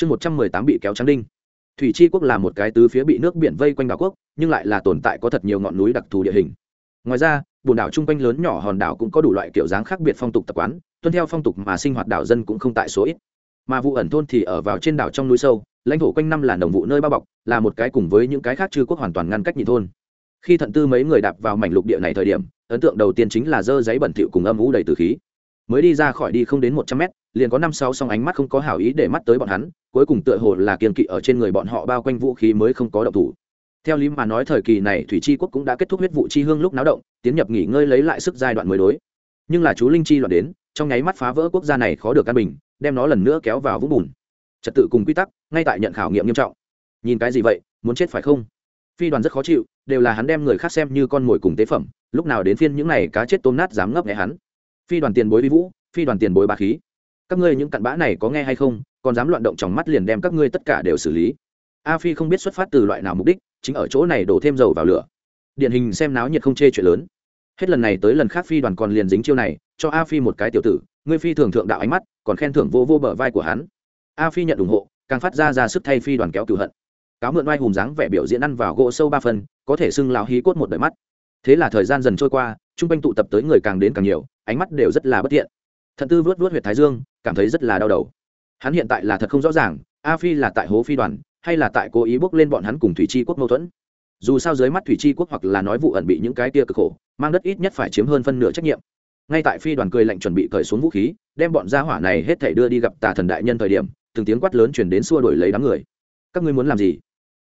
chương một trăm mười tám bị kéo trắng đinh. Thủy tri quốc là một cái tứ phía bị nước biển vây quanh đảo quốc, nhưng lại là tồn tại có thật nhiều ngọn núi đặc thù địa hình. Ngoài ra bồn đảo chung quanh lớn nhỏ hòn đảo cũng có đủ loại kiểu dáng khác biệt phong tục tập quán, tuân theo phong tục mà sinh hoạt đảo dân cũng không tại số ít. Mà vụ ẩn thôn thì ở vào trên đảo trong núi sâu, lãnh thổ quanh năm là đồng vụ nơi bao bọc, là một cái cùng với những cái khác chư quốc hoàn toàn ngăn cách nhị thôn. Khi thận tư mấy người đạp vào mảnh lục địa này thời điểm, ấn tượng đầu tiên chính là dơ giấy bẩn thỉu cùng âm ú đầy từ khí. Mới đi ra khỏi đi không đến một trăm mét liền có năm sáu song ánh mắt không có hảo ý để mắt tới bọn hắn, cuối cùng tựa hồ là kiên kỵ ở trên người bọn họ bao quanh vũ khí mới không có động thủ. Theo lý mà nói thời kỳ này thủy chi quốc cũng đã kết thúc huyết vụ chi hương lúc náo động, tiến nhập nghỉ ngơi lấy lại sức giai đoạn mới đối. Nhưng là chú linh chi loạn đến, trong nháy mắt phá vỡ quốc gia này khó được căn bình, đem nó lần nữa kéo vào vũng bùn. Trật tự cùng quy tắc, ngay tại nhận khảo nghiệm nghiêm trọng. Nhìn cái gì vậy, muốn chết phải không? Phi đoàn rất khó chịu, đều là hắn đem người khác xem như con mồi cùng tế phẩm, lúc nào đến phiên những này cá chết tôm nát dám ngấp nghe hắn. Phi đoàn tiền bối vi vũ, phi đoàn tiền bối ba khí các ngươi những cặn bã này có nghe hay không, còn dám loạn động trong mắt liền đem các ngươi tất cả đều xử lý. A phi không biết xuất phát từ loại nào mục đích, chính ở chỗ này đổ thêm dầu vào lửa. Điển hình xem náo nhiệt không chê chuyện lớn. Hết lần này tới lần khác phi đoàn còn liền dính chiêu này, cho a phi một cái tiểu tử, ngươi phi thường thượng đạo ánh mắt, còn khen thưởng vô vô bờ vai của hắn. A phi nhận ủng hộ, càng phát ra ra sức thay phi đoàn kéo cửu hận. Cáo mượn oai hùng dáng vẻ biểu diễn ăn vào gỗ sâu ba phân có thể xưng lão hí cốt một đời mắt. Thế là thời gian dần trôi qua chung quanh tụ tập tới người càng đến càng nhiều, ánh mắt đều rất là bất thiện thận tư vớt vớt huyệt thái dương, cảm thấy rất là đau đầu. Hắn hiện tại là thật không rõ ràng, a phi là tại hố phi đoàn, hay là tại cố ý bước lên bọn hắn cùng thủy tri quốc mâu thuẫn. Dù sao dưới mắt thủy tri quốc hoặc là nói vụ ẩn bị những cái tia cực khổ, mang đất ít nhất phải chiếm hơn phân nửa trách nhiệm. Ngay tại phi đoàn cười lạnh chuẩn bị cởi xuống vũ khí, đem bọn gia hỏa này hết thể đưa đi gặp tà thần đại nhân thời điểm, từng tiếng quát lớn chuyển đến xua đổi lấy đám người. Các ngươi muốn làm gì?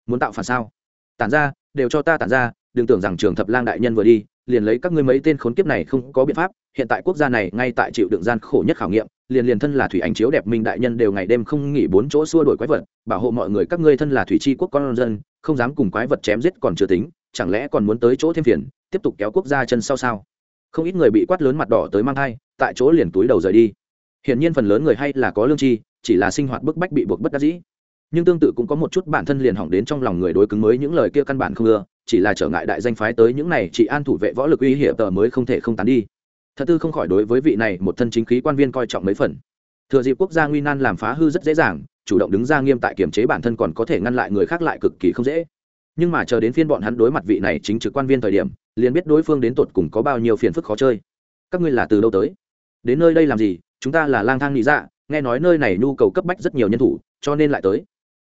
Muốn tạo phản sao? Tản ra, đều cho ta tản ra, đừng tưởng rằng trường thập lang đại nhân vừa đi liền lấy các ngươi mấy tên khốn kiếp này không có biện pháp, hiện tại quốc gia này ngay tại chịu đựng gian khổ nhất khảo nghiệm, liền liền thân là thủy ảnh chiếu đẹp minh đại nhân đều ngày đêm không nghỉ bốn chỗ xua đổi quái vật, bảo hộ mọi người các ngươi thân là thủy chi quốc con dân, không dám cùng quái vật chém giết còn chưa tính, chẳng lẽ còn muốn tới chỗ thêm phiền, tiếp tục kéo quốc gia chân sau sao? Không ít người bị quát lớn mặt đỏ tới mang thai, tại chỗ liền túi đầu rời đi. Hiển nhiên phần lớn người hay là có lương tri, chỉ là sinh hoạt bức bách bị buộc bất đắc dĩ. Nhưng tương tự cũng có một chút bản thân liền hỏng đến trong lòng người đối cứng mới những lời kia căn bản không ưa chỉ là trở ngại đại danh phái tới những này chỉ an thủ vệ võ lực uy hiểm tờ mới không thể không tán đi. Thật tư không khỏi đối với vị này một thân chính khí quan viên coi trọng mấy phần. Thừa dịp quốc gia nguy nan làm phá hư rất dễ dàng, chủ động đứng ra nghiêm tại kiểm chế bản thân còn có thể ngăn lại người khác lại cực kỳ không dễ. Nhưng mà chờ đến phiên bọn hắn đối mặt vị này chính trực quan viên thời điểm, liền biết đối phương đến tột cùng có bao nhiêu phiền phức khó chơi. Các ngươi là từ đâu tới? Đến nơi đây làm gì? Chúng ta là lang thang nghĩ dạ nghe nói nơi này nhu cầu cấp bách rất nhiều nhân thủ, cho nên lại tới.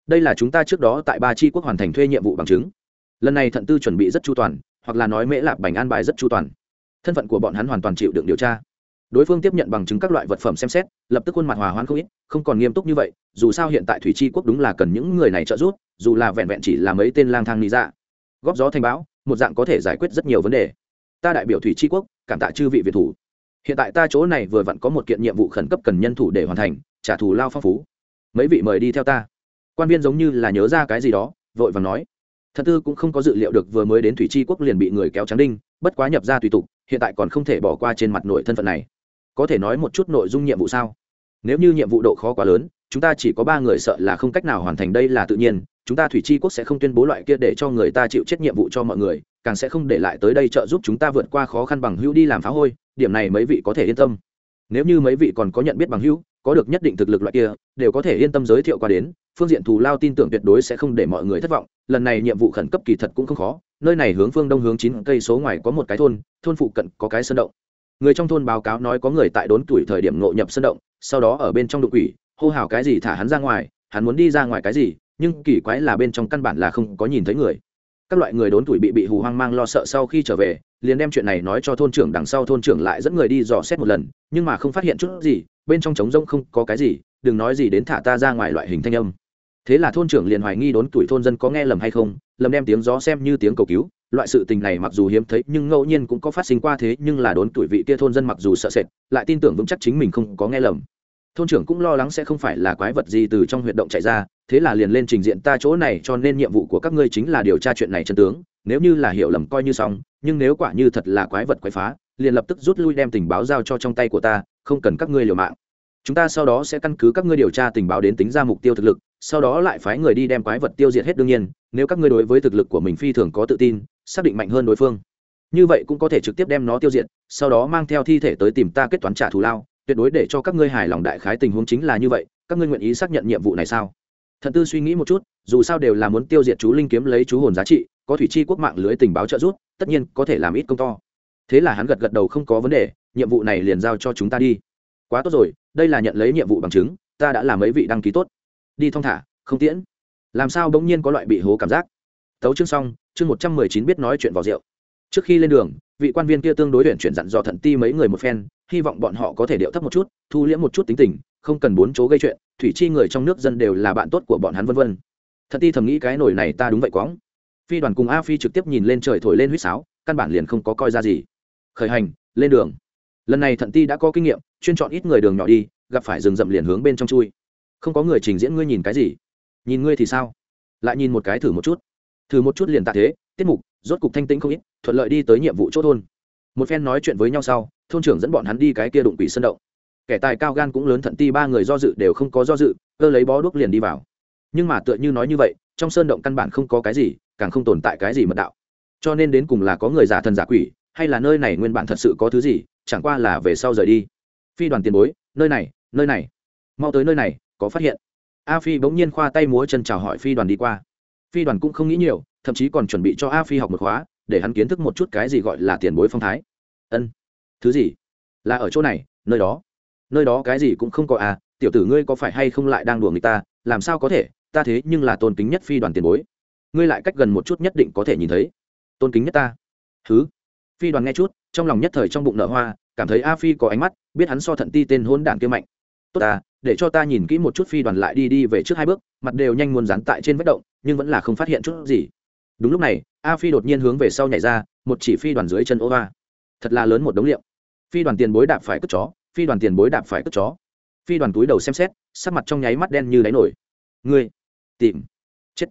Đây là chúng ta trước đó tại ba tri quốc hoàn thành thuê nhiệm vụ bằng chứng lần này thận tư chuẩn bị rất chu toàn, hoặc là nói mễ lạp bành an bài rất chu toàn. Thân phận của bọn hắn hoàn toàn chịu đựng điều tra. Đối phương tiếp nhận bằng chứng các loại vật phẩm xem xét, lập tức khuôn mặt hòa hoãn không ít, không còn nghiêm túc như vậy, dù sao hiện tại thủy tri quốc đúng là cần những người này trợ giúp, dù là vẹn vẹn chỉ là mấy tên lang thang lý ra dạ. góp gió thành bão, một dạng có thể giải quyết rất nhiều vấn đề. Ta đại biểu thủy tri quốc, cảm tạ chư vị việt thủ. Hiện tại ta chỗ này vừa vặn có một kiện nhiệm vụ khẩn cấp cần nhân thủ để hoàn thành, trả thù lao phong phú. Mấy vị mời đi theo ta. Quan viên giống như là nhớ ra cái gì đó, vội vàng nói thật tư cũng không có dự liệu được vừa mới đến thủy tri quốc liền bị người kéo trắng đinh, bất quá nhập ra tùy tục, hiện tại còn không thể bỏ qua trên mặt nội thân phận này. Có thể nói một chút nội dung nhiệm vụ sao? Nếu như nhiệm vụ độ khó quá lớn, chúng ta chỉ có ba người sợ là không cách nào hoàn thành đây là tự nhiên, chúng ta thủy chi quốc sẽ không tuyên bố loại kia để cho người ta chịu trách nhiệm vụ cho mọi người, càng sẽ không để lại tới đây trợ giúp chúng ta vượt qua khó khăn bằng hữu đi làm phá hôi, điểm này mấy vị có thể yên tâm. Nếu như mấy vị còn có nhận biết bằng hữu, có được nhất định thực lực loại kia, đều có thể yên tâm giới thiệu qua đến phương diện thù lao tin tưởng tuyệt đối sẽ không để mọi người thất vọng, lần này nhiệm vụ khẩn cấp kỳ thật cũng không khó, nơi này hướng phương đông hướng chín cây số ngoài có một cái thôn thôn phụ cận có cái sơn động. Người trong thôn báo cáo nói có người tại đốn tuổi thời điểm ngộ nhập sơn động, sau đó ở bên trong đụng quỷ, hô hào cái gì thả hắn ra ngoài, hắn muốn đi ra ngoài cái gì, nhưng kỳ quái là bên trong căn bản là không có nhìn thấy người. Các loại người đốn tuổi bị bị hù hoang mang lo sợ sau khi trở về, liền đem chuyện này nói cho thôn trưởng đằng sau thôn trưởng lại dẫn người đi dò xét một lần, nhưng mà không phát hiện chút gì, bên trong trống rông không có cái gì, đừng nói gì đến thả ta ra ngoài loại hình thanh âm thế là thôn trưởng liền hoài nghi đốn tuổi thôn dân có nghe lầm hay không, lầm đem tiếng gió xem như tiếng cầu cứu. Loại sự tình này mặc dù hiếm thấy, nhưng ngẫu nhiên cũng có phát sinh qua thế, nhưng là đốn tuổi vị kia thôn dân mặc dù sợ sệt, lại tin tưởng vững chắc chính mình không có nghe lầm. Thôn trưởng cũng lo lắng sẽ không phải là quái vật gì từ trong huyệt động chạy ra, thế là liền lên trình diện ta chỗ này, cho nên nhiệm vụ của các ngươi chính là điều tra chuyện này chân tướng. Nếu như là hiểu lầm coi như xong, nhưng nếu quả như thật là quái vật quái phá, liền lập tức rút lui đem tình báo giao cho trong tay của ta, không cần các ngươi liều mạng. Chúng ta sau đó sẽ căn cứ các ngươi điều tra tình báo đến tính ra mục tiêu thực lực sau đó lại phái người đi đem quái vật tiêu diệt hết đương nhiên, nếu các ngươi đối với thực lực của mình phi thường có tự tin, xác định mạnh hơn đối phương. Như vậy cũng có thể trực tiếp đem nó tiêu diệt, sau đó mang theo thi thể tới tìm ta kết toán trả thù lao, tuyệt đối để cho các ngươi hài lòng đại khái tình huống chính là như vậy, các ngươi nguyện ý xác nhận nhiệm vụ này sao? Thần tư suy nghĩ một chút, dù sao đều là muốn tiêu diệt chú linh kiếm lấy chú hồn giá trị, có thủy chi quốc mạng lưới tình báo trợ giúp, tất nhiên có thể làm ít công to. Thế là hắn gật gật đầu không có vấn đề, nhiệm vụ này liền giao cho chúng ta đi. Quá tốt rồi, đây là nhận lấy nhiệm vụ bằng chứng, ta đã làm mấy vị đăng ký tốt đi thong thả, không tiễn. Làm sao bỗng nhiên có loại bị hố cảm giác? Tấu chương xong, chương một trăm mười chín biết nói chuyện vào rượu. Trước khi lên đường, vị quan viên kia tương đối luyện chuyển dặn dò thận ti mấy người một phen, hy vọng bọn họ có thể điệu thấp một chút, thu liễm một chút tính tình, không cần bốn chỗ gây chuyện, thủy chi người trong nước dân đều là bạn tốt của bọn hắn vân vân. Thận ti thầm nghĩ cái nổi này ta đúng vậy quõng. Phi đoàn cùng a phi trực tiếp nhìn lên trời thổi lên huýt sáo, căn bản liền không có coi ra gì. Khởi hành, lên đường. Lần này thận ti đã có kinh nghiệm, chuyên chọn ít người đường nhỏ đi, gặp phải rừng rậm liền hướng bên trong chui không có người trình diễn ngươi nhìn cái gì? Nhìn ngươi thì sao? Lại nhìn một cái thử một chút. Thử một chút liền tạ thế, tiết mục, rốt cục thanh tĩnh không ít, thuận lợi đi tới nhiệm vụ chỗ thôn. Một phen nói chuyện với nhau sau, thôn trưởng dẫn bọn hắn đi cái kia đụng quỷ sân động. Kẻ tài cao gan cũng lớn thận ti, ba người do dự đều không có do dự, cơ lấy bó đuốc liền đi vào. Nhưng mà tựa như nói như vậy, trong sơn động căn bản không có cái gì, càng không tồn tại cái gì mật đạo. Cho nên đến cùng là có người giả thần giả quỷ, hay là nơi này nguyên bản thật sự có thứ gì, chẳng qua là về sau rời đi. Phi đoàn tiền bối, nơi này nơi này. Mau tới nơi này có phát hiện. A phi bỗng nhiên khoa tay múa chân chào hỏi phi đoàn đi qua. Phi đoàn cũng không nghĩ nhiều, thậm chí còn chuẩn bị cho a phi học một khóa, để hắn kiến thức một chút cái gì gọi là tiền bối phong thái. Ân. Thứ gì? Là ở chỗ này, nơi đó. Nơi đó cái gì cũng không có à tiểu tử ngươi có phải hay không lại đang đùa người ta, làm sao có thể, ta thế nhưng là tôn kính nhất phi đoàn tiền bối. Ngươi lại cách gần một chút nhất định có thể nhìn thấy. Tôn kính nhất ta. Thứ phi đoàn nghe chút, trong lòng nhất thời trong bụng nợ hoa, cảm thấy a phi có ánh mắt, biết hắn so thận ti tên hôn đản kia mạnh tốt ta, để cho ta nhìn kỹ một chút phi đoàn lại đi đi về trước hai bước, mặt đều nhanh muốn dán tại trên vết động, nhưng vẫn là không phát hiện chút gì. Đúng lúc này, a phi đột nhiên hướng về sau nhảy ra, một chỉ phi đoàn dưới chân ô va thật là lớn một đống liệu phi đoàn tiền bối đạp phải cất chó, phi đoàn tiền bối đạp phải cất chó. Phi đoàn túi đầu xem xét, sắc mặt trong nháy mắt đen như đáy nổi. Ngươi, tìm, chết.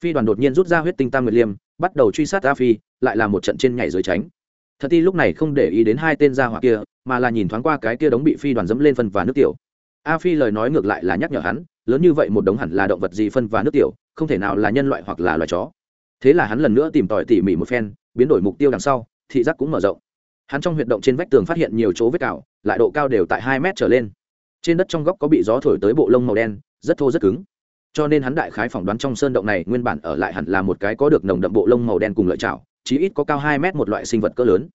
Phi đoàn đột nhiên rút ra huyết tinh tam nguyệt liêm, bắt đầu truy sát a phi, lại là một trận trên nhảy dưới tránh. Thật ti lúc này không để ý đến hai tên gia hỏa kia, mà là nhìn thoáng qua cái kia đống bị phi đoàn dẫm lên phân và nước tiểu a phi lời nói ngược lại là nhắc nhở hắn, lớn như vậy một đống hẳn là động vật gì phân và nước tiểu, không thể nào là nhân loại hoặc là loài chó. Thế là hắn lần nữa tìm tòi tỉ mỉ một phen, biến đổi mục tiêu đằng sau, thị giác cũng mở rộng. Hắn trong huyệt động trên vách tường phát hiện nhiều chỗ vết cào, lại độ cao đều tại hai mét trở lên. Trên đất trong góc có bị gió thổi tới bộ lông màu đen, rất thô rất cứng. Cho nên hắn đại khái phỏng đoán trong sơn động này nguyên bản ở lại hẳn là một cái có được nồng đậm bộ lông màu đen cùng lợi chảo, chí ít có cao hai mét một loại sinh vật cỡ lớn.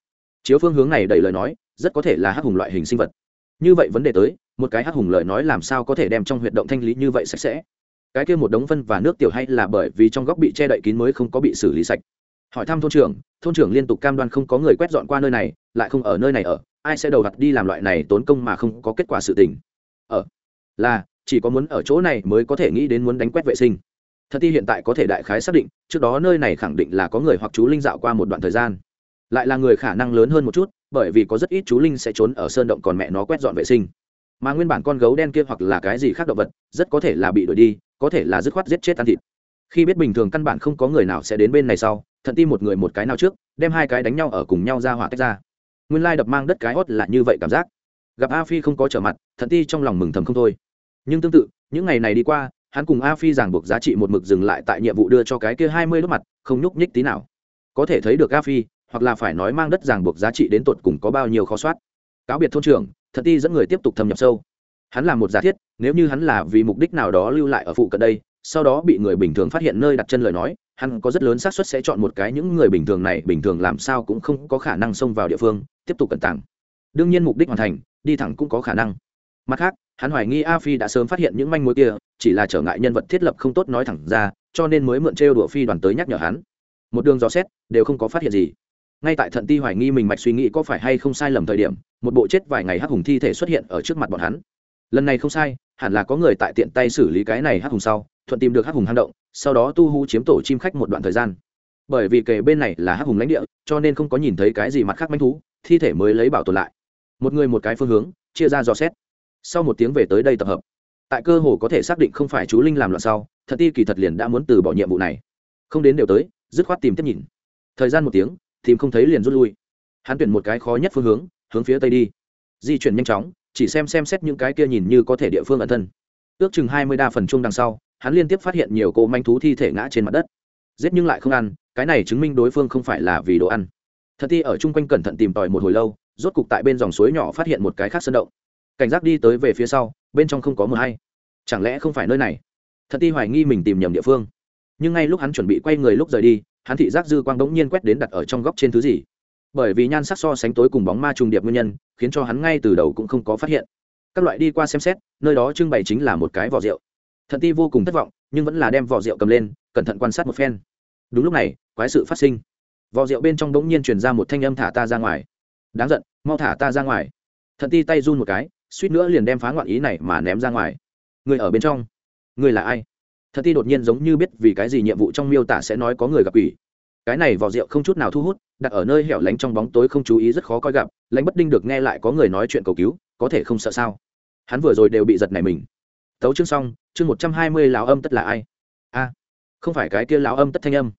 Chiếu phương hướng này đầy lời nói, rất có thể là hắc hùng loại hình sinh vật như vậy vấn đề tới, một cái hắc hùng lời nói làm sao có thể đem trong huyệt động thanh lý như vậy sạch sẽ? Cái kia một đống phân và nước tiểu hay là bởi vì trong góc bị che đậy kín mới không có bị xử lý sạch? Hỏi thăm thôn trưởng thôn trưởng liên tục cam đoan không có người quét dọn qua nơi này, lại không ở nơi này ở, ai sẽ đầu đặt đi làm loại này tốn công mà không có kết quả sự tình? Ở, là, chỉ có muốn ở chỗ này mới có thể nghĩ đến muốn đánh quét vệ sinh. Thật ti hiện tại có thể đại khái xác định, trước đó nơi này khẳng định là có người hoặc chú linh dạo qua một đoạn thời gian. Lại là người khả năng lớn hơn một chút bởi vì có rất ít chú linh sẽ trốn ở sơn động còn mẹ nó quét dọn vệ sinh. Mà nguyên bản con gấu đen kia hoặc là cái gì khác động vật, rất có thể là bị đuổi đi, có thể là dứt khoát giết chết ăn thịt. Khi biết bình thường căn bản không có người nào sẽ đến bên này sau, thận ti một người một cái nào trước, đem hai cái đánh nhau ở cùng nhau ra hỏa tách ra. Nguyên lai đập mang đất cái hót là như vậy cảm giác. Gặp a phi không có trở mặt, thận ti trong lòng mừng thầm không thôi. Nhưng tương tự, những ngày này đi qua, hắn cùng a phi giảng buộc giá trị một mực dừng lại tại nhiệm vụ đưa cho cái kia hai mươi lúc mặt, không nhúc nhích tí nào. Có thể thấy được a phi hoặc là phải nói mang đất ràng buộc giá trị đến tột cùng có bao nhiêu khó soát. Cáo biệt thôn trưởng, thật ti dẫn người tiếp tục thâm nhập sâu. Hắn là một giả thiết, nếu như hắn là vì mục đích nào đó lưu lại ở phụ cận đây, sau đó bị người bình thường phát hiện nơi đặt chân lời nói, hắn có rất lớn xác suất sẽ chọn một cái những người bình thường này, bình thường làm sao cũng không có khả năng xông vào địa phương, tiếp tục cẩn tàng. Đương nhiên mục đích hoàn thành, đi thẳng cũng có khả năng. Mặt khác, hắn hoài nghi a phi đã sớm phát hiện những manh mối kia, chỉ là trở ngại nhân vật thiết lập không tốt nói thẳng ra, cho nên mới mượn trêu đùa phi đoàn tới nhắc nhở hắn. Một đường dò xét, đều không có phát hiện gì ngay tại thận ti hoài nghi mình mạch suy nghĩ có phải hay không sai lầm thời điểm, một bộ chết vài ngày hắc hùng thi thể xuất hiện ở trước mặt bọn hắn. Lần này không sai, hẳn là có người tại tiện tay xử lý cái này hắc hùng sau, thuận tìm được hắc hùng hang động, sau đó tu hú chiếm tổ chim khách một đoạn thời gian. Bởi vì kề bên này là hắc hùng lãnh địa, cho nên không có nhìn thấy cái gì mặt khác manh thú, thi thể mới lấy bảo tồn lại. Một người một cái phương hướng, chia ra dò xét. Sau một tiếng về tới đây tập hợp. Tại cơ hồ có thể xác định không phải chú linh làm loạn sau thật ti kỳ thật liền đã muốn từ bỏ nhiệm vụ này. Không đến đều tới, dứt khoát tìm tiếp nhìn. Thời gian một tiếng tìm không thấy liền rút lui. Hắn tuyển một cái khó nhất phương hướng hướng phía tây đi. Di chuyển nhanh chóng, chỉ xem xem xét những cái kia nhìn như có thể địa phương ẩn thân. Ước chừng hai mươi đa phần chung đằng sau, hắn liên tiếp phát hiện nhiều cỗ manh thú thi thể ngã trên mặt đất. Giết nhưng lại không ăn, cái này chứng minh đối phương không phải là vì đồ ăn. Thật ti ở chung quanh cẩn thận tìm tòi một hồi lâu, rốt cục tại bên dòng suối nhỏ phát hiện một cái khác sơn động. Cảnh giác đi tới về phía sau, bên trong không có mờ hay. Chẳng lẽ không phải nơi này? Thật ti hoài nghi mình tìm nhầm địa phương. Nhưng ngay lúc hắn chuẩn bị quay người lúc rời đi hắn thị giác dư quang bỗng nhiên quét đến đặt ở trong góc trên thứ gì. Bởi vì nhan sắc so sánh tối cùng bóng ma trùng điệp nguyên nhân, khiến cho hắn ngay từ đầu cũng không có phát hiện. Các loại đi qua xem xét, nơi đó trưng bày chính là một cái vỏ rượu. Thận ti vô cùng thất vọng, nhưng vẫn là đem vỏ rượu cầm lên, cẩn thận quan sát một phen. Đúng lúc này, quái sự phát sinh. Vỏ rượu bên trong đ n g nhiên truyền ra một thanh âm thả ta ra ngoài. Đáng giận, mau thả ta ra ngoài. Thận ti tay run một cái, suýt nữa liền đem phá ngoạn ý này mà ném ra ngoài. Người ở bên trong. Người là ai? Thận ti đột nhiên giống như biết vì cái gì nhiệm vụ trong miêu tả sẽ nói có người gặp ủy cái này vỏ rượu không chút nào thu hút, đặt ở nơi hẻo lánh trong bóng tối không chú ý rất khó coi gặp lãnh bất đinh được nghe lại có người nói chuyện cầu cứu, có thể không sợ sao? Hắn vừa rồi đều bị giật này mình. Tấu chương xong, chương một trăm hai mươi lão âm tất là ai? A, không phải cái kia lão âm tất thanh âm.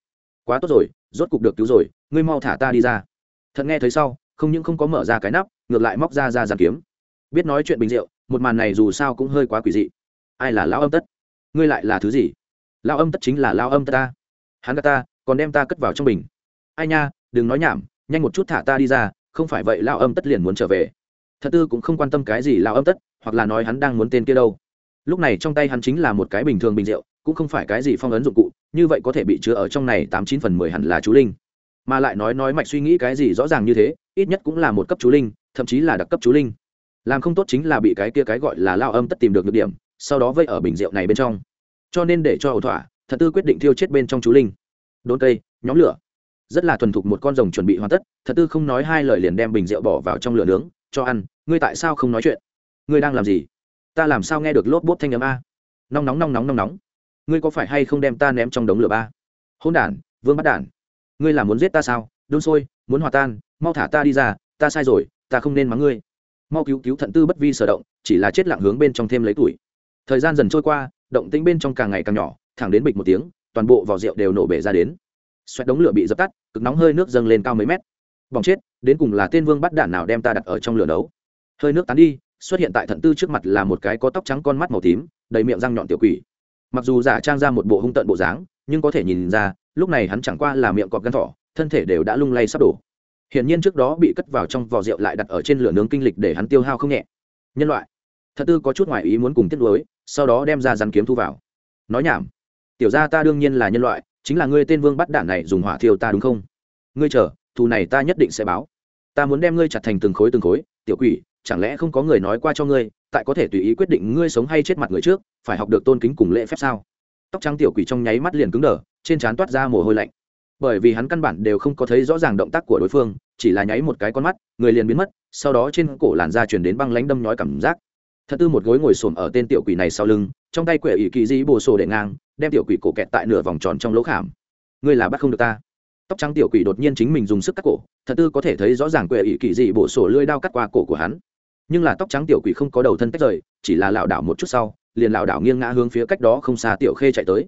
Quá tốt rồi, rốt cục được cứu rồi, ngươi mau thả ta đi ra. Thật nghe thấy sau, không những không có mở ra cái nắp, ngược lại móc ra ra giàn kiếm. Biết nói chuyện bình rượu, một màn này dù sao cũng hơi quá quỷ dị. Ai là lão âm tất? Ngươi lại là thứ gì? Lão âm tất chính là lão âm tất ta. Hắn gà ta, còn đem ta cất vào trong bình. Ai nha, đừng nói nhảm, nhanh một chút thả ta đi ra, không phải vậy lão âm tất liền muốn trở về. Thật tư cũng không quan tâm cái gì lão âm tất, hoặc là nói hắn đang muốn tên kia đâu. Lúc này trong tay hắn chính là một cái bình thường bình rượu, cũng không phải cái gì phong ấn dụng cụ, như vậy có thể bị chứa ở trong này tám chín phần mười hẳn là chú linh. Mà lại nói nói mạch suy nghĩ cái gì rõ ràng như thế, ít nhất cũng là một cấp chú linh, thậm chí là đặc cấp chú linh. Làm không tốt chính là bị cái kia cái gọi là lao âm tất tìm được được điểm sau đó vây ở bình rượu này bên trong. Cho nên để cho ẩu thỏa, thật tư quyết định thiêu chết bên trong chú linh. Đốn cây, nhóm lửa. Rất là thuần thục một con rồng chuẩn bị hoàn tất, thật tư không nói hai lời liền đem bình rượu bỏ vào trong lửa nướng, cho ăn, ngươi tại sao không nói chuyện? Ngươi đang làm gì? Ta làm sao nghe được lốp bốp thanh ấm a? Nóng nóng nóng nóng nóng nóng. Ngươi có phải hay không đem ta ném trong đống lửa ba? Hôn đản, vương bắt đản. Ngươi là muốn giết ta sao? Đun sôi, muốn hòa tan, mau thả ta đi ra, ta sai rồi, ta không nên mắng ngươi. Mau cứu cứu thận tư bất vi sở động, chỉ là chết lặng hướng bên trong thêm lấy tuổi thời gian dần trôi qua, động tĩnh bên trong càng ngày càng nhỏ, thẳng đến bịch một tiếng, toàn bộ vỏ rượu đều nổ bể ra đến. Xoẹt đống lửa bị dập tắt, cực nóng hơi nước dâng lên cao mấy mét. Bỏng chết, đến cùng là tên vương bắt đạn nào đem ta đặt ở trong lửa nấu. Hơi nước tán đi, xuất hiện tại thận tư trước mặt là một cái có tóc trắng con mắt màu tím, đầy miệng răng nhọn tiểu quỷ. Mặc dù giả trang ra một bộ hung tợn bộ dáng, nhưng có thể nhìn ra, lúc này hắn chẳng qua là miệng cọp gan thỏ, thân thể đều đã lung lay sắp đổ. Hiển nhiên trước đó bị cất vào trong vò rượu lại đặt ở trên lửa nướng kinh lịch để hắn tiêu hao không nhẹ. Nhân loại thật tư có chút ngoài ý muốn cùng tiết lối sau đó đem ra rắn kiếm thu vào. Nói nhảm. Tiểu ra ta đương nhiên là nhân loại, chính là ngươi tên vương bắt đạn này dùng hỏa thiêu ta đúng không? Ngươi chờ, thù này ta nhất định sẽ báo. Ta muốn đem ngươi chặt thành từng khối từng khối, tiểu quỷ, chẳng lẽ không có người nói qua cho ngươi, tại có thể tùy ý quyết định ngươi sống hay chết mặt người trước, phải học được tôn kính cùng lễ phép sao? Tóc trắng tiểu quỷ trong nháy mắt liền cứng đờ, trên trán toát ra mồ hôi lạnh. Bởi vì hắn căn bản đều không có thấy rõ ràng động tác của đối phương, chỉ là nháy một cái con mắt, người liền biến mất, sau đó trên cổ làn da chuyển đến băng lánh đâm nhói cảm giác thật tư một gối ngồi xổm ở tên tiểu quỷ này sau lưng, trong tay quệ ỷ kỳ dĩ bồ sổ để ngang, đem tiểu quỷ cổ kẹt tại nửa vòng tròn trong lỗ khảm. Ngươi là bắt không được ta. Tóc trắng tiểu quỷ đột nhiên chính mình dùng sức cắt cổ, thật tư có thể thấy rõ ràng quệ ỷ kỳ dị bổ sổ lưỡi đao cắt qua cổ của hắn. Nhưng là tóc trắng tiểu quỷ không có đầu thân tách rời, chỉ là lảo đảo một chút sau, liền lảo đảo nghiêng ngã hướng phía cách đó không xa tiểu khê chạy tới.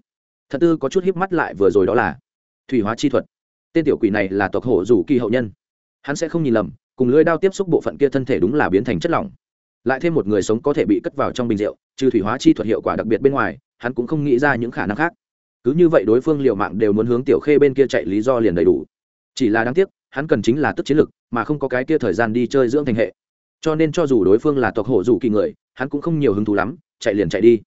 Thật tư có chút híp mắt lại vừa rồi đó là thủy hóa chi thuật. Tên tiểu quỷ này là tộc hổ rủ kỳ hậu nhân. Hắn sẽ không nhìn lầm, cùng lưỡi đao tiếp xúc bộ phận kia thân thể đúng là biến thành chất lỏng lại thêm một người sống có thể bị cất vào trong bình rượu, trừ thủy hóa chi thuật hiệu quả đặc biệt bên ngoài, hắn cũng không nghĩ ra những khả năng khác. Cứ như vậy đối phương liệu mạng đều muốn hướng tiểu khê bên kia chạy lý do liền đầy đủ. Chỉ là đáng tiếc, hắn cần chính là tức chiến lực, mà không có cái kia thời gian đi chơi dưỡng thành hệ. Cho nên cho dù đối phương là tộc hổ rủ kỳ người, hắn cũng không nhiều hứng thú lắm, chạy liền chạy đi.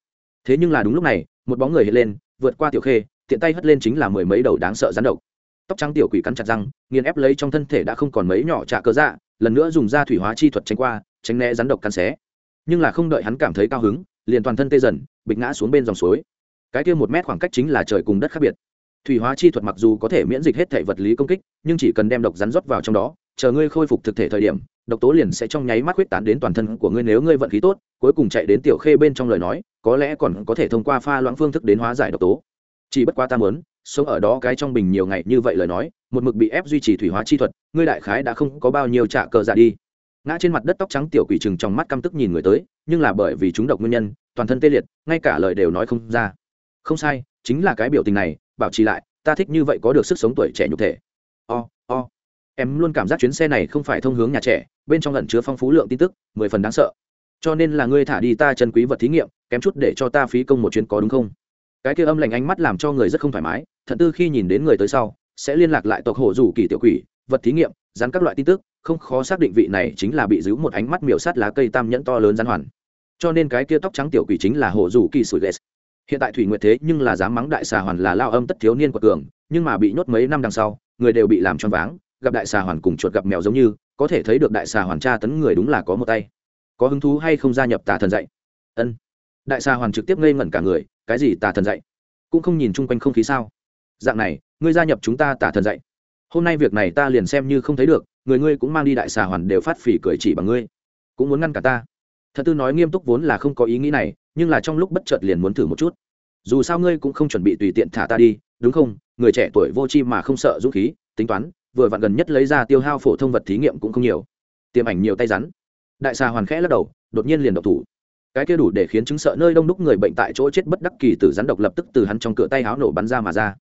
Thế nhưng là đúng lúc này, một bóng người hiện lên, vượt qua tiểu khê, tiện tay hất lên chính là mười mấy đầu đáng sợ rắn độc. Tóc trắng tiểu quỷ cắn chặt răng, nghiền ép lấy trong thân thể đã không còn mấy nhỏ trả cơ dạ lần nữa dùng da thủy hóa chi thuật tránh qua tránh né rắn độc cắn xé. Nhưng là không đợi hắn cảm thấy cao hứng, liền toàn thân tê dần, bịch ngã xuống bên dòng suối. Cái kia một mét khoảng cách chính là trời cùng đất khác biệt. Thủy hóa chi thuật mặc dù có thể miễn dịch hết thể vật lý công kích, nhưng chỉ cần đem độc rắn rót vào trong đó, chờ ngươi khôi phục thực thể thời điểm, độc tố liền sẽ trong nháy mắt huyết tán đến toàn thân của ngươi nếu ngươi vận khí tốt, cuối cùng chạy đến tiểu khê bên trong lời nói, có lẽ còn có thể thông qua pha loãng phương thức đến hóa giải độc tố. Chỉ bất quá ta muốn, sống ở đó cái trong bình nhiều ngày như vậy lời nói, một mực bị ép duy trì thủy hóa chi thuật, ngươi đại khái đã không có bao nhiêu trả cờ ra đi ngã trên mặt đất tóc trắng tiểu quỷ chừng trong mắt căm tức nhìn người tới nhưng là bởi vì chúng độc nguyên nhân toàn thân tê liệt ngay cả lời đều nói không ra. Không sai chính là cái biểu tình này bảo trì lại ta thích như vậy có được sức sống tuổi trẻ nhục thể. O、oh, o、oh. em luôn cảm giác chuyến xe này không phải thông hướng nhà trẻ bên trong lẩn chứa phong phú lượng tin tức mười phần đáng sợ. Cho nên là ngươi thả đi ta chân quý vật thí nghiệm kém chút để cho ta phí công một chuyến có đúng không? Cái kia âm lạnh ánh mắt làm cho người rất không thoải mái thận tư khi nhìn đến người tới sau sẽ liên lạc lại tộc hổ rủ kỳ tiểu quỷ vật thí nghiệm dán các loại tin tức không khó xác định vị này chính là bị giữ một ánh mắt miểu sát lá cây tam nhẫn to lớn gián hoàn. Cho nên cái kia tóc trắng tiểu quỷ chính là hồ rủ kỳ sủi ghét hiện tại thủy nguyệt thế nhưng là dám mắng đại xà hoàn là lao âm tất thiếu niên của cường nhưng mà bị nhốt mấy năm đằng sau, người đều bị làm choáng váng, gặp đại xà hoàn cùng chuột gặp mèo giống như, có thể thấy được đại xà hoàn tra tấn người đúng là có một tay. Có hứng thú hay không gia nhập tà thần dạy? Ân. Đại xà hoàn trực tiếp ngây ngẩn cả người, cái gì tà thần dạy? Cũng không nhìn chung quanh không khí sao? Dạng này, ngươi gia nhập chúng ta tà thần dạy hôm nay việc này ta liền xem như không thấy được, người ngươi cũng mang đi đại xà hoàn đều phát phỉ cười chỉ bằng ngươi. Cũng muốn ngăn cả ta. Thật tư nói nghiêm túc vốn là không có ý nghĩ này, nhưng là trong lúc bất chợt liền muốn thử một chút. Dù sao ngươi cũng không chuẩn bị tùy tiện thả ta đi, đúng không? Người trẻ tuổi vô chi mà không sợ dũng khí, tính toán, vừa vặn gần nhất lấy ra tiêu hao phổ thông vật thí nghiệm cũng không nhiều. Tiềm ảnh nhiều tay rắn. Đại xà hoàn khẽ lắc đầu, đột nhiên liền độc thủ. Cái kia đủ để khiến chứng sợ nơi đông đúc người bệnh tại chỗ chết bất đắc kỳ từ rắn độc lập tức từ hắn trong cửa tay háo nổ bắn ra mà ra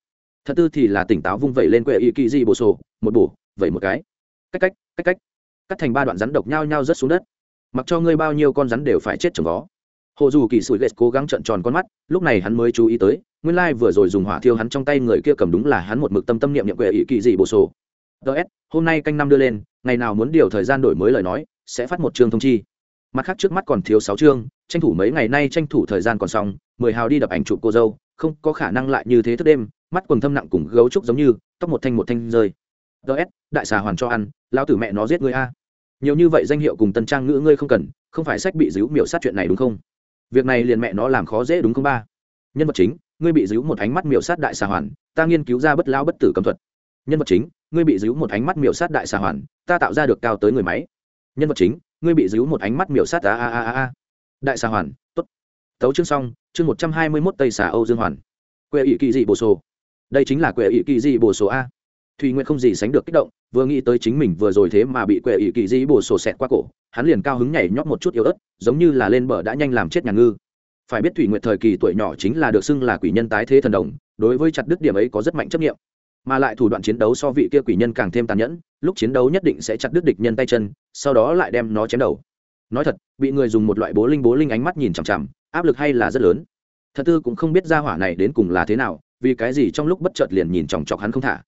thật tư thì là tỉnh táo vung vẩy lên quệ y kỳ di bổ sổ, một bổ, vẩy một cái. Cách cách cách cách. Cắt thành ba đoạn rắn độc nhao nhao rớt xuống đất. Mặc cho ngươi bao nhiêu con rắn đều phải chết chồng vó hồ dù kỳ sủi ghét cố gắng trợn tròn con mắt, lúc này hắn mới chú ý tới, nguyên lai vừa rồi dùng hỏa thiêu hắn trong tay người kia cầm đúng là hắn một mực tâm tâm niệm niệm quệ y kỳ dị bổ sổ. Ts hôm nay canh năm đưa lên, ngày nào muốn điều thời gian đổi mới lời nói, sẽ phát một chương thông chi. Mặt khác trước mắt còn thiếu sáu chương, tranh thủ mấy ngày nay tranh thủ thời gian còn xong, mười hào đi đập ảnh chụp cô dâu, không có khả năng lại như thế thức đêm mắt quần thâm nặng cùng gấu trúc giống như, tóc một thanh một thanh rơi. Ts đại xà hoàn cho ăn lao tử mẹ nó giết ngươi a. Nhiều như vậy danh hiệu cùng tân trang ngữ ngươi không cần, không phải sách bị díu miểu sát chuyện này đúng không? Việc này liền mẹ nó làm khó dễ đúng không ba? Nhân vật chính, ngươi bị díu một ánh mắt miểu sát đại xà hoàn, ta nghiên cứu ra bất lao bất tử cầm thuật. Nhân vật chính, ngươi bị díu một ánh mắt miểu sát đại xà hoàn, ta tạo ra được cao tới người máy. Nhân vật chính, ngươi bị díu một ánh mắt miểu sát a a a a đại xà hoàn, tốt. Tấu chương xong, chương một trăm hai mươi mốt tây xà âu dương hoàn. Quê ỵ kỳ dị bồ sô đây chính là quệ ỷ kỳ dị bồ sổ a. Thùy nguyện không gì sánh được kích động, vừa nghĩ tới chính mình vừa rồi thế mà bị quệ ỷ kỳ di bồ sổ xẹt qua cổ, hắn liền cao hứng nhảy nhót một chút yếu ớt, giống như là lên bờ đã nhanh làm chết nhà ngư. Phải biết thủy nguyện thời kỳ tuổi nhỏ chính là được xưng là quỷ nhân tái thế thần đồng, đối với chặt đứt điểm ấy có rất mạnh chấp nghiệm mà lại thủ đoạn chiến đấu so vị kia quỷ nhân càng thêm tàn nhẫn, lúc chiến đấu nhất định sẽ chặt đứt địch nhân tay chân, sau đó lại đem nó chém đầu. Nói thật, bị người dùng một loại bố linh bố linh ánh mắt nhìn chằm chằm, áp lực hay là rất lớn. Thật tư cũng không biết ra hỏa này đến cùng là thế nào vì cái gì trong lúc bất chợt liền nhìn chòng chọc hắn không thả?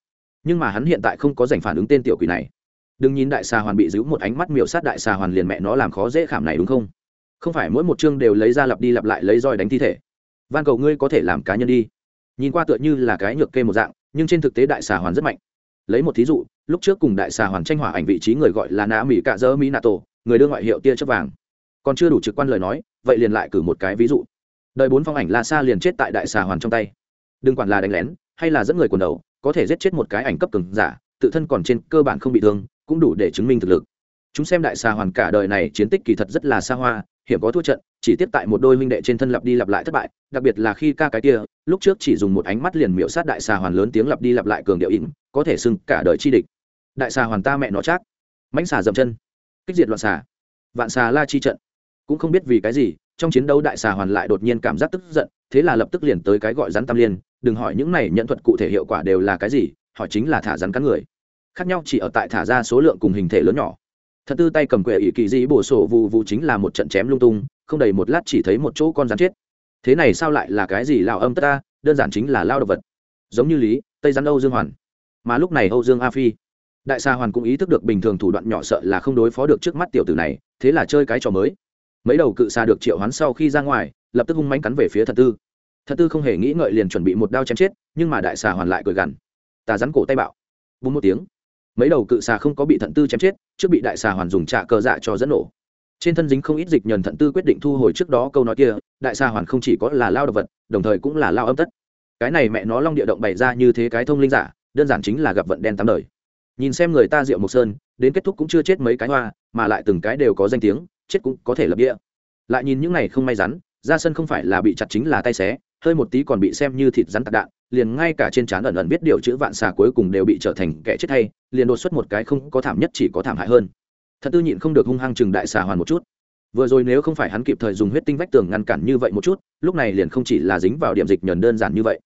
Nhưng mà hắn hiện tại không có giành phản ứng tên tiểu quỷ này. Đừng nhìn đại xà hoàn bị giữ một ánh mắt miểu sát đại xà hoàn liền mẹ nó làm khó dễ khảm này đúng không? Không phải mỗi một chương đều lấy ra lặp đi lặp lại lấy roi đánh thi thể. Van cầu ngươi có thể làm cá nhân đi. Nhìn qua tựa như là cái nhược kê một dạng, nhưng trên thực tế đại xà hoàn rất mạnh. Lấy một thí dụ, lúc trước cùng đại xà hoàn tranh hỏa ảnh vị trí người gọi là nã mỹ cạ dơ mỹ nato người đưa ngoại hiệu tia chấp vàng. Còn chưa đủ trực quan lời nói, vậy liền lại cử một cái ví dụ. Đời bốn phong ảnh la sa liền chết tại đại xà hoàn trong tay đừng quản là đánh lén, hay là dẫn người quần đầu, có thể giết chết một cái ảnh cấp cường giả, tự thân còn trên cơ bản không bị thương, cũng đủ để chứng minh thực lực. Chúng xem đại xà hoàn cả đời này chiến tích kỳ thật rất là xa hoa, hiểm có thua trận, chỉ tiếp tại một đôi minh đệ trên thân lặp đi lặp lại thất bại, đặc biệt là khi ca cái kia, lúc trước chỉ dùng một ánh mắt liền miễu sát đại xà hoàn lớn tiếng lặp đi lặp lại cường điệu ỉn, có thể xưng cả đời chi địch. Đại xà hoàn ta mẹ nó chắc. Mãnh xà dậm chân. Kích diệt loạn xà. Vạn xà la chi trận. Cũng không biết vì cái gì, trong chiến đấu đại xà hoàn lại đột nhiên cảm giác tức giận thế là lập tức liền tới cái gọi rắn tam liên, đừng hỏi những này nhận thuật cụ thể hiệu quả đều là cái gì, hỏi chính là thả rắn cắn người. Khác nhau chỉ ở tại thả ra số lượng cùng hình thể lớn nhỏ. Thật tư tay cầm quệ ỷ kỳ dĩ bổ sổ vụ vụ chính là một trận chém lung tung, không đầy một lát chỉ thấy một chỗ con rắn chết. Thế này sao lại là cái gì lao âm tất ta, đơn giản chính là lao động vật. Giống như lý, tây rắn âu dương hoàn. Mà lúc này âu dương a phi, đại sa hoàn cũng ý thức được bình thường thủ đoạn nhỏ sợ là không đối phó được trước mắt tiểu tử này, thế là chơi cái trò mới. Mấy đầu cự xa được triệu hoán sau khi ra ngoài lập tức hung manh cắn về phía thật tư. Thật tư không hề nghĩ ngợi liền chuẩn bị một đao chém chết, nhưng mà đại xà hoàn lại cười gằn. Tà rắn cổ tay bạo. Bùng một tiếng. Mấy đầu cự xà không có bị thận tư chém chết, trước bị đại xà hoàn dùng trạ cờ dạ cho dẫn nổ. Trên thân dính không ít dịch nhờn thận tư quyết định thu hồi trước đó câu nói kia, đại xà hoàn không chỉ có là lao đ ộ vật, đồng thời cũng là lao âm tất. Cái này mẹ nó long địa động bày ra như thế cái thông linh giả, đơn giản chính là gặp vận đen tám đời. Nhìn xem người ta diệu mộc sơn, đến kết thúc cũng chưa chết mấy cái hoa, mà lại từng cái đều có danh tiếng, chết cũng có thể lập địa. Lại nhìn những này không may rắn ra sân không phải là bị chặt chính là tay xé, hơi một tí còn bị xem như thịt rắn tạc đạn, liền ngay cả trên trán ẩn ẩn biết điều chữ vạn xà cuối cùng đều bị trở thành kẻ chết hay, liền đột xuất một cái không có thảm nhất chỉ có thảm hại hơn. Thật tư nhịn không được hung hăng chừng đại xà hoàn một chút. Vừa rồi nếu không phải hắn kịp thời dùng huyết tinh vách tường ngăn cản như vậy một chút, lúc này liền không chỉ là dính vào điểm dịch nhờn đơn giản như vậy.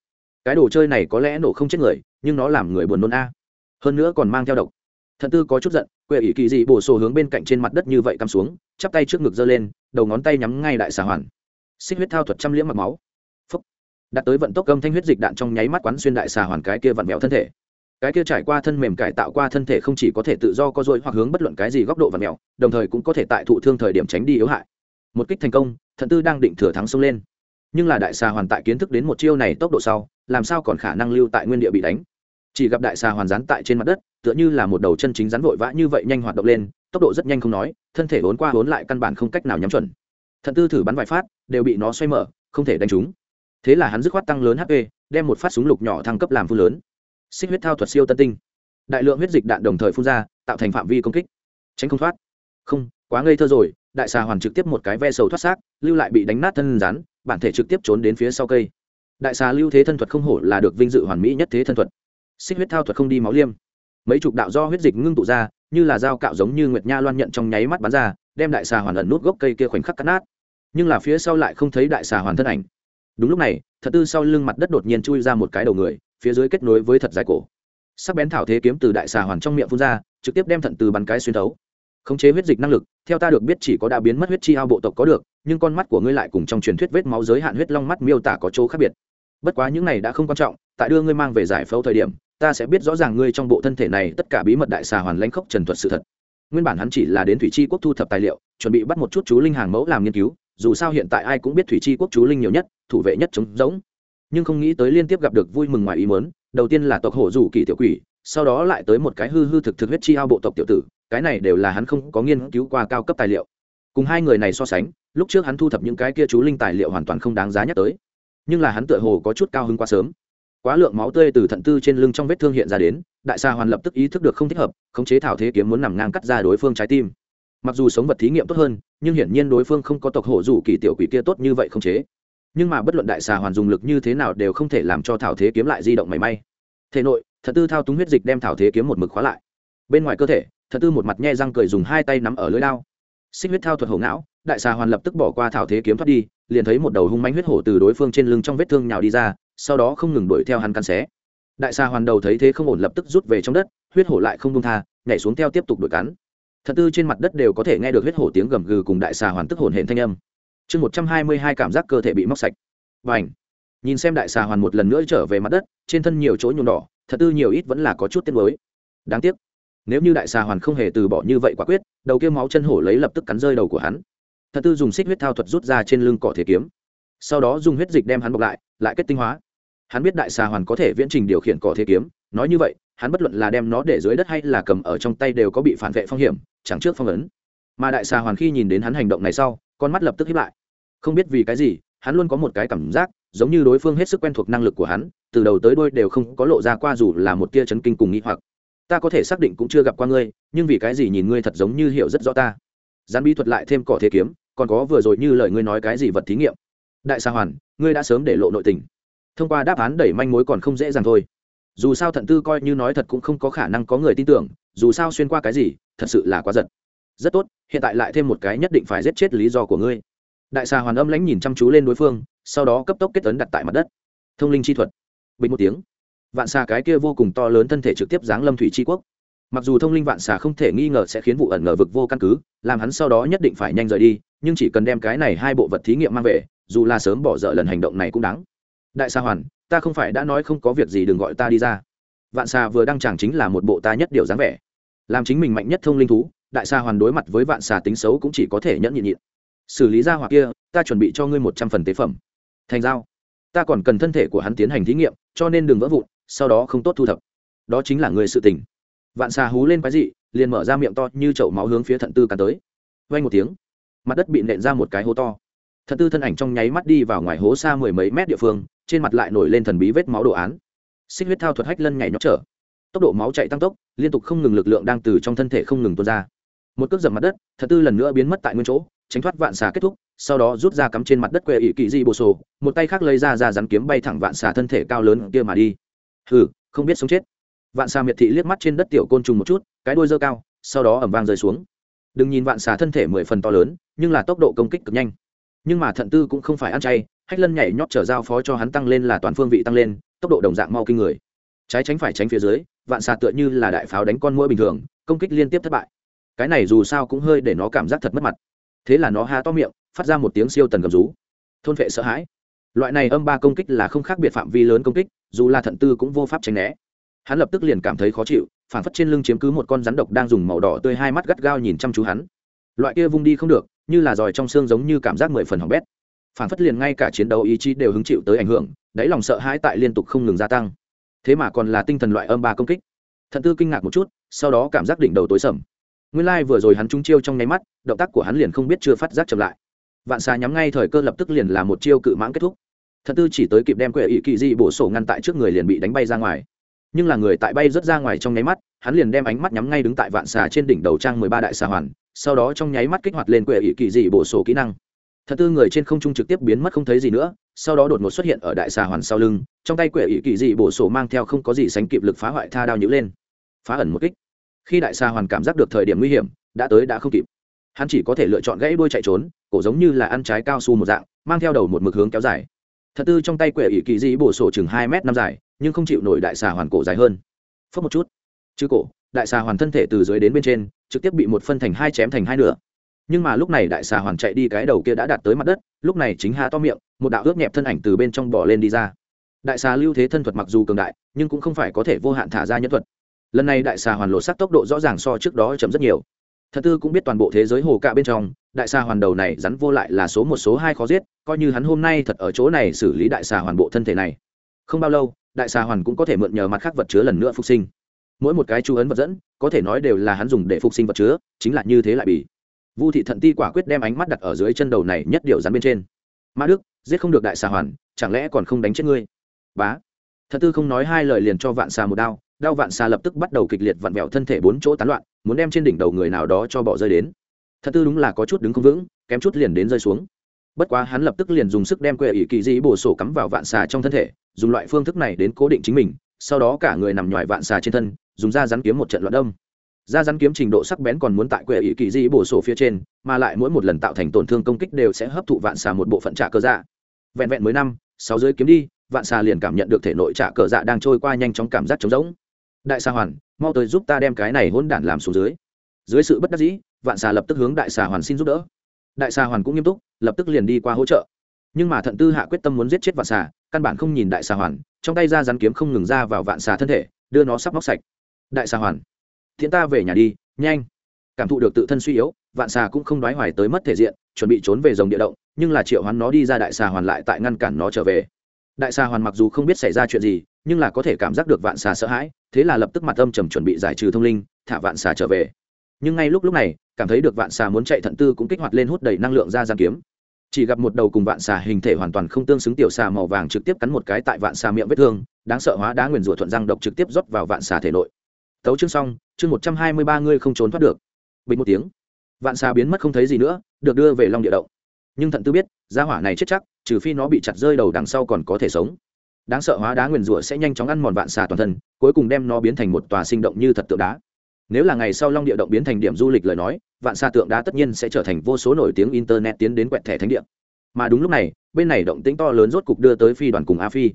Cái đồ chơi này có lẽ nổ không chết người, nhưng nó làm người buồn nôn a. Hơn nữa còn mang theo độc. Thật tư có chút giận, quệ ỷ kỳ dị bổ sổ hướng bên cạnh trên mặt đất như vậy cắm xuống, chắp tay trước ngực giơ lên, đầu ngón tay nhắm ngay đại xà hoàn xích huyết thao thuật trăm liễm mặc máu. Phúc. Đặt tới vận tốc âm thanh huyết dịch đạn trong nháy mắt quán xuyên đại xà hoàn cái kia vặn vẹo thân thể. Cái kia trải qua thân mềm cải tạo qua thân thể không chỉ có thể tự do co dôi hoặc hướng bất luận cái gì góc độ vặn vẹo, đồng thời cũng có thể tại thụ thương thời điểm tránh đi yếu hại. Một kích thành công, thận tư đang định thừa thắng xông lên. Nhưng là đại xà hoàn tại kiến thức đến một chiêu này tốc độ sau, làm sao còn khả năng lưu tại nguyên địa bị đánh? Chỉ gặp đại xà hoàn rán tại trên mặt đất, tựa như là một đầu chân chính rắn vội vã như vậy nhanh hoạt động lên, tốc độ rất nhanh không nói, thân thể vốn qua vốn lại căn bản không cách nào nhắm chuẩn. Thận tư thử bắn vài phát đều bị nó xoay mở, không thể đánh trúng thế là hắn dứt khoát tăng lớn hp đem một phát súng lục nhỏ thăng cấp làm phun lớn. Xích huyết thao thuật siêu tân tinh. Đại lượng huyết dịch đạn đồng thời phun ra, tạo thành phạm vi công kích. Tránh không thoát. Không, quá ngây thơ rồi, đại xà hoàn trực tiếp một cái ve sầu thoát xác, lưu lại bị đánh nát thân rắn, bản thể trực tiếp trốn đến phía sau cây. Đại xà lưu thế thân thuật không hổ là được vinh dự hoàn mỹ nhất thế thân thuật. Xích huyết thao thuật không đi máu liêm. Mấy chục đạo do huyết dịch ngưng tụ ra, như là dao cạo giống như nguyệt nha loan nhận trong nháy mắt bắn ra, đem đại xà hoàn ẩn nút gốc cây kia khoảnh khắc cắt nát nhưng là phía sau lại không thấy đại xà hoàn thân ảnh. Đúng lúc này, thật tư sau lưng mặt đất đột nhiên chui ra một cái đầu người, phía dưới kết nối với thật dài cổ. Sắc bén thảo thế kiếm từ đại xà hoàn trong miệng phun ra, trực tiếp đem thận từ bắn cái xuyên thấu. Khống chế huyết dịch năng lực, theo ta được biết chỉ có đã biến mất huyết chi ao bộ tộc có được, nhưng con mắt của ngươi lại cùng trong truyền thuyết vết máu giới hạn huyết long mắt miêu tả có chỗ khác biệt. Bất quá những này đã không quan trọng, tại đưa ngươi mang về giải phẫu thời điểm, ta sẽ biết rõ ràng ngươi trong bộ thân thể này tất cả bí mật đại xà hoàn lãnh khốc trần thuật sự thật. Nguyên bản hắn chỉ là đến thủy chi quốc thu thập tài liệu, chuẩn bị bắt một chút chú linh hàng mẫu làm nghiên cứu dù sao hiện tại ai cũng biết thủy chi quốc chú linh nhiều nhất, thủ vệ nhất chống giống nhưng không nghĩ tới liên tiếp gặp được vui mừng ngoài ý muốn, đầu tiên là tộc hổ rủ kỳ tiểu quỷ, sau đó lại tới một cái hư hư thực thực huyết chi ao bộ tộc tiểu tử, cái này đều là hắn không có nghiên cứu qua cao cấp tài liệu. Cùng hai người này so sánh, lúc trước hắn thu thập những cái kia chú linh tài liệu hoàn toàn không đáng giá nhắc tới. Nhưng là hắn tựa hồ có chút cao hơn quá sớm. Quá lượng máu tươi từ thận tư trên lưng trong vết thương hiện ra đến, đại sa hoàn lập tức ý thức được không thích hợp, khống chế thảo thế kiếm muốn nằm ngang cắt ra đối phương trái tim mặc dù sống vật thí nghiệm tốt hơn, nhưng hiển nhiên đối phương không có tộc hộ rủ kỳ tiểu quỷ kia tốt như vậy khống chế. Nhưng mà bất luận đại xà hoàn dùng lực như thế nào đều không thể làm cho thảo thế kiếm lại di động mảy may. Thể nội, thật tư thao túng huyết dịch đem thảo thế kiếm một mực khóa lại. Bên ngoài cơ thể, thật tư một mặt nhe răng cười dùng hai tay nắm ở lưới lao xích huyết thao thuật hổ não đại xà hoàn lập tức bỏ qua thảo thế kiếm thoát đi, liền thấy một đầu hung mánh huyết hổ từ đối phương trên lưng trong vết thương nhào đi ra, sau đó không ngừng đuổi theo hắn căn xé. Đại xà hoàn đầu thấy thế không ổn lập tức rút về trong đất, huyết hổ lại không đông tha, nhảy xuống theo tiếp tục đuổi cắn thật tư trên mặt đất đều có thể nghe được huyết hổ tiếng gầm gừ cùng đại xà hoàn tức hồn hển thanh âm. Chương một trăm hai mươi hai cảm giác cơ thể bị móc sạch. Và ảnh nhìn xem đại xà hoàn một lần nữa trở về mặt đất, trên thân nhiều chỗ nhuộm đỏ, thật tư nhiều ít vẫn là có chút tiếc mới đáng tiếc, nếu như đại xà hoàn không hề từ bỏ như vậy quả quyết, đầu kia máu chân hổ lấy lập tức cắn rơi đầu của hắn. Thật tư dùng xích huyết thao thuật rút ra trên lưng cỏ thể kiếm. Sau đó dùng huyết dịch đem hắn bọc lại lại kết tinh hóa. Hắn biết đại xà hoàn có thể viễn trình điều khiển cỏ thể kiếm, nói như vậy hắn bất luận là đem nó để dưới đất hay là cầm ở trong tay đều có bị phản vệ phong hiểm, chẳng trước phong ấn. Mà đại xà hoàn khi nhìn đến hắn hành động này sau, con mắt lập tức hiếp lại. Không biết vì cái gì, hắn luôn có một cái cảm giác, giống như đối phương hết sức quen thuộc năng lực của hắn, từ đầu tới đôi đều không có lộ ra qua dù là một tia chấn kinh cùng nghĩ hoặc. Ta có thể xác định cũng chưa gặp qua ngươi, nhưng vì cái gì nhìn ngươi thật giống như hiểu rất rõ ta. Gián bí thuật lại thêm cỏ thế kiếm, còn có vừa rồi như lời ngươi nói cái gì vật thí nghiệm. Đại sa hoàn, ngươi đã sớm để lộ nội tình. Thông qua đáp án đẩy manh mối còn không dễ dàng thôi dù sao thận tư coi như nói thật cũng không có khả năng có người tin tưởng, dù sao xuyên qua cái gì, thật sự là quá giật. Rất tốt, hiện tại lại thêm một cái nhất định phải giết chết lý do của ngươi. Đại xà hoàn âm lãnh nhìn chăm chú lên đối phương, sau đó cấp tốc kết ấn đặt tại mặt đất. Thông linh chi thuật. Bình một tiếng. Vạn xà cái kia vô cùng to lớn thân thể trực tiếp giáng lâm thủy tri quốc. Mặc dù thông linh vạn xà không thể nghi ngờ sẽ khiến vụ ẩn ngờ vực vô căn cứ, làm hắn sau đó nhất định phải nhanh rời đi, nhưng chỉ cần đem cái này hai bộ vật thí nghiệm mang về, dù là sớm bỏ dở lần hành động này cũng đáng. Đại sa hoàn ta không phải đã nói không có việc gì, đừng gọi ta đi ra. Vạn xà vừa đăng tràng chính là một bộ ta nhất điều dáng vẻ. Làm chính mình mạnh nhất thông linh thú, đại sa hoàn đối mặt với vạn xà tính xấu cũng chỉ có thể nhẫn nhịn nhịn. Xử lý ra hoặc kia, ta chuẩn bị cho ngươi một trăm phần tế phẩm. Thành giao. Ta còn cần thân thể của hắn tiến hành thí nghiệm, cho nên đừng vỡ vụn, sau đó không tốt thu thập. Đó chính là người sự tình. Vạn xà hú lên quái dị, liền mở ra miệng to như chậu máu hướng phía thận tư cắn tới. Vay một tiếng, mặt đất bị nện ra một cái hố to. Thận tư thân ảnh trong nháy mắt đi vào ngoài hố xa mười mấy mét địa phương trên mặt lại nổi lên thần bí vết máu đồ án. Xích huyết thao thuật hách lân nhảy nhóc trở. Tốc độ máu chạy tăng tốc, liên tục không ngừng lực lượng đang từ trong thân thể không ngừng tuôn ra. Một cước dầm mặt đất, thật tư lần nữa biến mất tại nguyên chỗ, tránh thoát vạn xà kết thúc, sau đó rút ra cắm trên mặt đất quệ ỵ kỳ di bồ sổ, một tay khác lấy ra ra rắn kiếm bay thẳng vạn xà thân thể cao lớn kia mà đi. Hừ, không biết sống chết. Vạn xà miệt thị liếc mắt trên đất tiểu côn trùng một chút, cái đuôi dơ cao, sau đó ẩm vang rơi xuống. Đừng nhìn vạn xà thân thể mười phần to lớn, nhưng là tốc độ công kích cực nhanh nhưng mà thận tư cũng không phải ăn chay, hách lân nhảy nhót trở giao phó cho hắn tăng lên là toàn phương vị tăng lên, tốc độ đồng dạng mau kinh người. Trái tránh phải tránh phía dưới, vạn xà tựa như là đại pháo đánh con mũi bình thường, công kích liên tiếp thất bại. Cái này dù sao cũng hơi để nó cảm giác thật mất mặt. Thế là nó há to miệng, phát ra một tiếng siêu tần gầm rú. Thôn vệ sợ hãi. Loại này âm ba công kích là không khác biệt phạm vi lớn công kích, dù là thận tư cũng vô pháp tránh né. Hắn lập tức liền cảm thấy khó chịu phản phất trên lưng chiếm cứ một con rắn độc đang dùng màu đỏ tươi hai mắt gắt gao nhìn chăm chú hắn loại kia vung đi không được, như là giỏi trong xương giống như cảm giác mười phần hỏng bét. Phản phất liền ngay cả chiến đấu ý chí đều hứng chịu tới ảnh hưởng, đáy lòng sợ hãi tại liên tục không ngừng gia tăng. Thế mà còn là tinh thần loại âm ba công kích. Thận tư kinh ngạc một chút, sau đó cảm giác đỉnh đầu tối sầm. Nguyên lai、like、vừa rồi hắn trúng chiêu trong nháy mắt, động tác của hắn liền không biết chưa phát giác chậm lại. Vạn xà nhắm ngay thời cơ lập tức liền là một chiêu cự mãng kết thúc. Thận tư chỉ tới kịp đem quệ ỵ kỳ di bổ sổ ngăn tại trước người liền bị đánh bay ra ngoài. Nhưng là người tại bay rớt ra ngoài trong nháy mắt, hắn liền đem ánh mắt nhắm ngay đứng tại vạn xà trên đỉnh đầu trang mười ba đại xà hoàn sau đó trong nháy mắt kích hoạt lên quệ ỷ kỳ dị bổ sổ kỹ năng. Thật tư người trên không trung trực tiếp biến mất không thấy gì nữa, sau đó đột ngột xuất hiện ở đại xà hoàn sau lưng, trong tay quệ ỷ kỳ dị bổ sổ mang theo không có gì sánh kịp lực phá hoại tha đao nhữ lên. Phá ẩn một kích. Khi đại xà hoàn cảm giác được thời điểm nguy hiểm, đã tới đã không kịp. Hắn chỉ có thể lựa chọn gãy đuôi chạy trốn, cổ giống như là ăn trái cao su một dạng, mang theo đầu một mực hướng kéo dài. Thật tư trong tay quệ ỷ kỳ dị bổ sổ chừng hai m năm dài, nhưng không chịu nổi đại xà hoàn cổ dài hơn. Phớt một chút. Chứ cổ, đại xà hoàn thân thể từ dưới đến bên trên trực tiếp bị một phân thành hai chém thành hai nửa. Nhưng mà lúc này đại xà hoàn chạy đi cái đầu kia đã đạt tới mặt đất, lúc này chính há to miệng, một đạo ướt nhẹp thân ảnh từ bên trong bỏ lên đi ra. Đại xà lưu thế thân thuật mặc dù cường đại, nhưng cũng không phải có thể vô hạn thả ra nhân thuật. Lần này đại xà hoàn lộ sắc tốc độ rõ ràng so trước đó chậm rất nhiều. Thật tư cũng biết toàn bộ thế giới hồ cạ bên trong, đại xà hoàn đầu này rắn vô lại là số một số hai khó giết, coi như hắn hôm nay thật ở chỗ này xử lý đại xà hoàn bộ thân thể này. Không bao lâu, đại xà hoàn cũng có thể mượn nhờ mặt khác vật chứa lần nữa phục sinh mỗi một cái chú ấn vật dẫn, có thể nói đều là hắn dùng để phục sinh vật chứa, chính là như thế lại bị vu thị thận ti quả quyết đem ánh mắt đặt ở dưới chân đầu này nhất điều rắn bên trên. Ma đức, giết không được đại xà hoàn, chẳng lẽ còn không đánh chết ngươi? Bá. Thật tư không nói hai lời liền cho vạn xà một đao đao vạn xà lập tức bắt đầu kịch liệt vặn vẹo thân thể bốn chỗ tán loạn, muốn đem trên đỉnh đầu người nào đó cho bỏ rơi đến. Thật tư đúng là có chút đứng không vững, kém chút liền đến rơi xuống. Bất quá hắn lập tức liền dùng sức đem quệ ỷ kỳ dĩ bổ sổ cắm vào vạn xà trong thân thể, dùng loại phương thức này đến cố định chính mình sau đó cả người nằm ngoài vạn xà trên thân, dùng da rắn kiếm một trận loạn đông da rắn kiếm trình độ sắc bén còn muốn tại quệ ỷ kỳ di bổ sổ phía trên, mà lại mỗi một lần tạo thành tổn thương công kích đều sẽ hấp thụ vạn xà một bộ phận trả cơ dạ. Vẹn vẹn mới năm, sáu giới kiếm đi, vạn xà liền cảm nhận được thể nội trả cờ dạ đang trôi qua nhanh chóng cảm giác trống rỗng. Đại xà hoàn, mau tới giúp ta đem cái này hỗn đản làm xuống dưới. Dưới sự bất đắc dĩ, vạn xà lập tức hướng đại xà hoàn xin giúp đỡ. Đại xà hoàn cũng nghiêm túc, lập tức liền đi qua hỗ trợ nhưng mà thận tư hạ quyết tâm muốn giết chết vạn xà, căn bản không nhìn đại xà hoàn, trong tay ra rắn kiếm không ngừng ra vào vạn xà thân thể, đưa nó sắp móc sạch. Đại xà hoàn, thiện ta về nhà đi, nhanh. Cảm thụ được tự thân suy yếu, vạn xà cũng không đoái hoài tới mất thể diện, chuẩn bị trốn về dòng địa động, nhưng là triệu hoán nó đi ra đại xà hoàn lại tại ngăn cản nó trở về. Đại xà hoàn mặc dù không biết xảy ra chuyện gì, nhưng là có thể cảm giác được vạn xà sợ hãi, thế là lập tức mặt âm trầm chuẩn bị giải trừ thông linh, thả vạn xà trở về. Nhưng ngay lúc lúc này, cảm thấy được vạn xà muốn chạy thận tư cũng kích hoạt lên hút đầy năng lượng ra giang kiếm chỉ gặp một đầu cùng vạn xà hình thể hoàn toàn không tương xứng tiểu xà màu vàng trực tiếp cắn một cái tại vạn xà miệng vết thương, đáng sợ hóa đá nguyền rủa thuận răng độc trực tiếp rót vào vạn xà thể nội. Tấu chương xong, chương một trăm hai mươi ba ngươi không trốn thoát được. Bình một tiếng. Vạn xà biến mất không thấy gì nữa, được đưa về long địa động. Nhưng thận tư biết, gia hỏa này chết chắc, trừ phi nó bị chặt rơi đầu đằng sau còn có thể sống. Đáng sợ hóa đá nguyền rủa sẽ nhanh chóng ăn mòn vạn xà toàn thân, cuối cùng đem nó biến thành một tòa sinh động như thật tượng đá nếu là ngày sau long địa động biến thành điểm du lịch lời nói, vạn xa tượng đá tất nhiên sẽ trở thành vô số nổi tiếng internet tiến đến quẹt thẻ thánh địa. Mà đúng lúc này, bên này động tĩnh to lớn rốt cục đưa tới phi đoàn cùng a phi.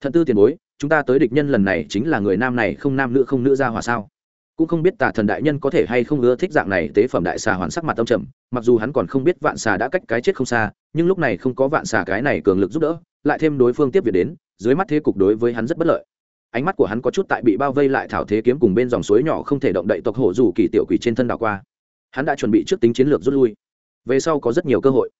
Thận tư tiền bối, chúng ta tới địch nhân lần này chính là người nam này không nam nữ không nữ ra hòa sao? Cũng không biết tà thần đại nhân có thể hay không ưa thích dạng này tế phẩm đại xà hoàn sắc mặt tâm trầm, mặc dù hắn còn không biết vạn xà đã cách cái chết không xa, nhưng lúc này không có vạn xà cái này cường lực giúp đỡ, lại thêm đối phương tiếp việc đến, dưới mắt thế cục đối với hắn rất bất lợi ánh mắt của hắn có chút tại bị bao vây lại thảo thế kiếm cùng bên dòng suối nhỏ không thể động đậy tộc hổ dù kỳ tiểu quỷ trên thân đảo qua. Hắn đã chuẩn bị trước tính chiến lược rút lui. Về sau có rất nhiều cơ hội.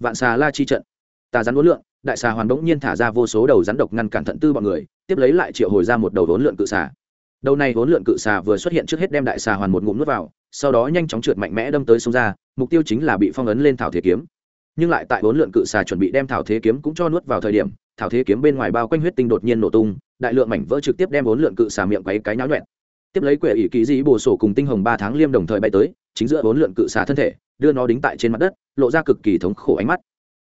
Vạn xà la chi trận. Tà rắn uốn lượn, đại xà hoàn bỗng nhiên thả ra vô số đầu rắn độc ngăn cản thận tư bọn người, tiếp lấy lại triệu hồi ra một đầu vốn lượn cự xà. Đầu này vốn lượn cự xà vừa xuất hiện trước hết đem đại xà hoàn một ngụm nuốt vào, sau đó nhanh chóng trượt mạnh mẽ đâm tới sông ra, mục tiêu chính là bị phong ấn lên thảo thế kiếm nhưng lại tại bốn lượn cự xà chuẩn bị đem thảo thế kiếm cũng cho nuốt vào thời điểm, thảo thế kiếm bên ngoài bao quanh huyết tinh đột nhiên nổ tung, đại lượng mảnh vỡ trực tiếp đem bốn lượn cự xà miệng quấy cái nháo nhuẹn. Tiếp lấy quệ ỷ kỳ dĩ bồ sổ cùng tinh hồng ba tháng liêm đồng thời bay tới, chính giữa bốn lượn cự xà thân thể, đưa nó đính tại trên mặt đất, lộ ra cực kỳ thống khổ ánh mắt.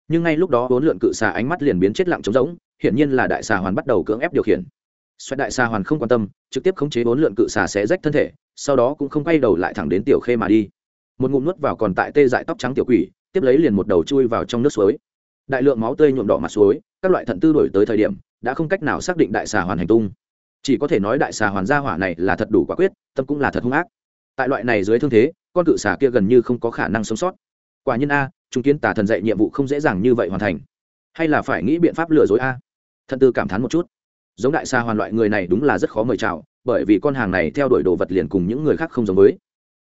Nhưng ngay lúc đó bốn lượn cự xà ánh mắt liền biến chết lặng trống rỗng, hiển nhiên là đại xà hoàn bắt đầu cưỡng ép điều khiển. Xoẹt đại xà hoàn không quan tâm, trực tiếp khống chế bốn lượn cự xà xé rách thân thể, sau đó cũng không quay đầu lại thẳng đến tiểu khê mà đi. Một ngụm nuốt vào còn tại tê dại tóc trắng tiểu quỷ tiếp lấy liền một đầu chui vào trong nước suối. Đại lượng máu tươi nhuộm đỏ mặt suối, các loại thận tư đổi tới thời điểm, đã không cách nào xác định đại xà hoàn hành tung. Chỉ có thể nói đại xà hoàn gia hỏa này là thật đủ quả quyết, tâm cũng là thật hung ác. Tại loại này dưới thương thế, con cự xà kia gần như không có khả năng sống sót. Quả nhiên a trung kiến tà thần dạy nhiệm vụ không dễ dàng như vậy hoàn thành. Hay là phải nghĩ biện pháp lừa dối a? Thận tư cảm thán một chút. Giống đại xà hoàn loại người này đúng là rất khó mời chào, bởi vì con hàng này theo đuổi đồ vật liền cùng những người khác không giống với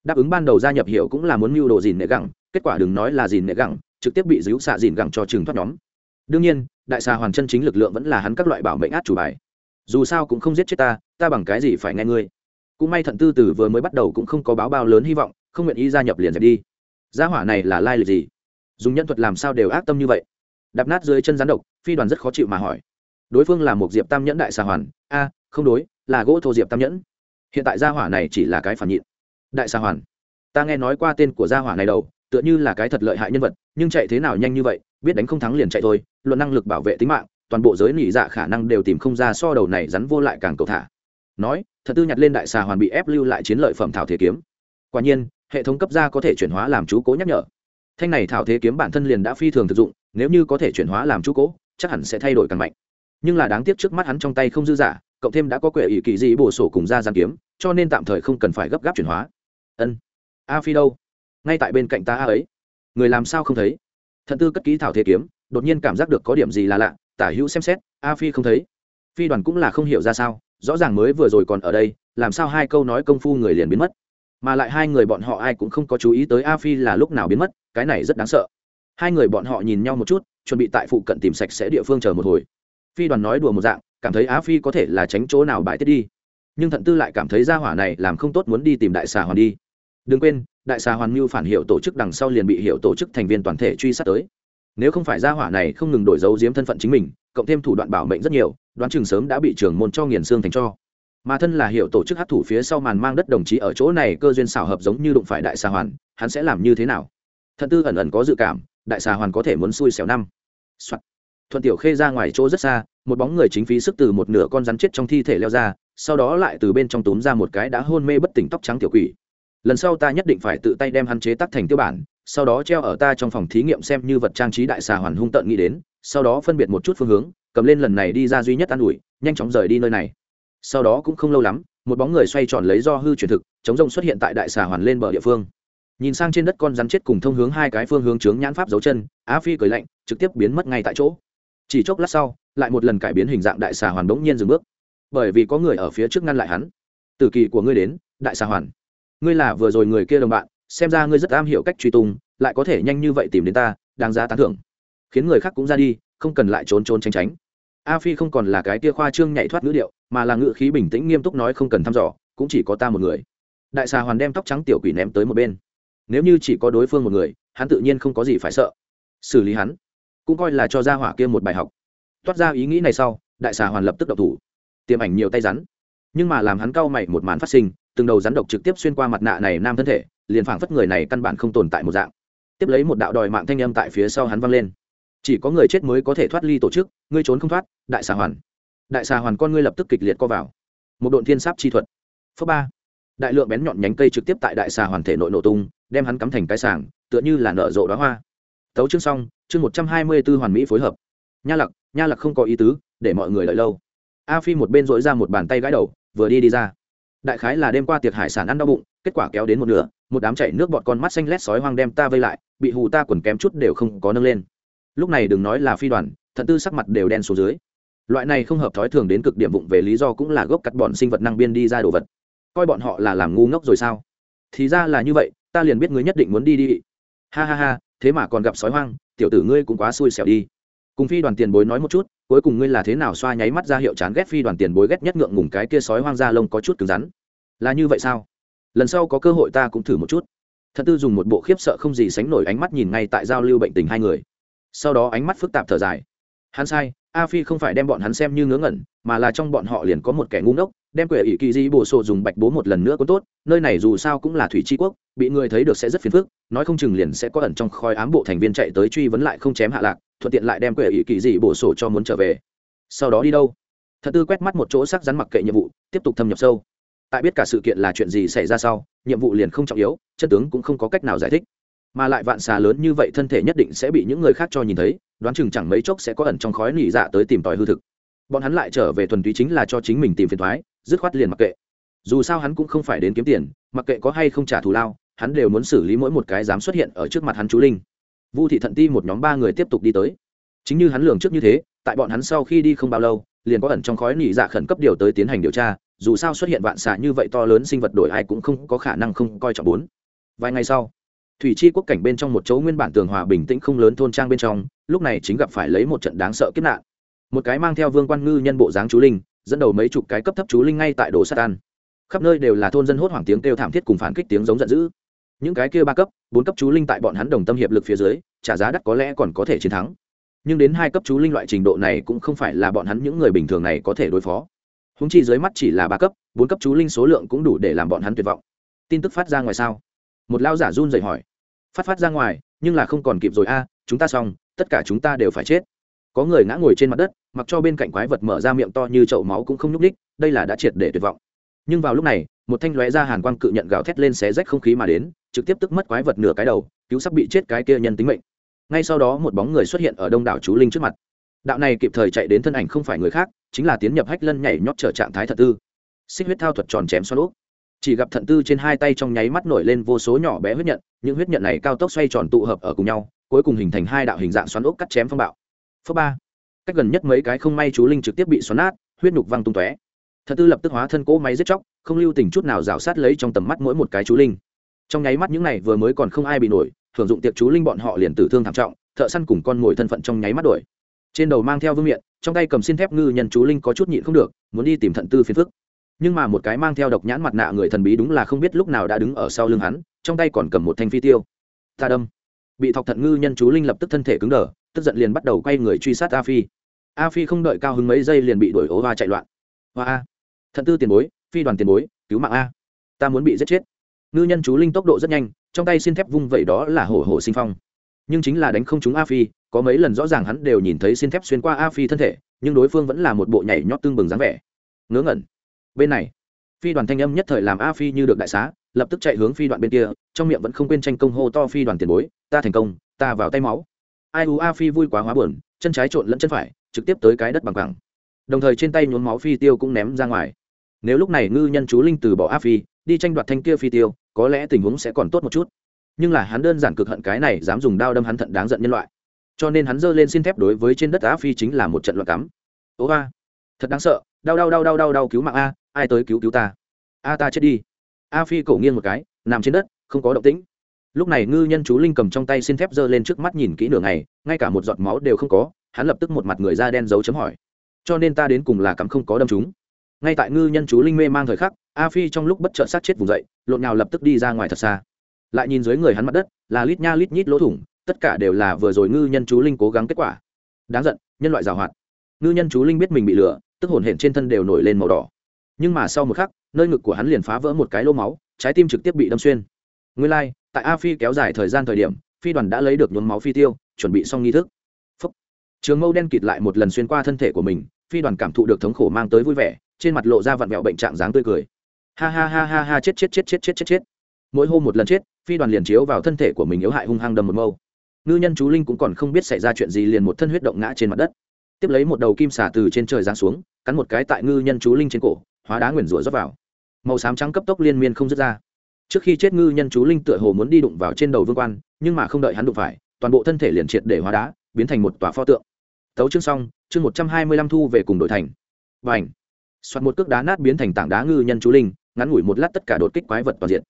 đáp ứng ban đầu gia nhập hiệu cũng là muốn mưu đồ dìn nệ gẳng, kết quả đừng nói là dìn nệ gẳng, trực tiếp bị díu xạ dìn gẳng cho chừng thoát nhóm. Đương nhiên, đại xà hoàn chân chính lực lượng vẫn là hắn các loại bảo mệnh át chủ bài. Dù sao cũng không giết chết ta ta bằng cái gì phải nghe ngươi? Cũng may thận tư tử vừa mới bắt đầu cũng không có báo bao lớn hy vọng, không nguyện ý gia nhập liền dẹp đi. Gia hỏa này là lai lịch gì? Dùng nhân thuật làm sao đều ác tâm như vậy? Đạp nát dưới chân rắn độc, phi đoàn rất khó chịu mà hỏi. Đối phương là một diệp tam nhẫn đại xà hoàn. A, không đối, là gỗ thô diệp tam nhẫn. Hiện tại gia hỏa này chỉ là cái phản nhịn đại xà hoàn, ta nghe nói qua tên của gia hỏa này đầu, tựa như là cái thật lợi hại nhân vật, nhưng chạy thế nào nhanh như vậy, biết đánh không thắng liền chạy thôi, luận năng lực bảo vệ tính mạng, toàn bộ giới nỉ dạ khả năng đều tìm không ra so đầu này rắn vô lại càng cầu thả. Nói, thật tư nhặt lên đại xà hoàn bị ép lưu lại chiến lợi phẩm thảo thế kiếm. Quả nhiên, hệ thống cấp gia có thể chuyển hóa làm chú cố nhắc nhở. Thanh này thảo thế kiếm bản thân liền đã phi thường thực dụng, nếu như có thể chuyển hóa làm chú cố, chắc hẳn sẽ thay đổi càng mạnh. Nhưng là đáng tiếc trước mắt hắn trong tay không dư giả, cộng thêm đã có quệ ỷ kỳ dị bổ sổ cùng ra giang kiếm, cho nên tạm thời không cần phải gấp gáp chuyển hóa ân. A phi đâu? Ngay tại bên cạnh ta a ấy. Người làm sao không thấy? Thận tư cất ký thảo thế kiếm, đột nhiên cảm giác được có điểm gì là lạ, tả hữu xem xét, a phi không thấy. Phi đoàn cũng là không hiểu ra sao, rõ ràng mới vừa rồi còn ở đây, làm sao hai câu nói công phu người liền biến mất. Mà lại hai người bọn họ ai cũng không có chú ý tới a phi là lúc nào biến mất, cái này rất đáng sợ. Hai người bọn họ nhìn nhau một chút, chuẩn bị tại phụ cận tìm sạch sẽ địa phương chờ một hồi. Phi đoàn nói đùa một dạng, cảm thấy á phi có thể là tránh chỗ nào bãi tiết đi. Nhưng thận tư lại cảm thấy gia hỏa này làm không tốt muốn đi tìm đại xà hoàn đi đừng quên, đại xà hoàn mưu phản hiệu tổ chức đằng sau liền bị hiệu tổ chức thành viên toàn thể truy sát tới. Nếu không phải gia hỏa này không ngừng đổi dấu diếm thân phận chính mình, cộng thêm thủ đoạn bảo mệnh rất nhiều, đoán chừng sớm đã bị trưởng môn cho nghiền xương thành cho. Mà thân là hiệu tổ chức hát thủ phía sau màn mang đất đồng chí ở chỗ này cơ duyên xảo hợp giống như đụng phải đại xà hoàn hắn sẽ làm như thế nào? Thận tư ẩn ẩn có dự cảm, đại xà hoàn có thể muốn xui xẻo năm、Soạn. thuận tiểu khê ra ngoài chỗ rất xa, một bóng người chính phí sức từ một nửa con rắn chết trong thi thể leo ra, sau đó lại từ bên trong túm ra một cái đã hôn mê bất tỉnh tóc trắng tiểu quỷ lần sau ta nhất định phải tự tay đem hắn chế tác thành tiêu bản, sau đó treo ở ta trong phòng thí nghiệm xem như vật trang trí đại xà hoàn hung tợn nghĩ đến, sau đó phân biệt một chút phương hướng, cầm lên lần này đi ra duy nhất an ủi, nhanh chóng rời đi nơi này. Sau đó cũng không lâu lắm, một bóng người xoay tròn lấy do hư truyền thực, chống rông xuất hiện tại đại xà hoàn lên bờ địa phương. Nhìn sang trên đất con rắn chết cùng thông hướng hai cái phương hướng chướng nhãn pháp dấu chân á phi cười lạnh, trực tiếp biến mất ngay tại chỗ. Chỉ chốc lát sau, lại một lần cải biến hình dạng đại xà hoàn bỗng nhiên dừng bước. Bởi vì có người ở phía trước ngăn lại hắn. Tử kỳ của ngươi đến, đại xà hoàn ngươi là vừa rồi người kia đồng bạn, xem ra ngươi rất am hiểu cách truy tung, lại có thể nhanh như vậy tìm đến ta, đáng giá tán thưởng. Khiến người khác cũng ra đi, không cần lại trốn trốn tránh tránh. A phi không còn là cái tia khoa trương nhảy thoát ngữ điệu, mà là ngữ khí bình tĩnh nghiêm túc nói không cần thăm dò, cũng chỉ có ta một người. Đại xà hoàn đem tóc trắng tiểu quỷ ném tới một bên. Nếu như chỉ có đối phương một người, hắn tự nhiên không có gì phải sợ. Xử lý hắn, cũng coi là cho ra hỏa kia một bài học. Toát ra ý nghĩ này sau, đại xà hoàn lập tức độc thủ. Tiềm ảnh nhiều tay rắn, nhưng mà làm hắn cau mày một màn phát sinh từng đầu rắn độc trực tiếp xuyên qua mặt nạ này nam thân thể, liền phảng phất người này căn bản không tồn tại một dạng. Tiếp lấy một đạo đòi mạng thanh âm tại phía sau hắn vang lên. Chỉ có người chết mới có thể thoát ly tổ chức, ngươi trốn không thoát, đại xà hoàn. Đại xà hoàn con ngươi lập tức kịch liệt co vào. Một độn thiên sáp chi thuật. Phớ ba. Đại lượng bén nhọn nhánh cây trực tiếp tại đại xà hoàn thể nội nổ tung, đem hắn cắm thành cái sàng, tựa như là nở rộ đóa hoa. Tấu chương xong, chương một trăm hai mươi b ố hoàn mỹ phối hợp. Nha lặc nha lặc không có ý tứ, để mọi người lợi lâu. A phi một bên dội ra một bàn tay gãi đầu, vừa đi đi ra đại khái là đêm qua tiệc hải sản ăn đau bụng, kết quả kéo đến một nửa, một đám chảy nước bọt con mắt xanh lét sói hoang đem ta vây lại, bị hù ta quần kém chút đều không có nâng lên. Lúc này đừng nói là phi đoàn, thận tư sắc mặt đều đen xuống dưới. Loại này không hợp thói thường đến cực điểm vụng về lý do cũng là gốc cắt bọn sinh vật năng biên đi ra đồ vật. Coi bọn họ là làm ngu ngốc rồi sao? Thì ra là như vậy, ta liền biết ngươi nhất định muốn đi đi. Ha ha ha, thế mà còn gặp sói hoang, tiểu tử ngươi cũng quá xui xẻo đi. Cùng phi đoàn tiền bối nói một chút cuối cùng ngươi là thế nào xoa nháy mắt ra hiệu chán ghét phi đoàn tiền bối ghét nhất ngượng ngùng cái kia sói hoang da lông có chút cứng rắn? Là như vậy sao? Lần sau có cơ hội ta cũng thử một chút. Thật tư dùng một bộ khiếp sợ không gì sánh nổi ánh mắt nhìn ngay tại giao lưu bệnh tình hai người. Sau đó ánh mắt phức tạp thở dài. Hắn sai a phi không phải đem bọn hắn xem như ngớ ngẩn, mà là trong bọn họ liền có một kẻ ngu ngốc, đem quệ ỷ kỳ di bổ sổ dùng bạch bố một lần nữa có tốt, nơi này dù sao cũng là thủy tri quốc, bị người thấy được sẽ rất phiền phức, nói không chừng liền sẽ có ẩn trong khói ám bộ thành viên chạy tới truy vấn lại không chém hạ lạc, thuận tiện lại đem quệ ỷ kỳ di bổ sổ cho muốn trở về. Sau đó đi đâu? Thật tư quét mắt một chỗ sắc rắn mặc kệ nhiệm vụ, tiếp tục thâm nhập sâu. Tại biết cả sự kiện là chuyện gì xảy ra sau, nhiệm vụ liền không trọng yếu, chân tướng cũng không có cách nào giải thích mà lại vạn xà lớn như vậy thân thể nhất định sẽ bị những người khác cho nhìn thấy, đoán chừng chẳng mấy chốc sẽ có ẩn trong khói nỉ dạ tới tìm tòi hư thực. Bọn hắn lại trở về thuần túy chính là cho chính mình tìm phiền thoái, dứt khoát liền mặc kệ. Dù sao hắn cũng không phải đến kiếm tiền, mặc kệ có hay không trả thù lao, hắn đều muốn xử lý mỗi một cái dám xuất hiện ở trước mặt hắn chú linh. Vu thị thận ti một nhóm ba người tiếp tục đi tới. Chính như hắn lường trước như thế, tại bọn hắn sau khi đi không bao lâu, liền có ẩn trong khói nỉ dạ khẩn cấp điều tới tiến hành điều tra, dù sao xuất hiện vạn xạ như vậy to lớn sinh vật đổi ai cũng không có khả năng không coi trọng bốn. Vài ngày sau thủy chi quốc cảnh bên trong một chỗ nguyên bản tường hòa bình tĩnh không lớn thôn trang bên trong, lúc này chính gặp phải lấy một trận đáng sợ kiếp nạn. Một cái mang theo vương quan ngư nhân bộ dáng chú linh, dẫn đầu mấy chục cái cấp thấp chú linh ngay tại đồ sát an khắp nơi đều là thôn dân hốt hoảng tiếng kêu thảm thiết cùng phản kích tiếng giống giận dữ. Những cái kia ba cấp, bốn cấp chú linh tại bọn hắn đồng tâm hiệp lực phía dưới, trả giá đắt có lẽ còn có thể chiến thắng. Nhưng đến hai cấp chú linh loại trình độ này cũng không phải là bọn hắn những người bình thường này có thể đối phó. Húng chi dưới mắt chỉ là ba cấp, bốn cấp chú linh số lượng cũng đủ để làm bọn hắn tuyệt vọng. Tin tức phát ra ngoài sao? Một lao giả run rẩy hỏi. Phát phát ra ngoài, nhưng là không còn kịp rồi a, chúng ta xong, tất cả chúng ta đều phải chết. Có người ngã ngồi trên mặt đất, mặc cho bên cạnh quái vật mở ra miệng to như chậu máu cũng không nhúc ních đây là đã triệt để tuyệt vọng. Nhưng vào lúc này, một thanh lóe ra hàn quang cự nhận gào thét lên xé rách không khí mà đến, trực tiếp tức mất quái vật nửa cái đầu, cứu sắp bị chết cái kia nhân tính mệnh. Ngay sau đó một bóng người xuất hiện ở đông đảo chú linh trước mặt. Đạo này kịp thời chạy đến thân ảnh không phải người khác, chính là tiến nhập hách lân nhảy nhót trở trạng thái thật tư. Xích huyết thao thuật tròn chém xoắn úp chỉ gặp thận tư trên hai tay trong nháy mắt nổi lên vô số nhỏ bé huyết nhận, những huyết nhận này cao tốc xoay tròn tụ hợp ở cùng nhau, cuối cùng hình thành hai đạo hình dạng xoắn ốc cắt chém phong bạo. Phớ ba. Cách gần nhất mấy cái không may chú linh trực tiếp bị xoắn nát, huyết nhục văng tung tóe. Thận tư lập tức hóa thân cỗ máy giết chóc, không lưu tình chút nào rào sát lấy trong tầm mắt mỗi một cái chú linh. Trong nháy mắt những này vừa mới còn không ai bị nổi thường dụng tiệc chú linh bọn họ liền tử thương thảm trọng, thợ săn cùng con mồi thân phận trong nháy mắt đổi. Trên đầu mang theo vương miện, trong tay cầm xin thép ngư nhân chú linh có chút nhịn không được, muốn đi tìm thận tư phiền phức nhưng mà một cái mang theo độc nhãn mặt nạ người thần bí đúng là không biết lúc nào đã đứng ở sau lưng hắn, trong tay còn cầm một thanh phi tiêu. Ta đâm. Bị thọc thận ngư nhân chú linh lập tức thân thể cứng đờ, tức giận liền bắt đầu quay người truy sát a phi. A phi không đợi cao hứng mấy giây liền bị đuổi ố va chạy loạn. Hoa a. Thận tư tiền bối, phi đoàn tiền bối, cứu mạng a. Ta muốn bị giết chết. Ngư nhân chú linh tốc độ rất nhanh, trong tay xin thép vung vậy đó là hổ hổ sinh phong. Nhưng chính là đánh không trúng a phi, có mấy lần rõ ràng hắn đều nhìn thấy xin thép xuyên qua a phi thân thể, nhưng đối phương vẫn là một bộ nhảy nhót tương bừng dáng vẻ. Ngớ ngẩn bên này. Phi đoàn thanh âm nhất thời làm a phi như được đại xá, lập tức chạy hướng phi đoàn bên kia, trong miệng vẫn không quên tranh công hô to phi đoàn tiền bối, ta thành công, ta vào tay máu. Ai u a phi vui quá hóa buồn, chân trái trộn lẫn chân phải, trực tiếp tới cái đất bằng bằng đồng thời trên tay nhốn máu phi tiêu cũng ném ra ngoài. Nếu lúc này ngư nhân chú linh từ bỏ a phi, đi tranh đoạt thanh kia phi tiêu, có lẽ tình huống sẽ còn tốt một chút. Nhưng là hắn đơn giản cực hận cái này dám dùng đao đâm hắn thận đáng giận nhân loại. Cho nên hắn giơ lên xin thép đối với trên đất a phi chính là một trận loạn cắm. Ố a, thật đáng sợ, đau đau đau đau đau đau cứu mạng a ai tới cứu cứu ta? A, ta chết đi. A phi cổ nghiêng một cái, nằm trên đất, không có động tĩnh. Lúc này ngư nhân chú linh cầm trong tay xin thép giơ lên trước mắt nhìn kỹ nửa ngày, ngay cả một giọt máu đều không có, hắn lập tức một mặt người da đen dấu chấm hỏi. Cho nên ta đến cùng là cắm không có đâm chúng. Ngay tại ngư nhân chú linh mê mang thời khắc, a phi trong lúc bất chợt sát chết vùng dậy, lộn nào lập tức đi ra ngoài thật xa. Lại nhìn dưới người hắn mặt đất, là lít nha lít nhít lỗ thủng, tất cả đều là vừa rồi ngư nhân chú linh cố gắng kết quả. Đáng giận, nhân loại giàu hoạt. Ngư nhân chú linh biết mình bị lừa, tức hổn hển trên thân đều nổi lên màu đỏ nhưng mà sau một khắc nơi ngực của hắn liền phá vỡ một cái lô máu trái tim trực tiếp bị đâm xuyên. Nguyên lai、like, tại a phi kéo dài thời gian thời điểm phi đoàn đã lấy được nhuốm máu phi tiêu chuẩn bị xong nghi thức. Phúc. trường mâu đen kịt lại một lần xuyên qua thân thể của mình phi đoàn cảm thụ được thống khổ mang tới vui vẻ trên mặt lộ ra vặn vẹo bệnh trạng dáng tươi cười. Ha ha ha ha ha chết chết chết chết chết chết chết. Mỗi hôm một lần chết phi đoàn liền chiếu vào thân thể của mình yếu hại hung hăng đâm một mâu. Ngư nhân chú linh cũng còn không biết xảy ra chuyện gì liền một thân huyết động ngã trên mặt đất. Tiếp lấy một đầu kim xả từ trên trời giáng xuống cắn một cái tại ngư nhân chú linh trên cổ hóa đá nguyền rủa rót vào. Màu xám trắng cấp tốc liên miên không dứt ra. Trước khi chết ngư nhân chú linh tựa hồ muốn đi đụng vào trên đầu vương quan, nhưng mà không đợi hắn đụng phải, toàn bộ thân thể liền triệt để hóa đá, biến thành một tòa pho tượng. Tấu chương xong, chương một trăm hai mươi lăm thu về cùng đội thành. Và ảnh soạt một cước đá nát biến thành tảng đá ngư nhân chú linh, ngắn ngủi một lát tất cả đột kích quái vật toàn diện.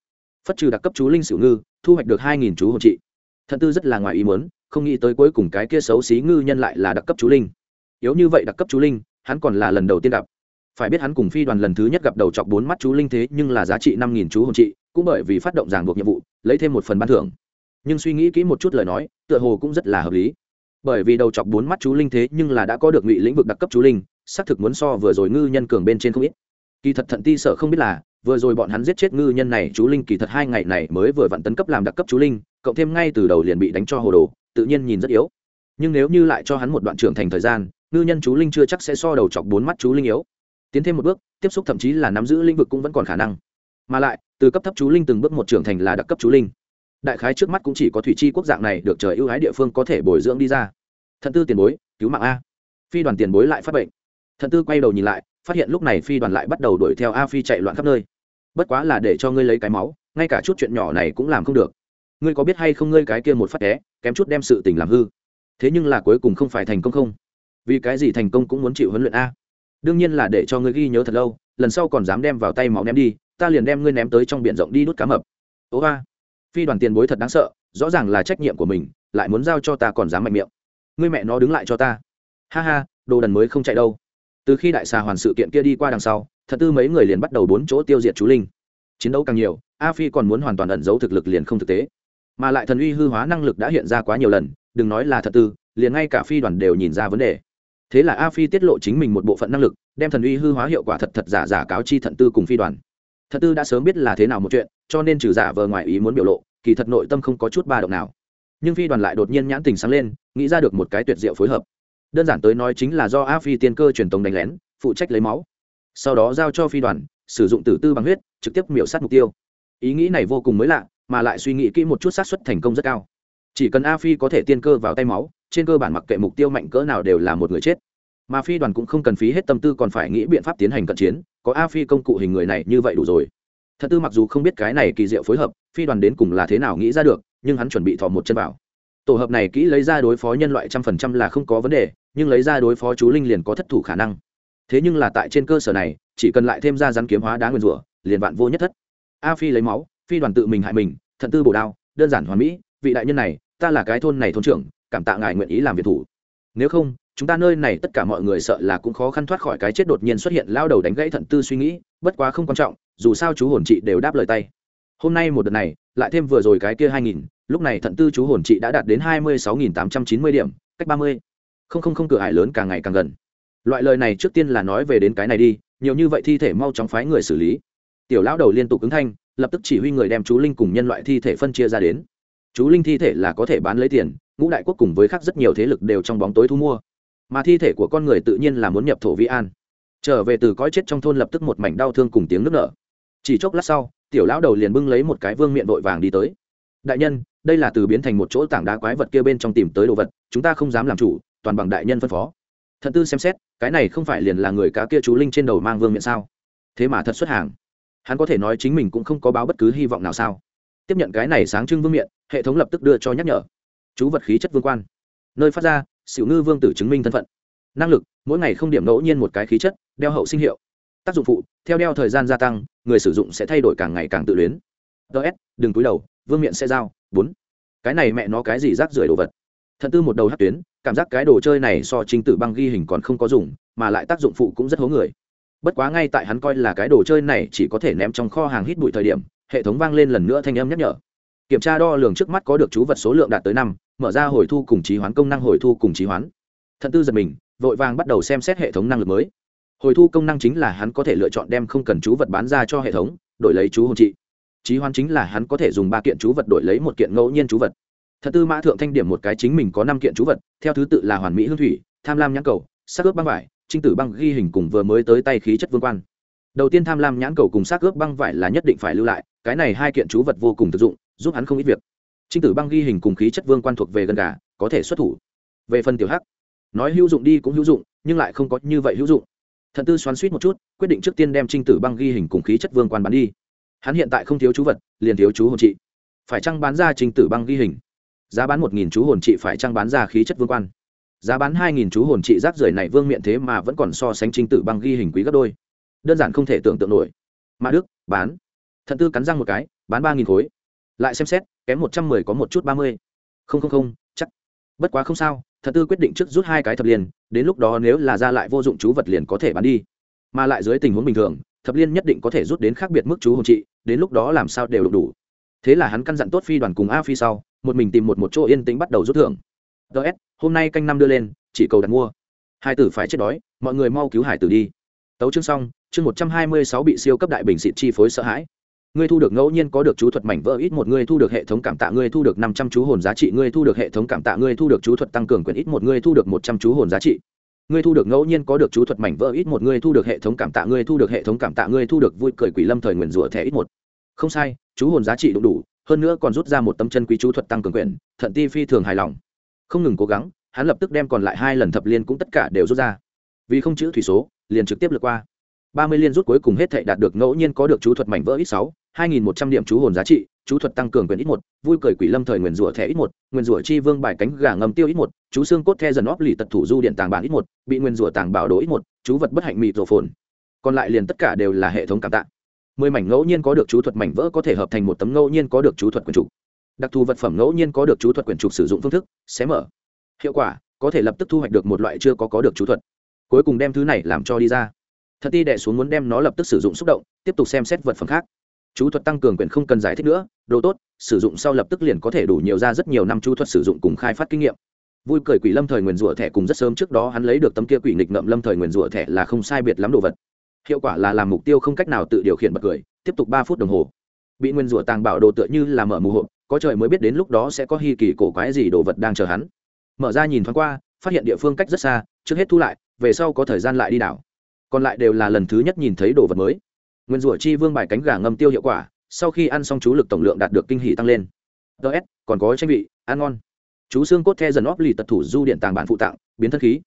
Phất trừ đặc cấp chú linh sử ngư, thu hoạch được hai nghìn chú hồn trị. Thận tư rất là ngoài ý muốn, không nghĩ tới cuối cùng cái kia xấu xí ngư nhân lại là đặc cấp chú linh. Yếu như vậy đặc cấp chú linh, hắn còn là lần đầu tiên gặp phải biết hắn cùng phi đoàn lần thứ nhất gặp đầu chọc bốn mắt chú linh thế, nhưng là giá trị năm nghìn chú hồn trị, cũng bởi vì phát động ràng buộc nhiệm vụ, lấy thêm một phần ban thưởng. Nhưng suy nghĩ kỹ một chút lời nói, tựa hồ cũng rất là hợp lý. Bởi vì đầu chọc bốn mắt chú linh thế, nhưng là đã có được ngụy lĩnh vực đặc cấp chú linh, xác thực muốn so vừa rồi ngư nhân cường bên trên không ít. Kỳ thật thận ti sợ không biết là, vừa rồi bọn hắn giết chết ngư nhân này chú linh kỳ thật hai ngày này mới vừa vặn tấn cấp làm đặc cấp chú linh, cộng thêm ngay từ đầu liền bị đánh cho hồ đồ, tự nhiên nhìn rất yếu. Nhưng nếu như lại cho hắn một đoạn trưởng thành thời gian, ngư nhân chú linh chưa chắc sẽ so đầu chọc bốn mắt chú linh yếu tiến thêm một bước, tiếp xúc thậm chí là nắm giữ lĩnh vực cũng vẫn còn khả năng. Mà lại, từ cấp thấp chú linh từng bước một trưởng thành là đặc cấp chú linh. Đại khái trước mắt cũng chỉ có thủy chi quốc dạng này được trời ưu ái địa phương có thể bồi dưỡng đi ra. Thận tư tiền bối, cứu mạng a. Phi đoàn tiền bối lại phát bệnh. Thận tư quay đầu nhìn lại, phát hiện lúc này phi đoàn lại bắt đầu đuổi theo a phi chạy loạn khắp nơi. Bất quá là để cho ngươi lấy cái máu, ngay cả chút chuyện nhỏ này cũng làm không được. Ngươi có biết hay không ngươi cái kia một phát té, kém chút đem sự tình làm hư. Thế nhưng là cuối cùng không phải thành công không? Vì cái gì thành công cũng muốn chịu huấn luyện a? Đương nhiên là để cho ngươi ghi nhớ thật lâu, lần sau còn dám đem vào tay máu ném đi, ta liền đem ngươi ném tới trong biển rộng đi đút cá mập. Ố ba. Phi đoàn tiền bối thật đáng sợ, rõ ràng là trách nhiệm của mình, lại muốn giao cho ta còn dám mạnh miệng. Ngươi mẹ nó đứng lại cho ta. Ha ha, đồ đần mới không chạy đâu. Từ khi đại xà hoàn sự kiện kia đi qua đằng sau, thật tư mấy người liền bắt đầu bốn chỗ tiêu diệt chú linh. Chiến đấu càng nhiều, a phi còn muốn hoàn toàn ẩn giấu thực lực liền không thực tế. Mà lại thần uy hư hóa năng lực đã hiện ra quá nhiều lần, đừng nói là thật tư, liền ngay cả phi đoàn đều nhìn ra vấn đề thế là a phi tiết lộ chính mình một bộ phận năng lực, đem thần uy hư hóa hiệu quả thật thật giả giả cáo chi thận tư cùng phi đoàn. Thận tư đã sớm biết là thế nào một chuyện, cho nên trừ giả vờ ngoài ý muốn biểu lộ, kỳ thật nội tâm không có chút ba động nào. Nhưng phi đoàn lại đột nhiên nhãn tình sáng lên, nghĩ ra được một cái tuyệt diệu phối hợp. Đơn giản tới nói chính là do a phi tiên cơ truyền tống đánh lén, phụ trách lấy máu. Sau đó giao cho phi đoàn, sử dụng tử tư bằng huyết, trực tiếp miểu sát mục tiêu. Ý nghĩ này vô cùng mới lạ, mà lại suy nghĩ kỹ một chút xác suất thành công rất cao. Chỉ cần a phi có thể tiên cơ vào tay máu trên cơ bản mặc kệ mục tiêu mạnh cỡ nào đều là một người chết. Mà phi đoàn cũng không cần phí hết tâm tư còn phải nghĩ biện pháp tiến hành cận chiến, có a phi công cụ hình người này như vậy đủ rồi. Thật tư mặc dù không biết cái này kỳ diệu phối hợp, phi đoàn đến cùng là thế nào nghĩ ra được, nhưng hắn chuẩn bị thò một chân vào. Tổ hợp này kỹ lấy ra đối phó nhân loại trăm phần trăm là không có vấn đề, nhưng lấy ra đối phó chú linh liền có thất thủ khả năng. Thế nhưng là tại trên cơ sở này, chỉ cần lại thêm ra rắn kiếm hóa đá nguyên rủa, liền vạn vô nhất thất. A phi lấy máu, phi đoàn tự mình hại mình thận tư bổ đao, đơn giản hoàn mỹ, vị đại nhân này, ta là cái thôn này thôn trưởng cảm tạ ngài nguyện ý làm việc thủ. Nếu không, chúng ta nơi này tất cả mọi người sợ là cũng khó khăn thoát khỏi cái chết đột nhiên xuất hiện lao đầu đánh gãy thận tư suy nghĩ, bất quá không quan trọng, dù sao chú hồn chị đều đáp lời tay. Hôm nay một đợt này, lại thêm vừa rồi cái kia hai nghìn, lúc này thận tư chú hồn chị đã đạt đến hai mươi sáu nghìn tám trăm chín mươi điểm, cách ba mươi. Không không không, cửa hải lớn càng ngày càng gần. Loại lời này trước tiên là nói về đến cái này đi, nhiều như vậy thi thể mau chóng phái người xử lý. Tiểu lão đầu liên tục ứng thanh, lập tức chỉ huy người đem chú linh cùng nhân loại thi thể phân chia ra đến chú linh thi thể là có thể bán lấy tiền, ngũ đại quốc cùng với khác rất nhiều thế lực đều trong bóng tối thu mua. Mà thi thể của con người tự nhiên là muốn nhập thổ vi an. Trở về từ cõi chết trong thôn lập tức một mảnh đau thương cùng tiếng nước nở. Chỉ chốc lát sau, tiểu lão đầu liền bưng lấy một cái vương miệng vội vàng đi tới. Đại nhân, đây là từ biến thành một chỗ tảng đá quái vật kia bên trong tìm tới đồ vật, chúng ta không dám làm chủ, toàn bằng đại nhân phân phó. Thận tư xem xét, cái này không phải liền là người cá kia chú linh trên đầu mang vương miệng sao? Thế mà thật xuất hàng. Hắn có thể nói chính mình cũng không có báo bất cứ hy vọng nào sao? Tiếp nhận cái này sáng trưng vương miệng hệ thống lập tức đưa cho nhắc nhở. Chú vật khí chất vương quan. Nơi phát ra, xỉu ngư vương tử chứng minh thân phận. Năng lực, mỗi ngày không điểm ngẫu nhiên một cái khí chất, đeo hậu sinh hiệu. Tác dụng phụ, theo đeo thời gian gia tăng, người sử dụng sẽ thay đổi càng ngày càng tự luyến. Ts đừng túi đầu, vương miện sẽ giao. Bốn. Cái này mẹ nó cái gì rác rưởi đồ vật? Thận tư một đầu hát tuyến, cảm giác cái đồ chơi này so trình tử băng ghi hình còn không có dùng, mà lại tác dụng phụ cũng rất hố người. Bất quá ngay tại hắn coi là cái đồ chơi này chỉ có thể ném trong kho hàng hít bụi thời điểm, hệ thống vang lên lần nữa thanh âm nhắc nhở kiểm tra đo lường trước mắt có được chú vật số lượng đạt tới năm, mở ra hồi thu cùng trí hoán công năng hồi thu cùng trí hoán. Thận tư giật mình, vội vàng bắt đầu xem xét hệ thống năng lực mới. Hồi thu công năng chính là hắn có thể lựa chọn đem không cần chú vật bán ra cho hệ thống, đổi lấy chú hồn trị. Trí hoán chính là hắn có thể dùng ba kiện chú vật đổi lấy một kiện ngẫu nhiên chú vật. Thật tư mã thượng thanh điểm một cái chính mình có năm kiện chú vật, theo thứ tự là hoàn mỹ hương thủy, tham lam nhãn cầu, sắc ướp băng vải, trinh tử băng ghi hình cùng vừa mới tới tay khí chất vương quan. Đầu tiên tham lam nhãn cầu cùng sắc ướp băng vải là nhất định phải lưu lại, cái này hai kiện chú vật vô cùng thực dụng giúp hắn không ít việc. Trinh tử băng ghi hình cùng khí chất vương quan thuộc về gần gà, có thể xuất thủ. Về phần tiểu hắc, nói hữu dụng đi cũng hữu dụng, nhưng lại không có như vậy hữu dụng. Thần tư xoắn suýt một chút, quyết định trước tiên đem trinh tử băng ghi hình cùng khí chất vương quan bán đi. Hắn hiện tại không thiếu chú vật, liền thiếu chú hồn trị. Phải chăng bán ra trinh tử băng ghi hình? Giá bán một nghìn chú hồn trị phải chăng bán ra khí chất vương quan? Giá bán hai nghìn chú hồn trị rác rưởi này vương miện thế mà vẫn còn so sánh trinh tử băng ghi hình quý gấp đôi. Đơn giản không thể tưởng tượng nổi. Mã đức, bán. Thần tư cắn răng một cái, bán ba nghìn khối lại xem xét kém một trăm mười có một chút ba mươi. Không không không chắc. Bất quá không sao thật tư quyết định trước rút hai cái thập liên đến lúc đó nếu là ra lại vô dụng chú vật liền có thể bán đi. Mà lại dưới tình huống bình thường thập liên nhất định có thể rút đến khác biệt mức chú hồn trị đến lúc đó làm sao đều đủ, đủ. Thế là hắn căn dặn tốt phi đoàn cùng a phi sau một mình tìm một một chỗ yên tĩnh bắt đầu rút thưởng. Ts hôm nay canh năm đưa lên chỉ cầu đặt mua. Hai tử phải chết đói mọi người mau cứu hải tử đi. Tấu chương xong chương một trăm hai mươi sáu bị siêu cấp đại bình xịt chi phối sợ hãi ngươi thu được ngẫu nhiên có được chú thuật mảnh vỡ ít một ngươi thu được hệ thống cảm tạ ngươi thu được năm trăm chú hồn giá trị ngươi thu được hệ thống cảm tạ ngươi thu được chú thuật tăng cường quyền ít một ngươi thu được một trăm chú hồn giá trị ngươi thu được ngẫu nhiên có được chú thuật mảnh vỡ ít một ngươi thu được hệ thống cảm tạ ngươi thu được hệ thống cảm tạ ngươi thu được vui cười quỷ lâm thời nguyền rủa thẻ ít một không sai chú hồn giá trị đủ đủ hơn nữa còn rút ra một tấm chân quý chú thuật tăng cường quyền thận ti phi thường hài lòng không ngừng cố gắng hắn lập tức đem còn lại hai lần thập liên cũng tất cả đều rút ra vì không chữ thủy số liền trực tiếp lượt qua ba mươi liên rút cuối cùng hết thảy đạt được ngẫu nhiên có được chú thuật mảnh vỡ ít sáu, hai nghìn một trăm điểm chú hồn giá trị, chú thuật tăng cường quyền ít một, vui cười quỷ lâm thời nguyền rủa thẻ ít một, nguyền rủa chi vương bài cánh gà ngầm tiêu ít một, chú xương cốt the dần óp lì tật thủ du điện tàng bản ít một, bị nguyền rủa tàng bảo đồ ít một, chú vật bất hạnh mịt rổ phồn. Còn lại liền tất cả đều là hệ thống cảm tạ. Mười mảnh ngẫu nhiên có được chú thuật mảnh vỡ có thể hợp thành một tấm ngẫu nhiên có được chú thuật quyền trục. Đặc thù vật phẩm ngẫu nhiên có được chú thuật quyền trục sử dụng phương thức, xé mở. Hiệu quả, có thể lập tức thu hoạch được một loại chưa có có được chú thuật. Cuối cùng đem thứ này làm cho đi ra thật ti đẻ xuống muốn đem nó lập tức sử dụng xúc động, tiếp tục xem xét vật phẩm khác. Chú thuật tăng cường quyền không cần giải thích nữa, đồ tốt, sử dụng sau lập tức liền có thể đủ nhiều ra rất nhiều năm chú thuật sử dụng cùng khai phát kinh nghiệm. Vui cười quỷ lâm thời nguyền rủa thẻ cùng rất sớm trước đó hắn lấy được tấm kia quỷ nghịch ngậm lâm thời nguyền rủa thẻ là không sai biệt lắm đồ vật. Hiệu quả là làm mục tiêu không cách nào tự điều khiển bật cười, tiếp tục ba phút đồng hồ. Bị nguyên rủa tàng bảo đồ tựa như là mở mù hộp, có trời mới biết đến lúc đó sẽ có hy kỳ cổ quái gì đồ vật đang chờ hắn. Mở ra nhìn thoáng qua, phát hiện địa phương cách rất xa, trước hết thu lại, về sau có thời gian lại đi đảo còn lại đều là lần thứ nhất nhìn thấy đồ vật mới. Nguyên rủa chi vương bài cánh gà ngâm tiêu hiệu quả, sau khi ăn xong chú lực tổng lượng đạt được kinh hỷ tăng lên. Ts còn có tranh vị, ăn ngon. Chú xương cốt the dần óp lì tật thủ du điện tàng bản phụ tạng biến thân khí.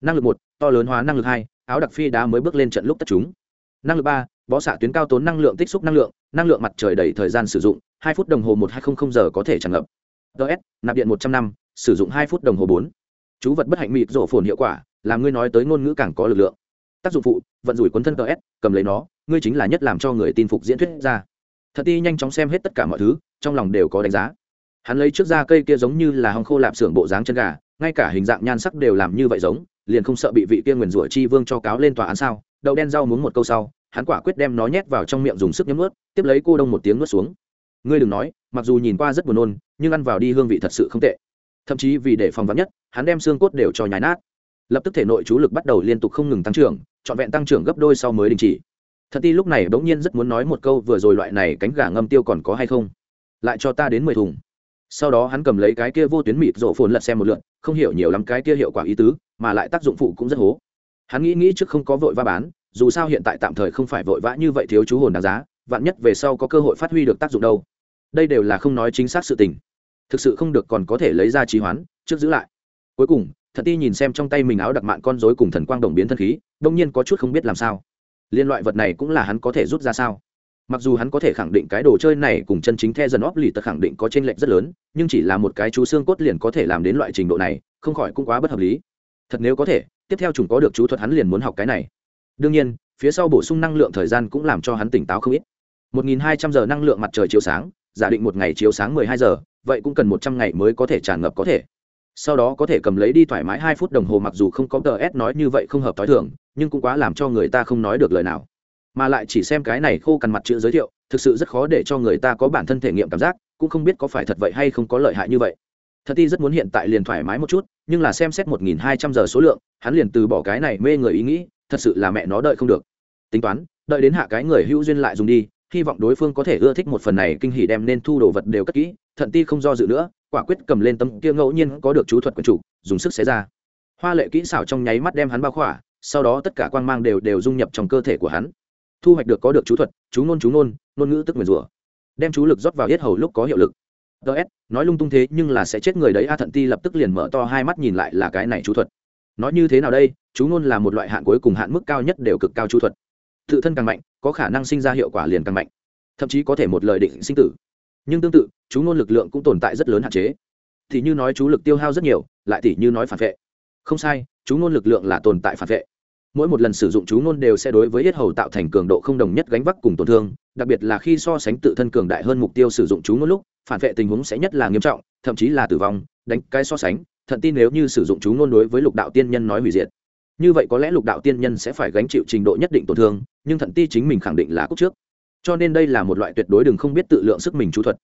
Năng lực một, to lớn hóa năng lực hai, áo đặc phi đá mới bước lên trận lúc tất chúng. Năng lực ba bó xạ tuyến cao tốn năng lượng tích xúc năng lượng năng lượng mặt trời đầy thời gian sử dụng, hai phút đồng hồ một hai không giờ có thể tràn ngập. Ts nạp điện một trăm năm, sử dụng hai phút đồng hồ bốn. Chú vật bất hạnh mịt rổ phồn hiệu quả, làm ngươi nói tới ngôn ngữ càng có lực lượng tác dụng phụ, vận rủi cuốn thân ts cầm lấy nó, ngươi chính là nhất làm cho người tin phục diễn thuyết ra. Thật ti nhanh chóng xem hết tất cả mọi thứ, trong lòng đều có đánh giá. Hắn lấy trước ra cây kia giống như là hòng khô lạp xưởng bộ dáng chân gà, ngay cả hình dạng nhan sắc đều làm như vậy giống, liền không sợ bị vị kia nguyền rủa chi vương cho cáo lên tòa án sao? Đậu đen rau muốn một câu sau, hắn quả quyết đem nó nhét vào trong miệng dùng sức nhấm nuốt, tiếp lấy cô đông một tiếng nuốt xuống. Ngươi đừng nói, mặc dù nhìn qua rất buồn nôn, nhưng ăn vào đi hương vị thật sự không tệ. Thậm chí vì để phòng vắn nhất, hắn đem xương cốt đều cho nhái nát lập tức thể nội chú lực bắt đầu liên tục không ngừng tăng trưởng, trọn vẹn tăng trưởng gấp đôi sau mới đình chỉ. Thật ti lúc này bỗng nhiên rất muốn nói một câu, vừa rồi loại này cánh gà ngâm tiêu còn có hay không? Lại cho ta đến mười thùng. Sau đó hắn cầm lấy cái kia vô tuyến mịt rộ phồn lật xem một lượn không hiểu nhiều lắm cái kia hiệu quả ý tứ, mà lại tác dụng phụ cũng rất hố. Hắn nghĩ nghĩ trước không có vội va bán, dù sao hiện tại tạm thời không phải vội vã như vậy thiếu chú hồn đáng giá, vạn nhất về sau có cơ hội phát huy được tác dụng đâu. Đây đều là không nói chính xác sự tình. Thực sự không được còn có thể lấy ra trí hoán trước giữ lại. Cuối cùng thật ti nhìn xem trong tay mình áo đặc mạn con dối cùng thần quang đồng biến thân khí, đông nhiên có chút không biết làm sao. Liên loại vật này cũng là hắn có thể rút ra sao? Mặc dù hắn có thể khẳng định cái đồ chơi này cùng chân chính the dần óp lì tật khẳng định có t r ê n lệch rất lớn, nhưng chỉ là một cái chú xương cốt liền có thể làm đến loại trình độ này, không khỏi cũng quá bất hợp lý. Thật nếu có thể, tiếp theo chúng có được chú thuật hắn liền muốn học cái này. Đương nhiên, phía sau bổ sung năng lượng thời gian cũng làm cho hắn tỉnh táo không ít. 1.200 giờ năng lượng mặt trời chiếu sáng, giả định một ngày chiếu sáng 12 giờ, vậy cũng cần 100 ngày mới có thể tràn ngập có thể sau đó có thể cầm lấy đi thoải mái hai phút đồng hồ mặc dù không có tờ s nói như vậy không hợp t h o i thường, nhưng cũng quá làm cho người ta không nói được lời nào. Mà lại chỉ xem cái này khô cằn mặt chữ giới thiệu, thực sự rất khó để cho người ta có bản thân thể nghiệm cảm giác, cũng không biết có phải thật vậy hay không có lợi hại như vậy. Thật ti rất muốn hiện tại liền thoải mái một chút, nhưng là xem xét một nghìn hai trăm giờ số lượng, hắn liền từ bỏ cái này mê người ý nghĩ, thật sự là mẹ nó đợi không được. Tính toán, đợi đến hạ cái người hữu duyên lại dùng đi hy vọng đối phương có thể ưa thích một phần này kinh hỉ đem nên thu đồ vật đều cất kỹ, thận ti không do dự nữa, quả quyết cầm lên tấm kia ngẫu nhiên có được chú thuật quần chủ, dùng sức xé ra. Hoa lệ kỹ xảo trong nháy mắt đem hắn bao khỏa, sau đó tất cả quang mang đều đều dung nhập trong cơ thể của hắn. Thu hoạch được có được chú thuật, chú nôn chú nôn ngôn ngữ tức nguyền rủa. Đem chú lực rót vào yết hầu lúc có hiệu lực. Ts nói lung tung thế nhưng là sẽ chết người đấy, a thận ti lập tức liền mở to hai mắt nhìn lại là cái này chú thuật. Nói như thế nào đây, chú ngôn là một loại hạn cuối cùng hạn mức cao nhất đều cực cao chú thuật tự thân càng mạnh, có khả năng sinh ra hiệu quả liền càng mạnh. Thậm chí có thể một lời định sinh tử. Nhưng tương tự, chú ngôn lực lượng cũng tồn tại rất lớn hạn chế. Thì như nói chú lực tiêu hao rất nhiều, lại thì như nói phản vệ. Không sai, chú ngôn lực lượng là tồn tại phản vệ. Mỗi một lần sử dụng chú ngôn đều sẽ đối với yết hầu tạo thành cường độ không đồng nhất gánh vác cùng tổn thương, đặc biệt là khi so sánh tự thân cường đại hơn mục tiêu sử dụng chú ngôn lúc, phản vệ tình huống sẽ nhất là nghiêm trọng, thậm chí là tử vong. Đánh cái so sánh, thận tin nếu như sử dụng chú ngôn đối với lục đạo tiên nhân nói hủy diệt như vậy có lẽ lục đạo tiên nhân sẽ phải gánh chịu trình độ nhất định tổn thương, nhưng thận ti chính mình khẳng định là cúc trước. Cho nên đây là một loại tuyệt đối đừng không biết tự lượng sức mình chú thuật.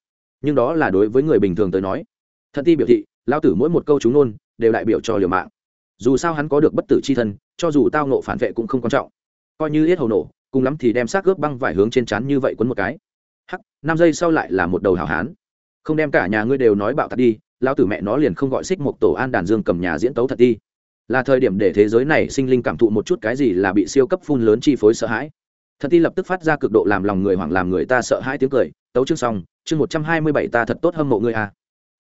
Nhưng đó là đối với người bình thường tới nói. Thận ti biểu thị lao tử mỗi một câu chúng ngôn, đều đại biểu cho liều mạng. Dù sao hắn có được bất tử c h i thân, cho dù tao nộ phản vệ cũng không quan trọng. Coi như hết hầu nổ, cùng lắm thì đem xác ướp băng vải hướng trên chán như vậy quấn một cái. Hắc, năm giây sau lại là một đầu hảo hán. Không đem cả nhà ngươi đều nói bạo thật đi lao tử mẹ nó liền không gọi xích một tổ an đàn dương cầm nhà diễn tấu thật đi là thời điểm để thế giới này sinh linh cảm thụ một chút cái gì là bị siêu cấp phun lớn chi phối sợ hãi. Thật ti lập tức phát ra cực độ làm lòng người hoảng làm người ta sợ hãi tiếng cười, tấu chương xong, chương một trăm hai mươi bảy ta thật tốt hâm mộ ngươi à.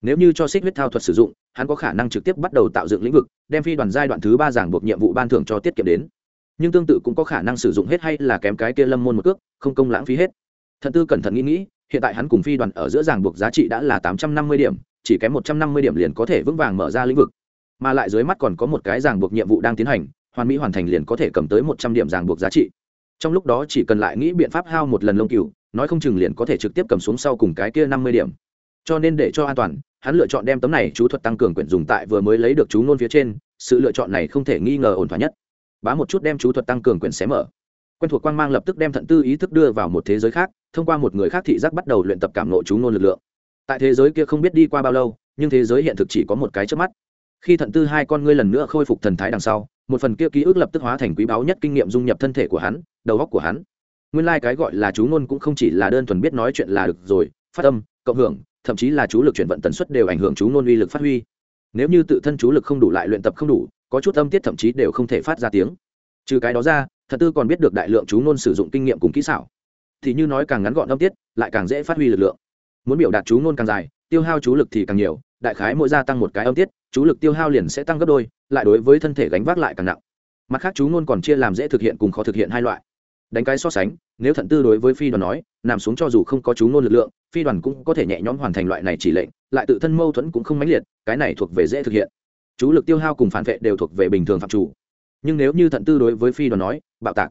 nếu như cho xích huyết thao thuật sử dụng, hắn có khả năng trực tiếp bắt đầu tạo dựng lĩnh vực, đem phi đoàn giai đoạn thứ ba giảng buộc nhiệm vụ ban thưởng cho tiết kiệm đến. Nhưng tương tự cũng có khả năng sử dụng hết hay là kém cái kia lâm môn một cước, không công lãng phí hết. Thần tư cẩn thận nghĩ nghĩ, hiện tại hắn cùng phi đoàn ở giữa giảng buộc giá trị đã là tám trăm năm mươi điểm, chỉ kém một trăm năm mươi điểm liền có thể vững vàng mở ra lĩnh vực mà lại dưới mắt còn có một cái ràng buộc nhiệm vụ đang tiến hành, hoàn mỹ hoàn thành liền có thể cầm tới một trăm điểm ràng buộc giá trị. Trong lúc đó chỉ cần lại nghĩ biện pháp hao một lần lông cừu, nói không chừng liền có thể trực tiếp cầm xuống sau cùng cái kia năm mươi điểm. Cho nên để cho an toàn, hắn lựa chọn đem tấm này chú thuật tăng cường quyển dùng tại vừa mới lấy được chú ngôn phía trên, sự lựa chọn này không thể nghi ngờ ổn thỏa nhất. Bá một chút đem chú thuật tăng cường quyển xé mở. Quen thuộc quang mang lập tức đem thận tư ý thức đưa vào một thế giới khác, thông qua một người khác thị giác bắt đầu luyện tập cảm nộ chú ngôn lực lượng. Tại thế giới kia không biết đi qua bao lâu, nhưng thế giới hiện thực chỉ có một cái trước mắt khi thận tư hai con ngươi lần nữa khôi phục thần thái đằng sau, một phần kia ký ức lập tức hóa thành quý báu nhất kinh nghiệm dung nhập thân thể của hắn, đầu óc của hắn. Nguyên lai、like、cái gọi là chú ngôn cũng không chỉ là đơn thuần biết nói chuyện là được rồi, phát âm, cộng hưởng, thậm chí là chú lực chuyển vận tần suất đều ảnh hưởng chú ngôn uy lực phát huy. Nếu như tự thân chú lực không đủ lại luyện tập không đủ, có chút âm tiết thậm chí đều không thể phát ra tiếng. Trừ cái đó ra thật tư còn biết được đại lượng chú ngôn sử dụng kinh nghiệm cùng kỹ xảo. Thì như nói càng ngắn gọn âm tiết, lại càng dễ phát huy lực lượng. Muốn biểu đạt chú ngôn càng dài, tiêu hao chú lực thì càng nhiều, đại khái mỗi gia tăng một cái âm tiết chú lực tiêu hao liền sẽ tăng gấp đôi, lại đối với thân thể gánh vác lại càng nặng. Mặt khác chú ngôn còn chia làm dễ thực hiện cùng khó thực hiện hai loại. Đánh cái so sánh, nếu thận tư đối với phi đoàn nói, nằm xuống cho dù không có chú ngôn lực lượng, phi đoàn cũng có thể nhẹ nhõm hoàn thành loại này chỉ lệnh, lại tự thân mâu thuẫn cũng không mãnh liệt, cái này thuộc về dễ thực hiện. Chú lực tiêu hao cùng phản vệ đều thuộc về bình thường phạm chủ. Nhưng nếu như thận tư đối với phi đoàn nói, bạo tạc.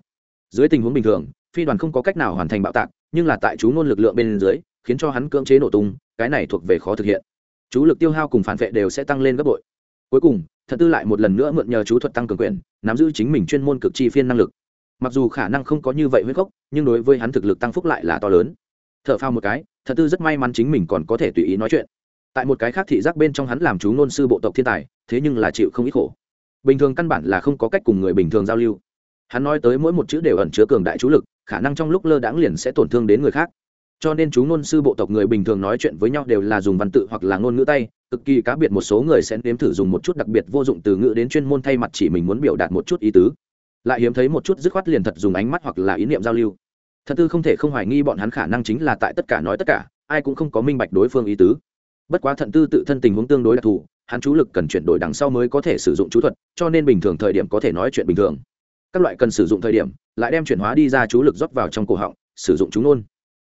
Dưới tình huống bình thường, phi đoàn không có cách nào hoàn thành bạo tạc, nhưng là tại chú ngôn lực lượng bên dưới, khiến cho hắn cưỡng chế nổ tung, cái này thuộc về khó thực hiện chú lực tiêu hao cùng phản vệ đều sẽ tăng lên gấp bội. Cuối cùng thận tư lại một lần nữa mượn nhờ chú thuật tăng cường quyền, nắm giữ chính mình chuyên môn cực chi phiên năng lực. Mặc dù khả năng không có như vậy huyết gốc, nhưng đối với hắn thực lực tăng phúc lại là to lớn. T h ở phao một cái thận tư rất may mắn chính mình còn có thể tùy ý nói chuyện. Tại một cái khác thị giác bên trong hắn làm chú ngôn sư bộ tộc thiên tài, thế nhưng là chịu không ít khổ. Bình thường căn bản là không có cách cùng người bình thường giao lưu. Hắn nói tới mỗi một chữ đều ẩn chứa cường đại chú lực, khả năng trong lúc lơ đãng liền sẽ tổn thương đến người khác cho nên chú ngôn sư bộ tộc người bình thường nói chuyện với nhau đều là dùng văn tự hoặc là ngôn ngữ tay, cực kỳ cá biệt một số người sẽ nếm thử dùng một chút đặc biệt vô dụng từ ngữ đến chuyên môn thay mặt chỉ mình muốn biểu đạt một chút ý tứ. Lại hiếm thấy một chút dứt khoát liền thật dùng ánh mắt hoặc là ý niệm giao lưu. Thật tư không thể không hoài nghi bọn hắn khả năng chính là tại tất cả nói tất cả, ai cũng không có minh bạch đối phương ý tứ. Bất quá thận tư tự thân tình huống tương đối đặc thù, hắn chú lực cần chuyển đổi đằng sau mới có thể sử dụng chú thuật, cho nên bình thường thời điểm có thể nói chuyện bình thường. Các loại cần sử dụng thời điểm, lại đem chuyển hóa đi ra chú lực rót vào trong cổ họng, sử dụng chú ngôn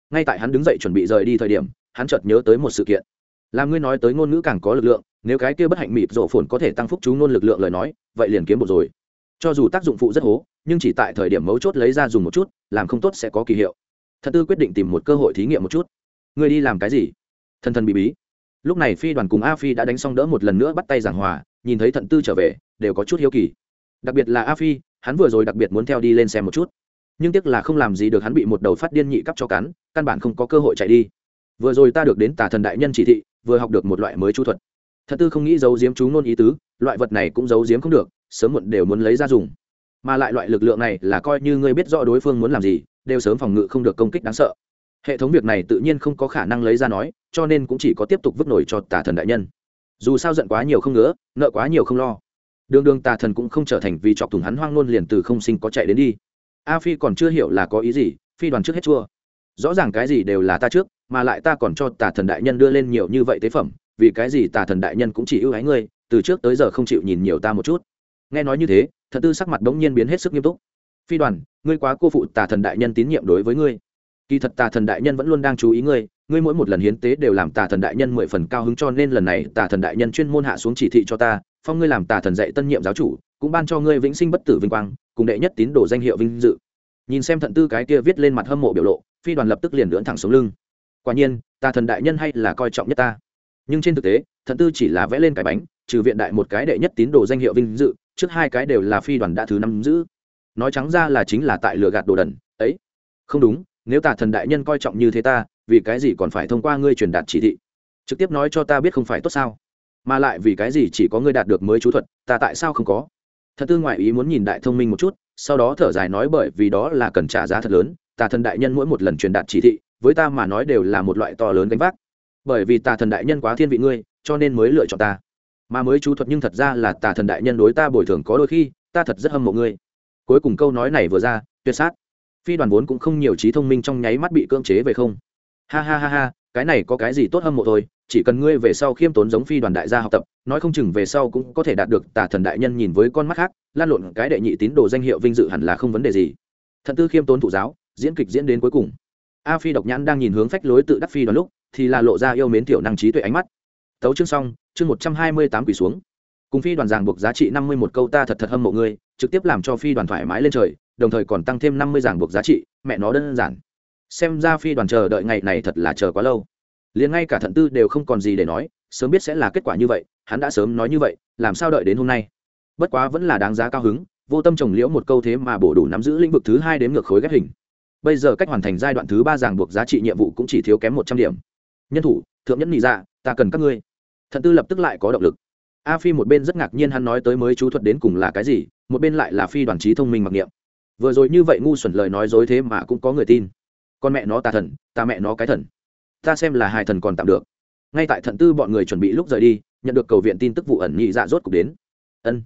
ngay tại hắn đứng dậy chuẩn bị rời đi thời điểm, hắn chợt nhớ tới một sự kiện. Làm ngươi nói tới ngôn ngữ càng có lực lượng, nếu cái kia bất hạnh mịt rổ phồn có thể tăng phúc chú ngôn lực lượng lời nói, vậy liền kiếm một rồi. Cho dù tác dụng phụ rất hố, nhưng chỉ tại thời điểm mấu chốt lấy ra dùng một chút, làm không tốt sẽ có kỳ hiệu. Thật tư quyết định tìm một cơ hội thí nghiệm một chút. Ngươi đi làm cái gì? Thần thần bị bí. Lúc này phi đoàn cùng a phi đã đánh xong đỡ một lần nữa bắt tay giảng hòa, nhìn thấy thận tư trở về, đều có chút hiếu kỳ. Đặc biệt là a phi, hắn vừa rồi đặc biệt muốn theo đi lên xem một chút nhưng tiếc là không làm gì được hắn bị một đầu phát điên nhị cắp cho cắn, căn bản không có cơ hội chạy đi. Vừa rồi ta được đến tà thần đại nhân chỉ thị, vừa học được một loại mới chú thuật. Thật tư không nghĩ giấu giếm chú ngôn ý tứ, loại vật này cũng giấu giếm không được, sớm muộn đều muốn lấy ra dùng. Mà lại loại lực lượng này là coi như ngươi biết rõ đối phương muốn làm gì, đều sớm phòng ngự không được công kích đáng sợ. Hệ thống việc này tự nhiên không có khả năng lấy ra nói, cho nên cũng chỉ có tiếp tục vứt nổi cho tà thần đại nhân. Dù sao giận quá nhiều không ngứa, nợ quá nhiều không lo. Đường đường tà thần cũng không trở thành vì chọc thủng hắn hoang ngôn liền từ không sinh có chạy đến đi a phi còn chưa hiểu là có ý gì, phi đoàn trước hết chua. Rõ ràng cái gì đều là ta trước, mà lại ta còn cho tà thần đại nhân đưa lên nhiều như vậy tế phẩm, vì cái gì tà thần đại nhân cũng chỉ ưu ái ngươi, từ trước tới giờ không chịu nhìn nhiều ta một chút. Nghe nói như thế thật tư sắc mặt đống nhiên biến hết sức nghiêm túc. Phi đoàn, ngươi quá cô phụ tà thần đại nhân tín nhiệm đối với ngươi. Kỳ thật tà thần đại nhân vẫn luôn đang chú ý ngươi ngươi mỗi một lần hiến tế đều làm tà thần đại nhân mười phần cao hứng cho nên lần này tà thần đại nhân chuyên môn hạ xuống chỉ thị cho ta, phong ngươi làm tà thần dạy tân nhiệm giáo chủ, cũng ban cho ngươi vĩnh sinh bất tử vinh quang cùng đệ nhất tín đồ danh hiệu vinh dự. Nhìn xem thận tư cái kia viết lên mặt hâm mộ biểu lộ, phi đoàn lập tức liền lưỡn thẳng xuống lưng. Quả nhiên ta thần đại nhân hay là coi trọng nhất ta. Nhưng trên thực tế, thận tư chỉ là vẽ lên cái bánh, trừ viện đại một cái đệ nhất tín đồ danh hiệu vinh dự, trước hai cái đều là phi đoàn đã thứ năm giữ. Nói trắng ra là chính là tại lừa gạt đồ đần, ấy. Không đúng, nếu tà thần đại nhân coi trọng như thế ta, vì cái gì còn phải thông qua ngươi truyền đạt chỉ thị? Trực tiếp nói cho ta biết không phải tốt sao? Mà lại vì cái gì chỉ có ngươi đạt được mới chú thuật, ta tại sao không có? Thật tư ngoại ý muốn nhìn đại thông minh một chút, sau đó thở dài nói bởi vì đó là cần trả giá thật lớn, tà thần đại nhân mỗi một lần truyền đạt chỉ thị, với ta mà nói đều là một loại to lớn gánh vác. Bởi vì tà thần đại nhân quá thiên vị ngươi, cho nên mới lựa chọn ta. Mà mới chú thuật nhưng thật ra là tà thần đại nhân đối ta bồi thường có đôi khi, ta thật rất hâm mộ ngươi. Cuối cùng câu nói này vừa ra, tuyệt sát. Phi đoàn vốn cũng không nhiều trí thông minh trong nháy mắt bị cưỡng chế về không. Ha ha ha ha, cái này có cái gì tốt hâm mộ thôi chỉ cần ngươi về sau khiêm tốn giống phi đoàn đại gia học tập, nói không chừng về sau cũng có thể đạt được tà thần đại nhân nhìn với con mắt khác, lan lộn cái đệ nhị tín đồ danh hiệu vinh dự hẳn là không vấn đề gì. Thần tư khiêm tốn thụ giáo, diễn kịch diễn đến cuối cùng. A phi độc nhãn đang nhìn hướng phách lối tự đắc phi đoàn lúc, thì là lộ ra yêu mến tiểu năng trí tuệ ánh mắt. Tấu chương xong, chương một trăm hai mươi tám quỷ xuống. Cùng phi đoàn giảng buộc giá trị năm mươi một câu ta thật thật hâm mộ ngươi, trực tiếp làm cho phi đoàn thoải mái lên trời, đồng thời còn tăng thêm năm mươi giảng buộc giá trị, mẹ nó đơn giản. Xem ra phi đoàn chờ đợi ngày này thật là chờ quá lâu liền ngay cả thận tư đều không còn gì để nói, sớm biết sẽ là kết quả như vậy, hắn đã sớm nói như vậy, làm sao đợi đến hôm nay? Bất quá vẫn là đáng giá cao hứng, vô tâm trồng liễu một câu thế mà bổ đủ nắm giữ lĩnh vực thứ hai đến ngược khối ghép hình. Bây giờ cách hoàn thành giai đoạn thứ ba ràng buộc giá trị nhiệm vụ cũng chỉ thiếu kém một trăm điểm. Nhân thủ, thượng nhẫn nhị dạ ta cần các ngươi. Thận tư lập tức lại có động lực. A phi một bên rất ngạc nhiên hắn nói tới mới chú thuật đến cùng là cái gì, một bên lại là phi đoàn trí thông minh mặc niệm. Vừa rồi như vậy ngu xuẩn lời nói dối thế mà cũng có người tin. Con mẹ nó tà thần ta mẹ nó cái thần ta xem là hai thần còn tạm được. Ngay tại thận tư bọn người chuẩn bị lúc rời đi, nhận được cầu viện tin tức vụ ẩn nhị dạ rốt cục đến. Ân,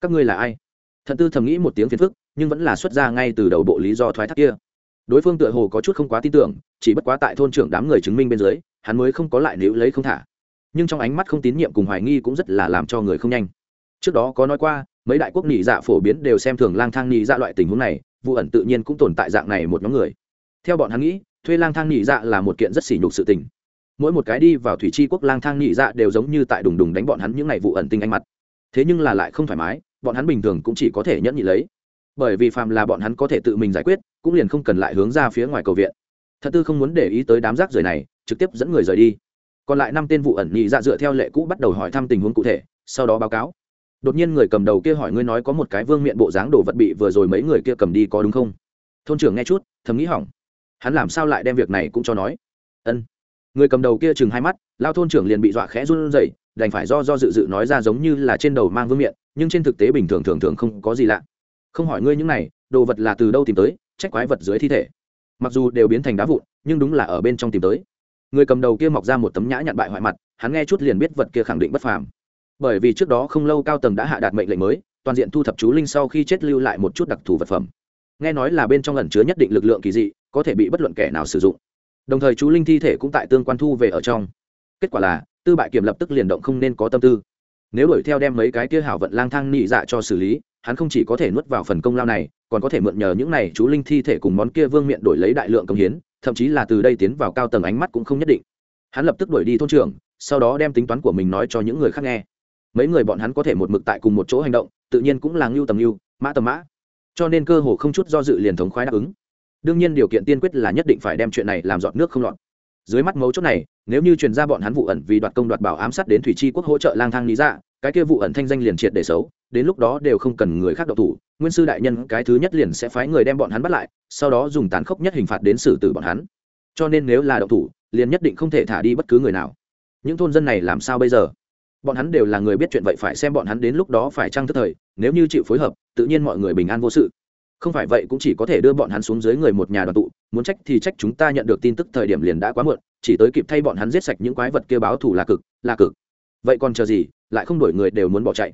các ngươi là ai? Thận tư thầm nghĩ một tiếng phiền phức, nhưng vẫn là xuất ra ngay từ đầu bộ lý do thoái thác kia. Đối phương tựa hồ có chút không quá tin tưởng, chỉ bất quá tại thôn trưởng đám người chứng minh bên dưới, hắn mới không có lại nếu lấy không thả. Nhưng trong ánh mắt không tín nhiệm cùng hoài nghi cũng rất là làm cho người không nhanh. Trước đó có nói qua, mấy đại quốc nhị dạ phổ biến đều xem thường lang thang nhị dạ loại tình huống này, vụ ẩn tự nhiên cũng tồn tại dạng này một nhóm người. Theo bọn hắn nghĩ thuê lang thang nhị dạ là một kiện rất sỉ nhục sự tình. Mỗi một cái đi vào thủy tri quốc lang thang nhị dạ đều giống như tại đùng đùng đánh bọn hắn những ngày vụ ẩn tinh ánh mặt. Thế nhưng là lại không thoải mái, bọn hắn bình thường cũng chỉ có thể nhẫn nhị lấy. Bởi vì phàm là bọn hắn có thể tự mình giải quyết, cũng liền không cần lại hướng ra phía ngoài cầu viện. Thật tư không muốn để ý tới đám rác rời này, trực tiếp dẫn người rời đi. Còn lại năm tên vụ ẩn nhị dạ dựa theo lệ cũ bắt đầu hỏi thăm tình huống cụ thể, sau đó báo cáo. Đột nhiên người cầm đầu kia hỏi ngươi nói có một cái vương miệng bộ dáng đồ vật bị vừa rồi mấy người kia cầm đi có đúng không? Thôn trưởng nghe chút, thầm nghĩ hỏng hắn làm sao lại đem việc này cũng cho nói? Ân. Người cầm đầu kia chừng hai mắt, lao thôn trưởng liền bị dọa khẽ run rẩy, đành phải do do dự dự nói ra giống như là trên đầu mang vương miệng nhưng trên thực tế bình thường thường thường không có gì lạ. Không hỏi ngươi những này, đồ vật là từ đâu tìm tới, trách quái vật dưới thi thể. Mặc dù đều biến thành đá vụn, nhưng đúng là ở bên trong tìm tới. Người cầm đầu kia mọc ra một tấm nhã nhặn bại hoại mặt, hắn nghe chút liền biết vật kia khẳng định bất phàm. Bởi vì trước đó không lâu cao tầng đã hạ đạt mệnh lệnh mới, toàn diện thu thập chú linh sau khi chết lưu lại một chút đặc thù vật phẩm nghe nói là bên trong ẩn chứa nhất định lực lượng kỳ dị, có thể bị bất luận kẻ nào sử dụng. Đồng thời chú linh thi thể cũng tại tương quan thu về ở trong. Kết quả là, tư bại kiểm lập tức liền động không nên có tâm tư. Nếu đuổi theo đem mấy cái kia hảo vận lang thang nị dạ cho xử lý, hắn không chỉ có thể nuốt vào phần công lao này, còn có thể mượn nhờ những này chú linh thi thể cùng món kia vương miện đổi lấy đại lượng công hiến, thậm chí là từ đây tiến vào cao tầng ánh mắt cũng không nhất định. Hắn lập tức đuổi đi thôn trưởng, sau đó đem tính toán của mình nói cho những người khác nghe. Mấy người bọn hắn có thể một mực tại cùng một chỗ hành động, tự nhiên cũng là ngưu tầm ngưu, mã tầm mã cho nên cơ hồ không chút do dự liền thống khoái đáp ứng. Đương nhiên điều kiện tiên quyết là nhất định phải đem chuyện này làm dọn nước không lọt. Dưới mắt mấu chốt này, nếu như truyền ra bọn hắn vụ ẩn vì đoạt công đoạt bảo ám sát đến thủy tri quốc hỗ trợ lang thang lý dạ cái kia vụ ẩn thanh danh liền triệt để xấu, đến lúc đó đều không cần người khác độc thủ, nguyên sư đại nhân cái thứ nhất liền sẽ phái người đem bọn hắn bắt lại, sau đó dùng tàn khốc nhất hình phạt đến xử tử bọn hắn. Cho nên nếu là độc thủ, liền nhất định không thể thả đi bất cứ người nào. Những thôn dân này làm sao bây giờ? Bọn hắn đều là người biết chuyện vậy phải xem bọn hắn đến lúc đó phải trăng thức thời, nếu như chịu phối hợp, tự nhiên mọi người bình an vô sự. Không phải vậy cũng chỉ có thể đưa bọn hắn xuống dưới người một nhà đoàn tụ, muốn trách thì trách chúng ta nhận được tin tức thời điểm liền đã quá muộn, chỉ tới kịp thay bọn hắn giết sạch những quái vật kia báo thù là cực là cực. Vậy còn chờ gì, lại không đổi người đều muốn bỏ chạy.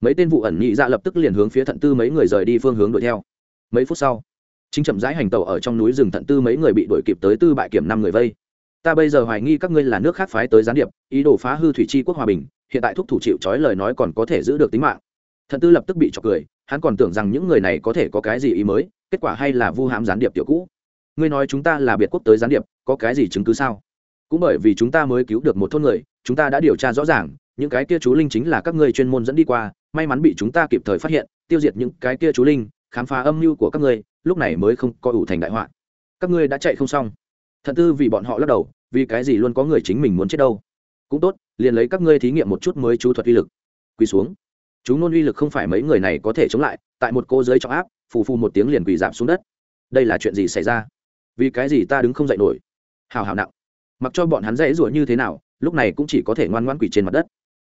Mấy tên vụ ẩn nhị ra lập tức liền hướng phía thận tư mấy người rời đi phương hướng đuổi theo. Mấy phút sau, chính chậm rãi hành tàu ở trong núi rừng thận tư mấy người bị đuổi kịp tới tư bại kiểm năm người vây. Ta bây giờ hoài nghi các ngươi là nước khác phái tới gián điệp, ý đồ phá hư thủy chi quốc hòa bình hiện tại thúc thủ chịu trói lời nói còn có thể giữ được tính mạng. Thần tư lập tức bị trọc cười, hắn còn tưởng rằng những người này có thể có cái gì ý mới, kết quả hay là vu hãm gián điệp tiểu cũ. Ngươi nói chúng ta là biệt quốc tới gián điệp, có cái gì chứng cứ sao? Cũng bởi vì chúng ta mới cứu được một thôn người, chúng ta đã điều tra rõ ràng, những cái kia chú linh chính là các ngươi chuyên môn dẫn đi qua, may mắn bị chúng ta kịp thời phát hiện, tiêu diệt những cái kia chú linh, khám phá âm mưu của các ngươi, lúc này mới không coi ủ thành đại họa. Các ngươi đã chạy không xong. Thận tư vì bọn họ lắc đầu, vì cái gì luôn có người chính mình muốn chết đâu? Cũng tốt liền lấy các ngươi thí nghiệm một chút mới chú thuật uy lực. Quỳ xuống. Chú nôn uy lực không phải mấy người này có thể chống lại, tại một cô giới trọng áp, phù phù một tiếng liền quỳ giảm xuống đất. Đây là chuyện gì xảy ra? Vì cái gì ta đứng không dậy nổi? Hào hào nặng. Mặc cho bọn hắn dễ rủa như thế nào, lúc này cũng chỉ có thể ngoan ngoan quỳ trên mặt đất.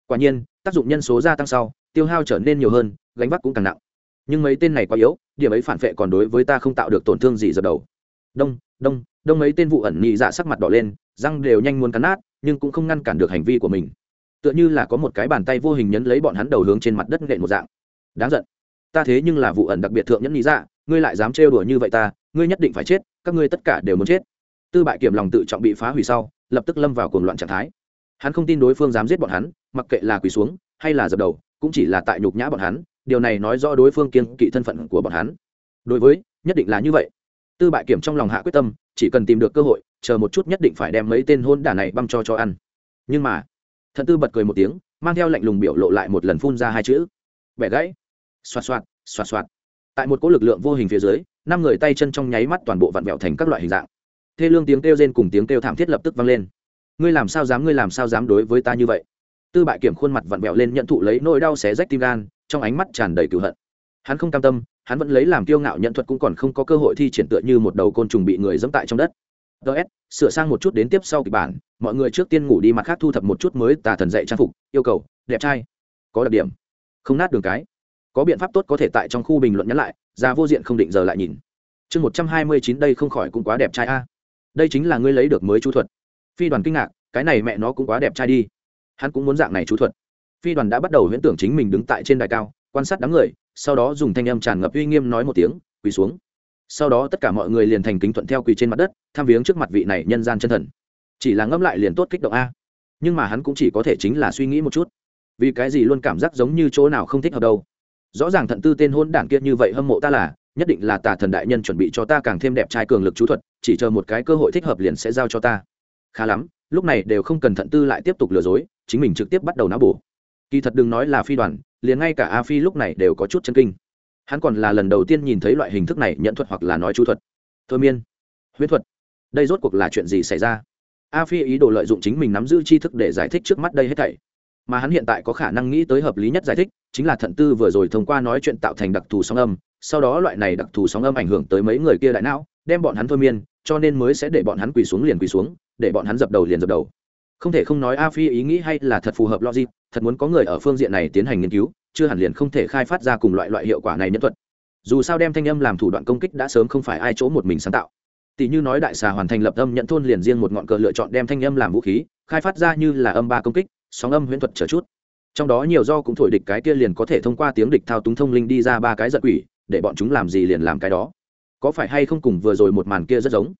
Quả nhiên, tác dụng nhân số gia tăng sau, tiêu hao trở nên nhiều hơn, gánh vác cũng càng nặng. Nhưng mấy tên này quá yếu, điểm ấy phản vệ còn đối với ta không tạo được tổn thương gì dập đầu. Đông đông đông, mấy tên vụ ẩn nhị dạ sắc mặt đỏ lên, răng đều nhanh muốn cắn nát nhưng cũng không ngăn cản được hành vi của mình. Tựa như là có một cái bàn tay vô hình nhấn lấy bọn hắn đầu hướng trên mặt đất nện một dạng. Đáng giận. Ta thế nhưng là vụ ẩn đặc biệt thượng nhẫn nhị dạ ngươi lại dám trêu đùa như vậy ta, ngươi nhất định phải chết, các ngươi tất cả đều muốn chết. Tư bại kiểm lòng tự trọng bị phá hủy sau, lập tức lâm vào cuồng loạn trạng thái. Hắn không tin đối phương dám giết bọn hắn, mặc kệ là quỳ xuống, hay là dập đầu, cũng chỉ là tại nhục nhã bọn hắn, điều này nói rõ đối phương kiên kỵ thân phận của bọn hắn. Đối với, nhất định là như vậy. Tư bại kiểm trong lòng hạ quyết tâm, chỉ cần tìm được cơ hội chờ một chút nhất định phải đem mấy tên hôn đả này băm cho cho ăn. Nhưng mà, thần tư bật cười một tiếng, mang theo lạnh lùng biểu lộ lại một lần phun ra hai chữ. Bẻ gãy. Xoạt xoạt xoạt xoạt. Tại một cỗ lực lượng vô hình phía dưới, năm người tay chân trong nháy mắt toàn bộ vặn vẹo thành các loại hình dạng. Thê lương tiếng kêu rên cùng tiếng kêu thảm thiết lập tức vang lên. Ngươi làm sao dám, ngươi làm sao dám đối với ta như vậy? Tư bại kiểm khuôn mặt vặn vẹo lên nhận thụ lấy nỗi đau xé rách tim gan, trong ánh mắt tràn đầy cựu hận. Hắn không cam tâm, hắn vẫn lấy làm kiêu ngạo nhận thuật cũng còn không có cơ hội thi triển tựa như một đầu côn trùng bị người dẫm tại trong đất ts sửa sang một chút đến tiếp sau kịch bản, mọi người trước tiên ngủ đi mặt khác thu thập một chút mới tà thần dạy trang phục, yêu cầu, đẹp trai, có đặc điểm, không nát đường cái, có biện pháp tốt có thể tại trong khu bình luận nhắn lại ra vô diện không định giờ lại nhìn. Chương một trăm hai mươi chín đây không khỏi cũng quá đẹp trai a. Đây chính là ngươi lấy được mới chú thuật. Phi đoàn kinh ngạc, cái này mẹ nó cũng quá đẹp trai đi. Hắn cũng muốn dạng này chú thuật. Phi đoàn đã bắt đầu huyễn tưởng chính mình đứng tại trên đài cao, quan sát đám người, sau đó dùng thanh âm tràn ngập uy nghiêm nói một tiếng, quỳ xuống sau đó tất cả mọi người liền thành kính thuận theo quỳ trên mặt đất, tham viếng trước mặt vị này nhân gian chân thần. Chỉ là ngẫm lại liền tốt kích động a. Nhưng mà hắn cũng chỉ có thể chính là suy nghĩ một chút. Vì cái gì luôn cảm giác giống như chỗ nào không thích hợp đâu? Rõ ràng thận tư tên hôn đảng kia như vậy hâm mộ ta là, nhất định là tà thần đại nhân chuẩn bị cho ta càng thêm đẹp trai cường lực chú thuật, chỉ chờ một cái cơ hội thích hợp liền sẽ giao cho ta. Khá lắm, lúc này đều không cần thận tư lại tiếp tục lừa dối, chính mình trực tiếp bắt đầu náo bổ. Kỳ thật đừng nói là phi đoàn, liền ngay cả a phi lúc này đều có chút chân kinh hắn còn là lần đầu tiên nhìn thấy loại hình thức này, nhận thuật hoặc là nói chú thuật. Thôi miên. Huyễn thuật. Đây rốt cuộc là chuyện gì xảy ra? A phi ý đồ lợi dụng chính mình nắm giữ tri thức để giải thích trước mắt đây hết thảy. Mà hắn hiện tại có khả năng nghĩ tới hợp lý nhất giải thích, chính là thận tư vừa rồi thông qua nói chuyện tạo thành đặc thù sóng âm. Sau đó loại này đặc thù sóng âm ảnh hưởng tới mấy người kia đại não, đem bọn hắn thôi miên, cho nên mới sẽ để bọn hắn quỳ xuống liền quỳ xuống, để bọn hắn dập đầu liền dập đầu. Không thể không nói a phi ý nghĩ hay là thật phù hợp logic, thật muốn có người ở phương diện này tiến hành nghiên cứu chưa hẳn liền không thể khai phát ra cùng loại loại hiệu quả này nhân thuật. Dù sao đem thanh âm làm thủ đoạn công kích đã sớm không phải ai chỗ một mình sáng tạo. Tỷ như nói đại xà hoàn thành lập âm nhận thôn liền riêng một ngọn cờ lựa chọn đem thanh âm làm vũ khí, khai phát ra như là âm ba công kích, sóng âm huyễn thuật chờ chút. Trong đó nhiều do cũng thổi địch cái kia liền có thể thông qua tiếng địch thao túng thông linh đi ra ba cái giật quỷ, để bọn chúng làm gì liền làm cái đó. Có phải hay không cùng vừa rồi một màn kia rất giống?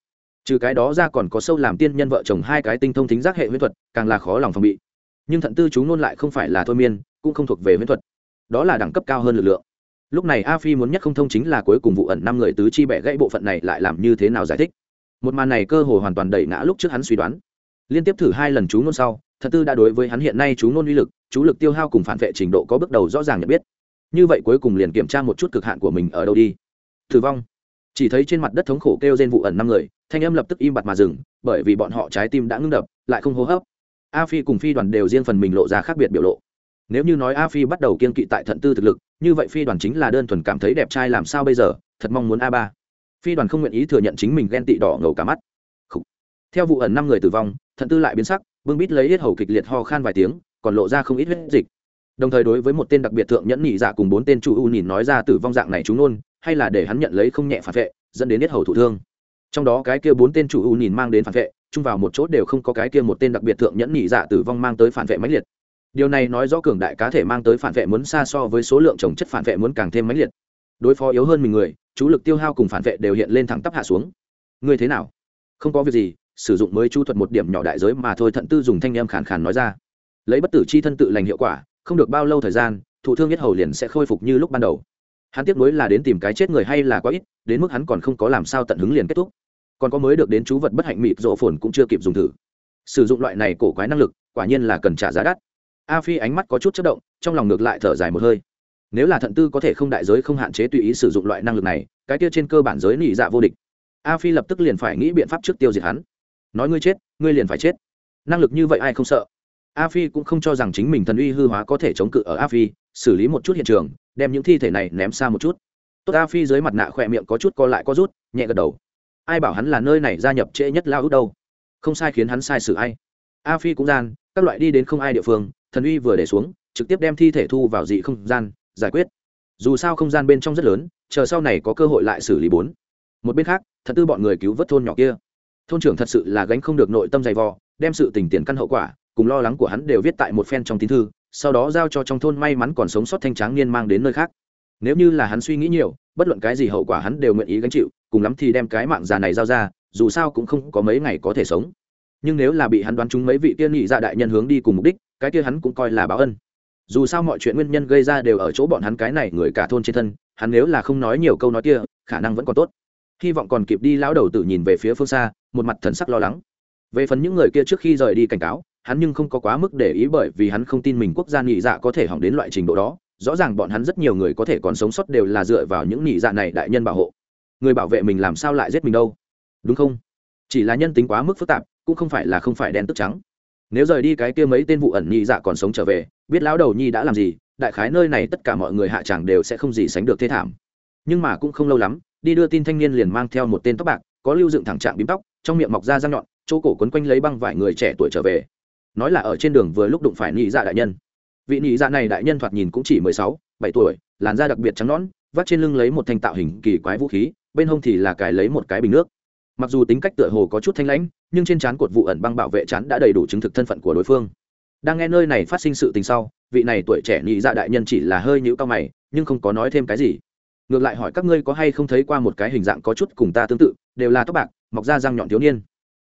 Trừ cái đó ra còn có sâu làm tiên nhân vợ chồng hai cái tinh thông thính giác hệ huyễn thuật, càng là khó lòng phòng bị. Nhưng thận tư chú ngôn lại không phải là thôi miên, cũng không thuộc về huyễn thuật đó là đẳng cấp cao hơn lực lượng. Lúc này a phi muốn nhất không thông chính là cuối cùng vụ ẩn năm người tứ chi bẻ gãy bộ phận này lại làm như thế nào giải thích. Một màn này cơ hồ hoàn toàn đẩy ngã lúc trước hắn suy đoán. Liên tiếp thử hai lần chú ngôn sau, thật tư đã đối với hắn hiện nay chú ngôn uy lực, chú lực tiêu hao cùng phản vệ trình độ có bước đầu rõ ràng nhận biết. Như vậy cuối cùng liền kiểm tra một chút cực hạn của mình ở đâu đi. Thử vong. Chỉ thấy trên mặt đất thống khổ kêu trên vụ ẩn năm người, thanh âm lập tức im bặt mà dừng, bởi vì bọn họ trái tim đã ngưng đập, lại không hô hấp. A phi cùng phi đoàn đều riêng phần mình lộ ra khác biệt biểu lộ nếu như nói a phi bắt đầu kiên kỵ tại thận tư thực lực, như vậy phi đoàn chính là đơn thuần cảm thấy đẹp trai làm sao bây giờ, thật mong muốn a ba. Phi đoàn không nguyện ý thừa nhận chính mình ghen tị đỏ ngầu cả mắt. Theo vụ ẩn năm người tử vong, thận tư lại biến sắc, bưng bít lấy hết hầu kịch liệt ho khan vài tiếng, còn lộ ra không ít huyết dịch. Đồng thời đối với một tên đặc biệt thượng nhẫn nhị dạ cùng bốn tên chủ u nhìn nói ra tử vong dạng này chúng nôn hay là để hắn nhận lấy không nhẹ phản vệ, dẫn đến hết hầu thụ thương. Trong đó cái kia bốn tên chủ u nhìn mang đến phản vệ, chung vào một chỗ đều không có cái kia một tên đặc biệt thượng nhẫn nhị dạ tử vong mang tới phản vệ mãnh liệt điều này nói rõ cường đại cá thể mang tới phản vệ muốn xa so với số lượng trồng chất phản vệ muốn càng thêm mãnh liệt. Đối phó yếu hơn mình người, chú lực tiêu hao cùng phản vệ đều hiện lên thẳng tắp hạ xuống. Ngươi thế nào? Không có việc gì, sử dụng mới chu thuật một điểm nhỏ đại giới mà thôi, thận tư dùng thanh em khàn khàn nói ra. Lấy bất tử chi thân tự lành hiệu quả, không được bao lâu thời gian, thụ thương nhất hầu liền sẽ khôi phục như lúc ban đầu. Hắn tiếp nối là đến tìm cái chết người hay là có ít, đến mức hắn còn không có làm sao tận hứng liền kết thúc. Còn có mới được đến chú vật bất hạnh mịt rộ phồn cũng chưa kịp dùng thử. Sử dụng loại này cổ quái năng lực, quả nhiên là cần trả giá đắt a phi ánh mắt có chút chất động, trong lòng ngược lại thở dài một hơi. Nếu là thận tư có thể không đại giới không hạn chế tùy ý sử dụng loại năng lực này, cái kia trên cơ bản giới nỉ dạ vô địch. A phi lập tức liền phải nghĩ biện pháp trước tiêu diệt hắn. Nói ngươi chết, ngươi liền phải chết. Năng lực như vậy ai không sợ? A phi cũng không cho rằng chính mình thần uy hư hóa có thể chống cự ở a phi, xử lý một chút hiện trường, đem những thi thể này ném xa một chút. Tốt, a phi dưới mặt nạ khỏe miệng có chút co lại có rút, nhẹ gật đầu. Ai bảo hắn là nơi này gia nhập trễ nhất lao ước đâu? Không sai khiến hắn sai sự ai. A phi cũng gian, các loại đi đến không ai địa phương thần uy vừa để xuống, trực tiếp đem thi thể thu vào dị không gian, giải quyết. Dù sao không gian bên trong rất lớn, chờ sau này có cơ hội lại xử lý bốn. Một bên khác, thật tư bọn người cứu vớt thôn nhỏ kia. Thôn trưởng thật sự là gánh không được nội tâm dày vò, đem sự tình tiền căn hậu quả, cùng lo lắng của hắn đều viết tại một phen trong tín thư, sau đó giao cho trong thôn may mắn còn sống sót thanh tráng niên mang đến nơi khác. Nếu như là hắn suy nghĩ nhiều, bất luận cái gì hậu quả hắn đều nguyện ý gánh chịu, cùng lắm thì đem cái mạng già này giao ra, dù sao cũng không có mấy ngày có thể sống nhưng nếu là bị hắn đoán chúng mấy vị tiên nhị dạ đại nhân hướng đi cùng mục đích, cái kia hắn cũng coi là báo ân. Dù sao mọi chuyện nguyên nhân gây ra đều ở chỗ bọn hắn cái này người cả thôn trên thân, hắn nếu là không nói nhiều câu nói kia, khả năng vẫn còn tốt. Hy vọng còn kịp đi lão đầu tử nhìn về phía phương xa, một mặt thần sắc lo lắng. Về phần những người kia trước khi rời đi cảnh cáo, hắn nhưng không có quá mức để ý bởi vì hắn không tin mình quốc gia nhị dạ có thể hỏng đến loại trình độ đó. Rõ ràng bọn hắn rất nhiều người có thể còn sống sót đều là dựa vào những nhị dạ này đại nhân bảo hộ. Người bảo vệ mình làm sao lại giết mình đâu? Đúng không? Chỉ là nhân tính quá mức phức tạp cũng không phải là không phải đen tức trắng. Nếu rời đi cái kia mấy tên vụ ẩn nhị dạ còn sống trở về, biết lão đầu nhi đã làm gì, đại khái nơi này tất cả mọi người hạ chẳng đều sẽ không gì sánh được thế thảm. Nhưng mà cũng không lâu lắm, đi đưa tin thanh niên liền mang theo một tên tóc bạc, có lưu dựng thẳng trạng bím tóc, trong miệng mọc ra răng nhọn, chỗ cổ quấn quanh lấy băng vải người trẻ tuổi trở về. Nói là ở trên đường vừa lúc đụng phải nhị dạ đại nhân. Vị nhị dạ này đại nhân thoạt nhìn cũng chỉ mười sáu, bảy tuổi, làn da đặc biệt trắng nõn, vắt trên lưng lấy một thanh tạo hình kỳ quái vũ khí, bên hông thì là cài lấy một cái bình nước. Mặc dù tính cách tựa hồ có chút thanh lãnh nhưng trên trán cột vụ ẩn băng bảo vệ chắn đã đầy đủ chứng thực thân phận của đối phương. Đang nghe nơi này phát sinh sự tình sau, vị này tuổi trẻ nhị dạ đại nhân chỉ là hơi nhũ cao mày, nhưng không có nói thêm cái gì. Ngược lại hỏi các ngươi có hay không thấy qua một cái hình dạng có chút cùng ta tương tự, đều là tóc bạc, mọc ra răng nhọn thiếu niên.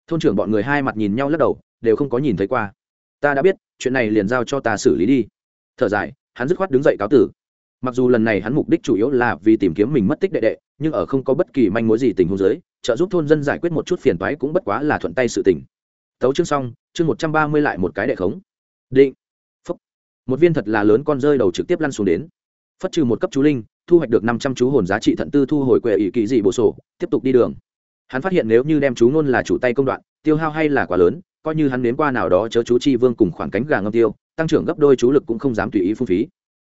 Thôn trưởng bọn người hai mặt nhìn nhau lắc đầu, đều không có nhìn thấy qua. Ta đã biết, chuyện này liền giao cho ta xử lý đi. Thở dài, hắn dứt khoát đứng dậy cáo tử mặc dù lần này hắn mục đích chủ yếu là vì tìm kiếm mình mất tích đệ đệ, nhưng ở không có bất kỳ manh mối gì tình huống giới trợ giúp thôn dân giải quyết một chút phiền toái cũng bất quá là thuận tay sự tình. Tấu chương xong, chương một trăm ba mươi lại một cái đệ khống. Định. Phúc. Một viên thật là lớn con rơi đầu trực tiếp lăn xuống đến. Phất trừ một cấp chú linh, thu hoạch được năm trăm chú hồn giá trị thận tư thu hồi quệ ỷ kỳ dị bổ sổ, tiếp tục đi đường. Hắn phát hiện nếu như đem chú ngôn là chủ tay công đoạn, tiêu hao hay là quá lớn, coi như hắn đến qua nào đó chớ chú chi vương cùng khoảng cánh gà ngâm tiêu, tăng trưởng gấp đôi chú lực cũng không dám tùy ý phung phí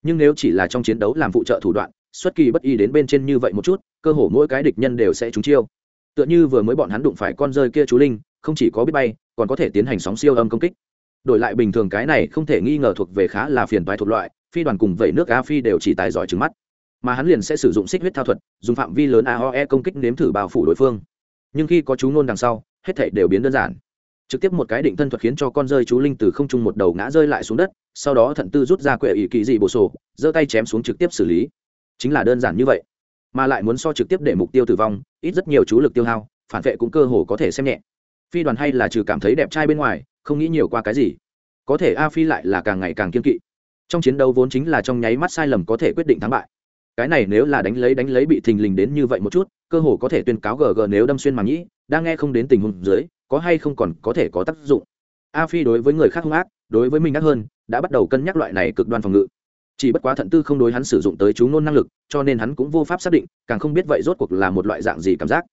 nhưng nếu chỉ là trong chiến đấu làm phụ trợ thủ đoạn, xuất kỳ bất y đến bên trên như vậy một chút, cơ hồ mỗi cái địch nhân đều sẽ trúng chiêu. Tựa như vừa mới bọn hắn đụng phải con rơi kia chú linh, không chỉ có biết bay, còn có thể tiến hành sóng siêu âm công kích. Đổi lại bình thường cái này không thể nghi ngờ thuộc về khá là phiền toái thuộc loại, phi đoàn cùng vẩy nước a phi đều chỉ tài giỏi trứng mắt. Mà hắn liền sẽ sử dụng xích huyết thao thuật, dùng phạm vi lớn aoe công kích nếm thử bao phủ đối phương. Nhưng khi có chú nôn đằng sau, hết thể đều biến đơn giản trực tiếp một cái định thân thuật khiến cho con rơi chú linh từ không trung một đầu ngã rơi lại xuống đất, sau đó thận tư rút ra quệ ỷ kỳ dị bổ sổ, giơ tay chém xuống trực tiếp xử lý. Chính là đơn giản như vậy, mà lại muốn so trực tiếp để mục tiêu tử vong, ít rất nhiều chú lực tiêu hao, phản vệ cũng cơ hồ có thể xem nhẹ. Phi đoàn hay là trừ cảm thấy đẹp trai bên ngoài, không nghĩ nhiều qua cái gì. Có thể a phi lại là càng ngày càng kiên kỵ. Trong chiến đấu vốn chính là trong nháy mắt sai lầm có thể quyết định thắng bại. Cái này nếu là đánh lấy đánh lấy bị thình lình đến như vậy một chút, cơ hồ có thể tuyên cáo gg nếu đâm xuyên mà nghĩ đang nghe không đến tình huống dưới có hay không còn có thể có tác dụng. A phi đối với người khác hung ác, đối với mình ác hơn, đã bắt đầu cân nhắc loại này cực đoan phòng ngự. Chỉ bất quá thận tư không đối hắn sử dụng tới chú ngôn năng lực, cho nên hắn cũng vô pháp xác định, càng không biết vậy rốt cuộc là một loại dạng gì cảm giác.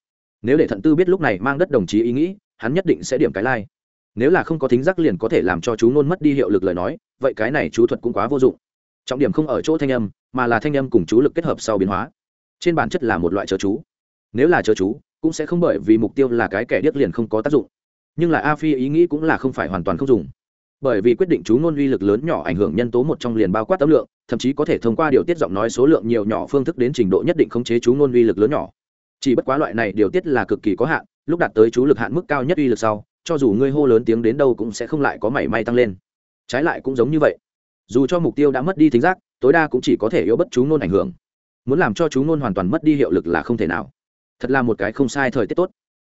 Nếu để thận tư biết lúc này mang đất đồng chí ý nghĩ, hắn nhất định sẽ điểm cái lai、like. nếu là không có thính giác liền có thể làm cho chú ngôn mất đi hiệu lực lời nói, vậy cái này chú thuật cũng quá vô dụng. Trọng điểm không ở chỗ thanh âm, mà là thanh âm cùng chú lực kết hợp sau biến hóa. Trên bản chất là một loại chớ chú. Nếu là chớ chú cũng sẽ không bởi vì mục tiêu là cái kẻ điếc liền không có tác dụng. Nhưng là a phi ý nghĩ cũng là không phải hoàn toàn không dùng. Bởi vì quyết định chú ngôn uy lực lớn nhỏ ảnh hưởng nhân tố một trong liền bao quát tâm lượng, thậm chí có thể thông qua điều tiết giọng nói số lượng nhiều nhỏ phương thức đến trình độ nhất định khống chế chú ngôn uy lực lớn nhỏ. Chỉ bất quá loại này điều tiết là cực kỳ có hạn, lúc đạt tới chú lực hạn mức cao nhất uy lực sau, cho dù ngươi hô lớn tiếng đến đâu cũng sẽ không lại có mảy may tăng lên. Trái lại cũng giống như vậy. Dù cho mục tiêu đã mất đi thính giác, tối đa cũng chỉ có thể yếu bất chú ngôn ảnh hưởng. Muốn làm cho chú ngôn hoàn toàn mất đi hiệu lực là không thể nào thật là một cái không sai thời tiết tốt.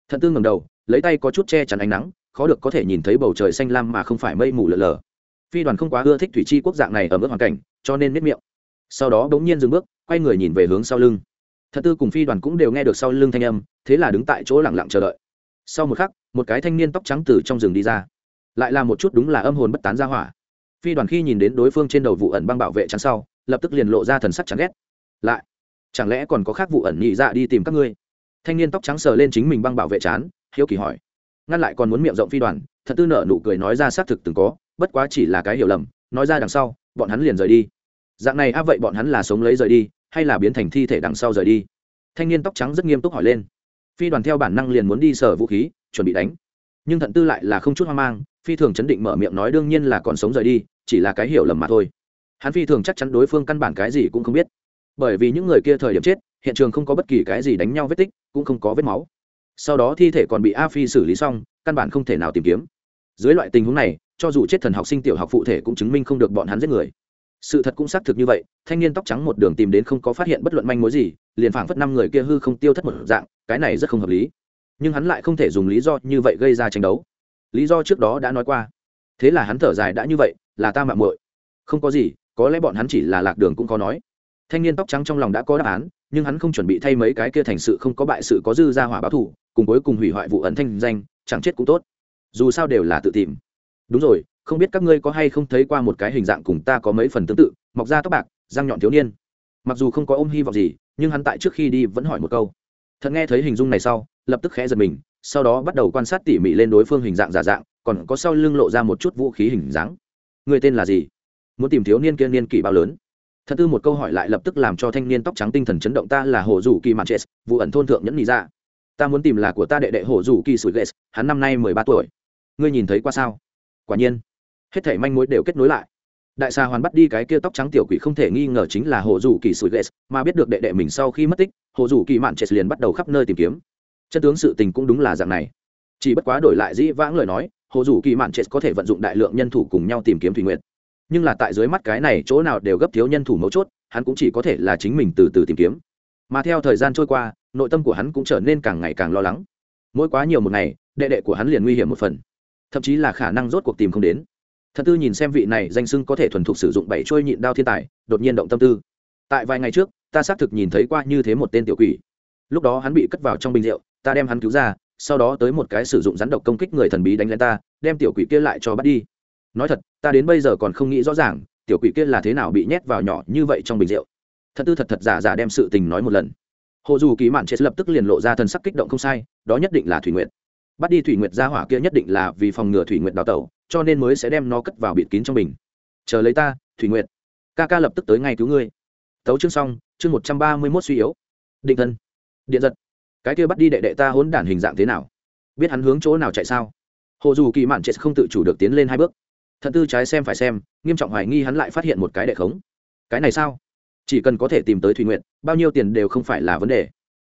Thận tư ngầm đầu, lấy tay có chút che chắn ánh nắng, khó được có thể nhìn thấy bầu trời xanh lam mà không phải mây mù lờ lờ phi đoàn không quá ưa thích thủy chi quốc dạng này ở mức hoàn cảnh, cho nên miết miệng. Sau đó bỗng nhiên dừng bước, quay người nhìn về hướng sau lưng. Thật tư cùng phi đoàn cũng đều nghe được sau lưng thanh âm, thế là đứng tại chỗ lẳng lặng chờ đợi. Sau một khắc, một cái thanh niên tóc trắng từ trong rừng đi ra. Lại là một chút đúng là âm hồn bất tán ra hỏa. Phi đoàn khi nhìn đến đối phương trên đầu vụ ẩn băng bảo vệ chắn sau, lập tức liền lộ ra thần sắc chán ghét. Lại, chẳng lẽ còn có khác vụ ẩn nhị dạ đi tìm các ngươi? Thanh niên tóc trắng sờ lên chính mình băng bảo vệ chán, hiếu kỳ hỏi. Ngăn lại còn muốn miệng rộng phi đoàn, thật tư nợ nụ cười nói ra xác thực từng có, bất quá chỉ là cái hiểu lầm, nói ra đằng sau, bọn hắn liền rời đi. Dạng này á vậy bọn hắn là sống lấy rời đi, hay là biến thành thi thể đằng sau rời đi? Thanh niên tóc trắng rất nghiêm túc hỏi lên. Phi đoàn theo bản năng liền muốn đi sở vũ khí, chuẩn bị đánh. Nhưng thận tư lại là không chút hoang mang, phi thường chấn định mở miệng nói đương nhiên là còn sống rời đi, chỉ là cái hiểu lầm mà thôi. Hắn phi thường chắc chắn đối phương căn bản cái gì cũng không biết. Bởi vì những người kia thời điểm chết hiện trường không có bất kỳ cái gì đánh nhau vết tích, cũng không có vết máu. Sau đó thi thể còn bị a phi xử lý xong, căn bản không thể nào tìm kiếm. Dưới loại tình huống này, cho dù chết thần học sinh tiểu học phụ thể cũng chứng minh không được bọn hắn giết người. Sự thật cũng xác thực như vậy, thanh niên tóc trắng một đường tìm đến không có phát hiện bất luận manh mối gì, liền phảng phất năm người kia hư không tiêu thất một dạng, cái này rất không hợp lý. Nhưng hắn lại không thể dùng lý do như vậy gây ra tranh đấu. Lý do trước đó đã nói qua. Thế là hắn thở dài đã như vậy, là ta mạng muội. Không có gì, có lẽ bọn hắn chỉ là lạc đường cũng có nói. Thanh niên tóc trắng trong lòng đã có đáp án nhưng hắn không chuẩn bị thay mấy cái kia thành sự không có bại sự có dư ra hỏa báo thủ cùng cuối cùng hủy hoại vụ ẩn thanh danh, chẳng chết cũng tốt. Dù sao đều là tự tìm. Đúng rồi, không biết các ngươi có hay không thấy qua một cái hình dạng cùng ta có mấy phần tương tự, mọc ra tóc bạc, răng nhọn thiếu niên. Mặc dù không có ôm hy vọng gì, nhưng hắn tại trước khi đi vẫn hỏi một câu. Thật nghe thấy hình dung này sau, lập tức khẽ giật mình, sau đó bắt đầu quan sát tỉ mỉ lên đối phương hình dạng giả dạng, còn có sau lưng lộ ra một chút vũ khí hình dáng. Người tên là gì? Muốn tìm thiếu niên kia niên kỷ bao lớn? Thật tư một câu hỏi lại lập tức làm cho thanh niên tóc trắng tinh thần chấn động, ta là hồ dù kỳ mạn chết, vụ ẩn thôn thượng nhẫn nhị ra. Ta muốn tìm là của ta đệ đệ hồ dù kỳ sủi ghét hắn năm nay mười ba tuổi. Ngươi nhìn thấy qua sao? Quả nhiên, hết thảy manh mối đều kết nối lại. Đại xà hoàn bắt đi cái kia tóc trắng tiểu quỷ không thể nghi ngờ chính là hồ dù kỳ sủi ghét mà biết được đệ đệ mình sau khi mất tích, hồ dù kỳ mạn chết liền bắt đầu khắp nơi tìm kiếm. Chân tướng sự tình cũng đúng là dạng này. Chỉ bất quá đổi lại dĩ vãng lời nói, hồ dù kỳ mạn chết có thể vận dụng đại lượng nhân thủ cùng nhau tìm kiếm thủy nguyện nhưng là tại dưới mắt cái này chỗ nào đều gấp thiếu nhân thủ mấu chốt, hắn cũng chỉ có thể là chính mình từ từ tìm kiếm. Mà theo thời gian trôi qua, nội tâm của hắn cũng trở nên càng ngày càng lo lắng. Mỗi quá nhiều một ngày, đệ đệ của hắn liền nguy hiểm một phần. Thậm chí là khả năng rốt cuộc tìm không đến. Thật tư nhìn xem vị này danh sưng có thể thuần thục sử dụng bảy trôi nhịn đao thiên tài, đột nhiên động tâm tư. Tại vài ngày trước, ta xác thực nhìn thấy qua như thế một tên tiểu quỷ. Lúc đó hắn bị cất vào trong bình rượu, ta đem hắn cứu ra, sau đó tới một cái sử dụng rắn độc công kích người thần bí đánh lên ta, đem tiểu quỷ kia lại cho bắt đi nói thật, ta đến bây giờ còn không nghĩ rõ ràng, tiểu quỷ kia là thế nào bị nhét vào nhỏ như vậy trong bình rượu. Thật tư thật thật giả giả đem sự tình nói một lần. Hồ dù ký mạn chết lập tức liền lộ ra thần sắc kích động không sai, đó nhất định là thủy nguyệt. Bắt đi thủy nguyệt ra hỏa kia nhất định là vì phòng ngừa thủy nguyệt đào tẩu, cho nên mới sẽ đem nó cất vào bịt kín trong bình. Chờ lấy ta, thủy nguyệt. Ca ca lập tức tới ngay cứu ngươi. Tấu chương xong, chương một trăm ba mươi mốt suy yếu. Định thân. Điện giật. Cái kia bắt đi đệ đệ ta hốn đản hình dạng thế nào? Biết hắn hướng chỗ nào chạy sao? Hồ dù kỳ mạn chết không tự chủ được tiến lên hai bước thận tư trái xem phải xem, nghiêm trọng hoài nghi hắn lại phát hiện một cái đệ khống. Cái này sao? Chỉ cần có thể tìm tới thủy nguyện bao nhiêu tiền đều không phải là vấn đề.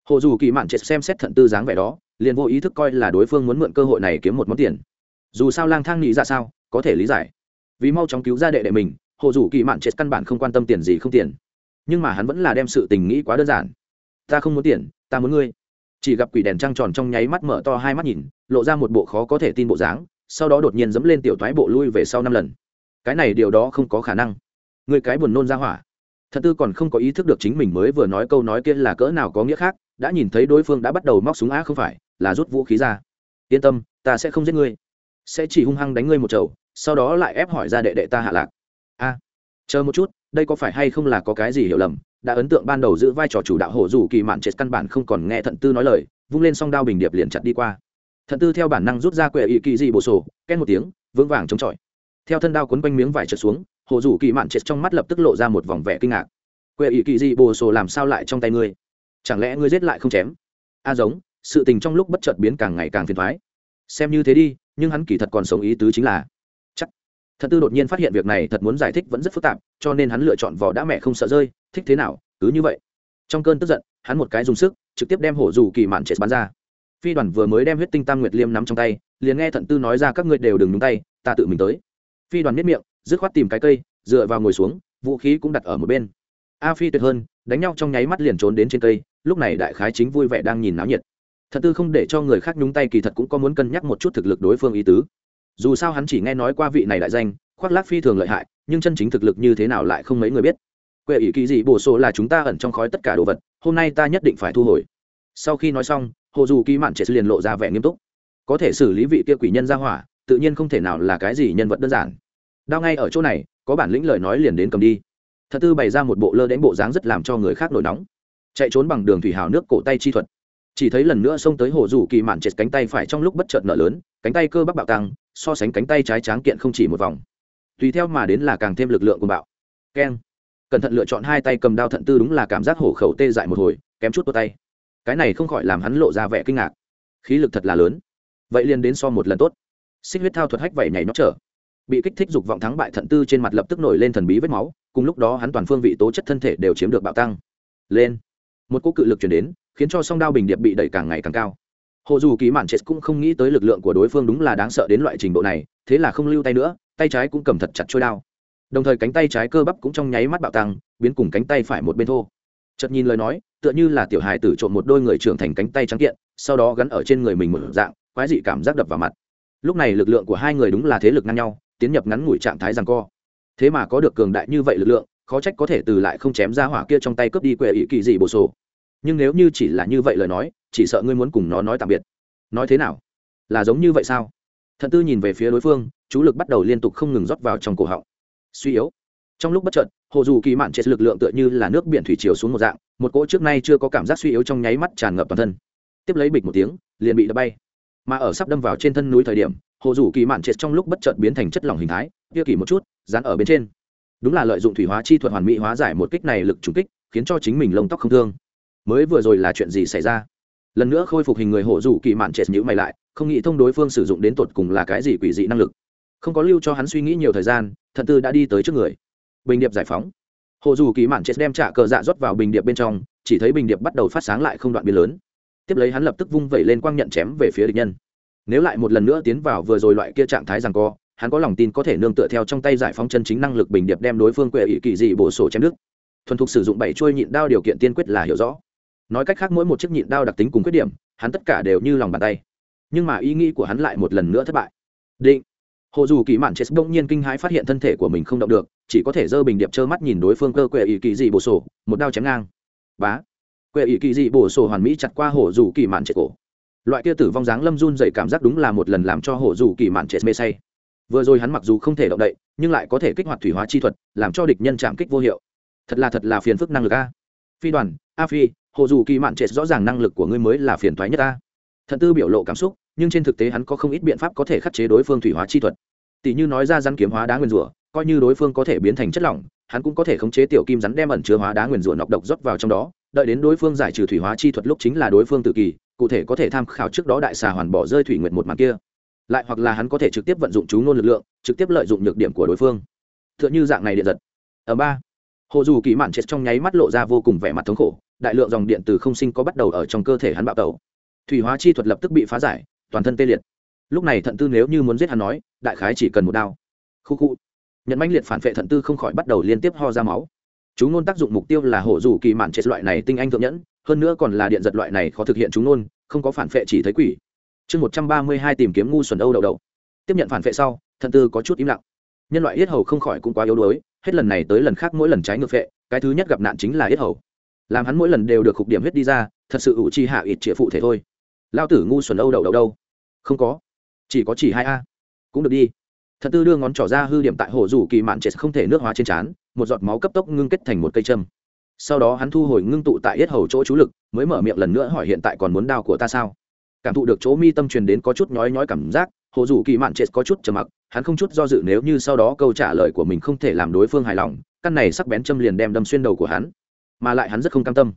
Hồ dù kỳ mạn chết xem xét thận tư dáng vẻ đó, liền vô ý thức coi là đối phương muốn mượn cơ hội này kiếm một món tiền. Dù sao lang thang nghĩ ra sao, có thể lý giải. Vì mau chóng cứu ra đệ đệ mình, hồ dù kỳ mạn chết căn bản không quan tâm tiền gì không tiền. Nhưng mà hắn vẫn là đem sự tình nghĩ quá đơn giản. Ta không muốn tiền, ta muốn ngươi. Chỉ gặp quỷ đèn trăng tròn trong nháy mắt mở to hai mắt nhìn, lộ ra một bộ khó có thể tin bộ dáng sau đó đột nhiên dẫm lên tiểu thoái bộ lui về sau năm lần. Cái này điều đó không có khả năng. Người cái buồn nôn ra hỏa. Thật tư còn không có ý thức được chính mình mới vừa nói câu nói kia là cỡ nào có nghĩa khác, đã nhìn thấy đối phương đã bắt đầu móc súng á không phải, là rút vũ khí ra. Yên tâm, ta sẽ không giết ngươi. Sẽ chỉ hung hăng đánh ngươi một chầu, sau đó lại ép hỏi ra đệ đệ ta hạ lạc. A, chờ một chút, đây có phải hay không là có cái gì hiểu lầm? Đã ấn tượng ban đầu giữ vai trò chủ đạo hổ dù kỳ mạn chết căn bản không còn nghe thận tư nói lời, vung lên song đao bình điệp liền chặt đi qua thận tư theo bản năng rút ra quệ ỵ kỳ dị bộ sổ ken một tiếng, vững vàng chống chọi. Theo thân đao quấn quanh miếng vải trượt xuống, hồ dù kỳ mạn chết trong mắt lập tức lộ ra một vòng vẻ kinh ngạc. Quệ ỵ kỳ dị bộ sổ làm sao lại trong tay ngươi? Chẳng lẽ ngươi giết lại không chém? A giống, sự tình trong lúc bất chợt biến càng ngày càng phiền thoái xem như thế đi, nhưng hắn kỳ thật còn sống ý tứ chính là chắc. Thật tư đột nhiên phát hiện việc này thật muốn giải thích vẫn rất phức tạp, cho nên hắn lựa chọn vỏ đã mẹ không sợ rơi, thích thế nào, cứ như vậy. Trong cơn tức giận, hắn một cái dùng sức, trực tiếp đem hổ dù kỳ mạn chết bắn ra phi đoàn vừa mới đem huyết tinh tam nguyệt liêm nắm trong tay, liền nghe thận tư nói ra các ngươi đều đừng nhúng tay, ta tự mình tới. Phi đoàn miết miệng, dứt khoát tìm cái cây, dựa vào ngồi xuống, vũ khí cũng đặt ở một bên. A phi tuyệt hơn, đánh nhau trong nháy mắt liền trốn đến trên cây, lúc này đại khái chính vui vẻ đang nhìn náo nhiệt. Thật tư không để cho người khác nhúng tay kỳ thật cũng có muốn cân nhắc một chút thực lực đối phương ý tứ. Dù sao hắn chỉ nghe nói qua vị này đại danh, khoác lác phi thường lợi hại, nhưng chân chính thực lực như thế nào lại không mấy người biết. Quệ ý kỳ dị bổ sổ là chúng ta ẩn trong khói tất cả đồ vật, hôm nay ta nhất định phải thu hồi. Sau khi nói xong hồ dù kỳ mạn trẻ liền lộ ra vẻ nghiêm túc. Có thể xử lý vị kia quỷ nhân ra hỏa, tự nhiên không thể nào là cái gì nhân vật đơn giản. Đao ngay ở chỗ này, có bản lĩnh lời nói liền đến cầm đi. Thật tư bày ra một bộ lơ đánh bộ dáng rất làm cho người khác nổi nóng. Chạy trốn bằng đường thủy hào nước cổ tay chi thuật. Chỉ thấy lần nữa xông tới hồ dù kỳ mạn chết cánh tay phải trong lúc bất chợt nở lớn, cánh tay cơ bắp bạo tăng, so sánh cánh tay trái tráng kiện không chỉ một vòng. Tùy theo mà đến là càng thêm lực lượng của bạo. Keng. Cẩn thận lựa chọn hai tay cầm đao thận tư đúng là cảm giác hổ khẩu tê dại một hồi, kém chút vào tay cái này không khỏi làm hắn lộ ra vẻ kinh ngạc. Khí lực thật là lớn. Vậy liền đến so một lần tốt. Xích huyết thao thuật hách vẩy nhảy nó trở. Bị kích thích dục vọng thắng bại thận tư trên mặt lập tức nổi lên thần bí vết máu, cùng lúc đó hắn toàn phương vị tố chất thân thể đều chiếm được bạo tăng. Lên. Một cỗ cự lực chuyển đến, khiến cho song đao bình điệp bị đẩy càng ngày càng cao. Hồ dù ký mạn chết cũng không nghĩ tới lực lượng của đối phương đúng là đáng sợ đến loại trình độ này, thế là không lưu tay nữa, tay trái cũng cầm thật chặt trôi đao. Đồng thời cánh tay trái cơ bắp cũng trong nháy mắt bạo tăng, biến cùng cánh tay phải một bên thô. Chật nhìn lời nói tựa như là tiểu hài tử trộm một đôi người trưởng thành cánh tay trắng kiện, sau đó gắn ở trên người mình một dạng, quái dị cảm giác đập vào mặt. Lúc này lực lượng của hai người đúng là thế lực ngang nhau, tiến nhập ngắn ngủi trạng thái rằng co. Thế mà có được cường đại như vậy lực lượng, khó trách có thể từ lại không chém ra hỏa kia trong tay cướp đi quệ ý kỳ dị bổ sổ. Nhưng nếu như chỉ là như vậy lời nói, chỉ sợ ngươi muốn cùng nó nói tạm biệt. Nói thế nào? Là giống như vậy sao? Thận tư nhìn về phía đối phương, chú lực bắt đầu liên tục không ngừng rót vào trong cổ họng. Suy yếu. Trong lúc bất chợt hồ dù kỳ mạn chết lực lượng tựa như là nước biển thủy chiều xuống một dạng, một cỗ trước nay chưa có cảm giác suy yếu trong nháy mắt tràn ngập toàn thân. Tiếp lấy bịch một tiếng, liền bị đập bay. Mà ở sắp đâm vào trên thân núi thời điểm, hồ dù kỳ mạn chết trong lúc bất chợt biến thành chất lỏng hình thái, kia kỳ một chút, dán ở bên trên. Đúng là lợi dụng thủy hóa chi thuật hoàn mỹ hóa giải một kích này lực trùng kích, khiến cho chính mình lông tóc không thương. Mới vừa rồi là chuyện gì xảy ra? Lần nữa khôi phục hình người hộ dù kỳ mạn chết nhữ mày lại, không nghĩ thông đối phương sử dụng đến tột cùng là cái gì quỷ dị năng lực. Không có lưu cho hắn suy nghĩ nhiều thời gian thận tư đã đi tới trước người bình điệp giải phóng. Hồ dù kỳ mạn chết đem trả cờ dạ rót vào bình điệp bên trong, chỉ thấy bình điệp bắt đầu phát sáng lại không đoạn biên lớn. Tiếp lấy hắn lập tức vung vẩy lên quang nhận chém về phía địch nhân. Nếu lại một lần nữa tiến vào vừa rồi loại kia trạng thái rằng co, hắn có lòng tin có thể nương tựa theo trong tay giải phóng chân chính năng lực bình điệp đem đối phương quệ ỷ kỳ dị bổ sổ chém đức thuần thục sử dụng bảy chuôi nhịn đao điều kiện tiên quyết là hiểu rõ. Nói cách khác mỗi một chiếc nhịn đao đặc tính cùng khuyết điểm, hắn tất cả đều như lòng bàn tay. Nhưng mà ý nghĩ của hắn lại một lần nữa thất bại. Định hồ dù kỳ mạn chết bỗng nhiên kinh hãi phát hiện thân thể của mình không động được, chỉ có thể giơ bình điệp trơ mắt nhìn đối phương cơ quệ ý kỳ dị bổ sổ, một đao chém ngang. Bá! Quệ ý kỳ dị bổ sổ hoàn mỹ chặt qua hồ dù kỳ mạn chết cổ. Loại kia tử vong dáng lâm run dậy cảm giác đúng là một lần làm cho hồ dù kỳ mạn chết mê say. Vừa rồi hắn mặc dù không thể động đậy, nhưng lại có thể kích hoạt thủy hóa chi thuật, làm cho địch nhân chạm kích vô hiệu. Thật là thật là phiền phức năng lực a. Phi đoàn, a phi, hồ dù kỳ mạn chết rõ ràng năng lực của ngươi mới là phiền thoái nhất a thận tư biểu lộ cảm xúc nhưng trên thực tế hắn có không ít biện pháp có thể khắc chế đối phương thủy hóa chi thuật. Tỷ như nói ra rắn kiếm hóa đá nguyên rủa, coi như đối phương có thể biến thành chất lỏng, hắn cũng có thể khống chế tiểu kim rắn đem ẩn chứa hóa đá nguyên rủa nọc độc rót vào trong đó, đợi đến đối phương giải trừ thủy hóa chi thuật lúc chính là đối phương tự kỳ, cụ thể có thể tham khảo trước đó đại xà hoàn bỏ rơi thủy nguyệt một màn kia. Lại hoặc là hắn có thể trực tiếp vận dụng chú ngôn lực lượng, trực tiếp lợi dụng nhược điểm của đối phương. T h ư ợ n h ư dạng này điện giật. Ở ba, hồ dù kỳ mạn chết trong nháy mắt lộ ra vô cùng vẻ mặt thống khổ, đại lượng dòng điện từ không sinh có bắt đầu ở trong cơ thể hắn bạo tẩu. Thủy hóa chi thuật lập tức bị phá giải toàn thân tê liệt. Lúc này thận tư nếu như muốn giết hắn nói, đại khái chỉ cần một đao. Khu khu. Nhận manh liệt phản vệ thận tư không khỏi bắt đầu liên tiếp ho ra máu. Chú ngôn tác dụng mục tiêu là hổ dù kỳ mạn chết loại này tinh anh thượng nhẫn, hơn nữa còn là điện giật loại này khó thực hiện chú ngôn không có phản vệ chỉ thấy quỷ. Chương một trăm ba mươi hai tìm kiếm ngu xuẩn âu đầu đầu. tiếp nhận phản vệ sau, thận tư có chút im lặng. Nhân loại yết hầu không khỏi cũng quá yếu đuối, hết lần này tới lần khác mỗi lần trái ngược vệ cái thứ nhất gặp nạn chính là yết hầu. Làm hắn mỗi lần đều được khục điểm huyết đi ra, thật sự ủ chi hạ ít trịa phụ thể thôi. Lao tử ngu xuẩn âu đầu đầu đâu? Không có. Chỉ có chỉ hai a. Cũng được đi. Thật tư đưa ngón trỏ ra hư điểm tại hồ dù kỳ mạn chết không thể nước hóa trên trán, một giọt máu cấp tốc ngưng kết thành một cây châm. Sau đó hắn thu hồi ngưng tụ tại yết hầu chỗ chú lực, mới mở miệng lần nữa hỏi hiện tại còn muốn đao của ta sao? Cảm thụ được chỗ mi tâm truyền đến có chút nhói nhói cảm giác, hồ dù kỳ mạn chết có chút trầm mặc, hắn không chút do dự nếu như sau đó câu trả lời của mình không thể làm đối phương hài lòng, căn này sắc bén châm liền đem đâm xuyên đầu của hắn. Mà lại hắn rất không cam tâm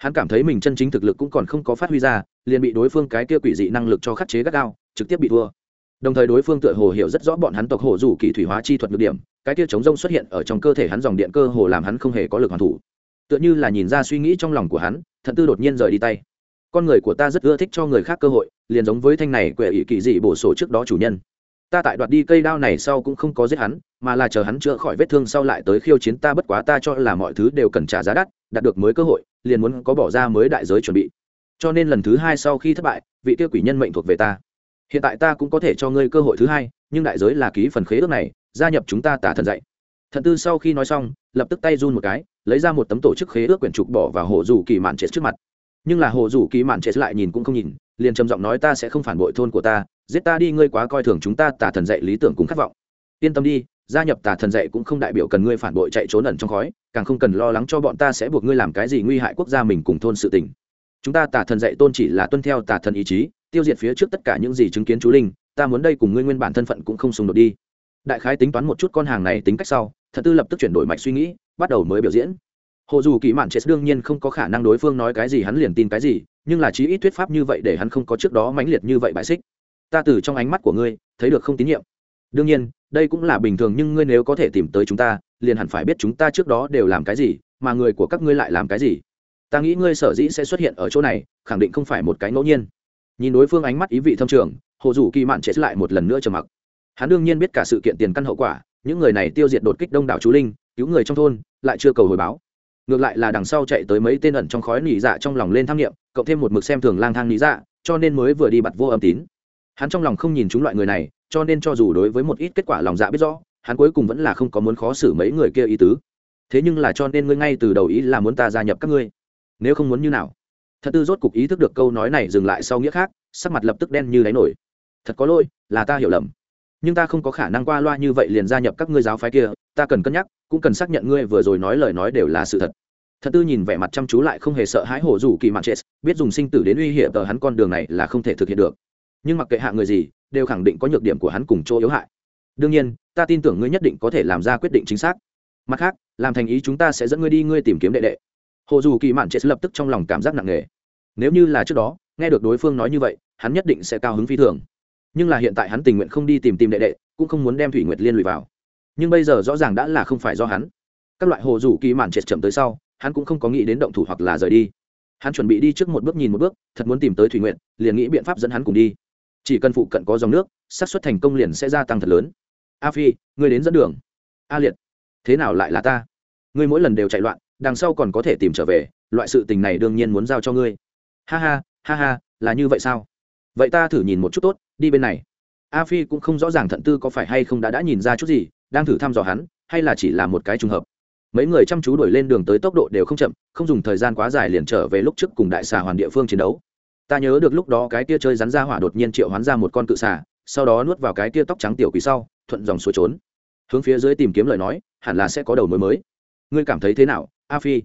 hắn cảm thấy mình chân chính thực lực cũng còn không có phát huy ra, liền bị đối phương cái kia quỷ dị năng lực cho khắc chế gắt gao, trực tiếp bị thua. Đồng thời đối phương tựa hồ hiểu rất rõ bọn hắn tộc hồ dù kỳ thủy hóa chi thuật nhược điểm, cái kia chống rông xuất hiện ở trong cơ thể hắn dòng điện cơ hồ làm hắn không hề có lực hoàn thủ. Tựa như là nhìn ra suy nghĩ trong lòng của hắn, thận tư đột nhiên rời đi tay. Con người của ta rất ưa thích cho người khác cơ hội, liền giống với thanh này quệ ỷ kỳ dị bổ sổ trước đó chủ nhân ta tại đoạt đi cây đao này sau cũng không có giết hắn, mà là chờ hắn chữa khỏi vết thương sau lại tới khiêu chiến ta, bất quá ta cho là mọi thứ đều cần trả giá đắt, đạt được mới cơ hội, liền muốn có bỏ ra mới đại giới chuẩn bị. Cho nên lần thứ hai sau khi thất bại, vị tiêu quỷ nhân mệnh thuộc về ta. Hiện tại ta cũng có thể cho ngươi cơ hội thứ hai, nhưng đại giới là ký phần khế ước này, gia nhập chúng ta tả thần dạy. Thần tư sau khi nói xong, lập tức tay run một cái, lấy ra một tấm tổ chức khế ước quyển trục bỏ vào hồ dù kỳ mạn trệ trước mặt. Nhưng là hồ dù kỳ mạn trệ lại nhìn cũng không nhìn liền trầm giọng nói ta sẽ không phản bội thôn của ta, giết ta đi, ngươi quá coi thường chúng ta, tà thần dạy lý tưởng cùng khát vọng. Yên tâm đi, gia nhập tà thần dạy cũng không đại biểu cần ngươi phản bội chạy trốn ẩn trong khói, càng không cần lo lắng cho bọn ta sẽ buộc ngươi làm cái gì nguy hại quốc gia mình cùng thôn sự tình. Chúng ta tà thần dạy tôn chỉ là tuân theo tà thần ý chí, tiêu diệt phía trước tất cả những gì chứng kiến chú linh, ta muốn đây cùng ngươi nguyên bản thân phận cũng không xung đột đi. Đại khái tính toán một chút con hàng này tính cách sau thật tư lập tức chuyển đổi mạch suy nghĩ, bắt đầu mới biểu diễn. Hồ dù kỳ mạn chết đương nhiên không có khả năng đối phương nói cái gì, hắn liền tin cái gì nhưng là chí ít thuyết pháp như vậy để hắn không có trước đó mãnh liệt như vậy bại xích. Ta từ trong ánh mắt của ngươi, thấy được không tín nhiệm. Đương nhiên, đây cũng là bình thường nhưng ngươi nếu có thể tìm tới chúng ta, liền hẳn phải biết chúng ta trước đó đều làm cái gì, mà người của các ngươi lại làm cái gì. Ta nghĩ ngươi sở dĩ sẽ xuất hiện ở chỗ này, khẳng định không phải một cái ngẫu nhiên. Nhìn đối phương ánh mắt ý vị thâm trường, hồ dù kỳ mạn chết lại một lần nữa trầm mặc. Hắn đương nhiên biết cả sự kiện tiền căn hậu quả, những người này tiêu diệt đột kích đông đảo chú linh, cứu người trong thôn, lại chưa cầu hồi báo ngược lại là đằng sau chạy tới mấy tên ẩn trong khói nỉ dạ trong lòng lên tham nghiệm cộng thêm một mực xem thường lang thang nỉ dạ cho nên mới vừa đi bặt vô âm tín. Hắn trong lòng không nhìn chúng loại người này, cho nên cho dù đối với một ít kết quả lòng dạ biết rõ, hắn cuối cùng vẫn là không có muốn khó xử mấy người kia ý tứ. Thế nhưng là cho nên ngươi ngay từ đầu ý là muốn ta gia nhập các ngươi. Nếu không muốn như nào? Thật tư rốt cục ý thức được câu nói này dừng lại sau nghĩa khác, sắc mặt lập tức đen như đáy nổi. Thật có lỗi, là ta hiểu lầm. Nhưng ta không có khả năng qua loa như vậy liền gia nhập các ngươi giáo phái kia, ta cần cân nhắc cũng cần xác nhận ngươi vừa rồi nói lời nói đều là sự thật. Thật tư nhìn vẻ mặt chăm chú lại không hề sợ hãi hổ rủ kỳ mạn chết, biết dùng sinh tử đến uy hiểm tờ hắn con đường này là không thể thực hiện được. Nhưng mặc kệ hạ người gì, đều khẳng định có nhược điểm của hắn cùng chỗ yếu hại. Đương nhiên, ta tin tưởng ngươi nhất định có thể làm ra quyết định chính xác. Mặt khác, làm thành ý chúng ta sẽ dẫn ngươi đi ngươi tìm kiếm đệ đệ. Hồ dù kỳ mạn chết lập tức trong lòng cảm giác nặng nề. Nếu như là trước đó, nghe được đối phương nói như vậy, hắn nhất định sẽ cao hứng phi thường. Nhưng là hiện tại hắn tình nguyện không đi tìm tìm đệ đệ, cũng không muốn đem thủy nguyệt liên lụy vào nhưng bây giờ rõ ràng đã là không phải do hắn. Các loại hồ dù kỳ mạn triệt chậm tới sau, hắn cũng không có nghĩ đến động thủ hoặc là rời đi. Hắn chuẩn bị đi trước một bước nhìn một bước, thật muốn tìm tới thủy nguyện liền nghĩ biện pháp dẫn hắn cùng đi. Chỉ cần phụ cận có dòng nước, xác suất thành công liền sẽ gia tăng thật lớn. A phi, ngươi đến dẫn đường. A liệt, thế nào lại là ta? Ngươi mỗi lần đều chạy loạn, đằng sau còn có thể tìm trở về, loại sự tình này đương nhiên muốn giao cho ngươi. Ha ha ha ha, là như vậy sao? Vậy ta thử nhìn một chút tốt, đi bên này. A phi cũng không rõ ràng thận tư có phải hay không đã đã nhìn ra chút gì đang thử thăm dò hắn, hay là chỉ là một cái trùng hợp. Mấy người chăm chú đuổi lên đường tới tốc độ đều không chậm, không dùng thời gian quá dài liền trở về lúc trước cùng đại xà hoàn địa phương chiến đấu. Ta nhớ được lúc đó cái kia chơi rắn ra hỏa đột nhiên triệu hoán ra một con cự xà, sau đó nuốt vào cái kia tóc trắng tiểu quỷ sau, thuận dòng suối trốn. Hướng phía dưới tìm kiếm lời nói, hẳn là sẽ có đầu mối mới. Ngươi cảm thấy thế nào, a phi?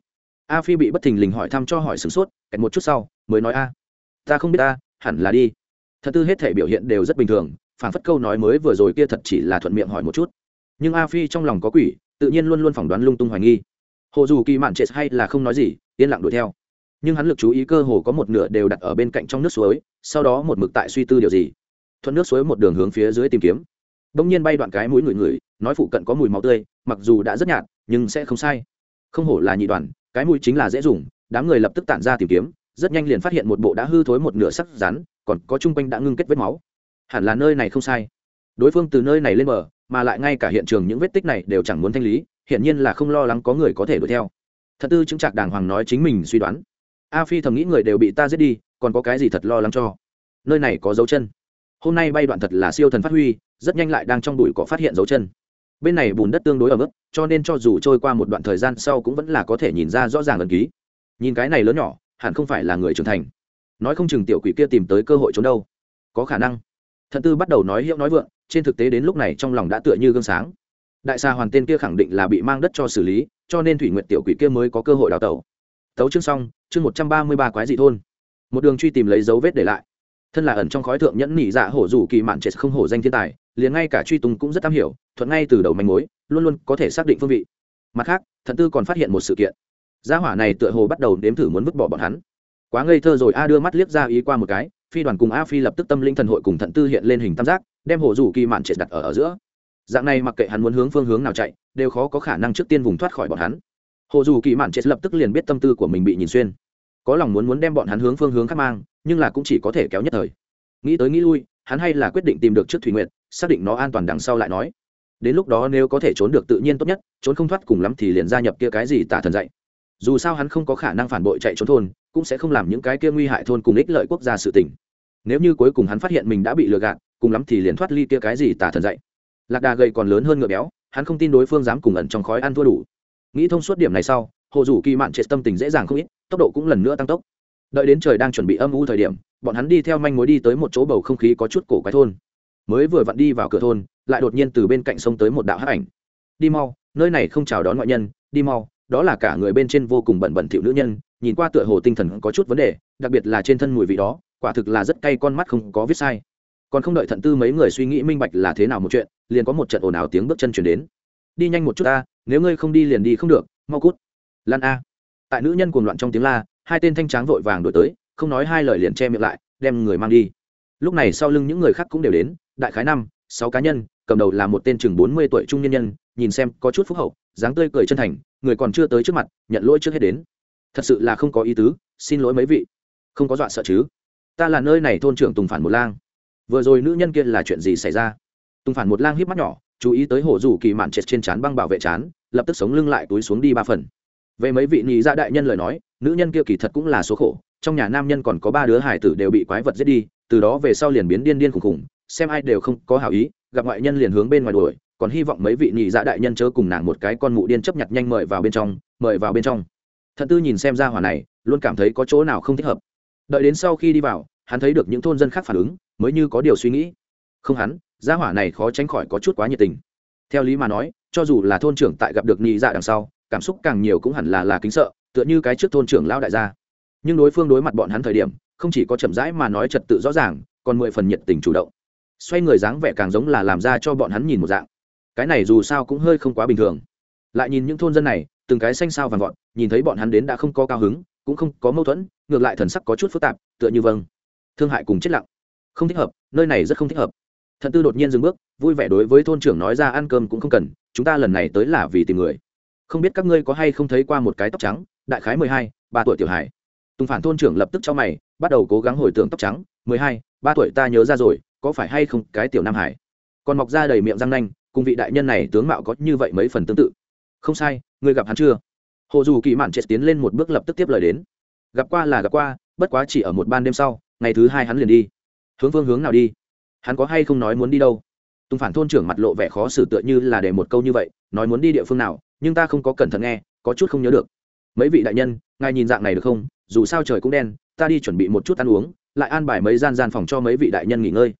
A phi bị bất thình lình hỏi thăm cho hỏi sửng sốt, kẹt một chút sau, mới nói a. Ta không biết ta hẳn là đi. Thật tư hết thể biểu hiện đều rất bình thường phản phất câu nói mới vừa rồi kia thật chỉ là thuận miệng hỏi một chút nhưng a phi trong lòng có quỷ, tự nhiên luôn luôn phỏng đoán lung tung hoài nghi. Hồ dù kỳ mạn trệ hay là không nói gì, yên lặng đuổi theo. Nhưng hắn lực chú ý cơ hồ có một nửa đều đặt ở bên cạnh trong nước suối, sau đó một mực tại suy tư điều gì. Thuận nước suối một đường hướng phía dưới tìm kiếm. Bỗng nhiên bay đoạn cái mũi người người, nói phụ cận có mùi máu tươi, mặc dù đã rất nhạt, nhưng sẽ không sai. Không hổ là nhị đoàn, cái mũi chính là dễ dùng, đám người lập tức tản ra tìm kiếm, rất nhanh liền phát hiện một bộ đã hư thối một nửa sắc rắn, còn có chung quanh đã ngưng kết vết máu. Hẳn là nơi này không sai. Đối phương từ nơi này lên bờ mà lại ngay cả hiện trường những vết tích này đều chẳng muốn thanh lý, hiển nhiên là không lo lắng có người có thể đuổi theo. Thật tư chứng trạc đàng hoàng nói chính mình suy đoán. A phi thầm nghĩ người đều bị ta giết đi, còn có cái gì thật lo lắng cho? Nơi này có dấu chân. Hôm nay bay đoạn thật là siêu thần phát huy, rất nhanh lại đang trong bụi cỏ phát hiện dấu chân. Bên này bùn đất tương đối ở mức cho nên cho dù trôi qua một đoạn thời gian sau cũng vẫn là có thể nhìn ra rõ ràng ẩn ký. Nhìn cái này lớn nhỏ, hẳn không phải là người trưởng thành. Nói không chừng tiểu quỷ kia tìm tới cơ hội trốn đâu. Có khả năng. Thận tư bắt đầu nói hiệu nói vượng trên thực tế đến lúc này trong lòng đã tựa như gương sáng. Đại xà hoàn tên kia khẳng định là bị mang đất cho xử lý, cho nên thủy nguyện tiểu quỷ kia mới có cơ hội đào tẩu. Tấu chương xong, chương một trăm ba mươi ba quái dị thôn. Một đường truy tìm lấy dấu vết để lại. Thân là ẩn trong khói thượng nhẫn nỉ dạ hổ dù kỳ mạn chết không hổ danh thiên tài, liền ngay cả truy tùng cũng rất am hiểu, thuận ngay từ đầu manh mối, luôn luôn có thể xác định phương vị. Mặt khác thận tư còn phát hiện một sự kiện. Gia hỏa này tựa hồ bắt đầu đếm thử muốn vứt bỏ bọn hắn. Quá ngây thơ rồi a đưa mắt liếc ra ý qua một cái phi đoàn cùng a phi lập tức tâm linh thần hội cùng thận tư hiện lên hình tam giác đem hồ dù kỳ mạn triệt đặt ở, ở giữa. Dạng này mặc kệ hắn muốn hướng phương hướng nào chạy đều khó có khả năng trước tiên vùng thoát khỏi bọn hắn. Hồ dù kỳ mạn triệt lập tức liền biết tâm tư của mình bị nhìn xuyên. Có lòng muốn muốn đem bọn hắn hướng phương hướng khác mang nhưng là cũng chỉ có thể kéo nhất thời. Nghĩ tới nghĩ lui hắn hay là quyết định tìm được trước thủy nguyện xác định nó an toàn đằng sau lại nói. Đến lúc đó nếu có thể trốn được tự nhiên tốt nhất trốn không thoát cùng lắm thì liền gia nhập kia cái gì tả thần dạy. Dù sao hắn không có khả năng phản bội chạy trốn thôn cũng sẽ không làm những cái kia nguy hại thôn cùng ích lợi quốc gia sự tình nếu như cuối cùng hắn phát hiện mình đã bị lừa gạt, cùng lắm thì liền thoát ly kia cái gì tả thần dạy. Lạc đà gầy còn lớn hơn ngựa béo, hắn không tin đối phương dám cùng ẩn trong khói ăn thua đủ. Nghĩ thông suốt điểm này sau, hồ dù kỳ mạn chết tâm tình dễ dàng không ít, tốc độ cũng lần nữa tăng tốc. Đợi đến trời đang chuẩn bị âm u thời điểm, bọn hắn đi theo manh mối đi tới một chỗ bầu không khí có chút cổ quái thôn. Mới vừa vặn đi vào cửa thôn, lại đột nhiên từ bên cạnh sông tới một đạo hắc ảnh. Đi mau, nơi này không chào đón ngoại nhân, đi mau, đó là cả người bên trên vô cùng bẩn bẩn thiệu nữ nhân, nhìn qua tựa hồ tinh thần có chút vấn đề, đặc biệt là trên thân mùi vị đó quả thực là rất cay con mắt không có viết sai. Còn không đợi thận tư mấy người suy nghĩ minh bạch là thế nào một chuyện, liền có một trận ồn ào tiếng bước chân chuyển đến. Đi nhanh một chút ta, nếu ngươi không đi liền đi không được, mau cút. Lan a. Tại nữ nhân cuồng loạn trong tiếng la, hai tên thanh tráng vội vàng đổi tới, không nói hai lời liền che miệng lại, đem người mang đi. Lúc này sau lưng những người khác cũng đều đến, đại khái năm, sáu cá nhân, cầm đầu là một tên chừng bốn mươi tuổi trung nhân nhân, nhìn xem có chút phúc hậu, dáng tươi cười chân thành, người còn chưa tới trước mặt, nhận lỗi trước hết đến. Thật sự là không có ý tứ, xin lỗi mấy vị. Không có dọa sợ chứ? Ta là nơi này thôn trưởng tùng phản một lang. Vừa rồi nữ nhân kia là chuyện gì xảy ra? Tùng phản một lang híp mắt nhỏ, chú ý tới hổ rủ kỳ mạn chết trên trán băng bảo vệ chán lập tức sống lưng lại túi xuống đi ba phần. Về mấy vị nhị gia đại nhân lời nói, nữ nhân kia kỳ thật cũng là số khổ, trong nhà nam nhân còn có ba đứa hải tử đều bị quái vật giết đi, từ đó về sau liền biến điên điên khủng khủng, xem ai đều không có hảo ý, gặp ngoại nhân liền hướng bên ngoài đuổi, còn hy vọng mấy vị nhị dạ đại nhân chớ cùng nàng một cái con mụ điên chấp nhặt nhanh mời vào bên trong, mời vào bên trong. Thận tư nhìn xem ra hỏa này, luôn cảm thấy có chỗ nào không thích hợp đợi đến sau khi đi vào, hắn thấy được những thôn dân khác phản ứng, mới như có điều suy nghĩ. Không hắn, gia hỏa này khó tránh khỏi có chút quá nhiệt tình. Theo lý mà nói, cho dù là thôn trưởng tại gặp được nhị dạ đằng sau, cảm xúc càng nhiều cũng hẳn là là kính sợ, tựa như cái trước thôn trưởng lao đại gia. Nhưng đối phương đối mặt bọn hắn thời điểm, không chỉ có chậm rãi mà nói trật tự rõ ràng, còn mười phần nhiệt tình chủ động. Xoay người dáng vẻ càng giống là làm ra cho bọn hắn nhìn một dạng. Cái này dù sao cũng hơi không quá bình thường. Lại nhìn những thôn dân này, từng cái xanh sao vàng vọt, nhìn thấy bọn hắn đến đã không có cao hứng cũng không có mâu thuẫn, ngược lại thần sắc có chút phức tạp, tựa như vâng. Thương hại cùng chết lặng. Không thích hợp, nơi này rất không thích hợp. Thận tư đột nhiên dừng bước, vui vẻ đối với thôn trưởng nói ra ăn cơm cũng không cần, chúng ta lần này tới là vì tìm người. Không biết các ngươi có hay không thấy qua một cái tóc trắng, đại khái mười hai, ba tuổi tiểu hải tùng phản thôn trưởng lập tức cho mày, bắt đầu cố gắng hồi tưởng tóc trắng, mười hai, ba tuổi ta nhớ ra rồi, có phải hay không cái tiểu nam hải còn mọc ra đầy miệng răng nanh, cùng vị đại nhân này tướng mạo có như vậy mấy phần tương tự. Không sai, ngươi gặp hắn chưa? Hồ dù kỳ mạn chết tiến lên một bước lập tức tiếp lời đến. Gặp qua là gặp qua, bất quá chỉ ở một ban đêm sau, ngày thứ hai hắn liền đi. Hướng phương hướng nào đi? Hắn có hay không nói muốn đi đâu? Tùng phản thôn trưởng mặt lộ vẻ khó xử tựa như là để một câu như vậy, nói muốn đi địa phương nào, nhưng ta không có cẩn thận nghe, có chút không nhớ được. Mấy vị đại nhân, ngài nhìn dạng này được không? Dù sao trời cũng đen, ta đi chuẩn bị một chút ăn uống, lại an bài mấy gian gian phòng cho mấy vị đại nhân nghỉ ngơi.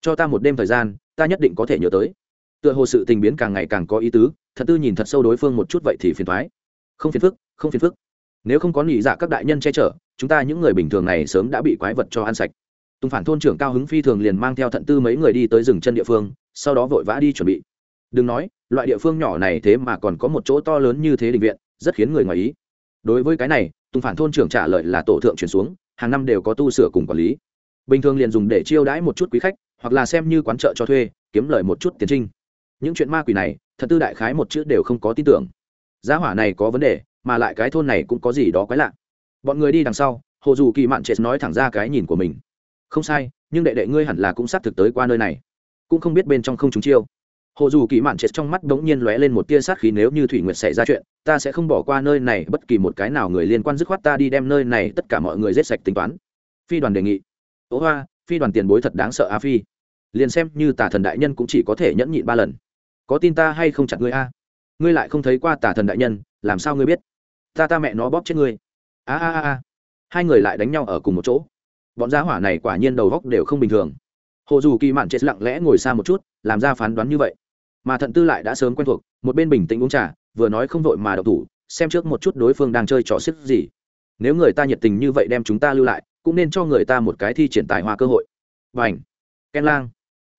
Cho ta một đêm thời gian, ta nhất định có thể nhớ tới. Tựa hồ sự tình biến càng ngày càng có ý tứ, thật tư nhìn thật sâu đối phương một chút vậy thì phiền thoái không phiền phức, không phiền phức. Nếu không có nghỉ dạ các đại nhân che chở, chúng ta những người bình thường này sớm đã bị quái vật cho ăn sạch. Tùng phản thôn trưởng cao hứng phi thường liền mang theo thận tư mấy người đi tới rừng chân địa phương, sau đó vội vã đi chuẩn bị. Đừng nói, loại địa phương nhỏ này thế mà còn có một chỗ to lớn như thế định viện, rất khiến người ngoài ý. Đối với cái này, tùng phản thôn trưởng trả lời là tổ thượng chuyển xuống, hàng năm đều có tu sửa cùng quản lý. Bình thường liền dùng để chiêu đãi một chút quý khách, hoặc là xem như quán chợ cho thuê, kiếm lời một chút tiền trinh. Những chuyện ma quỷ này thật tư đại khái một chữ đều không có tin tưởng giá hỏa này có vấn đề, mà lại cái thôn này cũng có gì đó quái lạ. Bọn người đi đằng sau, hồ dù kỳ mạn chết nói thẳng ra cái nhìn của mình. Không sai, nhưng đệ đệ ngươi hẳn là cũng xác thực tới qua nơi này. Cũng không biết bên trong không chúng chiêu. Hồ dù kỳ mạn chết trong mắt bỗng nhiên lóe lên một tia sát khí nếu như thủy nguyệt xảy ra chuyện, ta sẽ không bỏ qua nơi này, bất kỳ một cái nào người liên quan dứt khoát ta đi đem nơi này tất cả mọi người rết sạch tính toán. Phi đoàn đề nghị. Ố hoa, phi đoàn tiền bối thật đáng sợ a phi. Liền xem như tả thần đại nhân cũng chỉ có thể nhẫn nhịn ba lần. Có tin ta hay không chặt ngươi a? Ngươi lại không thấy qua tả thần đại nhân, làm sao ngươi biết? Ta ta mẹ nó bóp chết ngươi. A a a hai người lại đánh nhau ở cùng một chỗ. Bọn gia hỏa này quả nhiên đầu góc đều không bình thường. Hồ dù kỳ mạn chết lặng lẽ ngồi xa một chút, làm ra phán đoán như vậy. Mà thận tư lại đã sớm quen thuộc, một bên bình tĩnh uống trà, vừa nói không vội mà đậu thủ, xem trước một chút đối phương đang chơi trò xích gì. Nếu người ta nhiệt tình như vậy đem chúng ta lưu lại, cũng nên cho người ta một cái thi triển tài hoa cơ hội. Và ảnh ken lang!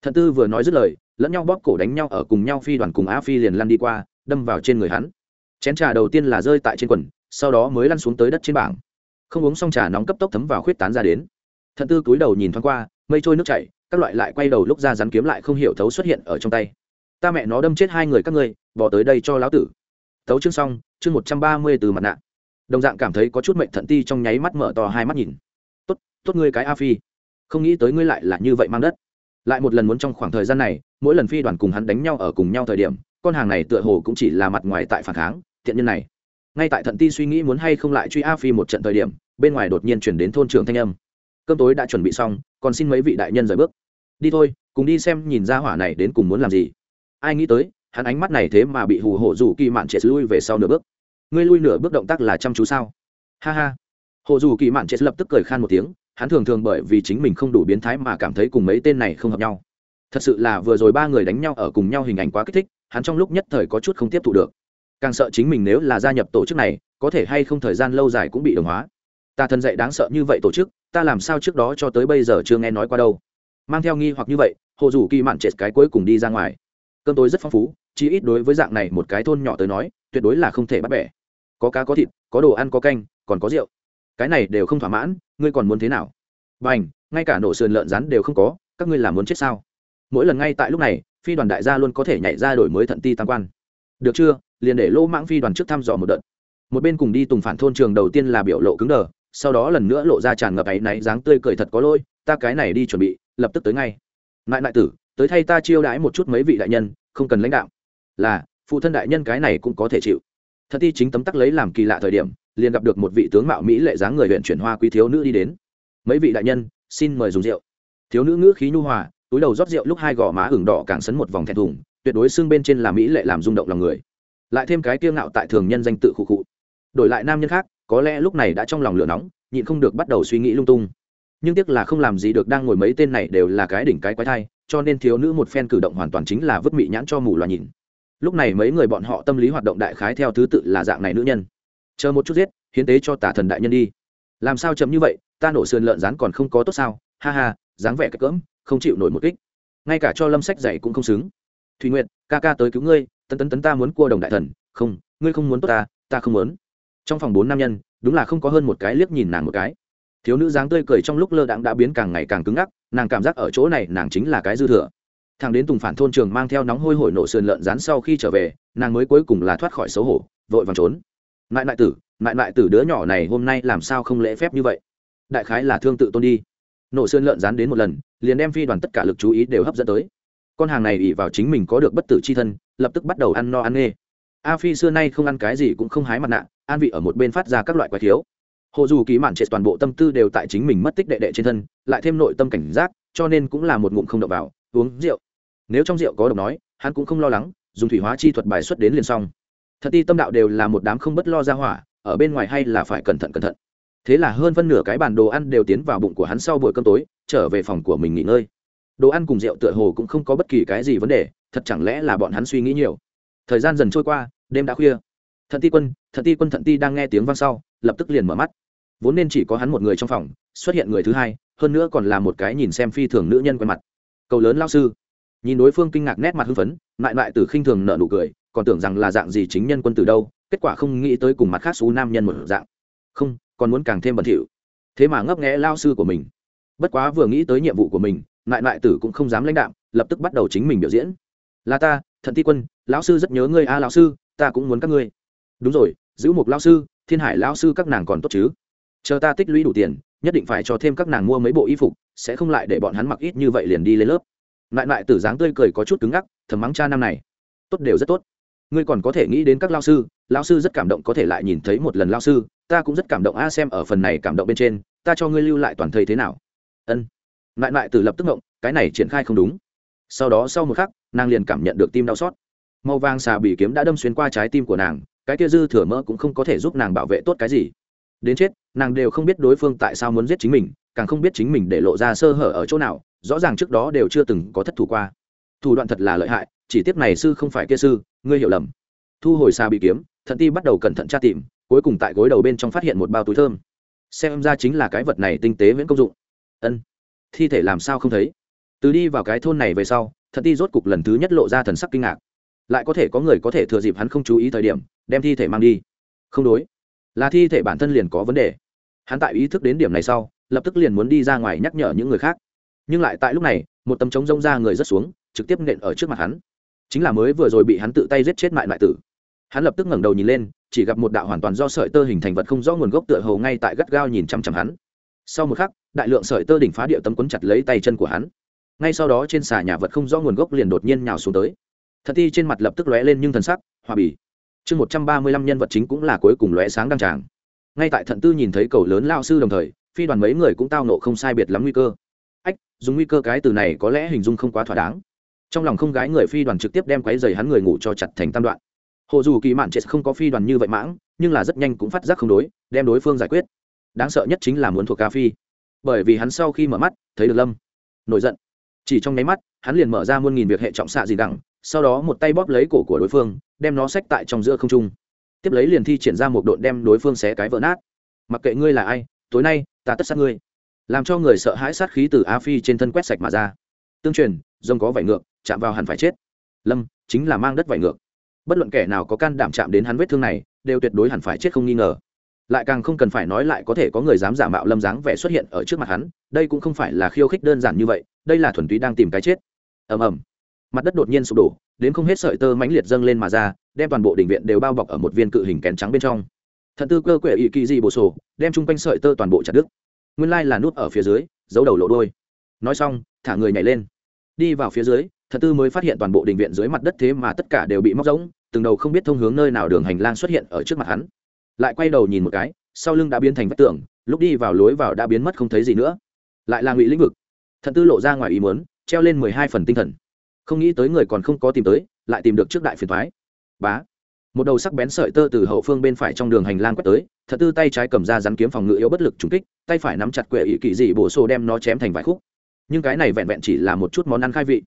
Thận tư vừa nói dứt lời, lẫn nhau bóp cổ đánh nhau ở cùng nhau phi đoàn cùng Á phi liền lăn đi qua đâm vào trên người hắn. Chén trà đầu tiên là rơi tại trên quần, sau đó mới lăn xuống tới đất trên bảng. Không uống xong trà nóng cấp tốc thấm vào khuyết tán ra đến. Thận tư cúi đầu nhìn thoáng qua, mây trôi nước chảy, các loại lại quay đầu lúc ra rắn kiếm lại không hiểu thấu xuất hiện ở trong tay. Ta mẹ nó đâm chết hai người các ngươi, bỏ tới đây cho lão tử. Thấu chương xong, chương một trăm ba mươi từ mặt nạ. Đồng dạng cảm thấy có chút mệnh thận ti trong nháy mắt mở to hai mắt nhìn. Tốt tốt ngươi cái a phi. Không nghĩ tới ngươi lại là như vậy mang đất. Lại một lần muốn trong khoảng thời gian này, mỗi lần phi đoàn cùng hắn đánh nhau ở cùng nhau thời điểm con hàng này tựa hồ cũng chỉ là mặt ngoài tại phản kháng, thiện nhân này. Ngay tại thận ti suy nghĩ muốn hay không lại truy a phi một trận thời điểm, bên ngoài đột nhiên chuyển đến thôn trưởng thanh âm. Cơm tối đã chuẩn bị xong, còn xin mấy vị đại nhân rời bước. Đi thôi, cùng đi xem nhìn ra hỏa này đến cùng muốn làm gì. Ai nghĩ tới, hắn ánh mắt này thế mà bị hù hổ dù kỳ mạn chết lui về sau nửa bước. Ngươi lui nửa bước động tác là chăm chú sao? Ha ha. Hồ dù kỳ mạn chết lập tức cười khan một tiếng, hắn thường thường bởi vì chính mình không đủ biến thái mà cảm thấy cùng mấy tên này không hợp nhau. Thật sự là vừa rồi ba người đánh nhau ở cùng nhau hình ảnh quá kích thích hắn trong lúc nhất thời có chút không tiếp thụ được. Càng sợ chính mình nếu là gia nhập tổ chức này, có thể hay không thời gian lâu dài cũng bị đồng hóa. Ta thân dạy đáng sợ như vậy tổ chức, ta làm sao trước đó cho tới bây giờ chưa nghe nói qua đâu. Mang theo nghi hoặc như vậy, hồ dù kỳ mạn trệt cái cuối cùng đi ra ngoài. Cơm tối rất phong phú chỉ ít đối với dạng này một cái thôn nhỏ tới nói, tuyệt đối là không thể bắt bẻ. Có cá có thịt, có đồ ăn có canh, còn có rượu. Cái này đều không thỏa mãn, ngươi còn muốn thế nào? B à n h ngay cả nổ sườn lợn rắn đều không có, các ngươi làm muốn chết sao? Mỗi lần ngay tại lúc này phi đoàn đại gia luôn có thể nhảy ra đổi mới thận ti tam quan. Được chưa? Liền để lỗ mãng phi đoàn trước thăm dò một đợt. Một bên cùng đi tùng phản thôn trường đầu tiên là biểu lộ cứng đờ, sau đó lần nữa lộ ra tràn ngập áy náy dáng tươi cười thật có lôi ta cái này đi chuẩn bị, lập tức tới ngay. Lại lại tử, tới thay ta chiêu đãi một chút mấy vị đại nhân, không cần lãnh đạo. Là, phụ thân đại nhân cái này cũng có thể chịu. Thật thi chính tấm tắc lấy làm kỳ lạ thời điểm, liền gặp được một vị tướng mạo mỹ lệ dáng người huyện chuyển hoa quý thiếu nữ đi đến. Mấy vị đại nhân, xin mời dùng rượu. Thiếu nữ ngữ khí nhu hòa túi đầu rót rượu lúc hai gò má hừng đỏ càng sấn một vòng thẹn thùng, tuyệt đối xương bên trên là mỹ lệ làm rung động lòng người. Lại thêm cái kiêu ngạo tại thường nhân danh tự khụ khụ. Đổi lại nam nhân khác, có lẽ lúc này đã trong lòng lửa nóng, nhịn không được bắt đầu suy nghĩ lung tung. Nhưng tiếc là không làm gì được đang ngồi mấy tên này đều là cái đỉnh cái quái thai, cho nên thiếu nữ một phen cử động hoàn toàn chính là vứt mị nhãn cho mù loà nhìn. Lúc này mấy người bọn họ tâm lý hoạt động đại khái theo thứ tự là dạng này nữ nhân. Chờ một chút giết, hiến tế cho tả thần đại nhân đi. Làm sao chấm như vậy, ta nổ sườn lợn rán còn không có tốt sao? Ha ha, dáng vẻ cỡm không chịu nổi một kích. Ngay cả cho lâm sách dạy cũng không xứng. Thùy nguyện ca ca tới cứu ngươi, tấn tấn tấn ta muốn cua đồng đại thần. Không, ngươi không muốn tốt ta ta không muốn. Trong phòng bốn nam nhân, đúng là không có hơn một cái liếc nhìn nàng một cái. Thiếu nữ dáng tươi cười trong lúc lơ đãng đã biến càng ngày càng cứng ngắc, nàng cảm giác ở chỗ này nàng chính là cái dư thừa. Thằng đến tùng phản thôn trường mang theo nóng hôi hổi nổ sườn lợn rán sau khi trở về, nàng mới cuối cùng là thoát khỏi xấu hổ, vội vàng trốn. Mại mại tử mại mại tử đứa nhỏ này hôm nay làm sao không lễ phép như vậy? Đại khái là thương tự tôn đi nổ sườn lợn dán đến một lần, liền đem phi đoàn tất cả lực chú ý đều hấp dẫn tới. Con hàng này ỉ vào chính mình có được bất tử c h i thân, lập tức bắt đầu ăn no ăn nghê. A phi xưa nay không ăn cái gì cũng không hái mặt nạ, an vị ở một bên phát ra các loại quái thiếu hồ dù ký mạn trệ toàn bộ tâm tư đều tại chính mình mất tích đệ đệ trên thân, lại thêm nội tâm cảnh giác, cho nên cũng là một ngụm không đậu vào, uống rượu. Nếu trong rượu có độc nói, hắn cũng không lo lắng, dùng thủy hóa chi thuật bài xuất đến liền xong. Thật ti tâm đạo đều là một đám không bất lo ra hỏa, ở bên ngoài hay là phải cẩn thận cẩn thận thế là hơn phân nửa cái bản đồ ăn đều tiến vào bụng của hắn sau buổi cơm tối, trở về phòng của mình nghỉ ngơi. Đồ ăn cùng rượu tựa hồ cũng không có bất kỳ cái gì vấn đề, thật chẳng lẽ là bọn hắn suy nghĩ nhiều? Thời gian dần trôi qua, đêm đã khuya. Thận ti quân, thận ti quân thận ti đang nghe tiếng vang sau, lập tức liền mở mắt. Vốn nên chỉ có hắn một người trong phòng, xuất hiện người thứ hai, hơn nữa còn là một cái nhìn xem phi thường nữ nhân quen mặt. Cầu lớn lao sư. Nhìn đối phương kinh ngạc nét mặt hưng phấn, mại mại từ khinh thường nợ nụ cười, còn tưởng rằng là dạng gì chính nhân quân từ đâu, kết quả không nghĩ tới cùng mặt khác xú nam nhân một dạng. Không còn muốn càng thêm bẩn thỉu. Thế mà ngấp nghẽ lao sư của mình. Bất quá vừa nghĩ tới nhiệm vụ của mình, nại nại tử cũng không dám lãnh đạm, lập tức bắt đầu chính mình biểu diễn. Là ta, thận ti quân, lão sư rất nhớ ngươi a à, lão sư, ta cũng muốn các ngươi. Đúng rồi, giữ một lão sư, thiên hải lão sư các nàng còn tốt chứ? Chờ ta tích lũy đủ tiền, nhất định phải cho thêm các nàng mua mấy bộ y phục, sẽ không lại để bọn hắn mặc ít như vậy liền đi lên lớp. Lại lại tử dáng tươi cười có chút cứng ngắc, thầm mắng cha năm này. Tốt đều rất tốt ngươi còn có thể nghĩ đến các lao sư lao sư rất cảm động có thể lại nhìn thấy một lần lao sư, ta cũng rất cảm động a, xem ở phần này cảm động bên trên, ta cho ngươi lưu lại toàn thầy thế nào. Ân. Lại lại từ lập tức ngộng, cái này triển khai không đúng. Sau đó sau một khắc, nàng liền cảm nhận được tim đau xót. Màu vàng xà bị kiếm đã đâm xuyên qua trái tim của nàng, cái kia dư thừa mỡ cũng không có thể giúp nàng bảo vệ tốt cái gì. Đến chết, nàng đều không biết đối phương tại sao muốn giết chính mình, càng không biết chính mình để lộ ra sơ hở ở chỗ nào, rõ ràng trước đó đều chưa từng có thất thủ qua. Thủ đoạn thật là lợi hại chỉ tiếp này sư không phải kia sư, ngươi hiểu lầm. Thu hồi xa bị kiếm, thận ti bắt đầu cẩn thận tra tìm, cuối cùng tại gối đầu bên trong phát hiện một bao túi thơm. Xem ra chính là cái vật này tinh tế viễn công dụng. Ân. Thi thể làm sao không thấy? Từ đi vào cái thôn này về sau, thận ti rốt cục lần thứ nhất lộ ra thần sắc kinh ngạc. Lại có thể có người có thể thừa dịp hắn không chú ý thời điểm, đem thi thể mang đi. Không đối. Là thi thể bản thân liền có vấn đề. Hắn tại ý thức đến điểm này sau, lập tức liền muốn đi ra ngoài nhắc nhở những người khác. Nhưng lại tại lúc này, một tấm trống rông ra người rất xuống, trực tiếp nện ở trước mặt hắn chính là mới vừa rồi bị hắn tự tay giết chết mại mại tử. Hắn lập tức ngẩng đầu nhìn lên, chỉ gặp một đạo hoàn toàn do sợi tơ hình thành vật không rõ nguồn gốc tựa hầu ngay tại gắt gao nhìn chăm chăm hắn. Sau một khắc, đại lượng sợi tơ đỉnh phá địa tấm quấn chặt lấy tay chân của hắn. Ngay sau đó trên xà nhà vật không rõ nguồn gốc liền đột nhiên nhào xuống tới. Thật thi trên mặt lập tức lóe lên nhưng thần sắc, hòa bì. Chương một trăm ba mươi lăm nhân vật chính cũng là cuối cùng lóe sáng đăng tràng. Ngay tại thận tư nhìn thấy cầu lớn lao sư đồng thời, phi đoàn mấy người cũng tao nộ không sai biệt lắm nguy cơ. Ách, dùng nguy cơ cái từ này có lẽ hình dung không quá thỏa đáng trong lòng không gái người phi đoàn trực tiếp đem quấy dày hắn người ngủ cho chặt thành tam đoạn. Hồ dù kỳ mạn chết không có phi đoàn như vậy mãng, nhưng là rất nhanh cũng phát giác không đối, đem đối phương giải quyết. Đáng sợ nhất chính là muốn thuộc ca phi. Bởi vì hắn sau khi mở mắt, thấy được lâm. Nổi giận. Chỉ trong nháy mắt, hắn liền mở ra muôn nghìn việc hệ trọng xạ gì đẳng, sau đó một tay bóp lấy cổ của đối phương, đem nó xách tại trong giữa không trung. Tiếp lấy liền thi triển ra một độn đem đối phương xé cái vỡ nát. Mặc kệ ngươi là ai, tối nay, ta tất sát ngươi. Làm cho người sợ hãi sát khí từ a phi trên thân quét sạch mà ra. Tương truyền, rồng có vảy ngược chạm vào hẳn phải chết. Lâm, chính là mang đất vải ngược. Bất luận kẻ nào có can đảm chạm đến hắn vết thương này, đều tuyệt đối hẳn phải chết không nghi ngờ. Lại càng không cần phải nói lại có thể có người dám giả mạo lâm dáng vẻ xuất hiện ở trước mặt hắn, đây cũng không phải là khiêu khích đơn giản như vậy, đây là thuần túy đang tìm cái chết. Ầm ầm. Mặt đất đột nhiên sụp đổ, đến không hết sợi tơ mãnh liệt dâng lên mà ra, đem toàn bộ đỉnh viện đều bao bọc ở một viên cự hình kén trắng bên trong. Thận tư cơ quệ ỵ kỳ dị bổ sổ, đem chung quanh sợi tơ toàn bộ chặt đứt. Nguyên lai là nút ở phía dưới giấu đầu lộ đôi. Nói xong, thả người nhảy lên. Đi vào phía dưới Thật tư mới phát hiện toàn bộ đình viện dưới mặt đất thế mà tất cả đều bị móc rỗng, từng đầu không biết thông hướng nơi nào đường hành lang xuất hiện ở trước mặt hắn. Lại quay đầu nhìn một cái, sau lưng đã biến thành vách tường, lúc đi vào lối vào đã biến mất không thấy gì nữa. Lại là ngụy lĩnh vực. Thật tư lộ ra ngoài ý muốn, treo lên mười hai phần tinh thần. Không nghĩ tới người còn không có tìm tới, lại tìm được trước đại phiền thoái bá. Một đầu sắc bén sợi tơ từ hậu phương bên phải trong đường hành lang quét tới, thật tư tay trái cầm ra rắn kiếm phòng ngự yếu bất lực trúng kích, tay phải nắm chặt quệ ý kỳ dị bổ sổ đem nó chém thành vài khúc. Nhưng cái này vẹn vẹn chỉ là một chút món ăn khai vị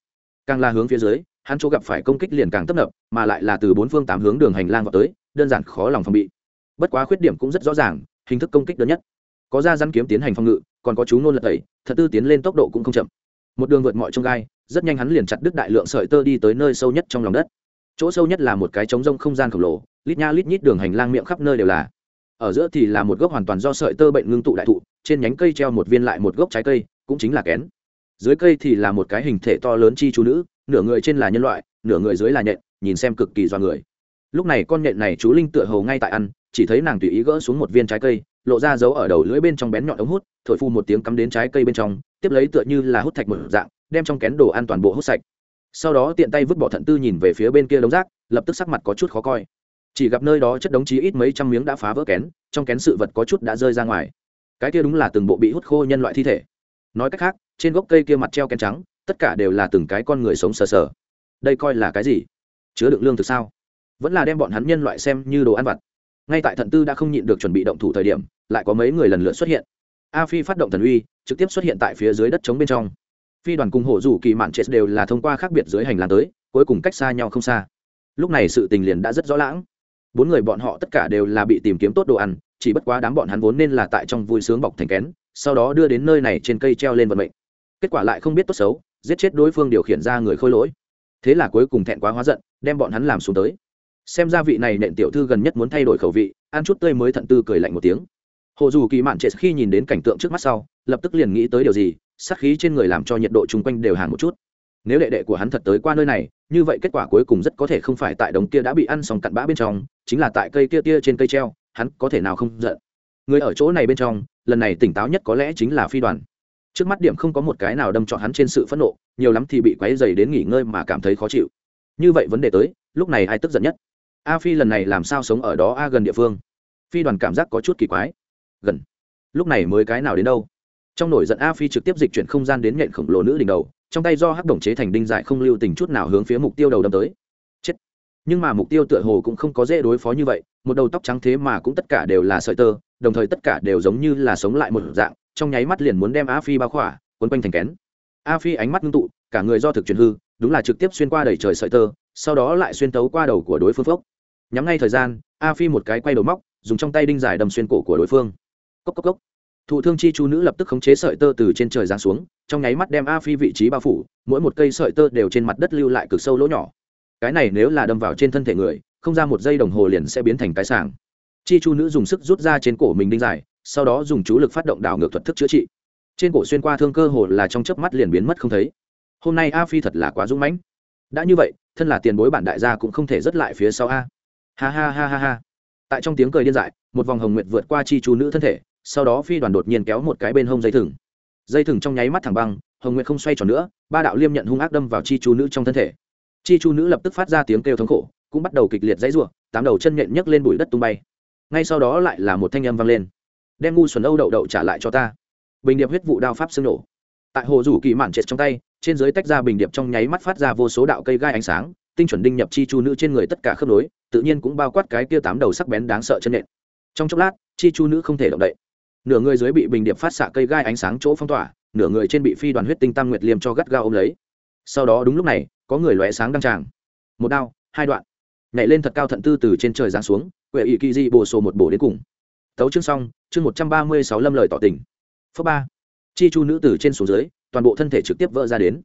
càng là hướng phía dưới, hắn chỗ gặp phải công kích liền càng tấp nập, mà lại là từ bốn phương tám hướng đường hành lang vào tới, đơn giản khó lòng phòng bị. Bất quá khuyết điểm cũng rất rõ ràng, hình thức công kích đơn nhất. Có ra răn kiếm tiến hành phòng ngự, còn có chú nôn lật tẩy, thật tư tiến lên tốc độ cũng không chậm. Một đường vượt mọi trông gai, rất nhanh hắn liền chặt đứt đại lượng sợi tơ đi tới nơi sâu nhất trong lòng đất. Chỗ sâu nhất là một cái trống rông không gian khổng lồ, lít nha lít nhít đường hành lang miệng khắp nơi đều là. Ở giữa thì là một gốc hoàn toàn do sợi tơ bệnh ngưng tụ đại thụ, trên nhánh cây treo một viên lại một gốc trái cây, cũng chính là kén dưới cây thì là một cái hình thể to lớn chi chú nữ, nửa người trên là nhân loại, nửa người dưới là nhện, nhìn xem cực kỳ do người. Lúc này con nhện này chú linh tựa hầu ngay tại ăn, chỉ thấy nàng tùy ý gỡ xuống một viên trái cây, lộ ra dấu ở đầu lưỡi bên trong bén nhọn ống hút, thổi phu một tiếng cắm đến trái cây bên trong, tiếp lấy tựa như là hút thạch một dạng, đem trong kén đồ ăn toàn bộ hút sạch. Sau đó tiện tay vứt bỏ thận tư nhìn về phía bên kia đống rác, lập tức sắc mặt có chút khó coi. Chỉ gặp nơi đó chất đống chí ít mấy trăm miếng đã phá vỡ kén, trong kén sự vật có chút đã rơi ra ngoài. Cái kia đúng là từng bộ bị hút khô nhân loại thi thể. Nói cách khác trên gốc cây kia mặt treo kén trắng, tất cả đều là từng cái con người sống sờ sờ. Đây coi là cái gì? Chứa đựng lương thực sao? Vẫn là đem bọn hắn nhân loại xem như đồ ăn vặt. Ngay tại thận tư đã không nhịn được chuẩn bị động thủ thời điểm, lại có mấy người lần lượt xuất hiện. A phi phát động thần uy, trực tiếp xuất hiện tại phía dưới đất trống bên trong. Phi đoàn cùng hổ rủ kỳ mạn chết đều là thông qua khác biệt dưới hành lang tới, cuối cùng cách xa nhau không xa. Lúc này sự tình liền đã rất rõ lãng. Bốn người bọn họ tất cả đều là bị tìm kiếm tốt đồ ăn, chỉ bất quá đám bọn hắn vốn nên là tại trong vui sướng bọc thành kén, sau đó đưa đến nơi này trên cây treo lên vận mệnh kết quả lại không biết tốt xấu, giết chết đối phương điều khiển ra người khôi lỗi. Thế là cuối cùng thẹn quá hóa giận, đem bọn hắn làm xuống tới. Xem ra vị này nện tiểu thư gần nhất muốn thay đổi khẩu vị, ăn chút tươi mới thận tư cười lạnh một tiếng. Hồ dù kỳ mạn trệ khi nhìn đến cảnh tượng trước mắt sau, lập tức liền nghĩ tới điều gì, sát khí trên người làm cho nhiệt độ chung quanh đều hàn một chút. Nếu đệ đệ của hắn thật tới qua nơi này, như vậy kết quả cuối cùng rất có thể không phải tại đống kia đã bị ăn xong cặn bã bên trong, chính là tại cây kia tia trên cây treo, hắn có thể nào không giận. Người ở chỗ này bên trong, lần này tỉnh táo nhất có lẽ chính là phi đoàn trước mắt điểm không có một cái nào đâm trọn hắn trên sự phẫn nộ, nhiều lắm thì bị quáy dày đến nghỉ ngơi mà cảm thấy khó chịu. Như vậy vấn đề tới, lúc này ai tức giận nhất? A phi lần này làm sao sống ở đó a gần địa phương? Phi đoàn cảm giác có chút kỳ quái. Gần. Lúc này mới cái nào đến đâu? Trong nổi giận a phi trực tiếp dịch chuyển không gian đến nhện khổng lồ nữ đỉnh đầu, trong tay do hắc đồng chế thành đinh dại không lưu tình chút nào hướng phía mục tiêu đầu đâm tới. Chết. Nhưng mà mục tiêu tựa hồ cũng không có dễ đối phó như vậy, một đầu tóc trắng thế mà cũng tất cả đều là sợi tơ, đồng thời tất cả đều giống như là sống lại một dạng trong nháy mắt liền muốn đem a phi bao khỏa, quấn quanh thành kén. A phi ánh mắt ngưng tụ, cả người do thực truyền hư, đúng là trực tiếp xuyên qua đầy trời sợi tơ, sau đó lại xuyên tấu qua đầu của đối phương phốc. Nhắm ngay thời gian, a phi một cái quay đầu móc, dùng trong tay đinh dài đâm xuyên cổ của đối phương. Cốc cốc cốc. Thụ thương chi chu nữ lập tức khống chế sợi tơ từ trên trời giáng xuống, trong nháy mắt đem a phi vị trí bao phủ, mỗi một cây sợi tơ đều trên mặt đất lưu lại cực sâu lỗ nhỏ. Cái này nếu là đâm vào trên thân thể người, không ra một giây đồng hồ liền sẽ biến thành cái sàng chi chu nữ dùng sức rút ra trên cổ mình đinh dài sau đó dùng chú lực phát động đảo ngược thuật thức chữa trị. Trên cổ xuyên qua thương cơ hồ là trong chớp mắt liền biến mất không thấy. Hôm nay a phi thật là quá dũng mãnh. Đã như vậy, thân là tiền bối bản đại gia cũng không thể dứt lại phía sau a. Ha ha ha ha ha. Tại trong tiếng cười điên dại, một vòng hồng nguyệt vượt qua chi chu nữ thân thể, sau đó phi đoàn đột nhiên kéo một cái bên hông dây thừng. Dây thừng trong nháy mắt thẳng băng, hồng nguyệt không xoay tròn nữa, ba đạo liêm nhận hung ác đâm vào chi chu nữ trong thân thể. Chi chu nữ lập tức phát ra tiếng kêu thống khổ, cũng bắt đầu kịch liệt dãy rủa, tám đầu chân nhện nhấc lên bụi đất tung bay. Ngay sau đó lại là một thanh âm vang lên đem ngu xuẩn âu đậu đậu trả lại cho ta. Bình điệp huyết vụ đao pháp xương nổ. Tại hồ rủ kỳ mạn trệt trong tay, trên dưới tách ra bình điệp trong nháy mắt phát ra vô số đạo cây gai ánh sáng, tinh chuẩn đinh nhập chi chu nữ trên người tất cả khớp nối, tự nhiên cũng bao quát cái kia tám đầu sắc bén đáng sợ chân nện. Trong chốc lát, chi chu nữ không thể động đậy. Nửa người dưới bị bình điệp phát xạ cây gai ánh sáng chỗ phong tỏa, nửa người trên bị phi đoàn huyết tinh tam nguyệt liêm cho gắt gao ôm lấy. Sau đó đúng lúc này, có người lóe sáng đăng tràng. Một đao, hai đoạn. Nhảy lên thật cao thận tư từ trên trời giáng xuống, quệ ỵ kỳ di bồ sổ một bổ đến cùng tấu chương xong, chương một trăm ba mươi sáu lâm lời tỏ tình. Phớ ba. Chi chu nữ từ trên xuống dưới, toàn bộ thân thể trực tiếp vỡ ra đến.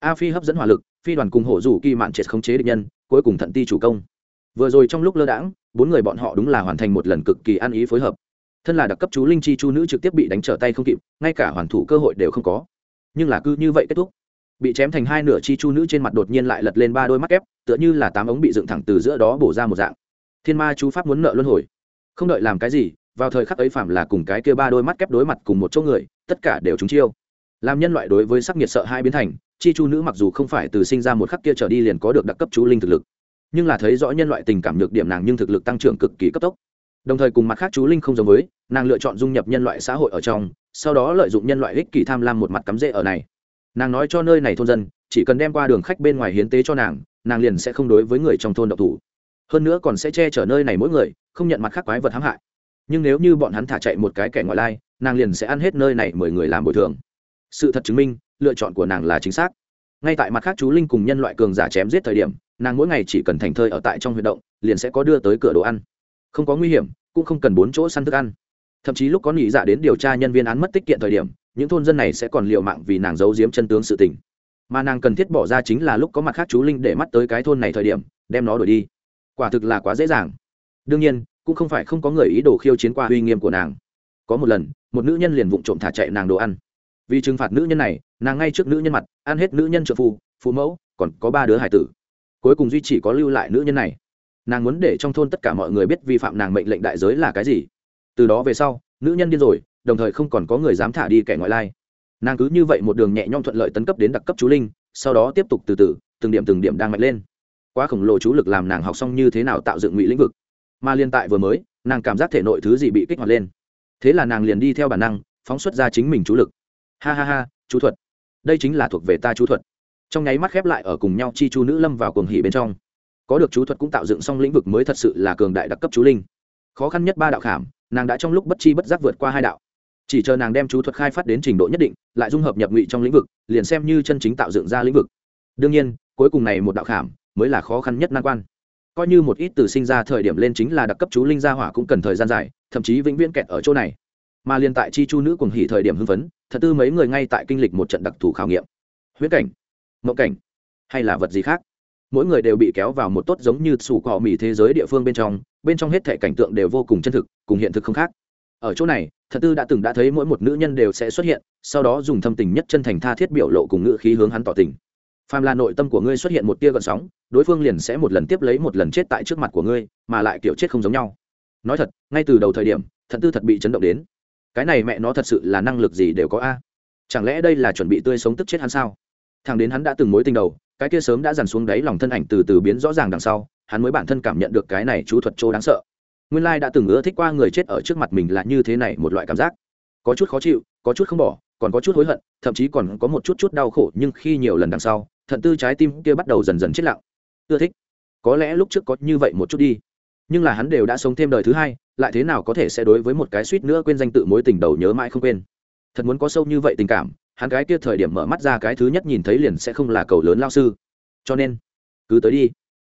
A phi hấp dẫn hỏa lực, phi đoàn cùng hổ rủ kỳ mạn triệt khống chế địch nhân, cuối cùng thận ti chủ công. Vừa rồi trong lúc lơ đãng, bốn người bọn họ đúng là hoàn thành một lần cực kỳ ăn ý phối hợp. Thân là đặc cấp chú linh chi chu nữ trực tiếp bị đánh trở tay không kịp, ngay cả hoàn thủ cơ hội đều không có. Nhưng là cứ như vậy kết thúc. Bị chém thành hai nửa chi chu nữ trên mặt đột nhiên lại lật lên ba đôi mắt kép, tựa như là tám ống bị dựng thẳng từ giữa đó bổ ra một dạng. Thiên ma chú pháp muốn nợ luân hồi. Không đợi làm cái gì vào thời khắc ấy phạm là cùng cái kia ba đôi mắt kép đối mặt cùng một chỗ người, tất cả đều trúng chiêu. Làm nhân loại đối với sắc nhiệt sợ hai biến thành, chi chu nữ mặc dù không phải từ sinh ra một khắc kia trở đi liền có được đặc cấp chú linh thực lực, nhưng là thấy rõ nhân loại tình cảm nhược điểm nàng nhưng thực lực tăng trưởng cực kỳ cấp tốc. Đồng thời cùng mặt khác chú linh không giống với, nàng lựa chọn dung nhập nhân loại xã hội ở trong, sau đó lợi dụng nhân loại ích kỷ tham lam một mặt cắm rễ ở này. Nàng nói cho nơi này thôn dân, chỉ cần đem qua đường khách bên ngoài hiến tế cho nàng nàng liền sẽ không đối với người trong thôn độc thủ. Hơn nữa còn sẽ che chở nơi này mỗi người, không nhận mặt khác quái vật hãm hại nhưng nếu như bọn hắn thả chạy một cái kẻ ngoại lai, nàng liền sẽ ăn hết nơi này mười người làm bồi thường. Sự thật chứng minh, lựa chọn của nàng là chính xác. Ngay tại mặt khác chú linh cùng nhân loại cường giả chém giết thời điểm, nàng mỗi ngày chỉ cần thành thơi ở tại trong huy động, liền sẽ có đưa tới cửa đồ ăn. Không có nguy hiểm, cũng không cần bốn chỗ săn thức ăn. Thậm chí lúc có nghĩ giả dạ đến điều tra nhân viên án mất tích kiện thời điểm, những thôn dân này sẽ còn liệu mạng vì nàng giấu giếm chân tướng sự tình. Mà nàng cần thiết bỏ ra chính là lúc có mặt khác chú linh để mắt tới cái thôn này thời điểm, đem nó đổi đi. Quả thực là quá dễ dàng. Đương nhiên cũng không phải không có người ý đồ khiêu chiến qua uy nghiêm của nàng. Có một lần, một nữ nhân liền vụng trộm thả chạy nàng đồ ăn. Vì trừng phạt nữ nhân này, nàng ngay trước nữ nhân mặt, ăn hết nữ nhân trợ phu, phụ mẫu, còn có ba đứa hải tử. Cuối cùng duy chỉ có lưu lại nữ nhân này. Nàng muốn để trong thôn tất cả mọi người biết vi phạm nàng mệnh lệnh đại giới là cái gì. Từ đó về sau, nữ nhân điên rồi, đồng thời không còn có người dám thả đi kẻ ngoại lai. Nàng cứ như vậy một đường nhẹ nhõm thuận lợi tấn cấp đến đặc cấp chú linh, sau đó tiếp tục từ từ, từng điểm từng điểm đang mạnh lên. Quá khổng lồ chú lực làm nàng học xong như thế nào tạo dựng ngụy lĩnh vực mà liên tại vừa mới, nàng cảm giác thể nội thứ gì bị kích hoạt lên. Thế là nàng liền đi theo bản năng, phóng xuất ra chính mình chú lực. Ha ha ha, chú thuật. Đây chính là thuộc về ta chú thuật. Trong nháy mắt khép lại ở cùng nhau, chi chu nữ lâm vào cuồng hỉ bên trong. Có được chú thuật cũng tạo dựng xong lĩnh vực mới thật sự là cường đại đặc cấp chú linh. Khó khăn nhất ba đạo khảm, nàng đã trong lúc bất chi bất giác vượt qua hai đạo. Chỉ chờ nàng đem chú thuật khai phát đến trình độ nhất định, lại dung hợp nhập ngụy trong lĩnh vực, liền xem như chân chính tạo dựng ra lĩnh vực. Đương nhiên, cuối cùng này một đạo khảm mới là khó khăn nhất nan quan coi như một ít từ sinh ra thời điểm lên chính là đặc cấp chú linh gia hỏa cũng cần thời gian dài, thậm chí vĩnh viễn kẹt ở chỗ này. Mà liên tại chi chu nữ cùng hỉ thời điểm hưng phấn, thật tư mấy người ngay tại kinh lịch một trận đặc thù khảo nghiệm. Huyễn cảnh, mộng cảnh, hay là vật gì khác? Mỗi người đều bị kéo vào một tốt giống như sủ cỏ mì thế giới địa phương bên trong bên trong hết thể cảnh tượng đều vô cùng chân thực, cùng hiện thực không khác. Ở chỗ này, thật tư đã từng đã thấy mỗi một nữ nhân đều sẽ xuất hiện, sau đó dùng thâm tình nhất chân thành tha thiết biểu lộ cùng ngữ khí hướng hắn tỏ tình phàm là nội tâm của ngươi xuất hiện một tia gợn sóng, đối phương liền sẽ một lần tiếp lấy một lần chết tại trước mặt của ngươi, mà lại kiểu chết không giống nhau. Nói thật, ngay từ đầu thời điểm, thận tư thật bị chấn động đến. Cái này mẹ nó thật sự là năng lực gì đều có a. Chẳng lẽ đây là chuẩn bị tươi sống tức chết hắn sao? Thằng đến hắn đã từng mối tình đầu, cái kia sớm đã dằn xuống đáy lòng thân ảnh từ từ biến rõ ràng đằng sau, hắn mới bản thân cảm nhận được cái này chú thuật chỗ đáng sợ. Nguyên lai đã từng ưa thích qua người chết ở trước mặt mình là như thế này một loại cảm giác. Có chút khó chịu, có chút không bỏ, còn có chút hối hận, thậm chí còn có một chút chút đau khổ, nhưng khi nhiều lần đằng sau thận tư trái tim kia bắt đầu dần dần chết lặng. Ưa thích. Có lẽ lúc trước có như vậy một chút đi. Nhưng là hắn đều đã sống thêm đời thứ hai, lại thế nào có thể sẽ đối với một cái suýt nữa quên danh tự mối tình đầu nhớ mãi không quên? Thật muốn có sâu như vậy tình cảm, hắn cái kia thời điểm mở mắt ra cái thứ nhất nhìn thấy liền sẽ không là cầu lớn lao sư. Cho nên, cứ tới đi.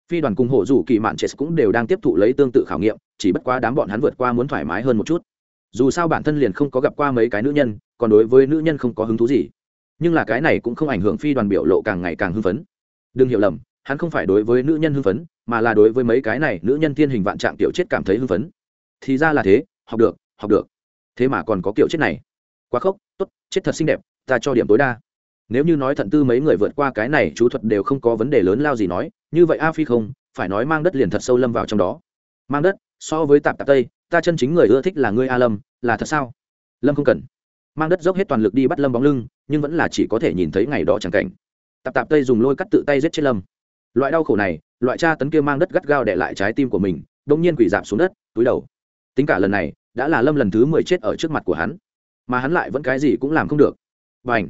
Phi đoàn cùng hộ rủ kỳ mạn chết cũng đều đang tiếp thụ lấy tương tự khảo nghiệm, chỉ bất quá đám bọn hắn vượt qua muốn thoải mái hơn một chút. Dù sao bản thân liền không có gặp qua mấy cái nữ nhân, còn đối với nữ nhân không có hứng thú gì nhưng là cái này cũng không ảnh hưởng phi đoàn biểu lộ càng ngày càng hưng phấn. Đừng hiểu lầm, hắn không phải đối với nữ nhân hưng phấn, mà là đối với mấy cái này nữ nhân thiên hình vạn trạng tiểu chết cảm thấy hưng phấn. Thì ra là thế, học được học được. Thế mà còn có kiểu chết này. Quá khốc, tốt, chết thật xinh đẹp, ta cho điểm tối đa. Nếu như nói thận tư mấy người vượt qua cái này, chú thuật đều không có vấn đề lớn lao gì nói, như vậy a phi không, phải nói mang đất liền thật sâu lâm vào trong đó. Mang đất, so với tạp tạp tây, ta chân chính người ưa thích là ngươi a lâm, là thật sao? Lâm không cần. Mang đất dốc hết toàn lực đi bắt lâm bóng lưng nhưng vẫn là chỉ có thể nhìn thấy ngày đó chẳng cảnh. Tạp tạp tây dùng lôi cắt tự tay giết chết lâm. Loại đau khổ này, loại tra tấn kia mang đất gắt gao để lại trái tim của mình đông nhiên quỷ giảm xuống đất, túi đầu. Tính cả lần này, đã là lâm lần thứ mười chết ở trước mặt của hắn. Mà hắn lại vẫn cái gì cũng làm không được. B à n h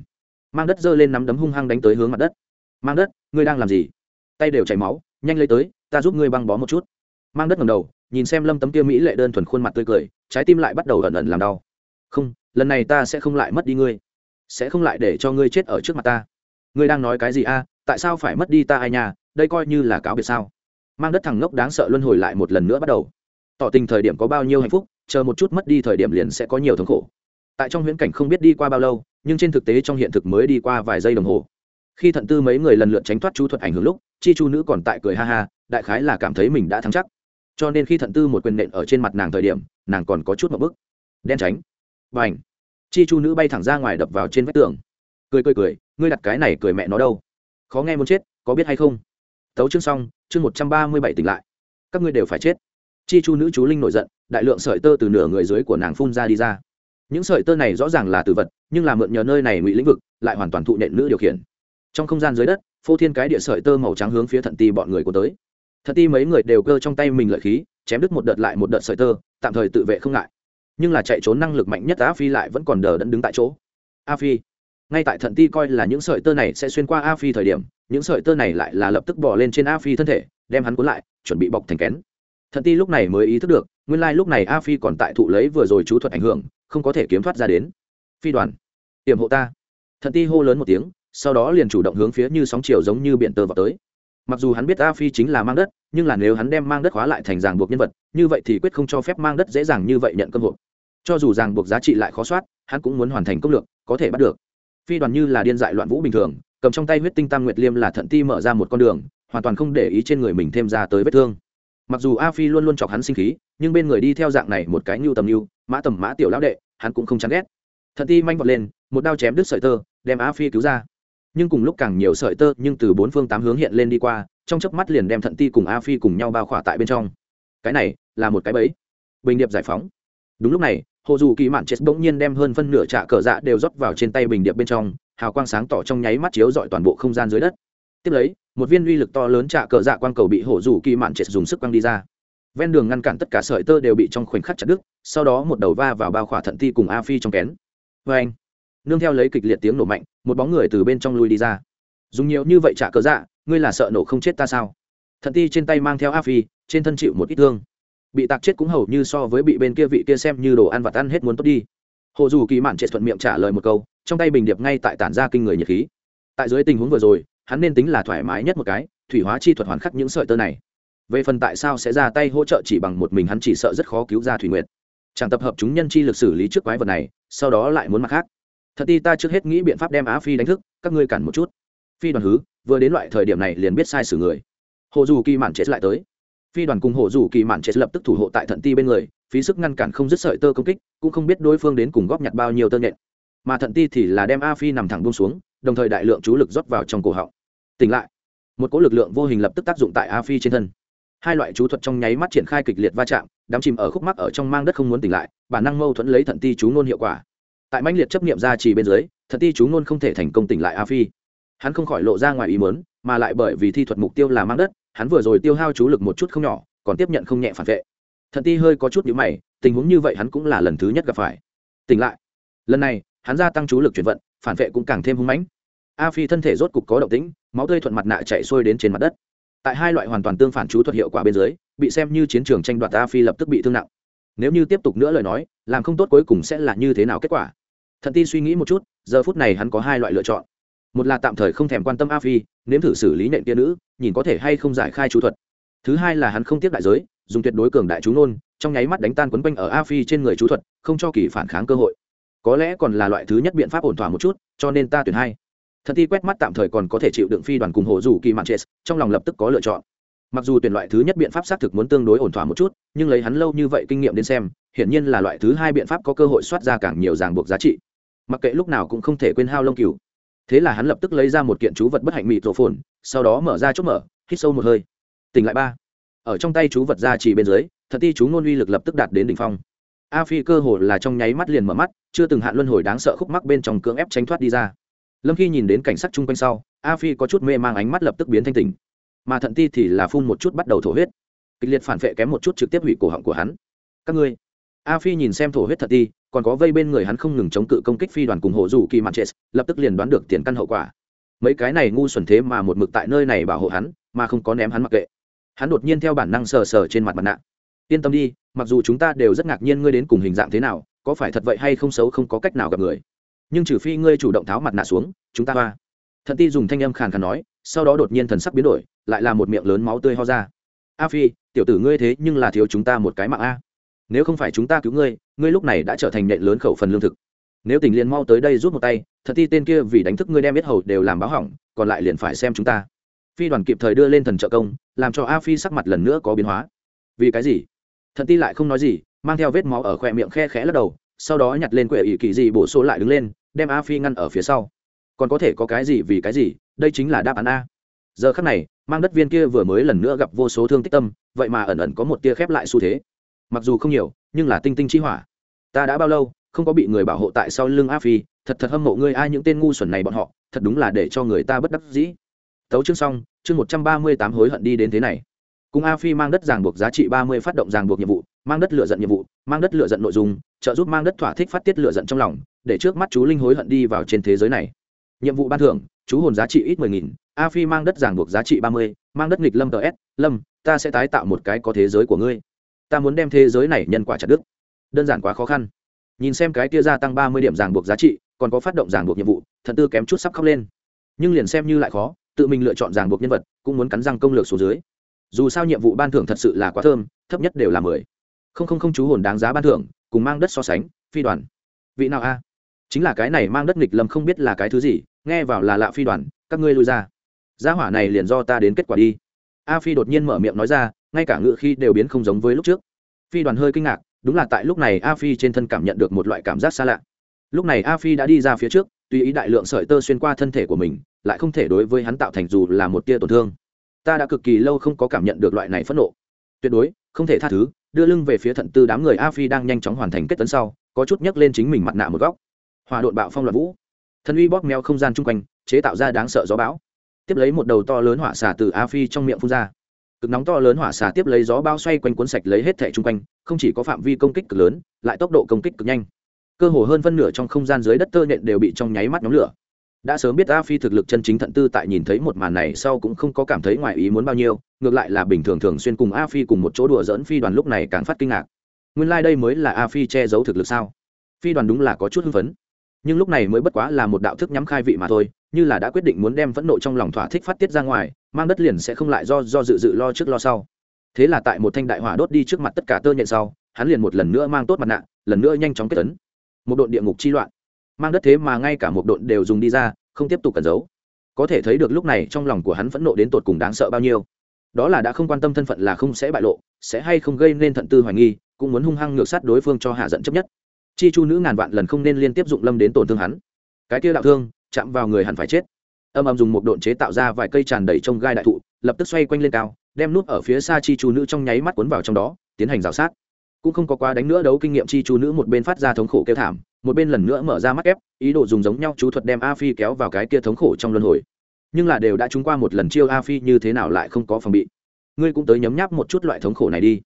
mang đất giơ lên nắm đấm hung hăng đánh tới hướng mặt đất. Mang đất, ngươi đang làm gì? Tay đều chảy máu, nhanh lấy tới, ta giúp ngươi băng bó một chút. Mang đất ngầm đầu, nhìn xem lâm tấm kia mỹ lệ đơn thuần khuôn mặt tươi cười, trái tim lại bắt đầu ẩn ẩn làm đau. Không, lần này ta sẽ không lại mất đi ngươi sẽ không lại để cho ngươi chết ở trước mặt ta. Ngươi đang nói cái gì a? Tại sao phải mất đi ta ai nhà đây coi như là cáo biệt sao? Mang đất thằng ngốc đáng sợ luân hồi lại một lần nữa bắt đầu. Tỏ tình thời điểm có bao nhiêu hạnh phúc, chờ một chút mất đi thời điểm liền sẽ có nhiều thống khổ. Tại trong huyễn cảnh không biết đi qua bao lâu, nhưng trên thực tế trong hiện thực mới đi qua vài giây đồng hồ. Khi thận tư mấy người lần lượt tránh thoát chú thuật ảnh hưởng lúc, chi chu nữ còn tại cười ha ha, đại khái là cảm thấy mình đã thắng chắc. Cho nên khi thận tư một quyền nện ở trên mặt nàng thời điểm, nàng còn có chút một bức. Đen tránh. B à n h chi chu nữ bay thẳng ra ngoài đập vào trên vách tường. Cười cười cười, ngươi đặt cái này cười mẹ nó đâu? Khó nghe muốn chết, có biết hay không? Tấu chương xong, chương một trăm ba mươi bảy tỉnh lại. Các ngươi đều phải chết. Chi chu nữ chú linh nổi giận, đại lượng sợi tơ từ nửa người dưới của nàng phun ra đi ra. Những sợi tơ này rõ ràng là từ vật, nhưng là mượn nhờ nơi này ngụy lĩnh vực, lại hoàn toàn thụ nện nữ điều khiển. Trong không gian dưới đất, phô thiên cái địa sợi tơ màu trắng hướng phía thận ti bọn người của tới. Thận ti mấy người đều cơ trong tay mình lợi khí, chém đứt một đợt lại một đợt sợi tơ, tạm thời tự vệ không ngại nhưng là chạy trốn năng lực mạnh nhất a phi lại vẫn còn đờ đẫn đứng tại chỗ. A phi, ngay tại thận ti coi là những sợi tơ này sẽ xuyên qua a phi thời điểm, những sợi tơ này lại là lập tức bỏ lên trên a phi thân thể, đem hắn cuốn lại, chuẩn bị bọc thành kén. Thận ti lúc này mới ý thức được, nguyên lai lúc này a phi còn tại thụ lấy vừa rồi chú thuật ảnh hưởng, không có thể kiếm thoát ra đến. Phi đoàn tiềm hộ ta. Thận ti hô lớn một tiếng, sau đó liền chủ động hướng phía như sóng chiều giống như biển tơ vào tới mặc dù hắn biết a phi chính là mang đất, nhưng là nếu hắn đem mang đất khóa lại thành ràng buộc nhân vật, như vậy thì quyết không cho phép mang đất dễ dàng như vậy nhận cơ hội. cho dù ràng buộc giá trị lại khó soát, hắn cũng muốn hoàn thành công lược, có thể bắt được. Phi đoàn như là điên dại loạn vũ bình thường, cầm trong tay huyết tinh tam nguyệt liêm là thận ti mở ra một con đường, hoàn toàn không để ý trên người mình thêm ra tới vết thương. Mặc dù a phi luôn luôn chọc hắn sinh khí, nhưng bên người đi theo dạng này một cái nhu tầm nhu mã tầm mã tiểu lão đệ, hắn cũng không chán ghét. Thận ti manh vọt lên, một đao chém đứt sợi tơ, đem a phi cứu ra nhưng cùng lúc càng nhiều sợi tơ nhưng từ bốn phương tám hướng hiện lên đi qua, trong chớp mắt liền đem thận ti cùng a phi cùng nhau bao khỏa tại bên trong. Cái này là một cái bẫy. Bình điệp giải phóng. Đúng lúc này, hồ dù kỳ mạn chết bỗng nhiên đem hơn phân nửa trạ cờ dạ đều rót vào trên tay bình điệp bên trong, hào quang sáng tỏ trong nháy mắt chiếu dọi toàn bộ không gian dưới đất. Tiếp lấy, một viên uy lực to lớn trạ cờ dạ quang cầu bị hồ dù kỳ mạn chết dùng sức quăng đi ra. Ven đường ngăn cản tất cả sợi tơ đều bị trong khoảnh khắc chặt đứt, sau đó một đầu va vào bao khỏa thận ti cùng a phi trong kén. Vê anh nương theo lấy kịch liệt tiếng nổ mạnh, một bóng người từ bên trong lui đi ra. Dùng nhiều như vậy trả cớ dạ ngươi là sợ nổ không chết ta sao? Thận ti trên tay mang theo a phi, trên thân chịu một ít thương. Bị tạc chết cũng hầu như so với bị bên kia vị kia xem như đồ ăn vặt ăn hết muốn tốt đi. Hồ dù kỳ mạn trệ thuận miệng trả lời một câu, trong tay bình điệp ngay tại tản ra kinh người nhiệt khí. Tại dưới tình huống vừa rồi, hắn nên tính là thoải mái nhất một cái, thủy hóa chi thuật hoàn khắc những sợi tơ này. Về phần tại sao sẽ ra tay hỗ trợ chỉ bằng một mình hắn chỉ sợ rất khó cứu ra thủy nguyệt. Chẳng tập hợp chúng nhân chi lực xử lý trước quái vật này, sau đó lại muốn mặt khác thật ti ta trước hết nghĩ biện pháp đem á phi đánh thức, các ngươi cản một chút. Phi đoàn hứ, vừa đến loại thời điểm này liền biết sai xử người. Hồ dù kỳ mạn chết lại tới. Phi đoàn cùng hồ dù kỳ mạn chết lập tức thủ hộ tại thận ti bên người, phí sức ngăn cản không dứt sợi tơ công kích, cũng không biết đối phương đến cùng góp nhặt bao nhiêu tơ nhện. Mà thận ti thì là đem a phi nằm thẳng buông xuống, đồng thời đại lượng chú lực rót vào trong cổ họng. Tỉnh lại. Một cỗ lực lượng vô hình lập tức tác dụng tại a phi trên thân. Hai loại chú thuật trong nháy mắt triển khai kịch liệt va chạm, đám chìm ở khúc mắc ở trong mang đất không muốn tỉnh lại, bản năng mâu thuẫn lấy thận ti chú ngôn hiệu quả tại mãnh liệt chấp nghiệm ra chỉ bên dưới, thật ti chú ngôn không thể thành công tỉnh lại a phi. Hắn không khỏi lộ ra ngoài ý mớn mà lại bởi vì thi thuật mục tiêu là mang đất, hắn vừa rồi tiêu hao chú lực một chút không nhỏ, còn tiếp nhận không nhẹ phản vệ. Thật ti hơi có chút nhữ mày, tình huống như vậy hắn cũng là lần thứ nhất gặp phải. Tỉnh lại. Lần này, hắn gia tăng chú lực chuyển vận, phản vệ cũng càng thêm hung mãnh. A phi thân thể rốt cục có động tĩnh, máu tươi thuận mặt nạ chạy xuôi đến trên mặt đất. Tại hai loại hoàn toàn tương phản chú thuật hiệu quả bên dưới, bị xem như chiến trường tranh đoạt a phi lập tức bị thương nặng. Nếu như tiếp tục nữa lời nói, làm không tốt cuối cùng sẽ là như thế nào kết quả? Thận ti suy nghĩ một chút, giờ phút này hắn có hai loại lựa chọn. Một là tạm thời không thèm quan tâm a phi, nếm thử xử lý nện tia nữ, nhìn có thể hay không giải khai chú thuật. Thứ hai là hắn không tiếp đại giới, dùng tuyệt đối cường đại chú nôn trong nháy mắt đánh tan quấn quanh ở a phi trên người chú thuật, không cho kỳ phản kháng cơ hội. Có lẽ còn là loại thứ nhất biện pháp ổn thỏa một chút, cho nên ta tuyển hai. Thần ti quét mắt tạm thời còn có thể chịu đựng phi đoàn cùng hồ dù kỳ mạn chết trong lòng lập tức có lựa chọn. Mặc dù tuyển loại thứ nhất biện pháp xác thực muốn tương đối ổn thỏa một chút, nhưng lấy hắn lâu như vậy kinh nghiệm đến xem, hiển nhiên là loại thứ hai biện pháp có cơ hội soát ra càng nhiều ràng buộc giá trị mặc kệ lúc nào cũng không thể quên hao lông cừu. Thế là hắn lập tức lấy ra một kiện chú vật bất hạnh mịt rổ phồn, sau đó mở ra chốt mở, hít sâu một hơi. Tỉnh lại ba. Ở trong tay chú vật ra chỉ bên dưới, thật ti chú ngôn uy lực lập tức đạt đến đỉnh phong. A phi cơ hồ là trong nháy mắt liền mở mắt, chưa từng hạn luân hồi đáng sợ khúc mắc bên trong cưỡng ép tránh thoát đi ra. Lâm khi nhìn đến cảnh sắc chung quanh sau, a phi có chút mê mang ánh mắt lập tức biến thanh tỉnh. Mà thận ti thì là phun một chút bắt đầu thổ huyết. Kịch liệt phản vệ kém một chút trực tiếp hủy cổ họng của hắn. Các ngươi a phi nhìn xem thổ huyết thật ti còn có vây bên người hắn không ngừng chống cự công kích phi đoàn cùng hộ rủ kỳ mặt chết lập tức liền đoán được tiền căn hậu quả. Mấy cái này ngu xuẩn thế mà một mực tại nơi này bảo hộ hắn, mà không có ném hắn mặc kệ. Hắn đột nhiên theo bản năng sờ sờ trên mặt mặt nạ. Yên tâm đi, mặc dù chúng ta đều rất ngạc nhiên ngươi đến cùng hình dạng thế nào, có phải thật vậy hay không xấu không có cách nào gặp người. Nhưng trừ phi ngươi chủ động tháo mặt nạ xuống, chúng ta hoa. Thận ti dùng thanh âm khàn khàn nói, sau đó đột nhiên thần sắc biến đổi, lại là một miệng lớn máu tươi ho ra. A phi, tiểu tử ngươi thế nhưng là thiếu chúng ta một cái mạng a nếu không phải chúng ta cứu ngươi ngươi lúc này đã trở thành nhện lớn khẩu phần lương thực. Nếu tình liền mau tới đây rút một tay, thật ti tên kia vì đánh thức ngươi đem biết hầu đều làm báo hỏng, còn lại liền phải xem chúng ta. Phi đoàn kịp thời đưa lên thần trợ công, làm cho a phi sắc mặt lần nữa có biến hóa. Vì cái gì? Thật ti lại không nói gì, mang theo vết máu ở khoe miệng khe khẽ lắc đầu, sau đó nhặt lên quệ ỷ kỳ gì bổ số lại đứng lên, đem a phi ngăn ở phía sau. Còn có thể có cái gì vì cái gì, đây chính là đáp án a. Giờ khắc này, mang đất viên kia vừa mới lần nữa gặp vô số thương tích tâm, vậy mà ẩn ẩn có một tia khép lại xu thế mặc dù không nhiều, nhưng là tinh tinh chi hỏa. Ta đã bao lâu không có bị người bảo hộ tại sau lưng a phi, thật thật hâm mộ ngươi ai những tên ngu xuẩn này bọn họ, thật đúng là để cho người ta bất đắc dĩ. Tấu chương xong, chương một trăm ba mươi tám hối hận đi đến thế này. Cùng a phi mang đất ràng buộc giá trị ba mươi phát động ràng buộc nhiệm vụ, mang đất lựa giận nhiệm vụ, mang đất lựa giận nội dung, trợ giúp mang đất thỏa thích phát tiết lựa giận trong lòng, để trước mắt chú linh hối hận đi vào trên thế giới này. Nhiệm vụ ban thưởng, chú hồn giá trị ít mười nghìn, a phi mang đất ràng buộc giá trị ba mươi, mang đất nghịch lâm tờ s, lâm, ta sẽ tái tạo một cái có thế giới của ngươi ta muốn đem thế giới này nhân quả chặt đức đơn giản quá khó khăn. Nhìn xem cái kia gia tăng ba mươi điểm ràng buộc giá trị, còn có phát động ràng buộc nhiệm vụ, thần tư kém chút sắp khóc lên. Nhưng liền xem như lại khó, tự mình lựa chọn ràng buộc nhân vật, cũng muốn cắn răng công lược số dưới. Dù sao nhiệm vụ ban thưởng thật sự là quá thơm, thấp nhất đều là mười. Không không không chú hồn đáng giá ban thưởng, cùng mang đất so sánh, phi đoàn. Vị nào a? Chính là cái này mang đất nghịch lâm không biết là cái thứ gì, nghe vào là lạ phi đoàn, các ngươi lui ra. Gia hỏa này liền do ta đến kết quả đi. A phi đột nhiên mở miệng nói ra ngay cả ngựa khi đều biến không giống với lúc trước. Phi đoàn hơi kinh ngạc, đúng là tại lúc này a phi trên thân cảm nhận được một loại cảm giác xa lạ. Lúc này a phi đã đi ra phía trước, tùy ý đại lượng sợi tơ xuyên qua thân thể của mình, lại không thể đối với hắn tạo thành dù là một tia tổn thương. Ta đã cực kỳ lâu không có cảm nhận được loại này phẫn nộ. Tuyệt đối, không thể tha thứ, đưa lưng về phía thận tư đám người a phi đang nhanh chóng hoàn thành kết tấn sau, có chút nhấc lên chính mình mặt nạ một góc. Hòa đột bạo phong loạn vũ. Thân uy bóp meo không gian chung quanh, chế tạo ra đáng sợ gió bão. Tiếp lấy một đầu to lớn hỏa xả từ a phi trong miệng phun ra cực nóng to lớn hỏa xả tiếp lấy gió bao xoay quanh cuốn sạch lấy hết thẻ chung quanh, không chỉ có phạm vi công kích cực lớn, lại tốc độ công kích cực nhanh. Cơ hồ hơn phân nửa trong không gian dưới đất tơ nhện đều bị trong nháy mắt nhóm lửa. Đã sớm biết a phi thực lực chân chính thận tư tại nhìn thấy một màn này sau cũng không có cảm thấy ngoài ý muốn bao nhiêu, ngược lại là bình thường thường xuyên cùng a phi cùng một chỗ đùa dỡn phi đoàn lúc này càng phát kinh ngạc. Nguyên lai、like、đây mới là a phi che giấu thực lực sao? Phi đoàn đúng là có chút hưng phấn. Nhưng lúc này mới bất quá là một đạo thức nhắm khai vị mà thôi như là đã quyết định muốn đem phẫn nộ trong lòng thỏa thích phát tiết ra ngoài, mang đất liền sẽ không lại do do dự dự lo trước lo sau. Thế là tại một thanh đại hỏa đốt đi trước mặt tất cả tơ nhện sau, hắn liền một lần nữa mang tốt mặt nạ, lần nữa nhanh chóng kết tấn một đội địa ngục chi loạn. Mang đất thế mà ngay cả một đội đều dùng đi ra, không tiếp tục cẩn giấu. Có thể thấy được lúc này trong lòng của hắn phẫn nộ đến tột cùng đáng sợ bao nhiêu. Đó là đã không quan tâm thân phận là không sẽ bại lộ, sẽ hay không gây nên thận tư hoài nghi, cũng muốn hung hăng ngược sát đối phương cho hạ giận chấp nhất. Chi chu nữ ngàn vạn lần không nên liên tiếp dụng lâm đến tổn thương hắn. Cái kia đạo thương chạm vào người hẳn phải chết. Âm âm dùng một độn chế tạo ra vài cây tràn đầy trong gai đại thụ, lập tức xoay quanh lên cao, đem nút ở phía xa chi chu nữ trong nháy mắt cuốn vào trong đó, tiến hành rào sát. Cũng không có quá đánh nữa đấu kinh nghiệm chi chu nữ một bên phát ra thống khổ kêu thảm, một bên lần nữa mở ra mắt ép, ý đồ dùng giống nhau chú thuật đem a phi kéo vào cái kia thống khổ trong luân hồi. Nhưng là đều đã trúng qua một lần chiêu a phi như thế nào lại không có phòng bị. Ngươi cũng tới nhấm nháp một chút loại thống khổ này đi.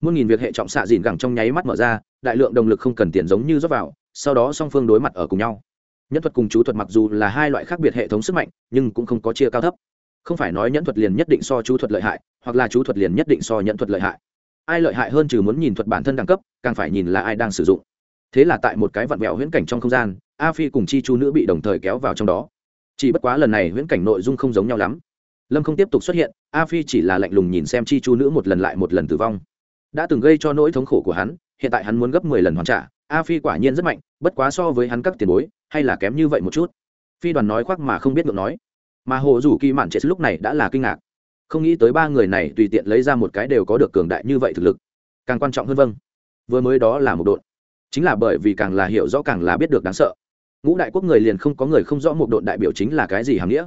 Muôn nghìn việc hệ trọng xạ dìn gẳng trong nháy mắt mở ra, đại lượng động lực không cần tiền giống như rót vào, sau đó song phương đối mặt ở cùng nhau. Nhẫn thuật cùng chú thuật mặc dù là hai loại khác biệt hệ thống sức mạnh, nhưng cũng không có chia cao thấp. Không phải nói nhẫn thuật liền nhất định so chú thuật lợi hại, hoặc là chú thuật liền nhất định so nhẫn thuật lợi hại. Ai lợi hại hơn trừ muốn nhìn thuật bản thân đẳng cấp, càng phải nhìn là ai đang sử dụng. Thế là tại một cái vặn vẹo huyễn cảnh trong không gian, a phi cùng chi chu nữ bị đồng thời kéo vào trong đó. Chỉ bất quá lần này huyễn cảnh nội dung không giống nhau lắm. Lâm không tiếp tục xuất hiện, a phi chỉ là lạnh lùng nhìn xem chi chu nữ một lần lại một lần tử vong. Đã từng gây cho nỗi thống khổ của hắn, hiện tại hắn muốn gấp mười lần hoàn trả, a phi quả nhiên rất mạnh, bất quá so với hắn các tiền bối hay là kém như vậy một chút? Phi đoàn nói khoác mà không biết ngượng nói. Mà hồ dù kỳ mạn chết lúc này đã là kinh ngạc. Không nghĩ tới ba người này tùy tiện lấy ra một cái đều có được cường đại như vậy thực lực. Càng quan trọng hơn vâng. Vừa mới đó là một đội chính là bởi vì càng là hiểu rõ càng là biết được đáng sợ. Ngũ đại quốc người liền không có người không rõ một đội đại biểu chính là cái gì hàm nghĩa.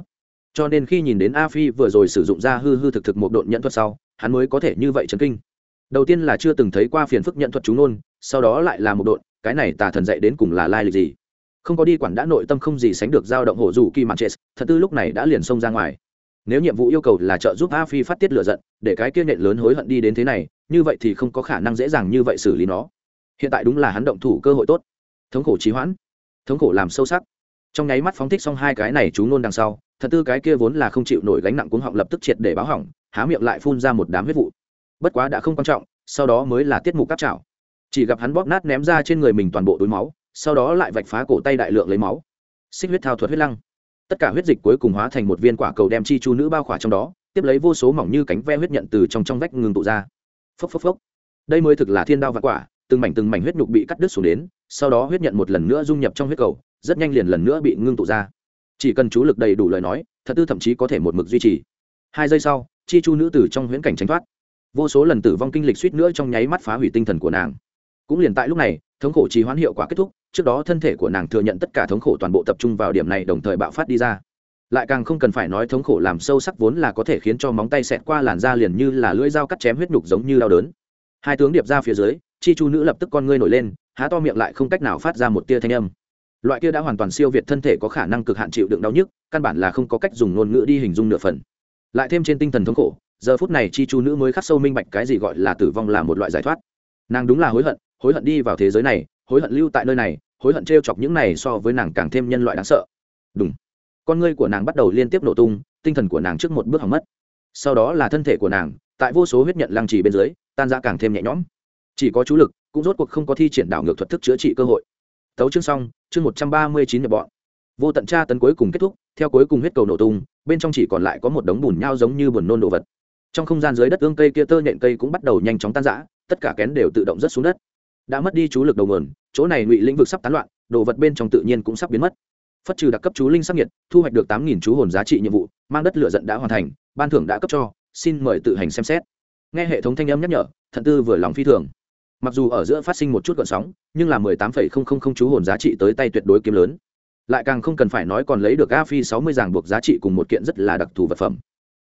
Cho nên khi nhìn đến a phi vừa rồi sử dụng ra hư hư thực thực một đội nhận thuật sau, hắn mới có thể như vậy chấn kinh. Đầu tiên là chưa từng thấy qua phiền phức nhận thuật chúng nôn sau đó lại là một đội cái này tà thần dạy đến cùng là lai lịch gì? Không có đi quản đã nội tâm không gì sánh được dao động hổ dù kỳ mạn chết thật tư lúc này đã liền xông ra ngoài. Nếu nhiệm vụ yêu cầu là trợ giúp a phi phát tiết lửa giận, để cái kia nện lớn hối hận đi đến thế này, như vậy thì không có khả năng dễ dàng như vậy xử lý nó. Hiện tại đúng là hắn động thủ cơ hội tốt. Thống khổ trí hoãn. Thống khổ làm sâu sắc. Trong nháy mắt phóng thích xong hai cái này chú nôn đằng sau, thật tư cái kia vốn là không chịu nổi gánh nặng cuống họng lập tức triệt để báo hỏng, há miệng lại phun ra một đám huyết vụ. Bất quá đã không quan trọng, sau đó mới là tiết mục cáp chảo chỉ gặp hắn bóp nát ném ra trên người mình toàn bộ túi máu sau đó lại vạch phá cổ tay đại lượng lấy máu. Xích huyết thao thuật huyết lăng. Tất cả huyết dịch cuối cùng hóa thành một viên quả cầu đem chi chu nữ bao khỏa trong đó, tiếp lấy vô số mỏng như cánh ve huyết nhận từ trong trong vách ngừng tụ ra. Phốc phốc phốc. Đây mới thực là thiên đao và quả, từng mảnh từng mảnh huyết nhục bị cắt đứt xuống đến, sau đó huyết nhận một lần nữa dung nhập trong huyết cầu, rất nhanh liền lần nữa bị ngưng tụ ra. Chỉ cần chú lực đầy đủ lời nói, thật tư thậm chí có thể một mực duy trì. Hai giây sau, chi chu nữ tử trong huyễn cảnh tránh thoát. Vô số lần tử vong kinh lịch suýt nữa trong nháy mắt phá hủy tinh thần của nàng. Cũng liền tại lúc này, thống khổ trì hoãn hiệu quả kết thúc trước đó thân thể của nàng thừa nhận tất cả thống khổ toàn bộ tập trung vào điểm này đồng thời bạo phát đi ra. Lại càng không cần phải nói thống khổ làm sâu sắc vốn là có thể khiến cho móng tay xẹt qua làn da liền như là lưỡi dao cắt chém huyết nhục giống như đau đớn. Hai tướng điệp ra phía dưới, chi chu nữ lập tức con ngươi nổi lên, há to miệng lại không cách nào phát ra một tia thanh âm. Loại kia đã hoàn toàn siêu việt thân thể có khả năng cực hạn chịu đựng đau nhức, căn bản là không có cách dùng ngôn ngữ đi hình dung nửa phần. Lại thêm trên tinh thần thống khổ, giờ phút này chi chu nữ mới khắc sâu minh bạch cái gì gọi là tử vong là một loại giải thoát. Nàng đúng là hối hận hối hận đi vào thế giới này, hối hận lưu tại nơi này hối hận t r e o chọc những này so với nàng càng thêm nhân loại đáng sợ. Đúng con ngươi của nàng bắt đầu liên tiếp nổ tung, tinh thần của nàng trước một bước hỏng mất. Sau đó là thân thể của nàng, tại vô số huyết nhận lăng trì bên dưới, tan ra càng thêm nhẹ nhõm. Chỉ có chú lực, cũng rốt cuộc không có thi triển đảo ngược thuật thức chữa trị cơ hội. Tấu chương xong, chương một trăm ba mươi chín nhập bọn. Vô tận tra tấn cuối cùng kết thúc, theo cuối cùng huyết cầu nổ tung, bên trong chỉ còn lại có một đống bùn nhau giống như buồn nôn đồ vật. Trong không gian dưới đất ương cây kia tơ nhện cây cũng bắt đầu nhanh chóng tan rã, tất cả kén đều tự động rớt xuống đất. Đã mất đi chú lực đầu nguồn chỗ này ngụy lĩnh vực sắp tán loạn, đồ vật bên trong tự nhiên cũng sắp biến mất. Phất trừ đặc cấp chú linh sắc nhiệt, thu hoạch được tám nghìn chú hồn giá trị nhiệm vụ, mang đất lửa giận đã hoàn thành, ban thưởng đã cấp cho, xin mời tự hành xem xét. Nghe hệ thống thanh âm nhắc nhở, thận tư vừa lòng phi thường. Mặc dù ở giữa phát sinh một chút gợn sóng, nhưng là mười tám phẩy không không không chú hồn giá trị tới tay tuyệt đối kiếm lớn. Lại càng không cần phải nói còn lấy được a phi sáu mươi giảng buộc giá trị cùng một kiện rất là đặc thù vật phẩm.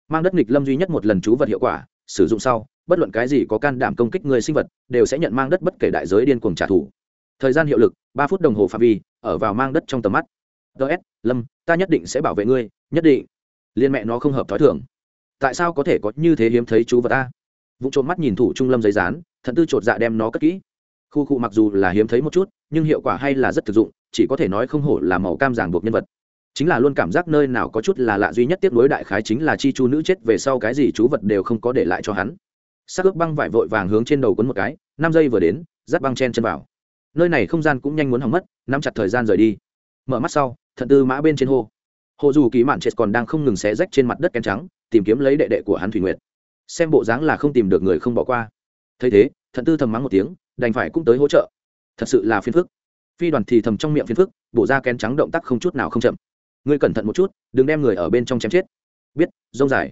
Mang đất nghịch lâm duy nhất một lần chú vật hiệu quả, sử dụng sau, bất luận cái gì có can đảm công kích người sinh vật, đều sẽ nhận mang đất bất kể đại giới điên cuồng trả thù thời gian hiệu lực, ba phút đồng hồ phạm vi, ở vào mang đất trong tầm mắt. Ts lâm, ta nhất định sẽ bảo vệ ngươi, nhất định. Liên mẹ nó không hợp t h ó i thưởng tại sao có thể có như thế hiếm thấy chú vật ta vụ trộm mắt nhìn thủ trung lâm giấy rán thận tư chột dạ đem nó cất kỹ. Khu cụ mặc dù là hiếm thấy một chút, nhưng hiệu quả hay là rất thực dụng, chỉ có thể nói không hổ là màu cam giảng buộc nhân vật. Chính là luôn cảm giác nơi nào có chút là lạ duy nhất tiếp nối đại khái chính là chi chu nữ chết về sau cái gì chú vật đều không có để lại cho hắn. Sắc ướp băng vải vội vàng hướng trên đầu quấn một cái, năm giây vừa đến dắt băng chen chân vào nơi này không gian cũng nhanh muốn hỏng mất, nắm chặt thời gian rời đi. Mở mắt sau, thận tư mã bên trên hô. Hồ dù ký mạn chết còn đang không ngừng xé rách trên mặt đất kén trắng, tìm kiếm lấy đệ đệ của hắn thủy nguyệt. Xem bộ dáng là không tìm được người không bỏ qua. Thấy thế, thận tư thầm mắng một tiếng, đành phải cũng tới hỗ trợ. Thật sự là phiền phức. Phi đoàn thì thầm trong miệng phiền phức, bổ ra kén trắng động tác không chút nào không chậm. Ngươi cẩn thận một chút, đừng đem người ở bên trong chém chết. Biết, rông dài.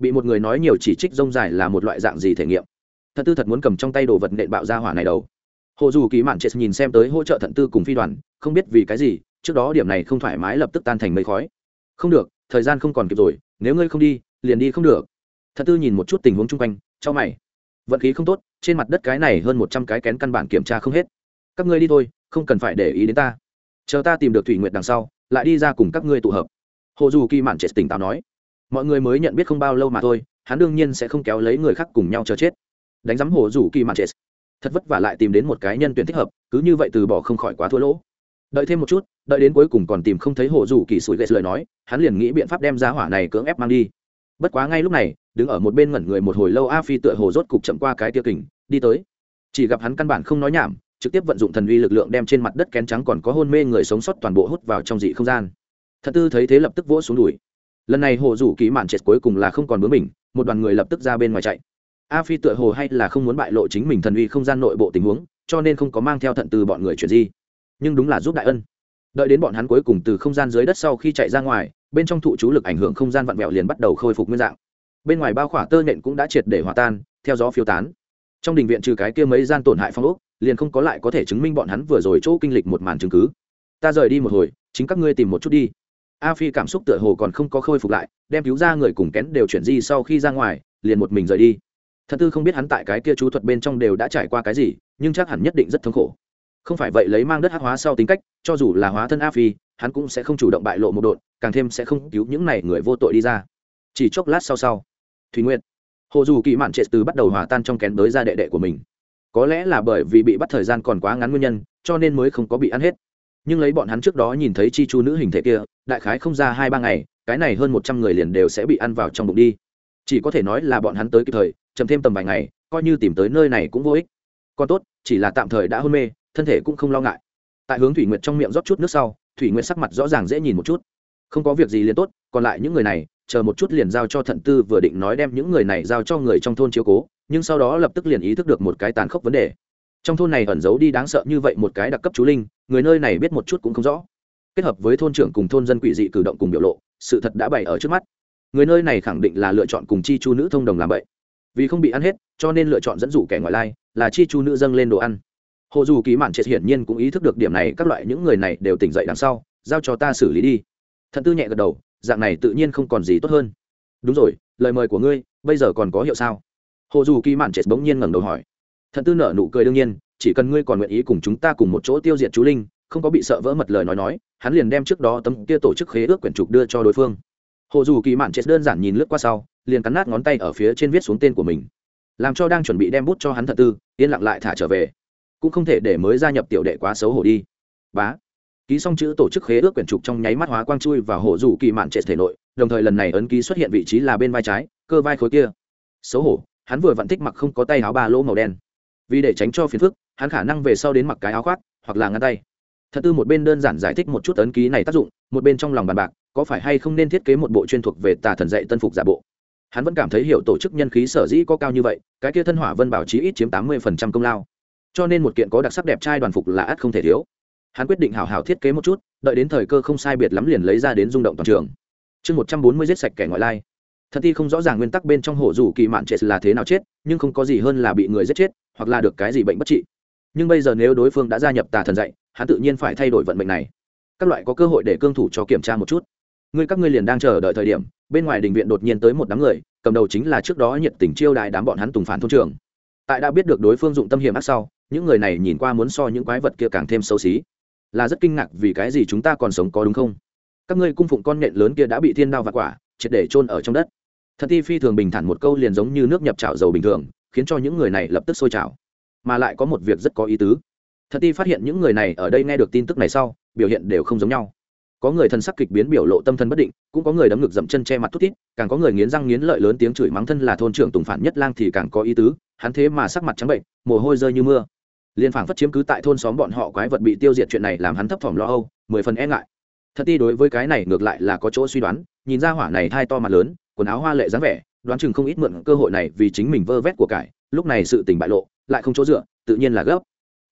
Bị một người nói nhiều chỉ trích rông dài là một loại dạng gì thể nghiệm? Thận tư thật muốn cầm trong tay đồ vật nện bạo ra hỏa này đầu hồ dù kỳ mạn chết nhìn xem tới hỗ trợ thận tư cùng phi đoàn, không biết vì cái gì, trước đó điểm này không thoải mái lập tức tan thành mây khói. Không được, thời gian không còn kịp rồi, nếu ngươi không đi, liền đi không được. Thận tư nhìn một chút tình huống chung quanh cho mày. Vận khí không tốt, trên mặt đất cái này hơn một trăm cái kén căn bản kiểm tra không hết. Các ngươi đi thôi, không cần phải để ý đến ta. Chờ ta tìm được thủy nguyệt đằng sau, lại đi ra cùng các ngươi tụ hợp. Hồ dù kỳ mạn chết tỉnh táo nói. Mọi người mới nhận biết không bao lâu mà thôi, hắn đương nhiên sẽ không kéo lấy người khác cùng nhau chờ chết. Đánh giám hồ Dù kỳ mạn chết thật vất vả lại tìm đến một cái nhân tuyển thích hợp, cứ như vậy từ bỏ không khỏi quá thua lỗ. Đợi thêm một chút, đợi đến cuối cùng còn tìm không thấy hồ rủ kỳ sủi gậy lời nói, hắn liền nghĩ biện pháp đem ra hỏa này cưỡng ép mang đi. Bất quá ngay lúc này, đứng ở một bên ngẩn người một hồi lâu a phi tựa hồ rốt cục chậm qua cái tiêu kình, đi tới. Chỉ gặp hắn căn bản không nói nhảm, trực tiếp vận dụng thần uy lực lượng đem trên mặt đất kén trắng còn có hôn mê người sống sót toàn bộ hút vào trong dị không gian. Thật tư thấy thế lập tức vỗ xuống đùi. Lần này hồ rủ ký mạn chết cuối cùng là không còn bướng mình, một đoàn người lập tức ra bên ngoài chạy a phi tựa hồ hay là không muốn bại lộ chính mình thần uy không gian nội bộ tình huống, cho nên không có mang theo thận từ bọn người chuyển di. Nhưng đúng là giúp đại ân. Đợi đến bọn hắn cuối cùng từ không gian dưới đất sau khi chạy ra ngoài, bên trong thụ chú lực ảnh hưởng không gian vặn vẹo liền bắt đầu khôi phục nguyên dạng. Bên ngoài bao khỏa tơ nện cũng đã triệt để hòa tan, theo gió phiêu tán. Trong đình viện trừ cái kia mấy gian tổn hại phong ốc, liền không có lại có thể chứng minh bọn hắn vừa rồi chỗ kinh lịch một màn chứng cứ. Ta rời đi một hồi, chính các ngươi tìm một chút đi. A phi cảm xúc tựa hồ còn không có khôi phục lại, đem cứu ra người cùng kén đều chuyển di sau khi ra ngoài, liền một mình rời đi thật tư không biết hắn tại cái kia chú thuật bên trong đều đã trải qua cái gì nhưng chắc hẳn nhất định rất thống khổ. Không phải vậy lấy mang đất hát hóa sau tính cách cho dù là hóa thân a phi hắn cũng sẽ không chủ động bại lộ một đột, càng thêm sẽ không cứu những này người vô tội đi ra. Chỉ chốc lát sau sau thùy nguyện hồ dù kỳ mạn trệ từ bắt đầu hòa tan trong kén đới ra đệ đệ của mình. Có lẽ là bởi vì bị bắt thời gian còn quá ngắn nguyên nhân cho nên mới không có bị ăn hết. Nhưng lấy bọn hắn trước đó nhìn thấy chi chu nữ hình thể kia đại khái không ra hai ba ngày cái này hơn một trăm người liền đều sẽ bị ăn vào trong bụng đi. Chỉ có thể nói là bọn hắn tới kịp thời chậm thêm tầm vài ngày, coi như tìm tới nơi này cũng vô ích. Còn tốt, chỉ là tạm thời đã hôn mê, thân thể cũng không lo ngại. Tại hướng thủy nguyệt trong miệng rót chút nước sau, thủy nguyệt sắc mặt rõ ràng dễ nhìn một chút. Không có việc gì liền tốt, còn lại những người này, chờ một chút liền giao cho thận tư vừa định nói đem những người này giao cho người trong thôn chiếu cố, nhưng sau đó lập tức liền ý thức được một cái tàn khốc vấn đề. Trong thôn này ẩn giấu đi đáng sợ như vậy một cái đặc cấp chú linh, người nơi này biết một chút cũng không rõ. Kết hợp với thôn trưởng cùng thôn dân quỷ dị cử động cùng biểu lộ, sự thật đã bày ở trước mắt. Người nơi này khẳng định là lựa chọn cùng chi chu nữ thông đồng làm vậy vì không bị ăn hết, cho nên lựa chọn dẫn dụ kẻ ngoại lai, là chi chu nữ dâng lên đồ ăn. Hồ dù Kỳ mạn triệt hiển nhiên cũng ý thức được điểm này, các loại những người này đều tỉnh dậy đằng sau, giao cho ta xử lý đi. Thận tư nhẹ gật đầu, dạng này tự nhiên không còn gì tốt hơn. Đúng rồi, lời mời của ngươi, bây giờ còn có hiệu sao? Hồ dù Kỳ mạn triệt bỗng nhiên ngẩng đầu hỏi. Thận tư nở nụ cười đương nhiên, chỉ cần ngươi còn nguyện ý cùng chúng ta cùng một chỗ tiêu diệt chú linh, không có bị sợ vỡ mật lời nói nói, hắn liền đem trước đó tấm kia tổ chức khế ước quyển trục đưa cho đối phương. Hồ dù kỳ mạn Triệt đơn giản nhìn lướt qua sau liền cắn nát ngón tay ở phía trên viết xuống tên của mình. Làm cho đang chuẩn bị đem bút cho hắn thật tư, yên lặng lại thả trở về. Cũng không thể để mới gia nhập tiểu đệ quá xấu hổ đi. Bá. Ký xong chữ tổ chức khế ước quyển trục trong nháy mắt hóa quang chui và hồ rủ kỳ mạn trệ thể nội, đồng thời lần này ấn ký xuất hiện vị trí là bên vai trái, cơ vai khối kia. Xấu hổ, hắn vừa vặn thích mặc không có tay áo ba lỗ màu đen. Vì để tránh cho phiền phức, hắn khả năng về sau đến mặc cái áo khoác, hoặc là ngăn tay. Thật tư một bên đơn giản giải thích một chút ấn ký này tác dụng, một bên trong lòng bàn bạc, có phải hay không nên thiết kế một bộ chuyên thuộc về tà thần dạy tân phục giả bộ hắn vẫn cảm thấy hiểu tổ chức nhân khí sở dĩ có cao như vậy, cái kia thân hỏa vân bảo chí ít chiếm tám mươi công lao. Cho nên một kiện có đặc sắc đẹp trai đoàn phục là ắt không thể thiếu. Hắn quyết định hảo hảo thiết kế một chút, đợi đến thời cơ không sai biệt lắm liền lấy ra đến rung động toàn trường. Chương một trăm bốn mươi giết sạch kẻ ngoại lai. Thật thi không rõ ràng nguyên tắc bên trong hổ rủ kỳ mạn chết là thế nào chết, nhưng không có gì hơn là bị người giết chết, hoặc là được cái gì bệnh bất trị. Nhưng bây giờ nếu đối phương đã gia nhập tà thần dạy, hắn tự nhiên phải thay đổi vận mệnh này. Các loại có cơ hội để cương thủ cho kiểm tra một chút ngươi các ngươi liền đang chờ đợi thời điểm, bên ngoài đình viện đột nhiên tới một đám người, cầm đầu chính là trước đó nhiệt tình chiêu đại đám bọn hắn tùng phản thôn trường tại đã biết được đối phương dụng tâm hiểm ác sau, những người này nhìn qua muốn so những quái vật kia càng thêm xấu xí. Là rất kinh ngạc vì cái gì chúng ta còn sống có đúng không? Các ngươi cung phụng con nhện lớn kia đã bị thiên đao vặt quả, triệt để chôn ở trong đất. Thật ti phi thường bình thản một câu liền giống như nước nhập chảo dầu bình thường, khiến cho những người này lập tức sôi trào. Mà lại có một việc rất có ý tứ. Thật ti phát hiện những người này ở đây nghe được tin tức này sau, biểu hiện đều không giống nhau có người thân sắc kịch biến biểu lộ tâm thần bất định, cũng có người đấm ngực dậm chân che mặt thút thít, càng có người nghiến răng nghiến lợi lớn tiếng chửi mắng thân là thôn trưởng tùng phản nhất lang thì càng có ý tứ, hắn thế mà sắc mặt trắng bệnh, mồ hôi rơi như mưa. Liên phản phất chiếm cứ tại thôn xóm bọn họ quái vật bị tiêu diệt chuyện này làm hắn thấp thỏm lo âu, mười phần e ngại. Thật ti đối với cái này ngược lại là có chỗ suy đoán, nhìn ra hỏa này thai to mặt lớn, quần áo hoa lệ dáng vẻ, đoán chừng không ít mượn cơ hội này vì chính mình vơ vét của cải, lúc này sự tình bại lộ, lại không chỗ dựa, tự nhiên là gấp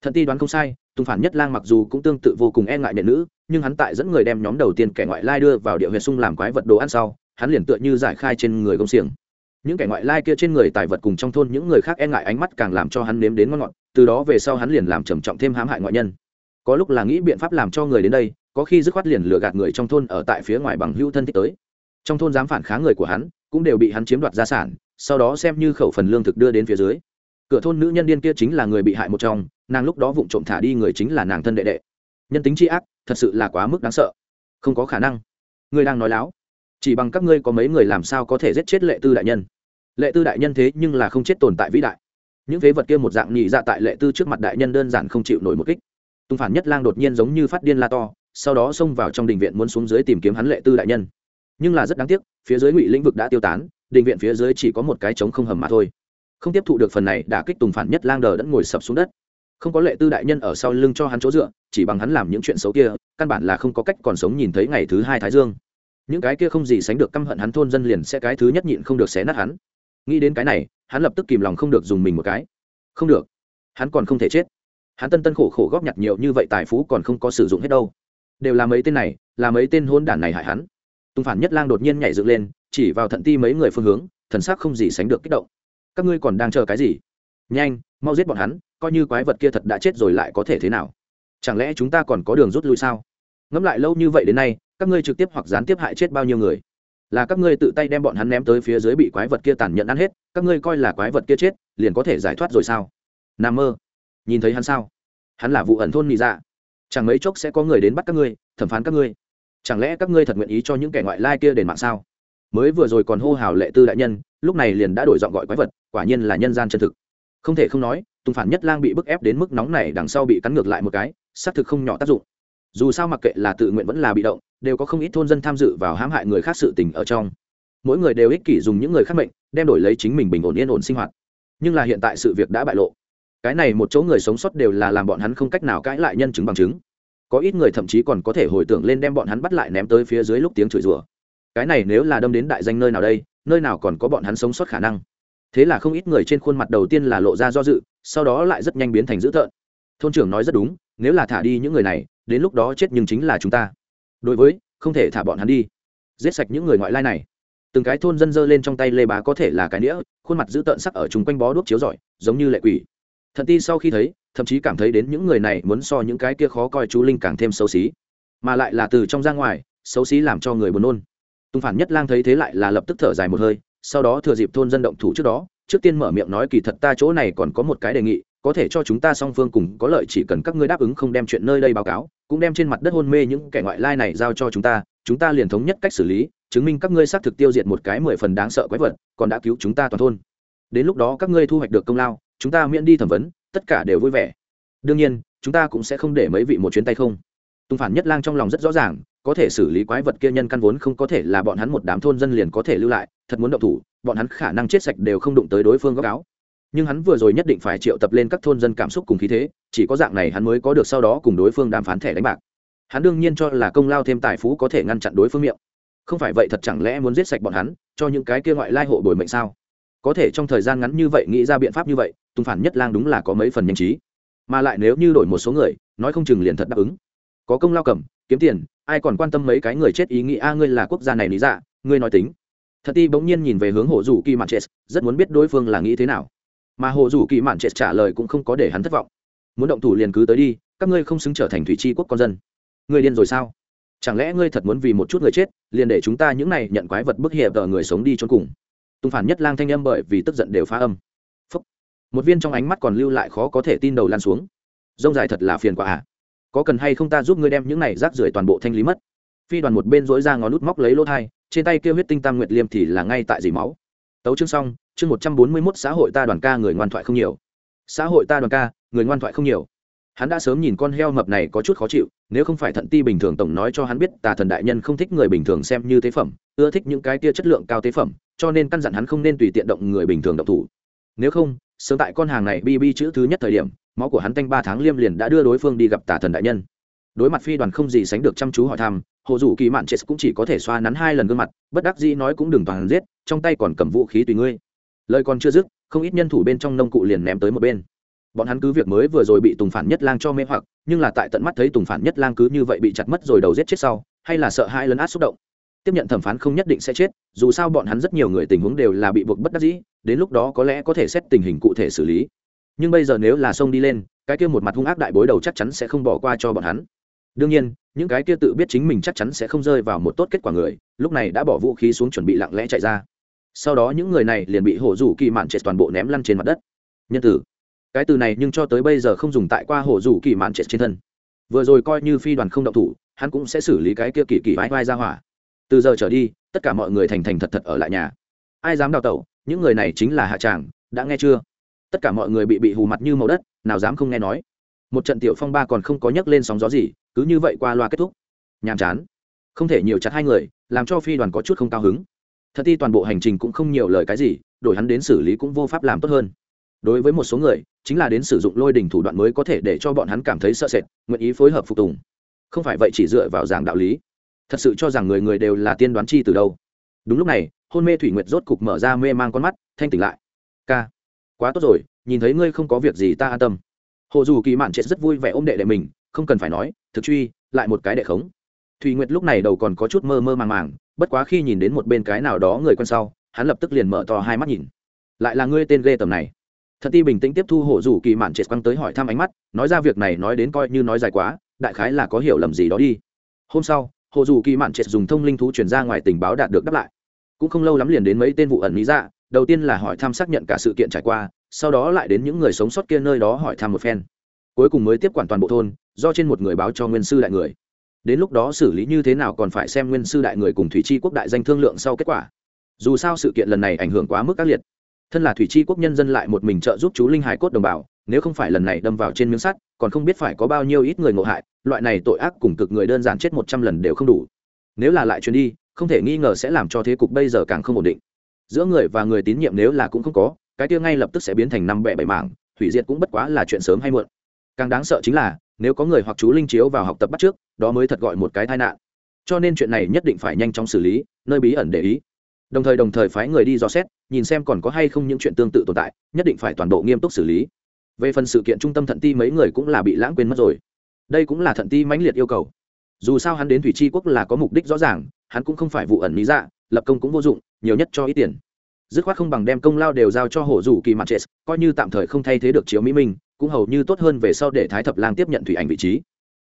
thận ti đoán không sai, tùng phản nhất lang mặc dù cũng tương tự vô cùng e ngại nệ nữ, nhưng hắn tại dẫn người đem nhóm đầu tiên kẻ ngoại lai đưa vào địa huyệt sung làm quái vật đồ ăn sau, hắn liền tựa như giải khai trên người công xiềng. Những kẻ ngoại lai kia trên người tài vật cùng trong thôn những người khác e ngại ánh mắt càng làm cho hắn nếm đến ngon ngọt, từ đó về sau hắn liền làm trầm trọng thêm hãm hại ngoại nhân. Có lúc là nghĩ biện pháp làm cho người đến đây, có khi dứt khoát liền lừa gạt người trong thôn ở tại phía ngoài bằng hữu thân thích tới. Trong thôn dám phản kháng người của hắn, cũng đều bị hắn chiếm đoạt gia sản, sau đó xem như khẩu phần lương thực đưa đến phía dưới. Cửa thôn nữ nhân điên kia chính là người bị hại một trong nàng lúc đó vụng trộm thả đi người chính là nàng thân đệ đệ. Nhân tính chi ác, thật sự là quá mức đáng sợ. Không có khả năng. Ngươi đang nói láo. Chỉ bằng các ngươi có mấy người làm sao có thể giết chết lệ tư đại nhân? Lệ tư đại nhân thế nhưng là không chết tồn tại vĩ đại. Những phế vật kia một dạng nhị dạ tại lệ tư trước mặt đại nhân đơn giản không chịu nổi một kích. Tung phản nhất lang đột nhiên giống như phát điên la to, sau đó xông vào trong đình viện muốn xuống dưới tìm kiếm hắn lệ tư đại nhân. Nhưng là rất đáng tiếc, phía dưới ngụy lĩnh vực đã tiêu tán, đình viện phía dưới chỉ có một cái trống không hầm mà thôi. Không tiếp thụ được phần này đã kích tùng phản nhất lang đờ đẫn ngồi sập xuống đất không có lệ tư đại nhân ở sau lưng cho hắn chỗ dựa, chỉ bằng hắn làm những chuyện xấu kia, căn bản là không có cách còn sống nhìn thấy ngày thứ hai thái dương. Những cái kia không gì sánh được căm hận hắn thôn dân liền sẽ cái thứ nhất nhịn không được xé nát hắn. Nghĩ đến cái này, hắn lập tức kìm lòng không được dùng mình một cái. Không được. Hắn còn không thể chết. Hắn tân tân khổ khổ góp nhặt nhiều như vậy tài phú còn không có sử dụng hết đâu. Đều là mấy tên này, là mấy tên hôn đản này hại hắn. Tùng phản nhất lang đột nhiên nhảy dựng lên, chỉ vào thận ti mấy người phương hướng, thần sắc không gì sánh được kích động. Các ngươi còn đang chờ cái gì? Nhanh mau giết bọn hắn, coi như quái vật kia thật đã chết rồi lại có thể thế nào? Chẳng lẽ chúng ta còn có đường rút lui sao? Ngẫm lại lâu như vậy đến nay, các ngươi trực tiếp hoặc gián tiếp hại chết bao nhiêu người? Là các ngươi tự tay đem bọn hắn ném tới phía dưới bị quái vật kia tàn nhẫn ăn hết, các ngươi coi là quái vật kia chết, liền có thể giải thoát rồi sao? N a mơ. Nhìn thấy hắn sao? Hắn là vụ ẩn thôn nị dạ. Chẳng mấy chốc sẽ có người đến bắt các ngươi, thẩm phán các ngươi. Chẳng lẽ các ngươi thật nguyện ý cho những kẻ ngoại lai kia đền mạng sao? Mới vừa rồi còn hô hào lệ tư đại nhân, lúc này liền đã đổi giọng gọi quái vật, quả nhiên là nhân gian chân thực không thể không nói, tùng phản nhất lang bị bức ép đến mức nóng này đằng sau bị cắn ngược lại một cái, xác thực không nhỏ tác dụng. Dù sao mặc kệ là tự nguyện vẫn là bị động, đều có không ít thôn dân tham dự vào hãm hại người khác sự tình ở trong. Mỗi người đều ích kỷ dùng những người khác mệnh, đem đổi lấy chính mình bình ổn yên ổn sinh hoạt. Nhưng là hiện tại sự việc đã bại lộ. Cái này một chỗ người sống sót đều là làm bọn hắn không cách nào cãi lại nhân chứng bằng chứng. Có ít người thậm chí còn có thể hồi tưởng lên đem bọn hắn bắt lại ném tới phía dưới lúc tiếng chửi rủa. Cái này nếu là đâm đến đại danh nơi nào đây, nơi nào còn có bọn hắn sống sót khả năng? Thế là không ít người trên khuôn mặt đầu tiên là lộ ra do dự, sau đó lại rất nhanh biến thành dữ tợn. Thôn trưởng nói rất đúng, nếu là thả đi những người này, đến lúc đó chết nhưng chính là chúng ta. Đối với, không thể thả bọn hắn đi. Giết sạch những người ngoại lai này. Từng cái thôn dân dơ lên trong tay lê bá có thể là cái nĩa, khuôn mặt dữ tợn sắc ở chung quanh bó đuốc chiếu rọi, giống như lệ quỷ. Thận ti sau khi thấy, thậm chí cảm thấy đến những người này muốn so những cái kia khó coi chú linh càng thêm xấu xí. Mà lại là từ trong ra ngoài, xấu xí làm cho người buồn nôn. Tùng phản nhất lang thấy thế lại là lập tức thở dài một hơi sau đó thừa dịp thôn dân động thủ trước đó, trước tiên mở miệng nói kỳ thật ta chỗ này còn có một cái đề nghị, có thể cho chúng ta song phương cùng có lợi chỉ cần các ngươi đáp ứng không đem chuyện nơi đây báo cáo, cũng đem trên mặt đất hôn mê những kẻ ngoại lai này giao cho chúng ta chúng ta liền thống nhất cách xử lý, chứng minh các ngươi xác thực tiêu diệt một cái mười phần đáng sợ quái vật, còn đã cứu chúng ta toàn thôn. Đến lúc đó các ngươi thu hoạch được công lao, chúng ta miễn đi thẩm vấn, tất cả đều vui vẻ. Đương nhiên, chúng ta cũng sẽ không để mấy vị một chuyến tay không. Tùng phản nhất lang trong lòng rất rõ ràng, có thể xử lý quái vật kia nhân căn vốn không có thể là bọn hắn một đám thôn dân liền có thể lưu lại thật muốn động thủ, bọn hắn khả năng chết sạch đều không đụng tới đối phương góc áo. Nhưng hắn vừa rồi nhất định phải triệu tập lên các thôn dân cảm xúc cùng khí thế, chỉ có dạng này hắn mới có được sau đó cùng đối phương đàm phán thẻ đánh bạc. Hắn đương nhiên cho là công lao thêm tài phú có thể ngăn chặn đối phương miệng. Không phải vậy thật chẳng lẽ muốn giết sạch bọn hắn, cho những cái kia ngoại lai hộ bồi mệnh sao? Có thể trong thời gian ngắn như vậy nghĩ ra biện pháp như vậy, tùng phản nhất lang đúng là có mấy phần nhanh trí. Mà lại nếu như đổi một số người, nói không chừng liền thật đáp ứng. Có công lao cầm, kiếm tiền, ai còn quan tâm mấy cái người chết ý nghĩ a, ngươi là quốc gia này lý dạ ngươi nói tính thật ti bỗng nhiên nhìn về hướng hồ dù kỳ mạn chết rất muốn biết đối phương là nghĩ thế nào. Mà hồ dù kỳ mạn chết trả lời cũng không có để hắn thất vọng. Muốn động thủ liền cứ tới đi, các ngươi không xứng trở thành thủy tri quốc con dân. Ngươi điên rồi sao? Chẳng lẽ ngươi thật muốn vì một chút người chết, liền để chúng ta những này nhận quái vật bức hiệp ở người sống đi trốn cùng? Tung phản nhất lang thanh âm bởi vì tức giận đều phá âm. Phúc. một viên trong ánh mắt còn lưu lại khó có thể tin đầu lan xuống. Rông dài thật là phiền quả à. Có cần hay không ta giúp ngươi đem những này rác rưởi toàn bộ thanh lý mất? Phi đoàn một bên dối ra ngón nút móc lấy lỗ thai, trên tay kêu huyết tinh tam nguyệt liêm thì là ngay tại dì máu. Tấu chương xong, chương một trăm bốn mươi mốt xã hội ta đoàn ca người ngoan thoại không nhiều. Xã hội ta đoàn ca, người ngoan thoại không nhiều. Hắn đã sớm nhìn con heo mập này có chút khó chịu, nếu không phải thận ti bình thường tổng nói cho hắn biết tà thần đại nhân không thích người bình thường xem như tế phẩm, ưa thích những cái tia chất lượng cao tế phẩm, cho nên căn dặn hắn không nên tùy tiện động người bình thường động thủ. Nếu không, sớm tại con hàng này bb chữ thứ nhất thời điểm, máu của hắn tanh ba tháng liêm liền đã đưa đối phương đi gặp tà thần đại nhân đối mặt phi đoàn không gì sánh được chăm chú hỏi thăm, hồ dù kỳ mạn chết cũng chỉ có thể xoa nắn hai lần gương mặt, bất đắc dĩ nói cũng đừng toàn giết, trong tay còn cầm vũ khí tùy ngươi. Lời còn chưa dứt, không ít nhân thủ bên trong nông cụ liền ném tới một bên. Bọn hắn cứ việc mới vừa rồi bị tùng phản nhất lang cho mê hoặc, nhưng là tại tận mắt thấy tùng phản nhất lang cứ như vậy bị chặt mất rồi đầu giết chết sau, hay là sợ hai lấn át xúc động. Tiếp nhận thẩm phán không nhất định sẽ chết, dù sao bọn hắn rất nhiều người tình huống đều là bị buộc bất đắc dĩ, đến lúc đó có lẽ có thể xét tình hình cụ thể xử lý. Nhưng bây giờ nếu là sông đi lên, cái kia một mặt hung ác đại bối đầu chắc chắn sẽ không bỏ qua cho bọn hắn đương nhiên, những cái kia tự biết chính mình chắc chắn sẽ không rơi vào một tốt kết quả người, lúc này đã bỏ vũ khí xuống chuẩn bị lặng lẽ chạy ra. Sau đó những người này liền bị hổ rủ kỳ mạn chết toàn bộ ném lăn trên mặt đất. Nhân tử. Cái từ này nhưng cho tới bây giờ không dùng tại qua hổ rủ kỳ mạn chết trên thân. Vừa rồi coi như phi đoàn không động thủ, hắn cũng sẽ xử lý cái kia kỳ kỳ vai vai ra hỏa. Từ giờ trở đi, tất cả mọi người thành thành thật thật ở lại nhà. Ai dám đào tẩu, những người này chính là hạ tràng, đã nghe chưa? Tất cả mọi người bị bị hù mặt như màu đất, nào dám không nghe nói. Một trận tiểu phong ba còn không có nhấc lên sóng gió gì cứ như vậy qua loa kết thúc. Nhàm chán. Không thể nhiều chặt hai người, làm cho phi đoàn có chút không cao hứng. Thật ti toàn bộ hành trình cũng không nhiều lời cái gì, đổi hắn đến xử lý cũng vô pháp làm tốt hơn. Đối với một số người, chính là đến sử dụng lôi đình thủ đoạn mới có thể để cho bọn hắn cảm thấy sợ sệt, nguyện ý phối hợp phục tùng. Không phải vậy chỉ dựa vào giảng đạo lý. Thật sự cho rằng người người đều là tiên đoán chi từ đâu. Đúng lúc này, hôn mê thủy nguyệt rốt cục mở ra mê mang con mắt, thanh tỉnh lại. Ca, quá tốt rồi, nhìn thấy ngươi không có việc gì ta an tâm. Hồ dù kỳ mạn chết rất vui vẻ ôm đệ đệ mình không cần phải nói, thực truy, lại một cái đệ khống. Thùy nguyệt lúc này đầu còn có chút mơ mơ màng màng, bất quá khi nhìn đến một bên cái nào đó người quen sau, hắn lập tức liền mở to hai mắt nhìn. Lại là ngươi tên ghê tầm này. Thật ti bình tĩnh tiếp thu Hổ dù kỳ mạn Triệt quăng tới hỏi thăm ánh mắt, nói ra việc này nói đến coi như nói dài quá, đại khái là có hiểu lầm gì đó đi. Hôm sau hồ dù kỳ mạn Triệt dùng thông linh thú chuyển ra ngoài tình báo đạt được đáp lại. Cũng không lâu lắm liền đến mấy tên vụ ẩn lý ra dạ, đầu tiên là hỏi thăm xác nhận cả sự kiện trải qua, sau đó lại đến những người sống sót kia nơi đó hỏi thăm một phen cuối cùng mới tiếp quản toàn bộ thôn, do trên một người báo cho nguyên sư đại người. Đến lúc đó xử lý như thế nào còn phải xem nguyên sư đại người cùng thủy tri quốc đại danh thương lượng sau kết quả. Dù sao sự kiện lần này ảnh hưởng quá mức ác liệt. Thân là thủy tri quốc nhân dân lại một mình trợ giúp chú linh hải cốt đồng bào, nếu không phải lần này đâm vào trên miếng sắt, còn không biết phải có bao nhiêu ít người ngộ hại, loại này tội ác cùng cực người đơn giản chết một trăm lần đều không đủ. Nếu là lại chuyến đi, không thể nghi ngờ sẽ làm cho thế cục bây giờ càng không ổn định. Giữa người và người tín nhiệm nếu là cũng không có, cái kia ngay lập tức sẽ biến thành năm bẻ bảy mảng thủy diệt cũng bất quá là chuyện sớm hay muộn càng đáng sợ chính là, nếu có người hoặc chú linh chiếu vào học tập bắt trước, đó mới thật gọi một cái tai nạn. Cho nên chuyện này nhất định phải nhanh chóng xử lý, nơi bí ẩn để ý. Đồng thời đồng thời phái người đi dò xét, nhìn xem còn có hay không những chuyện tương tự tồn tại, nhất định phải toàn bộ nghiêm túc xử lý. Về phần sự kiện trung tâm thận ti mấy người cũng là bị lãng quên mất rồi. Đây cũng là thận ti mãnh liệt yêu cầu. Dù sao hắn đến thủy tri quốc là có mục đích rõ ràng, hắn cũng không phải vụ ẩn lý dạ lập công cũng vô dụng, nhiều nhất cho ít tiền. Dứt khoát không bằng đem công lao đều giao cho hổ rủ kỳ mặt chết coi như tạm thời không thay thế được chiếu mỹ minh cũng hầu như tốt hơn về sau để thái thập lang tiếp nhận thủy ảnh vị trí.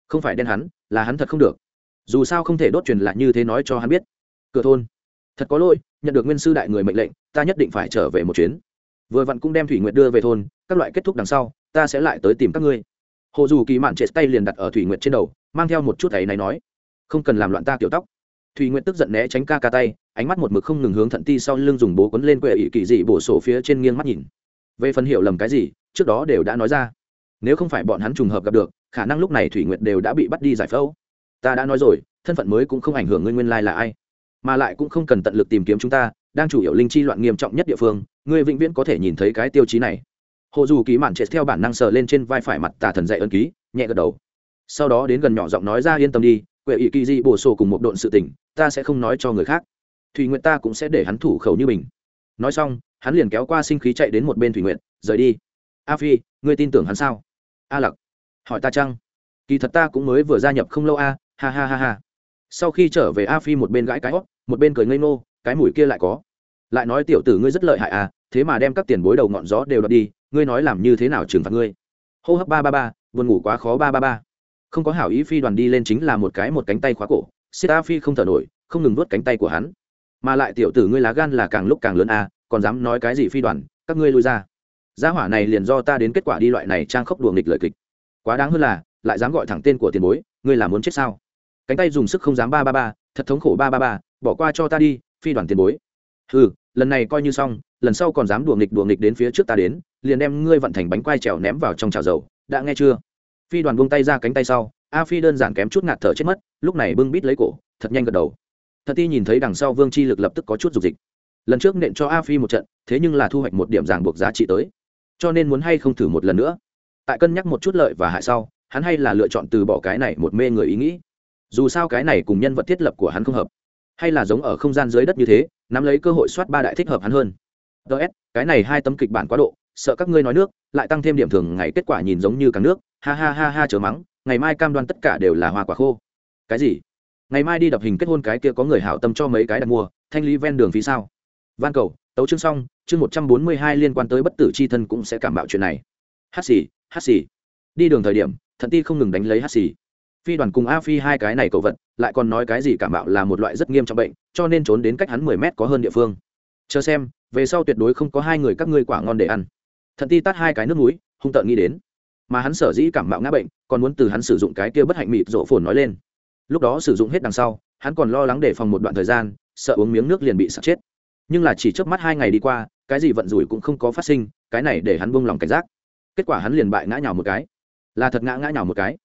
Không phải đen hắn, là hắn thật không được. Dù sao không thể đốt truyền lại như thế nói cho hắn biết. Cửa thôn. Thật có lỗi, nhận được nguyên sư đại người mệnh lệnh, ta nhất định phải trở về một chuyến. Vừa vặn cũng đem thủy nguyệt đưa về thôn, các loại kết thúc đằng sau, ta sẽ lại tới tìm các ngươi. Hồ dù kỳ mạn chết tay liền đặt ở thủy nguyệt trên đầu, mang theo một chút ấy này nói. Không cần làm loạn ta kiểu tóc. Thủy nguyệt tức giận né tránh ca ca tay, ánh mắt một mực không ngừng hướng thận ti sau lưng dùng bố quấn lên quệ ỷ kỳ dị bổ sổ phía trên nghiêng mắt nhìn. Về phần hiểu lầm cái gì trước đó đều đã nói ra. Nếu không phải bọn hắn trùng hợp gặp được, khả năng lúc này thủy nguyệt đều đã bị bắt đi giải phẫu. Ta đã nói rồi, thân phận mới cũng không ảnh hưởng ngươi nguyên lai là ai. Mà lại cũng không cần tận lực tìm kiếm chúng ta, đang chủ yếu linh chi loạn nghiêm trọng nhất địa phương, ngươi vĩnh viễn có thể nhìn thấy cái tiêu chí này. Hồ dù ký mạn chết theo bản năng sờ lên trên vai phải mặt tà thần dạy ân ký, nhẹ gật đầu. Sau đó đến gần nhỏ giọng nói ra yên tâm đi, quệ ỵ kỳ di bổ sổ cùng một độn sự tình, ta sẽ không nói cho người khác. Thùy nguyện ta cũng sẽ để hắn thủ khẩu như mình. Nói xong, hắn liền kéo qua sinh khí chạy đến một bên thủy nguyện rời đi a phi, ngươi tin tưởng hắn sao? A lặc, hỏi ta chăng? Kỳ thật ta cũng mới vừa gia nhập không lâu a, ha ha ha ha. Sau khi trở về a phi một bên gãi cái hót một bên cười ngây ngô, cái mùi kia lại có. Lại nói tiểu tử ngươi rất lợi hại à thế mà đem các tiền bối đầu ngọn gió đều đập đi, ngươi nói làm như thế nào trừng phạt ngươi? Hô hấp ba ba ba, buồn ngủ quá khó ba ba ba. Không có hảo ý phi đoàn đi lên chính là một cái một cánh tay khóa cổ xích a phi không thở nổi, không ngừng nuốt cánh tay của hắn. Mà lại tiểu tử ngươi lá gan là càng lúc càng lớn à còn dám nói cái gì phi đoàn, các ngươi lui ra gia hỏa này liền do ta đến kết quả đi loại này trang khốc đùa nghịch lời kịch. Quá đáng hơn là, lại dám gọi thẳng tên của tiền bối, ngươi là muốn chết sao? Cánh tay dùng sức không dám ba ba ba, thật thống khổ ba ba ba, bỏ qua cho ta đi, phi đoàn tiền bối. Ừ lần này coi như xong, lần sau còn dám đùa nghịch đùa nghịch đến phía trước ta đến, liền đem ngươi vận thành bánh quai trèo ném vào trong chảo dầu, đã nghe chưa? Phi đoàn buông tay ra cánh tay sau, a phi đơn giản kém chút ngạt thở chết mất, lúc này bưng bít lấy cổ, thật nhanh gật đầu. Thật ti nhìn thấy đằng sau vương chi lực lập tức có chút dục dịch. Lần trước nện cho a phi một trận, thế nhưng là thu hoạch một điểm ràng buộc giá trị tới cho nên muốn hay không thử một lần nữa. Tại cân nhắc một chút lợi và hại sau, hắn hay là lựa chọn từ bỏ cái này một mê người ý nghĩ. Dù sao cái này cùng nhân vật thiết lập của hắn không hợp. Hay là giống ở không gian dưới đất như thế, nắm lấy cơ hội soát ba đại thích hợp hắn hơn. Ts cái này hai tấm kịch bản quá độ, sợ các ngươi nói nước, lại tăng thêm điểm thường ngày kết quả nhìn giống như càng nước. Ha ha ha ha, chờ mắng, ngày mai cam đoan tất cả đều là hoa quả khô. Cái gì? Ngày mai đi đập hình kết hôn cái kia có người hảo tâm cho mấy cái đặt mua, thanh lý ven đường phí sao? Van cầu tấu chương xong, chương một trăm bốn mươi hai liên quan tới bất tử c h i thân cũng sẽ cảm bạo chuyện này. Hát xì hát xì. Đi đường thời điểm, thận ti không ngừng đánh lấy hát xì. Phi đoàn cùng a phi hai cái này cầu vật, lại còn nói cái gì cảm bạo là một loại rất nghiêm trọng bệnh, cho nên trốn đến cách hắn mười mét có hơn địa phương. Chờ xem, về sau tuyệt đối không có hai người các ngươi quả ngon để ăn. Thận ti tắt hai cái nước núi hung tợn nghĩ đến. Mà hắn sở dĩ cảm mạo ngã bệnh, còn muốn từ hắn sử dụng cái kia bất hạnh mịt rộ phồn nói lên. Lúc đó sử dụng hết đằng sau, hắn còn lo lắng để phòng một đoạn thời gian, sợ uống miếng nước liền bị sạt chết nhưng là chỉ trước mắt hai ngày đi qua, cái gì vận rủi cũng không có phát sinh, cái này để hắn buông lòng cảnh giác. Kết quả hắn liền bại ngã nhào một cái. Là thật ngã ngã nhào một cái.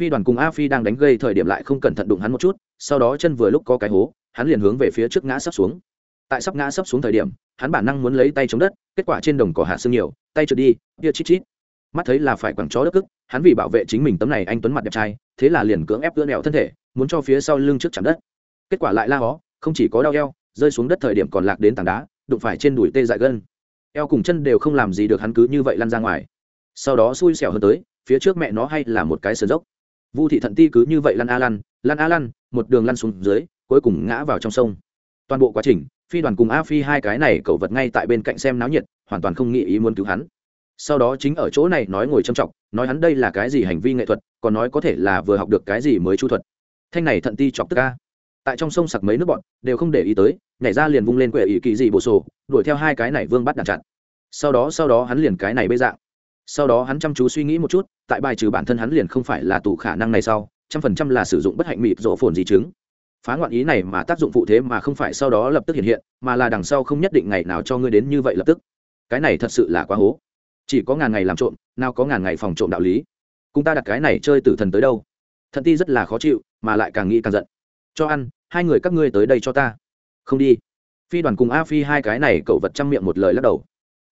Phi đoàn cùng a phi đang đánh gây thời điểm lại không cẩn thận đụng hắn một chút, sau đó chân vừa lúc có cái hố, hắn liền hướng về phía trước ngã sắp xuống. Tại sắp ngã sắp xuống thời điểm, hắn bản năng muốn lấy tay chống đất, kết quả trên đồng cỏ hạ sương nhiều, tay trượt đi tia chít chít. Mắt thấy là phải quẳng chó đất cức, hắn vì bảo vệ chính mình tấm này anh tuấn mặt đẹp trai, thế là liền cưỡng ép cưỡng nẹo thân thể, muốn cho phía sau lưng trước chạm đất. Kết quả lại la hó, không chỉ có đau eo rơi xuống đất thời điểm còn lạc đến tảng đá, đụng phải trên đùi tê dại gân. Eo cùng chân đều không làm gì được hắn cứ như vậy lăn ra ngoài. Sau đó xui xẻo hơn tới, phía trước mẹ nó hay là một cái sườn dốc. Vu thị thận ti cứ như vậy lăn a lăn lăn a lăn, một đường lăn xuống dưới, cuối cùng ngã vào trong sông. Toàn bộ quá trình, phi đoàn cùng a phi hai cái này cậu vật ngay tại bên cạnh xem náo nhiệt, hoàn toàn không nghĩ ý muốn cứu hắn. Sau đó chính ở chỗ này nói ngồi trầm trọng nói hắn đây là cái gì hành vi nghệ thuật, còn nói có thể là vừa học được cái gì mới chu thuật. Thanh này thận ti chọc tức ca tại trong sông sặc mấy nước bọn, đều không để ý tới, nhảy ra liền vung lên quệ ỷ kỳ gì bổ sổ, đuổi theo hai cái này vương bắt đàn chặn. Sau đó sau đó hắn liền cái này bê dạng. Sau đó hắn chăm chú suy nghĩ một chút, tại bài trừ bản thân hắn liền không phải là tủ khả năng này sau, trăm phần trăm là sử dụng bất hạnh mịt rộ phồn di chứng. Phá ngoạn ý này mà tác dụng phụ thế mà không phải sau đó lập tức hiện hiện, mà là đằng sau không nhất định ngày nào cho ngươi đến như vậy lập tức. Cái này thật sự là quá hố. Chỉ có ngàn ngày làm trộm, nào có ngàn ngày phòng trộm đạo lý. Cùng ta đặt cái này chơi tử thần tới đâu? Thần ti rất là khó chịu, mà lại càng nghĩ càng giận. Cho ăn hai người các ngươi tới đây cho ta. Không đi. Phi đoàn cùng a phi hai cái này cậu vật chăm miệng một lời lắc đầu.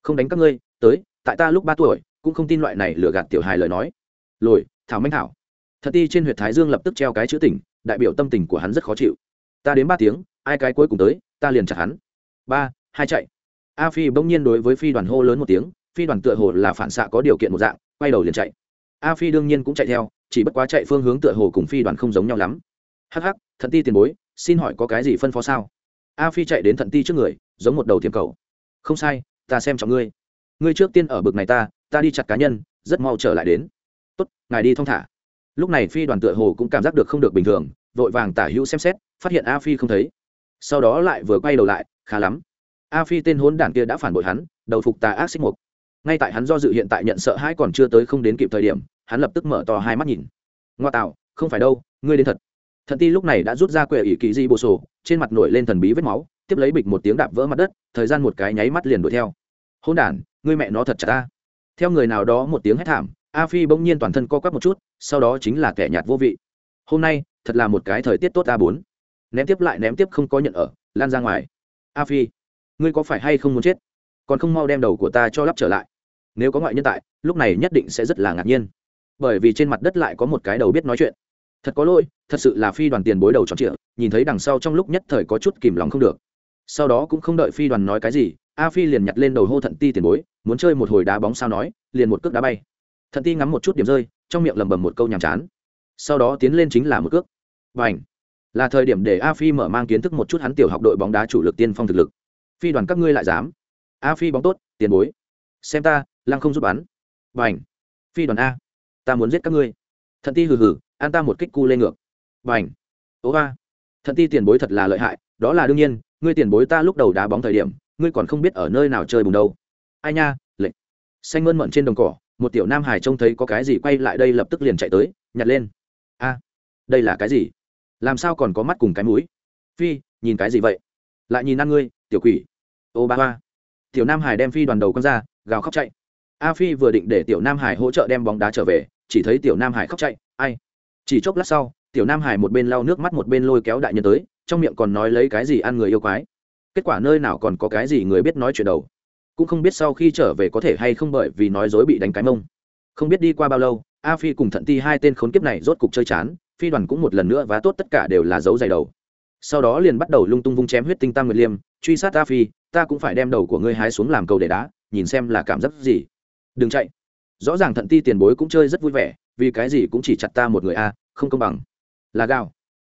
Không đánh các ngươi, tới, tại ta lúc ba tuổi, cũng không tin loại này lừa gạt tiểu hài lời nói. Lồi, thảo manh thảo. Thật ti trên huyện thái dương lập tức treo cái chữ tỉnh, đại biểu tâm tình của hắn rất khó chịu. Ta đến ba tiếng, ai cái cuối cùng tới, ta liền chặt hắn. Ba, hai chạy. A phi bỗng nhiên đối với phi đoàn hô lớn một tiếng, phi đoàn tựa hồ là phản xạ có điều kiện một dạng, quay đầu liền chạy. A phi đương nhiên cũng chạy theo, chỉ bất quá chạy phương hướng tựa hồ cùng phi đoàn không giống nhau lắm. Hắc hắc, thật ti tiền bối xin hỏi có cái gì phân phó sao? A phi chạy đến thận ti trước người, giống một đầu thiềm cầu. Không sai, ta xem trọng ngươi. Ngươi trước tiên ở bực này ta ta đi chặt cá nhân, rất mau trở lại đến. Tốt, ngài đi thong thả. Lúc này phi đoàn tựa hồ cũng cảm giác được không được bình thường, vội vàng tả hữu xem xét, phát hiện a phi không thấy. Sau đó lại vừa quay đầu lại, khá lắm. A phi tên hốn đản kia đã phản bội hắn, đầu phục tà ác xích mục. Ngay tại hắn do dự hiện tại nhận sợ hãi còn chưa tới không đến kịp thời điểm, hắn lập tức mở to hai mắt nhìn. Ngoa tạo, không phải đâu, ngươi đến thật thận ti lúc này đã rút ra quệ ỷ kỳ di bộ sổ, trên mặt nổi lên thần bí vết máu, tiếp lấy bịch một tiếng đạp vỡ mặt đất, thời gian một cái nháy mắt liền đuổi theo. Hôn đản người mẹ nó thật chặt ta. Theo người nào đó một tiếng hét thảm, a phi bỗng nhiên toàn thân co quắp một chút, sau đó chính là kẻ nhạt vô vị. Hôm nay, thật là một cái thời tiết tốt a bốn. Ném tiếp lại ném tiếp không có nhận ở, lan ra ngoài. A phi, ngươi có phải hay không muốn chết? Còn không mau đem đầu của ta cho lắp trở lại. Nếu có ngoại nhân tại, lúc này nhất định sẽ rất là ngạc nhiên. Bởi vì trên mặt đất lại có một cái đầu biết nói chuyện thật có lỗi, thật sự là phi đoàn tiền bối đầu tròn trịa, nhìn thấy đằng sau trong lúc nhất thời có chút kìm lòng không được. Sau đó cũng không đợi phi đoàn nói cái gì, a phi liền nhặt lên đầu hô thận ti tiền bối, muốn chơi một hồi đá bóng sao nói, liền một cước đá bay. Thận ti ngắm một chút điểm rơi, trong miệng lầm bầm một câu nhàm chán. Sau đó tiến lên chính là một cước. Và ảnh là thời điểm để a phi mở mang kiến thức một chút hắn tiểu học đội bóng đá chủ lực tiên phong thực lực. Phi đoàn các ngươi lại dám. A phi bóng tốt, tiền bối. Xem ta, lăng không giúp bắn. Và ảnh phi đoàn a, ta muốn giết các ngươi. Thận ti hừ hừ an ta một kích cu lên ngược. Và ảnh ố ba. Thận ti tiền bối thật là lợi hại, đó là đương nhiên, ngươi tiền bối ta lúc đầu đá bóng thời điểm, ngươi còn không biết ở nơi nào chơi bùng đâu. Ai nha, lệnh. Xanh mơn mận trên đồng cỏ, một tiểu nam hải trông thấy có cái gì quay lại đây lập tức liền chạy tới, nhặt lên. A, đây là cái gì? Làm sao còn có mắt cùng cái mũi? Phi, nhìn cái gì vậy? Lại nhìn ăn ngươi, tiểu quỷ. Ô ba ba. Tiểu nam hải đem phi đoàn đầu con ra, gào khóc chạy. A phi vừa định để tiểu nam hải hỗ trợ đem bóng đá trở về, chỉ thấy tiểu nam hải khóc chạy, ai? Chỉ chốc lát sau, tiểu nam hải một bên lau nước mắt một bên lôi kéo đại nhân tới, trong miệng còn nói lấy cái gì ăn người yêu quái. Kết quả nơi nào còn có cái gì người biết nói chuyện đầu. Cũng không biết sau khi trở về có thể hay không bởi vì nói dối bị đánh cái mông. Không biết đi qua bao lâu, a phi cùng thận ti hai tên khốn kiếp này rốt cục chơi chán, phi đoàn cũng một lần nữa và tốt tất cả đều là dấu dày đầu. Sau đó liền bắt đầu lung tung vung chém huyết tinh tam nguyệt liêm, truy sát a phi, ta cũng phải đem đầu của ngươi hái xuống làm cầu để đá, nhìn xem là cảm giác gì. Đừng chạy. Rõ ràng thận ti tiền bối cũng chơi rất vui vẻ vì cái gì cũng chỉ chặt ta một người a, không công bằng. Là gạo.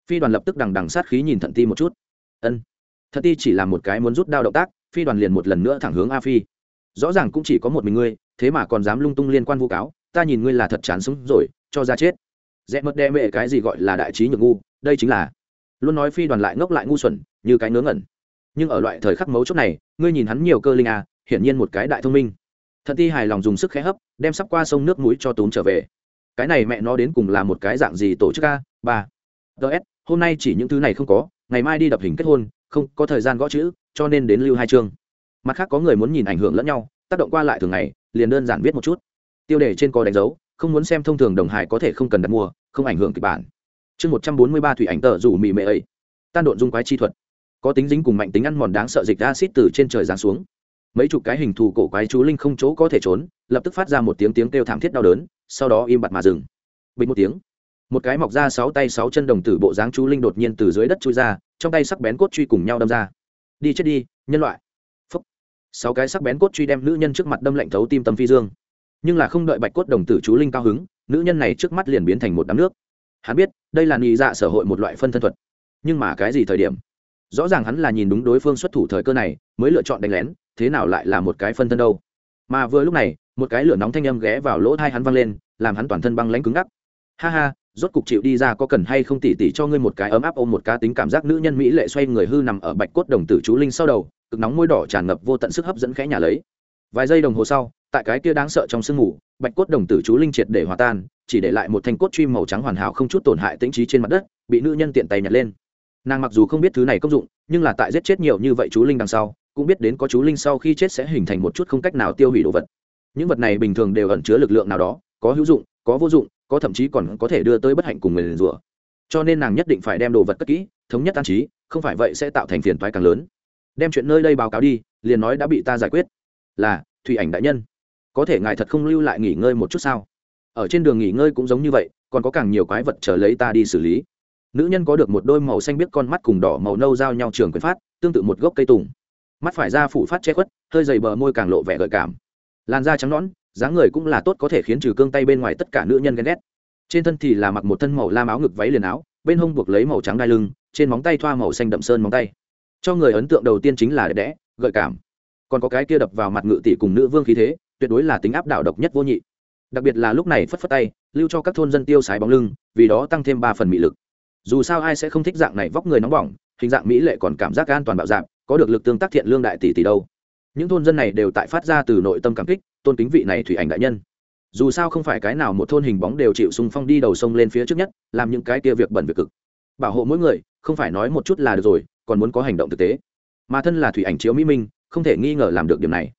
Phi đoàn lập tức đằng đằng sát khí nhìn thận ti một chút. Ân. Thận ti chỉ làm một cái muốn rút đao động tác, phi đoàn liền một lần nữa thẳng hướng a phi. Rõ ràng cũng chỉ có một mình ngươi, thế mà còn dám lung tung liên quan vu cáo, ta nhìn ngươi là thật chán sống rồi, cho ra chết. Rẽ mất đe mệ cái gì gọi là đại trí nhược ngu, đây chính là. Luôn nói phi đoàn lại ngốc lại ngu xuẩn, như cái ngớ ngẩn. Nhưng ở loại thời khắc mấu chốt này, ngươi nhìn hắn nhiều cơ linh à hiển nhiên một cái đại thông minh. Thận ti hài lòng dùng sức khẽ hấp, đem sắp qua sông nước mũi cho tốn trở về cái này mẹ nó đến cùng là một cái dạng gì tổ chức a? Ba. Ts hôm nay chỉ những thứ này không có, ngày mai đi đập hình kết hôn, không, có thời gian gõ chữ, cho nên đến lưu hai chương. Mặt khác có người muốn nhìn ảnh hưởng lẫn nhau, tác động qua lại thường ngày, liền đơn giản viết một chút. Tiêu đề trên có đánh dấu, không muốn xem thông thường đồng hải có thể không cần đặt mua, không ảnh hưởng kịch bản. Chương một trăm bốn mươi ba thủy ảnh tờ rủ mị mệ ấy. Tan độn dung quái chi thuật. Có tính dính cùng mạnh tính ăn mòn đáng sợ dịch acid từ trên trời giáng xuống. Mấy chục cái hình thù cổ quái chú linh không chỗ có thể trốn lập tức phát ra một tiếng tiếng kêu thảm thiết đau đớn, sau đó im bặt mà dừng. Bình một tiếng, một cái mọc ra sáu tay sáu chân đồng tử bộ dáng chú linh đột nhiên từ dưới đất chui ra, trong tay sắc bén cốt truy cùng nhau đâm ra. Đi chết đi, nhân loại. Phúc. sáu cái sắc bén cốt truy đem nữ nhân trước mặt đâm lạnh thấu tim tâm phi dương. Nhưng là không đợi bạch cốt đồng tử chú linh cao hứng, nữ nhân này trước mắt liền biến thành một đám nước. Hắn biết, đây là nhị dạ sở hội một loại phân thân thuật. Nhưng mà cái gì thời điểm? Rõ ràng hắn là nhìn đúng đối phương xuất thủ thời cơ này, mới lựa chọn đánh lén, thế nào lại là một cái phân thân đâu? Mà vừa lúc này một cái lửa nóng thanh âm ghé vào lỗ thai hắn văng lên làm hắn toàn thân băng lãnh cứng ngắc. Ha ha rốt cục chịu đi ra có cần hay không tỉ tỉ cho ngươi một cái ấm áp ôm một cá tính cảm giác nữ nhân mỹ lệ xoay người hư nằm ở bạch cốt đồng tử chú linh sau đầu cực nóng môi đỏ tràn ngập vô tận sức hấp dẫn khẽ nhà lấy. Vài giây đồng hồ sau tại cái kia đáng sợ trong sương ngủ, bạch cốt đồng tử chú linh triệt để hòa tan chỉ để lại một thanh cốt truy màu trắng hoàn hảo không chút tổn hại tĩnh trí trên mặt đất bị nữ nhân tiện tay nhặt lên. Nàng mặc dù không biết thứ này công dụng nhưng là tại giết chết nhiều như vậy chú linh đằng sau cũng biết đến có chú linh sau khi chết sẽ hình thành một chút không cách nào tiêu hủy đồ vật những vật này bình thường đều ẩn chứa lực lượng nào đó, có hữu dụng, có vô dụng, có thậm chí còn có thể đưa tới bất hạnh cùng người liền rủa. Cho nên nàng nhất định phải đem đồ vật cất kỹ, thống nhất an trí, không phải vậy sẽ tạo thành phiền toái càng lớn. Đem chuyện nơi đây báo cáo đi, liền nói đã bị ta giải quyết. Là, thủy ảnh đại nhân, có thể ngài thật không lưu lại nghỉ ngơi một chút sao? Ở trên đường nghỉ ngơi cũng giống như vậy, còn có càng nhiều quái vật chờ lấy ta đi xử lý. Nữ nhân có được một đôi màu xanh biết con mắt cùng đỏ màu nâu giao nhau trường quyền phát, tương tự một gốc cây tùng. Mắt phải ra phủ phát che khuất, hơi dày bờ môi càng lộ vẻ gợi cảm làn da trắng nõn, dáng người cũng là tốt có thể khiến trừ cương tay bên ngoài tất cả nữ nhân ghen ghét. Trên thân thì là mặc một thân màu lam áo ngực váy liền áo, bên hông buộc lấy màu trắng đai lưng, trên móng tay thoa màu xanh đậm sơn móng tay. Cho người ấn tượng đầu tiên chính là đẹp đẽ, gợi cảm. Còn có cái kia đập vào mặt ngự tỷ cùng nữ vương khí thế, tuyệt đối là tính áp đảo độc nhất vô nhị. Đặc biệt là lúc này phất phất tay, lưu cho các thôn dân tiêu sái bóng lưng, vì đó tăng thêm ba phần mị lực. Dù sao ai sẽ không thích dạng này vóc người nóng bỏng, hình dạng mỹ lệ còn cảm giác an toàn bạo dạng có được lực tương tác thiện lương đại tỷ tỷ đâu những thôn dân này đều tại phát ra từ nội tâm cảm kích, tôn kính vị này thủy ảnh đại nhân. Dù sao không phải cái nào một thôn hình bóng đều chịu sung phong đi đầu sông lên phía trước nhất, làm những cái kia việc bẩn việc cực. Bảo hộ mỗi người, không phải nói một chút là được rồi, còn muốn có hành động thực tế. Mà thân là thủy ảnh chiếu mỹ minh, không thể nghi ngờ làm được điểm này.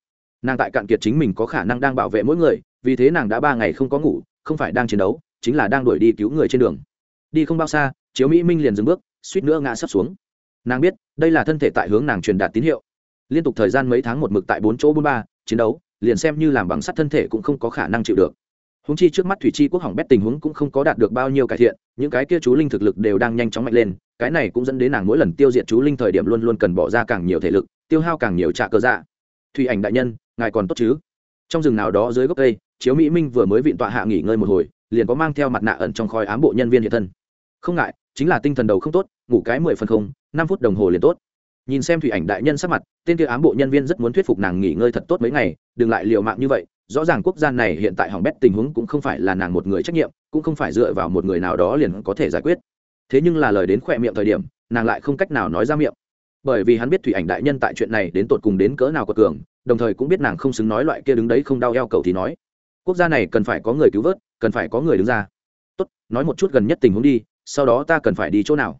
Nàng tại cạn kiệt chính mình có khả năng đang bảo vệ mỗi người, vì thế nàng đã ba ngày không có ngủ, không phải đang chiến đấu, chính là đang đuổi đi cứu người trên đường. Đi không bao xa, chiếu mỹ minh liền dừng bước, suýt nữa ngã sắp xuống. Nàng biết, đây là thân thể tại hướng nàng truyền đạt tín hiệu liên tục thời gian mấy tháng một mực tại bốn chỗ bốn ba, chiến đấu, liền xem như làm bằng sắt thân thể cũng không có khả năng chịu được. Húng chi trước mắt thủy chi quốc hỏng bét tình huống cũng không có đạt được bao nhiêu cải thiện, những cái kia chú linh thực lực đều đang nhanh chóng mạnh lên, cái này cũng dẫn đến nàng mỗi lần tiêu diệt chú linh thời điểm luôn luôn cần bỏ ra càng nhiều thể lực, tiêu hao càng nhiều trạ cơ dạ. Thủy ảnh đại nhân, ngài còn tốt chứ? Trong rừng nào đó dưới gốc cây, chiếu mỹ minh vừa mới vịn tọa hạ nghỉ ngơi một hồi, liền có mang theo mặt nạ ẩn trong khói ám bộ nhân viên hiện thân. Không ngại, chính là tinh thần đầu không tốt, ngủ cái mười phần không, năm phút đồng hồ liền tốt nhìn xem thủy ảnh đại nhân sắc mặt, tên kia ám bộ nhân viên rất muốn thuyết phục nàng nghỉ ngơi thật tốt mấy ngày, đừng lại liều mạng như vậy, rõ ràng quốc gia này hiện tại hỏng bét tình huống cũng không phải là nàng một người trách nhiệm, cũng không phải dựa vào một người nào đó liền có thể giải quyết. Thế nhưng là lời đến khỏe miệng thời điểm, nàng lại không cách nào nói ra miệng. Bởi vì hắn biết thủy ảnh đại nhân tại chuyện này đến tột cùng đến cỡ nào có cường, đồng thời cũng biết nàng không xứng nói loại kia đứng đấy không đau eo cầu thì nói. Quốc gia này cần phải có người cứu vớt, cần phải có người đứng ra. Tốt, nói một chút gần nhất tình huống đi, sau đó ta cần phải đi chỗ nào?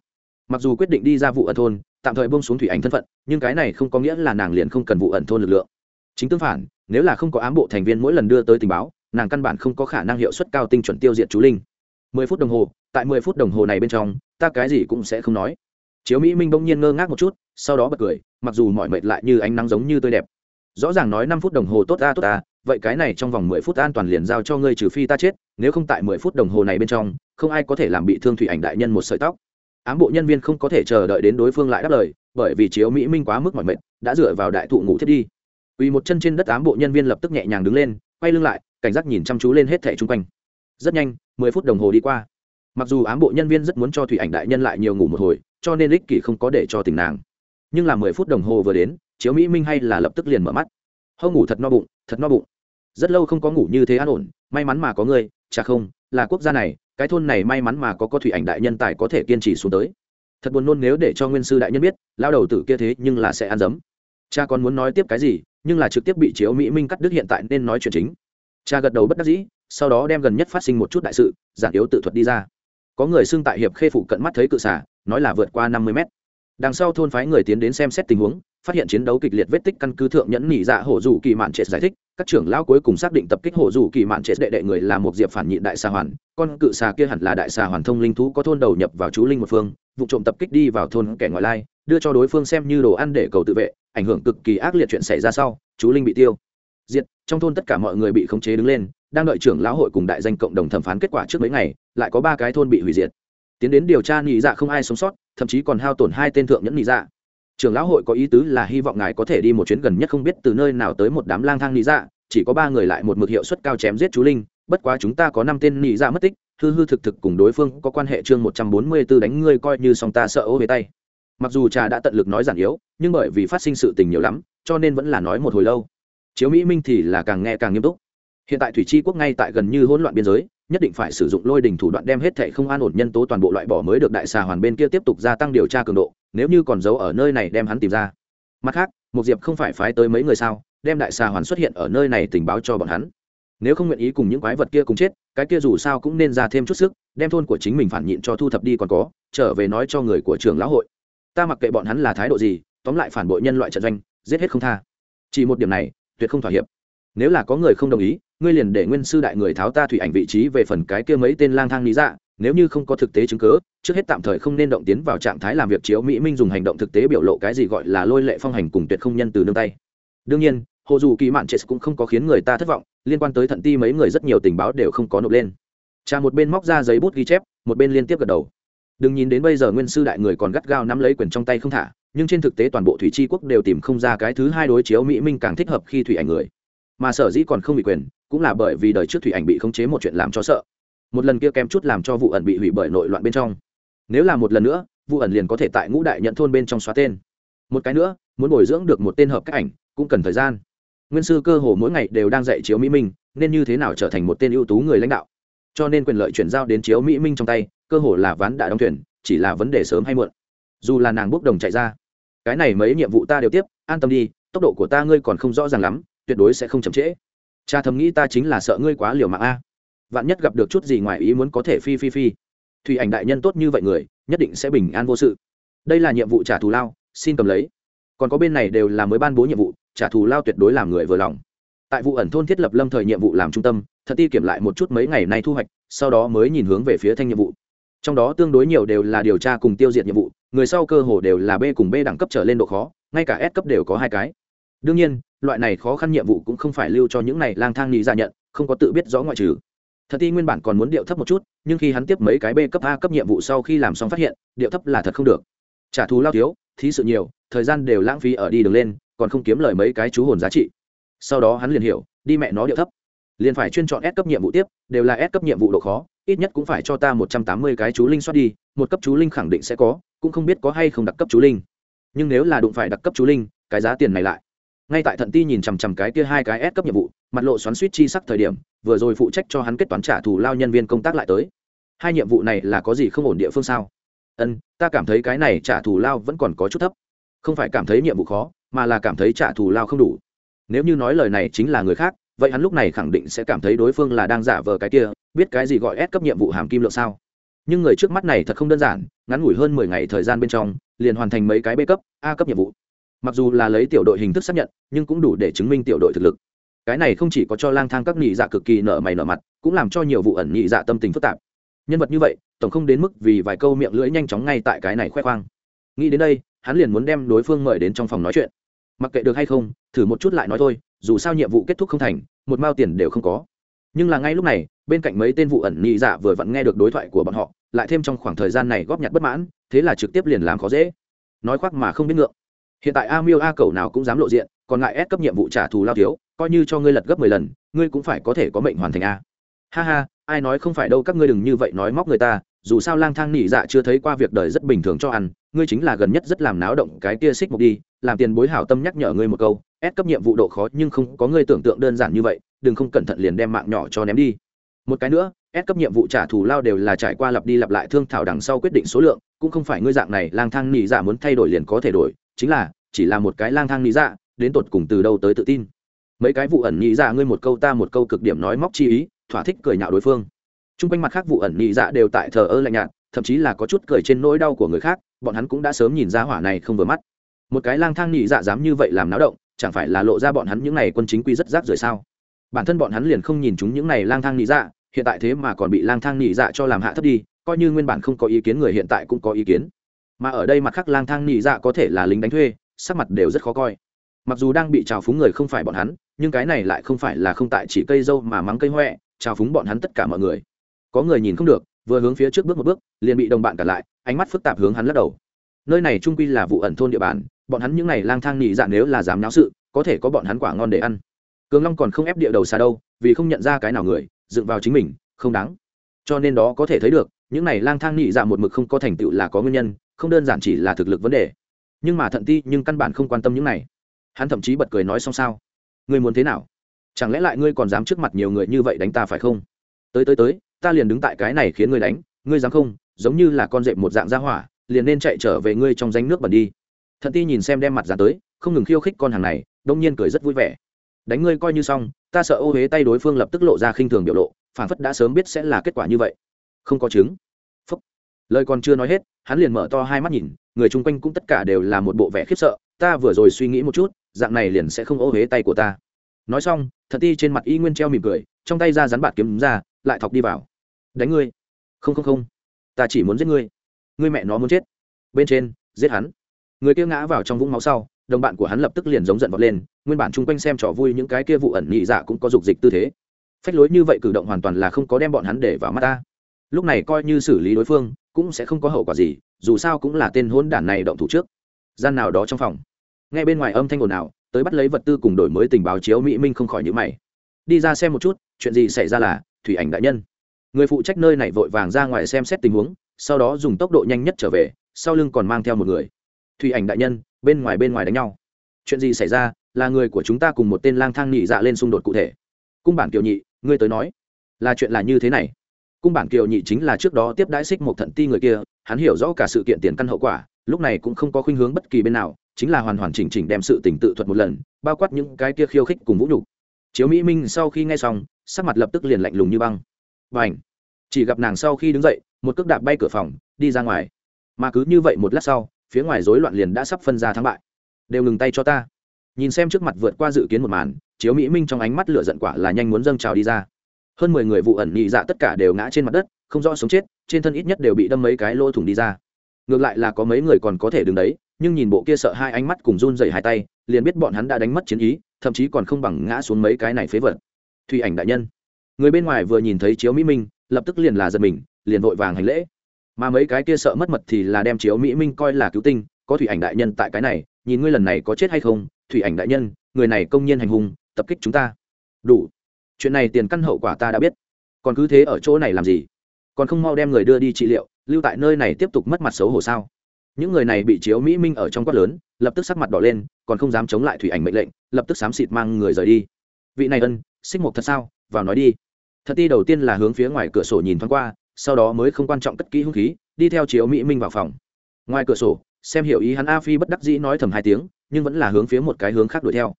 Mặc dù quyết định đi ra vụ ẩn thôn tạm thời bông xuống thủy ảnh thân phận, nhưng cái này không có nghĩa là nàng liền không cần vụ ẩn thôn lực lượng. Chính tương phản, nếu là không có ám bộ thành viên mỗi lần đưa tới tình báo, nàng căn bản không có khả năng hiệu suất cao tinh chuẩn tiêu diệt chú linh. Mười phút đồng hồ, tại mười phút đồng hồ này bên trong, ta cái gì cũng sẽ không nói. Chiếu mỹ minh bỗng nhiên ngơ ngác một chút, sau đó bật cười, mặc dù mọi mệt lại như ánh nắng giống như tươi đẹp. Rõ ràng nói năm phút đồng hồ tốt ta tốt ta, vậy cái này trong vòng mười phút an toàn liền giao cho ngươi trừ phi ta chết, nếu không tại mười phút đồng hồ này bên trong, không ai có thể làm bị thương thủy ảnh đại nhân một sợi tóc ám bộ nhân viên không có thể chờ đợi đến đối phương lại đáp lời, bởi vì chiếu mỹ minh quá mức mỏi mệt, đã dựa vào đại thụ ngủ thiết đi. Vì một chân trên đất ám bộ nhân viên lập tức nhẹ nhàng đứng lên, quay lưng lại, cảnh giác nhìn chăm chú lên hết thẻ chung quanh. Rất nhanh, mười phút đồng hồ đi qua. Mặc dù ám bộ nhân viên rất muốn cho thủy ảnh đại nhân lại nhiều ngủ một hồi, cho nên ích kỷ không có để cho tình nàng. Nhưng là mười phút đồng hồ vừa đến, chiếu mỹ minh hay là lập tức liền mở mắt. Hâu ngủ thật no bụng, thật no bụng. Rất lâu không có ngủ như thế an ổn, may mắn mà có người chả không, là quốc gia này cái thôn này may mắn mà có có thủy ảnh đại nhân tài có thể kiên trì xuống tới. Thật buồn nôn nếu để cho nguyên sư đại nhân biết, lao đầu tử kia thế nhưng là sẽ ăn dấm. Cha còn muốn nói tiếp cái gì, nhưng là trực tiếp bị chiếu mỹ minh cắt đứt hiện tại nên nói chuyện chính. Cha gật đầu bất đắc dĩ, sau đó đem gần nhất phát sinh một chút đại sự, giản yếu tự thuật đi ra. Có người xưng tại hiệp khê phụ cận mắt thấy cự xả, nói là vượt qua năm mươi mét. Đằng sau thôn phái người tiến đến xem xét tình huống phát hiện chiến đấu kịch liệt vết tích căn cứ thượng nhẫn nhị dạ hổ dù kỳ mạn trệ giải thích, các trưởng lão cuối cùng xác định tập kích hổ dù kỳ mạn trệ đệ đệ người là một diệp phản nhị đại xà hoàn, con cự xà kia hẳn là đại xà hoàn thông linh thú có thôn đầu nhập vào chú linh một phương, vụ trộm tập kích đi vào thôn kẻ ngoại lai, đưa cho đối phương xem như đồ ăn để cầu tự vệ, ảnh hưởng cực kỳ ác liệt chuyện xảy ra sau, chú linh bị tiêu. Diệt, trong thôn tất cả mọi người bị khống chế đứng lên, đang đợi trưởng lão hội cùng đại danh cộng đồng thẩm phán kết quả trước mấy ngày, lại có ba cái thôn bị hủy diệt. Tiến đến điều tra nhị dạ không ai sống sót, thậm chí còn hao tổn hai tên thượng nhẫn nhị dạ trưởng lão hội có ý tứ là hy vọng ngài có thể đi một chuyến gần nhất không biết từ nơi nào tới một đám lang thang nị dạ chỉ có ba người lại một mực hiệu suất cao chém giết chú linh, bất quá chúng ta có năm tên nị dạ mất tích, hư hư thực thực cùng đối phương có quan hệ chương một trăm bốn mươi 144 đánh ngươi coi như song ta sợ ô về tay. Mặc dù trà đã tận lực nói giản yếu, nhưng bởi vì phát sinh sự tình nhiều lắm, cho nên vẫn là nói một hồi lâu. Chiếu mỹ minh thì là càng nghe càng nghiêm túc. Hiện tại thủy chi quốc ngay tại gần như hỗn loạn biên giới, nhất định phải sử dụng lôi đình thủ đoạn đem hết thệ không an ổn nhân tố toàn bộ loại bỏ mới được đại xà hoàn bên kia tiếp tục gia tăng điều tra cường độ nếu như còn giấu ở nơi này đem hắn tìm ra. Mặt khác một diệp không phải phái tới mấy người sao, đem đại xà hoàn xuất hiện ở nơi này tình báo cho bọn hắn. Nếu không nguyện ý cùng những quái vật kia cùng chết, cái kia dù sao cũng nên ra thêm chút sức, đem thôn của chính mình phản nhịn cho thu thập đi còn có, trở về nói cho người của trường lão hội. Ta mặc kệ bọn hắn là thái độ gì, tóm lại phản bội nhân loại trận doanh, giết hết không tha. Chỉ một điểm này, tuyệt không thỏa hiệp. Nếu là có người không đồng ý, ngươi liền để nguyên sư đại người tháo ta thủy ảnh vị trí về phần cái kia mấy tên lang thang lý dạ nếu như không có thực tế chứng cứ, trước hết tạm thời không nên động tiến vào trạng thái làm việc chiếu mỹ minh dùng hành động thực tế biểu lộ cái gì gọi là lôi lệ phong hành cùng tuyệt không nhân từ nương tay. Đương nhiên, hồ dù kỳ mạn chết cũng không có khiến người ta thất vọng, liên quan tới thận ti mấy người rất nhiều tình báo đều không có nộp lên. Cha một bên móc ra giấy bút ghi chép, một bên liên tiếp gật đầu. Đừng nhìn đến bây giờ nguyên sư đại người còn gắt gao nắm lấy quyền trong tay không thả, nhưng trên thực tế toàn bộ thủy tri quốc đều tìm không ra cái thứ hai đối chiếu mỹ minh càng thích hợp khi thủy ảnh người. Mà sở dĩ còn không bị quyền, cũng là bởi vì đời trước thủy ảnh bị khống chế một chuyện làm cho sợ một lần kia kém chút làm cho vụ ẩn bị hủy bởi nội loạn bên trong. Nếu là một lần nữa, vụ ẩn liền có thể tại ngũ đại nhận thôn bên trong xóa tên. Một cái nữa, muốn bồi dưỡng được một tên hợp cách ảnh, cũng cần thời gian. Nguyên sư cơ hồ mỗi ngày đều đang dạy chiếu mỹ minh, nên như thế nào trở thành một tên ưu tú người lãnh đạo? Cho nên quyền lợi chuyển giao đến chiếu mỹ minh trong tay, cơ hồ là ván đã đóng thuyền, chỉ là vấn đề sớm hay muộn. Dù là nàng bốc đồng chạy ra, cái này mấy nhiệm vụ ta đều tiếp, an tâm đi, tốc độ của ta ngươi còn không rõ ràng lắm, tuyệt đối sẽ không chậm trễ. Cha thầm nghĩ ta chính là sợ ngươi quá liều mạng a vạn nhất gặp được chút gì ngoài ý muốn có thể phi phi phi. Thủy ảnh đại nhân tốt như vậy người, nhất định sẽ bình an vô sự. Đây là nhiệm vụ trả thù lao, xin cầm lấy. Còn có bên này đều là mới ban bố nhiệm vụ, trả thù lao tuyệt đối làm người vừa lòng. Tại vụ ẩn thôn thiết lập lâm thời nhiệm vụ làm trung tâm, thật ti kiểm lại một chút mấy ngày nay thu hoạch, sau đó mới nhìn hướng về phía thanh nhiệm vụ. Trong đó tương đối nhiều đều là điều tra cùng tiêu diệt nhiệm vụ, người sau cơ hồ đều là b cùng b đẳng cấp trở lên độ khó, ngay cả s cấp đều có hai cái. Đương nhiên, loại này khó khăn nhiệm vụ cũng không phải lưu cho những này lang thang nhị ra nhận, không có tự biết rõ ngoại trừ thật ti nguyên bản còn muốn điệu thấp một chút nhưng khi hắn tiếp mấy cái b cấp a cấp nhiệm vụ sau khi làm xong phát hiện điệu thấp là thật không được trả thù lao thiếu thí sự nhiều thời gian đều lãng phí ở đi đường lên còn không kiếm lời mấy cái chú hồn giá trị sau đó hắn liền hiểu đi mẹ nó điệu thấp liền phải chuyên chọn S cấp nhiệm vụ tiếp, đều là S cấp nhiệm vụ độ khó, ít nhất cũng phải cho ta một trăm tám mươi cái chú linh soát đi, một cấp chú linh khẳng định sẽ có, cũng không biết có hay không đặc cấp chú linh. Nhưng nếu là đụng phải đặc cấp chú linh, cái giá tiền này lại. Ngay tại Thận Ti nhìn chằm chằm cái kia hai cái S cấp nhiệm vụ, mặt lộ xoắn xuýt chi sắc thời điểm, vừa rồi phụ trách cho hắn kết toán trả thù lao nhân viên công tác lại tới. Hai nhiệm vụ này là có gì không ổn địa phương sao? Ân, ta cảm thấy cái này trả thù lao vẫn còn có chút thấp. Không phải cảm thấy nhiệm vụ khó, mà là cảm thấy trả thù lao không đủ. Nếu như nói lời này chính là người khác, vậy hắn lúc này khẳng định sẽ cảm thấy đối phương là đang giả vờ cái kia biết cái gì gọi ép cấp nhiệm vụ hàm kim lượng sao nhưng người trước mắt này thật không đơn giản ngắn ngủi hơn mười ngày thời gian bên trong liền hoàn thành mấy cái b cấp a cấp nhiệm vụ mặc dù là lấy tiểu đội hình thức xác nhận nhưng cũng đủ để chứng minh tiểu đội thực lực cái này không chỉ có cho lang thang các nhị dạ cực kỳ nở mày nở mặt, cũng làm cho nhiều vụ ẩn nhị dạ tâm tình phức tạp. Nhân vật như vậy, tổng không đến mức vì vài câu miệng lưỡi nhanh chóng ngay tại cái này khoe khoang. Nghĩ đến đây, hắn liền muốn đem đối phương mời đến trong phòng nói chuyện. Mặc kệ được hay không, thử một chút lại nói thôi, dù sao nhiệm vụ kết thúc không thành, một mao tiền đều không có. Nhưng là ngay lúc này, bên cạnh mấy tên vụ ẩn nhị dạ vừa vặn nghe được đối thoại của bọn họ, lại thêm trong khoảng thời gian này góp nhặt bất mãn, thế là trực tiếp liền làm khó dễ. Nói khoác mà không biết ngượng hiện tại a miêu a cầu nào cũng dám lộ diện, còn ngại ép cấp nhiệm vụ trả thù lao thiếu, coi như cho ngươi lật gấp mười lần, ngươi cũng phải có thể có mệnh hoàn thành a. Ha ha, ai nói không phải đâu, các ngươi đừng như vậy nói móc người ta, dù sao lang thang nỉ dạ chưa thấy qua việc đời rất bình thường cho ăn, ngươi chính là gần nhất rất làm náo động cái kia xích mục đi, làm tiền bối hảo tâm nhắc nhở ngươi một câu, ép cấp nhiệm vụ độ khó nhưng không có ngươi tưởng tượng đơn giản như vậy, đừng không cẩn thận liền đem mạng nhỏ cho ném đi. Một cái nữa, ép cấp nhiệm vụ trả thù lao đều là trải qua lặp đi lặp lại thương thảo đằng sau quyết định số lượng, cũng không phải ngươi dạng này, lang thang nỉ dạ muốn thay đổi liền có thể đổi chính là, chỉ là một cái lang thang nghĩ dạ đến tột cùng từ đâu tới tự tin. Mấy cái vụ ẩn nghĩ dạ ngươi một câu ta một câu cực điểm nói móc chi ý, thỏa thích cười nhạo đối phương. T r u n g quanh mặt khác vụ ẩn nghĩ dạ đều tại thờ ơ lạnh nhạt, thậm chí là có chút cười trên nỗi đau của người khác, bọn hắn cũng đã sớm nhìn ra hỏa này không vừa mắt. Một cái lang thang nghĩ dạ dám như vậy làm náo động, chẳng phải là lộ ra bọn hắn những n à y quân chính quy rất rác rời sao? Bản thân bọn hắn liền không nhìn chúng những n à y lang thang nghĩ dạ hiện tại thế mà còn bị lang thang nghĩ dạ cho làm hạ thấp đi, coi như nguyên bản không có ý kiến người hiện tại cũng có ý kiến mà ở đây mặt khác lang thang nhị dạ có thể là lính đánh thuê, sắc mặt đều rất khó coi. Mặc dù đang bị trào phúng người không phải bọn hắn, nhưng cái này lại không phải là không tại chỉ cây dâu mà mắng cây huệ trào phúng bọn hắn tất cả mọi người. Có người nhìn không được, vừa hướng phía trước bước một bước, liền bị đồng bạn cản lại, ánh mắt phức tạp hướng hắn lắc đầu. Nơi này trung quy là vụ ẩn thôn địa bàn, bọn hắn những n à y lang thang nhị dạ nếu là dám náo sự, có thể có bọn hắn quả ngon để ăn. Cường long còn không ép địa đầu xa đâu, vì không nhận ra cái nào người, dựng vào chính mình, không đáng. Cho nên đó có thể thấy được, những n à y lang thang nhị dạ một mực không có thành tựu là có nguyên nhân không đơn giản chỉ là thực lực vấn đề. Nhưng mà thận ti nhưng căn bản không quan tâm những này. Hắn thậm chí bật cười nói xong sao? Ngươi muốn thế nào? Chẳng lẽ lại ngươi còn dám trước mặt nhiều người như vậy đánh ta phải không? Tới tới tới, ta liền đứng tại cái này khiến ngươi đánh, ngươi dám không? Giống như là con rệp một dạng ra hỏa, liền nên chạy trở về ngươi trong danh nước bẩn đi. Thận ti nhìn xem đem mặt ra tới, không ngừng khiêu khích con hàng này, đông nhiên cười rất vui vẻ. Đánh ngươi coi như xong, ta sợ ô huế tay đối phương lập tức lộ ra khinh thường biểu lộ, phản phất đã sớm biết sẽ là kết quả như vậy. Không có chứng lời còn chưa nói hết, hắn liền mở to hai mắt nhìn, người chung quanh cũng tất cả đều là một bộ vẻ khiếp sợ, ta vừa rồi suy nghĩ một chút, dạng này liền sẽ không ô huế tay của ta. Nói xong, thật ti trên mặt y nguyên treo mỉm cười, trong tay ra rắn bạt kiếm ra, lại thọc đi vào. Đánh ngươi. Không không không. Ta chỉ muốn giết ngươi. Ngươi mẹ nó muốn chết. Bên trên, giết hắn. Người kia ngã vào trong vũng máu sau, đồng bạn của hắn lập tức liền giống giận vọt lên, nguyên bản chung quanh xem trò vui những cái kia vụ ẩn nhị dạ cũng có dục dịch tư thế. Phách lối như vậy cử động hoàn toàn là không có đem bọn hắn để vào mắt ta. Lúc này coi như xử lý đối phương cũng sẽ không có hậu quả gì, dù sao cũng là tên hôn đản này động thủ trước. Gian nào đó trong phòng, nghe bên ngoài âm thanh ồn ào, tới bắt lấy vật tư cùng đổi mới tình báo chiếu mỹ minh không khỏi nhữ mày. Đi ra xem một chút, chuyện gì xảy ra là, thủy ảnh đại nhân. Người phụ trách nơi này vội vàng ra ngoài xem xét tình huống, sau đó dùng tốc độ nhanh nhất trở về, sau lưng còn mang theo một người. Thủy ảnh đại nhân, bên ngoài bên ngoài đánh nhau. Chuyện gì xảy ra, là người của chúng ta cùng một tên lang thang nhị dạ lên xung đột cụ thể. Cung bản kiều nhị, ngươi tới nói, là chuyện là như thế này cung bản kiều nhị chính là trước đó tiếp đãi xích một thận ti người kia, hắn hiểu rõ cả sự kiện tiền căn hậu quả, lúc này cũng không có khuynh hướng bất kỳ bên nào, chính là hoàn hoàn chỉnh chỉnh đem sự tình tự thuật một lần, bao quát những cái kia khiêu khích cùng vũ nhục. Chiếu mỹ minh sau khi nghe xong, sắc mặt lập tức liền lạnh lùng như băng. Và ảnh chỉ gặp nàng sau khi đứng dậy, một cước đạp bay cửa phòng, đi ra ngoài. Mà cứ như vậy một lát sau, phía ngoài rối loạn liền đã sắp phân ra thắng bại. Đều ngừng tay cho ta. Nhìn xem trước mặt vượt qua dự kiến một màn, chiếu mỹ minh trong ánh mắt lửa giận quả là nhanh muốn dâng trào đi ra hơn mười người vụ ẩn nhị dạ tất cả đều ngã trên mặt đất, không rõ sống chết, trên thân ít nhất đều bị đâm mấy cái lỗ thủng đi ra. Ngược lại là có mấy người còn có thể đứng đấy, nhưng nhìn bộ kia sợ hai ánh mắt cùng run dày hai tay, liền biết bọn hắn đã đánh mất chiến ý, thậm chí còn không bằng ngã xuống mấy cái này phế vật. Thủy ảnh đại nhân. Người bên ngoài vừa nhìn thấy chiếu mỹ minh, lập tức liền là giật mình, liền vội vàng hành lễ. Mà mấy cái kia sợ mất mật thì là đem chiếu mỹ minh coi là cứu tinh, có thủy ảnh đại nhân tại cái này, nhìn ngươi lần này có chết hay không? Thủy ảnh đại nhân, người này công nhiên hành hung, tập kích chúng ta. Đủ chuyện này tiền căn hậu quả ta đã biết. Còn cứ thế ở chỗ này làm gì? Còn không mau đem người đưa đi trị liệu, lưu tại nơi này tiếp tục mất mặt xấu hổ sao? Những người này bị chiếu mỹ minh ở trong quát lớn, lập tức sắc mặt đỏ lên, còn không dám chống lại thủy ảnh mệnh lệnh, lập tức xám xịt mang người rời đi. Vị này ân, xích mục thật sao? Vào nói đi. Thật ti đầu tiên là hướng phía ngoài cửa sổ nhìn thoáng qua, sau đó mới không quan trọng cất kỹ hung khí, đi theo chiếu mỹ minh vào phòng. Ngoài cửa sổ, xem hiểu ý hắn a phi bất đắc dĩ nói thầm hai tiếng, nhưng vẫn là hướng phía một cái hướng khác đuổi theo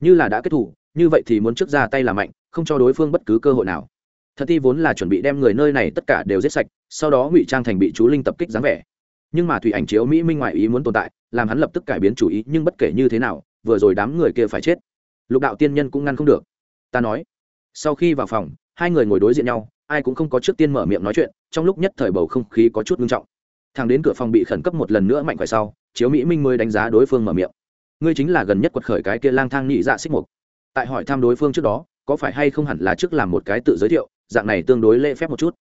như là đã kết thủ, như vậy thì muốn trước ra tay là mạnh, không cho đối phương bất cứ cơ hội nào. Thật ti vốn là chuẩn bị đem người nơi này tất cả đều giết sạch, sau đó ngụy trang thành bị chú linh tập kích dáng vẻ. Nhưng mà thủy ảnh chiếu mỹ minh ngoại ý muốn tồn tại, làm hắn lập tức cải biến chủ ý, nhưng bất kể như thế nào, vừa rồi đám người kia phải chết. Lục đạo tiên nhân cũng ngăn không được. Ta nói, sau khi vào phòng, hai người ngồi đối diện nhau, ai cũng không có trước tiên mở miệng nói chuyện, trong lúc nhất thời bầu không khí có chút nghiêm trọng. Thằng đến cửa phòng bị khẩn cấp một lần nữa mạnh khỏe sau, chiếu mỹ minh mới đánh giá đối phương mở miệng ngươi chính là gần nhất quật khởi cái kia lang thang nhị dạ xích mục. Tại hỏi thăm đối phương trước đó, có phải hay không hẳn là trước làm một cái tự giới thiệu, dạng này tương đối lễ phép một chút.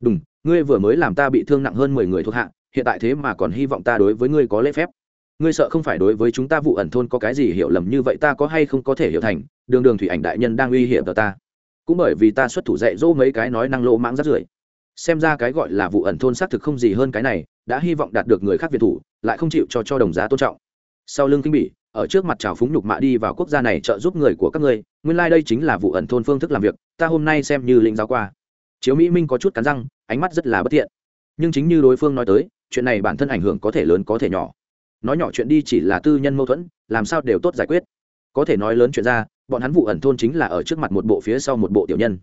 Đúng ngươi vừa mới làm ta bị thương nặng hơn mười người thuộc hạ, hiện tại thế mà còn hy vọng ta đối với ngươi có lễ phép. Ngươi sợ không phải đối với chúng ta vụ ẩn thôn có cái gì hiểu lầm như vậy ta có hay không có thể hiểu thành, đường đường thủy ảnh đại nhân đang uy hiểm tờ ta. Cũng bởi vì ta xuất thủ dạy dỗ mấy cái nói năng lỗ mãng rắt rưởi. Xem ra cái gọi là vụ ẩn thôn xác thực không gì hơn cái này, đã hy vọng đạt được người khác việt thủ, lại không chịu cho cho đồng giá tôn trọng. Sau lưng kinh bỉ ở trước mặt trào phúng nhục mạ đi vào quốc gia này trợ giúp người của các ngươi, nguyên lai、like、đây chính là vụ ẩn thôn phương thức làm việc, ta hôm nay xem như lĩnh giáo qua. Chiếu mỹ minh có chút cắn răng, ánh mắt rất là bất thiện. Nhưng chính như đối phương nói tới, chuyện này bản thân ảnh hưởng có thể lớn có thể nhỏ. Nói nhỏ chuyện đi chỉ là tư nhân mâu thuẫn, làm sao đều tốt giải quyết. Có thể nói lớn chuyện ra, bọn hắn vụ ẩn thôn chính là ở trước mặt một bộ phía sau một bộ tiểu nhân.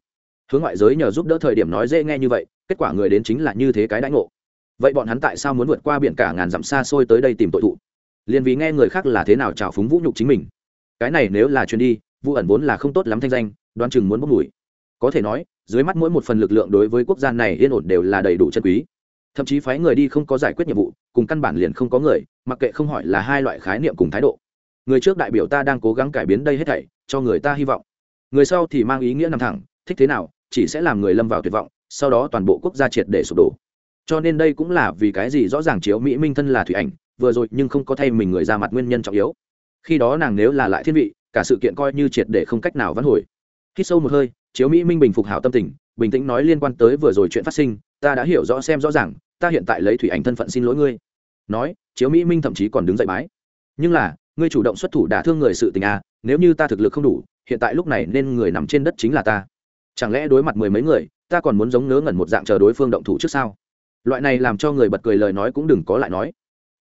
Hướng ngoại giới nhờ giúp đỡ thời điểm nói dễ nghe như vậy, kết quả người đến chính là như thế cái đãi ngộ. Vậy bọn hắn tại sao muốn vượt qua biển cả ngàn dặm xa xôi tới đây tìm tội thụ? Liền vì nghe người khác là thế nào trào phúng vũ nhục chính mình. Cái này nếu là chuyến đi vụ ẩn vốn là không tốt lắm thanh danh đoan chừng muốn bốc mùi. Có thể nói, dưới mắt mỗi một phần lực lượng đối với quốc gia này yên ổn đều là đầy đủ chân quý. Thậm chí phái người đi không có giải quyết nhiệm vụ, cùng căn bản liền không có người, mặc kệ không hỏi là hai loại khái niệm cùng thái độ. Người trước đại biểu ta đang cố gắng cải biến đây hết thảy, cho người ta hy vọng. Người sau thì mang ý nghĩa nằm thẳng, thích thế nào, chỉ sẽ làm người lâm vào tuyệt vọng, sau đó toàn bộ quốc gia triệt để sụp đổ. Cho nên đây cũng là vì cái gì rõ ràng chiếu mỹ minh thân là thủy ảnh vừa rồi nhưng không có thay mình người ra mặt nguyên nhân trọng yếu. Khi đó nàng nếu là lại thiên vị, cả sự kiện coi như triệt để không cách nào vãn hồi. Khi sâu một hơi, chiếu mỹ minh bình phục hảo tâm tình, bình tĩnh nói liên quan tới vừa rồi chuyện phát sinh, ta đã hiểu rõ xem rõ ràng, ta hiện tại lấy thủy ảnh thân phận xin lỗi ngươi. Nói, chiếu mỹ minh thậm chí còn đứng dậy bái. Nhưng là, ngươi chủ động xuất thủ đả thương người sự tình à nếu như ta thực lực không đủ, hiện tại lúc này nên người nằm trên đất chính là ta. Chẳng lẽ đối mặt mười mấy người, ta còn muốn giống ngớ ngẩn một dạng chờ đối phương động thủ trước sao? Loại này làm cho người bật cười lời nói cũng đừng có lại nói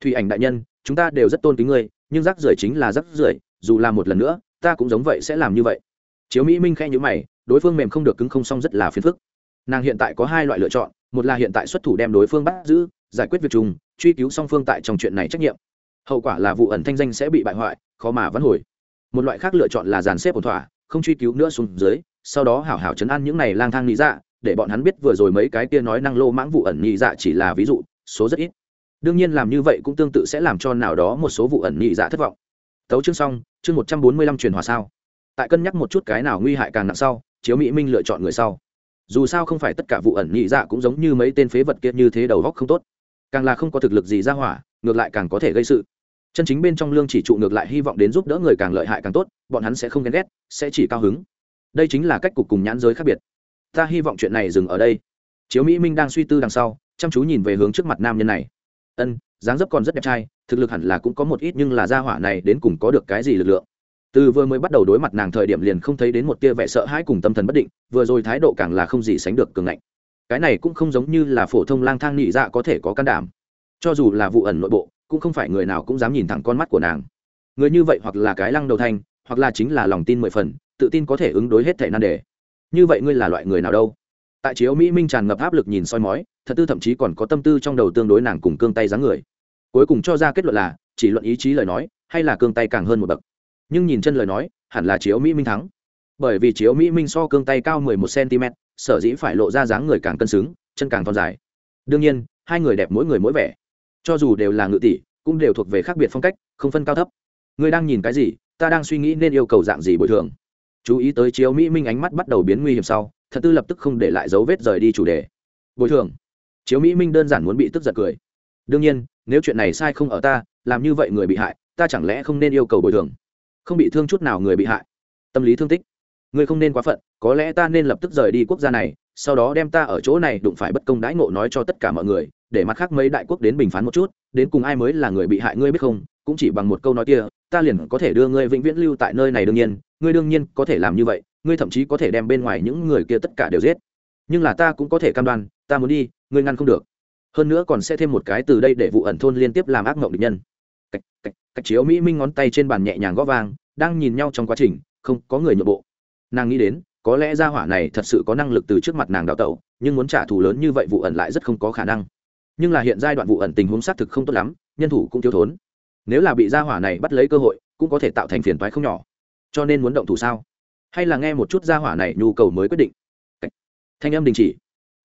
thủy ảnh đại nhân, chúng ta đều rất tôn kính ngươi, nhưng rác rưởi chính là rác rưởi, dù làm một lần nữa, ta cũng giống vậy sẽ làm như vậy. Chiếu mỹ minh khen nhữ mày, đối phương mềm không được cứng không xong rất là phiền phức. Nàng hiện tại có hai loại lựa chọn, một là hiện tại xuất thủ đem đối phương bắt giữ, giải quyết việc chung truy cứu song phương tại trong chuyện này trách nhiệm. Hậu quả là vụ ẩn thanh danh sẽ bị bại hoại, khó mà vãn hồi. Một loại khác lựa chọn là dàn xếp ổn thỏa, không truy cứu nữa xuống dưới, sau đó hảo hảo chấn an những này lang thang nghĩ dạ để bọn hắn biết vừa rồi mấy cái kia nói năng lô mãng vụ ẩn nghĩ dạ chỉ là ví dụ, số rất ít đương nhiên làm như vậy cũng tương tự sẽ làm cho nào đó một số vụ ẩn nhị dạ thất vọng. Tấu chương xong, chương một trăm bốn mươi lăm truyền hòa sao. Tại cân nhắc một chút cái nào nguy hại càng nặng sau, chiếu mỹ minh lựa chọn người sau. Dù sao không phải tất cả vụ ẩn nhị dạ cũng giống như mấy tên phế vật kia như thế đầu góc không tốt. Càng là không có thực lực gì ra hỏa, ngược lại càng có thể gây sự. Chân chính bên trong lương chỉ trụ ngược lại hy vọng đến giúp đỡ người càng lợi hại càng tốt, bọn hắn sẽ không ghen ghét, sẽ chỉ cao hứng. Đây chính là cách cục cùng nhãn giới khác biệt. Ta hy vọng chuyện này dừng ở đây. Chiếu mỹ minh đang suy tư đằng sau, chăm chú nhìn về hướng trước mặt nam nhân này ân, dáng dấp còn rất đẹp trai, thực lực hẳn là cũng có một ít nhưng là gia hỏa này đến cùng có được cái gì lực lượng? Từ vừa mới bắt đầu đối mặt nàng thời điểm liền không thấy đến một tia vẻ sợ hãi cùng tâm thần bất định, vừa rồi thái độ càng là không gì sánh được cường ngạnh. Cái này cũng không giống như là phổ thông lang thang nhị dạ có thể có can đảm. Cho dù là vụ ẩn nội bộ, cũng không phải người nào cũng dám nhìn thẳng con mắt của nàng. Người như vậy hoặc là cái lăng đầu thanh hoặc là chính là lòng tin mười phần, tự tin có thể ứng đối hết thể nan đề. Như vậy ngươi là loại người nào đâu? Tại chiếu mỹ minh tràn ngập áp lực nhìn soi mói, thật tư thậm chí còn có tâm tư trong đầu tương đối nàng cùng cương tay dáng người. Cuối cùng cho ra kết luận là, chỉ luận ý chí lời nói, hay là cương tay càng hơn một bậc. Nhưng nhìn chân lời nói, hẳn là chiếu mỹ minh thắng. Bởi vì chiếu mỹ minh so cương tay cao mười một cm sở dĩ phải lộ ra dáng người càng cân xứng, chân càng thon dài. Đương nhiên, hai người đẹp mỗi người mỗi vẻ. Cho dù đều là ngự tỷ, cũng đều thuộc về khác biệt phong cách, không phân cao thấp. Ngươi đang nhìn cái gì, ta đang suy nghĩ nên yêu cầu dạng gì bồi thường. Chú ý tới chiếu mỹ minh ánh mắt bắt đầu biến nguy hiểm sau thật tư lập tức không để lại dấu vết rời đi chủ đề. Bồi thường. Chiếu mỹ minh đơn giản muốn bị tức giận cười. Đương nhiên, nếu chuyện này sai không ở ta, làm như vậy người bị hại, ta chẳng lẽ không nên yêu cầu bồi thường? Không bị thương chút nào người bị hại. Tâm lý thương tích. Ngươi không nên quá phận, có lẽ ta nên lập tức rời đi quốc gia này, sau đó đem ta ở chỗ này đụng phải bất công đãi ngộ nói cho tất cả mọi người, để mặt khác mấy đại quốc đến bình phán một chút, đến cùng ai mới là người bị hại ngươi biết không? Cũng chỉ bằng một câu nói kia, ta liền có thể đưa ngươi vĩnh viễn lưu tại nơi này đương nhiên, ngươi đương nhiên có thể làm như vậy ngươi thậm chí có thể đem bên ngoài những người kia tất cả đều giết. Nhưng là ta cũng có thể cam đoan ta muốn đi ngươi ngăn không được. Hơn nữa còn sẽ thêm một cái từ đây để vụ ẩn thôn liên tiếp làm ác mộng địch nhân. Cách, cách, cách chiếu mỹ minh ngón tay trên bàn nhẹ nhàng gõ vang đang nhìn nhau trong quá trình không có người nhượng bộ. Nàng nghĩ đến có lẽ gia hỏa này thật sự có năng lực từ trước mặt nàng đào tẩu nhưng muốn trả thù lớn như vậy vụ ẩn lại rất không có khả năng. Nhưng là hiện giai đoạn vụ ẩn tình huống xác thực không tốt lắm nhân thủ cũng thiếu thốn. Nếu là bị gia hỏa này bắt lấy cơ hội cũng có thể tạo thành phiền toái không nhỏ. Cho nên muốn động thủ sao? Hay là nghe một chút gia hỏa này nhu cầu mới quyết định? Thanh âm đình chỉ.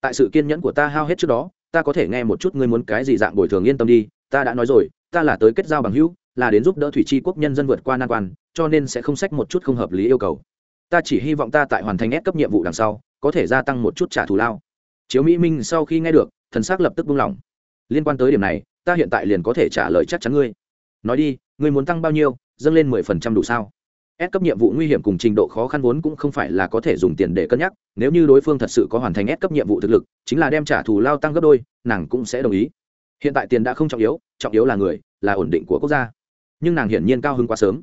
Tại sự kiên nhẫn của ta hao hết trước đó, ta có thể nghe một chút ngươi muốn cái gì dạng bồi thường yên tâm đi, ta đã nói rồi, ta là tới kết giao bằng hữu, là đến giúp đỡ thủy tri quốc nhân dân vượt qua nan quan, cho nên sẽ không sách một chút không hợp lý yêu cầu. Ta chỉ hy vọng ta tại hoàn thành ép cấp nhiệm vụ đằng sau, có thể gia tăng một chút trả thù lao. Chiếu mỹ minh sau khi nghe được, thần s ắ c lập tức buông lỏng. Liên quan tới điểm này, ta hiện tại liền có thể trả lời chắc chắn ngươi. Nói đi, ngươi muốn tăng bao nhiêu, dâng lên mười phần trăm đủ sao? Ép cấp nhiệm vụ nguy hiểm cùng trình độ khó khăn vốn cũng không phải là có thể dùng tiền để cân nhắc, nếu như đối phương thật sự có hoàn thành ép cấp nhiệm vụ thực lực, chính là đem trả thù lao tăng gấp đôi, nàng cũng sẽ đồng ý. Hiện tại tiền đã không trọng yếu trọng yếu là người, là ổn định của quốc gia. Nhưng nàng hiển nhiên cao hứng quá sớm.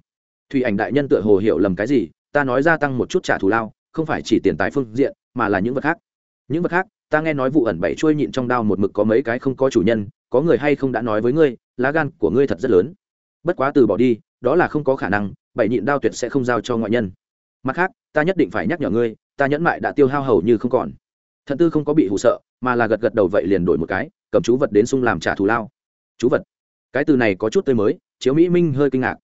Thủy ảnh đại nhân tựa hồ hiểu lầm cái gì, ta nói gia tăng một chút trả thù lao, không phải chỉ tiền tài phương diện, mà là những vật khác. Những vật khác, ta nghe nói vụ ẩn bảy trôi nhịn trong đao một mực có mấy cái không có chủ nhân, có người hay không đã nói với ngươi, lá gan của ngươi thật rất lớn. Bất quá từ bỏ đi, đó là không có khả năng bảy nhịn đao tuyệt sẽ không giao cho ngoại nhân. Mặt khác, ta nhất định phải nhắc nhở ngươi, ta nhẫn mại đã tiêu hao hầu như không còn. Thận tư không có bị hụ sợ, mà là gật gật đầu vậy liền đổi một cái, cầm chú vật đến sung làm trả thù lao. Chú vật. Cái từ này có chút tươi mới, chiếu mỹ minh hơi kinh ngạc.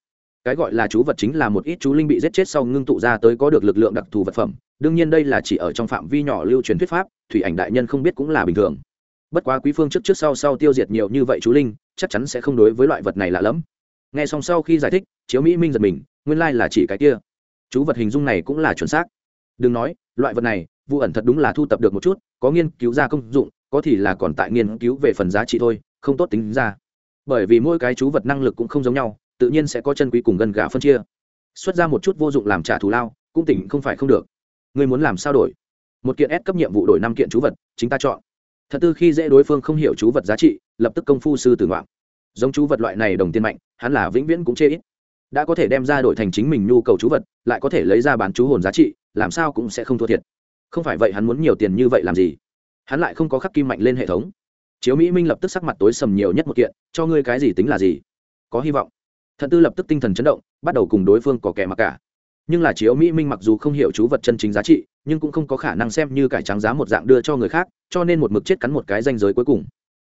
Cái gọi là chú vật chính là một ít chú linh bị giết chết sau ngưng tụ ra tới có được lực lượng đặc thù vật phẩm. Đương nhiên đây là chỉ ở trong phạm vi nhỏ lưu truyền thuyết pháp, thủy ảnh đại nhân không biết cũng là bình thường. Bất quá quý phương trước trước sau sau tiêu diệt nhiều như vậy chú linh, chắc chắn sẽ không đối với loại vật này lạ lẫm. Nghe xong sau khi giải thích, chiếu mỹ minh giật mình nguyên lai là chỉ cái kia. Chú vật hình dung này cũng là chuẩn xác. Đừng nói, loại vật này vụ ẩn thật đúng là thu tập được một chút, có nghiên cứu ra công dụng, có thì là còn tại nghiên cứu về phần giá trị thôi, không tốt tính ra. Bởi vì mỗi cái chú vật năng lực cũng không giống nhau, tự nhiên sẽ có chân quý cùng gần gà phân chia. Xuất ra một chút vô dụng làm trả thù lao, cũng tỉnh không phải không được. Người muốn làm sao đổi? Một kiện ép cấp nhiệm vụ đổi năm kiện chú vật, chính ta chọn. Thật tư khi dễ đối phương không hiểu chú vật giá trị, lập tức công phu sư tử ngoạn giống chú vật loại này đồng tiền mạnh, hắn là vĩnh viễn cũng chê ít đã có thể đem ra đổi thành chính mình nhu cầu chú vật, lại có thể lấy ra bán chú hồn giá trị, làm sao cũng sẽ không thua thiệt. Không phải vậy hắn muốn nhiều tiền như vậy làm gì? Hắn lại không có khắc kim mạnh lên hệ thống. Chiếu mỹ minh lập tức sắc mặt tối sầm nhiều nhất một kiện, cho ngươi cái gì tính là gì? Có hy vọng. Thận tư lập tức tinh thần chấn động, bắt đầu cùng đối phương có kẻ mặc cả. Nhưng là chiếu mỹ minh mặc dù không hiểu chú vật chân chính giá trị, nhưng cũng không có khả năng xem như cải trắng giá một dạng đưa cho người khác, cho nên một mực chết cắn một cái danh giới cuối cùng.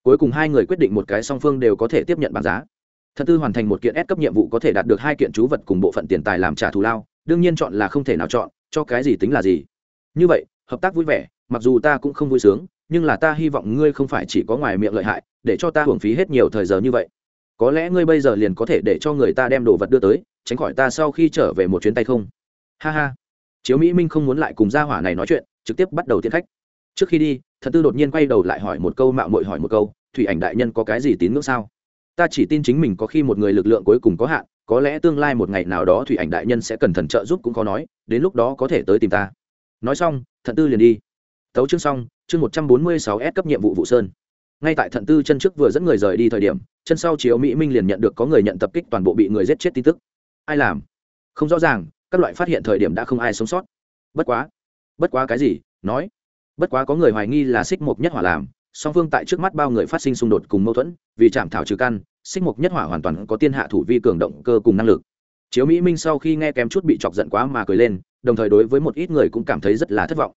Cuối cùng hai người quyết định một cái song phương đều có thể tiếp nhận bằng giá thật tư hoàn thành một kiện ép cấp nhiệm vụ có thể đạt được hai kiện chú vật cùng bộ phận tiền tài làm trả thù lao, đương nhiên chọn là không thể nào chọn, cho cái gì tính là gì. Như vậy, hợp tác vui vẻ, mặc dù ta cũng không vui sướng, nhưng là ta hy vọng ngươi không phải chỉ có ngoài miệng lợi hại, để cho ta hưởng phí hết nhiều thời giờ như vậy. Có lẽ ngươi bây giờ liền có thể để cho người ta đem đồ vật đưa tới, tránh khỏi ta sau khi trở về một chuyến tay không. Ha ha. Chiếu mỹ minh không muốn lại cùng gia hỏa này nói chuyện, trực tiếp bắt đầu tiến khách. Trước khi đi thật tư đột nhiên quay đầu lại hỏi một câu mạo mội hỏi một câu, thủy ảnh đại nhân có cái gì tín ngưỡng sao? Ta chỉ tin chính mình có khi một người lực lượng cuối cùng có hạn, có lẽ tương lai một ngày nào đó thủy ảnh đại nhân sẽ cần thần trợ giúp cũng khó nói, đến lúc đó có thể tới tìm ta. Nói xong, thận tư liền đi. Tấu chương xong, chương một trăm bốn mươi sáu s cấp nhiệm vụ vụ sơn. Ngay tại thận tư chân trước vừa dẫn người rời đi thời điểm, chân sau chiếu mỹ minh liền nhận được có người nhận tập kích toàn bộ bị người giết chết tin tức. Ai làm? Không rõ ràng, các loại phát hiện thời điểm đã không ai sống sót. Bất quá. Bất quá cái gì? Nói. Bất quá có người hoài nghi là xích mục nhất hỏa làm song phương tại trước mắt bao người phát sinh xung đột cùng mâu thuẫn, vì chạm thảo trừ căn, xích mục nhất hỏa hoàn toàn có tiên hạ thủ vi cường động cơ cùng năng lực. Chiếu mỹ minh sau khi nghe kém chút bị chọc giận quá mà cười lên, đồng thời đối với một ít người cũng cảm thấy rất là thất vọng.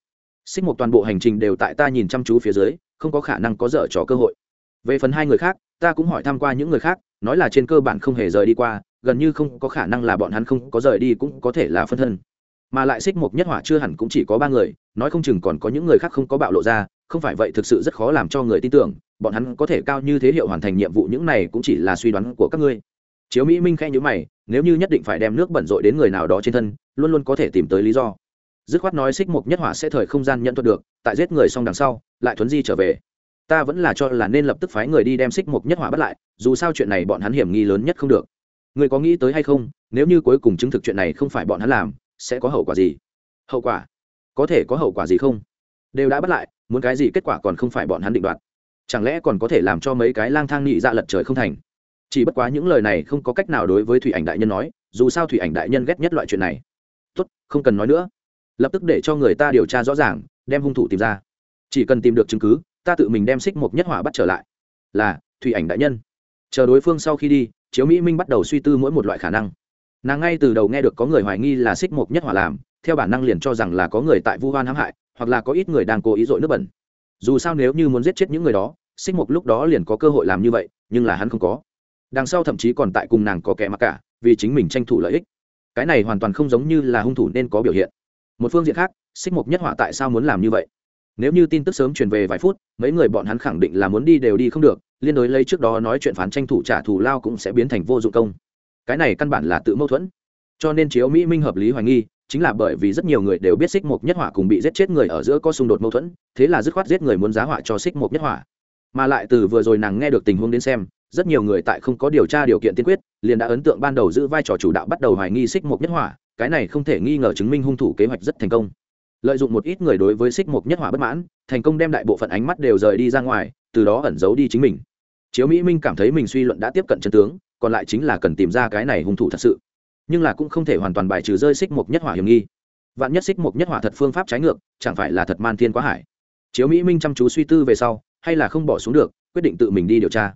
Xích mục toàn bộ hành trình đều tại ta nhìn chăm chú phía dưới, không có khả năng có dở trò cơ hội. Về phần hai người khác, ta cũng hỏi thăm qua những người khác, nói là trên cơ bản không hề rời đi qua, gần như không có khả năng là bọn hắn không có rời đi cũng có thể là phân thân. Mà lại xích mục nhất hỏa chưa hẳn cũng chỉ có ba người, nói không chừng còn có những người khác không có bạo lộ ra không phải vậy thực sự rất khó làm cho người tin tưởng, bọn hắn có thể cao như thế hiệu hoàn thành nhiệm vụ những này cũng chỉ là suy đoán của các ngươi. Chiếu mỹ minh khẽ nhữ mày, nếu như nhất định phải đem nước bẩn rội đến người nào đó trên thân, luôn luôn có thể tìm tới lý do. Dứt khoát nói xích mục nhất hỏa sẽ thời không gian nhận thuật được, tại giết người xong đằng sau, lại thuấn di trở về. Ta vẫn là cho là nên lập tức phái người đi đem xích mục nhất hỏa bắt lại, dù sao chuyện này bọn hắn hiểm nghi lớn nhất không được. Người có nghĩ tới hay không, nếu như cuối cùng chứng thực chuyện này không phải bọn hắn làm, sẽ có hậu quả gì? Hậu quả? Có thể có hậu quả gì không? Đều đã bắt lại, muốn cái gì kết quả còn không phải bọn hắn định đoạt. Chẳng lẽ còn có thể làm cho mấy cái lang thang nhị dạ lật trời không thành? Chỉ bất quá những lời này không có cách nào đối với thủy ảnh đại nhân nói, dù sao thủy ảnh đại nhân ghét nhất loại chuyện này. Tốt, không cần nói nữa. Lập tức để cho người ta điều tra rõ ràng, đem hung thủ tìm ra. Chỉ cần tìm được chứng cứ, ta tự mình đem xích Mục nhất hỏa bắt trở lại. Là, thủy ảnh đại nhân. Chờ đối phương sau khi đi, chiếu mỹ minh bắt đầu suy tư mỗi một loại khả năng. Nàng ngay từ đầu nghe được có người hoài nghi là xích Mục nhất hỏa làm, theo bản năng liền cho rằng là có người tại vu hoan hãm hại hoặc là có ít người đang cố ý dội nước bẩn. Dù sao nếu như muốn giết chết những người đó, xích Mục lúc đó liền có cơ hội làm như vậy, nhưng là hắn không có. Đằng sau thậm chí còn tại cùng nàng có kẻ mặc cả, vì chính mình tranh thủ lợi ích. Cái này hoàn toàn không giống như là hung thủ nên có biểu hiện. Một phương diện khác, xích Mục nhất họa tại sao muốn làm như vậy? Nếu như tin tức sớm truyền về vài phút, mấy người bọn hắn khẳng định là muốn đi đều đi không được, liên đối lấy trước đó nói chuyện phán tranh thủ trả thù lao cũng sẽ biến thành vô dụng công. Cái này căn bản là tự mâu thuẫn. Cho nên chiếu mỹ minh hợp lý hoài nghi chính là bởi vì rất nhiều người đều biết xích mục nhất hỏa cùng bị giết chết người ở giữa có xung đột mâu thuẫn, thế là dứt khoát giết người muốn giá họa cho xích mục nhất hỏa. Mà lại từ vừa rồi nàng nghe được tình huống đến xem, rất nhiều người tại không có điều tra điều kiện tiên quyết, liền đã ấn tượng ban đầu giữ vai trò chủ đạo bắt đầu hoài nghi xích mục nhất hỏa, cái này không thể nghi ngờ chứng minh hung thủ kế hoạch rất thành công. Lợi dụng một ít người đối với xích mục nhất hỏa bất mãn, thành công đem đại bộ phận ánh mắt đều rời đi ra ngoài, từ đó ẩn giấu đi chính mình. Chiếu mỹ minh cảm thấy mình suy luận đã tiếp cận chân tướng, còn lại chính là cần tìm ra cái này hung thủ thật sự nhưng là cũng không thể hoàn toàn bài trừ rơi xích mục nhất hỏa hiểm nghi. Vạn nhất xích mục nhất hỏa thật phương pháp trái ngược, chẳng phải là thật man thiên quá hải. Chiếu mỹ minh chăm chú suy tư về sau, hay là không bỏ xuống được, quyết định tự mình đi điều tra.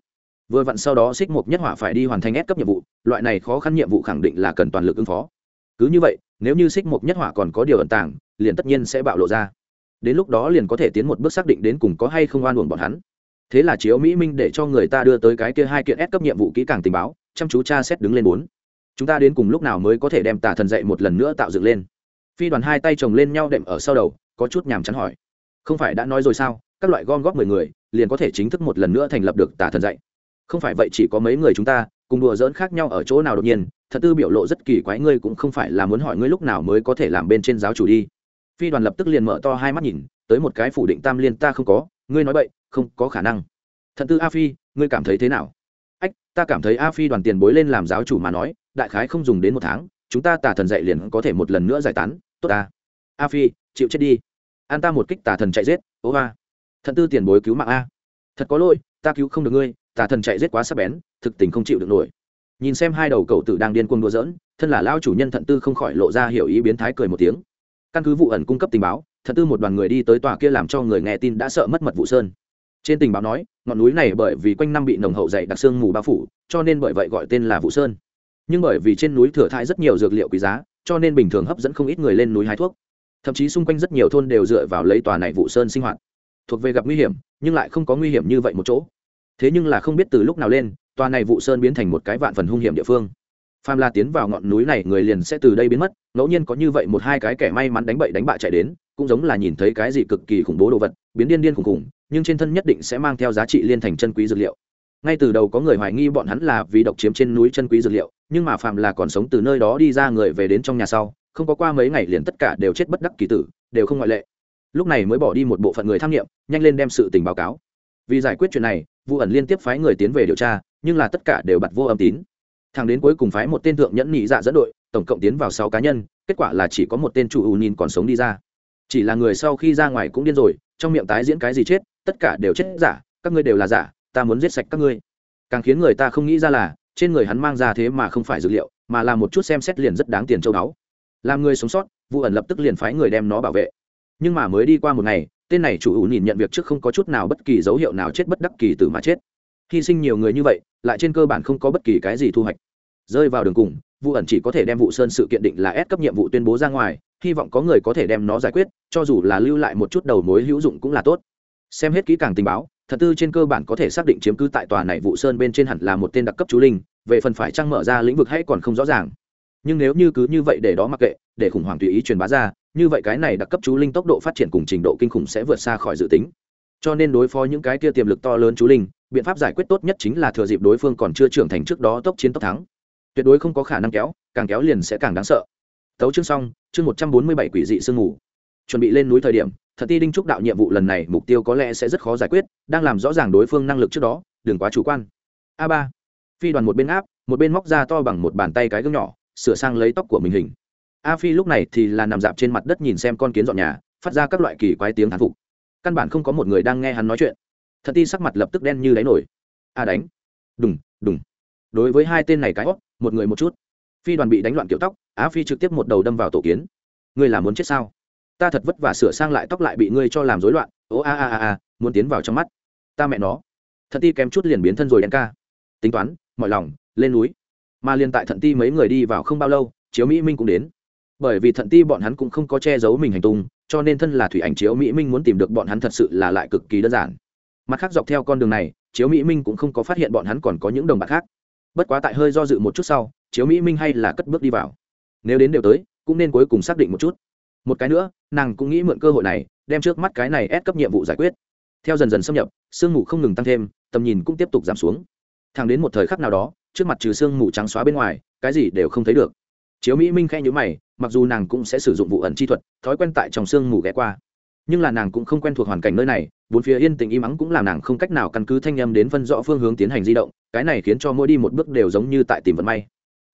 Vừa vặn sau đó xích mục nhất hỏa phải đi hoàn thành ép cấp nhiệm vụ, loại này khó khăn nhiệm vụ khẳng định là cần toàn lực ứng phó. Cứ như vậy, nếu như xích mục nhất hỏa còn có điều ẩn tàng, liền tất nhiên sẽ bạo lộ ra. Đến lúc đó liền có thể tiến một bước xác định đến cùng có hay không oan uổng bọn hắn. Thế là chiếu mỹ minh để cho người ta đưa tới cái kia hai kiện ép cấp nhiệm vụ kỹ càng tình báo, chăm chú cha xét đứng lên bốn chúng ta đến cùng lúc nào mới có thể đem tà thần dậy một lần nữa tạo dựng lên? Phi đoàn hai tay chồng lên nhau đệm ở sau đầu, có chút nhàm chán hỏi. Không phải đã nói rồi sao? Các loại gom góp mười người, liền có thể chính thức một lần nữa thành lập được tà thần dạy. Không phải vậy chỉ có mấy người chúng ta, cùng đùa dỡn khác nhau ở chỗ nào đột nhiên, thật tư biểu lộ rất kỳ quái ngươi cũng không phải là muốn hỏi ngươi lúc nào mới có thể làm bên trên giáo chủ đi. Phi đoàn lập tức liền mở to hai mắt nhìn, tới một cái phủ định tam liên ta không có, ngươi nói vậy không có khả năng. Thận tư a phi, ngươi cảm thấy thế nào? Ách, ta cảm thấy a phi đoàn tiền bối lên làm giáo chủ mà nói đại khái không dùng đến một tháng, chúng ta tà thần dạy liền có thể một lần nữa giải tán. Tốt ta. A phi, chịu chết đi. An ta một kích tà thần chạy giết. Ố a thận tư tiền bối cứu mạng a. Thật có lỗi, ta cứu không được ngươi, tà thần chạy giết quá sắc bén, thực tình không chịu được nổi. Nhìn xem hai đầu cậu tử đang điên cuồng đùa giỡn, thân là lao chủ nhân thận tư không khỏi lộ ra hiểu ý biến thái cười một tiếng. Căn cứ vụ ẩn cung cấp tình báo thận tư một đoàn người đi tới tòa kia làm cho người nghe tin đã sợ mất mật vụ sơn. Trên tình báo nói, ngọn núi này bởi vì quanh năm bị nồng hậu dày đặc xương mù bao phủ, cho nên bởi vậy gọi tên là vụ sơn nhưng bởi vì trên núi thừa thãi rất nhiều dược liệu quý giá, cho nên bình thường hấp dẫn không ít người lên núi hái thuốc. Thậm chí xung quanh rất nhiều thôn đều dựa vào lấy tòa này vụ sơn sinh hoạt. Thuộc về gặp nguy hiểm, nhưng lại không có nguy hiểm như vậy một chỗ. Thế nhưng là không biết từ lúc nào lên, tòa này vụ sơn biến thành một cái vạn phần hung hiểm địa phương. Phàm la tiến vào ngọn núi này, người liền sẽ từ đây biến mất, ngẫu nhiên có như vậy một hai cái kẻ may mắn đánh bậy đánh bại chạy đến, cũng giống là nhìn thấy cái gì cực kỳ khủng bố đồ vật, biến điên điên khủng khủng, nhưng trên thân nhất định sẽ mang theo giá trị liên thành chân quý dược liệu ngay từ đầu có người hoài nghi bọn hắn là vì độc chiếm trên núi chân quý dược liệu, nhưng mà phạm là còn sống từ nơi đó đi ra người về đến trong nhà sau, không có qua mấy ngày liền tất cả đều chết bất đắc kỳ tử, đều không ngoại lệ. Lúc này mới bỏ đi một bộ phận người tham nghiệm, nhanh lên đem sự tình báo cáo. Vì giải quyết chuyện này vụ ẩn liên tiếp phái người tiến về điều tra, nhưng là tất cả đều bật vô âm tín. Thằng đến cuối cùng phái một tên thượng nhẫn nhị dạ dẫn đội, tổng cộng tiến vào sáu cá nhân, kết quả là chỉ có một tên chủ ưu nhìn còn sống đi ra. Chỉ là người sau khi ra ngoài cũng điên rồi, trong miệng tái diễn cái gì chết, tất cả đều chết giả, các ngươi đều là giả ta muốn giết sạch các ngươi. Càng khiến người ta không nghĩ ra là, trên người hắn mang ra thế mà không phải dược liệu, mà là một chút xem xét liền rất đáng tiền châu báu. Làm người sống sót vụ ẩn lập tức liền phái người đem nó bảo vệ. Nhưng mà mới đi qua một ngày, tên này chủ ủ nhìn nhận việc trước không có chút nào bất kỳ dấu hiệu nào chết bất đắc kỳ từ mà chết. Hy sinh nhiều người như vậy, lại trên cơ bản không có bất kỳ cái gì thu hoạch. Rơi vào đường cùng vụ ẩn chỉ có thể đem vụ sơn sự kiện định là ép cấp nhiệm vụ tuyên bố ra ngoài, hy vọng có người có thể đem nó giải quyết, cho dù là lưu lại một chút đầu mối hữu dụng cũng là tốt. Xem hết kỹ càng tình báo thật tư trên cơ bản có thể xác định chiếm cứ tại tòa này vụ sơn bên trên hẳn là một tên đặc cấp chú linh, về phần phải trăng mở ra lĩnh vực hay còn không rõ ràng. Nhưng nếu như cứ như vậy để đó mặc kệ, để khủng hoảng tùy ý truyền bá ra, như vậy cái này đặc cấp chú linh tốc độ phát triển cùng trình độ kinh khủng sẽ vượt xa khỏi dự tính. Cho nên đối phó những cái kia tiềm lực to lớn chú linh, biện pháp giải quyết tốt nhất chính là thừa dịp đối phương còn chưa trưởng thành trước đó tốc chiến tốc thắng. Tuyệt đối không có khả năng kéo, càng kéo liền sẽ càng đáng sợ. Tấu chương xong, chương một trăm bốn mươi bảy quỷ dị sương mù. Chuẩn bị lên núi thời điểm thật ti đinh trúc đạo nhiệm vụ lần này mục tiêu có lẽ sẽ rất khó giải quyết, đang làm rõ ràng đối phương năng lực trước đó, đừng quá chủ quan. A ba. Phi đoàn một bên áp, một bên móc ra to bằng một bàn tay cái gương nhỏ, sửa sang lấy tóc của mình hình. A phi lúc này thì là nằm dạp trên mặt đất nhìn xem con kiến dọn nhà, phát ra các loại kỳ quái tiếng thán phục. Căn bản không có một người đang nghe hắn nói chuyện. Thật ti sắc mặt lập tức đen như đáy nổi. A đánh. Đùng đùng. Đối với hai tên này cái hót một người một chút. Phi đoàn bị đánh loạn kiểu tóc, á phi trực tiếp một đầu đâm vào tổ kiến. Ngươi là muốn chết sao? Ta thật vất vả sửa sang lại tóc lại bị ngươi cho làm rối loạn. Ố a a a a, muốn tiến vào trong mắt. Ta mẹ nó. Thận ti kém chút liền biến thân rồi đen ca. Tính toán, mọi lòng, lên núi. Mà liền tại thận ti mấy người đi vào không bao lâu, chiếu mỹ minh cũng đến. Bởi vì thận ti bọn hắn cũng không có che giấu mình hành tung, cho nên thân là thủy ảnh chiếu mỹ minh muốn tìm được bọn hắn thật sự là lại cực kỳ đơn giản. Mặt khác dọc theo con đường này, chiếu mỹ minh cũng không có phát hiện bọn hắn còn có những đồng bạc khác. Bất quá tại hơi do dự một chút sau, chiếu mỹ minh hay là cất bước đi vào. Nếu đến đều tới, cũng nên cuối cùng xác định một chút một cái nữa, nàng cũng nghĩ mượn cơ hội này, đem trước mắt cái này ép cấp nhiệm vụ giải quyết. Theo dần dần xâm nhập, sương mù không ngừng tăng thêm, tầm nhìn cũng tiếp tục giảm xuống. Thẳng đến một thời khắc nào đó, trước mặt trừ sương mù trắng xóa bên ngoài, cái gì đều không thấy được. Chiếu mỹ minh khẽ nhữ mày, mặc dù nàng cũng sẽ sử dụng vụ ẩn chi thuật, thói quen tại trong sương mù ghé qua. Nhưng là nàng cũng không quen thuộc hoàn cảnh nơi này, bốn phía yên tĩnh im ắng cũng làm nàng không cách nào căn cứ thanh â m đến phân rõ phương hướng tiến hành di động, cái này khiến cho mỗi đi một bước đều giống như tại tìm vận may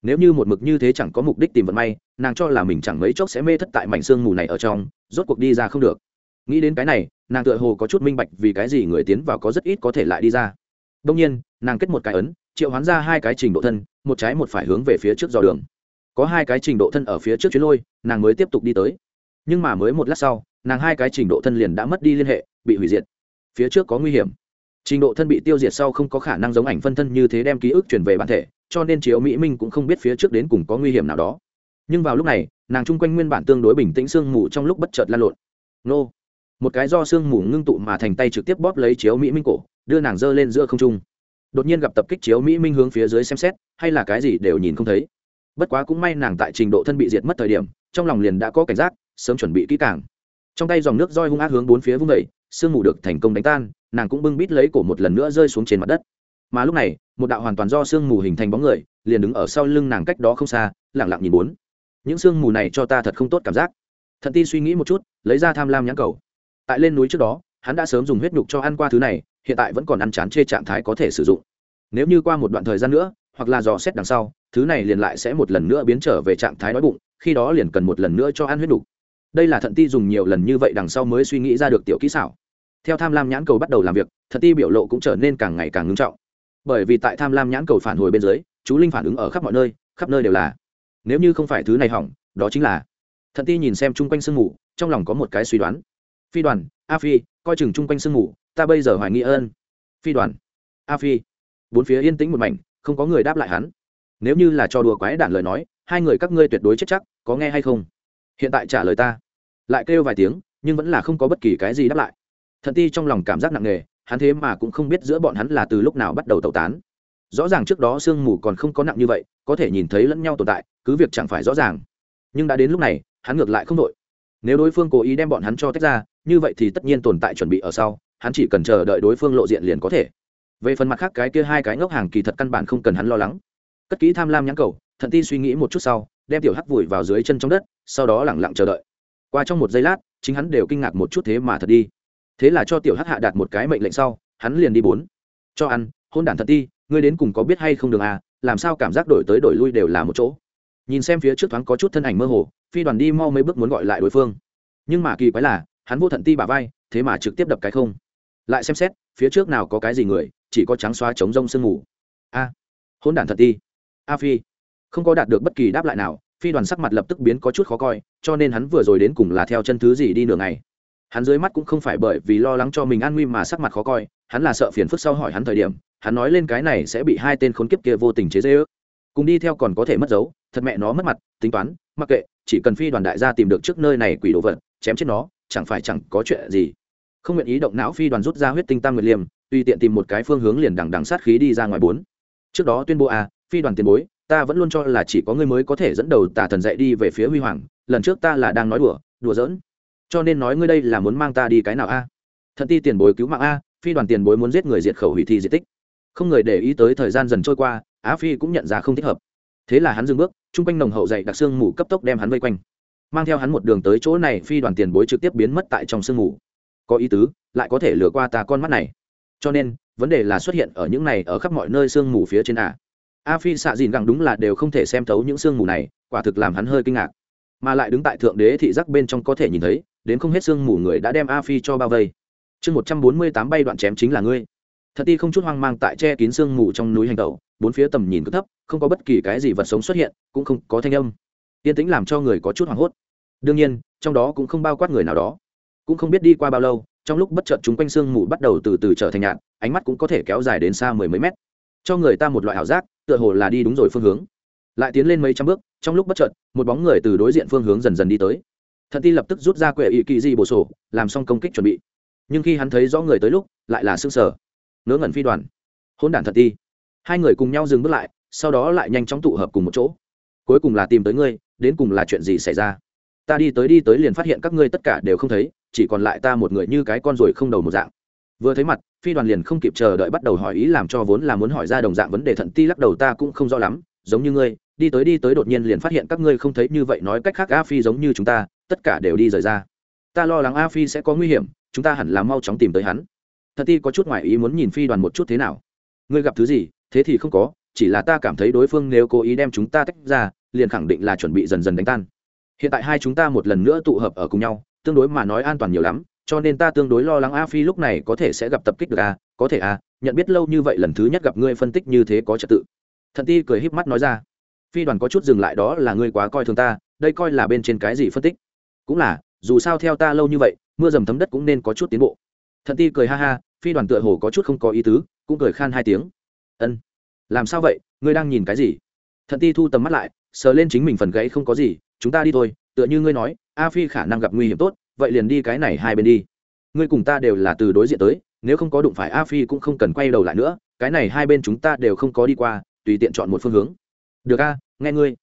nếu như một mực như thế chẳng có mục đích tìm vận may, nàng cho là mình chẳng mấy chốc sẽ mê thất tại mảnh sương mù này ở trong, rốt cuộc đi ra không được. Nghĩ đến cái này, nàng tựa hồ có chút minh bạch vì cái gì người tiến vào có rất ít có thể lại đi ra. Đông nhiên, nàng kết một cái ấn, triệu hoán ra hai cái trình độ thân, một trái một phải hướng về phía trước dò đường. Có hai cái trình độ thân ở phía trước chuyến lôi, nàng mới tiếp tục đi tới. Nhưng mà mới một lát sau, nàng hai cái trình độ thân liền đã mất đi liên hệ, bị hủy diệt. Phía trước có nguy hiểm trình độ thân bị tiêu diệt sau không có khả năng giống ảnh phân thân như thế đem ký ức chuyển về bản thể, cho nên chiếu mỹ minh cũng không biết phía trước đến cùng có nguy hiểm nào đó. Nhưng vào lúc này, nàng chung quanh nguyên bản tương đối bình tĩnh sương mù trong lúc bất chợt lan lộn. Nô! Một cái do sương mù ngưng tụ mà thành tay trực tiếp bóp lấy chiếu mỹ minh cổ, đưa nàng giơ lên giữa không trung. Đột nhiên gặp tập kích chiếu mỹ minh hướng phía dưới xem xét, hay là cái gì đều nhìn không thấy. Bất quá cũng may nàng tại trình độ thân bị diệt mất thời điểm, trong lòng liền đã có cảnh giác, sớm chuẩn bị kỹ càng. Trong tay dòng nước roi hung ác hướng bốn phía vung vẩy sương mù được thành công đánh tan, nàng cũng bưng bít lấy cổ một lần nữa rơi xuống trên mặt đất. Mà lúc này, một đạo hoàn toàn do sương mù hình thành bóng người, liền đứng ở sau lưng nàng cách đó không xa lẳng lặng nhìn bốn. Những sương mù này cho ta thật không tốt cảm giác. Thận ti suy nghĩ một chút, lấy ra tham lam nhãn cầu. Tại lên núi trước đó, hắn đã sớm dùng huyết nhục cho ăn qua thứ này, hiện tại vẫn còn ăn chán chê trạng thái có thể sử dụng. Nếu như qua một đoạn thời gian nữa, hoặc là dò xét đằng sau, thứ này liền lại sẽ một lần nữa biến trở về trạng thái đói bụng, khi đó liền cần một lần nữa cho ăn huyết nhục đây là thận ti dùng nhiều lần như vậy đằng sau mới suy nghĩ ra được tiểu kỹ xảo. Theo tham lam nhãn cầu bắt đầu làm việc, thận ti biểu lộ cũng trở nên càng ngày càng ngưng trọng. Bởi vì tại tham lam nhãn cầu phản hồi bên dưới, chú linh phản ứng ở khắp mọi nơi, khắp nơi đều là. Nếu như không phải thứ này hỏng, đó chính là. Thận ti nhìn xem chung quanh sương mù, trong lòng có một cái suy đoán. Phi đoàn, a phi, coi chừng chung quanh sương mù, ta bây giờ hoài nghi ơn. Phi đoàn, a phi. Bốn phía yên tĩnh một mảnh, không có người đáp lại hắn. Nếu như là trò đùa quái đản lời nói, hai người các ngươi tuyệt đối chết chắc, có nghe hay không? Hiện tại trả lời ta lại kêu vài tiếng, nhưng vẫn là không có bất kỳ cái gì đáp lại. Thận ti trong lòng cảm giác nặng nề, hắn thế mà cũng không biết giữa bọn hắn là từ lúc nào bắt đầu tẩu tán. Rõ ràng trước đó sương mù còn không có nặng như vậy, có thể nhìn thấy lẫn nhau tồn tại, cứ việc chẳng phải rõ ràng. Nhưng đã đến lúc này, hắn ngược lại không đội nếu đối phương cố ý đem bọn hắn cho tách ra, như vậy thì tất nhiên tồn tại chuẩn bị ở sau, hắn chỉ cần chờ đợi đối phương lộ diện liền có thể. Về phần mặt khác cái kia hai cái ngốc hàng kỳ thật căn bản không cần hắn lo lắng. Cất kỹ tham lam nhãn cầu, thận ti suy nghĩ một chút sau, đem tiểu hắc vùi vào dưới chân trong đất, sau đó lẳng lặng chờ đợi qua trong một giây lát, chính hắn đều kinh ngạc một chút thế mà thật đi. Thế là cho tiểu hắc hạ đạt một cái mệnh lệnh sau, hắn liền đi bốn. Cho ăn, hôn đản thật ti ngươi đến cùng có biết hay không đường à làm sao cảm giác đổi tới đổi lui đều là một chỗ. Nhìn xem phía trước thoáng có chút thân ảnh mơ hồ, phi đoàn đi mau mấy bước muốn gọi lại đối phương. Nhưng mà kỳ quái là, hắn vô thận ti bà vai, thế mà trực tiếp đập cái không. Lại xem xét, phía trước nào có cái gì người, chỉ có trắng xóa chống rông sương mù. A, hôn đản thật ti a phi, không có đạt được bất kỳ đáp lại nào phi đoàn sắc mặt lập tức biến có chút khó coi, cho nên hắn vừa rồi đến cùng là theo chân thứ gì đi nửa ngày. Hắn dưới mắt cũng không phải bởi vì lo lắng cho mình an nguy mà sắc mặt khó coi, hắn là sợ phiền phức sau hỏi hắn thời điểm, hắn nói lên cái này sẽ bị hai tên khốn kiếp kia vô tình chế dễ ước cùng đi theo còn có thể mất dấu, thật mẹ nó mất mặt, tính toán, mặc kệ, chỉ cần phi đoàn đại gia tìm được trước nơi này quỷ đồ vật, chém chết nó, chẳng phải chẳng có chuyện gì. Không nguyện ý động não phi đoàn rút ra huyết tinh tam nguyệt liêm tùy tiện tìm một cái phương hướng liền đằng đằng sát khí đi ra ngoài bốn. Trước đó tuyên bố a, phi đoàn tiền bối ta vẫn luôn cho là chỉ có ngươi mới có thể dẫn đầu tà thần dạy đi về phía huy hoàng, lần trước ta là đang nói đùa đùa giỡn. Cho nên nói ngươi đây là muốn mang ta đi cái nào a? Thần ti tiền bối cứu mạng a, phi đoàn tiền bối muốn giết người diệt khẩu hủy thi di tích. Không người để ý tới thời gian dần trôi qua, á phi cũng nhận ra không thích hợp. Thế là hắn dừng bước chung quanh nồng hậu dậy đặc sương mù cấp tốc đem hắn vây quanh. Mang theo hắn một đường tới chỗ này, phi đoàn tiền bối trực tiếp biến mất tại trong sương mù. Có ý tứ, lại có thể lừa qua ta con mắt này. Cho nên, vấn đề là xuất hiện ở những này ở khắp mọi nơi sương mù phía trên à? A phi xạ dìn gẳng đúng là đều không thể xem thấu những sương mù này quả thực làm hắn hơi kinh ngạc. Mà lại đứng tại thượng đế thị giác bên trong có thể nhìn thấy đến không hết sương mù người đã đem a phi cho bao vây. Chương một trăm bốn mươi tám bay đoạn chém chính là ngươi. Thật ti không chút hoang mang tại che kín sương mù trong núi hành tẩu bốn phía tầm nhìn cứ thấp không có bất kỳ cái gì vật sống xuất hiện cũng không có thanh âm. Yên tĩnh làm cho người có chút hoảng hốt. Đương nhiên trong đó cũng không bao quát người nào đó. Cũng không biết đi qua bao lâu trong lúc bất chợt chúng quanh sương mù bắt đầu từ từ trở thành nhạt, ánh mắt cũng có thể kéo dài đến xa mười mấy mét. Cho người ta một loại ảo giác tựa hồ là đi đúng rồi phương hướng. Lại tiến lên mấy trăm bước, trong lúc bất chợt, một bóng người từ đối diện phương hướng dần dần đi tới. Thận ti lập tức rút ra quệ ỵ kỳ di bổ sổ, làm xong công kích chuẩn bị. Nhưng khi hắn thấy rõ người tới lúc, lại là xương sở ngớ ngẩn phi đoàn. Hôn đản thận ti. Hai người cùng nhau dừng bước lại, sau đó lại nhanh chóng tụ hợp cùng một chỗ. Cuối cùng là tìm tới ngươi, đến cùng là chuyện gì xảy ra? Ta đi tới đi tới liền phát hiện các ngươi tất cả đều không thấy, chỉ còn lại ta một người như cái con ruồi không đầu một dạng. Vừa thấy mặt phi đoàn liền không kịp chờ đợi bắt đầu hỏi ý làm cho vốn là muốn hỏi ra đồng dạng vấn đề thận ti lắc đầu ta cũng không rõ lắm, giống như ngươi, đi tới đi tới đột nhiên liền phát hiện các ngươi không thấy như vậy nói cách khác a phi giống như chúng ta, tất cả đều đi rời ra. Ta lo lắng a phi sẽ có nguy hiểm, chúng ta hẳn là mau chóng tìm tới hắn. Thật ti có chút ngoại ý muốn nhìn phi đoàn một chút thế nào. Ngươi gặp thứ gì? Thế thì không có, chỉ là ta cảm thấy đối phương nếu cố ý đem chúng ta tách ra, liền khẳng định là chuẩn bị dần dần đánh tan. Hiện tại hai chúng ta một lần nữa tụ hợp ở cùng nhau, tương đối mà nói an toàn nhiều lắm cho nên ta tương đối lo lắng a phi lúc này có thể sẽ gặp tập kích được a, có thể a, nhận biết lâu như vậy lần thứ nhất gặp ngươi phân tích như thế có trật tự. Thần ti cười híp mắt nói ra. Phi đoàn có chút dừng lại đó là ngươi quá coi thường ta, đây coi là bên trên cái gì phân tích? Cũng là, dù sao theo ta lâu như vậy, mưa dầm thấm đất cũng nên có chút tiến bộ. Thần ti cười ha ha, phi đoàn tựa hồ có chút không có ý tứ, cũng cười khan hai tiếng. Ân. Làm sao vậy? Ngươi đang nhìn cái gì? Thần ti thu tầm mắt lại, sờ lên chính mình phần gãy không có gì, chúng ta đi thôi, tựa như ngươi nói, a phi khả năng gặp nguy hiểm tốt vậy liền đi cái này hai bên đi. Ngươi cùng ta đều là từ đối diện tới, nếu không có đụng phải a phi cũng không cần quay đầu lại nữa, cái này hai bên chúng ta đều không có đi qua, tùy tiện chọn một phương hướng. Được a, nghe ngươi.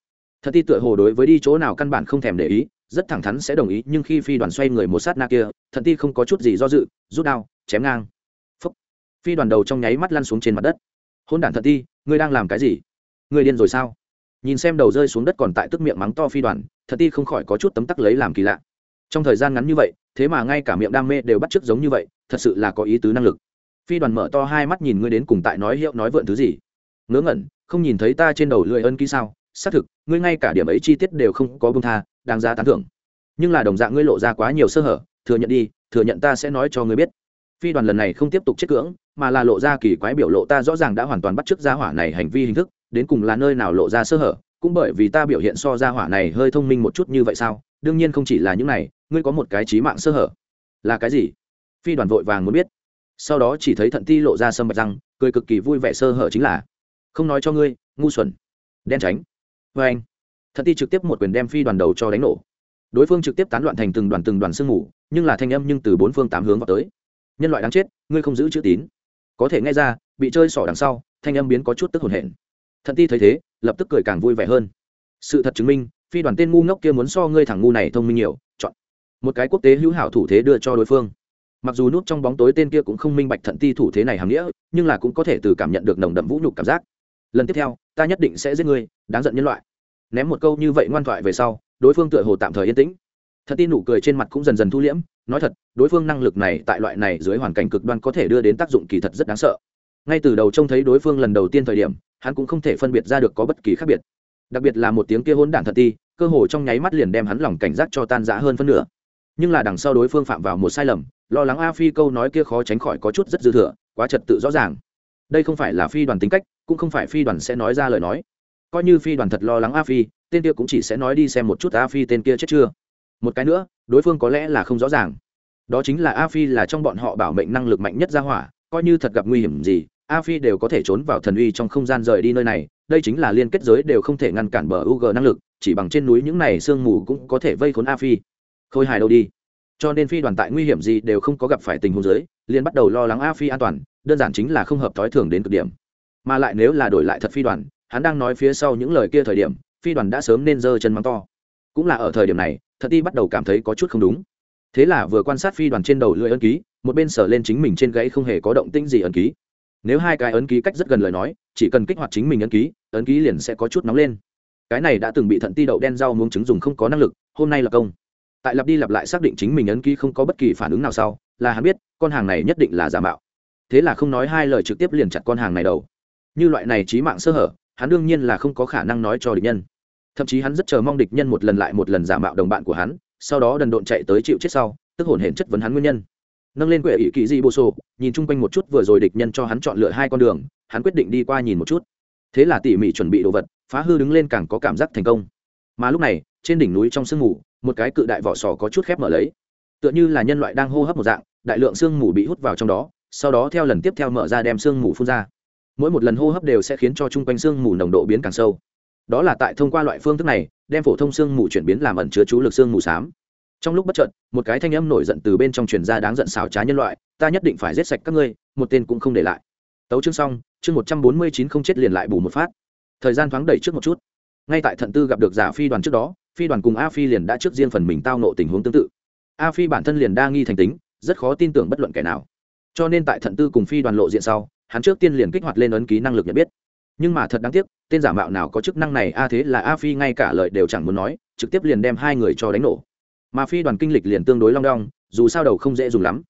Thật ti tựa hồ đối với đi chỗ nào căn bản không thèm để ý, rất thẳng thắn sẽ đồng ý, nhưng khi phi đoàn xoay người một sát na kia thần ti không có chút gì do dự, rút đao, chém ngang. Phúc. phi đoàn đầu trong nháy mắt lăn xuống trên mặt đất. Hôn đản thần ti, ngươi đang làm cái gì? Ngươi điên rồi sao? Nhìn xem đầu rơi xuống đất còn tại tức miệng mắng to phi đoàn thần ti không khỏi có chút tấm tắc lấy làm kỳ lạ trong thời gian ngắn như vậy, thế mà ngay cả miệng đam mê đều bắt chước giống như vậy, thật sự là có ý tứ năng lực. Phi đoàn mở to hai mắt nhìn ngươi đến cùng tại nói hiệu nói vượn thứ gì. Ngớ ngẩn, không nhìn thấy ta trên đầu lười ân ký sao? Xác thực, ngươi ngay cả điểm ấy chi tiết đều không có bông tha, đáng giá tán thưởng. Nhưng là đồng dạng ngươi lộ ra quá nhiều sơ hở, thừa nhận đi, thừa nhận ta sẽ nói cho ngươi biết. Phi đoàn lần này không tiếp tục chết cưỡng, mà là lộ ra kỳ quái biểu lộ ta rõ ràng đã hoàn toàn bắt chước gia hỏa này hành vi hình thức, đến cùng là nơi nào lộ ra sơ hở, cũng bởi vì ta biểu hiện so gia hỏa này hơi thông minh một chút như vậy sao? Đương nhiên không chỉ là những này, ngươi có một cái trí mạng sơ hở. Là cái gì? Phi đoàn vội vàng muốn biết. Sau đó chỉ thấy thận ti lộ ra sâm bạch răng, cười cực kỳ vui vẻ sơ hở chính là, không nói cho ngươi, ngu xuẩn, đen tránh. Vê anh, thận ti trực tiếp một quyền đem phi đoàn đầu cho đánh nổ. Đối phương trực tiếp tán loạn thành từng đoàn từng đoàn sương mù, nhưng là thanh âm nhưng từ bốn phương tám hướng vào tới. Nhân loại đáng chết, ngươi không giữ chữ tín. Có thể nghe ra, bị chơi sỏ đằng sau, thanh âm biến có chút tức hồn hển. Thận ti thấy thế, lập tức cười càng vui vẻ hơn. Sự thật chứng minh phi đoàn tên ngu ngốc kia muốn so ngươi thằng ngu này thông minh nhiều, chọn một cái quốc tế hữu hảo thủ thế đưa cho đối phương. Mặc dù núp trong bóng tối tên kia cũng không minh bạch thận ti thủ thế này hàm nghĩa, nhưng là cũng có thể từ cảm nhận được nồng đậm vũ nhục cảm giác. Lần tiếp theo, ta nhất định sẽ giết ngươi, đáng giận nhân loại. Ném một câu như vậy ngoan thoại về sau, đối phương tựa hồ tạm thời yên tĩnh. Thật tin nụ cười trên mặt cũng dần dần thu liễm, nói thật, đối phương năng lực này tại loại này dưới hoàn cảnh cực đoan có thể đưa đến tác dụng kỳ thật rất đáng sợ. Ngay từ đầu trông thấy đối phương lần đầu tiên thời điểm, hắn cũng không thể phân biệt ra được có bất kỳ khác biệt đặc biệt là một tiếng kia hỗn đản thật ti, cơ hồ trong nháy mắt liền đem hắn lòng cảnh giác cho tan rã hơn phân nửa. Nhưng là đằng sau đối phương phạm vào một sai lầm, lo lắng a phi câu nói kia khó tránh khỏi có chút rất dư thừa, quá trật tự rõ ràng. Đây không phải là phi đoàn tính cách, cũng không phải phi đoàn sẽ nói ra lời nói. Coi như phi đoàn thật lo lắng a phi, tên kia cũng chỉ sẽ nói đi xem một chút a phi tên kia chết chưa. Một cái nữa, đối phương có lẽ là không rõ ràng. Đó chính là a phi là trong bọn họ bảo mệnh năng lực mạnh nhất ra hỏa, coi như thật gặp nguy hiểm gì a phi đều có thể trốn vào thần uy trong không gian rời đi nơi này, đây chính là liên kết giới đều không thể ngăn cản bờ u g năng lực, chỉ bằng trên núi những này sương mù cũng có thể vây khốn a phi. Khôi hài đâu đi. Cho nên phi đoàn tại nguy hiểm gì đều không có gặp phải tình huống giới liền bắt đầu lo lắng a phi an toàn, đơn giản chính là không hợp thói thường đến cực điểm. Mà lại nếu là đổi lại thật phi đoàn, hắn đang nói phía sau những lời kia thời điểm, phi đoàn đã sớm nên giơ chân mắng to. Cũng là ở thời điểm này, thật ti bắt đầu cảm thấy có chút không đúng. Thế là vừa quan sát phi đoàn trên đầu lưỡi ân ký, một bên sở lên chính mình trên gãy không hề có động tĩnh gì ân ký nếu hai cái ấn ký cách rất gần lời nói, chỉ cần kích hoạt chính mình ấn ký ấn ký liền sẽ có chút nóng lên. Cái này đã từng bị thận ti đậu đen rau muống trứng dùng không có năng lực, hôm nay là công. Tại lặp đi lặp lại xác định chính mình ấn ký không có bất kỳ phản ứng nào sau, là hắn biết, con hàng này nhất định là giả mạo. Thế là không nói hai lời trực tiếp liền chặt con hàng này đầu. Như loại này trí mạng sơ hở, hắn đương nhiên là không có khả năng nói cho địch nhân. Thậm chí hắn rất chờ mong địch nhân một lần lại một lần giả mạo đồng bạn của hắn, sau đó đần độn chạy tới chịu chết sau, tức hồn hển chất vấn hắn nguyên nhân nâng lên quệ ỷ kỳ di bô sô, nhìn chung quanh một chút vừa rồi địch nhân cho hắn chọn lựa hai con đường, hắn quyết định đi qua nhìn một chút. Thế là tỉ mỉ chuẩn bị đồ vật, phá hư đứng lên càng có cảm giác thành công. Mà lúc này, trên đỉnh núi trong sương mù, một cái cự đại vỏ sò có chút khép mở lấy. Tựa như là nhân loại đang hô hấp một dạng, đại lượng sương mù bị hút vào trong đó, sau đó theo lần tiếp theo mở ra đem sương mù phun ra. Mỗi một lần hô hấp đều sẽ khiến cho chung quanh sương mù nồng độ biến càng sâu. Đó là tại thông qua loại phương thức này, đem phổ thông sương mù chuyển biến làm ẩn chứa chú lực sương mù xám trong lúc bất chợt, một cái thanh âm nổi giận từ bên trong truyền ra đáng giận xảo trá nhân loại, ta nhất định phải giết sạch các ngươi, một tên cũng không để lại. Tấu chương xong, chương một trăm bốn mươi chín không chết liền lại bù một phát. Thời gian thoáng đẩy trước một chút. Ngay tại thận tư gặp được giả phi đoàn trước đó, phi đoàn cùng a phi liền đã trước riêng phần mình tao nộ tình huống tương tự. A phi bản thân liền đa nghi thành tính, rất khó tin tưởng bất luận kẻ nào. Cho nên tại thận tư cùng phi đoàn lộ diện sau, hắn trước tiên liền kích hoạt lên ấn ký năng lực nhận biết. Nhưng mà thật đáng tiếc, tên giả mạo nào có chức năng này, a thế là a phi ngay cả lời đều chẳng muốn nói, trực tiếp liền đem hai người cho đánh nổ mà phi đoàn kinh lịch liền tương đối long đong, dù sao đầu không dễ dùng lắm.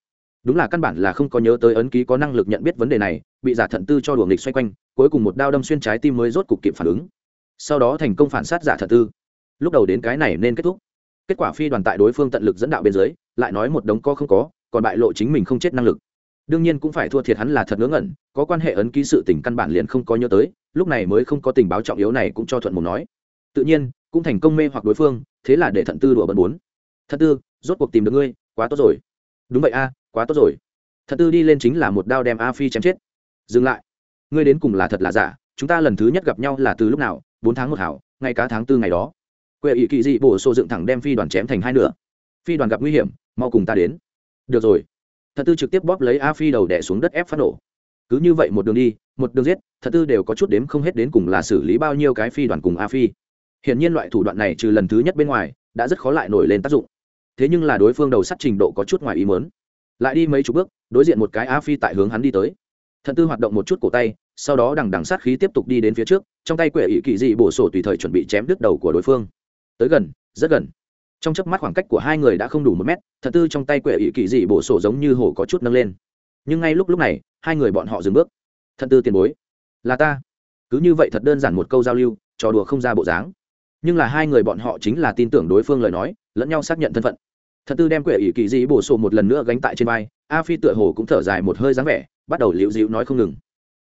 Đúng là căn bản là không có nhớ tới ấn ký có năng lực nhận biết vấn đề này, bị giả thận tư cho đùa nghịch xoay quanh, cuối cùng một đao đâm xuyên trái tim mới rốt cục kịp phản ứng. Sau đó thành công phản sát giả thận tư. Lúc đầu đến cái này nên kết thúc. Kết quả phi đoàn tại đối phương tận lực dẫn đạo bên dưới, lại nói một đống có không có, còn bại lộ chính mình không chết năng lực. Đương nhiên cũng phải thua thiệt hắn là thật ngớ ngẩn, có quan hệ ấn ký sự tình căn bản liền không có nhớ tới, lúc này mới không có tình báo trọng yếu này cũng cho thuận một nói. Tự nhiên, cũng thành công mê hoặc đối phương, thế là để thận tư đùa bận bốn. Thật tư, rốt cuộc tìm được ngươi, quá tốt rồi. Đúng vậy a, quá tốt rồi. Thật tư đi lên chính là một đao đem a phi chém chết. Dừng lại. Ngươi đến cùng là thật là giả, chúng ta lần thứ nhất gặp nhau là từ lúc nào? Bốn tháng một hảo ngày cá tháng tư ngày đó. Quệ ỵ kỳ dị bổ sô dựng thẳng đem phi đoàn chém thành hai nửa. Phi đoàn gặp nguy hiểm, mau cùng ta đến. Được rồi. Thật tư trực tiếp bóp lấy a phi đầu đẻ xuống đất ép phát nổ. Cứ như vậy một đường đi, một đường giết, thật tư đều có chút đếm không hết đến cùng là xử lý bao nhiêu cái phi đoàn cùng a phi. Hiện nhiên loại thủ đoạn này trừ lần thứ nhất bên ngoài, đã rất khó lại nổi lên tác dụng thế nhưng là đối phương đầu sắt trình độ có chút ngoài ý mớn lại đi mấy chục bước, đối diện một cái a phi tại hướng hắn đi tới. Thần tư hoạt động một chút cổ tay, sau đó đằng đằng sát khí tiếp tục đi đến phía trước, trong tay quệ ỵ kỵ dị bổ sổ tùy thời chuẩn bị chém đứt đầu của đối phương. Tới gần, rất gần. Trong chớp mắt khoảng cách của hai người đã không đủ một mét, thần tư trong tay quệ ỵ kỳ dị bổ sổ giống như hổ có chút nâng lên. Nhưng ngay lúc lúc này, hai người bọn họ dừng bước. Thần tư tiền bối, là ta. Cứ như vậy thật đơn giản một câu giao lưu, trò đùa không ra bộ dáng. Nhưng là hai người bọn họ chính là tin tưởng đối phương lời nói, lẫn nhau xác nhận thân phận thật tư đem quệ ỷ kỳ dị bổ sổ một lần nữa gánh tại trên vai, a phi tựa hồ cũng thở dài một hơi dáng vẻ, bắt đầu liễu dịu nói không ngừng.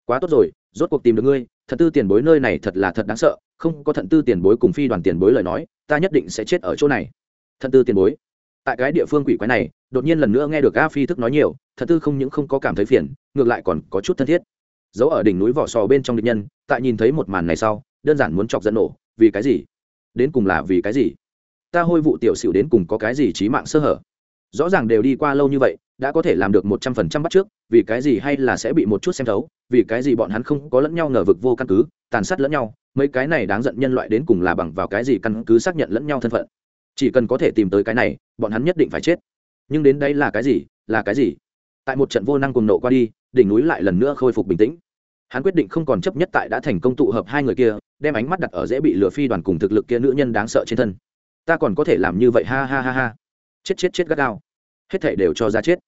Quá tốt rồi, rốt cuộc tìm được ngươi, thật tư tiền bối nơi này thật là thật đáng sợ, không có thận tư tiền bối cùng phi đoàn tiền bối lời nói, ta nhất định sẽ chết ở chỗ này. Thận tư tiền bối. Tại cái địa phương quỷ quái này, đột nhiên lần nữa nghe được a phi thức nói nhiều, Thật tư không những không có cảm thấy phiền, ngược lại còn có chút thân thiết. Giấu ở đỉnh núi vỏ sò bên trong địch nhân, tại nhìn thấy một màn này sau, đơn giản muốn chọc dẫn nổ, vì cái gì? Đến cùng là vì cái gì? Ta hôi vụ tiểu xỉu đến cùng có cái gì trí mạng sơ hở? Rõ ràng đều đi qua lâu như vậy, đã có thể làm được một trăm phần trăm bắt trước, vì cái gì hay là sẽ bị một chút xem thấu, vì cái gì bọn hắn không có lẫn nhau ngờ vực vô căn cứ, tàn sát lẫn nhau, mấy cái này đáng giận nhân loại đến cùng là bằng vào cái gì căn cứ xác nhận lẫn nhau thân phận? Chỉ cần có thể tìm tới cái này, bọn hắn nhất định phải chết. Nhưng đến đây là cái gì? Là cái gì? Tại một trận vô năng cùng nộ qua đi, đỉnh núi lại lần nữa khôi phục bình tĩnh. Hắn quyết định không còn chấp nhất tại đã thành công tụ hợp hai người kia, đem ánh mắt đặt ở dễ bị lừa phi đoàn cùng thực lực kia nữ nhân đáng sợ trên thân ta còn có thể làm như vậy ha ha ha ha. Chết chết chết gắt gao. Hết thể đều cho ra chết.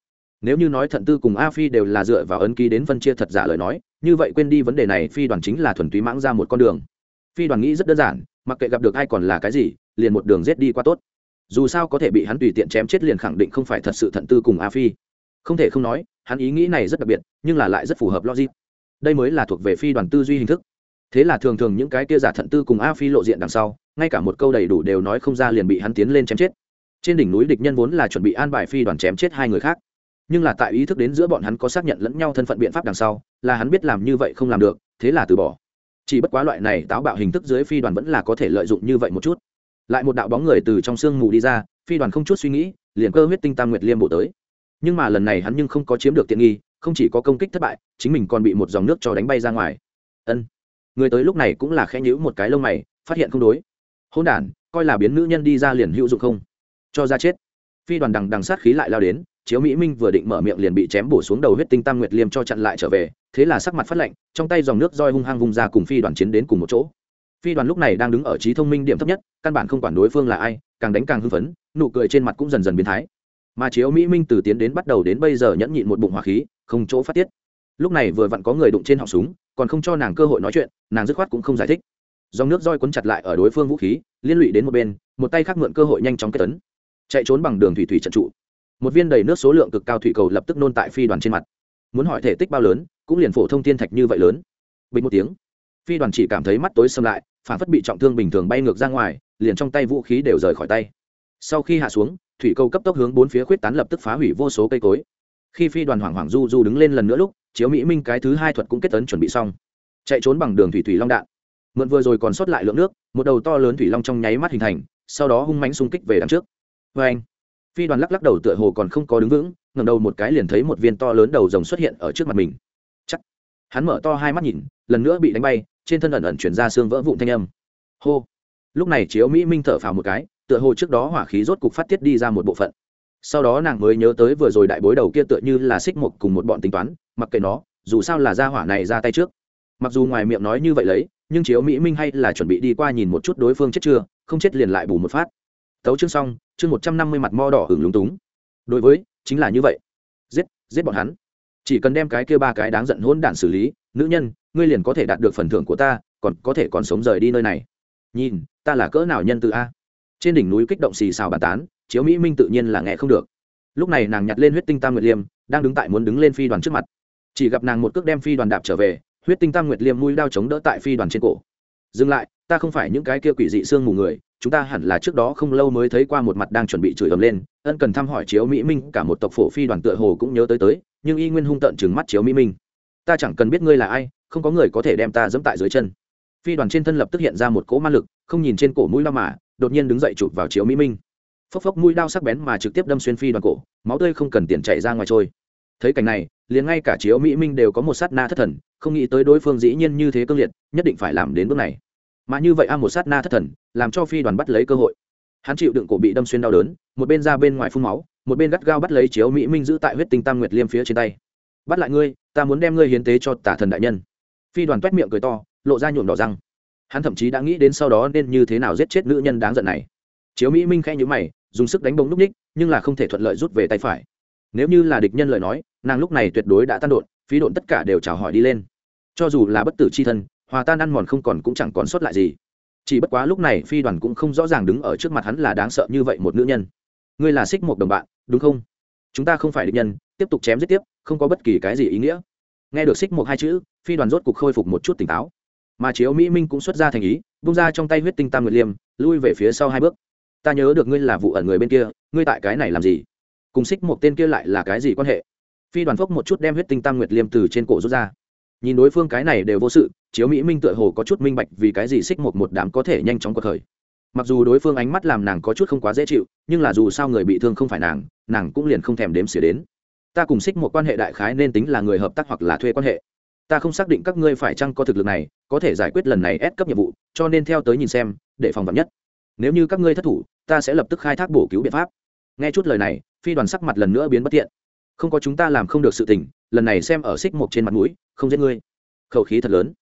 Nếu như nói thận tư cùng a phi đều là dựa vào ấn ký đến phân chia thật giả lời nói, như vậy quên đi vấn đề này, phi đoàn chính là thuần túy mãng ra một con đường. Phi đoàn nghĩ rất đơn giản, mặc kệ gặp được ai còn là cái gì, liền một đường rết đi qua tốt. Dù sao có thể bị hắn tùy tiện chém chết liền khẳng định không phải thật sự thận tư cùng a phi. Không thể không nói, hắn ý nghĩ này rất đặc biệt, nhưng là lại rất phù hợp logic. Đây mới là thuộc về phi đoàn tư duy hình thức. Thế là thường thường những cái kia giả thận tư cùng a phi lộ diện đằng sau ngay cả một câu đầy đủ đều nói không ra liền bị hắn tiến lên chém chết. Trên đỉnh núi địch nhân vốn là chuẩn bị an bài phi đoàn chém chết hai người khác. Nhưng là tại ý thức đến giữa bọn hắn có xác nhận lẫn nhau thân phận biện pháp đằng sau, là hắn biết làm như vậy không làm được, thế là từ bỏ. Chỉ bất quá loại này táo bạo hình thức dưới phi đoàn vẫn là có thể lợi dụng như vậy một chút. Lại một đạo bóng người từ trong sương mù đi ra, phi đoàn không chút suy nghĩ, liền cơ huyết tinh tam nguyệt liêm bộ tới. Nhưng mà lần này hắn nhưng không có chiếm được tiện nghi, không chỉ có công kích thất bại, chính mình còn bị một dòng nước cho đánh bay ra ngoài. Ân. Người tới lúc này cũng là khẽ nhữ một cái lông mày, phát hiện không đối hôn đản, coi là biến nữ nhân đi ra liền hữu dụng không? Cho ra chết. Phi đoàn đằng đằng sát khí lại lao đến, chiếu mỹ minh vừa định mở miệng liền bị chém bổ xuống đầu huyết tinh tam nguyệt liêm cho chặn lại trở về, thế là sắc mặt phát lạnh, trong tay dòng nước roi hung hăng vung ra cùng phi đoàn chiến đến cùng một chỗ. Phi đoàn lúc này đang đứng ở trí thông minh điểm thấp nhất, căn bản không quản đối phương là ai, càng đánh càng hưng phấn, nụ cười trên mặt cũng dần dần biến thái. Mà chiếu mỹ minh từ tiến đến bắt đầu đến bây giờ nhẫn nhịn một bụng hỏa khí, không chỗ phát tiết. Lúc này vừa vặn có người đụng trên họng súng, còn không cho nàng cơ hội nói chuyện, nàng dứt khoát cũng không giải thích dòng nước roi cuốn chặt lại ở đối phương vũ khí, liên lụy đến một bên, một tay khác mượn cơ hội nhanh chóng kết tấn. Chạy trốn bằng đường thủy thủy trận trụ. Một viên đầy nước số lượng cực cao thủy cầu lập tức nôn tại phi đoàn trên mặt. Muốn hỏi thể tích bao lớn, cũng liền phổ thông thiên thạch như vậy lớn. Bình một tiếng. Phi đoàn chỉ cảm thấy mắt tối xâm lại, phản phất bị trọng thương bình thường bay ngược ra ngoài, liền trong tay vũ khí đều rời khỏi tay. Sau khi hạ xuống, thủy cầu cấp tốc hướng bốn phía khuyết tán lập tức phá hủy vô số cây cối. Khi phi đoàn hoảng hoảng du du đứng lên lần nữa lúc, chiếu mỹ minh cái thứ hai thuật cũng kết tấn chuẩn bị xong. Chạy trốn bằng đường thủy thủy long đạn mượn vừa rồi còn sót lại lượng nước, một đầu to lớn thủy long trong nháy mắt hình thành, sau đó hung mánh xung kích về đằng trước. Vê anh, phi đoàn lắc lắc đầu tựa hồ còn không có đứng vững ngầm đầu một cái liền thấy một viên to lớn đầu rồng xuất hiện ở trước mặt mình. Chắc. Hắn mở to hai mắt nhìn, lần nữa bị đánh bay, trên thân ẩn ẩn chuyển ra xương vỡ vụn thanh âm. Hô. Lúc này chiếu mỹ minh thở phào một cái, tựa hồ trước đó hỏa khí rốt cục phát tiết đi ra một bộ phận. Sau đó nàng mới nhớ tới vừa rồi đại bối đầu kia tựa như là xích một cùng một bọn tính toán, mặc kệ nó, dù sao là ra hỏa này ra tay trước. Mặc dù ngoài miệng nói như vậy lấy nhưng chiếu mỹ minh hay là chuẩn bị đi qua nhìn một chút đối phương chết chưa, không chết liền lại bù một phát. Tấu chương xong, chương một trăm năm mươi mặt mo đỏ hưởng lúng túng. Đối với, chính là như vậy. Giết giết bọn hắn. Chỉ cần đem cái kia ba cái đáng giận hôn đản xử lý, nữ nhân, ngươi liền có thể đạt được phần thưởng của ta, còn có thể còn sống rời đi nơi này. Nhìn, ta là cỡ nào nhân từ a? Trên đỉnh núi kích động xì xào bàn tán, chiếu mỹ minh tự nhiên là nghe không được. Lúc này nàng nhặt lên huyết tinh tam nguyệt liêm, đang đứng tại muốn đứng lên phi đoàn trước mặt. Chỉ gặp nàng một cước đem phi đoàn đạp trở về huyết tinh tam nguyệt liêm mũi đao chống đỡ tại phi đoàn trên cổ. Dừng lại, ta không phải những cái kia quỷ dị xương mù người, chúng ta hẳn là trước đó không lâu mới thấy qua một mặt đang chuẩn bị chửi ầm lên, ân cần thăm hỏi chiếu mỹ minh, cả một tộc phổ phi đoàn tựa hồ cũng nhớ tới tới, nhưng y nguyên hung tợn chừng mắt chiếu mỹ minh. Ta chẳng cần biết ngươi là ai, không có người có thể đem ta dẫm tại dưới chân. Phi đoàn trên thân lập tức hiện ra một cỗ ma lực, không nhìn trên cổ mũi lao mà, đột nhiên đứng dậy chụp vào chiếu mỹ minh. Phốc phốc mũi đao sắc bén mà trực tiếp đâm xuyên phi đoàn cổ, máu tươi không cần tiền chạy ra ngoài trôi. Thấy cảnh này, liền ngay cả chiếu mỹ minh đều có một sát na thất thần không nghĩ tới đối phương dĩ nhiên như thế cương liệt, nhất định phải làm đến bước này. Mà như vậy a một sát na thất thần, làm cho phi đoàn bắt lấy cơ hội. Hắn chịu đựng cổ bị đâm xuyên đau đớn, một bên ra bên ngoài phun máu, một bên gắt gao bắt lấy chiếu mỹ minh giữ tại huyết tinh tam nguyệt liêm phía trên tay. Bắt lại ngươi, ta muốn đem ngươi hiến tế cho tả thần đại nhân. Phi đoàn t miệng cười to, lộ ra nhuộm đỏ răng. Hắn thậm chí đã nghĩ đến sau đó nên như thế nào giết chết nữ nhân đáng giận này. Chiếu mỹ minh khẽ nhữ mày, dùng sức đánh bóng núp ních, nhưng là không thể thuận lợi rút về tay phải. Nếu như là địch nhân lời nói, nàng lúc này tuyệt đối đã tan đột, phí độn tất cả đều chào hỏi đi lên cho dù là bất tử c h i thân, hòa tan ăn mòn không còn cũng chẳng còn sót lại gì. Chỉ bất quá lúc này phi đoàn cũng không rõ ràng đứng ở trước mặt hắn là đáng sợ như vậy một nữ nhân. Ngươi là xích một đồng bạn, đúng không? Chúng ta không phải địch nhân, tiếp tục chém giết tiếp, không có bất kỳ cái gì ý nghĩa. Nghe được xích một hai chữ, phi đoàn rốt cục khôi phục một chút tỉnh táo. Mà chiếu mỹ minh cũng xuất ra thành ý bung ra trong tay huyết tinh tam nguyệt liêm, lui về phía sau hai bước. Ta nhớ được ngươi là vụ ẩn người bên kia, ngươi tại cái này làm gì? Cùng xích một tên kia lại là cái gì quan hệ? Phi đoàn phốc một chút đem huyết tinh tam nguyệt liêm từ trên cổ rút ra nhìn đối phương cái này đều vô sự, chiếu mỹ minh tựa hồ có chút minh bạch vì cái gì xích một một đám có thể nhanh chóng cuộc khởi. Mặc dù đối phương ánh mắt làm nàng có chút không quá dễ chịu, nhưng là dù sao người bị thương không phải nàng nàng cũng liền không thèm đếm xỉa đến. Ta cùng xích một quan hệ đại khái nên tính là người hợp tác hoặc là thuê quan hệ. Ta không xác định các ngươi phải chăng có thực lực này, có thể giải quyết lần này ép cấp nhiệm vụ, cho nên theo tới nhìn xem, để phòng vật nhất. Nếu như các ngươi thất thủ, ta sẽ lập tức khai thác bổ cứu biện pháp. Nghe chút lời này, phi đoàn sắc mặt lần nữa biến bất tiện không có chúng ta làm không được sự tình lần này xem ở xích một trên mặt mũi, không giết ngươi. Khẩu khí thật lớn.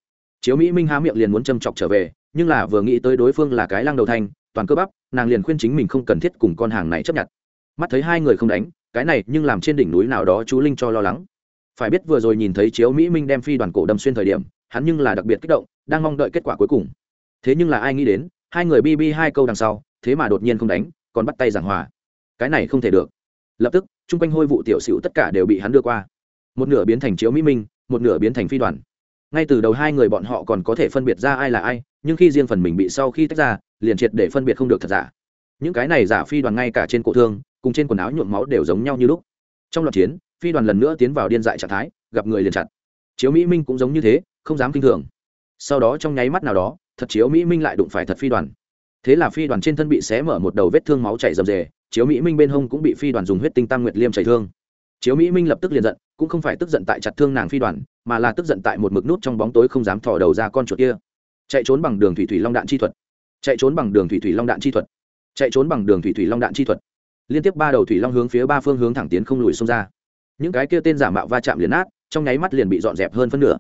Chiếu mỹ minh há miệng liền muốn châm chọc trở về, nhưng là vừa nghĩ tới đối phương là cái lăng đầu thanh toàn cơ bắp, nàng liền khuyên chính mình không cần thiết cùng con hàng này chấp nhận. Mắt thấy hai người không đánh, cái này nhưng làm trên đỉnh núi nào đó chú linh cho lo lắng. Phải biết vừa rồi nhìn thấy chiếu mỹ minh đem phi đoàn cổ đâm xuyên thời điểm, hắn nhưng là đặc biệt kích động, đang mong đợi kết quả cuối cùng. Thế nhưng là ai nghĩ đến, hai người bi bi hai câu đằng sau, thế mà đột nhiên không đánh, còn bắt tay giảng hòa. Cái này không thể được. Lập tức, chung quanh hôi vụ tiểu xỉu tất cả đều bị hắn đưa qua một nửa biến thành chiếu mỹ minh, một nửa biến thành phi đoàn. Ngay từ đầu hai người bọn họ còn có thể phân biệt ra ai là ai, nhưng khi riêng phần mình bị sau khi tách ra, liền triệt để phân biệt không được thật giả. Những cái này giả phi đoàn ngay cả trên cổ thương, cùng trên quần áo nhuộm máu đều giống nhau như lúc. Trong loạt chiến, phi đoàn lần nữa tiến vào điên dại trạng thái, gặp người liền chặt. Chiếu mỹ minh cũng giống như thế, không dám kinh thường. Sau đó trong nháy mắt nào đó, thật chiếu mỹ minh lại đụng phải thật phi đoàn. Thế là phi đoàn trên thân bị xé mở một đầu vết thương máu chảy rầm rề, chiếu mỹ minh bên hông cũng bị phi đoàn dùng huyết tinh tăng nguyệt liêm chảy thương chiếu mỹ minh lập tức liền giận, cũng không phải tức giận tại chặt thương nàng phi đoàn, mà là tức giận tại một mực nút trong bóng tối không dám thò đầu ra con chuột kia. Chạy trốn bằng đường thủy thủy long đạn chi thuật. Chạy trốn bằng đường thủy thủy long đạn chi thuật. Chạy trốn bằng đường thủy thủy long đạn chi thuật. Liên tiếp ba đầu thủy long hướng phía ba phương hướng thẳng tiến không lùi xông ra. Những cái kia tên giả mạo va chạm liền nát, trong nháy mắt liền bị dọn dẹp hơn phân nửa.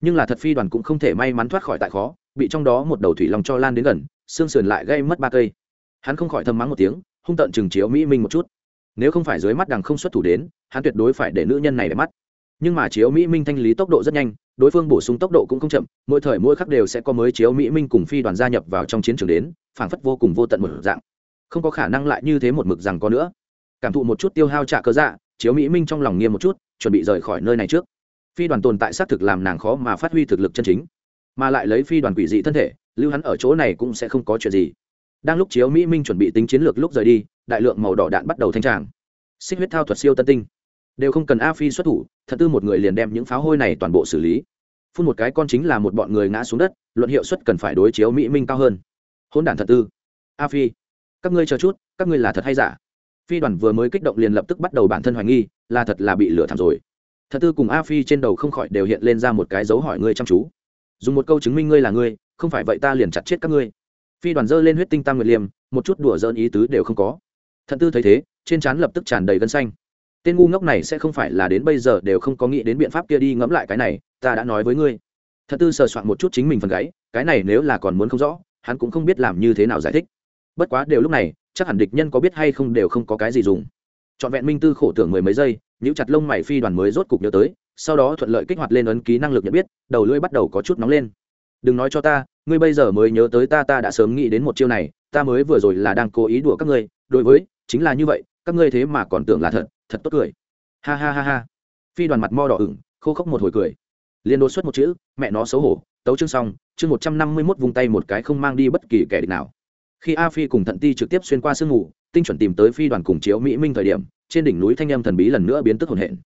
Nhưng là thật phi đoàn cũng không thể may mắn thoát khỏi tại khó, bị trong đó một đầu thủy long cho lan đến gần, xương sườn lại gây mất ba cây. Hắn không khỏi thầm mắng một tiếng, hung tận chừng chiếu mỹ minh một chút. Nếu không phải dưới mắt đằng không xuất thủ đến hắn tuyệt đối phải để nữ nhân này để mắt. Nhưng mà chiếu mỹ minh thanh lý tốc độ rất nhanh, đối phương bổ sung tốc độ cũng không chậm, mỗi thời mỗi khắc đều sẽ có mới chiếu mỹ minh cùng phi đoàn gia nhập vào trong chiến trường đến, phảng phất vô cùng vô tận một dạng. Không có khả năng lại như thế một mực rằng có nữa. Cảm thụ một chút tiêu hao trả cơ dạ chiếu mỹ minh trong lòng nghiêm một chút, chuẩn bị rời khỏi nơi này trước. Phi đoàn tồn tại xác thực làm nàng khó mà phát huy thực lực chân chính. Mà lại lấy phi đoàn quỷ dị thân thể, lưu hắn ở chỗ này cũng sẽ không có chuyện gì. Đang lúc chiếu mỹ minh chuẩn bị tính chiến lược lúc rời đi, đại lượng màu đỏ đạn bắt đầu thanh tràng. Xích huyết thao thuật siêu tân tinh đều không cần a phi xuất thủ, thật tư một người liền đem những pháo hôi này toàn bộ xử lý. Phun một cái con chính là một bọn người ngã xuống đất, luận hiệu suất cần phải đối chiếu mỹ minh cao hơn. Hôn đản thật tư. A phi, các ngươi chờ chút, các ngươi là thật hay giả? Phi đoàn vừa mới kích động liền lập tức bắt đầu bản thân hoài nghi, là thật là bị lửa thảm rồi. Thật tư cùng a phi trên đầu không khỏi đều hiện lên ra một cái dấu hỏi ngươi chăm chú. Dùng một câu chứng minh ngươi là ngươi, không phải vậy ta liền chặt chết các ngươi. Phi đoàn dơ lên huyết tinh tam nguyệt liêm một chút đùa dỡn ý tứ đều không có. Thật tư thấy thế, trên trán lập tức tràn đầy gân xanh tên ngu ngốc này sẽ không phải là đến bây giờ đều không có nghĩ đến biện pháp kia đi ngẫm lại cái này, ta đã nói với ngươi. Thật tư sờ soạn một chút chính mình phần gáy, cái này nếu là còn muốn không rõ, hắn cũng không biết làm như thế nào giải thích. Bất quá đều lúc này, chắc hẳn địch nhân có biết hay không đều không có cái gì dùng. Trọn vẹn minh tư khổ tưởng mười mấy giây, nhíu chặt lông mày phi đoàn mới rốt cục nhớ tới, sau đó thuận lợi kích hoạt lên ấn ký năng lực nhận biết, đầu lưỡi bắt đầu có chút nóng lên. Đừng nói cho ta, ngươi bây giờ mới nhớ tới ta ta đã sớm nghĩ đến một chiêu này, ta mới vừa rồi là đang cố ý đùa các ngươi, đối với, chính là như vậy các ngươi thế mà còn tưởng là thật thật tốt cười. Ha ha ha ha. Phi đoàn mặt mo đỏ ửng, khô khốc một hồi cười. Liền đột xuất một chữ, mẹ nó xấu hổ, tấu chương xong, chương một trăm năm mươi mốt vùng tay một cái không mang đi bất kỳ kẻ địch nào. Khi a phi cùng thận ti trực tiếp xuyên qua sương mù, tinh chuẩn tìm tới phi đoàn cùng chiếu mỹ minh thời điểm, trên đỉnh núi thanh âm thần bí lần nữa biến tức hồn hển.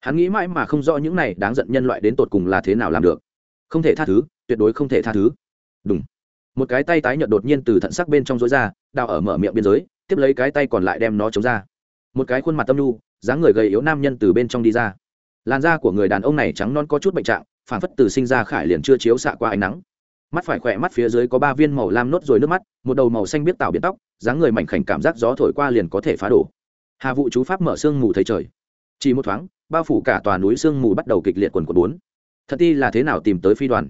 Hắn nghĩ mãi mà không rõ những này đáng giận nhân loại đến tột cùng là thế nào làm được. Không thể tha thứ, tuyệt đối không thể tha thứ. Đúng một cái tay tái nhợt đột nhiên từ thận sắc bên trong rối ra, đào ở mở miệng biên giới tiếp lấy cái tay còn lại đem nó chống ra. Một cái khuôn mặt tâm nhu, dáng người gầy yếu nam nhân từ bên trong đi ra. Làn da của người đàn ông này trắng non có chút bệnh trạng, phản phất từ sinh ra khải liền chưa chiếu xạ qua ánh nắng. Mắt phải khỏe mắt phía dưới có ba viên màu lam nốt rồi nước mắt, một đầu màu xanh biết tạo biến tóc, dáng người mảnh khảnh cảm giác gió thổi qua liền có thể phá đổ. Hà vụ chú pháp mở sương mù thấy trời. Chỉ một thoáng, bao phủ cả tòa núi sương mù bắt đầu kịch liệt quần quần bốn. Thật ti là thế nào tìm tới phi đoàn?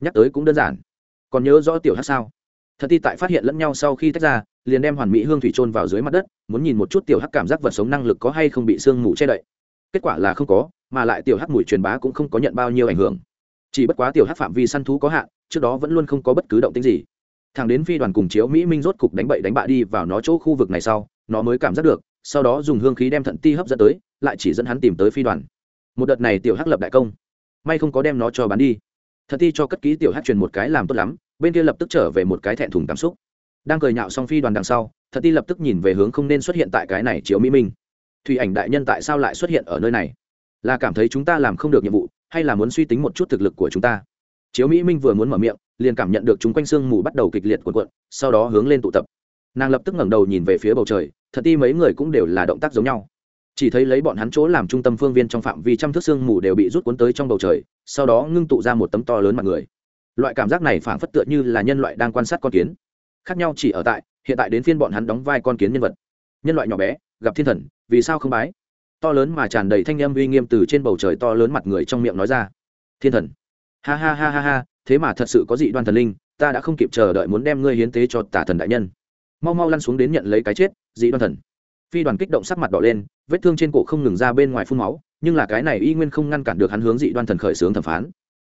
Nhắc tới cũng đơn giản. Còn nhớ rõ tiểu hát sao? Thật ti tại phát hiện lẫn nhau sau khi tách ra liền đem hoàn mỹ hương thủy trôn vào dưới mặt đất, muốn nhìn một chút tiểu hắc cảm giác vật sống năng lực có hay không bị sương mù che đậy. Kết quả là không có, mà lại tiểu hắc mùi truyền bá cũng không có nhận bao nhiêu ảnh hưởng. Chỉ bất quá tiểu hắc phạm vi săn thú có hạn, trước đó vẫn luôn không có bất cứ động tĩnh gì. Thằng đến phi đoàn cùng chiếu mỹ minh rốt cục đánh bậy đánh bạ đi vào nó chỗ khu vực này sau, nó mới cảm giác được, sau đó dùng hương khí đem thận ti hấp dẫn tới, lại chỉ dẫn hắn tìm tới phi đoàn. Một đợt này tiểu hắc lập đại công. May không có đem nó cho bán đi. Thận ti cho cất ký tiểu hắc truyền một cái làm tốt lắm, bên kia lập tức trở về một cái thẹn thùng cảm xúc đang cười nhạo xong phi đoàn đằng sau, thật ti lập tức nhìn về hướng không nên xuất hiện tại cái này chiếu mỹ minh. Thủy ảnh đại nhân tại sao lại xuất hiện ở nơi này? Là cảm thấy chúng ta làm không được nhiệm vụ, hay là muốn suy tính một chút thực lực của chúng ta? Chiếu mỹ minh vừa muốn mở miệng, liền cảm nhận được chúng quanh sương mù bắt đầu kịch liệt cuộn cuộn, sau đó hướng lên tụ tập. Nàng lập tức ngẩng đầu nhìn về phía bầu trời, thật ti mấy người cũng đều là động tác giống nhau. Chỉ thấy lấy bọn hắn chỗ làm trung tâm phương viên trong phạm vi trăm thước sương mù đều bị rút cuốn tới trong bầu trời, sau đó ngưng tụ ra một tấm to lớn mặt người. Loại cảm giác này phảng phất tựa như là nhân loại đang quan sát con kiến khác nhau chỉ ở tại, hiện tại đến phiên bọn hắn đóng vai con kiến nhân vật. Nhân loại nhỏ bé, gặp thiên thần, vì sao không bái? To lớn mà tràn đầy thanh âm uy nghiêm từ trên bầu trời to lớn mặt người trong miệng nói ra. Thiên thần. Ha ha ha ha ha, thế mà thật sự có dị đoan thần linh, ta đã không kịp chờ đợi muốn đem ngươi hiến tế cho tả thần đại nhân. Mau mau lăn xuống đến nhận lấy cái chết, dị đoan thần. Phi đoàn kích động sắc mặt đỏ lên, vết thương trên cổ không ngừng ra bên ngoài phun máu, nhưng là cái này y nguyên không ngăn cản được hắn hướng dị đoan thần khởi xướng thẩm phán.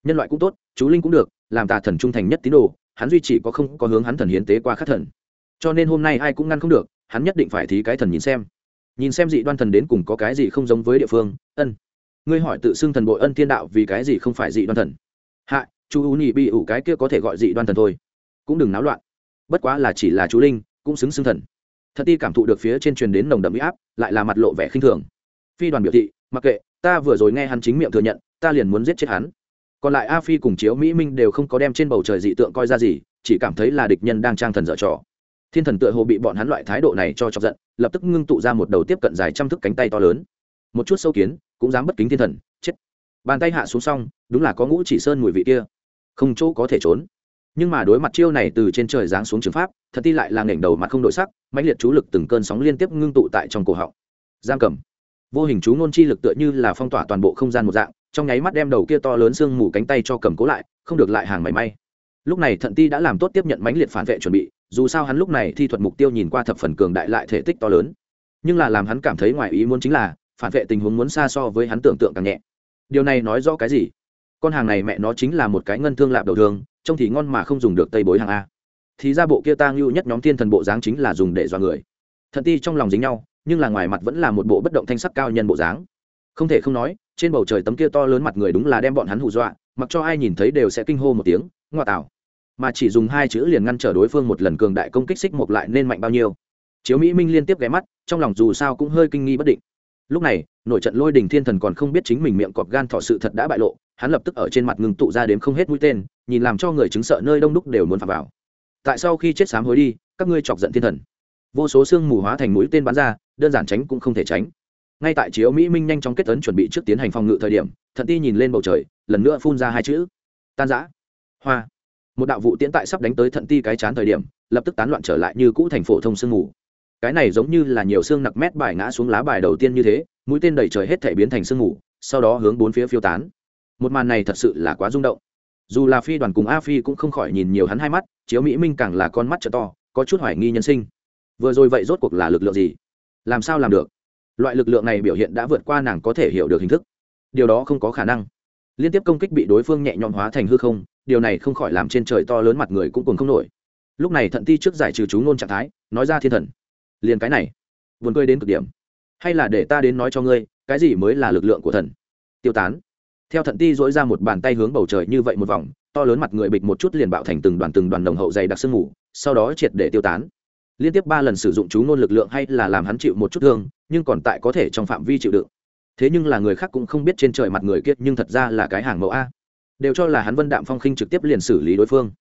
Nhân loại cũng tốt, chú linh cũng được, làm tà thần trung thành nhất tín đồ hắn duy chỉ có không có hướng hắn thần hiến tế qua khắc thần. Cho nên hôm nay ai cũng ngăn không được, hắn nhất định phải thí cái thần nhìn xem. Nhìn xem dị đoan thần đến cùng có cái gì không giống với địa phương, ân. Ngươi hỏi tự xưng thần bội ân thiên đạo vì cái gì không phải dị đoan thần? Hạ, chú u nhị bị ủ cái kia có thể gọi dị đoan thần thôi. Cũng đừng náo loạn. Bất quá là chỉ là chú linh, cũng xứng xưng thần. Thật ti cảm thụ được phía trên truyền đến nồng đậm huy áp, lại là mặt lộ vẻ khinh thường. Phi đoàn biểu thị, mặc kệ, ta vừa rồi nghe hắn chính miệng thừa nhận, ta liền muốn giết chết hắn còn lại a phi cùng chiếu mỹ minh đều không có đem trên bầu trời dị tượng coi ra gì, chỉ cảm thấy là địch nhân đang trang thần dở trò. Thiên thần tựa hồ bị bọn hắn loại thái độ này cho chọc giận, lập tức ngưng tụ ra một đầu tiếp cận dài trăm thước cánh tay to lớn. Một chút sâu kiến, cũng dám bất kính thiên thần, chết. Bàn tay hạ xuống xong, đúng là có ngũ chỉ sơn mùi vị kia. Không chỗ có thể trốn. Nhưng mà đối mặt chiêu này từ trên trời giáng xuống trường pháp, thật ti lại là nghển đầu mặt không đổi sắc, mãnh liệt chú lực từng cơn sóng liên tiếp ngưng tụ tại trong cổ họng. Giam cầm. Vô hình chú ngôn chi lực tựa như là phong tỏa toàn bộ không gian một dạng trong nháy mắt đem đầu kia to lớn xương mù cánh tay cho cầm cố lại, không được lại hàng mảy may. Lúc này thận ti đã làm tốt tiếp nhận mãnh liệt phản vệ chuẩn bị, dù sao hắn lúc này thi thuật mục tiêu nhìn qua thập phần cường đại lại thể tích to lớn. Nhưng là làm hắn cảm thấy ngoài ý muốn chính là, phản vệ tình huống muốn xa so với hắn tưởng tượng càng nhẹ. Điều này nói rõ cái gì? Con hàng này mẹ nó chính là một cái ngân thương lạp đầu thường trông thì ngon mà không dùng được tây bối hàng a. Thì ra bộ kia ta ngưu nhất nhóm thiên thần bộ dáng chính là dùng để dọa người. Thận ti trong lòng dính nhau, nhưng là ngoài mặt vẫn là một bộ bất động thanh sắc cao nhân bộ dáng không thể không nói, trên bầu trời tấm kia to lớn mặt người đúng là đem bọn hắn hù dọa, mặc cho ai nhìn thấy đều sẽ kinh hô một tiếng, ngoa tạo. Mà chỉ dùng hai chữ liền ngăn trở đối phương một lần cường đại công kích xích một lại nên mạnh bao nhiêu. Chiếu mỹ minh liên tiếp ghé mắt, trong lòng dù sao cũng hơi kinh nghi bất định. Lúc này nội trận lôi đình thiên thần còn không biết chính mình miệng cọp gan thọ sự thật đã bại lộ, hắn lập tức ở trên mặt ngừng tụ ra đếm không hết mũi tên, nhìn làm cho người chứng sợ nơi đông đúc đều muốn phạm vào. Tại sau khi chết sám hối đi, các ngươi chọc giận thiên thần. Vô số xương mù hóa thành mũi tên bắn ra, đơn giản tránh cũng không thể tránh ngay tại chiếu mỹ minh nhanh chóng kết tấn chuẩn bị trước tiến hành phòng ngự thời điểm, thận ti nhìn lên bầu trời, lần nữa phun ra hai chữ, tan giã hoa. Một đạo vụ tiễn tại sắp đánh tới thận ti cái chán thời điểm, lập tức tán loạn trở lại như cũ thành phổ thông sương mù. Cái này giống như là nhiều xương nặc mét bài ngã xuống lá bài đầu tiên như thế, mũi tên đầy trời hết thể biến thành sương mù, sau đó hướng bốn phía phiêu tán. Một màn này thật sự là quá rung động. Dù là phi đoàn cùng a phi cũng không khỏi nhìn nhiều hắn hai mắt, chiếu mỹ minh càng là con mắt t to, có chút hoài nghi nhân sinh. Vừa rồi vậy rốt cuộc là lực lượng gì? Làm sao làm được? Loại lực lượng này biểu hiện đã vượt qua nàng có thể hiểu được hình thức. Điều đó không có khả năng. Liên tiếp công kích bị đối phương nhẹ nhõm hóa thành hư không, điều này không khỏi làm trên trời to lớn mặt người cũng cùng không nổi. Lúc này thận ti trước giải trừ chú ngôn trạng thái, nói ra thiên thần. Liền cái này vườn cười đến cực điểm. Hay là để ta đến nói cho ngươi, cái gì mới là lực lượng của thần? Tiêu tán. Theo thận ti dỗi ra một bàn tay hướng bầu trời như vậy một vòng, to lớn mặt người bịch một chút liền bạo thành từng đoàn từng đoàn đồng hậu dày đặc sương mù, sau đó triệt để tiêu tán liên tiếp ba lần sử dụng chú ngôn lực lượng hay là làm hắn chịu một chút thương, nhưng còn tại có thể trong phạm vi chịu đựng. Thế nhưng là người khác cũng không biết trên trời mặt người kia, nhưng thật ra là cái hàng mẫu a. Đều cho là hắn vân đạm phong khinh trực tiếp liền xử lý đối phương.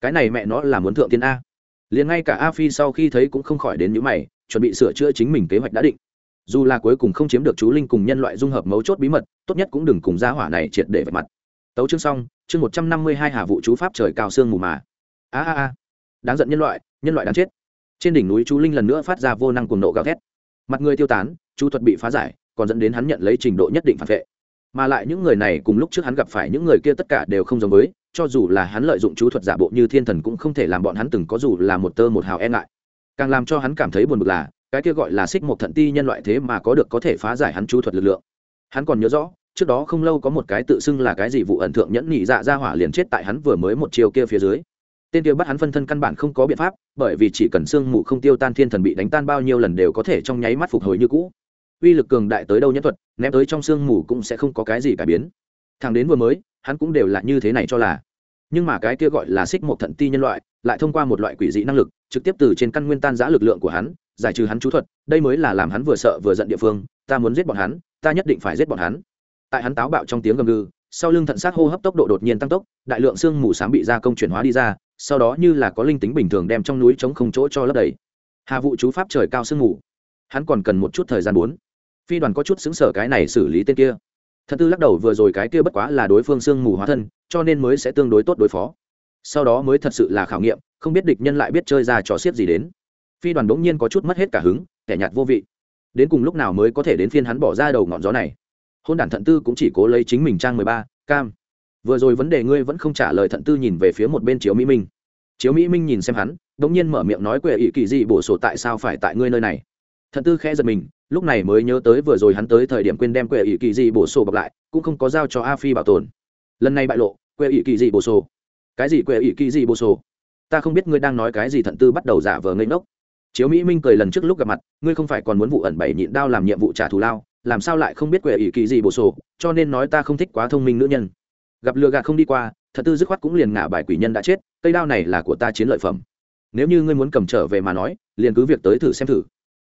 Cái này mẹ nó là muốn thượng tiên a. Liền ngay cả a phi sau khi thấy cũng không khỏi đến những mày, chuẩn bị sửa chữa chính mình kế hoạch đã định. Dù là cuối cùng không chiếm được chú linh cùng nhân loại dung hợp mấu chốt bí mật, tốt nhất cũng đừng cùng gia hỏa này triệt để vạch mặt. Tấu chương xong, chương một trăm năm mươi hai hà vụ chú pháp trời cao sương mù mà. A a a. Đáng giận nhân loại nhân loại đáng chết trên đỉnh núi chú linh lần nữa phát ra vô năng cuồng nộ gào thét. Mặt người tiêu tán, chú thuật bị phá giải, còn dẫn đến hắn nhận lấy trình độ nhất định phản vệ. Mà lại những người này cùng lúc trước hắn gặp phải những người kia tất cả đều không giống với, cho dù là hắn lợi dụng chú thuật giả bộ như thiên thần cũng không thể làm bọn hắn từng có dù là một tơ một hào e ngại. Càng làm cho hắn cảm thấy buồn bực là, cái kia gọi là xích một thận ti nhân loại thế mà có được có thể phá giải hắn chú thuật lực lượng. Hắn còn nhớ rõ, trước đó không lâu có một cái tự xưng là cái gì vụ ẩn thượng nhẫn nhị dạ ra hỏa liền chết tại hắn vừa mới một chiều kia phía dưới tên kia bắt hắn phân thân căn bản không có biện pháp, bởi vì chỉ cần xương mù không tiêu tan thiên thần bị đánh tan bao nhiêu lần đều có thể trong nháy mắt phục hồi như cũ. Uy lực cường đại tới đâu nhất thuật, ném tới trong xương mù cũng sẽ không có cái gì cải biến. Thằng đến vừa mới, hắn cũng đều là như thế này cho là. Nhưng mà cái kia gọi là xích một thận ti nhân loại, lại thông qua một loại quỷ dị năng lực, trực tiếp từ trên căn nguyên tan giã lực lượng của hắn, giải trừ hắn chú thuật, đây mới là làm hắn vừa sợ vừa giận địa phương, ta muốn giết bọn hắn, ta nhất định phải giết bọn hắn. Tại hắn táo bạo trong tiếng gầm gừ, sau lưng thận sát hô hấp tốc độ đột nhiên tăng tốc, đại lượng xương mù s á m bị gia công chuyển hóa đi ra sau đó như là có linh tính bình thường đem trong núi chống không chỗ cho lấp đầy. Hà vụ chú pháp trời cao sương mù. Hắn còn cần một chút thời gian bốn. Phi đoàn có chút xứng sở cái này xử lý tên kia. Thật tư lắc đầu vừa rồi cái kia bất quá là đối phương sương mù hóa thân, cho nên mới sẽ tương đối tốt đối phó. Sau đó mới thật sự là khảo nghiệm, không biết địch nhân lại biết chơi ra trò xiết gì đến. Phi đoàn bỗng nhiên có chút mất hết cả hứng, kẻ nhạt vô vị. Đến cùng lúc nào mới có thể đến phiên hắn bỏ ra đầu ngọn gió này? Hôn đản thận tư cũng chỉ cố lấy chính mình trang mười ba, cam vừa rồi vấn đề ngươi vẫn không trả lời thận tư nhìn về phía một bên chiếu mỹ minh. Chiếu mỹ minh nhìn xem hắn đ ỗ n g nhiên mở miệng nói quệ ỵ kỳ gì bổ sổ tại sao phải tại ngươi nơi này. Thận tư khẽ giật mình, lúc này mới nhớ tới vừa rồi hắn tới thời điểm quên đem quệ ỵ kỳ gì bổ sổ bọc lại, cũng không có giao cho a phi bảo tồn. Lần này bại lộ quệ ỵ kỳ gì bổ sổ. Cái gì quệ ỵ kỳ gì bổ sổ? Ta không biết ngươi đang nói cái gì, thận tư bắt đầu giả vờ ngây ngốc. Chiếu mỹ minh cười lần trước lúc gặp mặt, ngươi không phải còn muốn vụ ẩn bảy nhịn đao làm nhiệm vụ trả thù lao, làm sao lại không biết quệ ý kỳ gì bổ sổ, cho nên nói ta không thích quá thông minh nữ nhân gặp lừa gạt không đi qua, thật tư dứt khoát cũng liền ngả bài quỷ nhân đã chết, cây đao này là của ta chiến lợi phẩm. Nếu như ngươi muốn cầm trở về mà nói, liền cứ việc tới thử xem thử.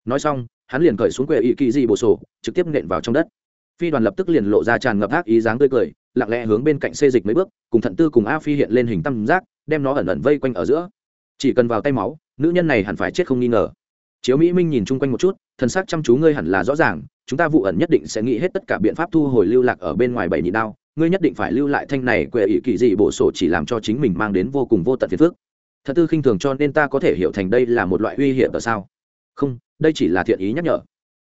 Nói xong, hắn liền cởi xuống quệ ỵ kỳ dị bộ sổ, trực tiếp nện vào trong đất. Phi đoàn lập tức liền lộ ra tràn ngập ác ý dáng tươi cười, lặng lẽ hướng bên cạnh xê dịch mấy bước, cùng thận tư cùng a phi hiện lên hình tam giác, đem nó ẩn ẩn vây quanh ở giữa. Chỉ cần vào tay máu, nữ nhân này hẳn phải chết không nghi ngờ. Chiếu mỹ minh nhìn chung quanh một chút, thần sắc chăm chú ngươi hẳn là rõ ràng, chúng ta vụ ẩn nhất định sẽ nghĩ hết tất cả biện pháp thu hồi lưu lạc ở bên ngoài bảy nhị đao ngươi nhất định phải lưu lại thanh này quệ ý kỳ dị bổ sổ chỉ làm cho chính mình mang đến vô cùng vô tận phiền phước thật tư khinh thường cho nên ta có thể hiểu thành đây là một loại uy hiểm ở sao? Không, đây chỉ là thiện ý nhắc nhở.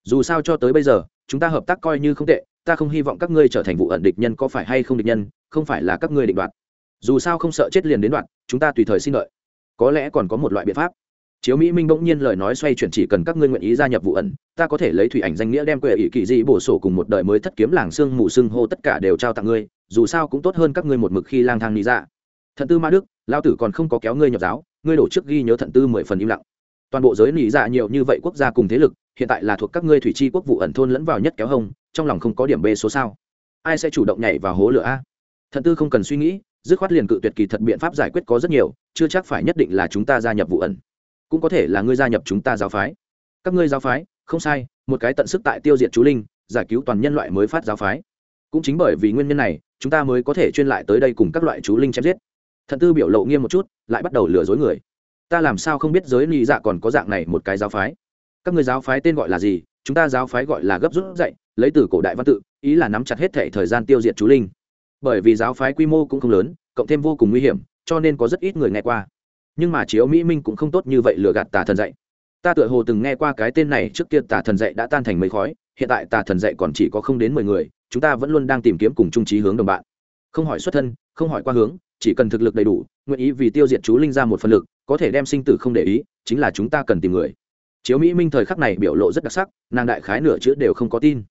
Dù sao cho tới bây giờ, chúng ta hợp tác coi như không tệ, ta không hy vọng các ngươi trở thành vụ ẩn địch nhân có phải hay không địch nhân, không phải là các ngươi định đoạt. Dù sao không sợ chết liền đến đoạn chúng ta tùy thời xin lợi. Có lẽ còn có một loại biện pháp chiếu mỹ minh bỗng nhiên lời nói xoay chuyển chỉ cần các ngươi nguyện ý gia nhập vụ ẩn, ta có thể lấy thủy ảnh danh nghĩa đem quệ ỷ kỳ dị bổ sổ cùng một đời mới thất kiếm làng xương mù xương hô tất cả đều trao tặng ngươi, dù sao cũng tốt hơn các ngươi một mực khi lang thang lý ra dạ. thận tư ma đức lao tử còn không có kéo ngươi nhập giáo, ngươi đổ trước ghi nhớ thận tư mười phần im lặng. Toàn bộ giới lý dạ nhiều như vậy quốc gia cùng thế lực, hiện tại là thuộc các ngươi thủy chi quốc vụ ẩn thôn lẫn vào nhất kéo hông, trong lòng không có điểm b số sao? Ai sẽ chủ động nhảy vào hố lửa a? Thận tư không cần suy nghĩ, dứt khoát liền cự tuyệt kỳ thật biện pháp giải quyết có rất nhiều, chưa chắc phải nhất định là chúng ta gia nhập vụ ẩn cũng có thể là ngươi gia nhập chúng ta giáo phái. Các ngươi giáo phái không sai một cái tận sức tại tiêu diệt chú linh giải cứu toàn nhân loại mới phát giáo phái. Cũng chính bởi vì nguyên nhân này chúng ta mới có thể chuyên lại tới đây cùng các loại chú linh chém giết. Thần tư biểu lộ nghiêm một chút lại bắt đầu lừa dối người. Ta làm sao không biết giới ly dạ còn có dạng này một cái giáo phái? Các người giáo phái tên gọi là gì? Chúng ta giáo phái gọi là gấp rút dạy, lấy từ cổ đại văn tự ý là nắm chặt hết thể thời gian tiêu diệt chú linh. Bởi vì giáo phái quy mô cũng không lớn cộng thêm vô cùng nguy hiểm cho nên có rất ít người nghe qua nhưng mà chiếu mỹ minh cũng không tốt như vậy lừa gạt tà thần dạy. Ta tựa hồ từng nghe qua cái tên này trước kia tà thần dạy đã tan thành mấy khói, hiện tại tà thần dạy còn chỉ có không đến mười người, chúng ta vẫn luôn đang tìm kiếm cùng trung trí hướng đồng bạn. Không hỏi xuất thân, không hỏi qua hướng, chỉ cần thực lực đầy đủ, nguyện ý vì tiêu diệt chú linh ra một phần lực, có thể đem sinh tử không để ý, chính là chúng ta cần tìm người. Chiếu mỹ minh thời khắc này biểu lộ rất đặc sắc, nàng đại khái nửa chữ đều không có tin.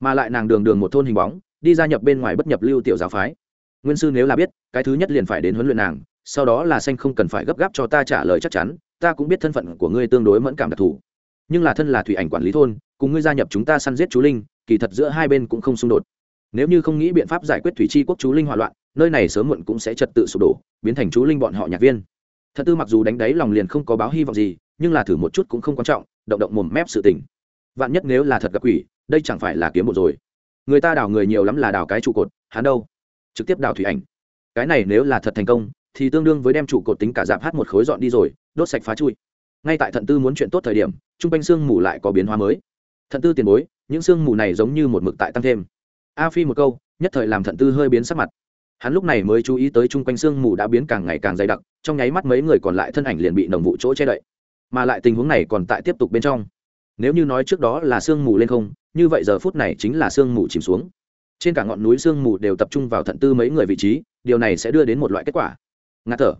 Mà lại nàng đường đường một thôn hình bóng, đi gia nhập bên ngoài bất nhập lưu tiểu giáo phái. Nguyên sư nếu là biết, cái thứ nhất liền phải đến huấn luyện nàng sau đó là xanh không cần phải gấp gáp cho ta trả lời chắc chắn, ta cũng biết thân phận của ngươi tương đối mẫn cảm đặc thù. Nhưng là thân là thủy ảnh quản lý thôn, cùng ngươi gia nhập chúng ta săn giết chú linh, kỳ thật giữa hai bên cũng không xung đột. Nếu như không nghĩ biện pháp giải quyết thủy chi quốc chú linh hỏa loạn, nơi này sớm muộn cũng sẽ trật tự sụp đổ, biến thành chú linh bọn họ nhạc viên. Thật tư mặc dù đánh đáy lòng liền không có báo hy vọng gì, nhưng là thử một chút cũng không quan trọng, động động mồm mép sự tình. Vạn nhất nếu là thật gặp quỷ, đây chẳng phải là kiếm một rồi. Người ta đào người nhiều lắm là đào cái trụ cột, hắn đâu? Trực tiếp đào thủy ảnh. Cái này nếu là thật thành công thì tương đương với đem trụ cột tính cả dạp hát một khối dọn đi rồi, đốt sạch phá chui. Ngay tại thận tư muốn chuyện tốt thời điểm t r u n g quanh sương mù lại có biến hóa mới. Thận tư tiền bối, những sương mù này giống như một mực tại tăng thêm. A phi một câu, nhất thời làm thận tư hơi biến sắc mặt. Hắn lúc này mới chú ý tới chung quanh sương mù đã biến càng ngày càng dày đặc, trong nháy mắt mấy người còn lại thân ảnh liền bị nồng vụ chỗ che đậy. Mà lại tình huống này còn tại tiếp tục bên trong. Nếu như nói trước đó là sương mù lên không, như vậy giờ phút này chính là sương mù chìm xuống. Trên cả ngọn núi sương mù đều tập trung vào thận tư mấy người vị trí, điều này sẽ đưa đến một loại kết quả ngạt thở.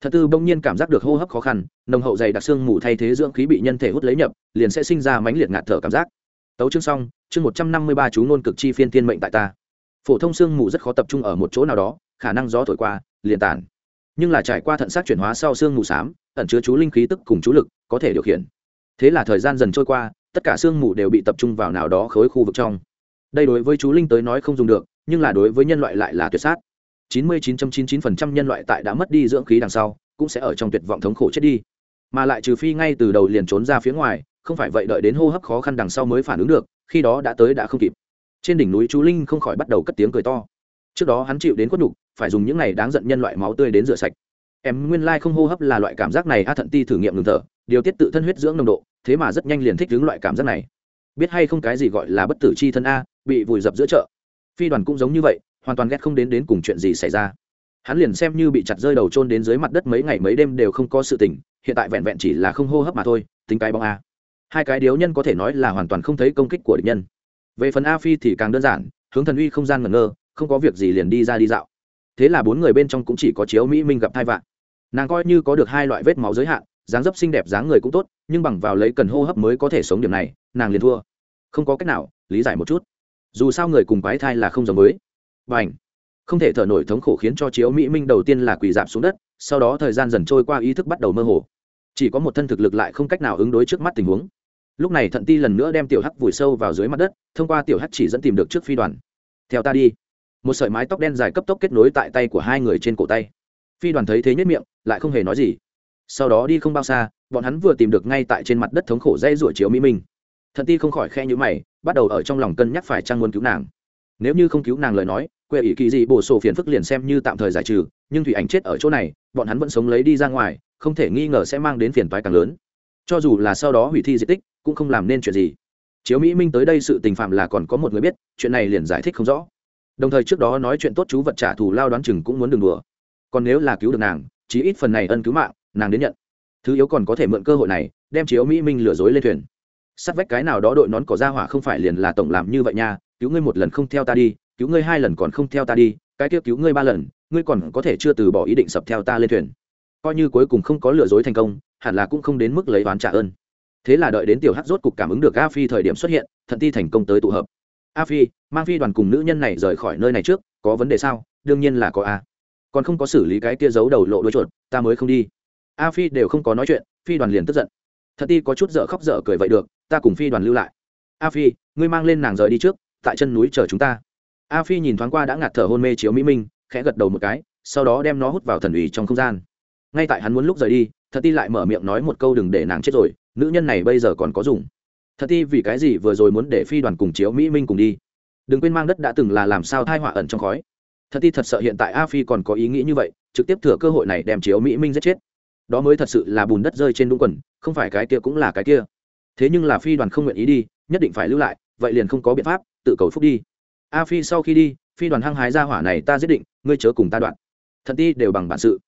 Thật tư bỗng nhiên cảm giác được hô hấp khó khăn, nồng hậu dày đặc xương mù thay thế dưỡng khí bị nhân thể hút lấy nhập, liền sẽ sinh ra mãnh liệt ngạt thở cảm giác. Tấu chương xong, chương một trăm năm mươi ba chú ngôn cực chi phiên tiên mệnh tại ta. Phổ thông xương mù rất khó tập trung ở một chỗ nào đó, khả năng gió thổi qua, liền tản. Nhưng là trải qua thận xác chuyển hóa sau xương mù xám, ẩn chứa chú linh khí tức cùng chú lực, có thể điều khiển. Thế là thời gian dần trôi qua, tất cả xương mù đều bị tập trung vào nào đó khối khu vực trong. Đây đối với chú linh tới nói không dùng được, nhưng là đối với nhân loại lại là tuyệt sát. 99.99% nhân loại tại đã mất đi dưỡng khí đằng sau, cũng sẽ ở trong tuyệt vọng thống khổ chết đi. Mà lại trừ phi ngay từ đầu liền trốn ra phía ngoài, không phải vậy đợi đến hô hấp khó khăn đằng sau mới phản ứng được, khi đó đã tới đã không kịp. Trên đỉnh núi chú linh không khỏi bắt đầu cất tiếng cười to. Trước đó hắn chịu đến quất nhục, phải dùng những này đáng giận nhân loại máu tươi đến rửa sạch. Em nguyên lai không hô hấp là loại cảm giác này, a thận ti thử nghiệm ngừng thở, điều tiết tự thân huyết dưỡng nồng độ, thế mà rất nhanh liền thích ứng loại cảm giác này. Biết hay không cái gì gọi là bất tử chi thân a, bị vùi dập giữa chợ. Phi đoàn cũng giống như vậy hoàn toàn ghét không đến đến cùng chuyện gì xảy ra. Hắn liền xem như bị chặt rơi đầu trôn đến dưới mặt đất mấy ngày mấy đêm đều không có sự tỉnh hiện tại vẹn vẹn chỉ là không hô hấp mà thôi, tính cái bóng a. Hai cái điếu nhân có thể nói là hoàn toàn không thấy công kích của địch nhân. Về phần a phi thì càng đơn giản, hướng thần uy không gian ngẩn ngơ, không có việc gì liền đi ra đi dạo. Thế là bốn người bên trong cũng chỉ có chiếu mỹ minh gặp thai vạn. Nàng coi như có được hai loại vết máu giới hạn, dáng dấp xinh đẹp dáng người cũng tốt, nhưng bằng vào lấy cần hô hấp mới có thể sống điểm này, nàng liền thua. Không có cách nào, lý giải một chút. Dù sao người cùng quái thai là không giống với và ảnh. Không thể thở nổi thống khổ khiến cho chiếu mỹ minh đầu tiên là quỳ dạp xuống đất, sau đó thời gian dần trôi qua ý thức bắt đầu mơ hồ. Chỉ có một thân thực lực lại không cách nào ứng đối trước mắt tình huống. Lúc này thận ti lần nữa đem tiểu hắc vùi sâu vào dưới mặt đất, thông qua tiểu hắc chỉ dẫn tìm được trước phi đoàn. Theo ta đi. Một sợi mái tóc đen dài cấp tốc kết nối tại tay của hai người trên cổ tay. Phi đoàn thấy thế nhất miệng, lại không hề nói gì. Sau đó đi không bao xa, bọn hắn vừa tìm được ngay tại trên mặt đất thống khổ dây rủa chiếu mỹ minh. Thận ti không khỏi khe nhữ mày, bắt đầu ở trong lòng cân nhắc phải trang muốn cứu nàng. Nếu như không cứu nàng lời nói quê ỷ kỳ dị bổ sổ phiền phức liền xem như tạm thời giải trừ, nhưng thủy ảnh chết ở chỗ này, bọn hắn vẫn sống lấy đi ra ngoài, không thể nghi ngờ sẽ mang đến phiền toái càng lớn. Cho dù là sau đó hủy thi di tích, cũng không làm nên chuyện gì. Chiếu mỹ minh tới đây sự tình phạm là còn có một người biết, chuyện này liền giải thích không rõ. Đồng thời trước đó nói chuyện tốt chú vật trả thù lao đoán chừng cũng muốn đừng đùa. Còn nếu là cứu được nàng, chí ít phần này ân cứu mạng, nàng đến nhận. Thứ yếu còn có thể mượn cơ hội này, đem chiếu mỹ minh lừa dối lên thuyền. Sát vách cái nào đó đội nón cỏ ra hỏa không phải liền là tổng làm như vậy nha, cứu ngươi một lần không theo ta đi cứu ngươi hai lần còn không theo ta đi, cái kia cứu ngươi ba lần, ngươi còn có thể chưa từ bỏ ý định sập theo ta lên thuyền. Coi như cuối cùng không có lừa dối thành công, hẳn là cũng không đến mức lấy oán trả ơn. Thế là đợi đến tiểu hắc rốt cục cảm ứng được a phi thời điểm xuất hiện, thận ti thành công tới tụ hợp. A phi, mang phi đoàn cùng nữ nhân này rời khỏi nơi này trước, có vấn đề sao? Đương nhiên là có a. Còn không có xử lý cái kia giấu đầu lộ đuôi chuột, ta mới không đi. A phi đều không có nói chuyện, phi đoàn liền tức giận. Thật ti có chút dở khóc dở cười vậy được, ta cùng phi đoàn lưu lại. A phi, ngươi mang lên nàng rời đi trước, tại chân núi chờ chúng ta a phi nhìn thoáng qua đã ngạt thở hôn mê chiếu mỹ minh, khẽ gật đầu một cái, sau đó đem nó hút vào thần ủy trong không gian. Ngay tại hắn muốn lúc rời đi, thật ti lại mở miệng nói một câu đừng để nàng chết rồi, nữ nhân này bây giờ còn có dùng. Thật ti vì cái gì vừa rồi muốn để phi đoàn cùng chiếu mỹ minh cùng đi? Đừng quên mang đất đã từng là làm sao thai họa ẩn trong khói. Thật ti thật sợ hiện tại a phi còn có ý nghĩ như vậy, trực tiếp thừa cơ hội này đem chiếu mỹ minh giết chết. Đó mới thật sự là bùn đất rơi trên đúng quần, không phải cái kia cũng là cái kia. Thế nhưng là phi đoàn không nguyện ý đi, nhất định phải lưu lại, vậy liền không có biện pháp, tự cầu phúc đi a phi sau khi đi, phi đoàn hăng hái ra hỏa này ta giết định, ngươi chớ cùng ta đoạn. Thần ti đều bằng bản sự.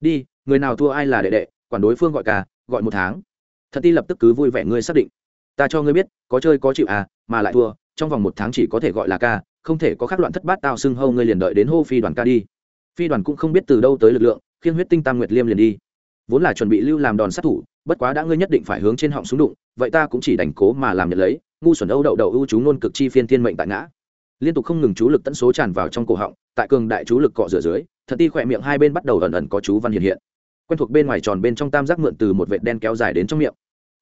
Đi, người nào thua ai là đệ đệ, quản đối phương gọi cả, gọi một tháng. Thần ti lập tức cứ vui vẻ ngươi xác định. Ta cho ngươi biết, có chơi có chịu à mà lại thua, trong vòng một tháng chỉ có thể gọi là ca, không thể có khác loạn thất bát tao xưng hâu ngươi liền đợi đến hô phi đoàn ca đi. Phi đoàn cũng không biết từ đâu tới lực lượng, khiên huyết tinh tam nguyệt liêm liền đi. Vốn là chuẩn bị lưu làm đòn sát thủ, bất quá đã ngươi nhất định phải hướng trên họng xuống đụng, vậy ta cũng chỉ đành cố mà làm nhận lấy, ngu xuẩn âu đậu đậu ưu chú nôn cực chi phiên thiên mệnh tại ngã liên tục không ngừng chú lực tẫn số tràn vào trong cổ họng, tại cường đại chú lực cọ rửa dưới, thật ti khỏe miệng hai bên bắt đầu ẩn ẩn có chú văn hiện hiện. Quen thuộc bên ngoài tròn bên trong tam giác mượn từ một vệt đen kéo dài đến trong miệng.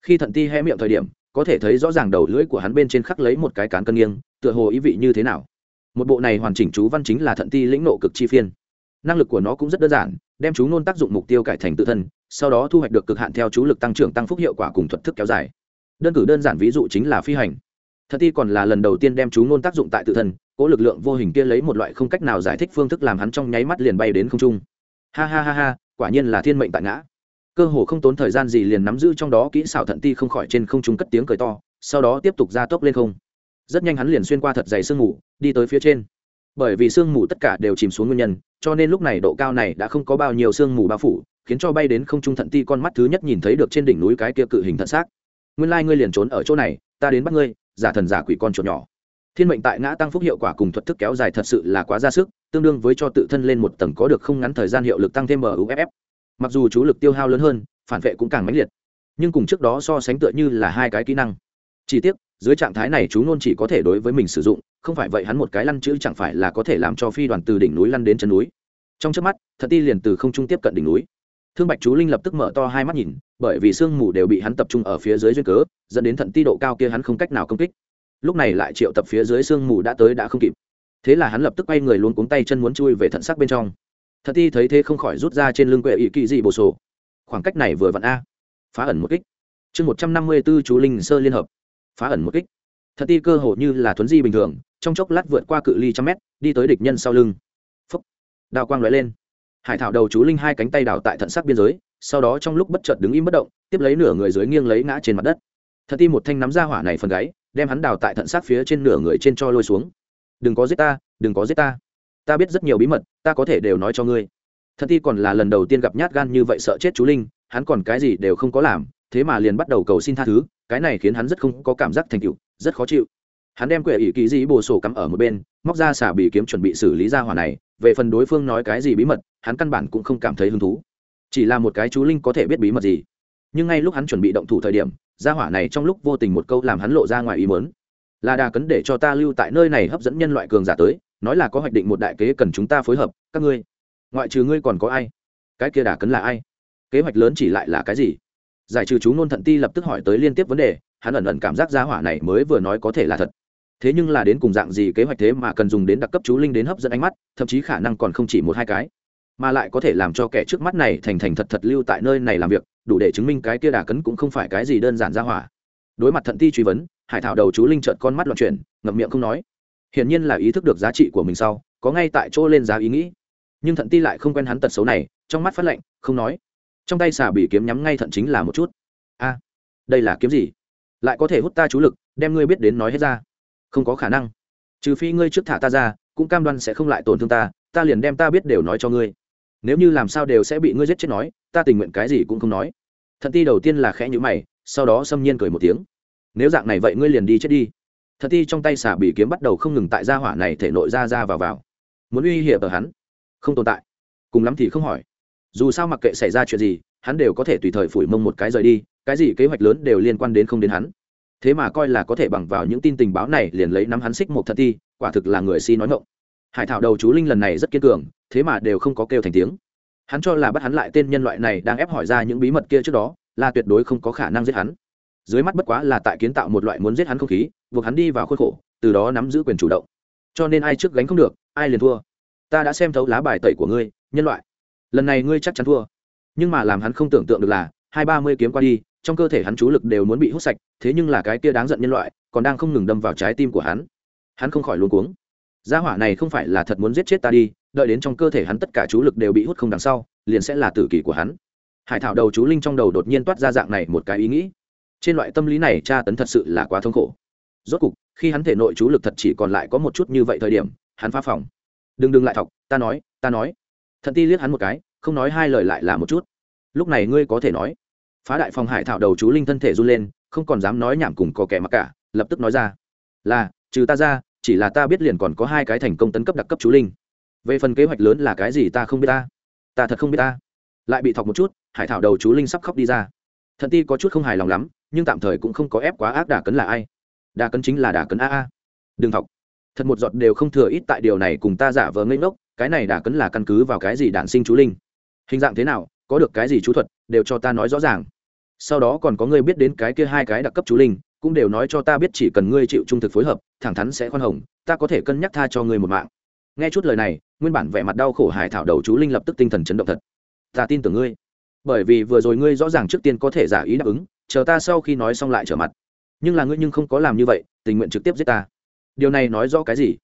Khi thận ti hé miệng thời điểm, có thể thấy rõ ràng đầu lưỡi của hắn bên trên khắc lấy một cái cán cân nghiêng, tựa hồ ý vị như thế nào. Một bộ này hoàn chỉnh chú văn chính là thận ti lĩnh nộ cực chi phiên. Năng lực của nó cũng rất đơn giản, đem chú nôn tác dụng mục tiêu cải thành tự thân, sau đó thu hoạch được cực hạn theo chú lực tăng trưởng tăng phúc hiệu quả cùng thuật thức kéo dài. Đơn cử đơn giản ví dụ chính là phi hành thật ti còn là lần đầu tiên đem chú ngôn tác dụng tại tự thân, cố lực lượng vô hình kia lấy một loại không cách nào giải thích phương thức làm hắn trong nháy mắt liền bay đến không trung. Ha ha ha ha, quả nhiên là thiên mệnh tại ngã. Cơ hồ không tốn thời gian gì liền nắm giữ trong đó kỹ xảo thận ti không khỏi trên không trung cất tiếng cười to, sau đó tiếp tục ra tốc lên không. Rất nhanh hắn liền xuyên qua thật dày sương mù, đi tới phía trên. Bởi vì sương mù tất cả đều chìm xuống nguyên nhân, cho nên lúc này độ cao này đã không có bao nhiêu sương mù bao phủ, khiến cho bay đến không trung thận ti con mắt thứ nhất nhìn thấy được trên đỉnh núi cái kia cự hình thận xác. Nguyên lai ngươi liền trốn ở chỗ này, ta đến bắt ngươi giả thần giả quỷ con chuột nhỏ. Thiên mệnh tại ngã tăng phúc hiệu quả cùng thuật thức kéo dài thật sự là quá ra sức, tương đương với cho tự thân lên một tầng có được không ngắn thời gian hiệu lực tăng thêm muff mặc dù chú lực tiêu hao lớn hơn, phản vệ cũng càng mãnh liệt. Nhưng cùng trước đó so sánh tựa như là hai cái kỹ năng. Chỉ tiếc, dưới trạng thái này chú nôn chỉ có thể đối với mình sử dụng, không phải vậy hắn một cái lăn chữ chẳng phải là có thể làm cho phi đoàn từ đỉnh núi lăn đến chân núi. Trong trước mắt, thật ti liền từ không trung tiếp cận đỉnh núi thương bạch chú linh lập tức mở to hai mắt nhìn, bởi vì sương mù đều bị hắn tập trung ở phía dưới duyên cớ, dẫn đến thận ti độ cao kia hắn không cách nào công kích. Lúc này lại triệu tập phía dưới sương mù đã tới đã không kịp. Thế là hắn lập tức quay người luôn cuống tay chân muốn chui về thận sắc bên trong. Thận ti thấy thế không khỏi rút ra trên lưng quệ ỵ kỳ dị bồ sổ. Khoảng cách này vừa vặn a. Phá ẩn một kích. Chương một trăm năm mươi b ố chú linh sơ liên hợp. Phá ẩn một kích. Thận ti cơ hồ như là thuấn di bình thường, trong chốc lát vượt qua cự ly trăm mét, đi tới địch nhân sau lưng. Phấp đào quang lóe lên hải thảo đầu chú linh hai cánh tay đào tại thận sắc biên giới, sau đó trong lúc bất chợt đứng im bất động, tiếp lấy nửa người dưới nghiêng lấy ngã trên mặt đất. Thật ti một thanh nắm ra hỏa này phần gáy, đem hắn đào tại thận sắc phía trên nửa người trên cho lôi xuống. Đừng có giết ta, đừng có giết ta. Ta biết rất nhiều bí mật, ta có thể đều nói cho ngươi. Thật ti còn là lần đầu tiên gặp nhát gan như vậy sợ chết chú linh, hắn còn cái gì đều không có làm, thế mà liền bắt đầu cầu xin tha thứ, cái này khiến hắn rất không có cảm giác thành tựu, rất khó chịu hắn đem quệ ỷ kỳ dĩ bồ sổ cắm ở một bên, móc ra xả bị kiếm chuẩn bị xử lý ra hỏa này. Về phần đối phương nói cái gì bí mật, hắn căn bản cũng không cảm thấy hứng thú. Chỉ là một cái chú linh có thể biết bí mật gì. Nhưng ngay lúc hắn chuẩn bị động thủ thời điểm gia hỏa này trong lúc vô tình một câu làm hắn lộ ra ngoài ý mớn là đà cấn để cho ta lưu tại nơi này hấp dẫn nhân loại cường giả tới, nói là có hoạch định một đại kế cần chúng ta phối hợp, các ngươi, ngoại trừ ngươi còn có ai? Cái kia đà cấn là ai? Kế hoạch lớn chỉ lại là cái gì? Giải trừ chú nôn thận ti lập tức hỏi tới liên tiếp vấn đề, hắn ẩn ẩn cảm giác gia hỏa này mới vừa nói có thể là thật thế nhưng là đến cùng dạng gì kế hoạch thế mà cần dùng đến đặc cấp chú linh đến hấp dẫn ánh mắt, thậm chí khả năng còn không chỉ một hai cái. Mà lại có thể làm cho kẻ trước mắt này thành thành thật thật lưu tại nơi này làm việc, đủ để chứng minh cái kia đà cấn cũng không phải cái gì đơn giản ra hỏa. Đối mặt thận ti truy vấn, hải thảo đầu chú linh trợn con mắt loạn chuyển, ngậm miệng không nói. Hiển nhiên là ý thức được giá trị của mình sau, có ngay tại chỗ lên giá ý nghĩ. Nhưng thận ti lại không quen hắn tật xấu này, trong mắt phát lạnh không nói. Trong tay xà bị kiếm nhắm ngay thận chính là một chút. A, đây là kiếm gì? Lại có thể hút ta chú lực, đem ngươi biết đến nói hết ra không có khả năng. Trừ phi ngươi trước thả ta ra, cũng cam đoan sẽ không lại tổn thương ta ta liền đem ta biết đều nói cho ngươi. Nếu như làm sao đều sẽ bị ngươi giết chết nói, ta tình nguyện cái gì cũng không nói. Thận ti đầu tiên là khẽ nhữ mày, sau đó xâm nhiên cười một tiếng. Nếu dạng này vậy ngươi liền đi chết đi. Thật ti trong tay xả bị kiếm bắt đầu không ngừng tại gia hỏa này thể nội ra ra vào vào. Muốn uy hiểm ở hắn? Không tồn tại. Cùng lắm thì không hỏi. Dù sao mặc kệ xảy ra chuyện gì, hắn đều có thể tùy thời phủi mông một cái rời đi, cái gì kế hoạch lớn đều liên quan đến không đến hắn thế mà coi là có thể bằng vào những tin tình báo này liền lấy nắm hắn xích một thật ti quả thực là người si nói ngộng hải thảo đầu chú linh lần này rất kiên cường, thế mà đều không có kêu thành tiếng. Hắn cho là bắt hắn lại tên nhân loại này đang ép hỏi ra những bí mật kia trước đó, là tuyệt đối không có khả năng giết hắn. Dưới mắt bất quá là tại kiến tạo một loại muốn giết hắn không khí, buộc hắn đi vào khuôn khổ, từ đó nắm giữ quyền chủ động. Cho nên ai trước gánh không được, ai liền thua. Ta đã xem thấu lá bài tẩy của ngươi, nhân loại. Lần này ngươi chắc chắn thua. Nhưng mà làm hắn không tưởng tượng được là, hai ba mươi kiếm qua đi trong cơ thể hắn chú lực đều muốn bị hút sạch, thế nhưng là cái kia đáng giận nhân loại còn đang không ngừng đâm vào trái tim của hắn. Hắn không khỏi luôn cuống. Gia hỏa này không phải là thật muốn giết chết ta đi, đợi đến trong cơ thể hắn tất cả chú lực đều bị hút không đằng sau, liền sẽ là tử kỷ của hắn. Hải thảo đầu chú linh trong đầu đột nhiên toát ra dạng này một cái ý nghĩ. Trên loại tâm lý này tra tấn thật sự là quá thống khổ. Rốt cục, khi hắn thể nội chú lực thật chỉ còn lại có một chút như vậy thời điểm, hắn phá phòng. Đừng đừng lại thọc, ta nói ta nói. Thận ti liếc hắn một cái, không nói hai lời lại là một chút. Lúc này ngươi có thể nói phá đại phòng hải thảo đầu chú linh thân thể run lên, không còn dám nói nhảm cùng có kẻ mặc cả, lập tức nói ra. Là, trừ ta ra, chỉ là ta biết liền còn có hai cái thành công tấn cấp đặc cấp chú linh. Về phần kế hoạch lớn là cái gì ta không biết ta. Ta thật không biết ta. Lại bị thọc một chút, hải thảo đầu chú linh sắp khóc đi ra. Thận ti có chút không hài lòng lắm, nhưng tạm thời cũng không có ép quá ác đà cấn là ai. Đà cấn chính là đà cấn a a. Đừng thọc. Thật một giọt đều không thừa ít tại điều này cùng ta giả vờ ngây ngốc, cái này đà cấn là căn cứ vào cái gì đản sinh chú linh? Hình dạng thế nào, có được cái gì chú thuật, đều cho ta nói rõ ràng sau đó còn có người biết đến cái kia hai cái đặc cấp chú linh, cũng đều nói cho ta biết chỉ cần ngươi chịu trung thực phối hợp, thẳng thắn sẽ khoan hồng, ta có thể cân nhắc tha cho ngươi một mạng. Nghe chút lời này, nguyên bản vẻ mặt đau khổ hải thảo đầu chú linh lập tức tinh thần chấn động thật. Ta tin tưởng ngươi. Bởi vì vừa rồi ngươi rõ ràng trước tiên có thể giả ý đáp ứng, chờ ta sau khi nói xong lại trở mặt. Nhưng là ngươi nhưng không có làm như vậy, tình nguyện trực tiếp giết ta. Điều này nói rõ cái gì?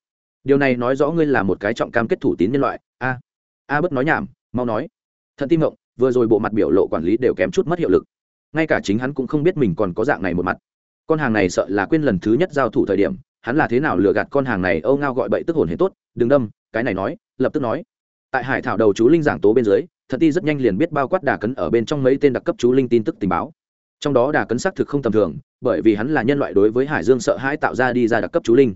Điều này nói rõ ngươi là một cái trọng cam kết thủ tín nhân loại. A a bất nói nhảm, mau nói. Thận tim mộng vừa rồi bộ mặt biểu lộ quản lý đều kém chút mất hiệu lực ngay cả chính hắn cũng không biết mình còn có dạng này một mặt. Con hàng này sợ là quên lần thứ nhất giao thủ thời điểm, hắn là thế nào lừa gạt con hàng này, âu ngao gọi bậy tức hồn hệ tốt, đừng đâm, cái này nói, lập tức nói. Tại hải thảo đầu chú linh giảng tố bên dưới, thật ti rất nhanh liền biết bao quát đà cấn ở bên trong mấy tên đặc cấp chú linh tin tức tình báo. Trong đó đà cấn xác thực không tầm thường, bởi vì hắn là nhân loại đối với hải dương sợ hãi tạo ra đi ra đặc cấp chú linh.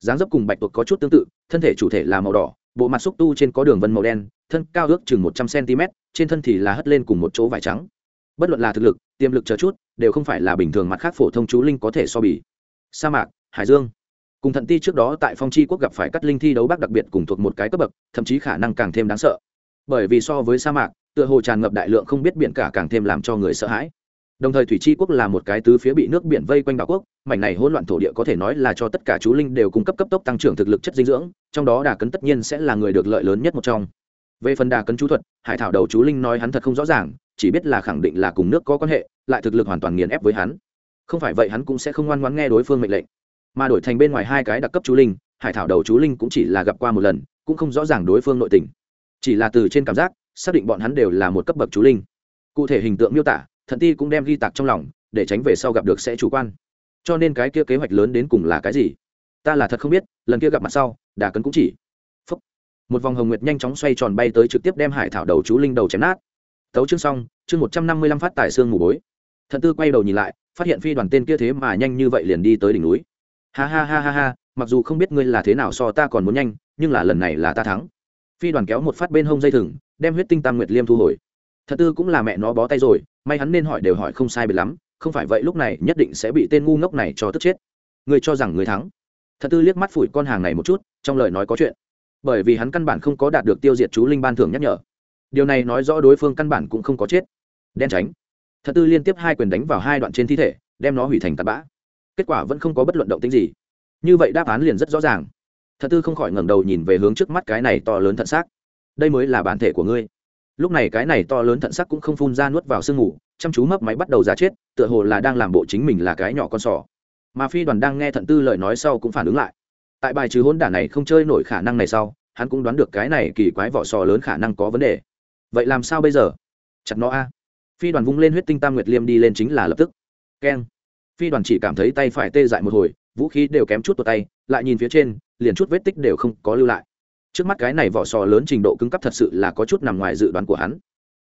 Dáng dấp cùng bạch tuộc có chút tương tự, thân thể chủ thể là màu đỏ, bộ mặt xúc tu trên có đường vân màu đen, thân cao ước chừng một trăm cm trên thân thì là hất lên cùng một chỗ vải trắng bất luận là thực lực, tiềm lực chờ chút, đều không phải là bình thường mặt khác phổ thông chú linh có thể so bì. Sa mạc, hải dương. Cùng thận ti trước đó tại phong c quốc gặp phải cắt linh thi đấu bác đặc biệt cùng thuộc một cái cấp bậc, thậm chí khả năng càng thêm đáng sợ. Bởi vì so với sa mạc, tựa hồ tràn ngập đại lượng không biết biển cả càng thêm làm cho người sợ hãi. Đồng thời thủy tri quốc là một cái tứ phía bị nước biển vây quanh đảo quốc, mảnh này hỗn loạn thổ địa có thể nói là cho tất cả chú linh đều cung cấp cấp tốc tăng trưởng thực lực chất dinh dưỡng, trong đó đà cấn tất nhiên sẽ là người được lợi lớn nhất một trong. Về phần đà cấn chú thuật, hải thảo đầu chú linh nói hắn thật không rõ ràng chỉ biết là khẳng định là cùng nước có quan hệ, lại thực lực hoàn toàn nghiền ép với hắn. Không phải vậy hắn cũng sẽ không ngoan ngoãn nghe đối phương mệnh lệnh. Mà đổi thành bên ngoài hai cái đặc cấp chú linh, hải thảo đầu chú linh cũng chỉ là gặp qua một lần, cũng không rõ ràng đối phương nội tình. Chỉ là từ trên cảm giác, xác định bọn hắn đều là một cấp bậc chú linh. Cụ thể hình tượng miêu tả, thận ti cũng đem ghi tạc trong lòng, để tránh về sau gặp được sẽ chủ quan. Cho nên cái kia kế hoạch lớn đến cùng là cái gì? Ta là thật không biết, lần kia gặp mặt sau, đà cấn cũng chỉ. Phúc. một vòng hồng nguyệt nhanh chóng xoay tròn bay tới trực tiếp đem hải thảo đầu chú linh đầu chém nát tấu chương xong, chương một trăm năm mươi lăm phát tài xương mù bối. Thận tư quay đầu nhìn lại, phát hiện phi đoàn tên kia thế mà nhanh như vậy liền đi tới đỉnh núi. Ha ha ha ha ha, mặc dù không biết ngươi là thế nào so ta còn muốn nhanh, nhưng là lần này là ta thắng. Phi đoàn kéo một phát bên hông dây thừng, đem huyết tinh tam nguyệt liêm thu hồi. Thật tư cũng là mẹ nó bó tay rồi, may hắn nên hỏi đều hỏi không sai biệt lắm, không phải vậy lúc này nhất định sẽ bị tên ngu ngốc này cho tức chết. Người cho rằng người thắng. Thật tư liếc mắt phủi con hàng này một chút, trong lời nói có chuyện. Bởi vì hắn căn bản không có đạt được tiêu diệt chú linh ban thưởng nhắc nhở điều này nói rõ đối phương căn bản cũng không có chết. Đen tránh. Thật tư liên tiếp hai quyền đánh vào hai đoạn trên thi thể, đem nó hủy thành tạt bã. Kết quả vẫn không có bất luận động tính gì. Như vậy đáp án liền rất rõ ràng. Thật tư không khỏi ngẩng đầu nhìn về hướng trước mắt cái này to lớn thận xác. Đây mới là bản thể của ngươi. Lúc này cái này to lớn thận sắc cũng không phun ra nuốt vào sương ngủ chăm chú mấp máy bắt đầu ra chết, tựa hồ là đang làm bộ chính mình là cái nhỏ con sò. Mà phi đoàn đang nghe thận tư lời nói sau cũng phản ứng lại. Tại bài trừ hôn đả này không chơi nổi khả năng này sau, hắn cũng đoán được cái này kỳ quái vỏ sò lớn khả năng có vấn đề vậy làm sao bây giờ? Chặt nó a. Phi đoàn vung lên huyết tinh tam nguyệt liêm đi lên chính là lập tức. Keng. Phi đoàn chỉ cảm thấy tay phải tê dại một hồi, vũ khí đều kém chút tuột tay, lại nhìn phía trên, liền chút vết tích đều không có lưu lại. Trước mắt cái này vỏ sò lớn trình độ cứng cấp thật sự là có chút nằm ngoài dự đoán của hắn.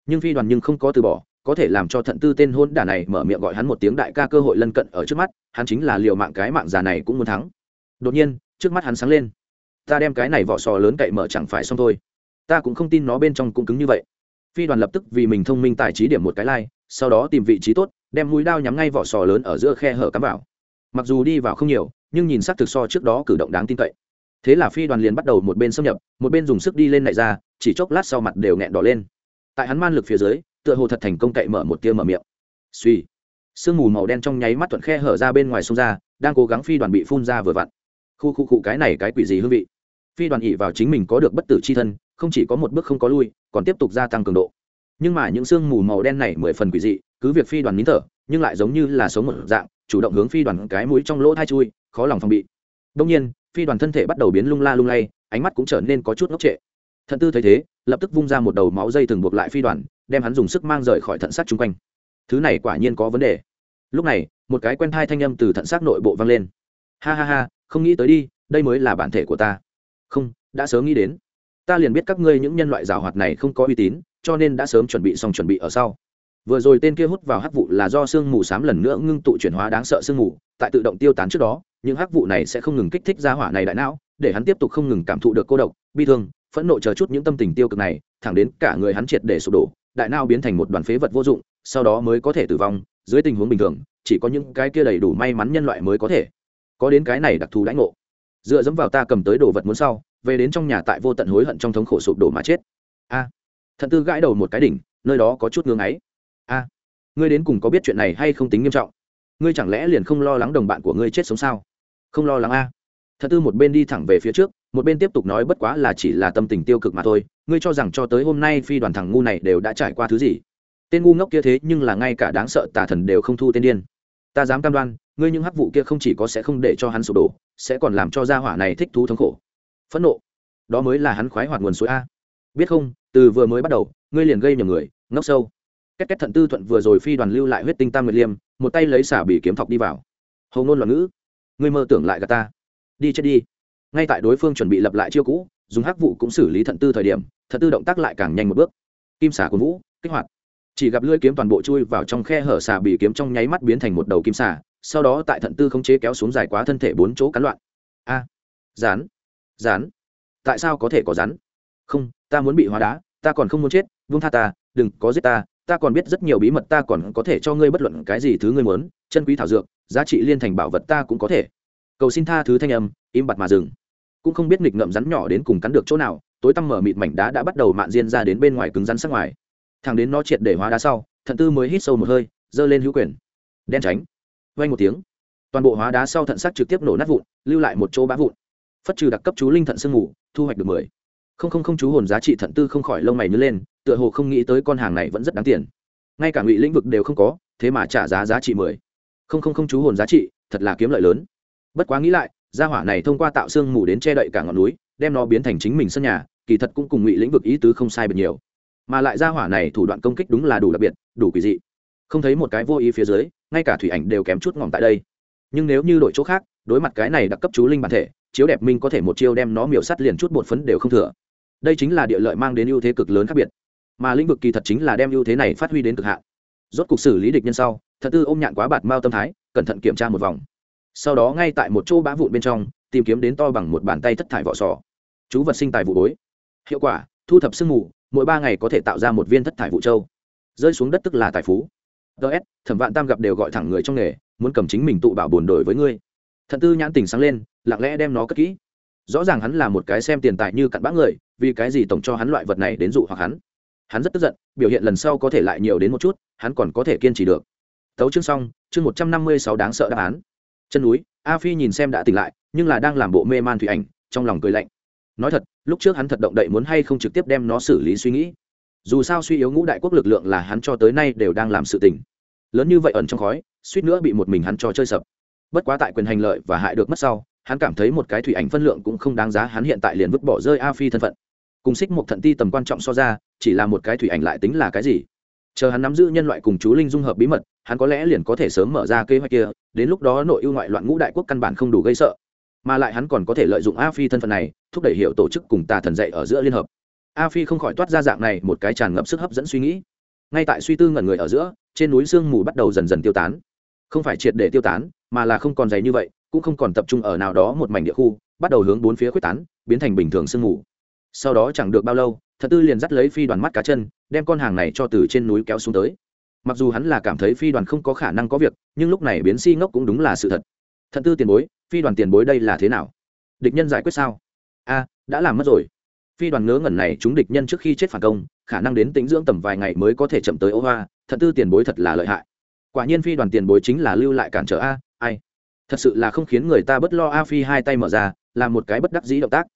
Nhưng phi đoàn nhưng không có từ bỏ, có thể làm cho thận tư tên hôn đả này mở miệng gọi hắn một tiếng đại ca cơ hội lân cận ở trước mắt, hắn chính là liều mạng cái mạng già này cũng muốn thắng. Đột nhiên, trước mắt hắn sáng lên. Ta đem cái này vỏ sò lớn cậy mở chẳng phải xong thôi. Ta cũng không tin nó bên trong cũng cứng như vậy phi đoàn lập tức vì mình thông minh tài trí điểm một cái lai、like, sau đó tìm vị trí tốt đem mũi đao nhắm ngay vỏ sò lớn ở giữa khe hở cắm vào. Mặc dù đi vào không nhiều nhưng nhìn sắc thực so trước đó cử động đáng tin cậy. Thế là phi đoàn liền bắt đầu một bên xâm nhập một bên dùng sức đi lên nảy ra chỉ chốc lát sau mặt đều nghẹn đỏ lên. Tại hắn man lực phía dưới tựa hồ thật thành công cậy mở một tia mở miệng. Suy sương mù màu đen trong nháy mắt thuận khe hở ra bên ngoài sông ra đang cố gắng phi đoàn bị phun ra vừa vặn. Khu khu cụ cái này cái quỷ gì hương vị? Phi đoàn ỉ vào chính mình có được bất tử c h i thân không chỉ có một bước không có lui, còn tiếp tục gia tăng cường độ. Nhưng mà những sương mù màu đen này mười phần quỷ dị, cứ việc phi đoàn nín thở, nhưng lại giống như là sống một dạng, chủ động hướng phi đoàn cái mũi trong lỗ thai chui, khó lòng phòng bị. Đông nhiên, phi đoàn thân thể bắt đầu biến lung la lung lay, ánh mắt cũng trở nên có chút ngốc trệ. Thận tư thấy thế, lập tức vung ra một đầu máu dây thường buộc lại phi đoàn, đem hắn dùng sức mang rời khỏi thận sát chung quanh. Thứ này quả nhiên có vấn đề. Lúc này, một cái quen thai thanh âm từ thận sát nội bộ vang lên. Ha ha ha, không nghĩ tới đi, đây mới là bản thể của ta. Không, đã sớm nghĩ đến ta liền biết các ngươi những nhân loại giảo hoạt này không có uy tín, cho nên đã sớm chuẩn bị xong chuẩn bị ở sau. Vừa rồi tên kia hút vào hắc vụ là do sương mù xám lần nữa ngưng tụ chuyển hóa đáng sợ sương mù, tại tự động tiêu tán trước đó, những hắc vụ này sẽ không ngừng kích thích ra hỏa này đại não, để hắn tiếp tục không ngừng cảm thụ được cô độc, bi thương, phẫn nộ chờ chút những tâm tình tiêu cực này, thẳng đến cả người hắn triệt để sụp đổ, đại não biến thành một đoàn phế vật vô dụng, sau đó mới có thể tử vong, dưới tình huống bình thường, chỉ có những cái kia đầy đủ may mắn nhân loại mới có thể. Có đến cái này đặc thù đãi ngộ. Dựa dẫm vào ta cầm tới đồ vật muốn sau về đến trong nhà tại vô tận hối hận trong thống khổ sụp đổ mà chết. A à, thận tư gãi đầu một cái đỉnh nơi đó có chút ngưng ấy. A ngươi đến cùng có biết chuyện này hay không tính nghiêm trọng? Ngươi chẳng lẽ liền không lo lắng đồng bạn của ngươi chết sống sao? Không lo lắng a. Thần tư một bên đi thẳng về phía trước một bên tiếp tục nói bất quá là chỉ là tâm tình tiêu cực mà thôi ngươi cho rằng cho tới hôm nay phi đoàn thằng ngu này đều đã trải qua thứ gì? Tên ngu ngốc kia thế nhưng là ngay cả đáng sợ tà thần đều không thu tên điên. Ta dám cam đoan ngươi những hắc vụ kia không chỉ có sẽ không để cho hắn sụp đổ sẽ còn làm cho gia hỏa này thích thú thống khổ phẫn nộ. Đó mới là hắn khoái hoạt nguồn suối a. Biết không từ vừa mới bắt đầu ngươi liền gây nhầm người ngốc sâu. Cách cách thận tư thuận vừa rồi phi đoàn lưu lại huyết tinh tam nguyệt liêm một tay lấy xả bị kiếm thọc đi vào. Hầu ngôn loạn ngữ. Ngươi mơ tưởng lại gà ta. Đi chết đi. Ngay tại đối phương chuẩn bị lập lại chiêu cũ dùng hắc vụ cũng xử lý thận tư thời điểm thận tư động tác lại càng nhanh một bước. Kim xả của vũ kích hoạt. Chỉ gặp lưỡi kiếm toàn bộ chui vào trong khe hở xả bị kiếm trong nháy mắt biến thành một đầu kim xả sau đó tại thận tư không chế kéo xuống dài quá thân thể bốn chỗ cắn loạn. A. À, rán rán tại sao có thể có rắn? Không, ta muốn bị hóa đá, ta còn không muốn chết vung tha ta, đừng có giết ta ta còn biết rất nhiều bí mật ta còn có thể cho ngươi bất luận cái gì thứ ngươi muốn, chân quý thảo dược, giá trị liên thành bảo vật ta cũng có thể. Cầu xin tha thứ thanh âm, im bặt mà dừng. Cũng không biết nghịch ngậm rắn nhỏ đến cùng cắn được chỗ nào, tối tăm mở mịt mảnh đá đã bắt đầu mạn diên ra đến bên ngoài cứng rắn sắc ngoài. Thằng đến nó triệt để hóa đá sau, thận tư mới hít sâu một hơi, giơ lên hữu quyền. Đen tránh. Vay một tiếng. Toàn bộ hóa đá sau thận sắc trực tiếp nổ nát vụn, lưu lại một chỗ bá vụn phất trừ đặc cấp chú linh thận sương ngủ thu hoạch được mười. Không không không, chú hồn giá trị thận tư không khỏi lông mày nhớ lên, tựa hồ không nghĩ tới con hàng này vẫn rất đáng tiền. Ngay cả ngụy lĩnh vực đều không có, thế mà trả giá giá trị mười. Không không không, chú hồn giá trị, thật là kiếm lợi lớn. Bất quá nghĩ lại, gia hỏa này thông qua tạo xương mù đến che đậy cả ngọn núi, đem nó biến thành chính mình sân nhà, kỳ thật cũng cùng ngụy lĩnh vực ý tứ không sai biệt nhiều. Mà lại gia hỏa này thủ đoạn công kích đúng là đủ đặc biệt, đủ quỷ dị. Không thấy một cái vô ý phía dưới, ngay cả thủy ảnh đều kém chút ngỏm tại đây. Nhưng nếu như đổi chỗ khác, đối mặt cái này đặc cấp chú linh bản thể chiếu đẹp minh có thể một chiêu đem nó miểu sắt liền chút bột phấn đều không thừa. Đây chính là địa lợi mang đến ưu thế cực lớn khác biệt. Mà lĩnh vực kỳ thật chính là đem ưu thế này phát huy đến cực hạn. Rốt cuộc xử lý địch nhân sau, thật tư ôm nhạn quá bạt mao tâm thái, cẩn thận kiểm tra một vòng. Sau đó ngay tại một chỗ bã vụn bên trong, tìm kiếm đến to bằng một bàn tay thất thải vỏ sò. Chú vật sinh tài vụ bối. Hiệu quả, thu thập sương mù, mỗi ba ngày có thể tạo ra một viên thất thải vụ châu. Rơi xuống đất tức là tài phú. Ts thẩm vạn tam gặp đều gọi thẳng người trong nghề, muốn cầm chính mình tụ bảo bồn đổi với ngươi. Thận tư nhãn tình sáng lên lặng lẽ đem nó cất kỹ. Rõ ràng hắn là một cái xem tiền tài như cặn bã người, vì cái gì tổng cho hắn loại vật này đến dụ hoặc hắn? Hắn rất tức giận, biểu hiện lần sau có thể lại nhiều đến một chút, hắn còn có thể kiên trì được. Tấu chương xong, chương một trăm năm mươi sáu đáng sợ đáp án. Chân núi, a phi nhìn xem đã tỉnh lại, nhưng là đang làm bộ mê man thủy ảnh, trong lòng cười lạnh. Nói thật, lúc trước hắn thật động đậy muốn hay không trực tiếp đem nó xử lý suy nghĩ. Dù sao suy yếu ngũ đại quốc lực lượng là hắn cho tới nay đều đang làm sự tình. Lớn như vậy ẩn trong khói, suýt nữa bị một mình hắn cho chơi sập. Bất quá tại quyền hành lợi và hại được mất sau hắn cảm thấy một cái thủy ảnh phân lượng cũng không đáng giá hắn hiện tại liền vứt bỏ rơi a phi thân phận. Cùng xích một thận ti tầm quan trọng so ra, chỉ là một cái thủy ảnh lại tính là cái gì? Chờ hắn nắm giữ nhân loại cùng chú linh dung hợp bí mật, hắn có lẽ liền có thể sớm mở ra kế hoạch kia, đến lúc đó nội ưu ngoại loạn ngũ đại quốc căn bản không đủ gây sợ. Mà lại hắn còn có thể lợi dụng a phi thân phận này, thúc đẩy hiệu tổ chức cùng tà thần dạy ở giữa liên hợp. A phi không khỏi toát ra dạng này một cái tràn ngập sức hấp dẫn suy nghĩ. Ngay tại suy tư ngẩn người ở giữa, trên núi sương mù bắt đầu dần dần tiêu tán. Không phải triệt để tiêu tán, mà là không còn dày như vậy cũng không còn tập trung ở nào đó một mảnh địa khu, bắt đầu hướng bốn phía quyết tán, biến thành bình thường sương mù. Sau đó chẳng được bao lâu, thật tư liền dắt lấy phi đoàn mắt cá chân, đem con hàng này cho từ trên núi kéo xuống tới. Mặc dù hắn là cảm thấy phi đoàn không có khả năng có việc, nhưng lúc này biến si ngốc cũng đúng là sự thật. Thật tư tiền bối, phi đoàn tiền bối đây là thế nào? Địch nhân giải quyết sao? A, đã làm mất rồi. Phi đoàn ngớ ngẩn này chúng địch nhân trước khi chết phản công, khả năng đến tính dưỡng tầm vài ngày mới có thể chậm tới ô hoa, thật tư tiền bối thật là lợi hại. Quả nhiên phi đoàn tiền bối chính là lưu lại cản trở a, ai? Thật sự là không khiến người ta bất lo a phi hai tay mở ra làm một cái bất đắc dĩ động tác.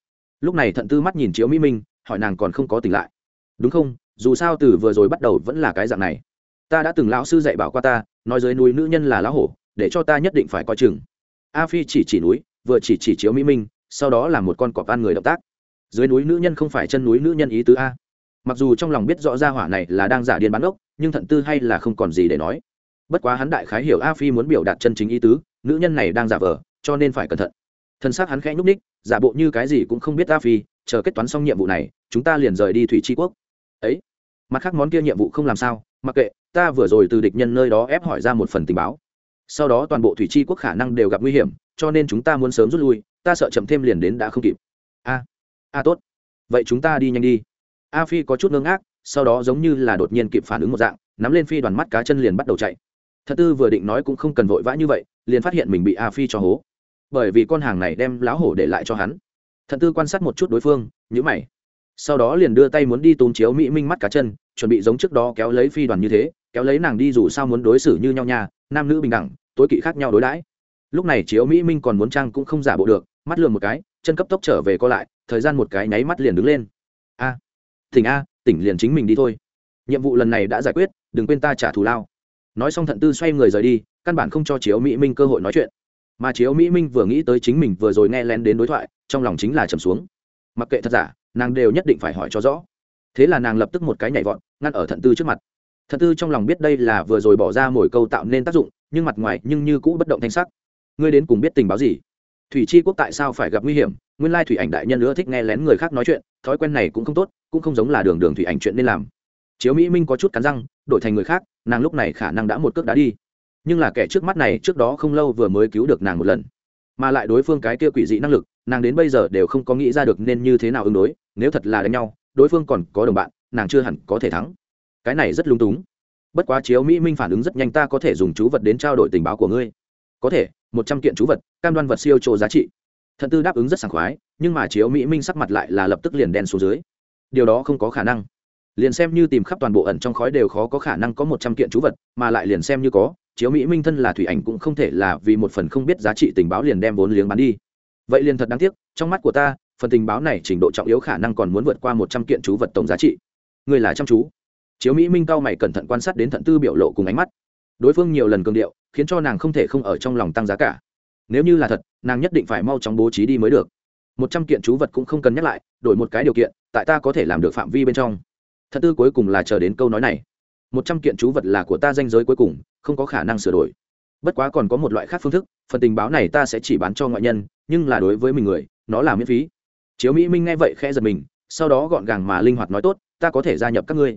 Lúc này thận tư mắt nhìn chiếu mỹ minh, hỏi nàng còn không có tỉnh lại. Đúng không, dù sao từ vừa rồi bắt đầu vẫn là cái dạng này. Ta đã từng lão sư dạy bảo qua ta, nói dưới núi nữ nhân là lão hổ, để cho ta nhất định phải coi chừng. A phi chỉ chỉ núi, vừa chỉ chỉ chiếu mỹ minh, sau đó là một con cọp ăn người động tác. Dưới núi nữ nhân không phải chân núi nữ nhân ý tứ a. Mặc dù trong lòng biết rõ ra hỏa này là đang giả điên bán ốc, nhưng thận tư hay là không còn gì để nói. Bất quá hắn đại khái hiểu a phi muốn biểu đạt chân chính ý tứ nữ nhân này đang giả vờ, cho nên phải cẩn thận. Thân xác hắn khẽ nhúc ních giả bộ như cái gì cũng không biết ta phi, chờ kết toán xong nhiệm vụ này, chúng ta liền rời đi thủy tri quốc. Ấy, mặt khác món kia nhiệm vụ không làm sao, mặc kệ, ta vừa rồi từ địch nhân nơi đó ép hỏi ra một phần tình báo. Sau đó toàn bộ thủy tri quốc khả năng đều gặp nguy hiểm, cho nên chúng ta muốn sớm rút lui, ta sợ chậm thêm liền đến đã không kịp. A a tốt. Vậy chúng ta đi nhanh đi. A phi có chút ngơ ngác, sau đó giống như là đột nhiên kịp phản ứng một dạng, nắm lên phi đoàn mắt cá chân liền bắt đầu chạy. Thật tư vừa định nói cũng không cần vội vã như vậy liền phát hiện mình bị a phi cho hố. Bởi vì con hàng này đem láo hổ để lại cho hắn. Thận tư quan sát một chút đối phương nhữ mày. Sau đó liền đưa tay muốn đi túm chiếu mỹ minh mắt cá chân chuẩn bị giống trước đó kéo lấy phi đoàn như thế kéo lấy nàng đi dù sao muốn đối xử như nhau nhà, nam nữ bình đẳng tối kỵ khác nhau đối đãi. Lúc này chiếu mỹ minh còn muốn trang cũng không giả bộ được mắt lườm một cái chân cấp tốc trở về co lại thời gian một cái nháy mắt liền đứng lên. A tỉnh a tỉnh liền chính mình đi thôi. Nhiệm vụ lần này đã giải quyết đừng quên ta trả thù lao. Nói xong thận tư xoay người rời đi căn bản không cho chiếu mỹ minh cơ hội nói chuyện. Mà chiếu mỹ minh vừa nghĩ tới chính mình vừa rồi nghe lén đến đối thoại, trong lòng chính là trầm xuống. Mặc kệ thật giả, nàng đều nhất định phải hỏi cho rõ. Thế là nàng lập tức một cái nhảy vọt, ngăn ở thận tư trước mặt. Thận tư trong lòng biết đây là vừa rồi bỏ ra mồi câu tạo nên tác dụng, nhưng mặt ngoài nhưng như cũ bất động thanh sắc. Ngươi đến cùng biết tình báo gì? Thủy chi quốc tại sao phải gặp nguy hiểm? Nguyên lai thủy ảnh đại nhân nữa thích nghe lén người khác nói chuyện, thói quen này cũng không tốt, cũng không giống là đường đường thủy ảnh chuyện nên làm. Chiếu mỹ minh có chút cắn răng, đổi thành người khác, nàng lúc này khả năng đã một cước đá đi nhưng là kẻ trước mắt này trước đó không lâu vừa mới cứu được nàng một lần. Mà lại đối phương cái kia quỷ dị năng lực, nàng đến bây giờ đều không có nghĩ ra được nên như thế nào ứng đối, nếu thật là đánh nhau, đối phương còn có đồng bạn, nàng chưa hẳn có thể thắng. Cái này rất lung túng. Bất quá chiếu mỹ minh phản ứng rất nhanh ta có thể dùng chú vật đến trao đổi tình báo của ngươi. Có thể, một trăm kiện chú vật, cam đoan vật siêu trộ giá trị. Thận tư đáp ứng rất sảng khoái, nhưng mà chiếu mỹ minh sắc mặt lại là lập tức liền đen xuống dưới. Điều đó không có khả năng. Liền xem như tìm khắp toàn bộ ẩn trong khói đều khó có khả năng có một trăm kiện chú vật, mà lại liền xem như có chiếu mỹ minh thân là thủy ảnh cũng không thể là vì một phần không biết giá trị tình báo liền đem vốn liếng bán đi. Vậy liền thật đáng tiếc, trong mắt của ta, phần tình báo này trình độ trọng yếu khả năng còn muốn vượt qua một trăm kiện chú vật tổng giá trị. Người là chăm chú. Chiếu mỹ minh cao mày cẩn thận quan sát đến thận tư biểu lộ cùng ánh mắt. Đối phương nhiều lần cường điệu, khiến cho nàng không thể không ở trong lòng tăng giá cả. Nếu như là thật, nàng nhất định phải mau chóng bố trí đi mới được. Một trăm kiện chú vật cũng không cần nhắc lại, đổi một cái điều kiện, tại ta có thể làm được phạm vi bên trong. Thật tư cuối cùng là chờ đến câu nói này một trăm kiện chú vật là của ta danh giới cuối cùng, không có khả năng sửa đổi. Bất quá còn có một loại khác phương thức, phần tình báo này ta sẽ chỉ bán cho ngoại nhân, nhưng là đối với mình người, nó là miễn phí. Chiếu mỹ minh nghe vậy khẽ giật mình, sau đó gọn gàng mà linh hoạt nói tốt, ta có thể gia nhập các ngươi.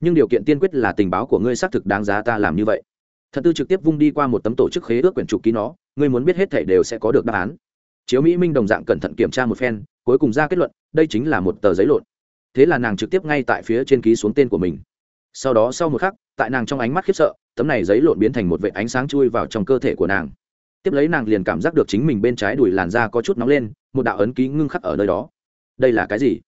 Nhưng điều kiện tiên quyết là tình báo của ngươi xác thực đáng giá ta làm như vậy. Thật tư trực tiếp vung đi qua một tấm tổ chức khế ước quyển trục ký nó, ngươi muốn biết hết thể đều sẽ có được đáp án. Chiếu mỹ minh đồng dạng cẩn thận kiểm tra một phen, cuối cùng ra kết luận, đây chính là một tờ giấy lộn. Thế là nàng trực tiếp ngay tại phía trên ký xuống tên của mình sau đó sau một khắc, tại nàng trong ánh mắt khiếp sợ, tấm này giấy lộn biến thành một vệ ánh sáng chui vào trong cơ thể của nàng. Tiếp lấy nàng liền cảm giác được chính mình bên trái đùi làn da có chút nóng lên, một đạo ấn ký ngưng khắc ở nơi đó. Đây là cái gì?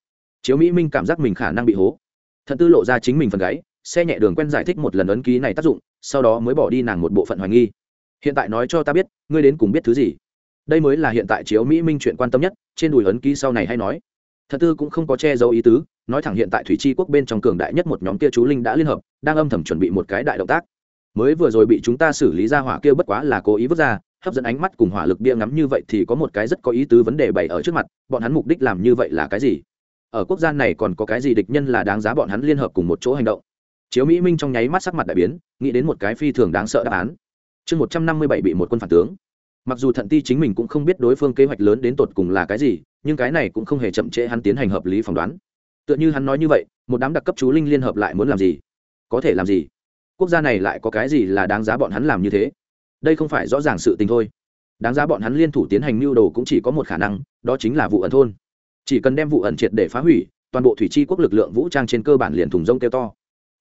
Chiếu mỹ minh cảm giác mình khả năng bị hố. Thận tư lộ ra chính mình phần gáy, xe nhẹ đường quen giải thích một lần ấn ký này tác dụng, sau đó mới bỏ đi nàng một bộ phận hoài nghi. Hiện tại nói cho ta biết, ngươi đến cùng biết thứ gì? Đây mới là hiện tại chiếu mỹ minh chuyện quan tâm nhất, trên đùi ấn ký sau này hay nói thật tư cũng không có che giấu ý tứ, nói thẳng hiện tại thủy tri quốc bên trong cường đại nhất một nhóm kia chú linh đã liên hợp, đang âm thầm chuẩn bị một cái đại động tác. Mới vừa rồi bị chúng ta xử lý ra hỏa kia bất quá là cố ý vứt ra, hấp dẫn ánh mắt cùng hỏa lực bia ngắm như vậy thì có một cái rất có ý tứ vấn đề bày ở trước mặt, bọn hắn mục đích làm như vậy là cái gì? Ở quốc gia này còn có cái gì địch nhân là đáng giá bọn hắn liên hợp cùng một chỗ hành động? Chiếu mỹ minh trong nháy mắt sắc mặt đại biến, nghĩ đến một cái phi thường đáng sợ đáp án. Chương một trăm năm mươi bảy bị một quân phản tướng. Mặc dù thận ti chính mình cũng không biết đối phương kế hoạch lớn đến tột cùng là cái gì nhưng cái này cũng không hề chậm trễ hắn tiến hành hợp lý phỏng đoán. Tựa như hắn nói như vậy, một đám đặc cấp chú linh liên hợp lại muốn làm gì? Có thể làm gì? Quốc gia này lại có cái gì là đáng giá bọn hắn làm như thế? Đây không phải rõ ràng sự tình thôi. Đáng giá bọn hắn liên thủ tiến hành mưu đồ cũng chỉ có một khả năng, đó chính là vụ ẩn thôn. Chỉ cần đem vụ ẩn triệt để phá hủy, toàn bộ thủy chi quốc lực lượng vũ trang trên cơ bản liền thùng rông kêu to.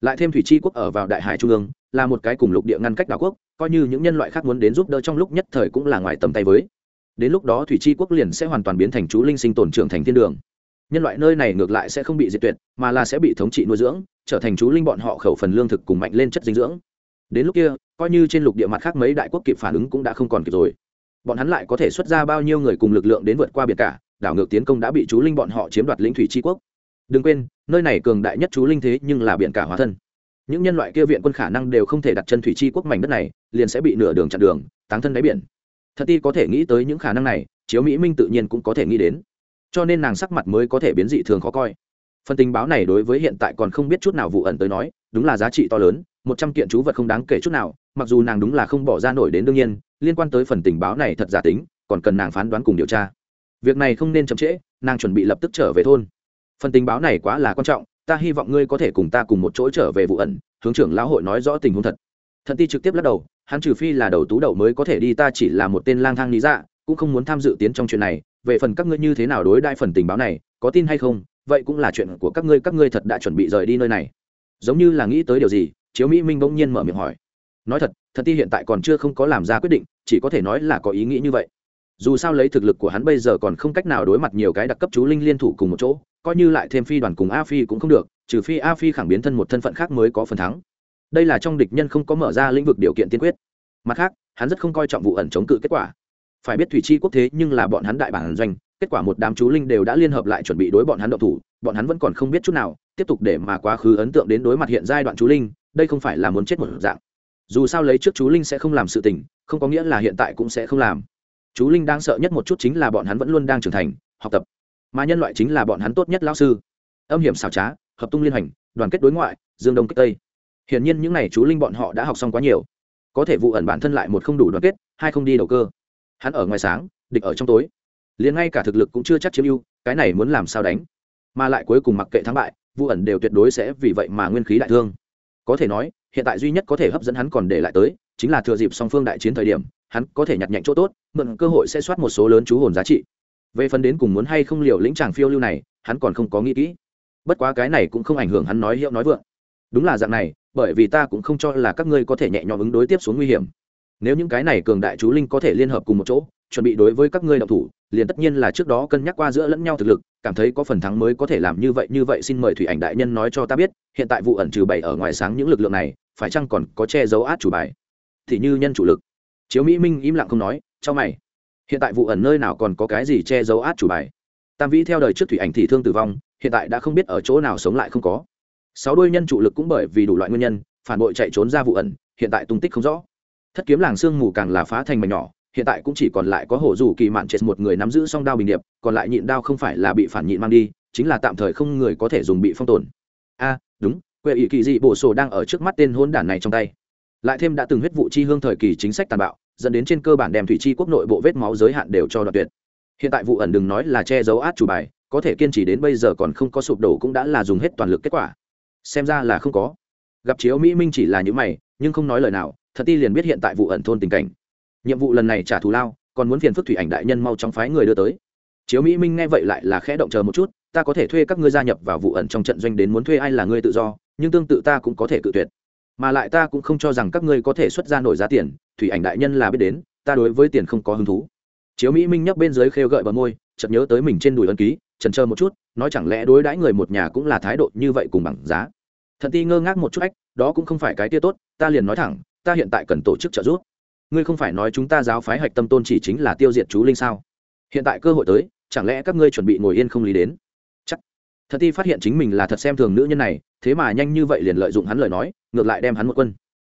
Lại thêm thủy chi quốc ở vào đại hải trung ương, là một cái cùng lục địa ngăn cách đảo quốc, coi như những nhân loại khác muốn đến giúp đỡ trong lúc nhất thời cũng là ngoài tầm tay với đến lúc đó thủy chi quốc liền sẽ hoàn toàn biến thành chú linh sinh tồn trưởng thành thiên đường. Nhân loại nơi này ngược lại sẽ không bị diệt tuyệt, mà là sẽ bị thống trị nuôi dưỡng, trở thành chú linh bọn họ khẩu phần lương thực cùng mạnh lên chất dinh dưỡng. Đến lúc kia, coi như trên lục địa mặt khác mấy đại quốc kịp phản ứng cũng đã không còn kịp rồi. Bọn hắn lại có thể xuất ra bao nhiêu người cùng lực lượng đến vượt qua biển cả, đảo ngược tiến công đã bị chú linh bọn họ chiếm đoạt lĩnh thủy tri quốc. Đừng quên, nơi này cường đại nhất chú linh thế nhưng là biển cả hóa thân. Những nhân loại kia viện quân khả năng đều không thể đặt chân thủy tri quốc mảnh đất này, liền sẽ bị nửa đường chặn đường, táng thân đáy biển thật ti có thể nghĩ tới những khả năng này, chiếu mỹ minh tự nhiên cũng có thể nghĩ đến. Cho nên nàng sắc mặt mới có thể biến dị thường khó coi. Phần tình báo này đối với hiện tại còn không biết chút nào vụ ẩn tới nói, đúng là giá trị to lớn, một trăm kiện chú vật không đáng kể chút nào, mặc dù nàng đúng là không bỏ ra nổi đến đương nhiên, liên quan tới phần tình báo này thật giả tính, còn cần nàng phán đoán cùng điều tra. Việc này không nên chậm trễ, nàng chuẩn bị lập tức trở về thôn. Phần tình báo này quá là quan trọng, ta hy vọng ngươi có thể cùng ta cùng một chỗ trở về vụ ẩn, hướng trưởng lão hội nói rõ tình huống thật. Thận ti trực tiếp lắc đầu hắn trừ phi là đầu tú đầu mới có thể đi, ta chỉ là một tên lang thang lý dạ cũng không muốn tham dự tiến trong chuyện này. Về phần các ngươi như thế nào đối đại phần tình báo này, có tin hay không, vậy cũng là chuyện của các ngươi các ngươi thật đã chuẩn bị rời đi nơi này. Giống như là nghĩ tới điều gì, chiếu mỹ minh bỗng nhiên mở miệng hỏi. Nói thật thật ti hiện tại còn chưa không có làm ra quyết định, chỉ có thể nói là có ý nghĩ như vậy. Dù sao lấy thực lực của hắn bây giờ còn không cách nào đối mặt nhiều cái đặc cấp chú linh liên thủ cùng một chỗ, coi như lại thêm phi đoàn cùng a phi cũng không được, trừ phi a phi khẳng biến thân một thân phận khác mới có phần thắng đây là trong địch nhân không có mở ra lĩnh vực điều kiện tiên quyết. Mặt khác, hắn rất không coi trọng vụ ẩn chống cự kết quả. Phải biết thủy chi quốc thế nhưng là bọn hắn đại bản doanh, kết quả một đám chú linh đều đã liên hợp lại chuẩn bị đối bọn hắn động thủ, bọn hắn vẫn còn không biết chút nào, tiếp tục để mà quá khứ ấn tượng đến đối mặt hiện giai đoạn chú linh, đây không phải là muốn chết một dạng. Dù sao lấy trước chú linh sẽ không làm sự tình, không có nghĩa là hiện tại cũng sẽ không làm. Chú linh đang sợ nhất một chút chính là bọn hắn vẫn luôn đang trưởng thành, học tập. Mà nhân loại chính là bọn hắn tốt nhất lao sư. Âm hiểm xảo trá, hợp tung liên hành đoàn kết đối ngoại, dương đông kích tây hiển nhiên những n à y chú linh bọn họ đã học xong quá nhiều. Có thể vụ ẩn bản thân lại một không đủ đoàn kết, hai không đi đầu cơ. Hắn ở ngoài sáng, địch ở trong tối. Liền ngay cả thực lực cũng chưa chắc chiếm ưu, cái này muốn làm sao đánh? Mà lại cuối cùng mặc kệ thắng bại, vụ ẩn đều tuyệt đối sẽ vì vậy mà nguyên khí đại thương. Có thể nói, hiện tại duy nhất có thể hấp dẫn hắn còn để lại tới, chính là thừa dịp song phương đại chiến thời điểm, hắn có thể nhặt nhạnh chỗ tốt, mượn cơ hội sẽ soát một số lớn chú hồn giá trị. Về phần đến cùng muốn hay không liều lĩnh chàng phiêu lưu này, hắn còn không có nghĩ kỹ. Bất quá cái này cũng không ảnh hưởng hắn nói hiệu nói vượng đúng là dạng này, bởi vì ta cũng không cho là các ngươi có thể nhẹ nhõm ứng đối tiếp xuống nguy hiểm. Nếu những cái này cường đại chú linh có thể liên hợp cùng một chỗ, chuẩn bị đối với các ngươi động thủ, liền tất nhiên là trước đó cân nhắc qua giữa lẫn nhau thực lực, cảm thấy có phần thắng mới có thể làm như vậy như vậy xin mời thủy ảnh đại nhân nói cho ta biết, hiện tại vụ ẩn trừ bày ở ngoài sáng những lực lượng này, phải chăng còn có che giấu át chủ bài? Thì như nhân chủ lực. Chiếu mỹ minh im lặng không nói cho mày. Hiện tại vụ ẩn nơi nào còn có cái gì che giấu át chủ bài? Tam vĩ theo đời trước thủy ảnh thì thương tử vong, hiện tại đã không biết ở chỗ nào sống lại không có sáu đôi nhân chủ lực cũng bởi vì đủ loại nguyên nhân, phản bội chạy trốn ra vụ ẩn, hiện tại tung tích không rõ. Thất kiếm làng sương mù càng là phá thành mảnh nhỏ, hiện tại cũng chỉ còn lại có hổ dù kỳ mạn chết một người nắm giữ song đao bình điệp, còn lại nhịn đao không phải là bị phản nhịn mang đi, chính là tạm thời không người có thể dùng bị phong tồn. A, đúng, quệ ỷ kỳ dị bổ sổ đang ở trước mắt tên hôn đản này trong tay. Lại thêm đã từng huyết vụ chi hương thời kỳ chính sách tàn bạo, dẫn đến trên cơ bản đem thủy chi quốc nội bộ vết máu giới hạn đều cho đoạn tuyệt. Hiện tại vụ ẩn đừng nói là che giấu át chủ bài, có thể kiên trì đến bây giờ còn không có sụp đổ cũng đã là dùng hết toàn lực kết quả xem ra là không có. Gặp chiếu mỹ minh chỉ là những mày, nhưng không nói lời nào, thật ti liền biết hiện tại vụ ẩn thôn tình cảnh. Nhiệm vụ lần này trả thù lao, còn muốn phiền phức thủy ảnh đại nhân mau chóng phái người đưa tới. Chiếu mỹ minh nghe vậy lại là khẽ động chờ một chút, ta có thể thuê các ngươi gia nhập vào vụ ẩn trong trận doanh đến muốn thuê ai là ngươi tự do, nhưng tương tự ta cũng có thể cự tuyệt. Mà lại ta cũng không cho rằng các ngươi có thể xuất ra nổi giá tiền, thủy ảnh đại nhân là biết đến, ta đối với tiền không có hứng thú. Chiếu mỹ minh nhắc bên dưới khêu gợi bờ môi, chợt nhớ tới mình trên đùi ân ký trần chờ một chút, nói chẳng lẽ đối đãi người một nhà cũng là thái độ như vậy cùng bằng giá? Thận ti ngơ ngác một chút ách, đó cũng không phải cái tia tốt, ta liền nói thẳng, ta hiện tại cần tổ chức trợ giúp. Ngươi không phải nói chúng ta giáo phái hạch tâm tôn chỉ chính là tiêu diệt chú linh sao? Hiện tại cơ hội tới, chẳng lẽ các ngươi chuẩn bị ngồi yên không lý đến? Chắc. Thật ti phát hiện chính mình là thật xem thường nữ nhân này, thế mà nhanh như vậy liền lợi dụng hắn lời nói, ngược lại đem hắn một quân.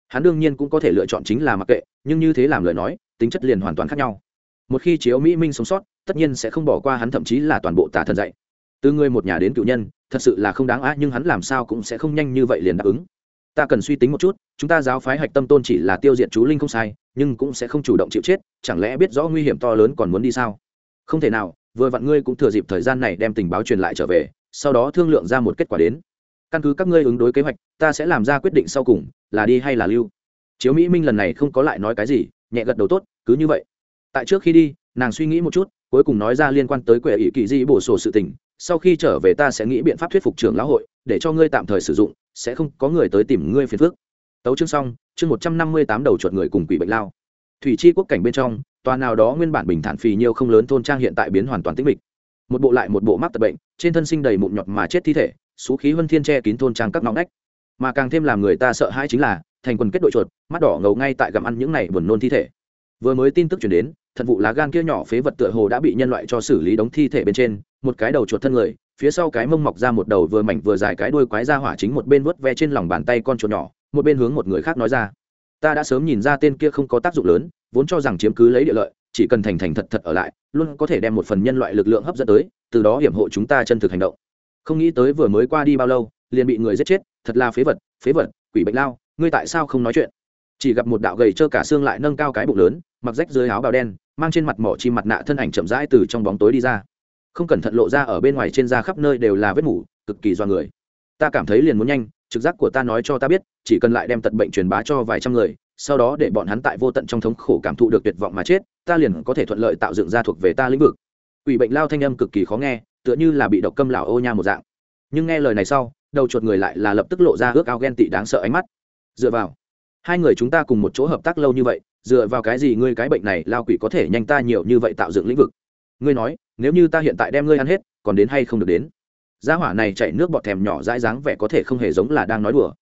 Hắn đương nhiên cũng có thể lựa chọn chính là mặc kệ, nhưng như thế làm lời nói, tính chất liền hoàn toàn khác nhau một khi chiếu mỹ minh sống sót, tất nhiên sẽ không bỏ qua hắn, thậm chí là toàn bộ tả thần dạy. Từ người một nhà đến cựu nhân, thật sự là không đáng á, nhưng hắn làm sao cũng sẽ không nhanh như vậy liền đáp ứng. Ta cần suy tính một chút, chúng ta giáo phái hạch tâm tôn chỉ là tiêu diệt chú linh không sai, nhưng cũng sẽ không chủ động chịu chết, chẳng lẽ biết rõ nguy hiểm to lớn còn muốn đi sao? Không thể nào, vừa vặn ngươi cũng thừa dịp thời gian này đem tình báo truyền lại trở về, sau đó thương lượng ra một kết quả đến. Căn cứ các ngươi ứng đối kế hoạch, ta sẽ làm ra quyết định sau cùng, là đi hay là lưu. Chiếu mỹ minh lần này không có lại nói cái gì, nhẹ gật đầu tốt, cứ như vậy tại trước khi đi, nàng suy nghĩ một chút, cuối cùng nói ra liên quan tới quệ ỷ kỳ di bổ sổ sự tình. Sau khi trở về ta sẽ nghĩ biện pháp thuyết phục trưởng lão hội, để cho ngươi tạm thời sử dụng, sẽ không có người tới tìm ngươi phiền phức. Tấu chương xong, chương một trăm năm mươi tám đầu chuột người cùng quỷ bệnh lao. Thủy chi quốc cảnh bên trong, tòa nào đó nguyên bản bình thản phì nhiêu không lớn thôn trang hiện tại biến hoàn toàn tĩnh mịch. Một bộ lại một bộ mắc tật bệnh, trên thân sinh đầy mụn nhọt mà chết thi thể, xú khí huân thiên che kín thôn trang các nóng nách mà càng thêm làm người ta sợ hãi chính là, thành quần kết đội chuột, mắt đỏ ngầu ngay tại gặm ăn những này buồn nôn thi thể vừa mới tin tức chuyển đến, thận vụ lá gan kia nhỏ phế vật tựa hồ đã bị nhân loại cho xử lý đóng thi thể bên trên, một cái đầu chuột thân người, phía sau cái mông mọc ra một đầu vừa mảnh vừa dài cái đuôi quái ra hỏa chính một bên vớt ve trên lòng bàn tay con chuột nhỏ, một bên hướng một người khác nói ra. Ta đã sớm nhìn ra tên kia không có tác dụng lớn, vốn cho rằng chiếm cứ lấy địa lợi, chỉ cần thành thành thật thật ở lại, luôn có thể đem một phần nhân loại lực lượng hấp dẫn tới, từ đó hiểm hộ chúng ta chân thực hành động. Không nghĩ tới vừa mới qua đi bao lâu, liền bị người giết chết, thật là phế vật phế vật, quỷ bệnh lao, ngươi tại sao không nói chuyện? Chỉ gặp một đạo gầy trơ cả xương lại nâng cao cái bụng lớn, mặc rách dưới áo bào đen, mang trên mặt mỏ chi mặt nạ thân ảnh chậm rãi từ trong bóng tối đi ra. Không cẩn thận lộ ra ở bên ngoài trên da khắp nơi đều là vết mủ, cực kỳ do người. Ta cảm thấy liền muốn nhanh, trực giác của ta nói cho ta biết, chỉ cần lại đem tận bệnh truyền bá cho vài trăm người, sau đó để bọn hắn tại vô tận trong thống khổ cảm thụ được tuyệt vọng mà chết, ta liền có thể thuận lợi tạo dựng ra thuộc về ta lĩnh vực. Quỷ bệnh lao thanh âm cực kỳ khó nghe, tựa như là bị độc câm lão ô nha một dạng. Nhưng nghe lời này sau, đầu chuột người lại là lập tức lộ ra ước ao ghen tị đáng sợ ánh mắt. Dựa vào hai người chúng ta cùng một chỗ hợp tác lâu như vậy, dựa vào cái gì ngươi cái bệnh này lao quỷ có thể nhanh ta nhiều như vậy tạo dựng lĩnh vực? Ngươi nói, nếu như ta hiện tại đem ngươi ăn hết, còn đến hay không được đến? Gia hỏa này chạy nước bọt thèm nhỏ dãi dáng vẻ có thể không hề giống là đang nói đùa.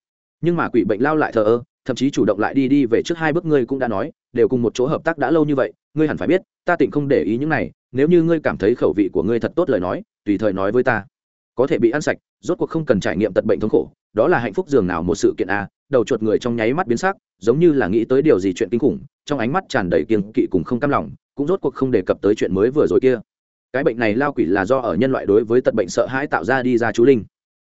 Nhưng mà quỷ bệnh lao lại thờ ơ, thậm chí chủ động lại đi đi về trước hai bước ngươi cũng đã nói, đều cùng một chỗ hợp tác đã lâu như vậy, ngươi hẳn phải biết, ta tịnh không để ý những này, nếu như ngươi cảm thấy khẩu vị của ngươi thật tốt lời nói, tùy thời nói với ta. Có thể bị ăn sạch, rốt cuộc không cần trải nghiệm tật bệnh thống khổ, đó là hạnh phúc dường nào một sự kiện a đầu chuột người trong nháy mắt biến sắc, giống như là nghĩ tới điều gì chuyện kinh khủng, trong ánh mắt tràn đầy kiên kỵ cùng không cam lòng, cũng rốt cuộc không đề cập tới chuyện mới vừa rồi kia. Cái bệnh này lao quỷ là do ở nhân loại đối với tật bệnh sợ hãi tạo ra đi ra chú linh.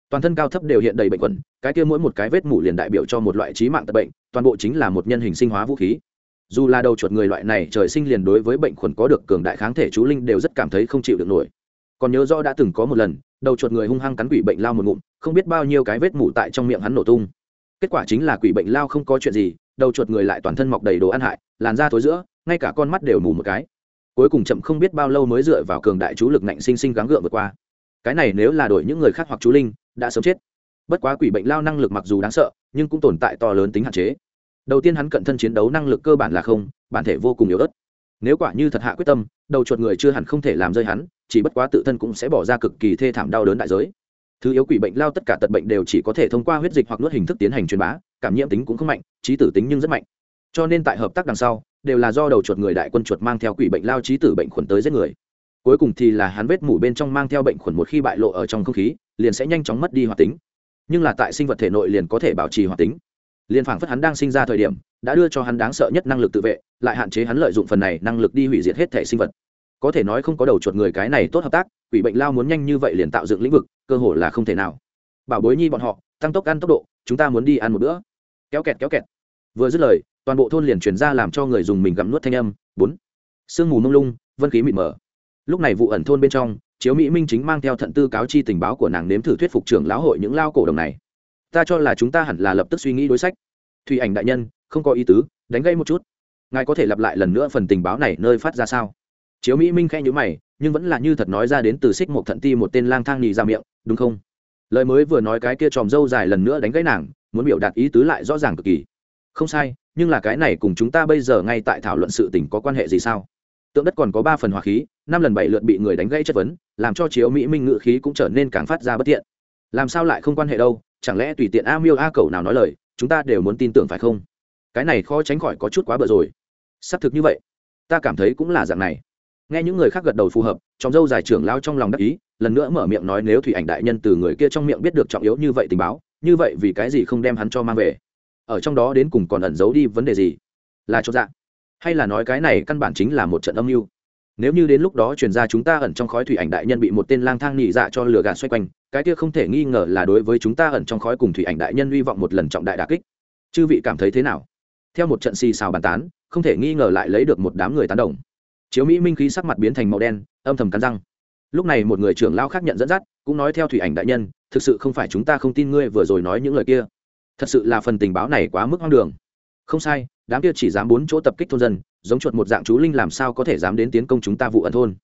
Toàn thân cao thấp đều hiện đầy bệnh quẩn, cái kia mỗi một cái vết mủ liền đại biểu cho một loại trí mạng tật bệnh, toàn bộ chính là một nhân hình sinh hóa vũ khí. Dù là đầu chuột người loại này, trời sinh liền đối với bệnh khuẩn có được cường đại kháng thể chú linh đều rất cảm thấy không chịu được nổi. Còn nhớ rõ đã từng có một lần, đầu chuột người hung hăng cắn quỷ bệnh lao một ngụm, không biết bao nhiêu cái vết mủ tại trong miệng hắn nổ tung kết quả chính là quỷ bệnh lao không có chuyện gì, đầu chuột người lại toàn thân mọc đầy đồ ăn hại, làn da thối giữa, ngay cả con mắt đều mù một cái. Cuối cùng chậm không biết bao lâu mới dựa vào cường đại chú lực nạnh sinh sinh gắng gượng vượt qua. Cái này nếu là đổi những người khác hoặc chú linh, đã sớm chết. Bất quá quỷ bệnh lao năng lực mặc dù đáng sợ, nhưng cũng tồn tại to lớn tính hạn chế. Đầu tiên hắn cận thân chiến đấu năng lực cơ bản là không, bản thể vô cùng yếu ớt. Nếu quả như thật hạ quyết tâm, đầu chuột người chưa hẳn không thể làm rơi hắn, chỉ bất quá tự thân cũng sẽ bỏ ra cực kỳ thê thảm đau đớn đại giới thứ yếu quỷ bệnh lao tất cả tật bệnh đều chỉ có thể thông qua huyết dịch hoặc nuốt hình thức tiến hành truyền bá, cảm nhiễm tính cũng không mạnh, trí tử tính nhưng rất mạnh. Cho nên tại hợp tác đằng sau, đều là do đầu chuột người đại quân chuột mang theo quỷ bệnh lao trí tử bệnh khuẩn tới giết người. Cuối cùng thì là hắn vết mủ bên trong mang theo bệnh khuẩn một khi bại lộ ở trong không khí, liền sẽ nhanh chóng mất đi hoạt tính. Nhưng là tại sinh vật thể nội liền có thể bảo trì hoạt tính. Liền phảng phất hắn đang sinh ra thời điểm, đã đưa cho hắn đáng sợ nhất năng lực tự vệ, lại hạn chế hắn lợi dụng phần này năng lực đi hủy diệt hết thể sinh vật. Có thể nói không có đầu chuột người cái này tốt hợp tác, quỷ bệnh lao muốn nhanh như vậy liền tạo dựng lĩnh vực cơ hội là không thể nào. Bảo bối nhi bọn họ, tăng tốc ăn tốc độ, chúng ta muốn đi ăn một bữa. Kéo kẹt kéo kẹt. Vừa dứt lời, toàn bộ thôn liền truyền ra làm cho người dùng mình gặm nuốt thanh âm, bốn. Sương mù mông lung, vân khí mịt mờ. Lúc này vụ ẩn thôn bên trong, chiếu mỹ minh chính mang theo thận tư cáo chi tình báo của nàng nếm thử thuyết phục trưởng lão hội những lao cổ đồng này. Ta cho là chúng ta hẳn là lập tức suy nghĩ đối sách. Thùy ảnh đại nhân, không có ý tứ, đánh gây một chút. Ngài có thể lặp lại lần nữa phần tình báo này nơi phát ra sao? Chiếu mỹ minh khe nhữ mày, nhưng vẫn là như thật nói ra đến từ xích một thận ti một tên lang thang nhì ra miệng, đúng không? Lời mới vừa nói cái kia tròm dâu dài lần nữa đánh gãy nàng, muốn biểu đạt ý tứ lại rõ ràng cực kỳ. Không sai, nhưng là cái này cùng chúng ta bây giờ ngay tại thảo luận sự tình có quan hệ gì sao? Tượng đất còn có ba phần hỏa khí, năm lần bảy lượt bị người đánh gãy chất vấn, làm cho chiếu mỹ minh ngự khí cũng trở nên càng phát ra bất tiện. Làm sao lại không quan hệ đâu, chẳng lẽ tùy tiện a miêu a cầu nào nói lời, chúng ta đều muốn tin tưởng phải không? Cái này khó tránh khỏi có chút quá bừa rồi. Xác thực như vậy, ta cảm thấy cũng là dạng này nghe những người khác gật đầu phù hợp trong dâu dài trưởng lao trong lòng đắc ý, lần nữa mở miệng nói nếu thủy ảnh đại nhân từ người kia trong miệng biết được trọng yếu như vậy tình báo, như vậy vì cái gì không đem hắn cho mang về? Ở trong đó đến cùng còn ẩn giấu đi vấn đề gì? Là cho dạ. Hay là nói cái này căn bản chính là một trận âm mưu? Nếu như đến lúc đó truyền ra chúng ta ẩn trong khói thủy ảnh đại nhân bị một tên lang thang nhị dạ cho lửa gạt xoay quanh, cái kia không thể nghi ngờ là đối với chúng ta ẩn trong khói cùng thủy ảnh đại nhân hy vọng một lần trọng đại đà kích. Chư vị cảm thấy thế nào? Theo một trận xì xào bàn tán, không thể nghi ngờ lại lấy được một đám người tán đồng chiếu mỹ minh khí sắc mặt biến thành màu đen, âm thầm cắn răng. Lúc này một người trưởng lao khác nhận dẫn dắt, cũng nói theo thủy ảnh đại nhân, thực sự không phải chúng ta không tin ngươi vừa rồi nói những lời kia. Thật sự là phần tình báo này quá mức hoang đường. Không sai, đám kia chỉ dám bốn chỗ tập kích thôn dân, giống chuột một dạng chú linh làm sao có thể dám đến tiến công chúng ta vụ ẩn thôn.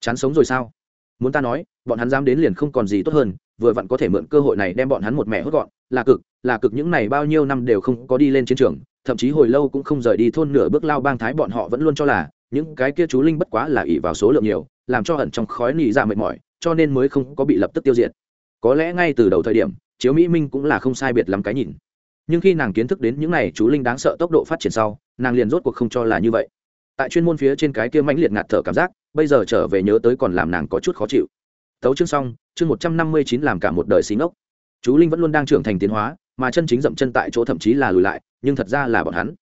Chán sống rồi sao? Muốn ta nói, bọn hắn dám đến liền không còn gì tốt hơn, vừa vặn có thể mượn cơ hội này đem bọn hắn một mẹ hốt gọn, là cực là cực những này bao nhiêu năm đều không có đi lên chiến trường, thậm chí hồi lâu cũng không rời đi thôn nửa bước lao bang thái bọn họ vẫn luôn cho là những cái kia chú linh bất quá là ỷ vào số lượng nhiều, làm cho ẩn trong khói nỉ ra mệt mỏi, cho nên mới không có bị lập tức tiêu diệt. Có lẽ ngay từ đầu thời điểm, chiếu mỹ minh cũng là không sai biệt lắm cái nhìn. Nhưng khi nàng kiến thức đến những này chú linh đáng sợ tốc độ phát triển sau, nàng liền rốt cuộc không cho là như vậy. Tại chuyên môn phía trên cái kia mãnh liệt ngạt thở cảm giác, bây giờ trở về nhớ tới còn làm nàng có chút khó chịu. Tấu chương xong, chương một trăm năm mươi chín làm cả một đời xí ngốc. Chú linh vẫn luôn đang trưởng thành tiến hóa, mà chân chính dậm chân tại chỗ thậm chí là lùi lại, nhưng thật ra là bọn hắn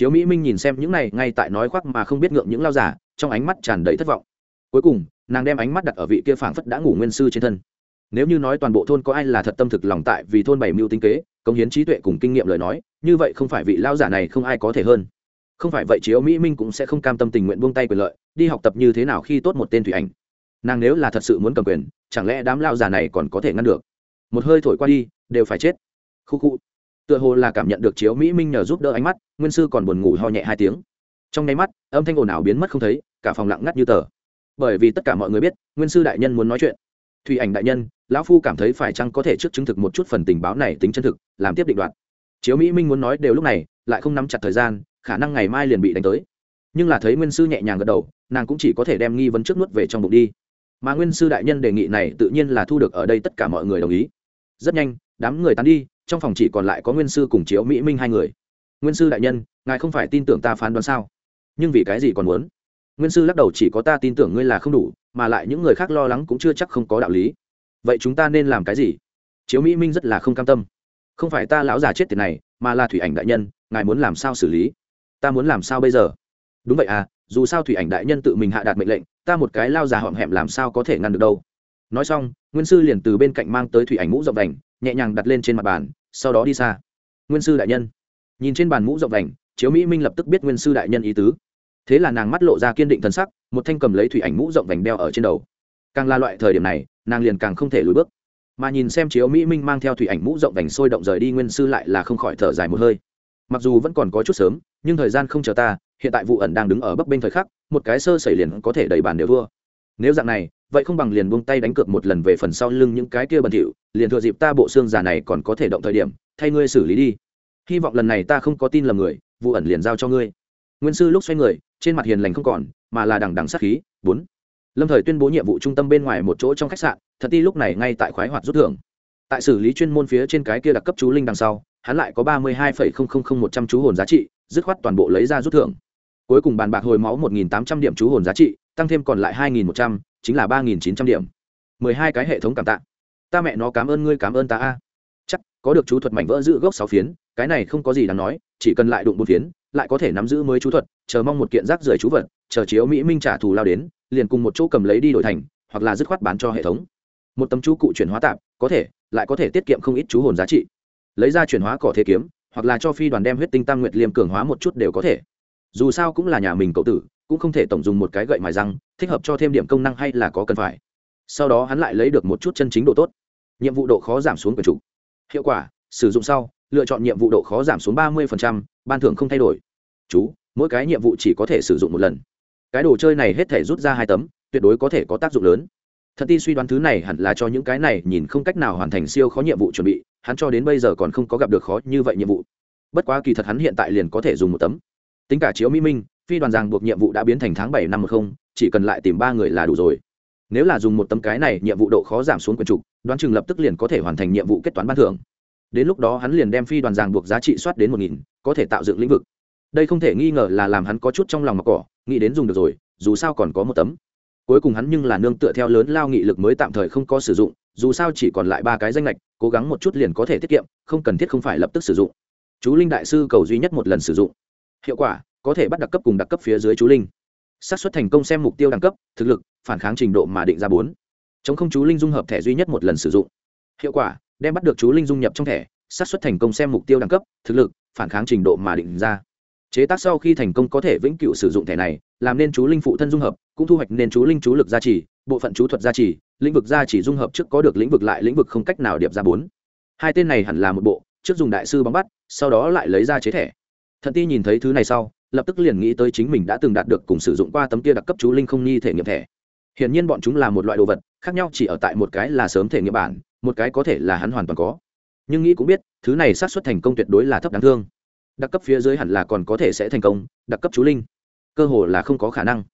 chiếu mỹ minh nhìn xem những này, ngay tại nói khoác mà không biết ngượng những lao giả, trong ánh mắt tràn đầy thất vọng. Cuối cùng, nàng đem ánh mắt đặt ở vị kia phảng phất đã ngủ nguyên sư trên thân. Nếu như nói toàn bộ thôn có ai là thật tâm thực lòng tại vì thôn bảy mưu tinh kế công hiến trí tuệ cùng kinh nghiệm lời nói, như vậy không phải vị lao giả này không ai có thể hơn. Không phải vậy chiếu mỹ minh cũng sẽ không cam tâm tình nguyện buông tay quyền lợi, đi học tập như thế nào khi tốt một tên thủy ảnh. Nàng nếu là thật sự muốn cầm quyền, chẳng lẽ đám lao giả này còn có thể ngăn được? Một hơi thổi qua đi, đều phải chết. Khu khu tựa hồ là cảm nhận được chiếu mỹ minh nhờ giúp đỡ ánh mắt, nguyên sư còn buồn ngủ ho nhẹ hai tiếng. Trong nháy mắt, âm thanh ồn ào biến mất không thấy, cả phòng lặng ngắt như tờ. Bởi vì tất cả mọi người biết, nguyên sư đại nhân muốn nói chuyện. Thủy ảnh đại nhân, lão phu cảm thấy phải chăng có thể trước chứng thực một chút phần tình báo này tính chân thực, làm tiếp định đoạn chiếu mỹ minh muốn nói đều lúc này, lại không nắm chặt thời gian, khả năng ngày mai liền bị đánh tới. Nhưng là thấy nguyên sư nhẹ nhàng gật đầu, nàng cũng chỉ có thể đem nghi vấn trước nuốt về trong bụng đi. Mà nguyên sư đại nhân đề nghị này tự nhiên là thu được ở đây tất cả mọi người đồng ý. Rất nhanh, đám người tán đi trong phòng chỉ còn lại có nguyên sư cùng chiếu mỹ minh hai người. Nguyên sư đại nhân, ngài không phải tin tưởng ta phán đoán sao? Nhưng vì cái gì còn muốn? Nguyên sư lắc đầu chỉ có ta tin tưởng ngươi là không đủ, mà lại những người khác lo lắng cũng chưa chắc không có đạo lý. Vậy chúng ta nên làm cái gì? Chiếu mỹ minh rất là không cam tâm. Không phải ta lão già chết tiền này, mà là thủy ảnh đại nhân, ngài muốn làm sao xử lý? Ta muốn làm sao bây giờ? Đúng vậy à dù sao thủy ảnh đại nhân tự mình hạ đạt mệnh lệnh, ta một cái lao già họng hẹm làm sao có thể ngăn được đâu? Nói xong, nguyên sư liền từ bên cạnh mang tới thủy ảnh mũ rộng đành nhẹ nhàng đặt lên trên mặt bàn, sau đó đi xa. Nguyên sư đại nhân. Nhìn trên bàn mũ rộng đành chiếu mỹ minh lập tức biết nguyên sư đại nhân ý tứ. Thế là nàng mắt lộ ra kiên định thân sắc, một thanh cầm lấy thủy ảnh mũ rộng vành đeo ở trên đầu. Càng là loại thời điểm này, nàng liền càng không thể lùi bước. Mà nhìn xem chiếu mỹ minh mang theo thủy ảnh mũ rộng vành sôi động rời đi, nguyên sư lại là không khỏi thở dài một hơi. Mặc dù vẫn còn có chút sớm, nhưng thời gian không chờ ta, hiện tại vụ ẩn đang đứng ở bấp bên thời khắc, một cái sơ xảy liền có thể đẩy bàn đều thua. Nếu dạng này vậy không bằng liền buông tay đánh cược một lần về phần sau lưng những cái kia bẩn thỉu, liền thừa dịp ta bộ xương già này còn có thể động thời điểm, thay ngươi xử lý đi. Hy vọng lần này ta không có tin lầm người, vụ ẩn liền giao cho ngươi. Nguyên sư lúc xoay người, trên mặt hiền lành không còn, mà là đằng đằng sát khí, bốn. Lâm thời tuyên bố nhiệm vụ trung tâm bên ngoài một chỗ trong khách sạn, thật ti lúc này ngay tại khoái hoạt rút thưởng. Tại xử lý chuyên môn phía trên cái kia đặc cấp chú linh đằng sau, hắn lại có ba mươi hai một trăm chú hồn giá trị, dứt khoát toàn bộ lấy ra rút thưởng. Cuối cùng bàn bạc hồi máu một tám trăm điểm chú hồn giá trị, tăng thêm còn lại hai một trăm chính là ba chín trăm điểm. mười hai cái hệ thống cảm tạ. Ta mẹ nó cảm ơn ngươi, cảm ơn ta a. Chắc có được chú thuật mảnh vỡ giữ gốc sáu phiến, cái này không có gì đáng nói, chỉ cần lại đụng bốn phiến, lại có thể nắm giữ mới chú thuật, chờ mong một kiện rác rưởi chú vật, chờ chiếu mỹ minh trả thù lao đến, liền cùng một chỗ cầm lấy đi đổi thành, hoặc là dứt khoát bán cho hệ thống. Một tấm chú cụ chuyển hóa tạm có thể, lại có thể tiết kiệm không ít chú hồn giá trị. Lấy ra chuyển hóa cỏ thế kiếm, hoặc là cho phi đoàn đem huyết tinh tam nguyệt liêm cường hóa một chút đều có thể. Dù sao cũng là nhà mình cậu tử cũng không thể tổng dùng một cái gậy mài răng, thích hợp cho thêm điểm công năng hay là có cần phải. Sau đó hắn lại lấy được một chút chân chính độ tốt. Nhiệm vụ độ khó giảm xuống quyền chủ. Hiệu quả, sử dụng sau, lựa chọn nhiệm vụ độ khó giảm xuống ba mươi ban thưởng không thay đổi. Chú, mỗi cái nhiệm vụ chỉ có thể sử dụng một lần. Cái đồ chơi này hết thể rút ra hai tấm, tuyệt đối có thể có tác dụng lớn. Thật ti suy đoán thứ này hẳn là cho những cái này nhìn không cách nào hoàn thành siêu khó nhiệm vụ chuẩn bị, hắn cho đến bây giờ còn không có gặp được khó như vậy nhiệm vụ. Bất quá kỳ thật hắn hiện tại liền có thể dùng một tấm. Tính cả chiếu mỹ minh phi đoàn giang buộc nhiệm vụ đã biến thành tháng bảy năm một không, chỉ cần lại tìm ba người là đủ rồi. Nếu là dùng một tấm cái này, nhiệm vụ độ khó giảm xuống quần trục, đoán chừng lập tức liền có thể hoàn thành nhiệm vụ kết toán ban thưởng. Đến lúc đó hắn liền đem phi đoàn giang buộc giá trị soát đến một nghìn, có thể tạo dựng lĩnh vực. Đây không thể nghi ngờ là làm hắn có chút trong lòng mặc cỏ, nghĩ đến dùng được rồi, dù sao còn có một tấm. Cuối cùng hắn nhưng là nương tựa theo lớn lao nghị lực mới tạm thời không có sử dụng, dù sao chỉ còn lại ba cái danh lệch cố gắng một chút liền có thể tiết kiệm, không cần thiết không phải lập tức sử dụng. Chú linh đại sư cầu duy nhất một lần sử dụng. Hiệu quả có thể bắt đặc cấp cùng đặc cấp phía dưới chú linh. Xác suất thành công xem mục tiêu đẳng cấp, thực lực, phản kháng trình độ mà định ra bốn. Chống không chú linh dung hợp thẻ duy nhất một lần sử dụng. Hiệu quả, đem bắt được chú linh dung nhập trong thẻ, xác suất thành công xem mục tiêu đẳng cấp, thực lực, phản kháng trình độ mà định ra. Chế tác sau khi thành công có thể vĩnh cửu sử dụng thẻ này, làm nên chú linh phụ thân dung hợp, cũng thu hoạch nên chú linh chú lực gia trì, bộ phận chú thuật gia trì, lĩnh vực gia trì dung hợp trước có được lĩnh vực lại lĩnh vực không cách nào điệp ra bốn. Hai tên này hẳn là một bộ, trước dùng đại sư bóng bắt, sau đó lại lấy ra chế thẻ. Thận ti nhìn thấy thứ này sau lập tức liền nghĩ tới chính mình đã từng đạt được cùng sử dụng qua tấm kia đặc cấp chú linh không nhi thể nghiệm thẻ. Hiển nhiên bọn chúng là một loại đồ vật, khác nhau chỉ ở tại một cái là sớm thể nghiệm bản, một cái có thể là hắn hoàn toàn có. Nhưng nghĩ cũng biết, thứ này xác suất thành công tuyệt đối là thấp đáng thương. Đặc cấp phía dưới hẳn là còn có thể sẽ thành công, đặc cấp chú linh. Cơ hồ là không có khả năng.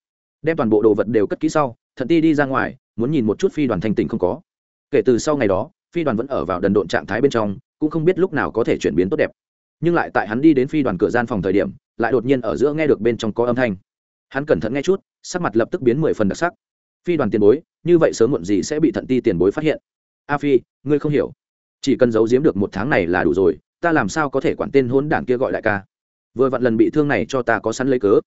Đem toàn bộ đồ vật đều cất kỹ sau, thận ti đi ra ngoài, muốn nhìn một chút phi đoàn thanh tỉnh không có. Kể từ sau ngày đó, phi đoàn vẫn ở vào đần độn trạng thái bên trong, cũng không biết lúc nào có thể chuyển biến tốt đẹp nhưng lại tại hắn đi đến phi đoàn cửa gian phòng thời điểm, lại đột nhiên ở giữa nghe được bên trong có âm thanh. Hắn cẩn thận nghe chút, sắc mặt lập tức biến mười phần đặc sắc. Phi đoàn tiền bối, như vậy sớm muộn gì sẽ bị thận ti tiền bối phát hiện? A phi, ngươi không hiểu. Chỉ cần giấu giếm được một tháng này là đủ rồi, ta làm sao có thể quản tên hôn đảng kia gọi đại ca? Vừa vặn lần bị thương này cho ta có sẵn lấy cớ.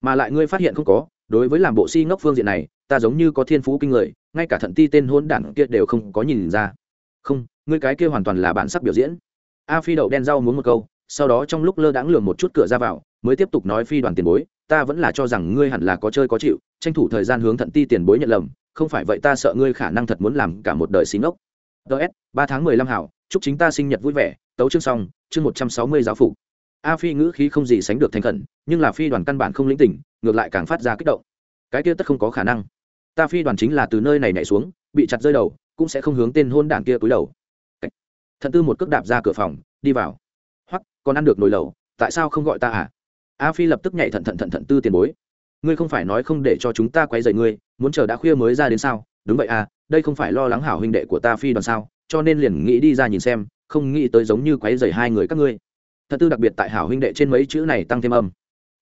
Mà lại ngươi phát hiện không có, đối với làm bộ si ngốc phương diện này, ta giống như có thiên phú kinh người, ngay cả thận ti tên hôn đảng kia đều không có nhìn ra. Không, ngươi cái kia hoàn toàn là bản sắc biểu diễn. A phi đậu đen rau muốn một câu sau đó trong lúc lơ đãng lường một chút cửa ra vào, mới tiếp tục nói phi đoàn tiền bối, ta vẫn là cho rằng ngươi hẳn là có chơi có chịu, tranh thủ thời gian hướng thận ti tiền bối nhận lầm, không phải vậy ta sợ ngươi khả năng thật muốn làm cả một đời xí ngốc. Ts ba tháng mười lăm hảo, chúc chính ta sinh nhật vui vẻ, tấu chương xong, chương một trăm sáu mươi giáo phục. A phi ngữ khí không gì sánh được thành khẩn, nhưng là phi đoàn căn bản không lĩnh tỉnh, ngược lại càng phát ra kích động. Cái kia tất không có khả năng. Ta phi đoàn chính là từ nơi này nhảy xuống, bị chặt rơi đầu, cũng sẽ không hướng tên hôn đảng kia túi đầu. Thận tư một cước đạp ra cửa phòng, đi vào còn ăn được nồi lẩu, tại sao không gọi ta à? A phi lập tức nhảy thận thận thận thận tư tiền bối. Ngươi không phải nói không để cho chúng ta quay dậy ngươi, muốn chờ đã khuya mới ra đến sao? Đúng vậy à đây không phải lo lắng hảo huynh đệ của ta phi đoàn sao? Cho nên liền nghĩ đi ra nhìn xem, không nghĩ tới giống như quấy dậy hai người các ngươi. Thận tư đặc biệt tại hảo huynh đệ trên mấy chữ này tăng thêm âm.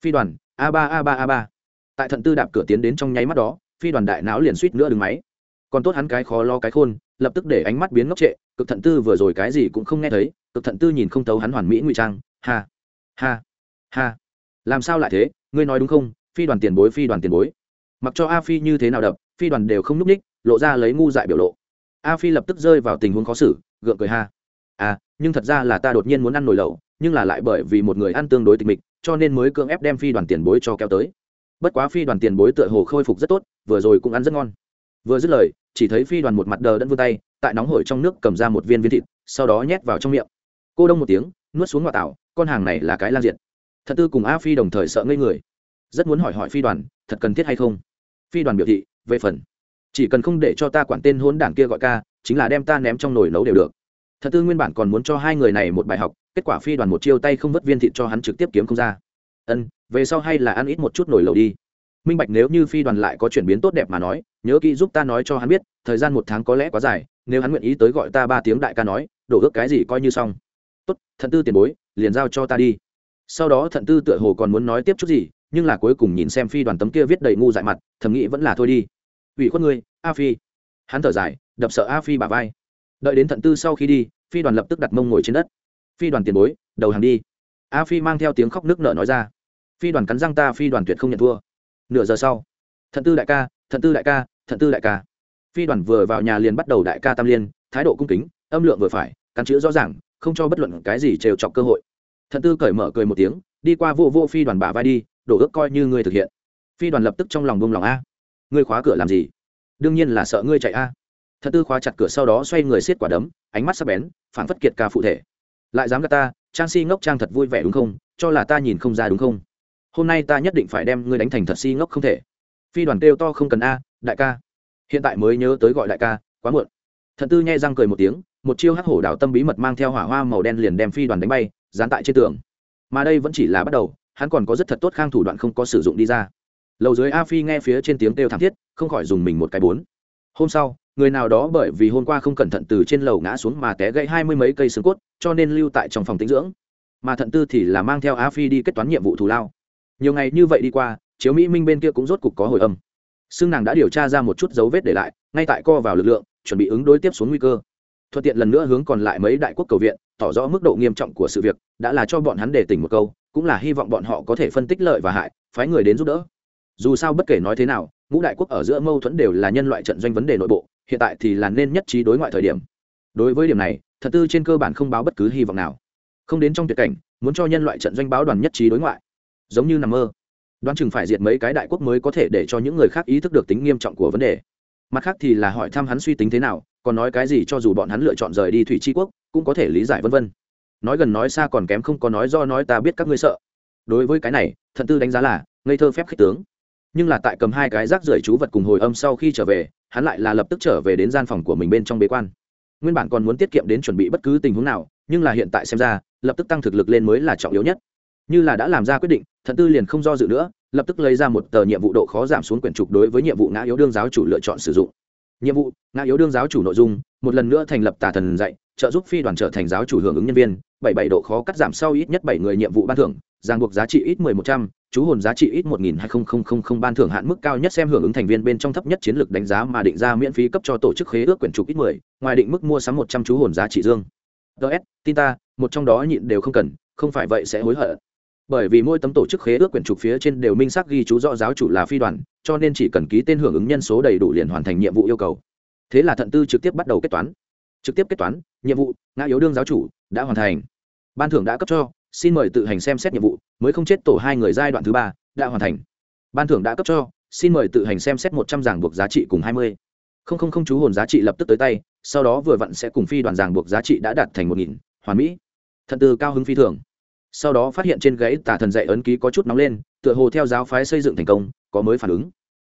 Phi đoàn, a ba a ba a ba. Tại thận tư đạp cửa tiến đến trong nháy mắt đó, phi đoàn đại não liền suýt nữa đứng máy. Còn tốt hắn cái khó lo cái khôn lập tức để ánh mắt biến ngốc trệ, cực thận tư vừa rồi cái gì cũng không nghe thấy, cực thận tư nhìn không thấu hắn hoàn mỹ ngụy trang, ha ha ha. Làm sao lại thế? Ngươi nói đúng không? Phi đoàn tiền bối, phi đoàn tiền bối. Mặc cho a phi như thế nào đập, phi đoàn đều không n ú c ních, lộ ra lấy ngu dại biểu lộ. A phi lập tức rơi vào tình huống khó xử, gượng cười ha. À nhưng thật ra là ta đột nhiên muốn ăn nồi lẩu, nhưng là lại bởi vì một người ăn tương đối tịch mịch, cho nên mới cưỡng ép đem phi đoàn tiền bối cho kéo tới. Bất quá phi đoàn tiền bối tựa hồ khôi phục rất tốt, vừa rồi cũng ăn rất ngon vừa dứt lời, chỉ thấy phi đoàn một mặt đờ đẫn vươn tay, tại nóng hổi trong nước cầm ra một viên viên thịt, sau đó nhét vào trong miệng. Cô đông một tiếng, nuốt xuống ngoại tảo con hàng này là cái lan diện thật tư cùng a phi đồng thời sợ ngây người. Rất muốn hỏi hỏi phi đoàn, thật cần thiết hay không? Phi đoàn biểu thị, về phần. Chỉ cần không để cho ta quản tên hôn đảng kia gọi ca, chính là đem ta ném trong nồi nấu đều được. Thật tư nguyên bản còn muốn cho hai người này một bài học, kết quả phi đoàn một chiêu tay không vứt viên thịt cho hắn trực tiếp kiếm không ra. Ân, về sau hay là ăn ít một chút nồi lầu đi. Minh bạch nếu như phi đoàn lại có chuyển biến tốt đẹp mà nói nhớ kỹ giúp ta nói cho hắn biết, thời gian một tháng có lẽ quá dài, nếu hắn nguyện ý tới gọi ta ba tiếng đại ca nói, đổ ước cái gì coi như xong. Tốt, thận tư tiền bối, liền giao cho ta đi. Sau đó thận tư tựa hồ còn muốn nói tiếp chút gì, nhưng là cuối cùng nhìn xem phi đoàn tấm kia viết đầy ngu dại mặt, thầm nghĩ vẫn là thôi đi. Ủy khuất ngươi, a phi. Hắn thở dài, đập sợ a phi bà vai. Đợi đến thận tư sau khi đi, phi đoàn lập tức đặt mông ngồi trên đất. Phi đoàn tiền bối, đầu hàng đi. A phi mang theo tiếng khóc nước nở nói ra. Phi đoàn cắn răng ta, phi đoàn tuyệt không nhận thua. Nửa giờ sau, thận tư đại ca, thận tư đại ca thận tư đại ca. Phi đoàn vừa vào nhà liền bắt đầu đại ca tam liên, thái độ cung kính, âm lượng vừa phải cắn chữ rõ ràng, không cho bất luận cái gì trêu chọc cơ hội. Thận tư cởi mở cười một tiếng, đi qua vô vô phi đoàn bả vai đi đổ ước coi như ngươi thực hiện. Phi đoàn lập tức trong lòng bông lòng a. Ngươi khóa cửa làm gì? Đương nhiên là sợ ngươi chạy a. Thận tư khóa chặt cửa sau đó xoay người xiết quả đấm, ánh mắt sắp bén phản phất kiệt ca phụ thể. Lại dám gạt ta, trang si ngốc trang thật vui vẻ đúng không? Cho là ta nhìn không ra đúng không? Hôm nay ta nhất định phải đem ngươi đánh thành thật si ngốc không thể. Phi đoàn kêu to không cần a đại ca. Hiện tại mới nhớ tới gọi đại ca, quá muộn. Thận tư nhai răng cười một tiếng, một chiêu hắc hổ đảo tâm bí mật mang theo hỏa hoa màu đen liền đem phi đoàn đánh bay, dán tại trên tường. Mà đây vẫn chỉ là bắt đầu, hắn còn có rất thật tốt khang thủ đoạn không có sử dụng đi ra. Lầu dưới a phi nghe phía trên tiếng kêu thảm thiết, không khỏi dùng mình một cái bốn. Hôm sau, người nào đó bởi vì hôm qua không cẩn thận từ trên lầu ngã xuống mà té gãy hai mươi mấy cây xương cốt, cho nên lưu tại trong phòng tĩnh dưỡng. Mà thận tư thì là mang theo a phi đi kết toán nhiệm vụ thù lao. Nhiều ngày như vậy đi qua, chiếu mỹ minh bên kia cũng rốt cục có hồi âm xương nàng đã điều tra ra một chút dấu vết để lại, ngay tại co vào lực lượng, chuẩn bị ứng đối tiếp xuống nguy cơ. Thuận tiện lần nữa hướng còn lại mấy đại quốc cầu viện, tỏ rõ mức độ nghiêm trọng của sự việc, đã là cho bọn hắn để tỉnh một câu, cũng là hy vọng bọn họ có thể phân tích lợi và hại, phái người đến giúp đỡ. Dù sao bất kể nói thế nào, ngũ đại quốc ở giữa mâu thuẫn đều là nhân loại trận doanh vấn đề nội bộ, hiện tại thì là nên nhất trí đối ngoại thời điểm. Đối với điểm này, thật tư trên cơ bản không báo bất cứ hy vọng nào. Không đến trong tuyệt cảnh, muốn cho nhân loại trận doanh báo đoàn nhất trí đối ngoại. Giống như nằm mơ đoán chừng phải diệt mấy cái đại quốc mới có thể để cho những người khác ý thức được tính nghiêm trọng của vấn đề. Mặt khác thì là hỏi thăm hắn suy tính thế nào, còn nói cái gì cho dù bọn hắn lựa chọn rời đi thủy tri quốc, cũng có thể lý giải vân vân. Nói gần nói xa còn kém không có nói do nói ta biết các ngươi sợ. Đối với cái này, thận tư đánh giá là, ngây thơ phép khích tướng. Nhưng là tại cầm hai cái rác rưởi chú vật cùng hồi âm sau khi trở về, hắn lại là lập tức trở về đến gian phòng của mình bên trong bế quan. Nguyên bản còn muốn tiết kiệm đến chuẩn bị bất cứ tình huống nào, nhưng là hiện tại xem ra, lập tức tăng thực lực lên mới là trọng yếu nhất như là đã làm ra quyết định, thận tư liền không do dự nữa, lập tức lấy ra một tờ nhiệm vụ độ khó giảm xuống quyển trục đối với nhiệm vụ ngã yếu đương giáo chủ lựa chọn sử dụng. Nhiệm vụ, ngã yếu đương giáo chủ nội dung, một lần nữa thành lập tà thần dạy, trợ giúp phi đoàn trở thành giáo chủ hưởng ứng nhân viên, bảy bảy độ khó cắt giảm sau ít nhất bảy người nhiệm vụ ban thưởng ràng buộc giá trị ít mười một trăm, chú hồn giá trị ít một nghìn hai không không không ban thưởng hạn mức cao nhất xem hưởng ứng thành viên bên trong thấp nhất chiến lược đánh giá mà định ra miễn phí cấp cho tổ chức khế ước quyển trục ít mười, ngoài định mức mua sắm một trăm chú hồn giá trị dương. Ts tin ta, một trong đó nhịn đều không cần, không phải vậy sẽ hối hận bởi vì mỗi tấm tổ chức khế ước quyển trục phía trên đều minh xác ghi chú rõ giáo chủ là phi đoàn, cho nên chỉ cần ký tên hưởng ứng nhân số đầy đủ liền hoàn thành nhiệm vụ yêu cầu. Thế là thận tư trực tiếp bắt đầu kết toán. Trực tiếp kết toán, nhiệm vụ, ngã yếu đương giáo chủ, đã hoàn thành. Ban thưởng đã cấp cho, xin mời tự hành xem xét nhiệm vụ, mới không chết tổ hai người giai đoạn thứ ba, đã hoàn thành. Ban thưởng đã cấp cho, xin mời tự hành xem xét một trăm giảng buộc giá trị cùng hai mươi. Không không không chú hồn giá trị lập tức tới tay, sau đó vừa vặn sẽ cùng phi đoàn giảng buộc giá trị đã đạt thành một nghìn, hoàn mỹ. Thận tư cao hứng phi thường sau đó phát hiện trên gáy tà thần dạy ấn ký có chút nóng lên, tựa hồ theo giáo phái xây dựng thành công, có mới phản ứng.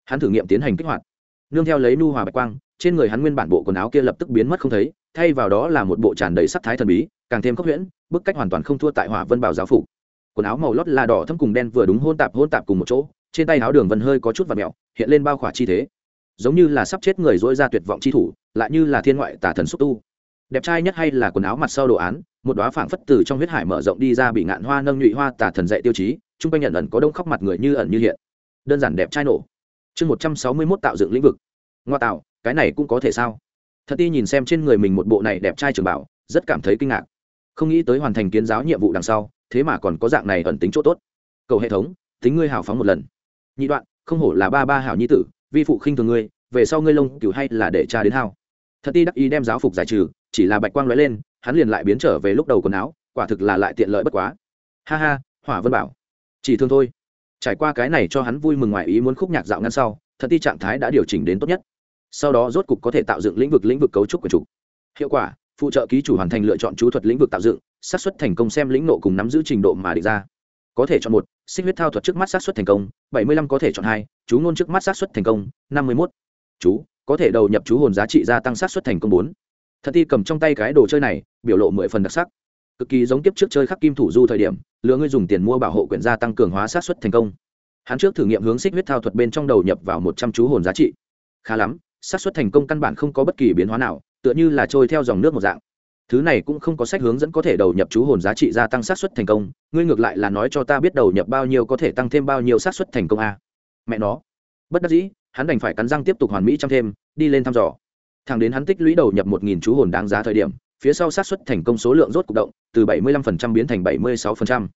Hắn thử nghiệm tiến hành kích hoạt. Nương theo lấy nu hòa bạch quang, trên người hắn nguyên bản bộ quần áo kia lập tức biến mất không thấy, thay vào đó là một bộ tràn đầy sắc thái thần bí, càng thêm khốc huyễn, bức cách hoàn toàn không thua tại hỏa vân bảo giáo phủ. Quần áo màu lót là đỏ thâm cùng đen vừa đúng hôn tạp hôn tạp cùng một chỗ, trên tay áo đường vân hơi có chút và mẹo hiện lên bao khỏa chi thế. Giống như là sắp chết người dỗi ra tuyệt vọng chi thủ, lại như là thiên ngoại tả thần xúc tu. Đẹp trai nhất hay là quần áo mặt sau đồ án? Một đóa phảng phất từ trong huyết hải mở rộng đi ra bị ngạn hoa nâng nhụy hoa tả thần dạy tiêu chí, chung quanh nhận ẩn có đông khóc mặt người như ẩn như hiện. Đơn giản đẹp trai nổ. Chương một trăm sáu mươi mốt tạo dựng lĩnh vực. Ngoa tạo, cái này cũng có thể sao? Thật ti nhìn xem trên người mình một bộ này đẹp trai trường bảo, rất cảm thấy kinh ngạc. Không nghĩ tới hoàn thành kiến giáo nhiệm vụ đằng sau, thế mà còn có dạng này ẩn tính chỗ tốt. Cầu hệ thống, tính ngươi hào phóng một lần. Nhị đoạn, không hổ là ba ba hảo nhi tử, vi phụ khinh thường ngươi, về sau ngươi lông cửu hay là để cha đến hao. Thật ti đắc ý đem giáo phục giải trừ, chỉ là bạch quang lóe lên hắn liền lại biến trở về lúc đầu quần áo, quả thực là lại tiện lợi bất quá. Ha ha, hỏa vân bảo, chỉ thương thôi. Trải qua cái này cho hắn vui mừng ngoài ý muốn khúc nhạc dạo ngăn sau thật ti trạng thái đã điều chỉnh đến tốt nhất. Sau đó rốt cục có thể tạo dựng lĩnh vực lĩnh vực cấu trúc của chủ. Hiệu quả, phụ trợ ký chủ hoàn thành lựa chọn chú thuật lĩnh vực tạo dựng, xác suất thành công xem lĩnh nộ cùng nắm giữ trình độ mà định ra. Có thể chọn một, xích huyết thao thuật trước mắt xác suất thành công, bảy mươi lăm có thể chọn hai, chú ngôn trước mắt xác suất thành công, năm mươi mốt. Chú, có thể đầu nhập chú hồn giá trị gia tăng xác suất thành công bốn thật ti cầm trong tay cái đồ chơi này, biểu lộ mười phần đặc sắc. Cực kỳ giống tiếp trước chơi khắc kim thủ du thời điểm, lừa ngươi dùng tiền mua bảo hộ quyển gia tăng cường hóa sát suất thành công. Hắn trước thử nghiệm hướng xích huyết thao thuật bên trong đầu nhập vào một trăm chú hồn giá trị. Khá lắm sát suất thành công căn bản không có bất kỳ biến hóa nào, tựa như là trôi theo dòng nước một dạng. Thứ này cũng không có sách hướng dẫn có thể đầu nhập chú hồn giá trị gia tăng sát suất thành công, ngươi ngược lại là nói cho ta biết đầu nhập bao nhiêu có thể tăng thêm bao nhiêu sát suất thành công a. À? mẹ nó. Bất đắc dĩ, hắn đành phải cắn răng tiếp tục hoàn mỹ chăm thêm, đi lên thăm dò thẳng đến hắn tích lũy đầu nhập một nghìn chú hồn đáng giá thời điểm, phía sau xác suất thành công số lượng rốt c ụ c động, từ bảy mươi lăm phần trăm biến thành bảy mươi sáu phần trăm.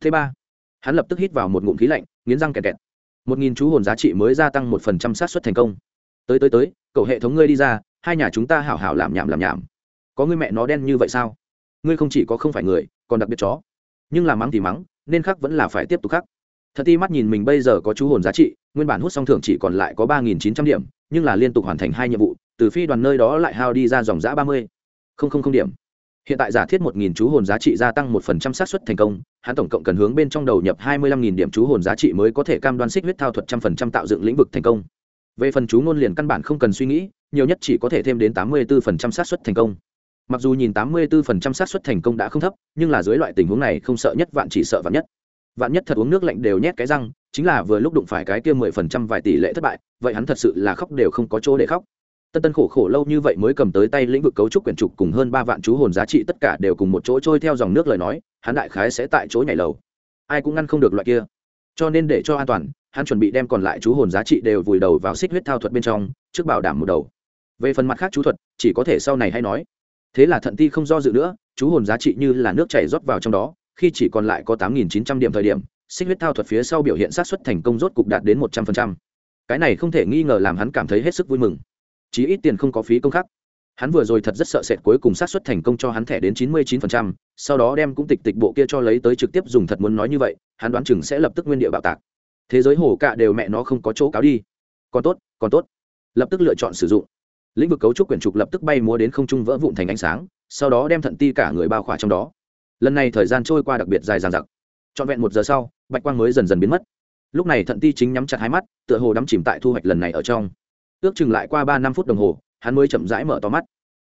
Thứ ba, hắn lập tức hít vào một ngụm khí lạnh, nghiến răng kẹt kẹt. Một nghìn chú hồn giá trị mới gia tăng một phần trăm xác suất thành công. Tới tới tới, cậu hệ thống ngươi đi ra, hai nhà chúng ta hảo hảo làm nhảm làm nhảm. Có ngươi mẹ nó đen như vậy sao? Ngươi không chỉ có không phải người, còn đặc biệt chó. Nhưng làm mắng thì mắng, nên khắc vẫn là phải tiếp tục khắc. Thật ti mắt nhìn mình bây giờ có chú hồn giá trị, nguyên bản hút xong thưởng chỉ còn lại có ba nghìn chín trăm điểm, nhưng là liên tục hoàn thành hai nhiệm vụ từ phi đoàn nơi đó lại hao đi ra dòng giã ba mươi. Không không không điểm. Hiện tại giả thiết một nghìn chú hồn giá trị gia tăng một phần trăm xác suất thành công, hắn tổng cộng cần hướng bên trong đầu nhập hai mươi lăm nghìn điểm chú hồn giá trị mới có thể cam đoan xích huyết thao thuật trăm phần trăm tạo dựng lĩnh vực thành công. Về phần chú ngôn liền căn bản không cần suy nghĩ, nhiều nhất chỉ có thể thêm đến tám mươi 84% xác suất thành công. Mặc dù nhìn tám mươi 84% xác suất thành công đã không thấp, nhưng là dưới loại tình huống này không sợ nhất, vạn chỉ sợ vạn nhất. Vạn nhất thật uống nước lạnh đều nhét cái răng, chính là vừa lúc đụng phải cái kia mười phần trăm vài tỷ lệ thất bại, vậy hắn thật sự là khóc đều không có chỗ để khóc tân tân khổ khổ lâu như vậy mới cầm tới tay lĩnh vực cấu trúc quyển trục cùng hơn ba vạn chú hồn giá trị tất cả đều cùng một chỗ trôi theo dòng nước lời nói, hắn đại khái sẽ tại chỗ nhảy lầu. Ai cũng ngăn không được loại kia. Cho nên để cho an toàn, hắn chuẩn bị đem còn lại chú hồn giá trị đều vùi đầu vào xích huyết thao thuật bên trong, trước bảo đảm một đầu. Về phần mặt khác chú thuật, chỉ có thể sau này hay nói. Thế là thận ti không do dự nữa, chú hồn giá trị như là nước chảy rót vào trong đó, khi chỉ còn lại có tám nghìn chín trăm điểm thời điểm, xích huyết thao thuật phía sau biểu hiện sát xuất thành công rốt cục đạt đến một trăm phần trăm. Cái này không thể nghi ngờ làm hắn cảm thấy hết sức vui mừng chí ít tiền không có phí công khắc hắn vừa rồi thật rất sợ sệt cuối cùng sát xuất thành công cho hắn thẻ đến chín mươi chín phần trăm, sau đó đem cũng tịch tịch bộ kia cho lấy tới trực tiếp dùng thật muốn nói như vậy, hắn đoán chừng sẽ lập tức nguyên địa bạo tạc. Thế giới hồ cạ đều mẹ nó không có chỗ cáo đi. Còn tốt còn tốt. Lập tức lựa chọn sử dụng. Lĩnh vực cấu trúc quyển trục lập tức bay múa đến không trung vỡ vụn thành ánh sáng, sau đó đem thận ti cả người bao khỏa trong đó. Lần này thời gian trôi qua đặc biệt dài dằng dặc. Trọn vẹn một giờ sau, bạch quang mới dần dần biến mất. Lúc này thận ti chính nhắm chặt hai mắt, tựa hồ đắm chìm tại thu hoạch lần này ở trong ước chừng lại qua ba năm phút đồng hồ, hắn mới chậm rãi mở to mắt.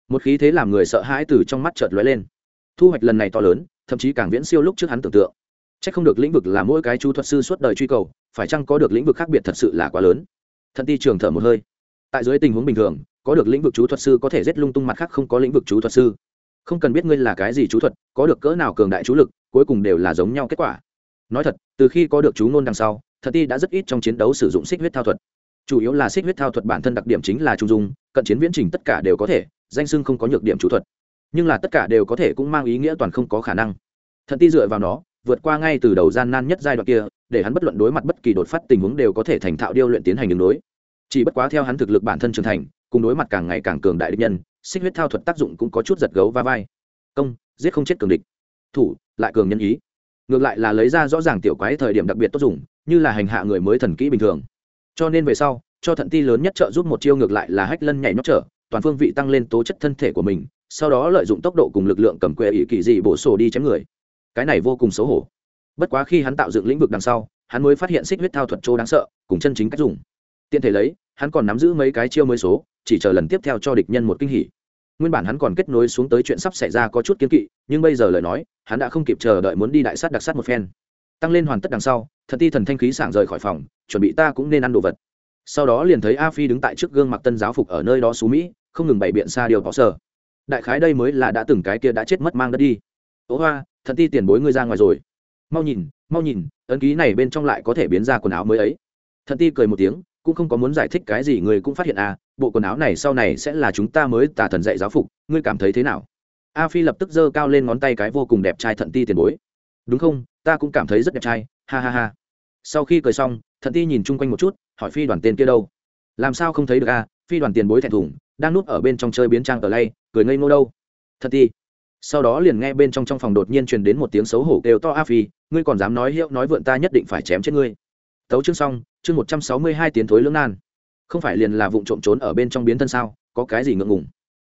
Một khí thế làm người sợ hãi từ trong mắt chợt lóe lên. Thu hoạch lần này to lớn, thậm chí càng viễn siêu lúc trước hắn tưởng tượng. C h ắ c không được lĩnh vực là mỗi cái chú thuật sư suốt đời truy cầu, phải chăng có được lĩnh vực khác biệt thật sự là quá lớn? Thận ti trường thở một hơi. Tại dưới tình huống bình thường, có được lĩnh vực chú thuật sư có thể rét lung tung mặt khác không có lĩnh vực chú thuật sư. Không cần biết ngươi là cái gì chú thuật, có được cỡ nào cường đại chú lực, cuối cùng đều là giống nhau kết quả. Nói thật, từ khi có được chú ngôn đằng sau thật ti đã rất ít trong chiến đấu sử dụng xích huyết thao thuật chủ yếu là xích huyết thao thuật bản thân đặc điểm chính là trung dung, cận chiến viễn trình tất cả đều có thể, danh sưng không có nhược điểm chủ thuật. Nhưng là tất cả đều có thể cũng mang ý nghĩa toàn không có khả năng. Thận ti dựa vào nó, vượt qua ngay từ đầu gian nan nhất giai đoạn kia, để hắn bất luận đối mặt bất kỳ đột phát tình huống đều có thể thành thạo điêu luyện tiến hành đường đối. Chỉ bất quá theo hắn thực lực bản thân trưởng thành, cùng đối mặt càng ngày càng cường đại địch nhân, xích huyết thao thuật tác dụng cũng có chút giật gấu va vai. Công, giết không chết cường địch. Thủ, lại cường nhân ý. Ngược lại là lấy ra rõ ràng tiểu quái thời điểm đặc biệt tốt dùng, như là hành hạ người mới thần kỹ bình thường cho nên về sau, cho thận ti lớn nhất trợ giúp một chiêu ngược lại là hách lân nhảy nhót trở, toàn phương vị tăng lên tố chất thân thể của mình, sau đó lợi dụng tốc độ cùng lực lượng cầm quệ ý kỳ dị bổ sổ đi chém người. Cái này vô cùng xấu hổ. Bất quá khi hắn tạo dựng lĩnh vực đằng sau, hắn mới phát hiện xích huyết thao thuật chỗ đáng sợ, cùng chân chính cách dùng. Tiện thể lấy, hắn còn nắm giữ mấy cái chiêu mới số, chỉ chờ lần tiếp theo cho địch nhân một kinh hỉ. Nguyên bản hắn còn kết nối xuống tới chuyện sắp xảy ra có chút kiến kỵ, nhưng bây giờ lời nói, hắn đã không kịp chờ đợi muốn đi đại sát đặc sát một phen. Tăng lên hoàn tất đằng sau thần ti thần thanh khí sảng rời khỏi phòng, chuẩn bị ta cũng nên ăn đồ vật. Sau đó liền thấy a phi đứng tại trước gương mặt tân giáo phục ở nơi đó xú mỹ, không ngừng bày biện xa điều bỏ sở đại khái đây mới là đã từng cái kia đã chết mất mang đất đi. Ố hoa, thần ti tiền bối ngươi ra ngoài rồi. Mau nhìn mau nhìn, ấn ký này bên trong lại có thể biến ra quần áo mới ấy. Thần ti cười một tiếng, cũng không có muốn giải thích cái gì, người cũng phát hiện à bộ quần áo này sau này sẽ là chúng ta mới tà thần dạy giáo phục, ngươi cảm thấy thế nào? A phi lập tức giơ cao lên ngón tay cái vô cùng đẹp trai thận ti tiền bối. Đúng không? Ta cũng cảm thấy rất đẹp trai, ha ha ha. Sau khi cười xong, thận ti nhìn chung quanh một chút, hỏi phi đoàn tên kia đâu? Làm sao không thấy được a? Phi đoàn tiền bối thẹn thùng, đang núp ở bên trong chơi biến trang tờ lay, cười ngây ngô đâu? Thật ti. Sau đó liền nghe bên trong trong phòng đột nhiên truyền đến một tiếng xấu hổ kêu to, a phi, ngươi còn dám nói hiệu nói vượn ta nhất định phải chém chết ngươi. Tấu chương xong, chương một trăm sáu mươi hai tiến thối lưỡng nan. Không phải liền là vụ trộm trốn ở bên trong biến thân sao? Có cái gì ngượng ngùng?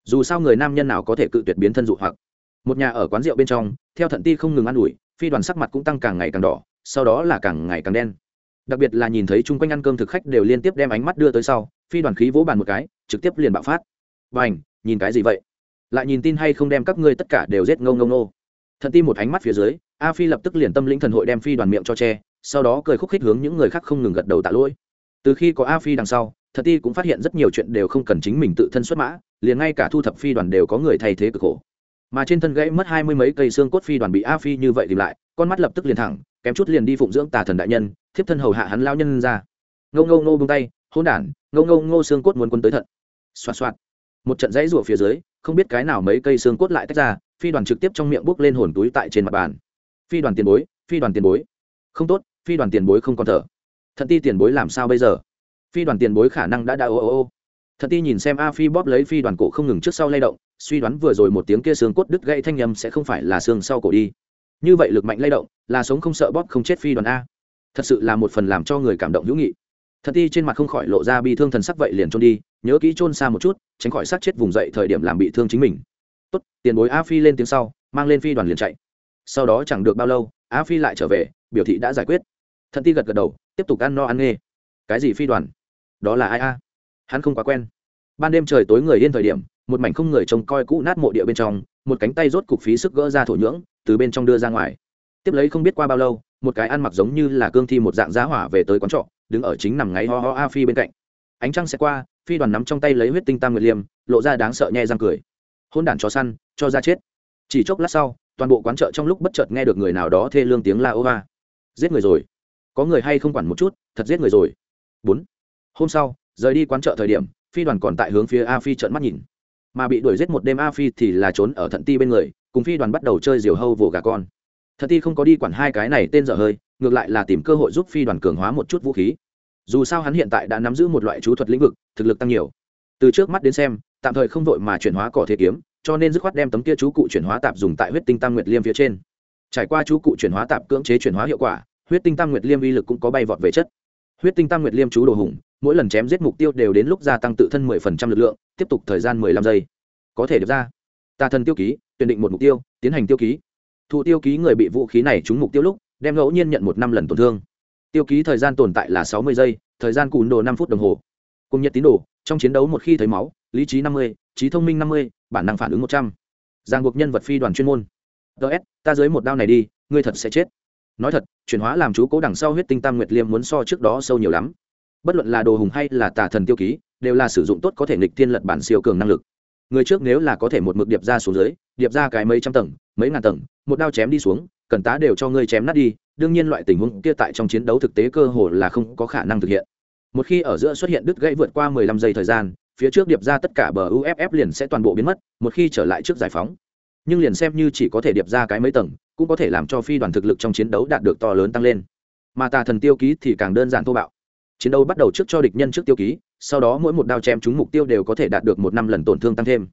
Dù sao người nam nhân nào có thể cự tuyệt biến thân dụ hoặc. Một nhà ở quán rượu bên trong, theo thận ti không ngừng ă n ủi phi đoàn sắc mặt cũng tăng càng ngày càng đỏ, sau đó là càng ngày càng đen. Đặc biệt là nhìn thấy chung quanh ăn cơm thực khách đều liên tiếp đem ánh mắt đưa tới sau, phi đoàn khí vỗ bàn một cái, trực tiếp liền bạo phát. Và ảnh nhìn cái gì vậy? Lại nhìn tin hay không đem các ngươi tất cả đều giết ngông ngông nô. Thận ti một ánh mắt phía dưới, a phi lập tức liền tâm lĩnh thần hội đem phi đoàn miệng cho che, sau đó cười khúc khích hướng những người khác không ngừng gật đầu tạ lỗi. Từ khi có a phi đằng sau thật ti cũng phát hiện rất nhiều chuyện đều không cần chính mình tự thân xuất mã, liền ngay cả thu thập phi đoàn đều có người thay thế cực khổ mà trên thân gãy mất hai mươi mấy cây xương cốt phi đoàn bị a phi như vậy tìm lại, con mắt lập tức liền thẳng, kém chút liền đi phụng dưỡng tà thần đại nhân, thiếp thân hầu hạ hắn lao nhân ra. Ngâu ngâu ngô bông tay hôn đản ngâu ngâu ngô xương cốt muốn quân tới thận. Xoạt xoạt. Một trận dãy rủa phía dưới, không biết cái nào mấy cây xương cốt lại tách ra, phi đoàn trực tiếp trong miệng bốc lên hồn túi tại trên mặt bàn. Phi đoàn tiền bối, phi đoàn tiền bối. Không tốt, phi đoàn tiền bối không còn thở. Thận ti tiền bối làm sao bây giờ? Phi đoàn tiền bối khả năng đã đã ô ô ô. Thận ti nhìn xem a phi bóp lấy phi đoàn cổ không ngừng trước sau lay động suy đoán vừa rồi một tiếng kia xương cốt đứt gãy thanh âm sẽ không phải là xương sau cổ đi. Như vậy lực mạnh lay động, là sống không sợ bóp không chết phi đoàn a. Thật sự là một phần làm cho người cảm động hữu nghị. Thận ti trên mặt không khỏi lộ ra bi thương thần sắc vậy liền trôn đi, nhớ kỹ trôn xa một chút, tránh khỏi sát chết vùng dậy thời điểm làm bị thương chính mình. Tốt, tiền bối a phi lên tiếng sau, mang lên phi đoàn liền chạy. Sau đó chẳng được bao lâu, a phi lại trở về, biểu thị đã giải quyết. Thần ti gật gật đầu, tiếp tục ăn no ăn nghê. Cái gì phi đoàn? Đó là ai a? Hắn không quá quen. Ban đêm trời tối người yên thời điểm một mảnh không người trông coi cũ nát mộ địa bên trong, một cánh tay rốt cục phí sức gỡ ra thổ nhưỡng, từ bên trong đưa ra ngoài. Tiếp lấy không biết qua bao lâu, một cái ăn mặc giống như là cương thi một dạng giá hỏa về tới quán trọ, đứng ở chính nằm ngáy ho ho a phi bên cạnh. Ánh trăng sẽ qua, phi đoàn nắm trong tay lấy huyết tinh tam nguyệt liêm, lộ ra đáng sợ nhẹ răng cười. Hôn đản chó săn, cho ra chết. Chỉ chốc lát sau, toàn bộ quán chợ trong lúc bất chợt nghe được người nào đó thê lương tiếng la ô va. Giết người rồi. Có người hay không quản một chút, thật giết người rồi. Bốn. Hôm sau, rời đi quán chợ thời điểm, phi đoàn còn tại hướng phía a phi trợn mắt nhìn mà bị đuổi giết một đêm a phi thì là trốn ở thận ti bên người, cùng phi đoàn bắt đầu chơi diều hâu vồ gà con. Thận ti không có đi quản hai cái này tên dở hơi, ngược lại là tìm cơ hội giúp phi đoàn cường hóa một chút vũ khí. Dù sao hắn hiện tại đã nắm giữ một loại chú thuật lĩnh vực, thực lực tăng nhiều. Từ trước mắt đến xem, tạm thời không vội mà chuyển hóa cỏ thế kiếm, cho nên dứt khoát đem tấm kia chú cụ chuyển hóa tạp dùng tại huyết tinh tăng nguyệt liêm phía trên. Trải qua chú cụ chuyển hóa tạp cưỡng chế chuyển hóa hiệu quả, huyết tinh tam nguyệt liêm uy lực cũng có bay vọt về chất. Huyết tinh tam nguyệt liêm chú đồ hùng mỗi lần chém giết mục tiêu đều đến lúc gia tăng tự thân mười phần trăm lực lượng, tiếp tục thời gian mười lăm giây. Có thể được ra. Tà thần tiêu ký, tuyển định một mục tiêu, tiến hành tiêu ký. Thụ tiêu ký người bị vũ khí này trúng mục tiêu lúc, đem ngẫu nhiên nhận một năm lần tổn thương. Tiêu ký thời gian tồn tại là sáu mươi giây, thời gian cùn đồ năm phút đồng hồ. Cùng nhật tín đồ, trong chiến đấu một khi thấy máu, lý trí năm mươi, trí thông minh năm mươi, bản năng phản ứng một trăm. Giang buộc nhân vật phi đoàn chuyên môn. Ts ta dưới một đao này đi, ngươi thật sẽ chết. Nói thật, chuyển hóa làm chú cố đằng sau huyết tinh tam nguyệt liêm muốn so trước đó sâu nhiều lắm bất luận là đồ hùng hay là tà thần tiêu ký, đều là sử dụng tốt có thể nghịch thiên lật bản siêu cường năng lực. Người trước nếu là có thể một mực điệp ra xuống dưới, điệp ra cái mấy trăm tầng, mấy ngàn tầng, một đao chém đi xuống, cần tá đều cho ngươi chém nát đi, đương nhiên loại tình huống kia tại trong chiến đấu thực tế cơ hồ là không có khả năng thực hiện. Một khi ở giữa xuất hiện đứt gãy vượt qua 15 giây thời gian, phía trước điệp ra tất cả bờ uff liền sẽ toàn bộ biến mất, một khi trở lại trước giải phóng. Nhưng liền xem như chỉ có thể điệp ra cái mấy tầng, cũng có thể làm cho phi đoàn thực lực trong chiến đấu đạt được to lớn tăng lên. Mà tà thần tiêu ký thì càng đơn giản thô bạo chiến đấu bắt đầu trước cho địch nhân trước tiêu ký, sau đó mỗi một đao chém trúng mục tiêu đều có thể đạt được một năm lần tổn thương tăng thêm.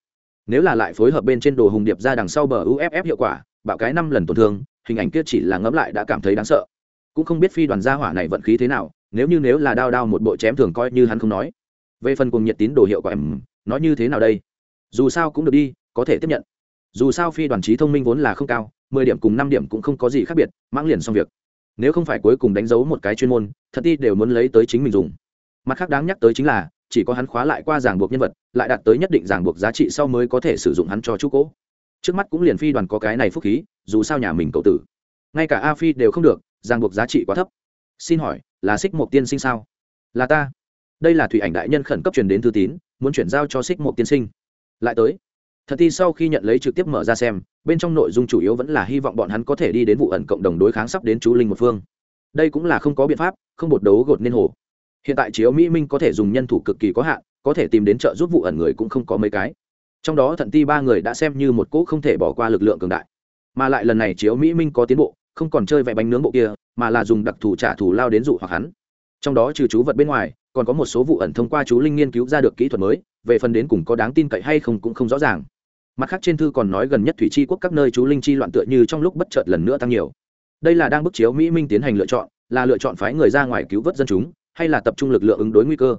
Nếu là lại phối hợp bên trên đồ hùng điệp ra đằng sau bờ uff hiệu quả, bạo cái năm lần tổn thương, hình ảnh kia chỉ là ngẫm lại đã cảm thấy đáng sợ. Cũng không biết phi đoàn gia hỏa này vận khí thế nào, nếu như nếu là đao đao một bộ chém thường coi như hắn không nói. Về phần cùng nhiệt tín đồ hiệu quả em nói như thế nào đây? Dù sao cũng được đi, có thể tiếp nhận. Dù sao phi đoàn trí thông minh vốn là không cao, mười điểm cùng năm điểm cũng không có gì khác biệt, mãng liền xong việc nếu không phải cuối cùng đánh dấu một cái chuyên môn, thật ti đều muốn lấy tới chính mình dùng. Mặt khác đáng nhắc tới chính là, chỉ có hắn khóa lại qua ràng buộc nhân vật, lại đạt tới nhất định ràng buộc giá trị sau mới có thể sử dụng hắn cho chú cỗ trước mắt cũng liền phi đoàn có cái này phúc khí, dù sao nhà mình cậu tử. Ngay cả a phi đều không được, ràng buộc giá trị quá thấp. Xin hỏi, là xích một tiên sinh sao? Là ta. Đây là thủy ảnh đại nhân khẩn cấp truyền đến thư tín, muốn chuyển giao cho xích một tiên sinh. Lại tới thật thi sau khi nhận lấy trực tiếp mở ra xem, bên trong nội dung chủ yếu vẫn là hy vọng bọn hắn có thể đi đến vụ ẩn cộng đồng đối kháng sắp đến chú linh một phương. Đây cũng là không có biện pháp, không bột đấu gột nên hồ. Hiện tại chiếu mỹ minh có thể dùng nhân thủ cực kỳ có hạn, có thể tìm đến trợ giúp vụ ẩn người cũng không có mấy cái. Trong đó thận ti ba người đã xem như một cỗ không thể bỏ qua lực lượng cường đại. Mà lại lần này chiếu mỹ minh có tiến bộ, không còn chơi vẽ bánh nướng bộ kia, mà là dùng đặc thù trả thù lao đến dụ hoặc hắn. Trong đó trừ chú vật bên ngoài, còn có một số vụ ẩn thông qua chú linh nghiên cứu ra được kỹ thuật mới, về phần đến cùng có đáng tin cậy hay không cũng không rõ ràng mặt khác trên thư còn nói gần nhất thủy tri quốc các nơi chú linh chi loạn tựa như trong lúc bất chợt lần nữa tăng nhiều. Đây là đang bức chiếu mỹ minh tiến hành lựa chọn, là lựa chọn phái người ra ngoài cứu vớt dân chúng, hay là tập trung lực lượng ứng đối nguy cơ?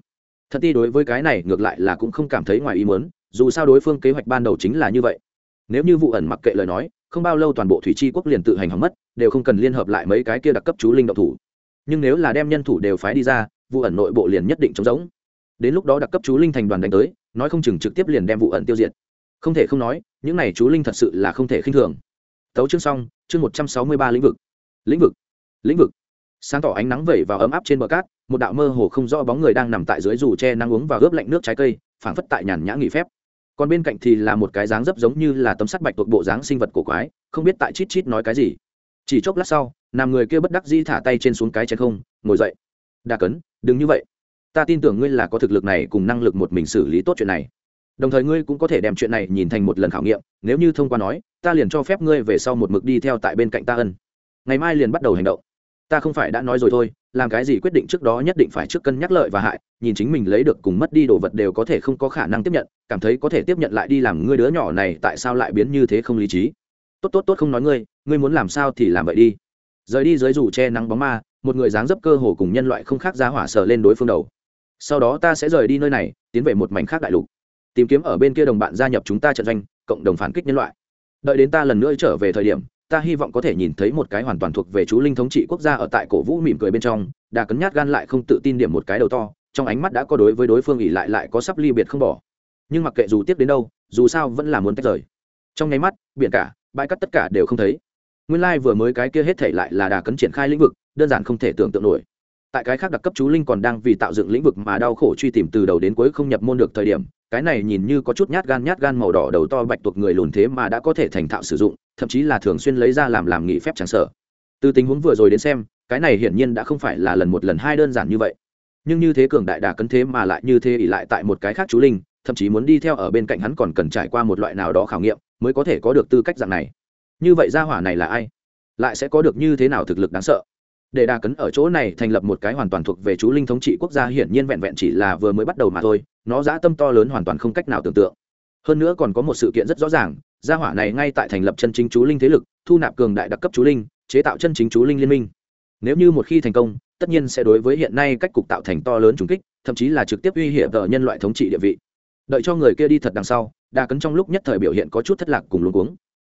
Thật ti đối với cái này ngược lại là cũng không cảm thấy ngoài ý muốn, dù sao đối phương kế hoạch ban đầu chính là như vậy. Nếu như vụ ẩn mặc kệ lời nói, không bao lâu toàn bộ thủy tri quốc liền tự hành hỏng mất, đều không cần liên hợp lại mấy cái kia đặc cấp chú linh động thủ. Nhưng nếu là đem nhân thủ đều phái đi ra, vụ ẩn nội bộ liền nhất định chống giống đến lúc đó đặc cấp chú linh thành đoàn đánh tới, nói không chừng trực tiếp liền đem vụ ẩn tiêu diệt không thể không nói, những này chú linh thật sự là không thể khinh thường. Tấu chương xong, chương một trăm sáu mươi ba lĩnh vực. Lĩnh vực. Lĩnh vực. Sáng tỏ ánh nắng vẩy vào ấm áp trên bờ cát, một đạo mơ hồ không rõ bóng người đang nằm tại dưới dù che nắng uống và ướp lạnh nước trái cây, phảng phất tại nhàn nhã nghỉ phép. Còn bên cạnh thì là một cái dáng dấp giống như là tấm sắt bạch tuộc bộ dáng sinh vật cổ quái, không biết tại chít chít nói cái gì. Chỉ chốc lát sau nằm người kia bất đắc di thả tay trên xuống cái chén không, ngồi dậy. Đa cấn, đừng như vậy. Ta tin tưởng ngươi là có thực lực này cùng năng lực một mình xử lý tốt chuyện này đồng thời ngươi cũng có thể đem chuyện này nhìn thành một lần khảo nghiệm, nếu như thông qua nói, ta liền cho phép ngươi về sau một mực đi theo tại bên cạnh ta ân. Ngày mai liền bắt đầu hành động. Ta không phải đã nói rồi thôi, làm cái gì quyết định trước đó nhất định phải trước cân nhắc lợi và hại, nhìn chính mình lấy được cùng mất đi đồ vật đều có thể không có khả năng tiếp nhận, cảm thấy có thể tiếp nhận lại đi làm ngươi đứa nhỏ này tại sao lại biến như thế không lý trí. Tốt tốt tốt không nói ngươi ngươi muốn làm sao thì làm vậy đi. Rời đi dưới dù che nắng bóng ma, một người dáng dấp cơ hồ cùng nhân loại không khác giá hỏa sờ lên đối phương đầu. Sau đó ta sẽ rời đi nơi này, tiến về một mảnh khác đại lục tìm kiếm ở bên kia đồng bạn gia nhập chúng ta trận doanh, cộng đồng phản kích nhân loại. Đợi đến ta lần nữa trở về thời điểm, ta hy vọng có thể nhìn thấy một cái hoàn toàn thuộc về chú linh thống trị quốc gia ở tại cổ vũ mỉm cười bên trong đà cấn nhát gan lại không tự tin điểm một cái đầu to, trong ánh mắt đã có đối với đối phương ỉ lại lại có sắp ly biệt không bỏ. Nhưng mặc kệ dù tiếp đến đâu, dù sao vẫn là muốn tách rời. Trong nháy mắt, biển cả, bãi cắt tất cả đều không thấy. Nguyên lai、like、vừa mới cái kia hết thể lại là đà cấn triển khai lĩnh vực, đơn giản không thể tưởng tượng nổi. Tại cái khác đặc cấp chú linh còn đang vì tạo dựng lĩnh vực mà đau khổ truy tìm từ đầu đến cuối không nhập môn được thời điểm cái này nhìn như có chút nhát gan nhát gan màu đỏ đầu to bạch tuộc người lùn thế mà đã có thể thành thạo sử dụng, thậm chí là thường xuyên lấy ra làm làm nghị phép tráng sở. Từ tình huống vừa rồi đến xem, cái này hiển nhiên đã không phải là lần một lần hai đơn giản như vậy. Nhưng như thế cường đại đà cấn thế mà lại như thế ỉ lại tại một cái khác chú linh, thậm chí muốn đi theo ở bên cạnh hắn còn cần trải qua một loại nào đó khảo nghiệm mới có thể có được tư cách dạng này. Như vậy gia hỏa này là ai? Lại sẽ có được như thế nào thực lực đáng sợ? Để đà cấn ở chỗ này thành lập một cái hoàn toàn thuộc về chú linh thống trị quốc gia hiển nhiên vẹn vẹn chỉ là vừa mới bắt đầu mà thôi, nó dã tâm to lớn hoàn toàn không cách nào tưởng tượng. Hơn nữa còn có một sự kiện rất rõ ràng, gia hỏa này ngay tại thành lập chân chính chú linh thế lực, thu nạp cường đại đặc cấp chú linh, chế tạo chân chính chú linh liên minh. Nếu như một khi thành công, tất nhiên sẽ đối với hiện nay cách cục tạo thành to lớn trùng kích, thậm chí là trực tiếp uy hiểm ở nhân loại thống trị địa vị. Đợi cho người kia đi thật đằng sau, đa cấn trong lúc nhất thời biểu hiện có chút thất lạc cùng luống cuống.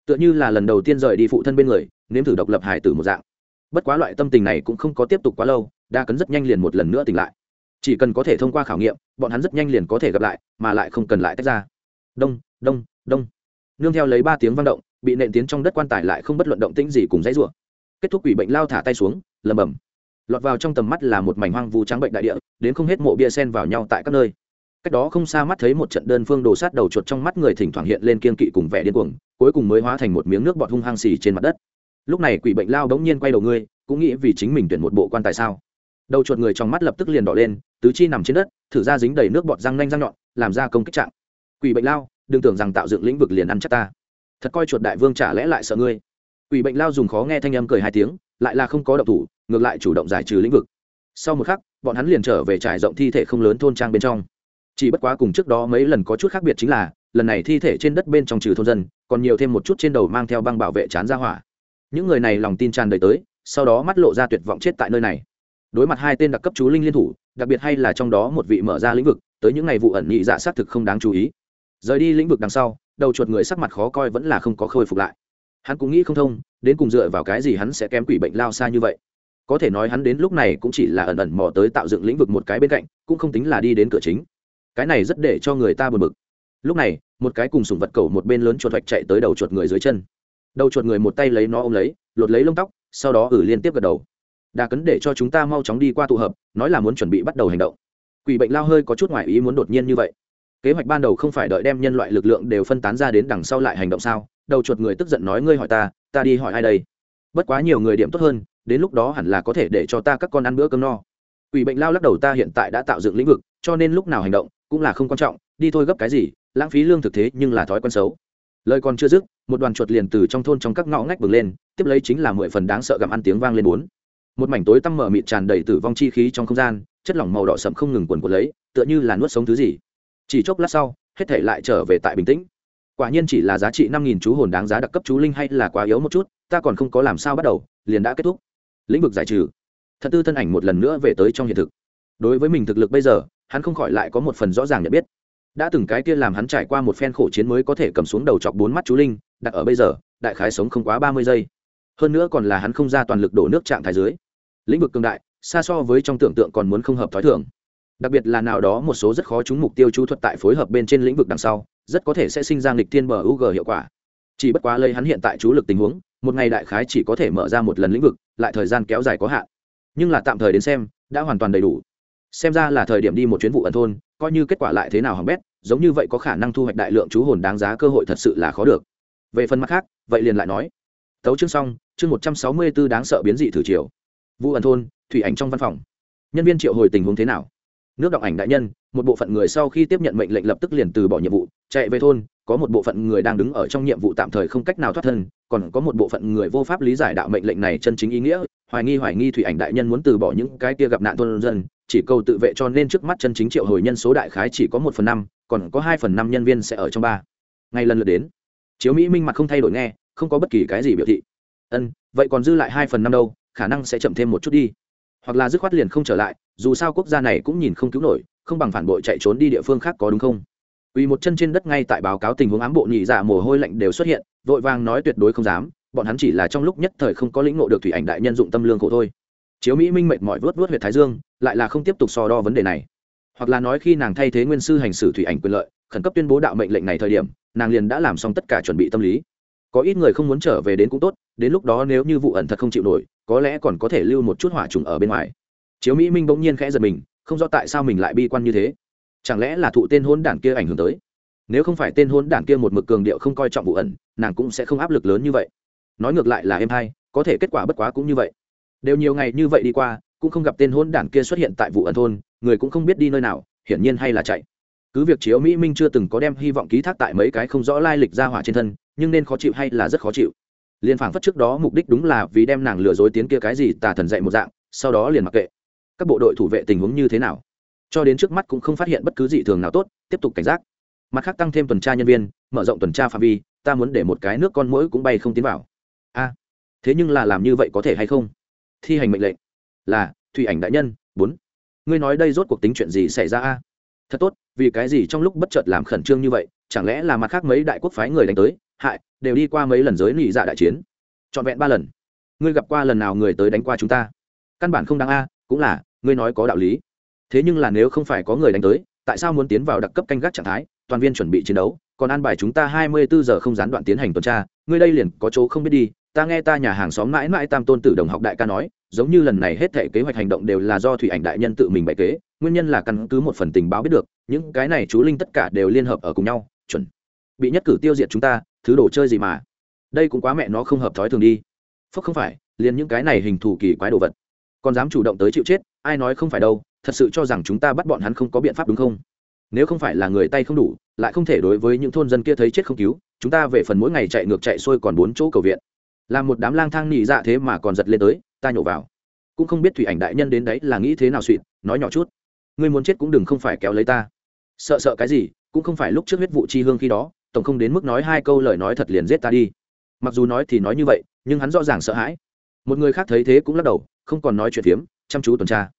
Tựa như là lần đầu tiên rời đi phụ thân bên người, nếm thử độc lập hải tử một dạng bất quá loại tâm tình này cũng không có tiếp tục quá lâu, đa cấn rất nhanh liền một lần nữa tỉnh lại. Chỉ cần có thể thông qua khảo nghiệm, bọn hắn rất nhanh liền có thể gặp lại, mà lại không cần lại tách ra. Đông đông đông. Nương theo lấy ba tiếng vang động, bị nện tiến trong đất quan tài lại không bất luận động tĩnh gì cùng dãy rủa. Kết thúc quỷ bệnh lao thả tay xuống lầm bầm lọt vào trong tầm mắt là một mảnh hoang vu trắng bệnh đại địa, đến không hết mộ bia sen vào nhau tại các nơi. Cách đó không xa mắt thấy một trận đơn phương đồ sát đầu chuột trong mắt người thỉnh thoảng hiện lên kiên kỵ cùng vẻ điên cuồng, cuối cùng mới hóa thành một miếng nước bọt hung hăng xì trên mặt đất lúc này quỷ bệnh lao đống nhiên quay đầu ngươi, cũng nghĩ vì chính mình tuyển một bộ quan tài sao? Đầu chuột người trong mắt lập tức liền đỏ lên, tứ chi nằm trên đất, thử ra dính đầy nước bọt răng nanh răng nhọn, làm ra công kích trạng. Quỷ bệnh lao, đừng tưởng rằng tạo dựng lĩnh vực liền ăn chắc ta. Thật coi chuột đại vương trả lẽ lại sợ ngươi? Quỷ bệnh lao dùng khó nghe thanh âm cười hai tiếng, lại là không có động thủ, ngược lại chủ động giải trừ lĩnh vực. Sau một khắc, bọn hắn liền trở về trải rộng thi thể không lớn thôn trang bên trong. Chỉ bất quá cùng trước đó mấy lần có chút khác biệt chính là, lần này thi thể trên đất bên trong trừ thôn dân, còn nhiều thêm một chút trên đầu mang theo băng bảo vệ chán ra hỏa những người này lòng tin tràn đầy tới, sau đó mắt lộ ra tuyệt vọng chết tại nơi này. Đối mặt hai tên đặc cấp chú linh liên thủ, đặc biệt hay là trong đó một vị mở ra lĩnh vực, tới những ngày vụ ẩn nhị dạ xác thực không đáng chú ý. Rời đi lĩnh vực đằng sau, đầu chuột người sắc mặt khó coi vẫn là không có khôi phục lại. Hắn cũng nghĩ không thông, đến cùng dựa vào cái gì hắn sẽ kém quỷ bệnh lao xa như vậy? Có thể nói hắn đến lúc này cũng chỉ là ẩn ẩn mò tới tạo dựng lĩnh vực một cái bên cạnh, cũng không tính là đi đến cửa chính. Cái này rất để cho người ta buồn bực. Lúc này, một cái cùng sùng vật cầu một bên lớn chuột hoạch chạy tới đầu chuột người dưới chân đầu chuột người một tay lấy nó ôm lấy, lột lấy lông tóc, sau đó ử liên tiếp gật đầu. Đà cấn để cho chúng ta mau chóng đi qua tụ hợp, nói là muốn chuẩn bị bắt đầu hành động. Quỷ bệnh lao hơi có chút ngoại ý muốn đột nhiên như vậy. Kế hoạch ban đầu không phải đợi đem nhân loại lực lượng đều phân tán ra đến đằng sau lại hành động sao? Đầu chuột người tức giận nói, ngươi hỏi ta ta đi hỏi ai đây? Bất quá nhiều người điểm tốt hơn, đến lúc đó hẳn là có thể để cho ta các con ăn bữa cơm no. Quỷ bệnh lao lắc đầu, ta hiện tại đã tạo dựng lĩnh vực, cho nên lúc nào hành động cũng là không quan trọng, đi thôi gấp cái gì, lãng phí lương thực thế nhưng là thói quen xấu lời còn chưa dứt, một đoàn chuột liền từ trong thôn trong các ngõ ngách bừng lên, tiếp lấy chính là mười phần đáng sợ gặm ăn tiếng vang lên bốn. Một mảnh tối tăm mở mịt tràn đầy tử vong chi khí trong không gian, chất lỏng màu đỏ sậm không ngừng quần quật lấy, tựa như là nuốt sống thứ gì. Chỉ chốc lát sau, hết thể lại trở về tại bình tĩnh. Quả nhiên chỉ là giá trị năm nghìn chú hồn đáng giá đặc cấp chú linh hay là quá yếu một chút, ta còn không có làm sao bắt đầu, liền đã kết thúc. Lĩnh vực giải trừ. Thật tư thân ảnh một lần nữa về tới trong hiện thực. Đối với mình thực lực bây giờ, hắn không khỏi lại có một phần rõ ràng nhận biết đã từng cái kia làm hắn trải qua một phen khổ chiến mới có thể cầm xuống đầu chọc bốn mắt chú linh, đặt ở bây giờ, đại khái sống không quá ba mươi giây. Hơn nữa còn là hắn không ra toàn lực đổ nước trạng thái dưới. Lĩnh vực cường đại, xa so với trong tưởng tượng còn muốn không hợp t h ó i thưởng đặc biệt là nào đó một số rất khó trúng mục tiêu chú thuật tại phối hợp bên trên lĩnh vực đằng sau, rất có thể sẽ sinh ra nghịch thiên bờ u g hiệu quả. Chỉ bất quá lây hắn hiện tại chú lực tình huống, một ngày đại khái chỉ có thể mở ra một lần lĩnh vực, lại thời gian kéo dài có hạn. Nhưng là tạm thời đến xem, đã hoàn toàn đầy đủ xem ra là thời điểm đi một chuyến vụ ẩn thôn, coi như kết quả lại thế nào hỏng bét, giống như vậy có khả năng thu hoạch đại lượng chú hồn đáng giá cơ hội thật sự là khó được. Về phần mặt khác, vậy liền lại nói. Tấu chương xong, chương một trăm sáu mươi b ố đáng sợ biến dị thử chiều vụ ẩn thôn, thủy ảnh trong văn phòng. Nhân viên triệu hồi tình huống thế nào? Nước đọng ảnh đại nhân, một bộ phận người sau khi tiếp nhận mệnh lệnh lập tức liền từ bỏ nhiệm vụ, chạy về thôn, có một bộ phận người đang đứng ở trong nhiệm vụ tạm thời không cách nào thoát thân, còn có một bộ phận người vô pháp lý giải đạo mệnh lệnh này chân chính ý nghĩa, hoài nghi hoài nghi thủy ảnh đại nhân muốn từ bỏ những cái kia gặp nạn thôn dân chỉ cầu tự vệ cho nên trước mắt chân chính triệu hồi nhân số đại khái chỉ có một phần năm còn có hai phần năm nhân viên sẽ ở trong ba. Ngay lần lượt đến chiếu mỹ minh mặt không thay đổi nghe không có bất kỳ cái gì biểu thị. Ân vậy còn dư lại hai phần năm đâu khả năng sẽ chậm thêm một chút đi. Hoặc là dứt khoát liền không trở lại dù sao quốc gia này cũng nhìn không cứu nổi không bằng phản bội chạy trốn đi địa phương khác có đúng không? Uy một chân trên đất ngay tại báo cáo tình huống ám bộ nhị dạ mồ hôi lạnh đều xuất hiện, vội vàng nói tuyệt đối không dám, bọn hắn chỉ là trong lúc nhất thời không có lĩnh ngộ được thủy ảnh đại nhân dụng tâm lương khổ thôi. Chiếu Mỹ Minh mệt mỏi vớt vớt huyệt thái dương, lại là không tiếp tục so đo vấn đề này. Hoặc là nói khi nàng thay thế nguyên sư hành xử thủy ảnh quyền lợi, khẩn cấp tuyên bố đạo mệnh lệnh này thời điểm, nàng liền đã làm xong tất cả chuẩn bị tâm lý. Có ít người không muốn trở về đến cũng tốt, đến lúc đó nếu như vụ ẩn thật không chịu nổi, có lẽ còn có thể lưu một chút hỏa trùng ở bên ngoài. Chiếu Mỹ Minh bỗng nhiên khẽ giật mình, không rõ tại sao mình lại bi quan như thế chẳng lẽ là thụ tên hôn đản kia ảnh hưởng tới nếu không phải tên hôn đản kia một mực cường điệu không coi trọng vụ ẩn nàng cũng sẽ không áp lực lớn như vậy nói ngược lại là em hay có thể kết quả bất quá cũng như vậy đều nhiều ngày như vậy đi qua, cũng không gặp tên hôn đản kia xuất hiện tại vụ ẩn thôn, người cũng không biết đi nơi nào, hiển nhiên hay là chạy. Cứ việc chiếu mỹ minh chưa từng có đem hy vọng ký thác tại mấy cái không rõ lai lịch ra hỏa trên thân, nhưng nên khó chịu hay là rất khó chịu. Liền phảng phất trước đó mục đích đúng là vì đem nàng lừa dối tiến kia cái gì tà thần dạy một dạng, sau đó liền mặc kệ. Các bộ đội thủ vệ tình huống như thế nào? Cho đến trước mắt cũng không phát hiện bất cứ gì thường nào tốt, tiếp tục cảnh giác. Mặt khác tăng thêm tuần tra nhân viên, mở rộng tuần tra phạm vi, ta muốn để một cái nước con mũi cũng bay không tiến vào. A, thế nhưng là làm như vậy có thể hay không? Thi hành mệnh lệnh. Là, thủy ảnh đại nhân, bốn. Ngươi nói đây rốt cuộc tính chuyện gì xảy ra a? Thật tốt, vì cái gì trong lúc bất chợt làm khẩn trương như vậy, chẳng lẽ là mặt khác mấy đại quốc phái người đánh tới, hại, đều đi qua mấy lần giới nị dạ đại chiến? Trọn vẹn ba lần. Ngươi gặp qua lần nào người tới đánh qua chúng ta? Căn bản không đáng a, cũng là, ngươi nói có đạo lý. Thế nhưng là nếu không phải có người đánh tới, tại sao muốn tiến vào đặc cấp canh gác trạng thái, toàn viên chuẩn bị chiến đấu, còn an bài chúng ta hai mươi bốn giờ không gián đoạn tiến hành tuần tra, ngươi đây liền có chỗ không biết đi ta nghe ta nhà hàng xóm mãi mãi tam tôn tử đồng học đại ca nói, giống như lần này hết thể kế hoạch hành động đều là do thủy ảnh đại nhân tự mình bày kế, nguyên nhân là căn cứ một phần tình báo biết được, những cái này chú linh tất cả đều liên hợp ở cùng nhau, chuẩn. Bị nhất cử tiêu diệt chúng ta, thứ đồ chơi gì mà? Đây cũng quá mẹ nó không hợp thói thường đi. Phúc không phải, liền những cái này hình thù kỳ quái đồ vật. Còn dám chủ động tới chịu chết, ai nói không phải đâu, thật sự cho rằng chúng ta bắt bọn hắn không có biện pháp đúng không? Nếu không phải là người tay không đủ, lại không thể đối với những thôn dân kia thấy chết không cứu, chúng ta về phần mỗi ngày chạy ngược chạy xuôi còn bốn chỗ cầu viện là một đám lang thang nỉ dạ thế mà còn giật lên tới, ta nhổ vào. Cũng không biết thủy ảnh đại nhân đến đấy là nghĩ thế nào suỵt nói nhỏ chút. Ngươi muốn chết cũng đừng không phải kéo lấy ta. Sợ sợ cái gì, cũng không phải lúc trước huyết vụ chi hương khi đó, tổng không đến mức nói hai câu lời nói thật liền giết ta đi. Mặc dù nói thì nói như vậy, nhưng hắn rõ ràng sợ hãi. Một người khác thấy thế cũng lắc đầu, không còn nói chuyện phiếm, chăm chú tuần tra.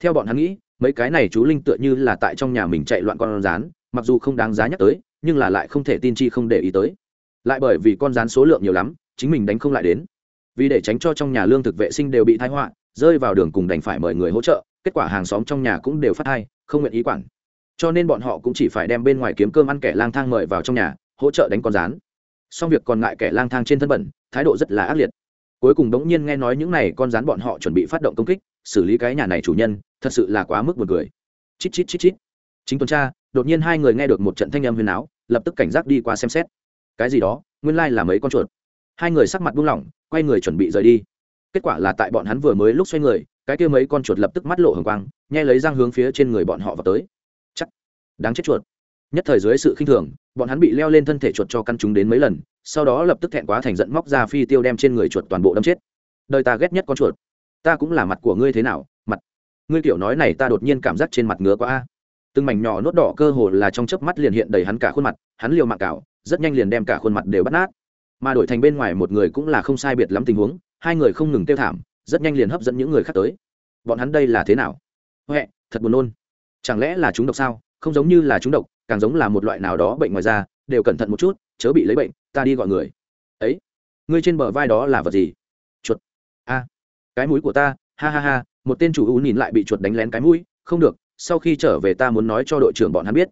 Theo bọn hắn nghĩ, mấy cái này chú linh tựa như là tại trong nhà mình chạy loạn con rán, mặc dù không đáng giá nhắc tới, nhưng là lại không thể tin chi không để ý tới. Lại bởi vì con rán số lượng nhiều lắm chính mình đánh không lại đến. Vì để tránh cho trong nhà lương thực vệ sinh đều bị thái họa, rơi vào đường cùng đành phải mời người hỗ trợ, kết quả hàng xóm trong nhà cũng đều phát thai, không nguyện ý quản. Cho nên bọn họ cũng chỉ phải đem bên ngoài kiếm cơm ăn kẻ lang thang mời vào trong nhà, hỗ trợ đánh con rán. Xong việc còn ngại kẻ lang thang trên thân bẩn, thái độ rất là ác liệt. Cuối cùng đống nhiên nghe nói những n à y con rán bọn họ chuẩn bị phát động công kích, xử lý cái nhà này chủ nhân, thật sự là quá mức một người chít chít chít chít. Chính tuần tra, đột nhiên hai người nghe được một trận thanh âm huyền áo, lập tức cảnh giác đi qua xem xét. Cái gì đó? Nguyên lai là mấy con chuột hai người sắc mặt buông lỏng, quay người chuẩn bị rời đi. Kết quả là tại bọn hắn vừa mới lúc xoay người, cái kia mấy con chuột lập tức mắt lộ hồng quang nhai lấy răng hướng phía trên người bọn họ vào tới. Chắc. Đáng chết chuột. Nhất thời dưới sự khinh thường, bọn hắn bị leo lên thân thể chuột cho căn chúng đến mấy lần, sau đó lập tức thẹn quá thành giận móc ra phi tiêu đem trên người chuột toàn bộ đâm chết. Đời ta ghét nhất con chuột. Ta cũng là mặt của ngươi thế nào, mặt. Ngươi kiểu nói này ta đột nhiên cảm giác trên mặt ngứa quá a. Từng mảnh nhỏ nốt đỏ cơ hồ là trong chớp mắt liền hiện đầy hắn cả khuôn mặt, hắn liều mạng cào, rất nhanh liền đem cả khuôn mặt đều bắt nát mà đổi thành bên ngoài một người cũng là không sai biệt lắm tình huống, hai người không ngừng tiêu thảm, rất nhanh liền hấp dẫn những người khác tới. Bọn hắn đây là thế nào? Huệ, thật buồn nôn. Chẳng lẽ là chúng độc sao? Không giống như là chúng độc, càng giống là một loại nào đó bệnh ngoài da, đều cẩn thận một chút, chớ bị lấy bệnh, ta đi gọi người. Ấy, ngươi trên bờ vai đó là vật gì? Chuột. A, cái mũi của ta, ha ha ha, một tên chủ u nhìn lại bị chuột đánh lén cái mũi, không được, sau khi trở về ta muốn nói cho đội trưởng bọn hắn biết.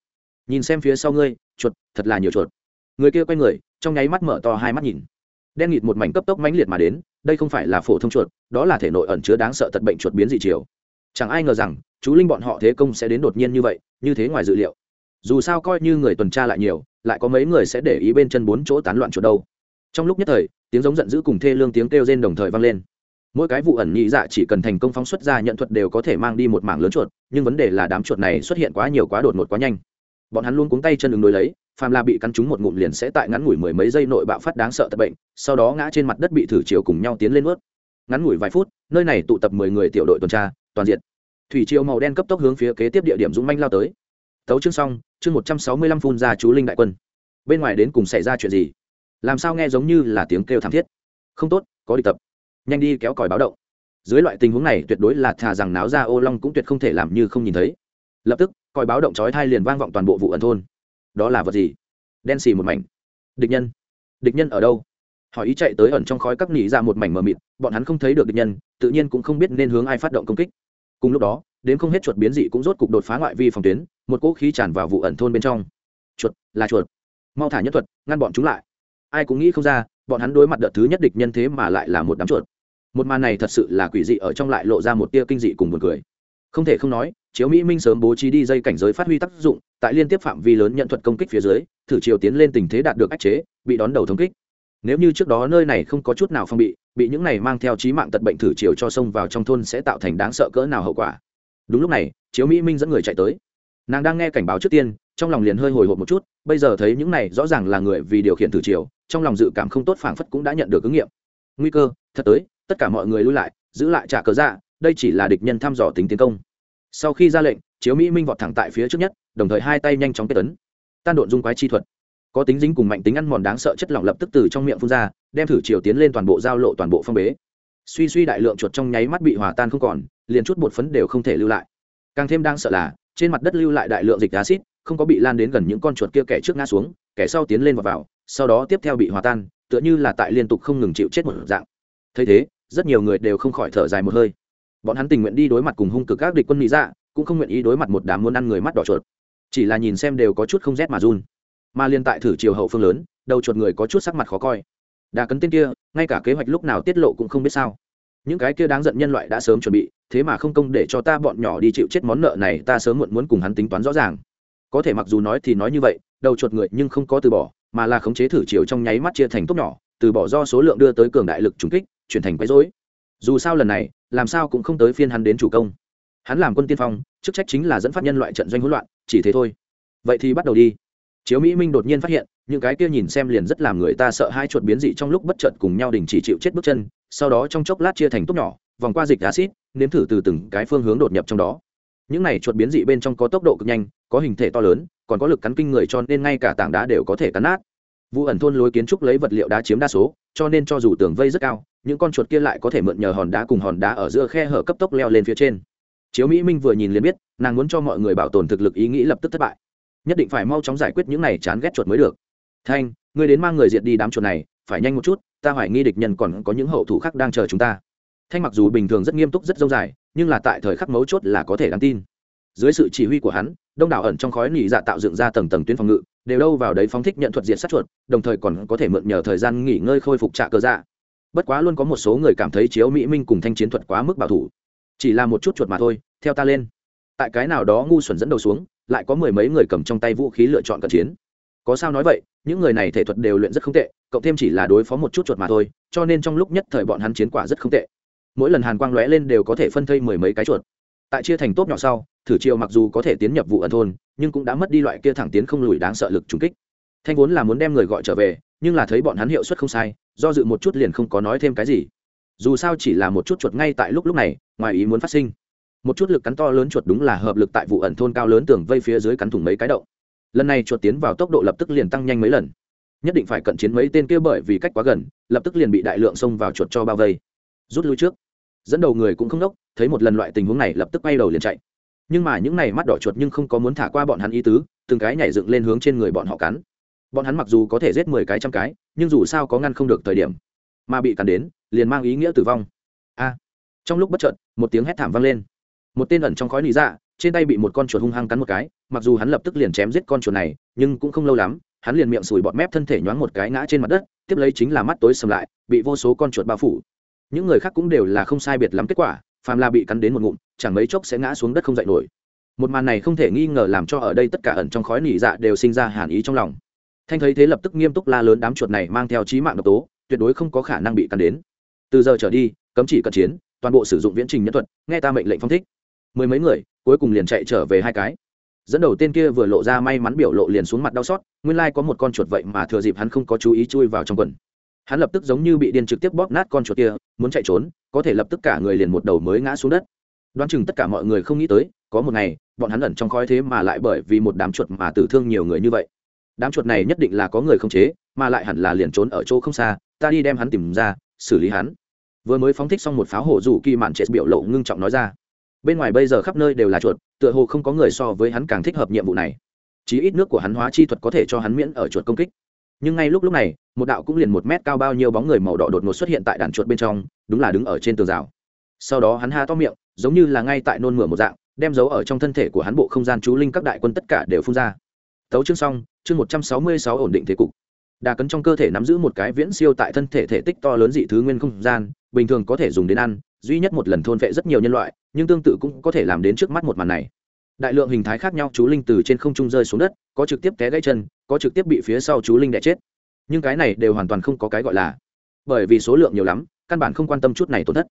Nhìn xem phía sau ngươi, chuột, thật là nhiều chuột. Người kia quay người trong nháy mắt mở to hai mắt nhìn. Đen nghịt một mảnh cấp tốc mãnh liệt mà đến, đây không phải là phổ thông chuột, đó là thể nội ẩn chứa đáng sợ tật bệnh chuột biến dị chiều. Chẳng ai ngờ rằng, chú linh bọn họ thế công sẽ đến đột nhiên như vậy, như thế ngoài dự liệu. Dù sao coi như người tuần tra lại nhiều, lại có mấy người sẽ để ý bên chân bốn chỗ tán loạn chuột đâu. Trong lúc nhất thời, tiếng giống giận dữ cùng thê lương tiếng kêu rên đồng thời vang lên. Mỗi cái vụ ẩn nhị dạ chỉ cần thành công phóng xuất ra nhận thuật đều có thể mang đi một mảng lớn chuột, nhưng vấn đề là đám chuột này xuất hiện quá nhiều quá đột ngột quá nhanh bọn hắn luôn cuống tay chân ứng đối lấy, phàm là bị cắn trúng một ngụm liền sẽ tại ngắn ngủi mười mấy giây nội bạo phát đáng sợ tật bệnh, sau đó ngã trên mặt đất bị thử chiều cùng nhau tiến lên ướt ngắn ngủi vài phút, nơi này tụ tập mười người tiểu đội tuần tra, toàn diện. Thủy chiều màu đen cấp tốc hướng phía kế tiếp địa điểm dũng manh lao tới. Tấu chương xong, chương một trăm sáu mươi lăm phun ra chú linh đại quân. Bên ngoài đến cùng xảy ra chuyện gì? Làm sao nghe giống như là tiếng kêu thảm thiết? Không tốt, có đi tập. Nhanh đi kéo còi báo động. Dưới loại tình huống này, tuyệt đối là thà rằng náo ra ô long cũng tuyệt không thể làm như không nhìn thấy lập tức còi báo động chói thai liền vang vọng toàn bộ vụ ẩn thôn. Đó là vật gì? Đen xì một mảnh. Địch nhân. Địch nhân ở đâu? Hỏi ý chạy tới ẩn trong khói các nỉ ra một mảnh mờ mịt, bọn hắn không thấy được địch nhân, tự nhiên cũng không biết nên hướng ai phát động công kích. Cùng lúc đó, đến không hết chuột biến dị cũng rốt cục đột phá ngoại vi phòng tuyến, một cỗ khí tràn vào vụ ẩn thôn bên trong. Chuột, là chuột. Mau thả nhất thuật, ngăn bọn chúng lại. Ai cũng nghĩ không ra, bọn hắn đối mặt đợt thứ nhất địch nhân thế mà lại là một đám chuột. Một màn này thật sự là quỷ dị ở trong lại lộ ra một tia kinh dị cùng một cười. Không thể không nói chiếu mỹ minh sớm bố trí đi dây cảnh giới phát huy tác dụng, tại liên tiếp phạm vi lớn nhận thuật công kích phía dưới, thử chiều tiến lên tình thế đạt được ách chế, bị đón đầu thống kích. Nếu như trước đó nơi này không có chút nào phong bị bị những này mang theo trí mạng tật bệnh thử chiều cho sông vào trong thôn sẽ tạo thành đáng sợ cỡ nào hậu quả. Đúng lúc này, chiếu mỹ minh dẫn người chạy tới. Nàng đang nghe cảnh báo trước tiên, trong lòng liền hơi hồi hộp một chút, bây giờ thấy những này rõ ràng là người vì điều khiển thử chiều, trong lòng dự cảm không tốt phảng phất cũng đã nhận được ứng nghiệm. Nguy cơ, thật tới, tất cả mọi người lui lại, giữ lại trả cớ ra dạ, đây chỉ là địch nhân thăm dò tính tiến công sau khi ra lệnh, chiếu mỹ minh vọt thẳng tại phía trước nhất, đồng thời hai tay nhanh chóng kết tấn. Tan độn dung quái chi thuật. Có tính dính cùng mạnh tính ăn mòn đáng sợ chất lỏng lập tức từ trong miệng phun ra, đem thử chiều tiến lên toàn bộ giao lộ, toàn bộ phong bế. Suy suy đại lượng chuột trong nháy mắt bị hòa tan không còn, liền chút bột phấn đều không thể lưu lại. Càng thêm đang sợ là, trên mặt đất lưu lại đại lượng dịch acid không có bị lan đến gần những con chuột kia kẻ trước ngã xuống, kẻ sau tiến lên và vào, sau đó tiếp theo bị hòa tan, tựa như là tại liên tục không ngừng chịu chết một dạng. Thấy thế, rất nhiều người đều không khỏi thở dài một hơi bọn hắn tình nguyện đi đối mặt cùng hung cực các địch quân mỹ dạ cũng không nguyện ý đối mặt một đám muốn ăn người mắt đỏ chuột. Chỉ là nhìn xem đều có chút không rét mà run. Mà liên tại thử chiều hậu phương lớn, đầu chuột người có chút sắc mặt khó coi. Đà cấn tên kia, ngay cả kế hoạch lúc nào tiết lộ cũng không biết sao. Những cái kia đáng giận nhân loại đã sớm chuẩn bị, thế mà không công để cho ta bọn nhỏ đi chịu chết món nợ này, ta sớm muộn muốn cùng hắn tính toán rõ ràng. Có thể mặc dù nói thì nói như vậy, đầu chuột người nhưng không có từ bỏ, mà là khống chế thử chiều trong nháy mắt chia thành tốt nhỏ, từ bỏ do số lượng đưa tới cường đại lực trúng kích, chuyển thành quấy rối. Dù sao lần này làm sao cũng không tới phiên hắn đến chủ công. Hắn làm quân tiên phong, chức trách chính là dẫn phát nhân loại trận doanh hỗn loạn, chỉ thế thôi. Vậy thì bắt đầu đi. Chiếu mỹ minh đột nhiên phát hiện, những cái kia nhìn xem liền rất làm người ta sợ hai chuột biến dị trong lúc bất chợt cùng nhau đình chỉ chịu chết bước chân, sau đó trong chốc lát chia thành tốc nhỏ, vòng qua dịch acid nếm thử từ từng cái phương hướng đột nhập trong đó. Những này chuột biến dị bên trong có tốc độ cực nhanh, có hình thể to lớn, còn có lực cắn kinh người cho nên ngay cả tảng đá đều có thể cắn nát. Vụ ẩn thôn lối kiến trúc lấy vật liệu đá chiếm đa số, cho nên cho dù tường vây rất cao những con chuột kia lại có thể mượn nhờ hòn đá cùng hòn đá ở giữa khe hở cấp tốc leo lên phía trên. Chiếu mỹ minh vừa nhìn liền biết, nàng muốn cho mọi người bảo tồn thực lực ý nghĩ lập tức thất bại. Nhất định phải mau chóng giải quyết những này chán ghét chuột mới được. Thanh, ngươi đến mang người diệt đi đám chuột này, phải nhanh một chút, ta hoài nghi địch nhân còn có những hậu thủ khác đang chờ chúng ta. Thanh mặc dù bình thường rất nghiêm túc, rất dâu dài, nhưng là tại thời khắc mấu chốt là có thể đáng tin. Dưới sự chỉ huy của hắn, đông đảo ẩn trong khói nỉ dạ tạo dựng ra tầng tầng tuyến phòng ngự, đều đâu vào đấy phóng thích nhận thuật diệt sát chuột, đồng thời còn có thể mượn nhờ thời gian nghỉ ngơi khôi phục trạ cơ dạ bất quá luôn có một số người cảm thấy chiếu mỹ minh cùng thanh chiến thuật quá mức bảo thủ. Chỉ là một chút chuột mà thôi, theo ta lên. Tại cái nào đó ngu xuẩn dẫn đầu xuống, lại có mười mấy người cầm trong tay vũ khí lựa chọn cận chiến. Có sao nói vậy, những người này thể thuật đều luyện rất không tệ, cộng thêm chỉ là đối phó một chút chuột mà thôi, cho nên trong lúc nhất thời bọn hắn chiến quả rất không tệ. Mỗi lần hàn quang lóe lên đều có thể phân thây mười mấy cái chuột. Tại chia thành tốt nhỏ sau, thử chiều mặc dù có thể tiến nhập vụ ẩn thôn, nhưng cũng đã mất đi loại kia thẳng tiến không lùi đáng sợ lực trúng kích. Thanh vốn là muốn đem người gọi trở về, nhưng là thấy bọn hắn hiệu suất không sai do dự một chút liền không có nói thêm cái gì. Dù sao chỉ là một chút chuột ngay tại lúc lúc này, ngoài ý muốn phát sinh. Một chút lực cắn to lớn chuột đúng là hợp lực tại vụ ẩn thôn cao lớn tường vây phía dưới cắn thủng mấy cái động. Lần này chuột tiến vào tốc độ lập tức liền tăng nhanh mấy lần. Nhất định phải cận chiến mấy tên kia bởi vì cách quá gần, lập tức liền bị đại lượng xông vào chuột cho bao vây. Rút lui trước. Dẫn đầu người cũng không đốc, thấy một lần loại tình huống này lập tức bay đầu liền chạy. Nhưng mà những này mắt đỏ chuột nhưng không có muốn thả qua bọn hắn ý tứ, từng cái nhảy dựng lên hướng trên người bọn họ cắn. Bọn hắn mặc dù có thể giết mười cái trăm cái nhưng dù sao có ngăn không được thời điểm mà bị cắn đến, liền mang ý nghĩa tử vong. A. Trong lúc bất chợt, một tiếng hét thảm vang lên. Một tên ẩn trong khói nỉ dạ trên tay bị một con chuột hung hăng cắn một cái, mặc dù hắn lập tức liền chém giết con chuột này, nhưng cũng không lâu lắm, hắn liền miệng sùi bọt mép thân thể nhoáng một cái ngã trên mặt đất, tiếp lấy chính là mắt tối sầm lại, bị vô số con chuột bao phủ. Những người khác cũng đều là không sai biệt lắm kết quả, phàm là bị cắn đến một ngụm, chẳng mấy chốc sẽ ngã xuống đất không dậy nổi. Một màn này không thể nghi ngờ làm cho ở đây tất cả ẩn trong khói nỉ dạ đều sinh ra hàn ý trong lòng thanh thấy thế lập tức nghiêm túc la lớn đám chuột này mang theo trí mạng độc tố, tuyệt đối không có khả năng bị cắn đến. Từ giờ trở đi, cấm chỉ cận chiến, toàn bộ sử dụng viễn trình nhân thuật, nghe ta mệnh lệnh phong thích. Mười mấy người, cuối cùng liền chạy trở về hai cái. Dẫn đầu tên kia vừa lộ ra may mắn biểu lộ liền xuống mặt đau xót, nguyên lai có một con chuột vậy mà thừa dịp hắn không có chú ý chui vào trong quần. Hắn lập tức giống như bị điên trực tiếp bóp nát con chuột kia, muốn chạy trốn, có thể lập tức cả người liền một đầu mới ngã xuống đất. Đoán chừng tất cả mọi người không nghĩ tới, có một ngày, bọn hắn ẩn trong khói thế mà lại bởi vì một đám chuột mà tử thương nhiều người như vậy đám chuột này nhất định là có người không chế, mà lại hẳn là liền trốn ở chỗ không xa, ta đi đem hắn tìm ra, xử lý hắn. Vừa mới phóng thích xong một pháo hổ dù kỳ mạn chết biểu lộ ngưng trọng nói ra. Bên ngoài bây giờ khắp nơi đều là chuột, tựa hồ không có người so với hắn càng thích hợp nhiệm vụ này. Chí ít nước của hắn hóa chi thuật có thể cho hắn miễn ở chuột công kích. Nhưng ngay lúc lúc này, một đạo cũng liền một mét cao bao nhiêu bóng người màu đỏ đột ngột xuất hiện tại đàn chuột bên trong, đúng là đứng ở trên tường rào. Sau đó hắn ha to miệng, giống như là ngay tại nôn mửa một dạng, đem dấu ở trong thân thể của hắn bộ không gian chú linh các đại quân tất cả đều phun ra tấu chương xong, chương một trăm sáu mươi sáu ổn định thế cục. Đà cấn trong cơ thể nắm giữ một cái viễn siêu tại thân thể thể tích to lớn dị thứ nguyên không gian, bình thường có thể dùng đến ăn, duy nhất một lần thôn vệ rất nhiều nhân loại, nhưng tương tự cũng có thể làm đến trước mắt một màn này. Đại lượng hình thái khác nhau chú linh từ trên không trung rơi xuống đất, có trực tiếp té gãy chân, có trực tiếp bị phía sau chú linh đẻ chết. Nhưng cái này đều hoàn toàn không có cái gọi là, bởi vì số lượng nhiều lắm, căn bản không quan tâm chút này tổn thất.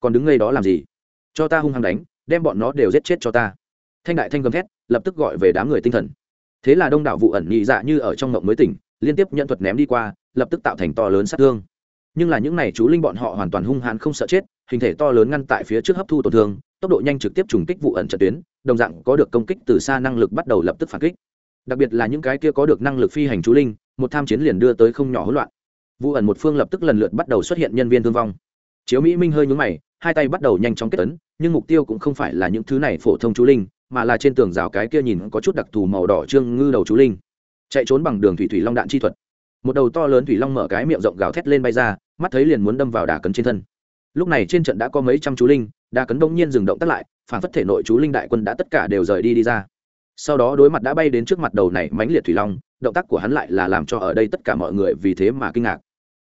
Còn đứng ngay đó làm gì? Cho ta hung hăng đánh, đem bọn nó đều giết chết cho ta. Thanh đại thanh gầm thét, lập tức gọi về đám người tinh thần thế là đông đảo vụ ẩn nhị dạ như ở trong ngộng mới tỉnh, liên tiếp nhận thuật ném đi qua, lập tức tạo thành to lớn sát thương. Nhưng là những n à y chú linh bọn họ hoàn toàn hung hãn không sợ chết, hình thể to lớn ngăn tại phía trước hấp thu tổn thương, tốc độ nhanh trực tiếp trùng kích vụ ẩn trận tuyến, đồng dạng có được công kích từ xa năng lực bắt đầu lập tức phản kích. Đặc biệt là những cái kia có được năng lực phi hành chú linh, một tham chiến liền đưa tới không nhỏ hỗn loạn. Vụ ẩn một phương lập tức lần lượt bắt đầu xuất hiện nhân viên thương vong. Chiếu mỹ minh hơi nhúng mày, hai tay bắt đầu nhanh chóng kết tấn nhưng mục tiêu cũng không phải là những thứ này phổ thông chú linh mà là trên tường rào cái kia nhìn có chút đặc thù màu đỏ trương ngư đầu chú linh. Chạy trốn bằng đường thủy thủy long đạn chi thuật. Một đầu to lớn thủy long mở cái miệng rộng gào thét lên bay ra, mắt thấy liền muốn đâm vào đà cấn trên thân. Lúc này trên trận đã có mấy trăm chú linh, đà cấn đông nhiên dừng động tắt lại, phản phất thể nội chú linh đại quân đã tất cả đều rời đi đi ra. Sau đó đối mặt đã bay đến trước mặt đầu này mãnh liệt thủy long, động tác của hắn lại là làm cho ở đây tất cả mọi người vì thế mà kinh ngạc.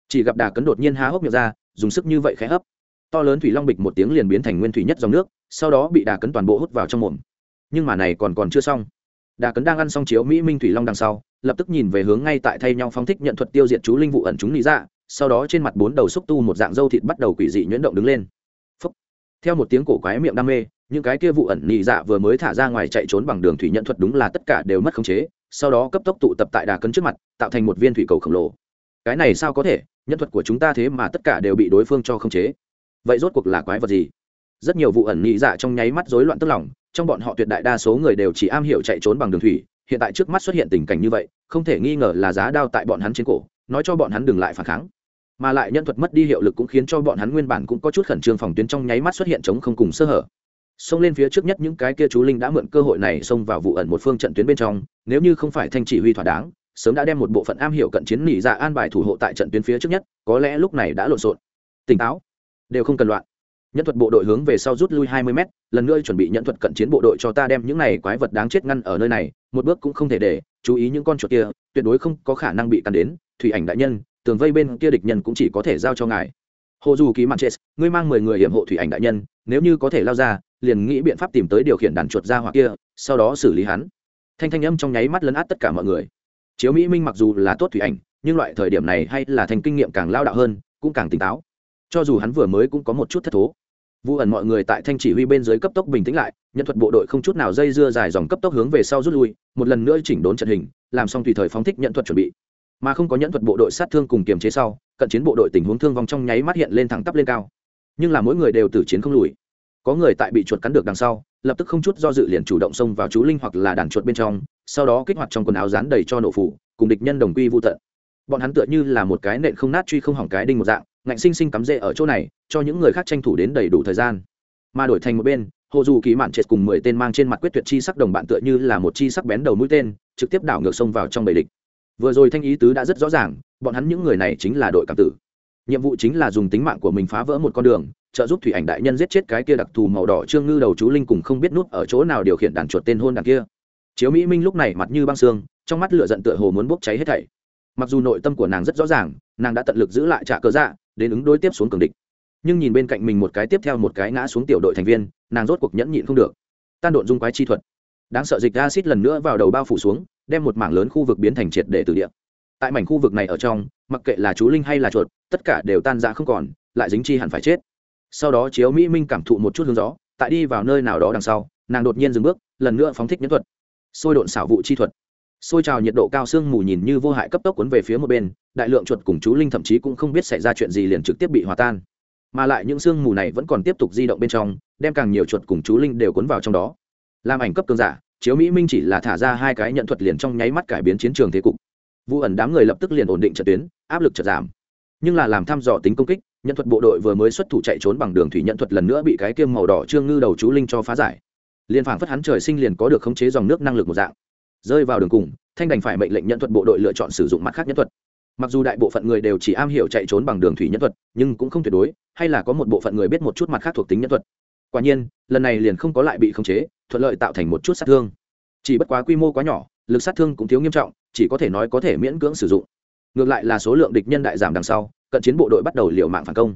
Chỉ gặp đà cấn đột nhiên há hốc miệng ra, dùng sức như vậy khẽ hấp. To lớn thủy long bịch một tiếng liền biến thành nguyên thủy nhất dòng nước, sau đó bị đà cấn toàn bộ hút vào trong mồm nhưng mà này còn còn chưa xong. Đà cấn đang ăn xong chiếu mỹ minh thủy long đằng sau, lập tức nhìn về hướng ngay tại thay nhau phóng thích nhận thuật tiêu diệt chú linh vụ ẩn chúng lý dạ. sau đó trên mặt bốn đầu xúc tu một dạng dâu thịt bắt đầu quỷ dị nhuyễn động đứng lên. Phúc. theo một tiếng cổ quái miệng đam mê, những cái kia vụ ẩn nhị dạ vừa mới thả ra ngoài chạy trốn bằng đường thủy nhận thuật đúng là tất cả đều mất khống chế, sau đó cấp tốc tụ tập tại đà cấn trước mặt, tạo thành một viên thủy cầu khổng lồ. Cái này sao có thể? Nhân thuật của chúng ta thế mà tất cả đều bị đối phương cho khống chế. Vậy rốt cuộc là quái vật gì? Rất nhiều vụ ẩn nhị dạ trong nháy mắt rối loạn tức lòng trong bọn họ tuyệt đại đa số người đều chỉ am hiểu chạy trốn bằng đường thủy, hiện tại trước mắt xuất hiện tình cảnh như vậy, không thể nghi ngờ là giá đao tại bọn hắn trên cổ, nói cho bọn hắn đừng lại phản kháng. Mà lại nhân thuật mất đi hiệu lực cũng khiến cho bọn hắn nguyên bản cũng có chút khẩn trương phòng tuyến trong nháy mắt xuất hiện chống không cùng sơ hở. Xông lên phía trước nhất những cái kia chú linh đã mượn cơ hội này xông vào vụ ẩn một phương trận tuyến bên trong, nếu như không phải thanh chỉ huy thỏa đáng, sớm đã đem một bộ phận am hiểu cận chiến nỉ dạ an bài thủ hộ tại trận tuyến phía trước nhất, có lẽ lúc này đã lộn xộn. Tỉnh táo. Đều không cần loạn nhân thuật bộ đội hướng về sau rút lui hai mươi m lần nữa chuẩn bị nhận thuật cận chiến bộ đội cho ta đem những này quái vật đáng chết ngăn ở nơi này, một bước cũng không thể để, chú ý những con chuột kia, tuyệt đối không có khả năng bị cắn đến, thủy ảnh đại nhân, tường vây bên kia địch nhân cũng chỉ có thể giao cho ngài. Hồ dù ký mặt chết ngươi mang mười người hiểm hộ thủy ảnh đại nhân, nếu như có thể lao ra, liền nghĩ biện pháp tìm tới điều khiển đàn chuột ra hoặc kia, sau đó xử lý hắn. Thanh thanh âm trong nháy mắt lấn át tất cả mọi người. Chiếu mỹ minh mặc dù là tốt thủy ảnh, nhưng loại thời điểm này hay là thành kinh nghiệm càng lao đạo hơn, cũng càng tỉnh táo. Cho dù hắn vừa mới cũng có một chút thất thố. Vu ẩn mọi người tại thanh chỉ huy bên dưới cấp tốc bình tĩnh lại, nhân thuật bộ đội không chút nào dây dưa dài dòng cấp tốc hướng về sau rút lui, một lần nữa chỉnh đốn trận hình, làm xong tùy thời phóng thích nhận thuật chuẩn bị. Mà không có nhận thuật bộ đội sát thương cùng kiềm chế sau, cận chiến bộ đội tình huống thương vong trong nháy mắt hiện lên thẳng tắp lên cao. Nhưng là mỗi người đều tử chiến không lùi. Có người tại bị chuột cắn được đằng sau, lập tức không chút do dự liền chủ động xông vào chú linh hoặc là đàn chuột bên trong, sau đó kích hoạt trong quần áo dán đầy cho nổ phủ, cùng địch nhân đồng quy vô tận. Bọn hắn tựa như là một cái nện không nát truy không hỏng cái đinh một dạng ngạnh sinh sinh cắm rễ ở chỗ này, cho những người khác tranh thủ đến đầy đủ thời gian. Mà đổi thành một bên, hồ dù kỳ mạn trệt cùng mười tên mang trên mặt quyết tuyệt chi sắc đồng bạn tựa như là một chi sắc bén đầu mũi tên, trực tiếp đảo ngược sông vào trong bầy địch. Vừa rồi thanh ý tứ đã rất rõ ràng, bọn hắn những người này chính là đội cảm tử. Nhiệm vụ chính là dùng tính mạng của mình phá vỡ một con đường, trợ giúp thủy ảnh đại nhân giết chết cái kia đặc thù màu đỏ trương ngư đầu chú linh cùng không biết nút ở chỗ nào điều khiển đàn chuột tên hôn đàn kia. Chiếu mỹ minh lúc này mặt như băng xương, trong mắt lửa giận tựa hồ muốn bốc cháy hết thảy. Mặc dù nội tâm của nàng rất rõ ràng, nàng đã tận lực giữ lại trả cớ dạ đến ứng đối tiếp xuống cường địch. Nhưng nhìn bên cạnh mình một cái tiếp theo một cái ngã xuống tiểu đội thành viên, nàng rốt cuộc nhẫn nhịn không được. Tan độn dung quái chi thuật. Đáng sợ dịch acid lần nữa vào đầu bao phủ xuống, đem một mảng lớn khu vực biến thành triệt để từ địa. Tại mảnh khu vực này ở trong, mặc kệ là chú linh hay là chuột, tất cả đều tan ra không còn, lại dính chi hẳn phải chết. Sau đó chiếu mỹ minh cảm thụ một chút hướng gió, tại đi vào nơi nào đó đằng sau, nàng đột nhiên dừng bước, lần nữa phóng thích nhẫn thuật. Xôi độn xảo vụ chi thuật xôi trào nhiệt độ cao sương mù nhìn như vô hại cấp tốc cuốn về phía một bên, đại lượng chuột cùng chú linh thậm chí cũng không biết xảy ra chuyện gì liền trực tiếp bị hòa tan. Mà lại những sương mù này vẫn còn tiếp tục di động bên trong, đem càng nhiều chuột cùng chú linh đều cuốn vào trong đó. Làm ảnh cấp cường giả, chiếu mỹ minh chỉ là thả ra hai cái nhận thuật liền trong nháy mắt cải biến chiến trường thế cục. Vụ ẩn đám người lập tức liền ổn định trận tuyến, áp lực chật giảm. Nhưng là làm thăm dò tính công kích, nhận thuật bộ đội vừa mới xuất thủ chạy trốn bằng đường thủy nhận thuật lần nữa bị cái kiêm màu đỏ trương ngư đầu chú linh cho phá giải. Liền phảng phất hắn trời sinh liền có được khống chế dòng nước năng lực một dạng rơi vào đường cùng, thanh đành phải mệnh lệnh nhân thuật bộ đội lựa chọn sử dụng mặt khác nhân thuật. Mặc dù đại bộ phận người đều chỉ am hiểu chạy trốn bằng đường thủy nhân thuật, nhưng cũng không tuyệt đối, hay là có một bộ phận người biết một chút mặt khác thuộc tính nhân thuật. Quả nhiên, lần này liền không có lại bị khống chế, thuận lợi tạo thành một chút sát thương. Chỉ bất quá quy mô quá nhỏ, lực sát thương cũng thiếu nghiêm trọng, chỉ có thể nói có thể miễn cưỡng sử dụng. Ngược lại là số lượng địch nhân đại giảm đằng sau, cận chiến bộ đội bắt đầu liều mạng phản công.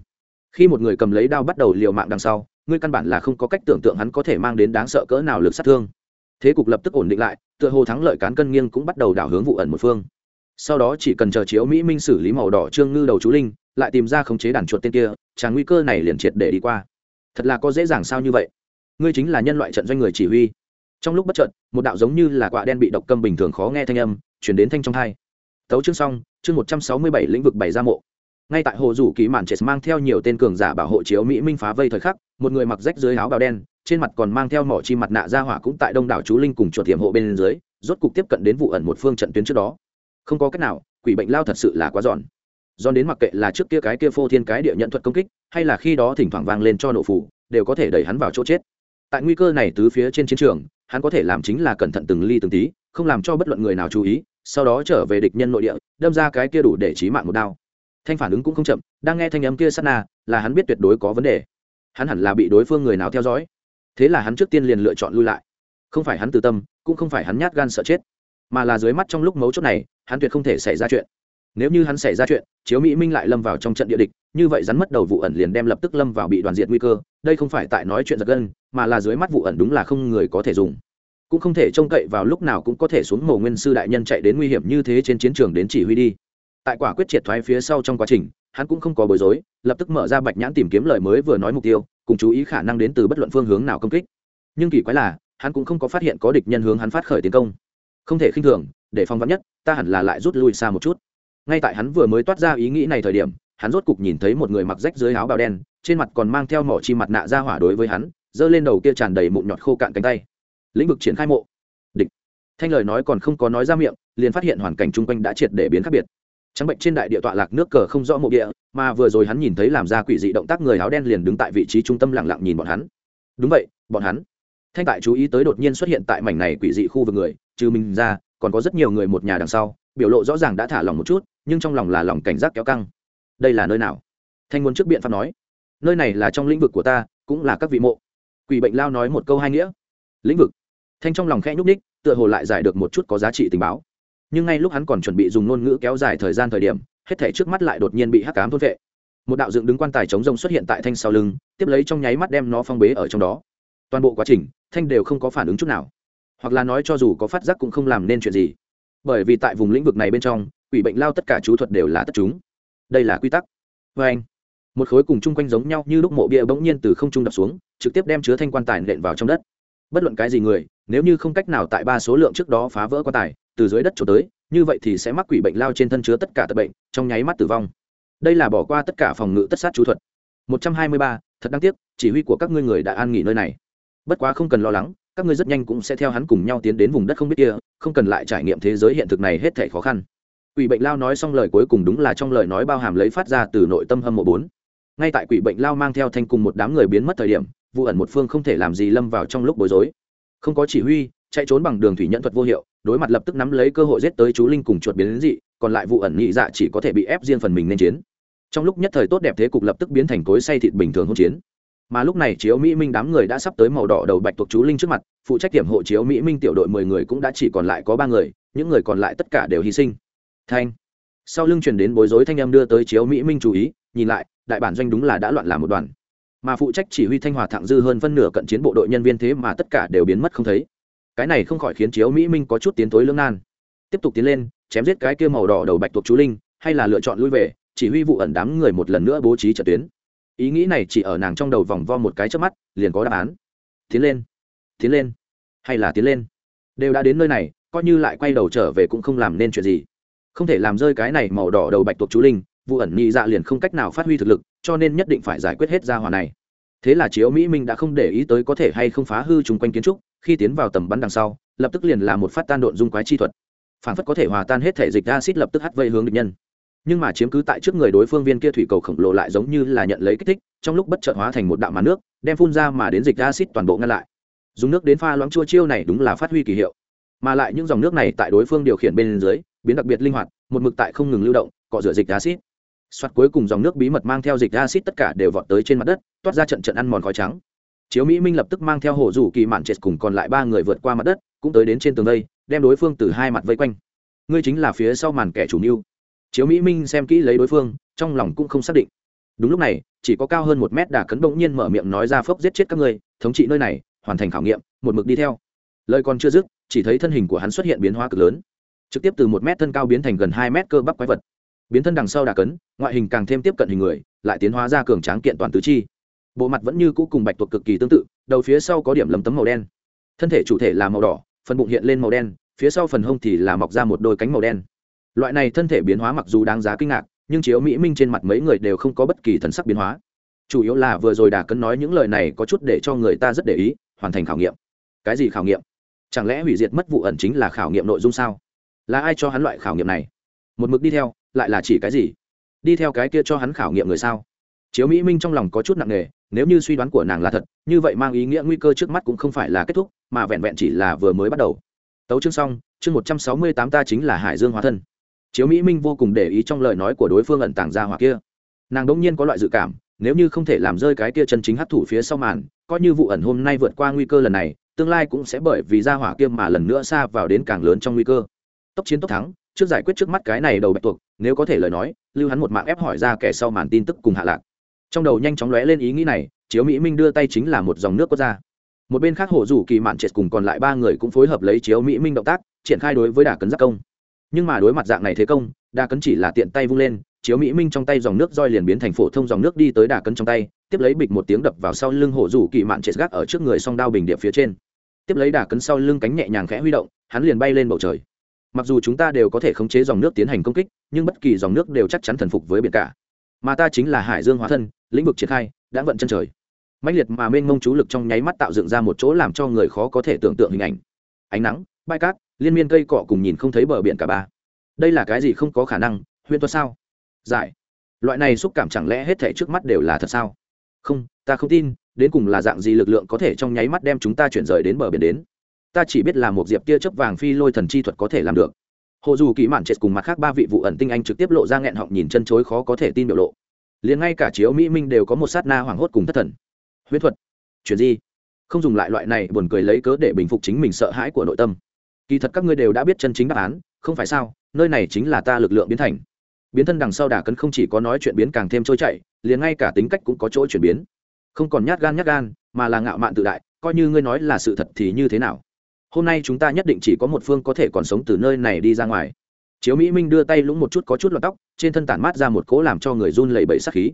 Khi một người cầm lấy đao bắt đầu liều mạng đằng sau, ngươi căn bản là không có cách tưởng tượng hắn có thể mang đến đáng sợ cỡ nào lực sát thương thế cục lập tức ổn định lại, tựa hồ thắng lợi cán cân nghiêng cũng bắt đầu đảo hướng vụ ẩn một phương. Sau đó chỉ cần chờ chiếu mỹ minh xử lý màu đỏ trương ngư đầu chú linh, lại tìm ra khống chế đàn chuột tên kia tràng nguy cơ này liền triệt để đi qua. Thật là có dễ dàng sao như vậy? Ngươi chính là nhân loại trận doanh người chỉ huy. Trong lúc bất trận một đạo giống như là quạ đen bị độc câm bình thường khó nghe thanh âm, chuyển đến thanh trong thai tấu chương xong, chương một trăm sáu mươi bảy lĩnh vực bảy ra mộ. Ngay tại hồ rủ ký màn chết mang theo nhiều tên cường giả bảo hộ chiếu mỹ minh phá vây thời khắc, một người mặc rách dưới áo bào đen trên mặt còn mang theo mỏ chi mặt nạ ra hỏa cũng tại đông đảo chú linh cùng chuột tiềm hộ bên dưới, rốt cục tiếp cận đến vụ ẩn một phương trận tuyến trước đó. Không có cách nào, quỷ bệnh lao thật sự là quá giòn. Giòn đến mặc kệ là trước kia cái kia phô thiên cái địa nhận thuật công kích, hay là khi đó thỉnh thoảng vang lên cho nổ phủ đều có thể đẩy hắn vào chỗ chết. Tại nguy cơ này tứ phía trên chiến trường, hắn có thể làm chính là cẩn thận từng ly từng tí, không làm cho bất luận người nào chú ý, sau đó trở về địch nhân nội địa, đâm ra cái kia đủ để trí mạng một đao. Thanh phản ứng cũng không chậm, đang nghe thanh âm kia sát na, là hắn biết tuyệt đối có vấn đề. Hắn hẳn là bị đối phương người nào theo dõi thế là hắn trước tiên liền lựa chọn lui lại. Không phải hắn từ tâm, cũng không phải hắn nhát gan sợ chết, mà là dưới mắt trong lúc mấu chốt này, hắn tuyệt không thể xảy ra chuyện. Nếu như hắn xảy ra chuyện, chiếu mỹ minh lại lâm vào trong trận địa địch, như vậy rắn mất đầu vụ ẩn liền đem lập tức lâm vào bị đoàn diệt nguy cơ, đây không phải tại nói chuyện giật gân, mà là dưới mắt vụ ẩn đúng là không người có thể dùng. Cũng không thể trông cậy vào lúc nào cũng có thể xuống mồ nguyên sư đại nhân chạy đến nguy hiểm như thế trên chiến trường đến chỉ huy đi. Tại quả quyết triệt thoái phía sau trong quá trình, hắn cũng không có bối rối, lập tức mở ra bạch nhãn tìm kiếm lời mới vừa nói mục tiêu cùng chú ý khả năng đến từ bất luận phương hướng nào công kích. Nhưng kỳ quái là, hắn cũng không có phát hiện có địch nhân hướng hắn phát khởi tiến công. Không thể khinh thường, để phong vắn nhất, ta hẳn là lại rút lui xa một chút. Ngay tại hắn vừa mới toát ra ý nghĩ này thời điểm, hắn rốt cục nhìn thấy một người mặc rách dưới áo bào đen, trên mặt còn mang theo mỏ chi mặt nạ ra hỏa đối với hắn, giơ lên đầu kia tràn đầy mụn nhọt khô cạn cánh tay. Lĩnh vực triển khai mộ. Địch. Thanh lời nói còn không có nói ra miệng, liền phát hiện hoàn cảnh chung quanh đã triệt để biến khác biệt trắng bệnh trên đại địa tọa lạc nước cờ không rõ mộ địa, mà vừa rồi hắn nhìn thấy làm ra quỷ dị động tác người áo đen liền đứng tại vị trí trung tâm lặng lặng nhìn bọn hắn. Đúng vậy, bọn hắn. Thanh tại chú ý tới đột nhiên xuất hiện tại mảnh này quỷ dị khu vực người, trừ mình ra, còn có rất nhiều người một nhà đằng sau, biểu lộ rõ ràng đã thả lòng một chút, nhưng trong lòng là lòng cảnh giác kéo căng. Đây là nơi nào? Thanh muốn trước biện pháp nói. Nơi này là trong lĩnh vực của ta, cũng là các vị mộ. Quỷ bệnh lao nói một câu hai nghĩa. Lĩnh vực. Thanh trong lòng khẽ nhúc ních tựa hồ lại giải được một chút có giá trị tình báo nhưng ngay lúc hắn còn chuẩn bị dùng ngôn ngữ kéo dài thời gian thời điểm, hết thể trước mắt lại đột nhiên bị hắc cám thôn vệ. Một đạo dựng đứng quan tài chống rông xuất hiện tại thanh sau lưng, tiếp lấy trong nháy mắt đem nó phong bế ở trong đó. Toàn bộ quá trình, thanh đều không có phản ứng chút nào. Hoặc là nói cho dù có phát giác cũng không làm nên chuyện gì. Bởi vì tại vùng lĩnh vực này bên trong, quỷ bệnh lao tất cả chú thuật đều là tất chúng. Đây là quy tắc. Vê anh, một khối cùng chung quanh giống nhau như lúc mộ bia bỗng nhiên từ không trung đập xuống, trực tiếp đem chứa thanh quan tài nện vào trong đất. Bất luận cái gì người, nếu như không cách nào tại ba số lượng trước đó phá vỡ quan tài từ dưới đất trổ tới, như vậy thì sẽ mắc quỷ bệnh lao trên thân chứa tất cả tật bệnh, trong nháy mắt tử vong. Đây là bỏ qua tất cả phòng ngự tất sát chú thuật. Một trăm hai mươi ba, thật đáng tiếc, chỉ huy của các ngươi người đã an nghỉ nơi này. Bất quá không cần lo lắng, các ngươi rất nhanh cũng sẽ theo hắn cùng nhau tiến đến vùng đất không biết kia, không cần lại trải nghiệm thế giới hiện thực này hết thể khó khăn. Quỷ bệnh lao nói xong lời cuối cùng đúng là trong lời nói bao hàm lấy phát ra từ nội tâm hâm mộ bốn. Ngay tại quỷ bệnh lao mang theo thanh cùng một đám người biến mất thời điểm, vụ ẩn một phương không thể làm gì lâm vào trong lúc bối rối. Không có chỉ huy, chạy trốn bằng đường thủy nhận thuật vô hiệu đối mặt lập tức nắm lấy cơ hội giết tới chú linh cùng chuột biến đến dị, còn lại vụ ẩn nhị dạ chỉ có thể bị ép riêng phần mình nên chiến. Trong lúc nhất thời tốt đẹp thế cục lập tức biến thành cối say thịt bình thường hỗn chiến. Mà lúc này chiếu mỹ minh đám người đã sắp tới màu đỏ đầu bạch thuộc chú linh trước mặt, phụ trách điểm hộ chiếu mỹ minh tiểu đội mười người cũng đã chỉ còn lại có ba người, những người còn lại tất cả đều hy sinh. Thanh. Sau lưng truyền đến bối rối thanh em đưa tới chiếu mỹ minh chú ý, nhìn lại, đại bản doanh đúng là đã loạn làm một đoàn. Mà phụ trách chỉ huy thanh hòa thẳng dư hơn phân nửa cận chiến bộ đội nhân viên thế mà tất cả đều biến mất không thấy cái này không khỏi khiến chiếu mỹ minh có chút tiến tối lưỡng nan. Tiếp tục tiến lên, chém giết cái kia màu đỏ đầu bạch thuộc chú linh, hay là lựa chọn lui về, chỉ huy vụ ẩn đám người một lần nữa bố trí trận tuyến. Ý nghĩ này chỉ ở nàng trong đầu vòng vo một cái trước mắt, liền có đáp án. Tiến lên tiến lên, hay là tiến lên? Đều đã đến nơi này, coi như lại quay đầu trở về cũng không làm nên chuyện gì. Không thể làm rơi cái này màu đỏ đầu bạch tuộc chú linh, vụ ẩn nhị dạ liền không cách nào phát huy thực lực, cho nên nhất định phải giải quyết hết ra hòa này. Thế là chiếu mỹ minh đã không để ý tới có thể hay không phá hư chung quanh kiến trúc khi tiến vào tầm bắn đằng sau, lập tức liền là một phát tan độn dung quái chi thuật. Phản phất có thể hòa tan hết thể dịch acid lập tức hắt vây hướng địch nhân. Nhưng mà chiếm cứ tại trước người đối phương viên kia thủy cầu khổng lồ lại giống như là nhận lấy kích thích, trong lúc bất chợt hóa thành một đạo màn nước, đem phun ra mà đến dịch acid toàn bộ ngăn lại. Dùng nước đến pha loãng chua chiêu này đúng là phát huy kỳ hiệu. Mà lại những dòng nước này tại đối phương điều khiển bên dưới, biến đặc biệt linh hoạt, một mực tại không ngừng lưu động, cọ rửa dịch acid. Soạt cuối cùng dòng nước bí mật mang theo dịch acid tất cả đều vọt tới trên mặt đất, toát ra trận trận ăn mòn khói trắng chiếu mỹ minh lập tức mang theo hộ rủ kỳ mạn chết cùng còn lại ba người vượt qua mặt đất cũng tới đến trên tường đây, đem đối phương từ hai mặt vây quanh. Ngươi chính là phía sau màn kẻ chủ mưu. Chiếu mỹ minh xem kỹ lấy đối phương trong lòng cũng không xác định. Đúng lúc này chỉ có cao hơn một mét đà cấn bỗng nhiên mở miệng nói ra phốc giết chết các ngươi thống trị nơi này hoàn thành khảo nghiệm một mực đi theo. Lời còn chưa dứt chỉ thấy thân hình của hắn xuất hiện biến hóa cực lớn. Trực tiếp từ một mét thân cao biến thành gần hai mét cơ bắp quái vật. Biến thân đằng sau đà cấn ngoại hình càng thêm tiếp cận hình người lại tiến hóa ra cường tráng kiện toàn tứ chi bộ mặt vẫn như cũ cùng bạch tuộc cực kỳ tương tự, đầu phía sau có điểm lấm tấm màu đen. Thân thể chủ thể là màu đỏ, phần bụng hiện lên màu đen, phía sau phần hông thì là mọc ra một đôi cánh màu đen. Loại này thân thể biến hóa mặc dù đáng giá kinh ngạc, nhưng chiếu mỹ minh trên mặt mấy người đều không có bất kỳ thần sắc biến hóa. Chủ yếu là vừa rồi đà cấn nói những lời này có chút để cho người ta rất để ý, hoàn thành khảo nghiệm. Cái gì khảo nghiệm? Chẳng lẽ hủy diệt mất vụ ẩn chính là khảo nghiệm nội dung sao? Là ai cho hắn loại khảo nghiệm này? Một mực đi theo, lại là chỉ cái gì? Đi theo cái kia cho hắn khảo nghiệm người sao? Chiếu mỹ minh trong lòng có chút nặng nề, nếu như suy đoán của nàng là thật, như vậy mang ý nghĩa nguy cơ trước mắt cũng không phải là kết thúc, mà vẹn vẹn chỉ là vừa mới bắt đầu. Tấu chương xong, chương một trăm sáu mươi tám ta chính là hải dương hóa thân. Chiếu mỹ minh vô cùng để ý trong lời nói của đối phương ẩn tàng ra hỏa kia. Nàng đ ỗ n g nhiên có loại dự cảm, nếu như không thể làm rơi cái kia chân chính hấp thủ phía sau màn, coi như vụ ẩn hôm nay vượt qua nguy cơ lần này, tương lai cũng sẽ bởi vì ra hỏa kia mà lần nữa xa vào đến càng lớn trong nguy cơ. Tốc chiến tốc thắng, trước giải quyết trước mắt cái này đầu bạch tuộc, nếu có thể lời nói, lưu hắn một mạng ép hỏi ra kẻ sau màn tin tức cùng hạ lạc trong đầu nhanh chóng lóe lên ý nghĩ này, chiếu mỹ minh đưa tay chính là một dòng nước quất ra. Một bên khác hộ rủ kỳ mạn Triệt cùng còn lại ba người cũng phối hợp lấy chiếu mỹ minh động tác, triển khai đối với đà cấn giác công. Nhưng mà đối mặt dạng này thế công, đà cấn chỉ là tiện tay vung lên, chiếu mỹ minh trong tay dòng nước roi liền biến thành phổ thông dòng nước đi tới đà cấn trong tay, tiếp lấy bịch một tiếng đập vào sau lưng hổ rủ kỳ mạn Triệt gác ở trước người song đao bình địa phía trên. Tiếp lấy đà cấn sau lưng cánh nhẹ nhàng khẽ huy động, hắn liền bay lên bầu trời. Mặc dù chúng ta đều có thể khống chế dòng nước tiến hành công kích, nhưng bất kỳ dòng nước đều chắc chắn thần phục với biển cả mà ta chính là hải dương hóa thân, lĩnh vực triển khai, đã vận chân trời. Mạnh liệt mà mênh mông chú lực trong nháy mắt tạo dựng ra một chỗ làm cho người khó có thể tưởng tượng hình ảnh. Ánh nắng, bãi cát, liên miên cây cọ cùng nhìn không thấy bờ biển cả ba. Đây là cái gì không có khả năng huyễn thuật sao? Giải. Loại này xúc cảm chẳng lẽ hết thể trước mắt đều là thật sao? Không, ta không tin, đến cùng là dạng gì lực lượng có thể trong nháy mắt đem chúng ta chuyển rời đến bờ biển đến? Ta chỉ biết là một diệp tia chớp vàng phi lôi thần chi thuật có thể làm được hồ dù kỳ mạn chết cùng mặt khác ba vị vụ ẩn tinh anh trực tiếp lộ ra nghẹn họng nhìn chân chối khó có thể tin biểu lộ. Liền ngay cả chiếu mỹ minh đều có một sát na hoảng hốt cùng thất thần. Huyễn thuật, chuyện gì? Không dùng lại loại này buồn cười lấy cớ để bình phục chính mình sợ hãi của nội tâm. Kỳ thật các ngươi đều đã biết chân chính đáp án, không phải sao? Nơi này chính là ta lực lượng biến thành. Biến thân đằng sau đà cấn không chỉ có nói chuyện biến càng thêm trôi chảy, liền ngay cả tính cách cũng có chỗ chuyển biến. Không còn nhát gan nhát gan, mà là ngạo mạn tự đại, coi như ngươi nói là sự thật thì như thế nào? Hôm nay chúng ta nhất định chỉ có một phương có thể còn sống từ nơi này đi ra ngoài. Chiếu mỹ minh đưa tay lũng một chút có chút lọt tóc, trên thân tản mát ra một cỗ làm cho người run lẩy bẩy sắc khí.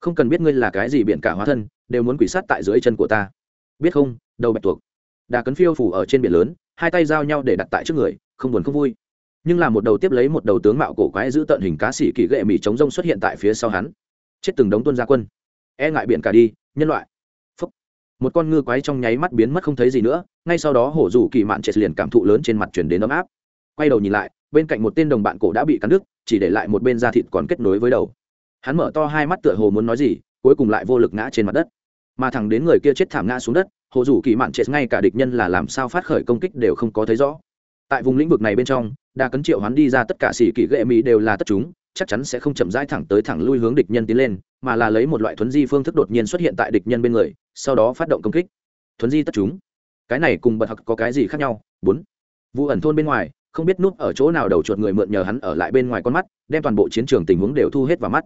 Không cần biết ngươi là cái gì biện cả hóa thân, đều muốn quỷ sát tại dưới chân của ta. Biết không, đầu bạch tuộc. Đà cấn phiêu phủ ở trên biển lớn, hai tay giao nhau để đặt tại trước người, không buồn không vui. Nhưng là một đầu tiếp lấy một đầu tướng mạo cổ quái giữ tận hình cá sĩ kỳ gệ mỹ chống rông xuất hiện tại phía sau hắn. Chết từng đống tuân gia quân. E ngại biển cả đi, nhân loại một con ngư quái trong nháy mắt biến mất không thấy gì nữa, ngay sau đó hổ rủ kỳ mạn chết liền cảm thụ lớn trên mặt chuyển đến ấm áp. Quay đầu nhìn lại, bên cạnh một tên đồng bạn cổ đã bị cắn đứt, chỉ để lại một bên da thịt còn kết nối với đầu. Hắn mở to hai mắt tựa hồ muốn nói gì, cuối cùng lại vô lực ngã trên mặt đất. Mà thẳng đến người kia chết thảm ngã xuống đất hồ dù kỳ mạn chết ngay cả địch nhân là làm sao phát khởi công kích đều không có thấy rõ. Tại vùng lĩnh vực này bên trong, đa cấn triệu hắn đi ra tất cả xỉ kỳ ghệ mỹ đều là tất chúng, chắc chắn sẽ không chậm rãi thẳng tới thẳng lui hướng địch nhân tiến lên, mà là lấy một loại thuấn di phương thức đột nhiên xuất hiện tại địch nhân bên người sau đó phát động công kích. Thuấn di tất chúng. Cái này cùng bật hặc có cái gì khác nhau? Bốn. Vụ ẩn thôn bên ngoài, không biết núp ở chỗ nào đầu chuột người mượn nhờ hắn ở lại bên ngoài con mắt, đem toàn bộ chiến trường tình huống đều thu hết vào mắt.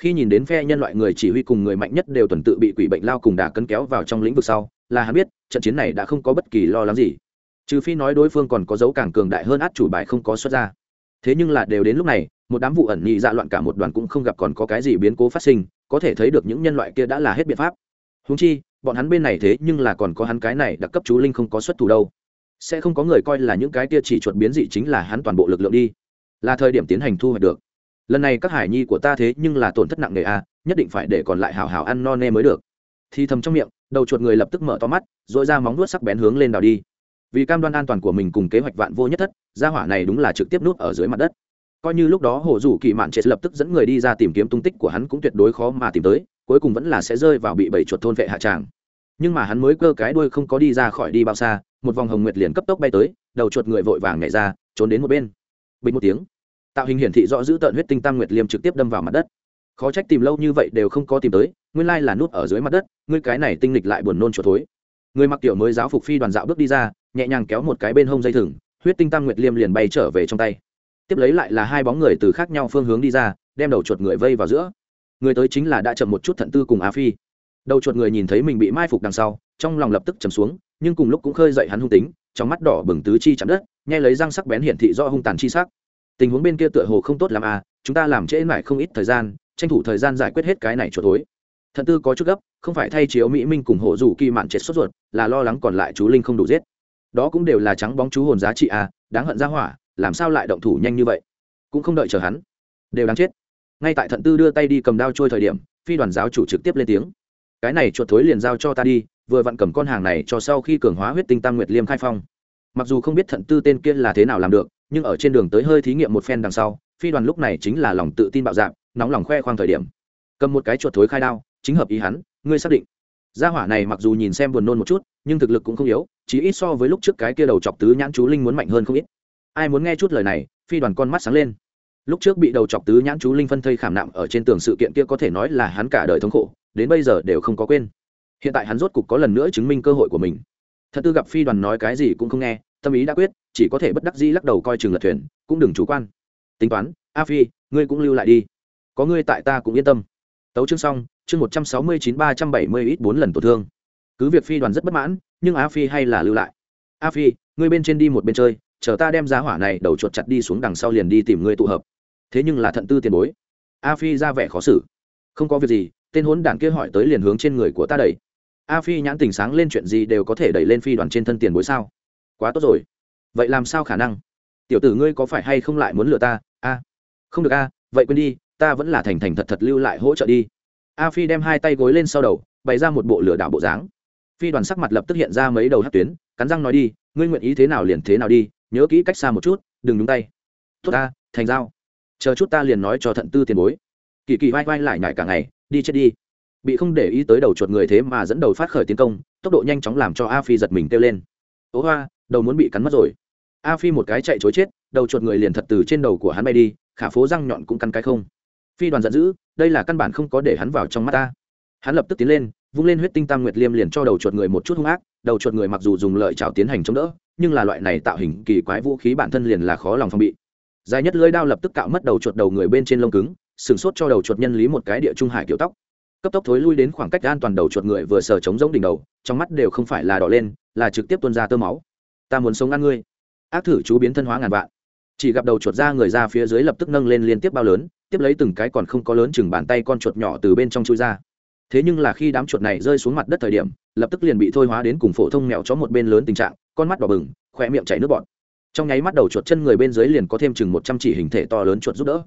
Khi nhìn đến phe nhân loại người chỉ huy cùng người mạnh nhất đều tuần tự bị quỷ bệnh lao cùng đà cấn kéo vào trong lĩnh vực sau, là hắn biết, trận chiến này đã không có bất kỳ lo lắng gì. Trừ phi nói đối phương còn có dấu càng cường đại hơn át chủ bài không có xuất ra. Thế nhưng là đều đến lúc này, một đám vụ ẩn nhị dạ loạn cả một đoàn cũng không gặp còn có cái gì biến cố phát sinh, có thể thấy được những nhân loại kia đã là hết biện pháp húng chi, bọn hắn bên này thế nhưng là còn có hắn cái này đặc cấp chú linh không có xuất thủ đâu. Sẽ không có người coi là những cái kia chỉ chuột biến dị chính là hắn toàn bộ lực lượng đi. Là thời điểm tiến hành thu hoạch được. Lần này các hải nhi của ta thế nhưng là tổn thất nặng nề a nhất định phải để còn lại hào hào ăn no nê mới được. Thì thầm trong miệng, đầu chuột người lập tức mở to mắt dội ra móng nuốt sắc bén hướng lên đào đi. Vì cam đoan an toàn của mình cùng kế hoạch vạn vô nhất thất, gia hỏa này đúng là trực tiếp nút ở dưới mặt đất. Coi như lúc đó hồ dù kỳ mạn chết lập tức dẫn người đi ra tìm kiếm tung tích của hắn cũng tuyệt đối khó mà tìm tới cuối cùng vẫn là sẽ rơi vào bị bầy chuột thôn vệ hạ tràng. Nhưng mà hắn mới cơ cái đuôi không có đi ra khỏi đi bao xa, một vòng hồng nguyệt liền cấp tốc bay tới, đầu chuột người vội vàng nhảy ra, trốn đến một bên. Bình một tiếng, tạo hình hiển thị rõ giữ tợn huyết tinh tam nguyệt liêm trực tiếp đâm vào mặt đất. Khó trách tìm lâu như vậy đều không có tìm tới, nguyên lai là nút ở dưới mặt đất, ngươi cái này tinh lịch lại buồn nôn chuột thối. Người mặc tiểu mới giáo phục phi đoàn dạo bước đi ra, nhẹ nhàng kéo một cái bên hông dây thừng, huyết tinh tam nguyệt liêm liền bay trở về trong tay. Tiếp lấy lại là hai bóng người từ khác nhau phương hướng đi ra, đem đầu chuột người vây vào giữa người tới chính là đã chậm một chút thận tư cùng á phi. Đầu chuột người nhìn thấy mình bị mai phục đằng sau, trong lòng lập tức chầm xuống, nhưng cùng lúc cũng khơi dậy hắn hung tính, trong mắt đỏ bừng tứ chi chạm đất nghe lấy răng sắc bén hiển thị do hung tàn chi sắc. Tình huống bên kia tựa hồ không tốt làm à chúng ta làm trễ mãi không ít thời gian, tranh thủ thời gian giải quyết hết cái này chuột tối. thận tư có chút gấp, không phải thay chiếu mỹ minh cùng hộ dù kỳ mạn chết sốt ruột, là lo lắng còn lại chú linh không đủ giết. Đó cũng đều là trắng bóng chú hồn giá trị à đáng hận ra hỏa, làm sao lại động thủ nhanh như vậy? Cũng không đợi chờ hắn. Đều đáng chết ngay tại thận tư đưa tay đi cầm đao trôi thời điểm, phi đoàn giáo chủ trực tiếp lên tiếng. Cái này chuột thối liền giao cho ta đi, vừa vặn cầm con hàng này cho sau khi cường hóa huyết tinh tam nguyệt liêm khai phong. Mặc dù không biết thận tư tên kia là thế nào làm được, nhưng ở trên đường tới hơi thí nghiệm một phen đằng sau, phi đoàn lúc này chính là lòng tự tin bạo dạng, nóng lòng khoe khoang thời điểm. Cầm một cái chuột thối khai đao, chính hợp ý hắn, ngươi xác định. Gia hỏa này mặc dù nhìn xem buồn nôn một chút, nhưng thực lực cũng không yếu, chỉ ít so với lúc trước cái kia đầu chọc tứ nhãn chú linh muốn mạnh hơn không ít. Ai muốn nghe chút lời này, phi đoàn con mắt sáng lên lúc trước bị đầu chọc tứ nhãn chú linh phân thây khảm nạm ở trên tường sự kiện kia có thể nói là hắn cả đời thống khổ, đến bây giờ đều không có quên. Hiện tại hắn rốt cục có lần nữa chứng minh cơ hội của mình. Thật tư gặp phi đoàn nói cái gì cũng không nghe, tâm ý đã quyết, chỉ có thể bất đắc dĩ lắc đầu coi chừng lật thuyền, cũng đừng chủ quan. Tính toán, a phi, ngươi cũng lưu lại đi. Có ngươi tại ta cũng yên tâm. Tấu chương xong, chương một trăm sáu mươi chín ba trăm bảy mươi ít bốn lần tổn thương. Cứ việc phi đoàn rất bất mãn, nhưng a phi hay là lưu lại. A phi, ngươi bên trên đi một bên chơi, chờ ta đem giá hỏa này đầu chuột chặt đi xuống đằng sau liền đi tìm ngươi tụ hợp thế nhưng là thận tư tiền bối. A phi ra vẻ khó xử. Không có việc gì, tên hốn đảng kia hỏi tới liền hướng trên người của ta đẩy. A phi nhãn tình sáng lên chuyện gì đều có thể đẩy lên phi đoàn trên thân tiền bối sao? Quá tốt rồi. Vậy làm sao khả năng? Tiểu tử ngươi có phải hay không lại muốn lừa ta? A. Không được a, vậy quên đi, ta vẫn là thành thành thật thật lưu lại hỗ trợ đi. A phi đem hai tay gối lên sau đầu, bày ra một bộ lừa đảo bộ dáng. Phi đoàn sắc mặt lập tức hiện ra mấy đầu hát tuyến, cắn răng nói đi, ngươi nguyện ý thế nào liền thế nào đi, nhớ kỹ cách xa một chút, đừng nhúng tay. Tốt ta thành giao chờ chút ta liền nói cho thận tư tiền bối. Kỳ kỳ vai vai lại nhải cả ngày, đi chết đi. Bị không để ý tới đầu chuột người thế mà dẫn đầu phát khởi tiến công, tốc độ nhanh chóng làm cho a phi giật mình kêu lên. Ố hoa, đầu muốn bị cắn mất rồi. A phi một cái chạy chối chết, đầu chuột người liền thật từ trên đầu của hắn bay đi, khả phố răng nhọn cũng căn cái không. Phi đoàn giận dữ, đây là căn bản không có để hắn vào trong mắt ta. Hắn lập tức tiến lên, vung lên huyết tinh tam nguyệt liêm liền cho đầu chuột người một chút hung ác. Đầu chuột người mặc dù dùng lợi chảo tiến hành chống đỡ, nhưng là loại này tạo hình kỳ quái vũ khí bản thân liền là khó lòng phòng bị dài nhất lưỡi đao lập tức cạo mất đầu chuột đầu người bên trên lông cứng, sừng sốt cho đầu chuột nhân lý một cái địa trung hải kiểu tóc. Cấp tốc thối lui đến khoảng cách an toàn đầu chuột người vừa sờ chống giống đỉnh đầu, trong mắt đều không phải là đỏ lên, là trực tiếp tuôn ra tơ máu. Ta muốn sống ăn ngươi. Ác thử chú biến thân hóa ngàn vạn. Chỉ gặp đầu chuột ra người ra phía dưới lập tức nâng lên liên tiếp bao lớn, tiếp lấy từng cái còn không có lớn chừng bàn tay con chuột nhỏ từ bên trong chui ra. Thế nhưng là khi đám chuột này rơi xuống mặt đất thời điểm, lập tức liền bị thôi hóa đến cùng phổ thông mèo chó một bên lớn tình trạng, con mắt đỏ bừng khoe miệng chảy nước bọt trong nháy mắt đầu chuột chân người bên dưới liền có thêm chừng một trăm chỉ hình thể to lớn chuột giúp đỡ.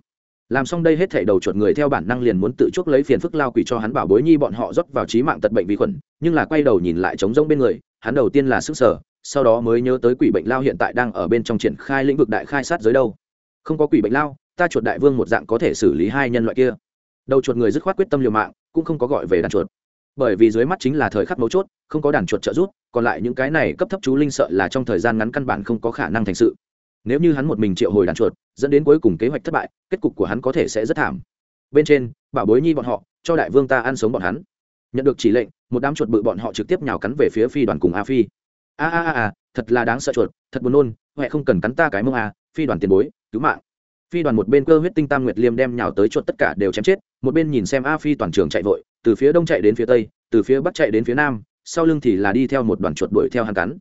Làm xong đây hết thể đầu chuột người theo bản năng liền muốn tự chuốc lấy phiền phức lao quỷ cho hắn bảo bối nhi bọn họ rót vào trí mạng tật bệnh vi khuẩn, nhưng là quay đầu nhìn lại trống rỗng bên người, hắn đầu tiên là sức sở, sau đó mới nhớ tới quỷ bệnh lao hiện tại đang ở bên trong triển khai lĩnh vực đại khai sát giới đâu. Không có quỷ bệnh lao, ta chuột đại vương một dạng có thể xử lý hai nhân loại kia. Đầu chuột người dứt khoát quyết tâm liều mạng, cũng không có gọi về đàn chuột bởi vì dưới mắt chính là thời khắc mấu chốt, không có đàn chuột trợ giúp, còn lại những cái này cấp thấp chú linh sợ là trong thời gian ngắn căn bản không có khả năng thành sự. Nếu như hắn một mình triệu hồi đàn chuột, dẫn đến cuối cùng kế hoạch thất bại, kết cục của hắn có thể sẽ rất thảm. Bên trên, bảo bối nhi bọn họ, cho đại vương ta ăn sống bọn hắn. Nhận được chỉ lệnh, một đám chuột bự bọn họ trực tiếp nhào cắn về phía phi đoàn cùng a phi. A a a a, thật là đáng sợ chuột, thật buồn nôn huệ không cần cắn ta cái mông a, phi đoàn tiền bối, cứu mạng. Phi đoàn một bên cơ huyết tinh tam nguyệt liêm đem nhào tới chuột tất cả đều chém chết, một bên nhìn xem a phi toàn trường chạy vội từ phía đông chạy đến phía tây, từ phía bắc chạy đến phía nam, sau lưng thì là đi theo một đoàn chuột đuổi theo hắn cắn.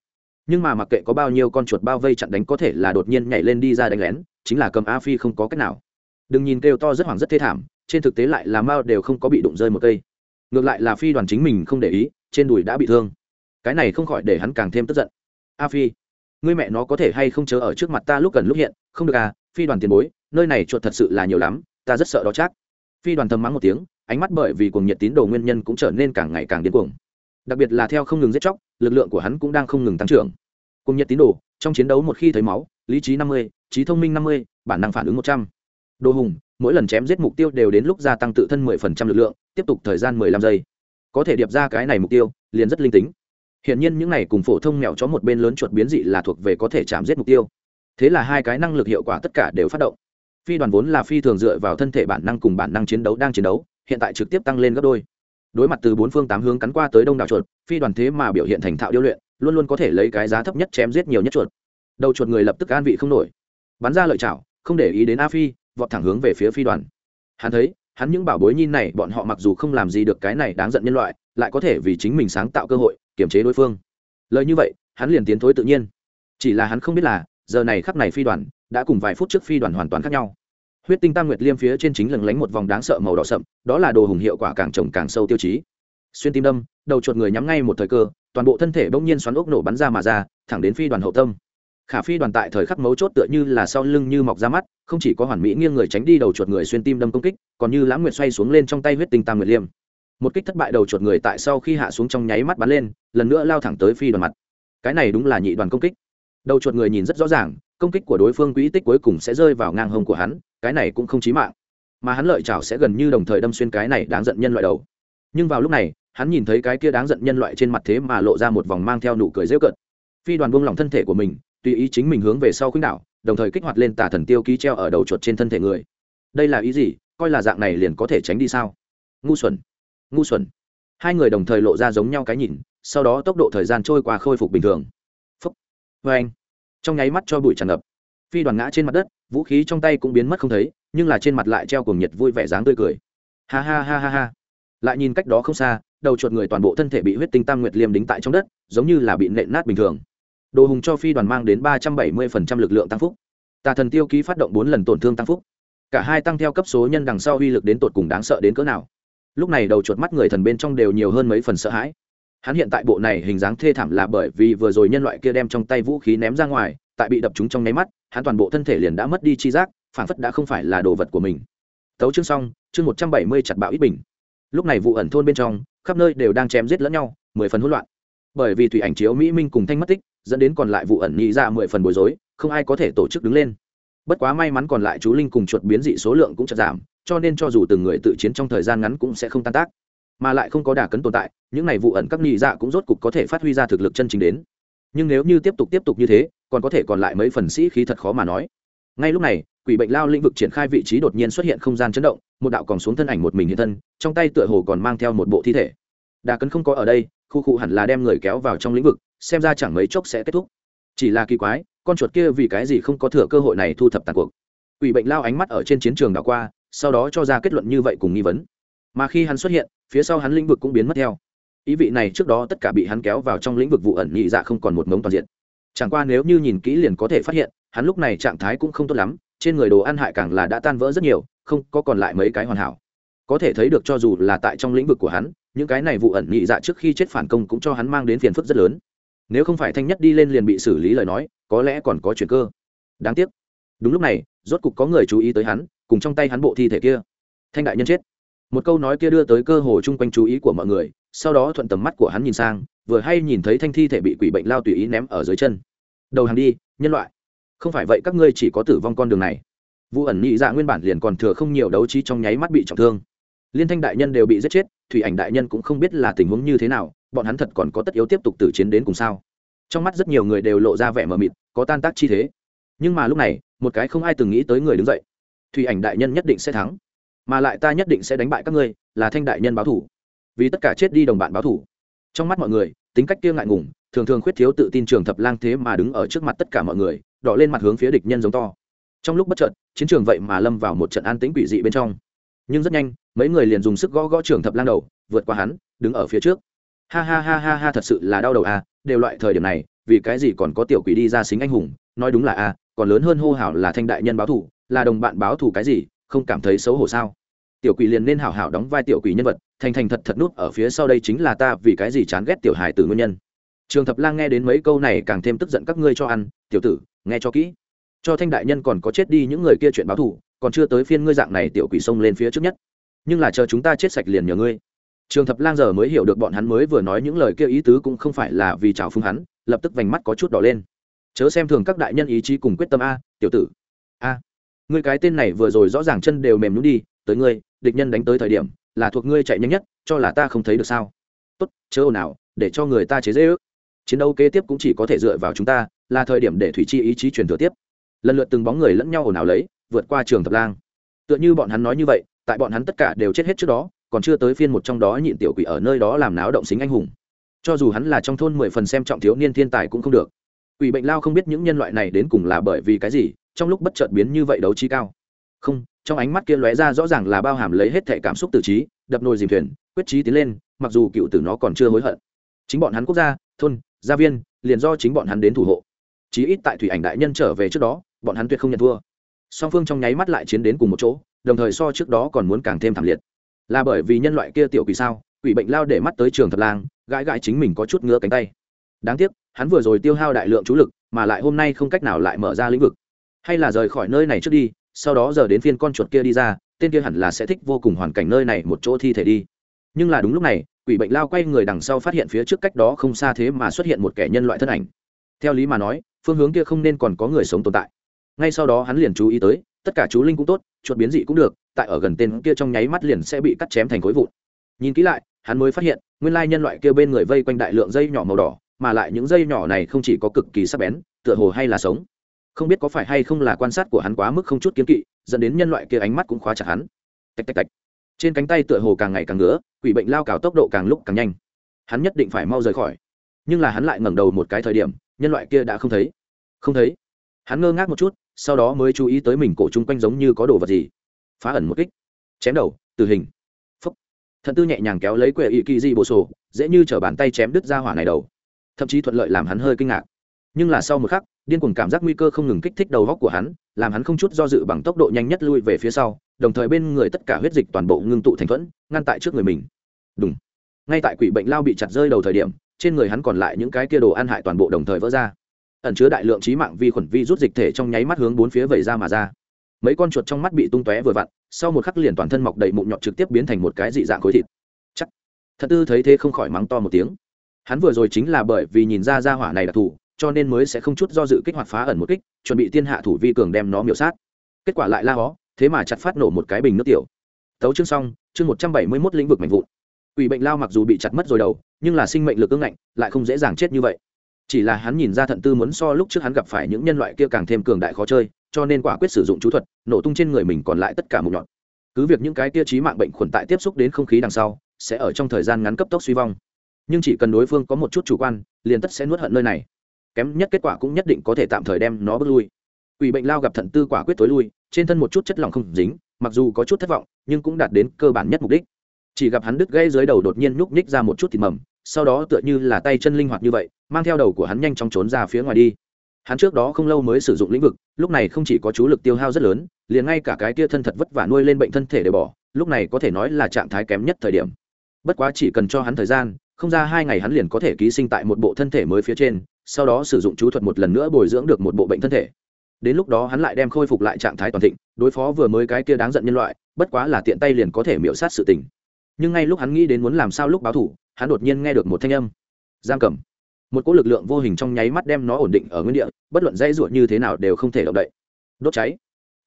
Nhưng mà mặc kệ có bao nhiêu con chuột bao vây chặn đánh có thể là đột nhiên nhảy lên đi ra đánh lén, chính là cầm a phi không có cách nào. Đừng nhìn kêu to rất hoảng rất thê thảm, trên thực tế lại là mao đều không có bị đụng rơi một cây. Ngược lại là phi đoàn chính mình không để ý, trên đùi đã bị thương. Cái này không khỏi để hắn càng thêm tức giận. A phi, ngươi mẹ nó có thể hay không chớ ở trước mặt ta lúc gần lúc hiện? Không được à phi đoàn tiền bối, nơi này chuột thật sự là nhiều lắm, ta rất sợ đó chắc. Phi đoàn thầm mắng một tiếng ánh mắt bởi vì cuồng nhiệt tín đồ nguyên nhân cũng trở nên càng ngày càng điên cuồng. Đặc biệt là theo không ngừng giết chóc, lực lượng của hắn cũng đang không ngừng tăng trưởng. Cuồng nhiệt tín đồ, trong chiến đấu một khi thấy máu, lý trí năm mươi, trí thông minh năm mươi, bản năng phản ứng một trăm. Đồ hùng, mỗi lần chém giết mục tiêu đều đến lúc gia tăng tự thân mười phần trăm lực lượng, tiếp tục thời gian mười lăm giây. Có thể điệp ra cái này mục tiêu, liền rất linh tính. Hiện nhiên những này cùng phổ thông mèo chó một bên lớn chuột biến dị là thuộc về có thể chạm giết mục tiêu. Thế là hai cái năng lực hiệu quả tất cả đều phát động. Phi đoàn vốn là phi thường dựa vào thân thể bản năng cùng bản năng chiến đấu đang chiến đấu hiện tại trực tiếp tăng lên gấp đôi. Đối mặt từ bốn phương tám hướng cắn qua tới đông đảo chuột, phi đoàn thế mà biểu hiện thành thạo điêu luyện, luôn luôn có thể lấy cái giá thấp nhất chém giết nhiều nhất chuột. Đầu chuột người lập tức an vị không nổi. Bắn ra lợi chảo không để ý đến a phi, vọt thẳng hướng về phía phi đoàn. Hắn thấy, hắn những bảo bối nhìn này, bọn họ mặc dù không làm gì được cái này đáng giận nhân loại, lại có thể vì chính mình sáng tạo cơ hội, kiềm chế đối phương. Lời như vậy, hắn liền tiến thối tự nhiên. Chỉ là hắn không biết là, giờ này khắc này phi đoàn, đã cùng vài phút trước phi đoàn hoàn toàn khác nhau huyết tinh tam nguyệt liêm phía trên chính lừng lánh một vòng đáng sợ màu đỏ sậm, đó là đồ hùng hiệu quả càng trồng càng sâu tiêu chí. Xuyên tim đâm, đầu chuột người nhắm ngay một thời cơ, toàn bộ thân thể bỗng nhiên xoắn ốc nổ bắn ra mà ra, thẳng đến phi đoàn hậu tâm. Khả phi đoàn tại thời khắc mấu chốt tựa như là sau lưng như mọc ra mắt, không chỉ có hoàn mỹ nghiêng người tránh đi đầu chuột người xuyên tim đâm công kích, còn như lãng nguyệt xoay xuống lên trong tay huyết tinh tam nguyệt liêm. Một kích thất bại đầu chuột người tại sau khi hạ xuống trong nháy mắt bắn lên, lần nữa lao thẳng tới phi đoàn mặt. Cái này đúng là nhị đoàn công kích. Đầu chuột người nhìn rất rõ ràng công kích của đối phương quỹ tích cuối cùng sẽ rơi vào ngang hông của hắn, cái này cũng không chí mạng. Mà hắn lợi chảo sẽ gần như đồng thời đâm xuyên cái này đáng giận nhân loại đầu. Nhưng vào lúc này, hắn nhìn thấy cái kia đáng giận nhân loại trên mặt thế mà lộ ra một vòng mang theo nụ cười rêu cợt. Phi đoàn buông lỏng thân thể của mình, tùy ý chính mình hướng về sau khuynh đảo, đồng thời kích hoạt lên tà thần tiêu ký treo ở đầu chuột trên thân thể người. Đây là ý gì? Coi là dạng này liền có thể tránh đi sao? Ngu xuẩn. Ngu xuẩn. Hai người đồng thời lộ ra giống nhau cái nhìn, sau đó tốc độ thời gian trôi qua khôi phục bình thường. Phúc. Vê anh trong nháy mắt cho bụi tràn ngập. Phi đoàn ngã trên mặt đất, vũ khí trong tay cũng biến mất không thấy, nhưng là trên mặt lại treo cùng nhiệt vui vẻ dáng tươi cười. Ha ha ha ha ha. Lại nhìn cách đó không xa, đầu chuột người toàn bộ thân thể bị huyết tinh tam nguyệt liêm đính tại trong đất, giống như là bị nện nát bình thường. Đồ hùng cho phi đoàn mang đến ba trăm bảy mươi lực lượng tăng phúc. Tà thần tiêu ký phát động bốn lần tổn thương tăng phúc. Cả hai tăng theo cấp số nhân đằng sau uy lực đến tột cùng đáng sợ đến cỡ nào. Lúc này đầu chuột mắt người thần bên trong đều nhiều hơn mấy phần sợ hãi hắn hiện tại bộ này hình dáng thê thảm là bởi vì vừa rồi nhân loại kia đem trong tay vũ khí ném ra ngoài, tại bị đập chúng trong nháy mắt, hắn toàn bộ thân thể liền đã mất đi chi giác, phản phất đã không phải là đồ vật của mình. Tấu chương xong, chương một trăm bảy mươi chặt bạo ít bình. Lúc này vụ ẩn thôn bên trong, khắp nơi đều đang chém giết lẫn nhau, mười phần hỗn loạn. Bởi vì thủy ảnh chiếu mỹ minh cùng thanh mất tích, dẫn đến còn lại vụ ẩn nghĩ ra mười phần bối rối, không ai có thể tổ chức đứng lên. Bất quá may mắn còn lại chú linh cùng chuột biến dị số lượng cũng chật giảm, cho nên cho dù từng người tự chiến trong thời gian ngắn cũng sẽ không tan tác mà lại không có đà cấn tồn tại, những n à y vụ ẩn các nhị dạ cũng rốt cục có thể phát huy ra thực lực chân chính đến. Nhưng nếu như tiếp tục tiếp tục như thế, còn có thể còn lại mấy phần sĩ khí thật khó mà nói. Ngay lúc này, quỷ bệnh lao lĩnh vực triển khai vị trí đột nhiên xuất hiện không gian chấn động, một đạo còn xuống thân ảnh một mình hiện thân, trong tay tựa hồ còn mang theo một bộ thi thể. Đà cấn không có ở đây, khu khu hẳn là đem người kéo vào trong lĩnh vực, xem ra chẳng mấy chốc sẽ kết thúc. Chỉ là kỳ quái, con chuột kia vì cái gì không có thừa cơ hội này thu thập tàn cuộc? Quỷ bệnh lao ánh mắt ở trên chiến trường đảo qua, sau đó cho ra kết luận như vậy cùng nghi vấn. Mà khi hắn xuất hiện phía sau hắn lĩnh vực cũng biến mất theo. Ý vị này trước đó tất cả bị hắn kéo vào trong lĩnh vực vụ ẩn nhị dạ không còn một mống toàn diện. Chẳng qua nếu như nhìn kỹ liền có thể phát hiện, hắn lúc này trạng thái cũng không tốt lắm, trên người đồ ăn hại càng là đã tan vỡ rất nhiều, không, có còn lại mấy cái hoàn hảo. Có thể thấy được cho dù là tại trong lĩnh vực của hắn, những cái này vụ ẩn nhị dạ trước khi chết phản công cũng cho hắn mang đến phiền phức rất lớn. Nếu không phải thanh nhất đi lên liền bị xử lý lời nói, có lẽ còn có chuyện cơ. Đáng tiếc. Đúng lúc này, rốt cục có người chú ý tới hắn, cùng trong tay hắn bộ thi thể kia. Thanh đại nhân chết một câu nói kia đưa tới cơ hồ chung quanh chú ý của mọi người, sau đó thuận tầm mắt của hắn nhìn sang, vừa hay nhìn thấy thanh thi thể bị quỷ bệnh lao tùy ý ném ở dưới chân. Đầu hàng đi, nhân loại. Không phải vậy các ngươi chỉ có tử vong con đường này. Vụ ẩn nhị dạ nguyên bản liền còn thừa không nhiều đấu trí trong nháy mắt bị trọng thương. Liên thanh đại nhân đều bị giết chết, thủy ảnh đại nhân cũng không biết là tình huống như thế nào, bọn hắn thật còn có tất yếu tiếp tục tử chiến đến cùng sao. Trong mắt rất nhiều người đều lộ ra vẻ mờ mịt, có tan tác chi thế. Nhưng mà lúc này, một cái không ai từng nghĩ tới người đứng dậy. Thủy ảnh đại nhân nhất định sẽ thắng mà lại ta nhất định sẽ đánh bại các ngươi, là thanh đại nhân báo thủ. Vì tất cả chết đi đồng bạn báo thủ. Trong mắt mọi người, tính cách kia ngại ngùng, thường thường khuyết thiếu tự tin trường thập lang thế mà đứng ở trước mặt tất cả mọi người, đỏ lên mặt hướng phía địch nhân giống to. Trong lúc bất chợt, chiến trường vậy mà lâm vào một trận an tĩnh quỷ dị bên trong. Nhưng rất nhanh, mấy người liền dùng sức gõ gõ trường thập lang đầu, vượt qua hắn, đứng ở phía trước. Ha ha ha ha ha thật sự là đau đầu à đều loại thời điểm này, vì cái gì còn có tiểu quỷ đi ra xính anh hùng, nói đúng là a còn lớn hơn hô hào là thanh đại nhân báo thủ, là đồng bạn báo thủ cái gì không cảm thấy xấu hổ sao? Tiểu quỷ liền nên hảo hảo đóng vai tiểu quỷ nhân vật thành thành thật thật nút ở phía sau đây chính là ta vì cái gì chán ghét tiểu hài từ nguyên nhân. Trường thập lang nghe đến mấy câu này càng thêm tức giận các ngươi cho ăn tiểu tử nghe cho kỹ. Cho thanh đại nhân còn có chết đi những người kia chuyện báo thù, còn chưa tới phiên ngươi dạng này tiểu quỷ xông lên phía trước nhất. Nhưng là chờ chúng ta chết sạch liền nhờ ngươi. Trường thập lang giờ mới hiểu được bọn hắn mới vừa nói những lời kia ý tứ cũng không phải là vì chào phương hắn lập tức vành mắt có chút đỏ lên. Chớ xem thường các đại nhân ý chí cùng quyết tâm a tiểu tử. A ngươi cái tên này vừa rồi rõ ràng chân đều mềm nhũn đi, tới ngươi, địch nhân đánh tới thời điểm, là thuộc ngươi chạy nhanh nhất, cho là ta không thấy được sao? Tốt, chớ ồn ào, để cho người ta chế dễ ước. Chiến đấu kế tiếp cũng chỉ có thể dựa vào chúng ta, là thời điểm để thủy chi ý chí truyền thừa tiếp. Lần lượt từng bóng người lẫn nhau ồn ào lấy, vượt qua trường thập lang. Tựa như bọn hắn nói như vậy, tại bọn hắn tất cả đều chết hết trước đó, còn chưa tới phiên một trong đó nhịn tiểu quỷ ở nơi đó làm náo động xính anh hùng. Cho dù hắn là trong thôn mười phần xem trọng thiếu niên thiên tài cũng không được. Quỷ bệnh lao không biết những nhân loại này đến cùng là bởi vì cái gì trong lúc bất chợt biến như vậy đấu trí cao. Không, trong ánh mắt kia lóe ra rõ ràng là bao hàm lấy hết thệ cảm xúc tự trí, đập nồi dìm thuyền, quyết trí tiến lên, mặc dù cựu tử nó còn chưa hối hận. Chính bọn hắn quốc gia, thôn, gia viên, liền do chính bọn hắn đến thủ hộ. Chí ít tại thủy ảnh đại nhân trở về trước đó, bọn hắn tuyệt không nhận thua. Song phương trong nháy mắt lại chiến đến cùng một chỗ, đồng thời so trước đó còn muốn càng thêm thảm liệt. Là bởi vì nhân loại kia tiểu quỷ sao, quỷ bệnh lao để mắt tới trường thập lang, gãi gãi chính mình có chút ngứa cánh tay. Đáng tiếc, hắn vừa rồi tiêu hao đại lượng chú lực, mà lại hôm nay không cách nào lại mở ra lĩnh vực hay là rời khỏi nơi này trước đi, sau đó giờ đến phiên con chuột kia đi ra, tên kia hẳn là sẽ thích vô cùng hoàn cảnh nơi này một chỗ thi thể đi. Nhưng là đúng lúc này, quỷ bệnh lao quay người đằng sau phát hiện phía trước cách đó không xa thế mà xuất hiện một kẻ nhân loại thân ảnh. Theo lý mà nói, phương hướng kia không nên còn có người sống tồn tại. Ngay sau đó hắn liền chú ý tới, tất cả chú linh cũng tốt, chuột biến dị cũng được, tại ở gần tên kia trong nháy mắt liền sẽ bị cắt chém thành khối vụn. Nhìn kỹ lại, hắn mới phát hiện, nguyên lai nhân loại kia bên người vây quanh đại lượng dây nhỏ màu đỏ, mà lại những dây nhỏ này không chỉ có cực kỳ sắc bén, tựa hồ hay là sống không biết có phải hay không là quan sát của hắn quá mức không chút kiến kỵ, dẫn đến nhân loại kia ánh mắt cũng khóa chặt hắn. Tạch tạch tạch. Trên cánh tay tựa hồ càng ngày càng ngứa, quỷ bệnh lao cào tốc độ càng lúc càng nhanh. Hắn nhất định phải mau rời khỏi. Nhưng là hắn lại ngẩng đầu một cái thời điểm, nhân loại kia đã không thấy. Không thấy. Hắn ngơ ngác một chút, sau đó mới chú ý tới mình cổ chung quanh giống như có đồ vật gì. Phá ẩn một kích. Chém đầu, tử hình. Phúc. Thần tư nhẹ nhàng kéo lấy quệ ỵ kỳ di bộ sổ, dễ như t bàn tay chém đứt ra hỏa này đầu. Thậm chí thuận lợi làm hắn hơi kinh ngạc. Nhưng là sau một khắc điên cuồng cảm giác nguy cơ không ngừng kích thích đầu góc của hắn, làm hắn không chút do dự bằng tốc độ nhanh nhất lui về phía sau, đồng thời bên người tất cả huyết dịch toàn bộ ngưng tụ thành thuẫn, ngăn tại trước người mình. Đúng ngay tại quỷ bệnh lao bị chặt rơi đầu thời điểm, trên người hắn còn lại những cái kia đồ ăn hại toàn bộ đồng thời vỡ ra. Ẩn chứa đại lượng trí mạng vi khuẩn vi rút dịch thể trong nháy mắt hướng bốn phía vẩy ra mà ra. Mấy con chuột trong mắt bị tung tóe vừa vặn, sau một khắc liền toàn thân mọc đầy mụn nhọt trực tiếp biến thành một cái dị dạng khối thịt. Chắc. Thật tư thấy thế không khỏi mắng to một tiếng. Hắn vừa rồi chính là bởi vì nhìn ra ra hỏa này đặc thù cho nên mới sẽ không chút do dự kích hoạt phá ẩn một kích, chuẩn bị tiên hạ thủ vi cường đem nó miểu sát. Kết quả lại la hó, thế mà chặt phát nổ một cái bình nước tiểu. Tấu chương xong, chương một trăm bảy mươi mốt lĩnh vực mạnh vụn. Ủy bệnh lao mặc dù bị chặt mất rồi đầu, nhưng là sinh mệnh lực ưng ngạnh, lại không dễ dàng chết như vậy. Chỉ là hắn nhìn ra thận tư muốn so lúc trước hắn gặp phải những nhân loại kia càng thêm cường đại khó chơi, cho nên quả quyết sử dụng chú thuật, nổ tung trên người mình còn lại tất cả một nhọn cứ việc những cái kia trí mạng bệnh khuẩn tại tiếp xúc đến không khí đằng sau, sẽ ở trong thời gian ngắn cấp tốc suy vong. Nhưng chỉ cần đối phương có một chút chủ quan, liền tất sẽ nuốt hận nơi này kém nhất kết quả cũng nhất định có thể tạm thời đem nó bước lui. Quỷ bệnh lao gặp thận tư quả quyết tối lui, trên thân một chút chất lỏng không dính, mặc dù có chút thất vọng, nhưng cũng đạt đến cơ bản nhất mục đích. Chỉ gặp hắn đứt gãy dưới đầu đột nhiên nhúc nhích ra một chút thịt mầm, sau đó tựa như là tay chân linh hoạt như vậy, mang theo đầu của hắn nhanh chóng trốn ra phía ngoài đi. Hắn trước đó không lâu mới sử dụng lĩnh vực, lúc này không chỉ có chú lực tiêu hao rất lớn, liền ngay cả cái tia thân thật vất vả nuôi lên bệnh thân thể để bỏ, lúc này có thể nói là trạng thái kém nhất thời điểm. Bất quá chỉ cần cho hắn thời gian, không ra hai ngày hắn liền có thể ký sinh tại một bộ thân thể mới phía trên sau đó sử dụng chú thuật một lần nữa bồi dưỡng được một bộ bệnh thân thể. Đến lúc đó hắn lại đem khôi phục lại trạng thái toàn thịnh, đối phó vừa mới cái kia đáng giận nhân loại, bất quá là tiện tay liền có thể miễu sát sự tình. Nhưng ngay lúc hắn nghĩ đến muốn làm sao lúc báo thủ, hắn đột nhiên nghe được một thanh âm. Giam cầm một cỗ lực lượng vô hình trong nháy mắt đem nó ổn định ở nguyên địa, bất luận dây ruột như thế nào đều không thể động đậy. Đốt cháy.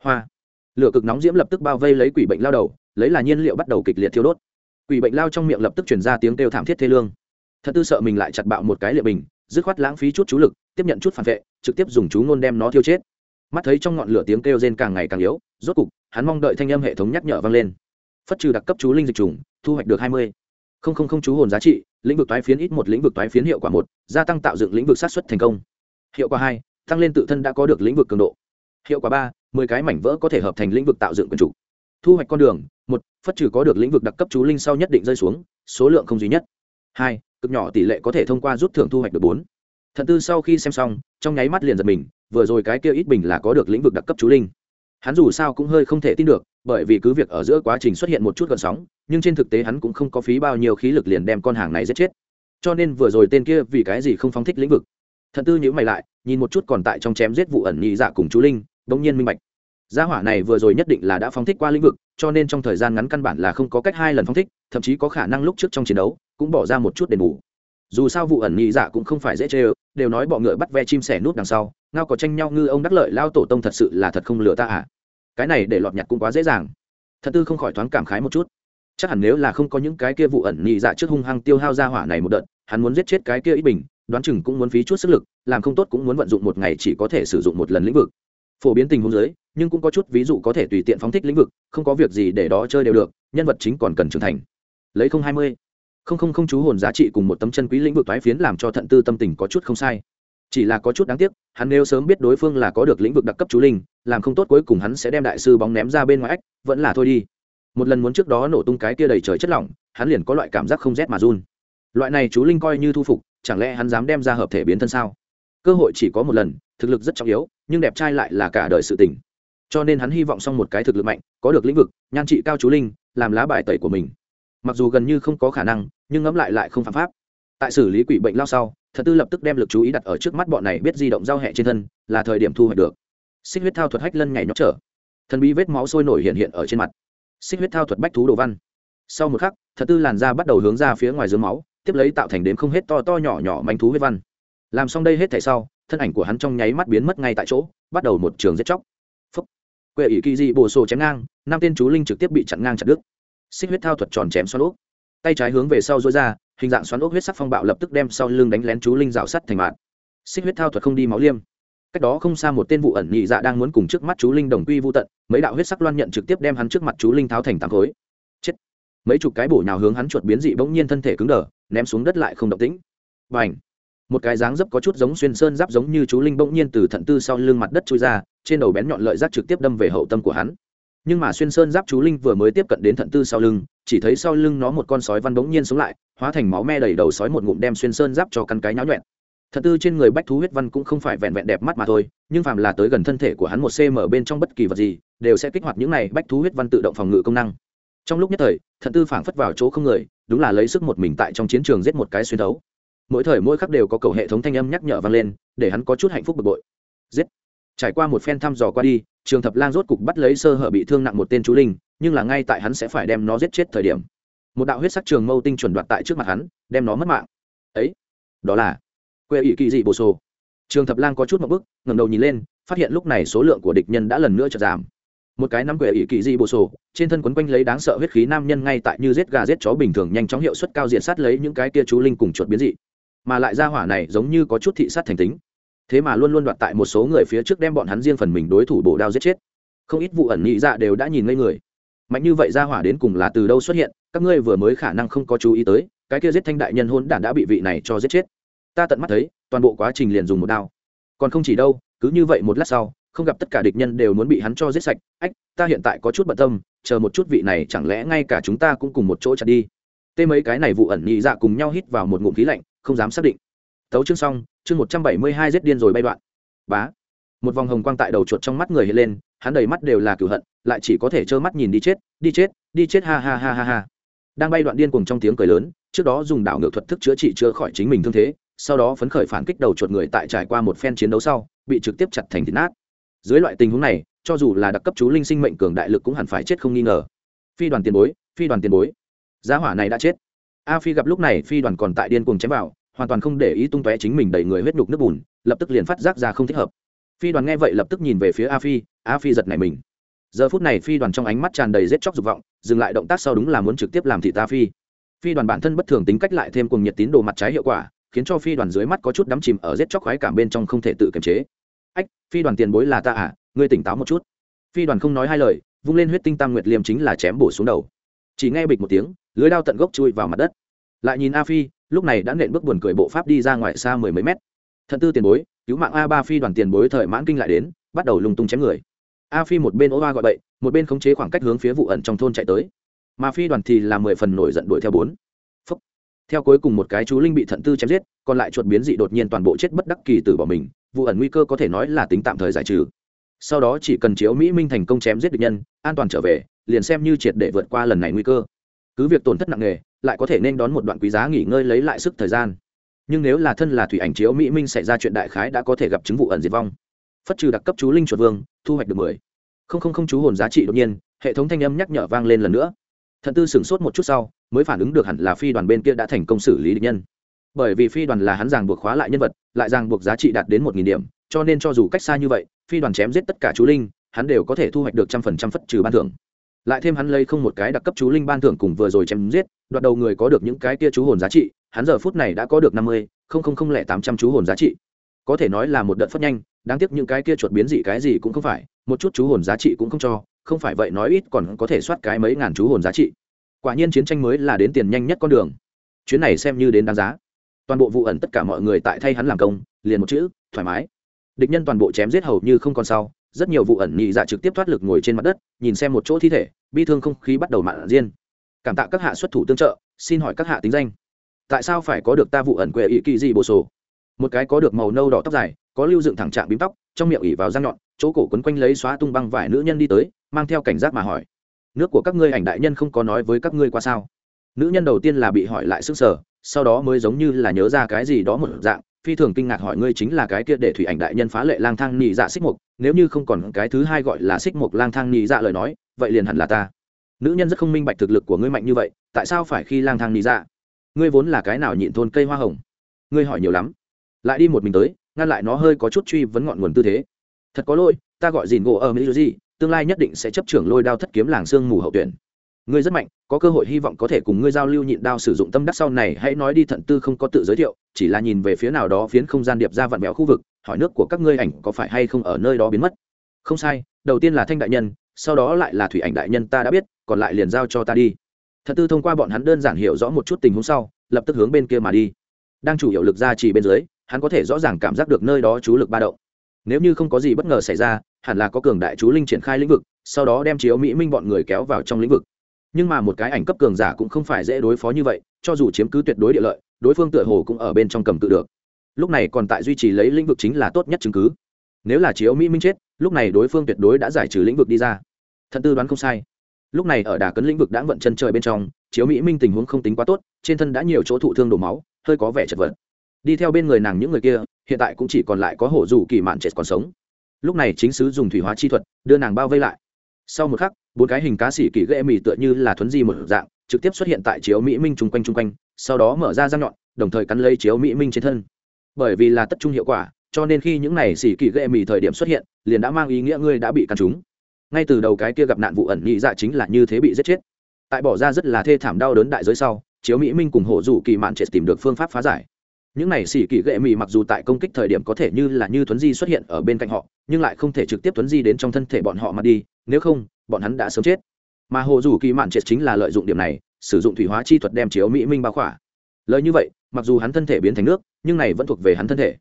Hoa. Lửa cực nóng diễm lập tức bao vây lấy quỷ bệnh lao đầu, lấy là nhiên liệu bắt đầu kịch liệt thiêu đốt. Quỷ bệnh lao trong miệng lập tức chuyển ra tiếng kêu thảm thiết thê lương. Thật tư sợ mình lại chặt bạo một cái liệu bình dứt khoát lãng phí chút chú lực, tiếp nhận chút phản vệ, trực tiếp dùng chú ngôn đem nó thiêu chết. Mắt thấy trong ngọn lửa tiếng kêu rên càng ngày càng yếu, rốt cục, hắn mong đợi thanh âm hệ thống nhắc nhở vang lên. Phất trừ đặc cấp chú linh dịch trùng, thu hoạch được hai mươi. Không không không chú hồn giá trị, lĩnh vực toái phiến ít một, lĩnh vực toái phiến hiệu quả một, gia tăng tạo dựng lĩnh vực sát xuất thành công. Hiệu quả hai, tăng lên tự thân đã có được lĩnh vực cường độ. Hiệu quả ba, mười cái mảnh vỡ có thể hợp thành lĩnh vực tạo dựng quần chủ. Thu hoạch con đường, một, phất trừ có được lĩnh vực đặc cấp chú linh sau nhất định rơi xuống, số lượng không duy nhất. Hai cực nhỏ tỷ lệ có thể thông qua rút thưởng thu hoạch được bốn. Thận tư sau khi xem xong, trong nháy mắt liền giật mình, vừa rồi cái kia ít bình là có được lĩnh vực đặc cấp chú linh. Hắn dù sao cũng hơi không thể tin được, bởi vì cứ việc ở giữa quá trình xuất hiện một chút gần sóng, nhưng trên thực tế hắn cũng không có phí bao nhiêu khí lực liền đem con hàng này giết chết. Cho nên vừa rồi tên kia vì cái gì không phóng thích lĩnh vực? Thận tư nhữ mày lại, nhìn một chút còn tại trong chém giết vụ ẩn nhị dạ cùng chú linh, bỗng nhiên minh bạch. Gia hỏa này vừa rồi nhất định là đã phóng thích qua lĩnh vực, cho nên trong thời gian ngắn căn bản là không có cách hai lần phóng thích, thậm chí có khả năng lúc trước trong chiến đấu cũng bỏ ra một chút đền bù dù sao vụ ẩn nhị dạ cũng không phải dễ chê ơ, đều nói bọ ngựa bắt ve chim sẻ nút đằng sau, ngao có tranh nhau ngư ông đắc lợi, lao tổ tông thật sự là thật không lừa ta à. Cái này để lọt nhặt cũng quá dễ dàng. Thật tư không khỏi thoáng cảm khái một chút. Chắc hẳn nếu là không có những cái kia vụ ẩn nhị dạ trước hung hăng tiêu hao ra hỏa này một đợt, hắn muốn giết chết cái kia ít bình, đoán chừng cũng muốn phí chút sức lực, làm không tốt cũng muốn vận dụng một ngày chỉ có thể sử dụng một lần lĩnh vực. Phổ biến tình huống giới nhưng cũng có chút ví dụ có thể tùy tiện phóng thích lĩnh vực, không có việc gì để đó chơi đều được, nhân vật chính còn cần trưởng thành. Lấy không hai mươi không không không chú hồn giá trị cùng một tấm chân quý lĩnh vực toái phiến làm cho thận tư tâm tình có chút không sai. Chỉ là có chút đáng tiếc, hắn nếu sớm biết đối phương là có được lĩnh vực đặc cấp chú linh, làm không tốt cuối cùng hắn sẽ đem đại sư bóng ném ra bên ngoài ách, vẫn là thôi đi. Một lần muốn trước đó nổ tung cái kia đầy trời chất lỏng, hắn liền có loại cảm giác không rét mà run. Loại này chú linh coi như thu phục, chẳng lẽ hắn dám đem ra hợp thể biến thân sao? Cơ hội chỉ có một lần, thực lực rất trọng yếu, nhưng đẹp trai lại là cả đời sự tình. Cho nên hắn hy vọng xong một cái thực lực mạnh, có được lĩnh vực, nhan trị cao chú linh, làm lá bài tẩy của mình mặc dù gần như không có khả năng, nhưng ngẫm lại lại không phạm pháp. Tại xử lý quỷ bệnh lao sau, thật tư lập tức đem lực chú ý đặt ở trước mắt bọn này biết di động giao hẹ trên thân, là thời điểm thu hoạch được. Xích huyết thao thuật hách lân nhảy nhóc trở. Thần bí vết máu sôi nổi hiện hiện ở trên mặt. Xích huyết thao thuật bách thú đồ văn. Sau một khắc, thật tư làn da bắt đầu hướng ra phía ngoài dưới máu, tiếp lấy tạo thành đếm không hết to to nhỏ nhỏ manh thú huyết văn. Làm xong đây hết thảy sau, thân ảnh của hắn trong nháy mắt biến mất ngay tại chỗ, bắt đầu một trường giết chóc. Phúc. Quệ ỷ kỳ dị bồ sổ chém ngang, năm tên chú linh trực tiếp bị chặn ngang chặt đứt xích huyết thao thuật tròn chém xoắn úp tay trái hướng về sau dối ra, hình dạng xoắn ốc huyết sắc phong bạo lập tức đem sau lưng đánh lén chú linh rào sắt thành mạng xích huyết thao thuật không đi máu liêm. Cách đó không xa một tên vụ ẩn nhị dạ đang muốn cùng trước mắt chú linh đồng quy vô tận, mấy đạo huyết sắc loan nhận trực tiếp đem hắn trước mặt chú linh tháo thành tám khối. Chết. Mấy chục cái bổ nhào hướng hắn chuột biến dị bỗng nhiên thân thể cứng đờ, ném xuống đất lại không động tĩnh. Và một cái dáng dấp có chút giống xuyên sơn giáp giống như chú linh bỗng nhiên từ thận tư sau lưng mặt đất trôi ra, trên đầu bén nhọn lợi giác trực tiếp đâm về hậu tâm của hắn nhưng mà xuyên sơn giáp chú linh vừa mới tiếp cận đến thận tư sau lưng, chỉ thấy sau lưng nó một con sói văn bỗng nhiên sống lại, hóa thành máu me đầy đầu sói một ngụm đem xuyên sơn giáp cho căn cái nháo nhuẹn. Thận tư trên người bách thú huyết văn cũng không phải vẹn vẹn đẹp mắt mà thôi, nhưng phàm là tới gần thân thể của hắn một cm bên trong bất kỳ vật gì, đều sẽ kích hoạt những này bách thú huyết văn tự động phòng ngự công năng. Trong lúc nhất thời, thận tư phảng phất vào chỗ không người, đúng là lấy sức một mình tại trong chiến trường giết một cái xuyên thấu. Mỗi thời mỗi khắc đều có cầu hệ thống thanh âm nhắc nhở vang lên, để hắn có chút hạnh phúc bực bội. Giết! Trải qua một phen thăm dò qua đi, trường thập lang rốt cục bắt lấy sơ hở bị thương nặng một tên chú linh, nhưng là ngay tại hắn sẽ phải đem nó giết chết thời điểm, một đạo huyết sắc trường mâu tinh chuẩn đoạt tại trước mặt hắn, đem nó mất mạng. Ấy, đó là quê ỵ kỳ dị bồ sô trường thập lang có chút một bức ngầm đầu nhìn lên, phát hiện lúc này số lượng của địch nhân đã lần nữa chợt giảm. Một cái nắm quệ ỷ kỳ dị bồ sô trên thân quấn quanh lấy đáng sợ huyết khí nam nhân ngay tại như giết gà giết chó bình thường nhanh chóng hiệu suất cao diện sát lấy những cái kia chú linh cùng chuột biến dị. Mà lại ra hỏa này giống như có chút thị sát thành tính thế mà luôn luôn đoạt tại một số người phía trước đem bọn hắn riêng phần mình đối thủ bổ đao giết chết. Không ít vụ ẩn nhị dạ đều đã nhìn ngây người. Mạnh như vậy ra hỏa đến cùng là từ đâu xuất hiện, các ngươi vừa mới khả năng không có chú ý tới, cái kia giết thanh đại nhân hôn đản đã bị vị này cho giết chết. Ta tận mắt thấy, toàn bộ quá trình liền dùng một đao. Còn không chỉ đâu, cứ như vậy một lát sau, không gặp tất cả địch nhân đều muốn bị hắn cho giết sạch. Ách, ta hiện tại có chút bận tâm, chờ một chút vị này chẳng lẽ ngay cả chúng ta cũng cùng một chỗ chặt đi. Tê mấy cái này vụ ẩn nhị dạ cùng nhau hít vào một ngụm khí lạnh, không dám xác định. Tấu chương xong chương một trăm bảy mươi hai giết điên rồi bay đoạn. Bá. Một vòng hồng quang tại đầu chuột trong mắt người hiện lên, hắn đầy mắt đều là cửu hận, lại chỉ có thể trơ mắt nhìn đi chết đi chết đi chết, ha ha ha ha ha. Đang bay đoạn điên cùng trong tiếng cười lớn, trước đó dùng đảo ngược thuật thức chữa trị chữa khỏi chính mình thương thế, sau đó phấn khởi phản kích đầu chuột người tại trải qua một phen chiến đấu sau, bị trực tiếp chặt thành thịt nát. Dưới loại tình huống này, cho dù là đặc cấp chú linh sinh mệnh cường đại lực cũng hẳn phải chết không nghi ngờ. Phi đoàn tiền bối, phi đoàn tiền bối. Giá hỏa này đã chết. A phi gặp lúc này, phi đoàn còn tại điên cuồng chém vào hoàn toàn không để ý tung tóe chính mình đầy người huyết nhục nước bùn, lập tức liền phát giác ra không thích hợp. Phi đoàn nghe vậy lập tức nhìn về phía a phi a phi giật nảy mình. Giờ phút này phi đoàn trong ánh mắt tràn đầy rết chóc dục vọng, dừng lại động tác sau đúng là muốn trực tiếp làm thị ta phi. Phi đoàn bản thân bất thường tính cách lại thêm cùng nhiệt tín đồ mặt trái hiệu quả, khiến cho phi đoàn dưới mắt có chút đắm chìm ở rết chóc khoái cảm bên trong không thể tự kiềm chế. Ách, phi đoàn tiền bối là ta à? Ngươi tỉnh táo một chút. Phi đoàn không nói hai lời, vung lên huyết tinh tam nguyệt liêm chính là chém bổ xuống đầu. Chỉ nghe bịch một tiếng, lưới đao tận gốc chui vào mặt đất. Lại nhìn a phi lúc này đã nện bước buồn cười bộ pháp đi ra ngoài xa mười mấy mét. Thận tư tiền bối, cứu mạng a ba phi đoàn tiền bối thời mãn kinh lại đến, bắt đầu lung tung chém người. A phi một bên ô ba gọi bậy, một bên khống chế khoảng cách hướng phía vụ ẩn trong thôn chạy tới. Mà phi đoàn thì là mười phần nổi giận đuổi theo bốn. Phúc. theo cuối cùng một cái chú linh bị thận tư chém giết, còn lại chuột biến dị đột nhiên toàn bộ chết bất đắc kỳ từ bỏ mình, vụ ẩn nguy cơ có thể nói là tính tạm thời giải trừ. Sau đó chỉ cần chiếu mỹ minh thành công chém giết địch nhân, an toàn trở về, liền xem như triệt để vượt qua lần này nguy cơ. Cứ việc tổn thất nặng nề lại có thể nên đón một đoạn quý giá nghỉ ngơi lấy lại sức thời gian. Nhưng nếu là thân là thủy ảnh chiếu mỹ minh xảy ra chuyện đại khái đã có thể gặp chứng vụ ẩn diệt vong. Phất trừ đặc cấp chú linh chuột vương, thu hoạch được mười. Không không không chú hồn giá trị đột nhiên, hệ thống thanh âm nhắc nhở vang lên lần nữa. Thận tư sửng sốt một chút sau, mới phản ứng được hẳn là phi đoàn bên kia đã thành công xử lý địch nhân. Bởi vì phi đoàn là hắn ràng buộc khóa lại nhân vật, lại ràng buộc giá trị đạt đến một nghìn điểm, cho nên cho dù cách xa như vậy, phi đoàn chém giết tất cả chú linh, hắn đều có thể thu hoạch được trăm phần trăm phất trừ ban thưởng. Lại thêm hắn lấy không một cái đặc cấp chú linh ban thưởng cùng vừa rồi chém giết đoạt đầu người có được những cái kia chú hồn giá trị, hắn giờ phút này đã có được năm mươi, không không không lẻ tám trăm chú hồn giá trị. Có thể nói là một đợt phất nhanh, đáng tiếc những cái kia chuột biến dị cái gì cũng không phải, một chút chú hồn giá trị cũng không cho, không phải vậy nói ít còn có thể soát cái mấy ngàn chú hồn giá trị. Quả nhiên chiến tranh mới là đến tiền nhanh nhất con đường. Chuyến này xem như đến đáng giá. Toàn bộ vụ ẩn tất cả mọi người tại thay hắn làm công, liền một chữ, thoải mái. Địch nhân toàn bộ chém giết hầu như không còn sau, rất nhiều vụ ẩn nhị dạ trực tiếp thoát lực ngồi trên mặt đất, nhìn xem một chỗ thi thể, bi thương không khí bắt đầu mạn riêng cảm tạ các hạ xuất thủ tương trợ, xin hỏi các hạ tính danh. Tại sao phải có được ta vụ ẩn quệ ý kỳ gì bồ sổ? Một cái có được màu nâu đỏ tóc dài, có lưu dựng thẳng trạng bím tóc, trong miệng ỉ vào răng nhọn, chỗ cổ quấn quanh lấy xóa tung băng vải nữ nhân đi tới, mang theo cảnh giác mà hỏi. Nước của các ngươi ảnh đại nhân không có nói với các ngươi qua sao? Nữ nhân đầu tiên là bị hỏi lại sức sở, sau đó mới giống như là nhớ ra cái gì đó một dạng, phi thường kinh ngạc hỏi ngươi chính là cái kia để thủy ảnh đại nhân phá lệ lang thang nhị dạ xích mục, nếu như không còn cái thứ hai gọi là xích mục lang thang nhị dạ lời nói, vậy liền hẳn là ta nữ nhân rất không minh bạch thực lực của ngươi mạnh như vậy, tại sao phải khi lang thang nhị dạ ngươi vốn là cái nào nhịn thôn cây hoa hồng? Ngươi hỏi nhiều lắm. Lại đi một mình tới, ngăn lại nó hơi có chút truy vấn ngọn nguồn tư thế. Thật có lỗi, ta gọi dìn gỗ ở mỹ gì tương lai nhất định sẽ chấp trưởng lôi đao thất kiếm làng sương mù hậu tuyển. Ngươi rất mạnh, có cơ hội hy vọng có thể cùng ngươi giao lưu nhịn đao sử dụng tâm đắc sau này, hãy nói đi thận tư không có tự giới thiệu, chỉ là nhìn về phía nào đó phiến không gian điệp ra vặn vẹo khu vực, hỏi nước của các ngươi ảnh có phải hay không ở nơi đó biến mất. Không sai, đầu tiên là thanh đại nhân sau đó lại là thủy ảnh đại nhân ta đã biết, còn lại liền giao cho ta đi. Thật tư thông qua bọn hắn đơn giản hiểu rõ một chút tình huống sau, lập tức hướng bên kia mà đi. Đang chủ hiệu lực ra chỉ bên dưới, hắn có thể rõ ràng cảm giác được nơi đó chú lực ba động. Nếu như không có gì bất ngờ xảy ra, hẳn là có cường đại chú linh triển khai lĩnh vực, sau đó đem chiếu mỹ minh bọn người kéo vào trong lĩnh vực. Nhưng mà một cái ảnh cấp cường giả cũng không phải dễ đối phó như vậy, cho dù chiếm cứ tuyệt đối địa lợi, đối phương tựa hồ cũng ở bên trong cầm cự được. Lúc này còn tại duy trì lấy lĩnh vực chính là tốt nhất chứng cứ nếu là chiếu mỹ minh chết, lúc này đối phương tuyệt đối đã giải trừ lĩnh vực đi ra. Thận tư đoán không sai. Lúc này ở đà cấn lĩnh vực đã vận chân trời bên trong, chiếu mỹ minh tình huống không tính quá tốt, trên thân đã nhiều chỗ thụ thương đổ máu, hơi có vẻ chật vật. Đi theo bên người nàng những người kia, hiện tại cũng chỉ còn lại có hổ dù kỳ mạn chết còn sống. Lúc này chính sứ dùng thủy hóa chi thuật, đưa nàng bao vây lại. Sau một khắc, bốn cái hình cá xỉ kỳ ghệ mì tựa như là thuấn di một dạng, trực tiếp xuất hiện tại chiếu mỹ minh chung quanh chung quanh, sau đó mở ra răng nhọn, đồng thời cắn lấy chiếu mỹ minh trên thân. Bởi vì là tất trung hiệu quả cho nên khi những này xỉ kỳ ghệ mì thời điểm xuất hiện, liền đã mang ý nghĩa ngươi đã bị cắn trúng. Ngay từ đầu cái kia gặp nạn vụ ẩn nhị dạ chính là như thế bị giết chết. Tại bỏ ra rất là thê thảm đau đớn đại giới sau, chiếu mỹ minh cùng hộ dù kỳ mạn trệ tìm được phương pháp phá giải. Những này xỉ kỳ ghệ mì mặc dù tại công kích thời điểm có thể như là như thuấn di xuất hiện ở bên cạnh họ, nhưng lại không thể trực tiếp thuấn di đến trong thân thể bọn họ mà đi, nếu không, bọn hắn đã sớm chết. Mà hồ dù kỳ mạn triệt chính là lợi dụng điểm này, sử dụng thủy hóa chi thuật đem chiếu mỹ minh bao khỏa. Lời như vậy, mặc dù hắn thân thể biến thành nước, nhưng này vẫn thuộc về hắn thân thể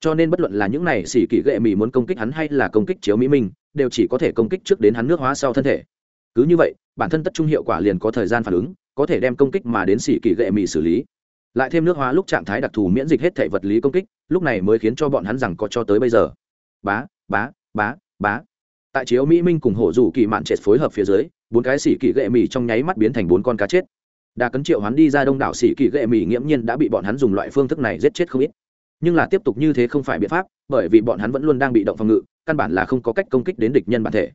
cho nên bất luận là những này xỉ kỳ ghệ mỹ muốn công kích hắn hay là công kích chiếu mỹ minh, đều chỉ có thể công kích trước đến hắn nước hóa sau thân thể. Cứ như vậy, bản thân tất trung hiệu quả liền có thời gian phản ứng, có thể đem công kích mà đến xỉ kỳ ghệ mỹ xử lý. Lại thêm nước hóa lúc trạng thái đặc thù miễn dịch hết thể vật lý công kích, lúc này mới khiến cho bọn hắn rằng có cho tới bây giờ. Bá bá bá bá. Tại chiếu mỹ minh cùng hổ rủ kỳ mạn trệt phối hợp phía dưới, bốn cái xỉ kỳ gệ mỹ trong nháy mắt biến thành bốn con cá chết. Đa cấn triệu hắn đi ra đông đảo xỉ kỳ gệ mỹ nghiễm nhiên đã bị bọn hắn dùng loại phương thức này giết chết không ít nhưng là tiếp tục như thế không phải biện pháp, bởi vì bọn hắn vẫn luôn đang bị động phòng ngự, căn bản là không có cách công kích đến địch nhân bản thể.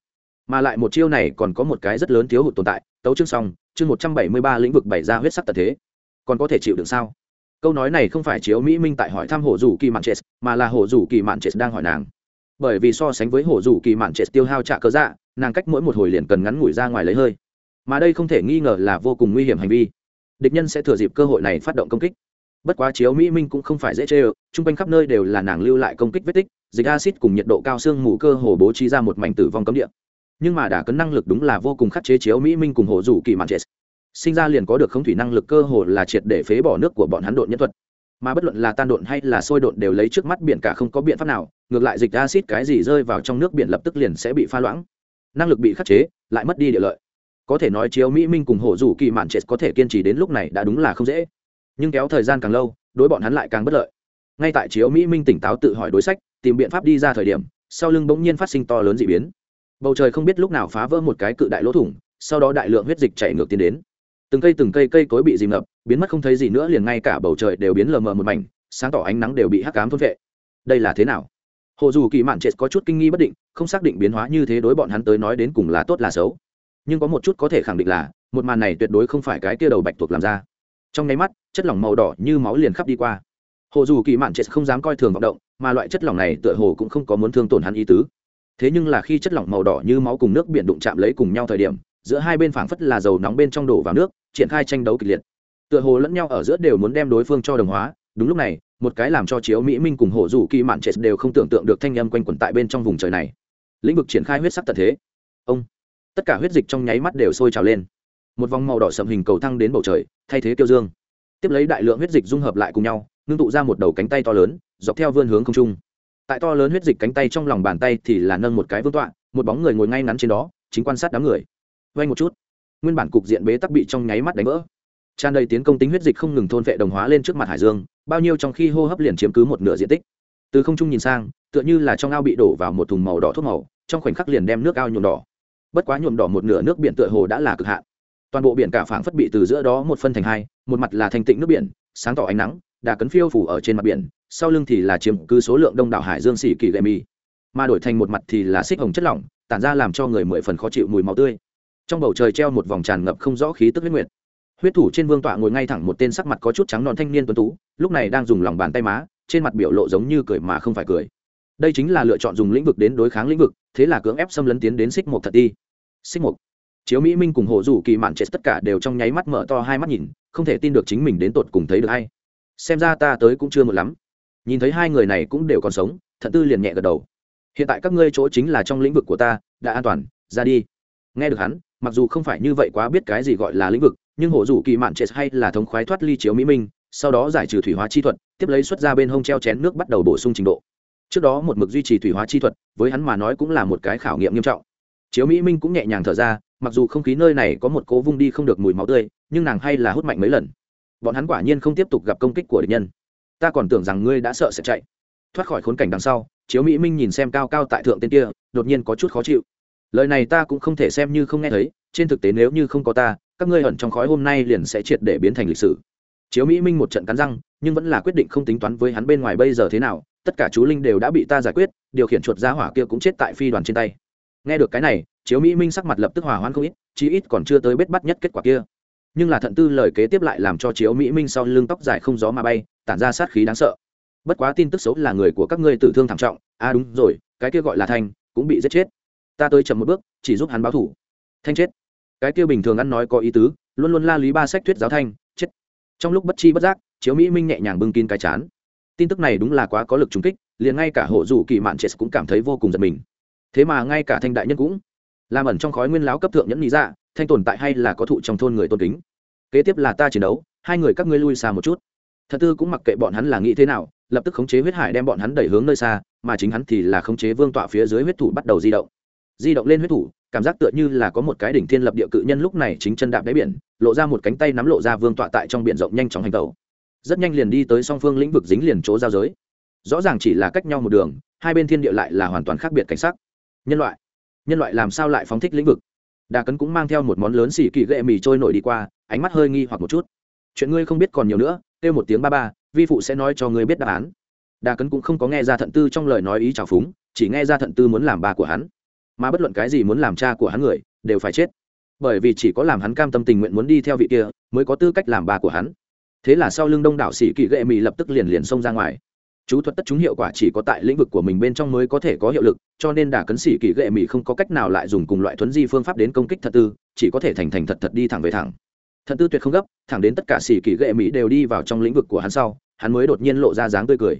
Mà lại một chiêu này còn có một cái rất lớn thiếu hụt tồn tại, tấu chương xong, chương một trăm bảy mươi ba lĩnh vực bày ra huyết sắc tật thế. Còn có thể chịu được sao? Câu nói này không phải chiếu mỹ minh tại hỏi thăm hồ dù kỳ mạn chết mà là hồ dù kỳ mạn chết đang hỏi nàng. Bởi vì so sánh với hồ dù kỳ mạn chết tiêu hao trả cơ dạ nàng cách mỗi một hồi liền cần ngắn ngủi ra ngoài lấy hơi. Mà đây không thể nghi ngờ là vô cùng nguy hiểm hành vi. Địch nhân sẽ thừa dịp cơ hội này phát động công kích bất quá chiếu mỹ minh cũng không phải dễ chê ơ, chung quanh khắp nơi đều là nàng lưu lại công kích vết tích, dịch acid cùng nhiệt độ cao xương mù cơ hồ bố trí ra một mảnh tử vong cấm địa. Nhưng mà đã cấn năng lực đúng là vô cùng khắc chế chiếu mỹ minh cùng hồ dù kỳ mạn chết. Sinh ra liền có được không thủy năng lực cơ hồ là triệt để phế bỏ nước của bọn hắn độn nhân thuật. Mà bất luận là tan độn hay là sôi độn đều lấy trước mắt biển cả không có biện pháp nào, ngược lại dịch acid cái gì rơi vào trong nước biển lập tức liền sẽ bị pha loãng. Năng lực bị khắc chế, lại mất đi địa lợi. Có thể nói chiếu mỹ minh cùng hồ rủ kỳ mạn chết có thể kiên trì đến lúc này đã đúng là không dễ nhưng kéo thời gian càng lâu, đối bọn hắn lại càng bất lợi. Ngay tại chiếu mỹ minh tỉnh táo tự hỏi đối sách, tìm biện pháp đi ra thời điểm, sau lưng bỗng nhiên phát sinh to lớn d ị biến. Bầu trời không biết lúc nào phá vỡ một cái cự đại lỗ thủng, sau đó đại lượng huyết dịch chảy ngược tiến đến. Từng cây từng cây cây cối bị dìm ngập, biến mất không thấy gì nữa liền ngay cả bầu trời đều biến lờ mờ một mảnh, sáng tỏ ánh nắng đều bị hắc cám thôn vệ đây là thế nào? Hồ dù kỳ mạn trệt có chút kinh nghi bất định, không xác định biến hóa như thế đối bọn hắn tới nói đến cùng là tốt là xấu. Nhưng có một chút có thể khẳng định là, một màn này tuyệt đối không phải cái kia đầu bạch tuộc làm ra trong nháy mắt, chất lỏng màu đỏ như máu liền khắp đi qua. Hồ dù kỳ mạn trệt không dám coi thường vọng động, mà loại chất lỏng này tựa hồ cũng không có muốn thương tổn hắn ý tứ. Thế nhưng là khi chất lỏng màu đỏ như máu cùng nước biển đụng chạm lấy cùng nhau thời điểm, giữa hai bên phảng phất là dầu nóng bên trong đổ vào nước, triển khai tranh đấu kịch liệt. Tựa hồ lẫn nhau ở giữa đều muốn đem đối phương cho đồng hóa. Đúng lúc này, một cái làm cho chiếu mỹ minh cùng hồ dù kỳ mạn trệt đều không tưởng tượng được thanh âm quanh quẩn tại bên trong vùng trời này. Lĩnh vực triển khai huyết sắc tật thế. Ông. Tất cả huyết dịch trong nháy mắt đều sôi trào lên một vòng màu đỏ sầm hình cầu thăng đến bầu trời, thay thế kiêu dương. Tiếp lấy đại lượng huyết dịch dung hợp lại cùng nhau, ngưng tụ ra một đầu cánh tay to lớn, dọc theo vươn hướng không trung. Tại to lớn huyết dịch cánh tay trong lòng bàn tay thì là nâng một cái vương tọa, một bóng người ngồi ngay ngắn trên đó, chính quan sát đám người. Vay một chút. Nguyên bản cục diện bế tắc bị trong nháy mắt đánh vỡ. Tràn đầy tiến công tính huyết dịch không ngừng thôn vệ đồng hóa lên trước mặt hải dương, bao nhiêu trong khi hô hấp liền chiếm cứ một nửa diện tích. Từ không trung nhìn sang, tựa như là trong ao bị đổ vào một thùng màu đỏ thuốc màu, trong khoảnh khắc liền đem nước ao nhuộm đỏ. Bất quá nhuộm đỏ một nửa nước biển tựa hồ đã là cực hạn toàn bộ biển cả phảng phất bị từ giữa đó một phân thành hai, một mặt là thành tịnh nước biển, sáng tỏ ánh nắng, đà cấn phiêu phủ ở trên mặt biển, sau lưng thì là chiếm cứ số lượng đông đảo hải dương xỉ kỳ gậy mì. Mà đổi thành một mặt thì là xích hồng chất lỏng, tản ra làm cho người mười phần khó chịu mùi máu tươi. Trong bầu trời treo một vòng tràn ngập không rõ khí tức huyết nguyệt. Huyết thủ trên vương tọa ngồi ngay thẳng một tên sắc mặt có chút trắng non thanh niên tuấn tú, lúc này đang dùng lòng bàn tay má, trên mặt biểu lộ giống như cười mà không phải cười. Đây chính là lựa chọn dùng lĩnh vực đến đối kháng lĩnh vực, thế là cưỡng ép xâm lấn tiến đến xích một thật đi. Xích một chiếu mỹ minh cùng hộ dù kỳ mạn chết tất cả đều trong nháy mắt mở to hai mắt nhìn, không thể tin được chính mình đến tột cùng thấy được hay xem ra ta tới cũng chưa một lắm. Nhìn thấy hai người này cũng đều còn sống, thận tư liền nhẹ gật đầu. Hiện tại các ngươi chỗ chính là trong lĩnh vực của ta, đã an toàn, ra đi. Nghe được hắn, mặc dù không phải như vậy quá biết cái gì gọi là lĩnh vực, nhưng hổ dù kỳ mạn chết hay là thống khoái thoát ly chiếu mỹ minh, sau đó giải trừ thủy hóa chi thuật, tiếp lấy xuất ra bên hông treo chén nước bắt đầu bổ sung trình độ. Trước đó một mực duy trì thủy hóa chi thuật, với hắn mà nói cũng là một cái khảo nghiệm nghiêm trọng. Chiếu mỹ minh cũng nhẹ nhàng thở ra mặc dù không khí nơi này có một cố vung đi không được mùi máu tươi, nhưng nàng hay là hút mạnh mấy lần. Bọn hắn quả nhiên không tiếp tục gặp công kích của địch nhân. Ta còn tưởng rằng ngươi đã sợ sẽ chạy. Thoát khỏi khốn cảnh đằng sau, chiếu mỹ minh nhìn xem cao cao tại thượng tên kia, đột nhiên có chút khó chịu. Lời này ta cũng không thể xem như không nghe thấy, trên thực tế nếu như không có ta, các ngươi ẩn trong khói hôm nay liền sẽ triệt để biến thành lịch sử. Chiếu mỹ minh một trận cắn răng, nhưng vẫn là quyết định không tính toán với hắn bên ngoài bây giờ thế nào, tất cả chú linh đều đã bị ta giải quyết, điều khiển chuột ra hỏa kia cũng chết tại phi đoàn trên tay. Nghe được cái này chiếu mỹ minh sắc mặt lập tức hòa hoãn không ít, chí ít còn chưa tới bết bắt nhất kết quả kia. Nhưng là thận tư lời kế tiếp lại làm cho chiếu mỹ minh sau lưng tóc dài không gió mà bay, tản ra sát khí đáng sợ. Bất quá tin tức xấu là người của các ngươi tử thương thảm trọng à đúng rồi, cái kia gọi là thanh, cũng bị giết chết. Ta tới chậm một bước, chỉ giúp hắn báo thủ. Thanh chết. Cái kia bình thường ăn nói có ý tứ, luôn luôn la lý ba sách thuyết giáo thanh, chết. Trong lúc bất chi bất giác, chiếu mỹ minh nhẹ nhàng bưng kín cái chán. Tin tức này đúng là quá có lực trúng kích, liền ngay cả hộ dù kỳ mạn chết cũng cảm thấy vô cùng giật mình. Thế mà ngay cả thanh đại nhân cũng làm ẩn trong khói nguyên láo cấp thượng nhẫn lý ra dạ, thanh tồn tại hay là có thụ trong thôn người tôn kính. Kế tiếp là ta chiến đấu, hai người các ngươi lui xa một chút. Thật tư cũng mặc kệ bọn hắn là nghĩ thế nào, lập tức khống chế huyết hải đem bọn hắn đẩy hướng nơi xa, mà chính hắn thì là khống chế vương tọa phía dưới huyết thủ bắt đầu di động. Di động lên huyết thủ, cảm giác tựa như là có một cái đỉnh thiên lập địa cự nhân lúc này chính chân đạp đáy biển, lộ ra một cánh tay nắm lộ ra vương tọa tại trong biển rộng nhanh chóng hành tẩu. Rất nhanh liền đi tới song phương lĩnh vực dính liền chỗ giao giới. Rõ ràng chỉ là cách nhau một đường, hai bên thiên địa lại là hoàn toàn khác biệt cảnh sắc. Nhân loại nhân loại làm sao lại phóng thích lĩnh vực? Đà cấn cũng mang theo một món lớn xỉ kỳ ghệ mì trôi nổi đi qua, ánh mắt hơi nghi hoặc một chút. Chuyện ngươi không biết còn nhiều nữa, kêu một tiếng ba ba, vi phụ sẽ nói cho ngươi biết đáp án. Đà cấn cũng không có nghe ra thận tư trong lời nói ý trào phúng, chỉ nghe ra thận tư muốn làm ba của hắn. Mà bất luận cái gì muốn làm cha của hắn người, đều phải chết. Bởi vì chỉ có làm hắn cam tâm tình nguyện muốn đi theo vị kia, mới có tư cách làm bà của hắn. Thế là sau lưng đông đảo sĩ kỳ ghệ mì lập tức liền liền xông ra ngoài chú thuật tất chúng hiệu quả chỉ có tại lĩnh vực của mình bên trong mới có thể có hiệu lực, cho nên đả cấn sĩ kỳ ghệ mỹ không có cách nào lại dùng cùng loại thuấn di phương pháp đến công kích thật tư, chỉ có thể thành thành thật thật đi thẳng về thẳng. Thật tư tuyệt không gấp, thẳng đến tất cả sĩ kỳ ghệ mỹ đều đi vào trong lĩnh vực của hắn sau, hắn mới đột nhiên lộ ra dáng tươi cười.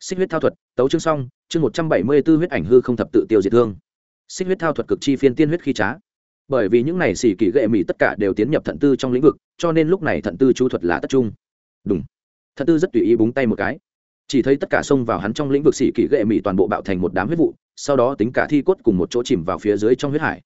Xích huyết thao thuật, tấu chương xong, chương một trăm bảy mươi b ố huyết ảnh hư không thập tự tiêu diệt thương. Xích huyết thao thuật cực chi phiên tiên huyết khi trá. Bởi vì những này xỉ kỳ gệ mỹ tất cả đều tiến nhập thận tư trong lĩnh vực, cho nên lúc này thận tư chú thuật là tất trung. Đúng thận tư rất tùy ý búng tay một cái chỉ thấy tất cả xông vào hắn trong lĩnh vực xỉ kỳ ghệ mỹ toàn bộ bạo thành một đám huyết vụ, sau đó tính cả thi cốt cùng một chỗ chìm vào phía dưới trong huyết hải.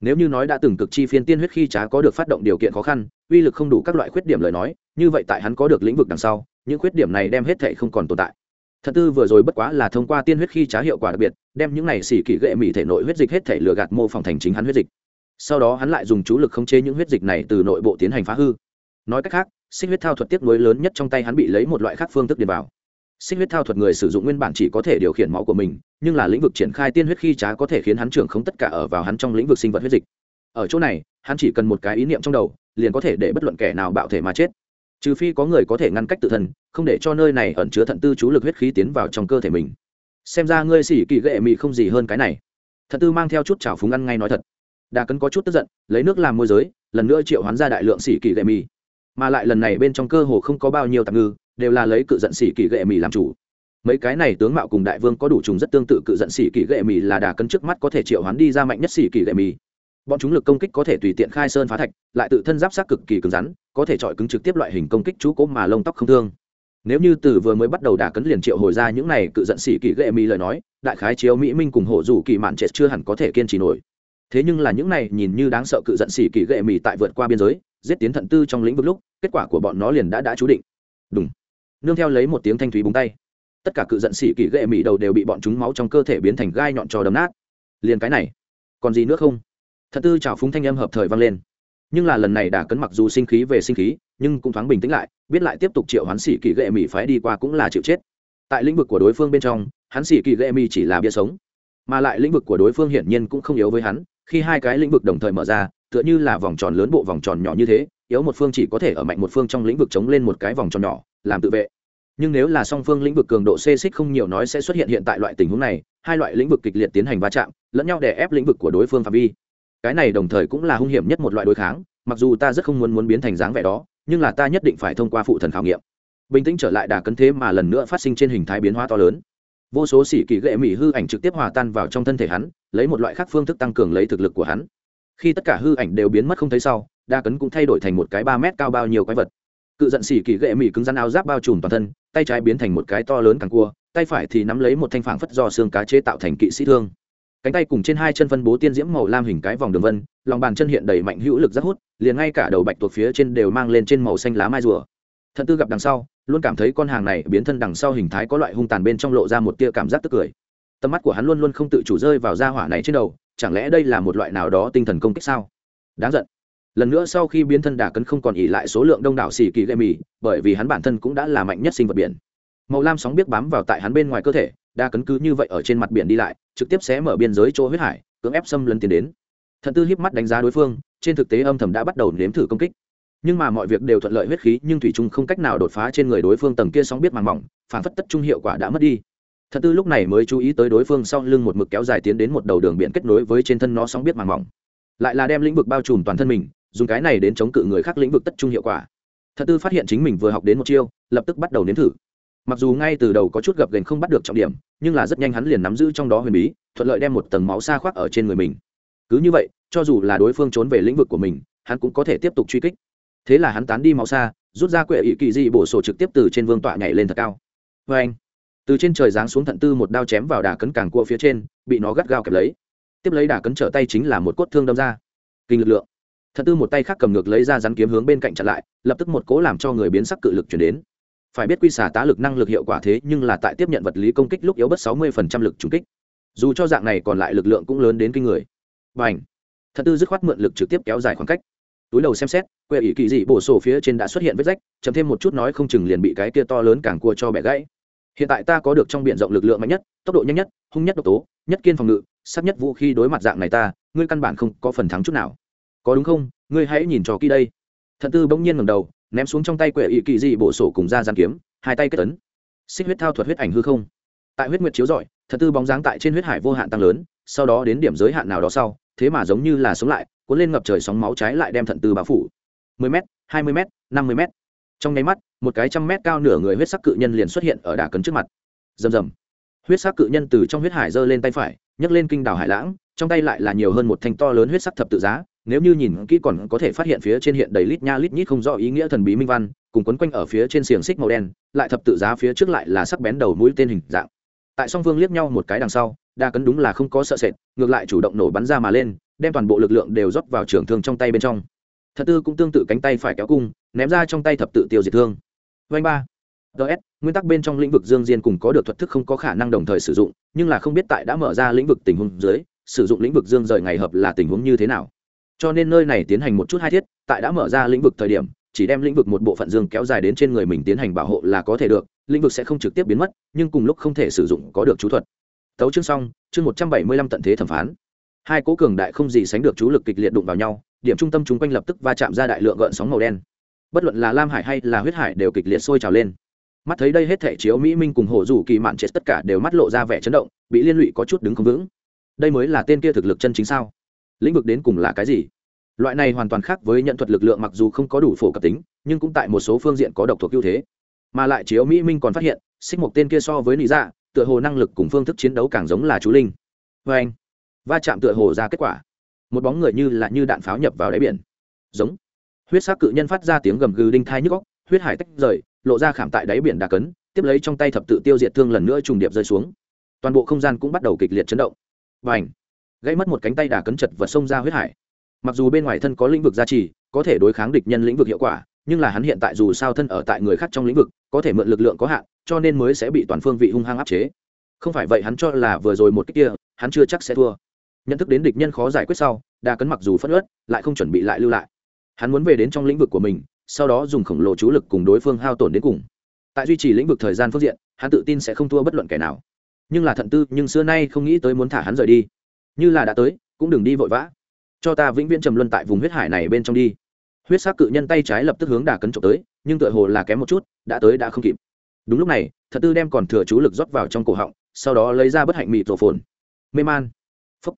Nếu như nói đã từng cực chi phiên tiên huyết khi trá có được phát động điều kiện khó khăn, uy lực không đủ các loại khuyết điểm lời nói, như vậy tại hắn có được lĩnh vực đằng sau, những khuyết điểm này đem hết thệ không còn tồn tại. Thật tư vừa rồi bất quá là thông qua tiên huyết khi trá hiệu quả đặc biệt, đem những này xỉ kỳ ghệ mỹ thể nội huyết dịch hết thể lừa gạt mô phỏng thành chính hắn huyết dịch. Sau đó hắn lại dùng chú lực khống chế những huyết dịch này từ nội bộ tiến hành phá hư. Nói cách khác, xích huyết thao thuật tiếp nối lớn nhất trong tay hắn bị lấy một loại khác phương thức điền vào xích huyết thao thuật người sử dụng nguyên bản chỉ có thể điều khiển máu của mình, nhưng là lĩnh vực triển khai tiên huyết khi trá có thể khiến hắn trưởng không tất cả ở vào hắn trong lĩnh vực sinh vật huyết dịch. Ở chỗ này, hắn chỉ cần một cái ý niệm trong đầu, liền có thể để bất luận kẻ nào bạo thể mà chết. Trừ phi có người có thể ngăn cách tự thân, không để cho nơi này ẩn chứa thận tư chú lực huyết khí tiến vào trong cơ thể mình. Xem ra ngươi xỉ kỳ ghệ mị không gì hơn cái này. Thận tư mang theo chút chảo phúng ăn ngay nói thật. Đà cấn có chút tức giận, lấy nước làm môi giới, lần nữa triệu hoán ra đại lượng xỉ kỳ ghệ mị. Mà lại lần này bên trong cơ hồ không có bao nhiêu tạm ngư đều là lấy cự giận xỉ kỳ gệ mì làm chủ. Mấy cái này tướng mạo cùng đại vương có đủ trùng rất tương tự cự giận xỉ kỳ gệ mì là đà cấn trước mắt có thể triệu hoán đi ra mạnh nhất xỉ kỳ gệ mì. Bọn chúng lực công kích có thể tùy tiện khai sơn phá thạch, lại tự thân giáp sát cực kỳ cứng rắn, có thể chọi cứng trực tiếp loại hình công kích chú cố mà lông tóc không thương. Nếu như từ vừa mới bắt đầu đả cấn liền triệu hồi ra những này cự giận xỉ kỳ gệ mỹ lời nói, đại khái chiếu mỹ minh cùng hộ dù kỳ mạn trệt chưa hẳn có thể kiên trì nổi. Thế nhưng là những này nhìn như đáng sợ cự giận xỉ kỳ gệ mỹ tại vượt qua biên giới, giết tiến thận tư trong lĩnh vực lúc, kết quả của bọn nó liền đã đã chú định. Đúng nương theo lấy một tiếng thanh thúy búng tay. Tất cả cự giận xỉ kỳ ghệ mỹ đầu đều bị bọn chúng máu trong cơ thể biến thành gai nhọn trò đấm nát. Liền cái này, còn gì nữa không? Thật tư trào phúng thanh âm hợp thời vang lên. Nhưng là lần này đã cấn mặc dù sinh khí về sinh khí, nhưng cũng thoáng bình tĩnh lại, biết lại tiếp tục triệu hắn xỉ kỳ ghệ mỹ phái đi qua cũng là chịu chết. Tại lĩnh vực của đối phương bên trong, hắn xỉ kỳ ghệ mỹ chỉ là bia sống, mà lại lĩnh vực của đối phương hiển nhiên cũng không yếu với hắn, khi hai cái lĩnh vực đồng thời mở ra, tựa như là vòng tròn lớn bộ vòng tròn nhỏ như thế yếu một phương chỉ có thể ở mạnh một phương trong lĩnh vực chống lên một cái vòng tròn nhỏ, làm tự vệ. Nhưng nếu là song phương lĩnh vực cường độ xê xích không nhiều nói sẽ xuất hiện hiện tại loại tình huống này, hai loại lĩnh vực kịch liệt tiến hành va chạm, lẫn nhau để ép lĩnh vực của đối phương phạm vi. Cái này đồng thời cũng là hung hiểm nhất một loại đối kháng, mặc dù ta rất không muốn muốn biến thành dáng vẻ đó, nhưng là ta nhất định phải thông qua phụ thần khảo nghiệm. Bình tĩnh trở lại đà cấn thế mà lần nữa phát sinh trên hình thái biến hóa to lớn. Vô số xỉ kỳ ghệ mỹ hư ảnh trực tiếp hòa tan vào trong thân thể hắn, lấy một loại khác phương thức tăng cường lấy thực lực của hắn. Khi tất cả hư ảnh đều biến mất không thấy sau đa cấn cũng thay đổi thành một cái ba mét cao bao nhiêu quái vật. Cự giận xỉ kỳ gệ mỹ cứng rắn áo giáp bao trùm toàn thân, tay trái biến thành một cái to lớn càng cua, tay phải thì nắm lấy một thanh phảng phất do xương cá chế tạo thành kỵ sĩ thương. Cánh tay cùng trên hai chân phân bố tiên diễm màu lam hình cái vòng đường vân, lòng bàn chân hiện đầy mạnh hữu lực rất hút, liền ngay cả đầu bạch tuộc phía trên đều mang lên trên màu xanh lá mai rùa. Thận tư gặp đằng sau, luôn cảm thấy con hàng này biến thân đằng sau hình thái có loại hung tàn bên trong lộ ra một tia cảm giác tức cười. Tầm mắt của hắn luôn luôn không tự chủ rơi vào da hỏa này trên đầu, chẳng lẽ đây là một loại nào đó tinh thần công kích sao? Đáng giận lần nữa sau khi biến thân đà cấn không còn ỉ lại số lượng đông đảo xì kỳ gây mì, bởi vì hắn bản thân cũng đã là mạnh nhất sinh vật biển. Màu lam sóng biết bám vào tại hắn bên ngoài cơ thể, đa cấn cứ như vậy ở trên mặt biển đi lại, trực tiếp xé mở biên giới chỗ huyết hải, cưỡng ép xâm lấn tiến đến. Thận tư hiếp mắt đánh giá đối phương, trên thực tế âm thầm đã bắt đầu nếm thử công kích. Nhưng mà mọi việc đều thuận lợi huyết khí, nhưng thủy trung không cách nào đột phá trên người đối phương tầng kia sóng biết màng mỏng, phản phất tất trung hiệu quả đã mất đi. Thận tư lúc này mới chú ý tới đối phương sau lưng một mực kéo dài tiến đến một đầu đường biển kết nối với trên thân nó sóng biết màng mỏng lại là đem lĩnh vực bao trùm toàn thân mình, dùng cái này đến chống cự người khác lĩnh vực tất trung hiệu quả. Thật tư phát hiện chính mình vừa học đến một chiêu, lập tức bắt đầu nếm thử. Mặc dù ngay từ đầu có chút gập gành không bắt được trọng điểm, nhưng là rất nhanh hắn liền nắm giữ trong đó huyền bí, thuận lợi đem một tầng máu xa khoác ở trên người mình. Cứ như vậy, cho dù là đối phương trốn về lĩnh vực của mình, hắn cũng có thể tiếp tục truy kích. Thế là hắn tán đi máu xa, rút ra quệ ỵ kỳ dị bổ sổ trực tiếp từ trên vương tọa nhảy lên thật cao. Vê anh từ trên trời giáng xuống thận tư một đao chém vào đà cấn càng cua phía trên, bị nó gắt gao kẹp lấy tiếp lấy đà cấn trở tay chính là một cốt thương đâm ra. Kinh lực lượng. Thật tư một tay khác cầm ngược lấy ra rắn kiếm hướng bên cạnh chặn lại, lập tức một cố làm cho người biến sắc cự lực chuyển đến. Phải biết quy xả tá lực năng lực hiệu quả thế nhưng là tại tiếp nhận vật lý công kích lúc yếu bất sáu mươi lực trúng kích. Dù cho dạng này còn lại lực lượng cũng lớn đến kinh người. Và h thật tư dứt khoát mượn lực trực tiếp kéo dài khoảng cách. Túi đầu xem xét quệ ỷ kỳ dị bổ sổ phía trên đã xuất hiện vết rách chấm thêm một chút nói không chừng liền bị cái kia to lớn càng cua cho bẻ gãy. Hiện tại ta có được trong b i ể n rộng lực lượng mạnh nhất, tốc độ nhanh nhất, hung nhất độc tố, nhất kiên phòng ngự sắc nhất vũ khi đối mặt dạng này ta, ngươi căn bản không có phần thắng chút nào. Có đúng không? Ngươi hãy nhìn cho kỹ đây. Thận tư bỗng nhiên ngầm đầu, ném xuống trong tay quệ ỵ kỳ dị bộ sổ cùng ra gian kiếm, hai tay kết tấn xích huyết thao thuật huyết ảnh hư không. Tại huyết nguyệt chiếu rọi thật tư bóng dáng tại trên huyết hải vô hạn tăng lớn, sau đó đến điểm giới hạn nào đó sau, thế mà giống như là sống lại, cuốn lên ngập trời sóng máu trái lại đem thận tư bao phủ. 10 m 20 m 50 m trong nháy mắt, một cái trăm mét cao nửa người huyết sắc cự nhân liền xuất hiện ở đà cấn trước mặt. Rầm rầm. Huyết sắc cự nhân từ trong huyết hải giơ lên tay phải nhấc lên kinh đảo hải lãng, trong tay lại là nhiều hơn một thanh to lớn huyết sắc thập tự giá, nếu như nhìn kỹ còn có thể phát hiện phía trên hiện đầy lít nha lít nhít không rõ ý nghĩa thần bí minh văn, cùng quấn quanh ở phía trên xiềng xích màu đen, lại thập tự giá phía trước lại là sắc bén đầu mũi tên hình dạng. Tại song phương liếc nhau một cái đằng sau, đa cấn đúng là không có sợ sệt, ngược lại chủ động nổ bắn ra mà lên, đem toàn bộ lực lượng đều rót vào trường thương trong tay bên trong. Thật tư cũng tương tự cánh tay phải kéo cung, ném ra trong tay thập tự tiêu diệt thương. Vanh ba ts nguyên tắc bên trong lĩnh vực dương diên cùng có được thuật thức không có khả năng đồng thời sử dụng, nhưng là không biết tại đã mở ra lĩnh vực tình huống dưới, sử dụng lĩnh vực dương rời ngày hợp là tình huống như thế nào. Cho nên nơi này tiến hành một chút hai thiết, tại đã mở ra lĩnh vực thời điểm, chỉ đem lĩnh vực một bộ phận dương kéo dài đến trên người mình tiến hành bảo hộ là có thể được, lĩnh vực sẽ không trực tiếp biến mất, nhưng cùng lúc không thể sử dụng có được chú thuật. Tấu chương xong, chương một trăm bảy mươi lăm tận thế thẩm phán. Hai cố cường đại không gì sánh được chú lực kịch liệt đụng vào nhau, điểm trung tâm chúng quanh lập tức va chạm ra đại lượng gợn sóng màu đen. Bất luận là lam hải hay là huyết hải đều kịch liệt sôi trào lên mắt thấy đây hết thể chiếu mỹ minh cùng hồ rủ kỳ mạn chết tất cả đều mắt lộ ra vẻ chấn động, bị liên lụy có chút đứng không vững. Đây mới là tên kia thực lực chân chính sao? Lĩnh vực đến cùng là cái gì? Loại này hoàn toàn khác với nhận thuật lực lượng mặc dù không có đủ phổ cập tính, nhưng cũng tại một số phương diện có độc thuộc ưu thế. Mà lại chiếu mỹ minh còn phát hiện, xích một tên kia so với lý dạ tựa hồ năng lực cùng phương thức chiến đấu càng giống là chú linh. Vê anh, va chạm tựa hồ ra kết quả. Một bóng người như là như đạn pháo nhập vào đáy biển. Giống. Huyết sắc cự nhân phát ra tiếng gầm gừ đinh thai nhức góc huyết hải tách rời lộ ra khảm tại đáy biển đà cấn, tiếp lấy trong tay thập tự tiêu diệt thương lần nữa trùng điệp rơi xuống. Toàn bộ không gian cũng bắt đầu kịch liệt chấn động. Và ảnh gãy mất một cánh tay đà cấn chật vật xông ra huyết hải. Mặc dù bên ngoài thân có lĩnh vực gia trì, có thể đối kháng địch nhân lĩnh vực hiệu quả, nhưng là hắn hiện tại dù sao thân ở tại người khác trong lĩnh vực, có thể mượn lực lượng có hạn, cho nên mới sẽ bị toàn phương vị hung hăng áp chế. Không phải vậy hắn cho là vừa rồi một cách kia, hắn chưa chắc sẽ thua. Nhận thức đến địch nhân khó giải quyết sau đa cấn mặc dù phất ớt lại không chuẩn bị lại lưu lại. Hắn muốn về đến trong lĩnh vực của mình sau đó dùng khổng lồ chú lực cùng đối phương hao tổn đến cùng. Tại duy trì lĩnh vực thời gian phương diện, hắn tự tin sẽ không thua bất luận kẻ nào. Nhưng là thận tư, nhưng xưa nay không nghĩ tới muốn thả hắn rời đi. Như là đã tới, cũng đừng đi vội vã. Cho ta vĩnh viễn trầm luân tại vùng huyết hải này bên trong đi. Huyết sắc cự nhân tay trái lập tức hướng đà cấn trộm tới, nhưng tựa hồ là kém một chút, đã tới đã không kịp. Đúng lúc này thật tư đem còn thừa chú lực rót vào trong cổ họng, sau đó lấy ra bất hạnh mị tổ phồn. Mê man. Phúc.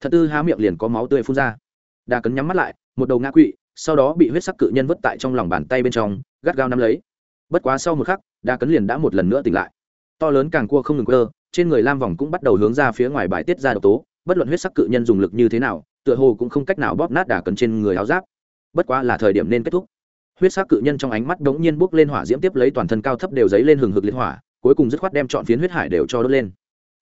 Thật tư há miệng liền có máu tươi phun ra. Đà cấn nhắm mắt lại, một đầu ngã quỵ sau đó bị huyết sắc cự nhân vứt tại trong lòng bàn tay bên trong, gắt gao nắm lấy. Bất quá sau một khắc, đa cấn liền đã một lần nữa tỉnh lại. To lớn càng cua không ngừng cơ trên người lam vòng cũng bắt đầu hướng ra phía ngoài bài tiết ra độc tố, bất luận huyết sắc cự nhân dùng lực như thế nào, tựa hồ cũng không cách nào bóp nát đà cấn trên người áo giáp. Bất quá là thời điểm nên kết thúc. Huyết sắc cự nhân trong ánh mắt đống nhiên bốc lên hỏa diễm tiếp lấy toàn thân cao thấp đều dấy lên hừng hực liên hỏa, cuối cùng dứt khoát đem chọn phiến huyết hải đều cho đốt lên.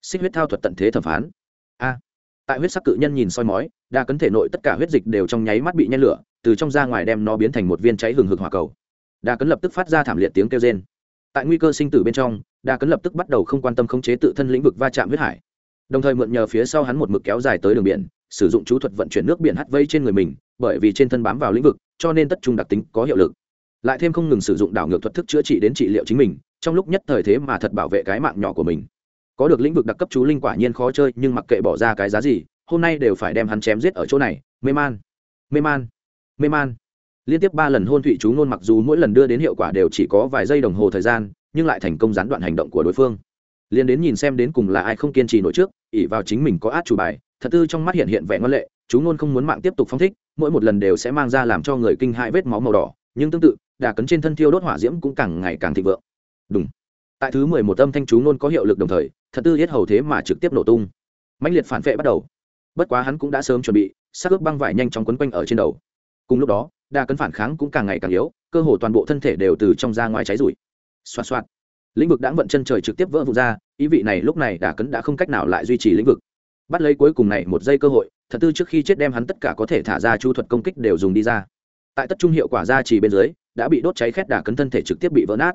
Xích huyết thao thuật tận thế thẩm phán. A. Tại huyết sắc cự nhân nhìn soi mói, đa cấn thể nội tất cả huyết dịch đều trong nháy mắt bị nhen lửa từ trong ra ngoài đem nó biến thành một viên cháy hừng hực hỏa cầu. Đa cấn lập tức phát ra thảm liệt tiếng kêu rên. Tại nguy cơ sinh tử bên trong, đa cấn lập tức bắt đầu không quan tâm khống chế tự thân lĩnh vực va chạm huyết hải. Đồng thời mượn nhờ phía sau hắn một mực kéo dài tới đường biển, sử dụng chú thuật vận chuyển nước biển hắt vây trên người mình, bởi vì trên thân bám vào lĩnh vực, cho nên tất trung đặc tính có hiệu lực. Lại thêm không ngừng sử dụng đảo ngược thuật thức chữa trị đến trị liệu chính mình, trong lúc nhất thời thế mà thật bảo vệ cái mạng nhỏ của mình. Có được lĩnh vực đặc cấp chú linh quả nhiên khó chơi, nhưng mặc kệ bỏ ra cái giá gì, hôm nay đều phải đem hắn chém giết ở chỗ này. Mê man. Mê man mê man. Liên tiếp ba lần hôn thụy chú ngôn mặc dù mỗi lần đưa đến hiệu quả đều chỉ có vài giây đồng hồ thời gian, nhưng lại thành công gián đoạn hành động của đối phương. Liền đến nhìn xem đến cùng là ai không kiên trì nổi trước ỉ vào chính mình có át chủ bài, thật tư trong mắt hiện hiện vẻ ngân lệ, chú ngôn không muốn mạng tiếp tục phong thích, mỗi một lần đều sẽ mang ra làm cho người kinh hại vết máu màu đỏ, nhưng tương tự, đà cấn trên thân thiêu đốt hỏa diễm cũng càng ngày càng thịnh vượng. Đúng tại thứ mười một âm thanh chú ngôn có hiệu lực đồng thời, thật tư hết hầu thế mà trực tiếp nổ tung. Mãnh liệt phản vệ bắt đầu. Bất quá hắn cũng đã sớm chuẩn bị, sắc ướp băng vải nhanh chóng quấn quanh ở trên đầu cùng lúc đó, đa cấn phản kháng cũng càng ngày càng yếu, cơ hồ toàn bộ thân thể đều từ trong ra ngoài cháy rụi. Xoạt xoạt. Lĩnh vực đã vận chân trời trực tiếp vỡ vụt ra, ý vị này lúc này đà cấn đã không cách nào lại duy trì lĩnh vực. Bắt lấy cuối cùng này một giây cơ hội thật tư trước khi chết đem hắn tất cả có thể thả ra chu thuật công kích đều dùng đi ra. Tại tất trung hiệu quả ra chỉ bên dưới, đã bị đốt cháy khét đà cấn thân thể trực tiếp bị vỡ nát.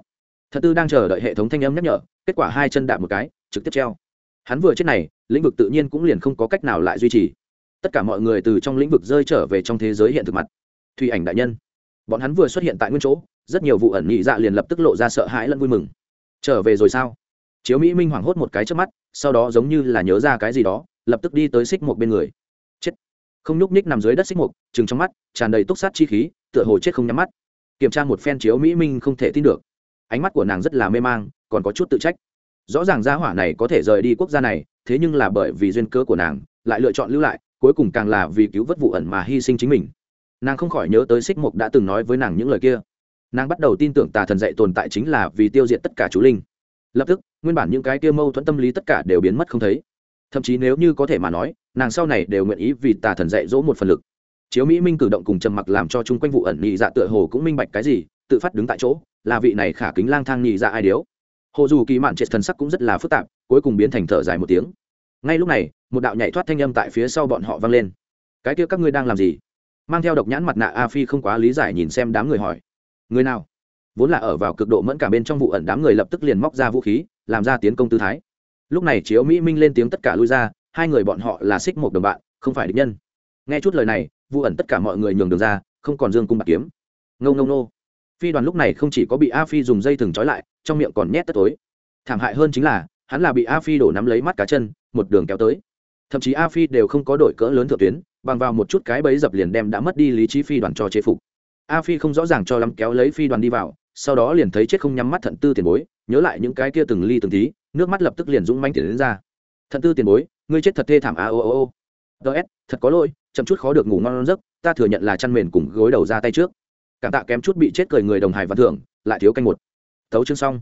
Thật tư đang chờ đợi hệ thống thanh âm nhắc nhở, kết quả hai chân đạp một cái, trực tiếp treo. Hắn vừa chết này, lĩnh vực tự nhiên cũng liền không có cách nào lại duy trì tất cả mọi người từ trong lĩnh vực rơi trở về trong thế giới hiện thực mặt. Thùy ảnh đại nhân. Bọn hắn vừa xuất hiện tại nguyên chỗ, rất nhiều vụ ẩn nhị dạ liền lập tức lộ ra sợ hãi lẫn vui mừng. Trở về rồi sao? Chiếu mỹ minh hoảng hốt một cái trước mắt, sau đó giống như là nhớ ra cái gì đó, lập tức đi tới xích một bên người. Chết. Không nhúc ních nằm dưới đất xích mục chừng trong mắt, tràn đầy túc sát chi khí, tựa hồ chết không nhắm mắt. Kiểm tra một phen chiếu mỹ minh không thể tin được. Ánh mắt của nàng rất là mê mang, còn có chút tự trách. Rõ ràng gia hỏa này có thể rời đi quốc gia này, thế nhưng là bởi vì duyên cơ của nàng, lại lựa chọn lưu lại cuối cùng càng là vì cứu vớt vụ ẩn mà hy sinh chính mình. Nàng không khỏi nhớ tới xích mục đã từng nói với nàng những lời kia. Nàng bắt đầu tin tưởng tà thần dạy tồn tại chính là vì tiêu diệt tất cả chú linh. Lập tức, nguyên bản những cái kia mâu thuẫn tâm lý tất cả đều biến mất không thấy. Thậm chí nếu như có thể mà nói, nàng sau này đều nguyện ý vì tà thần dạy dỗ một phần lực. Chiếu mỹ minh cử động cùng trầm mặc làm cho chung quanh vụ ẩn nhị dạ tựa hồ cũng minh bạch cái gì, tự phát đứng tại chỗ, là vị này khả kính lang thang nhị dạ ai điếu. Hồ dù kỳ mạn triệt thần sắc cũng rất là phức tạp, cuối cùng biến thành thở dài một tiếng ngay lúc này, một đạo nhảy thoát thanh âm tại phía sau bọn họ vang lên. Cái kia các ngươi đang làm gì? Mang theo độc nhãn mặt nạ a phi không quá lý giải nhìn xem đám người hỏi. Người nào? Vốn là ở vào cực độ mẫn cả bên trong vụ ẩn, đám người lập tức liền móc ra vũ khí, làm ra tiến công tư thái. Lúc này chiếu mỹ minh lên tiếng tất cả lui ra, hai người bọn họ là xích một đồng bạn, không phải địch nhân. Nghe chút lời này, vụ ẩn tất cả mọi người nhường đường ra, không còn dương cung bạc kiếm. Ngâu ngâu nô phi đoàn lúc này không chỉ có bị a phi dùng dây thừng trói lại, trong miệng còn nhét tất tối. Thảm hại hơn chính là, hắn là bị a phi đổ nắm lấy mắt cá chân một đường kéo tới. Thậm chí a phi đều không có đội cỡ lớn thượng tuyến, bằng vào một chút cái bẫy dập liền đem đã mất đi lý trí phi đoàn cho chế phục. A phi không rõ ràng cho lắm kéo lấy phi đoàn đi vào, sau đó liền thấy chết không nhắm mắt thận tư tiền bối, nhớ lại những cái kia từng ly từng tí, nước mắt lập tức liền dũng manh tiền đến ra. Thận tư tiền bối, ngươi chết thật thê thảm a, ô ô ô. Ts thật có lỗi, chậm chút khó được ngủ ngon giấc, ta thừa nhận là chăn mền cùng gối đầu ra tay trước. Cảm tạ kém chút bị chết cười người đồng hải và thưởng, lại thiếu canh một. Tấu chương xong.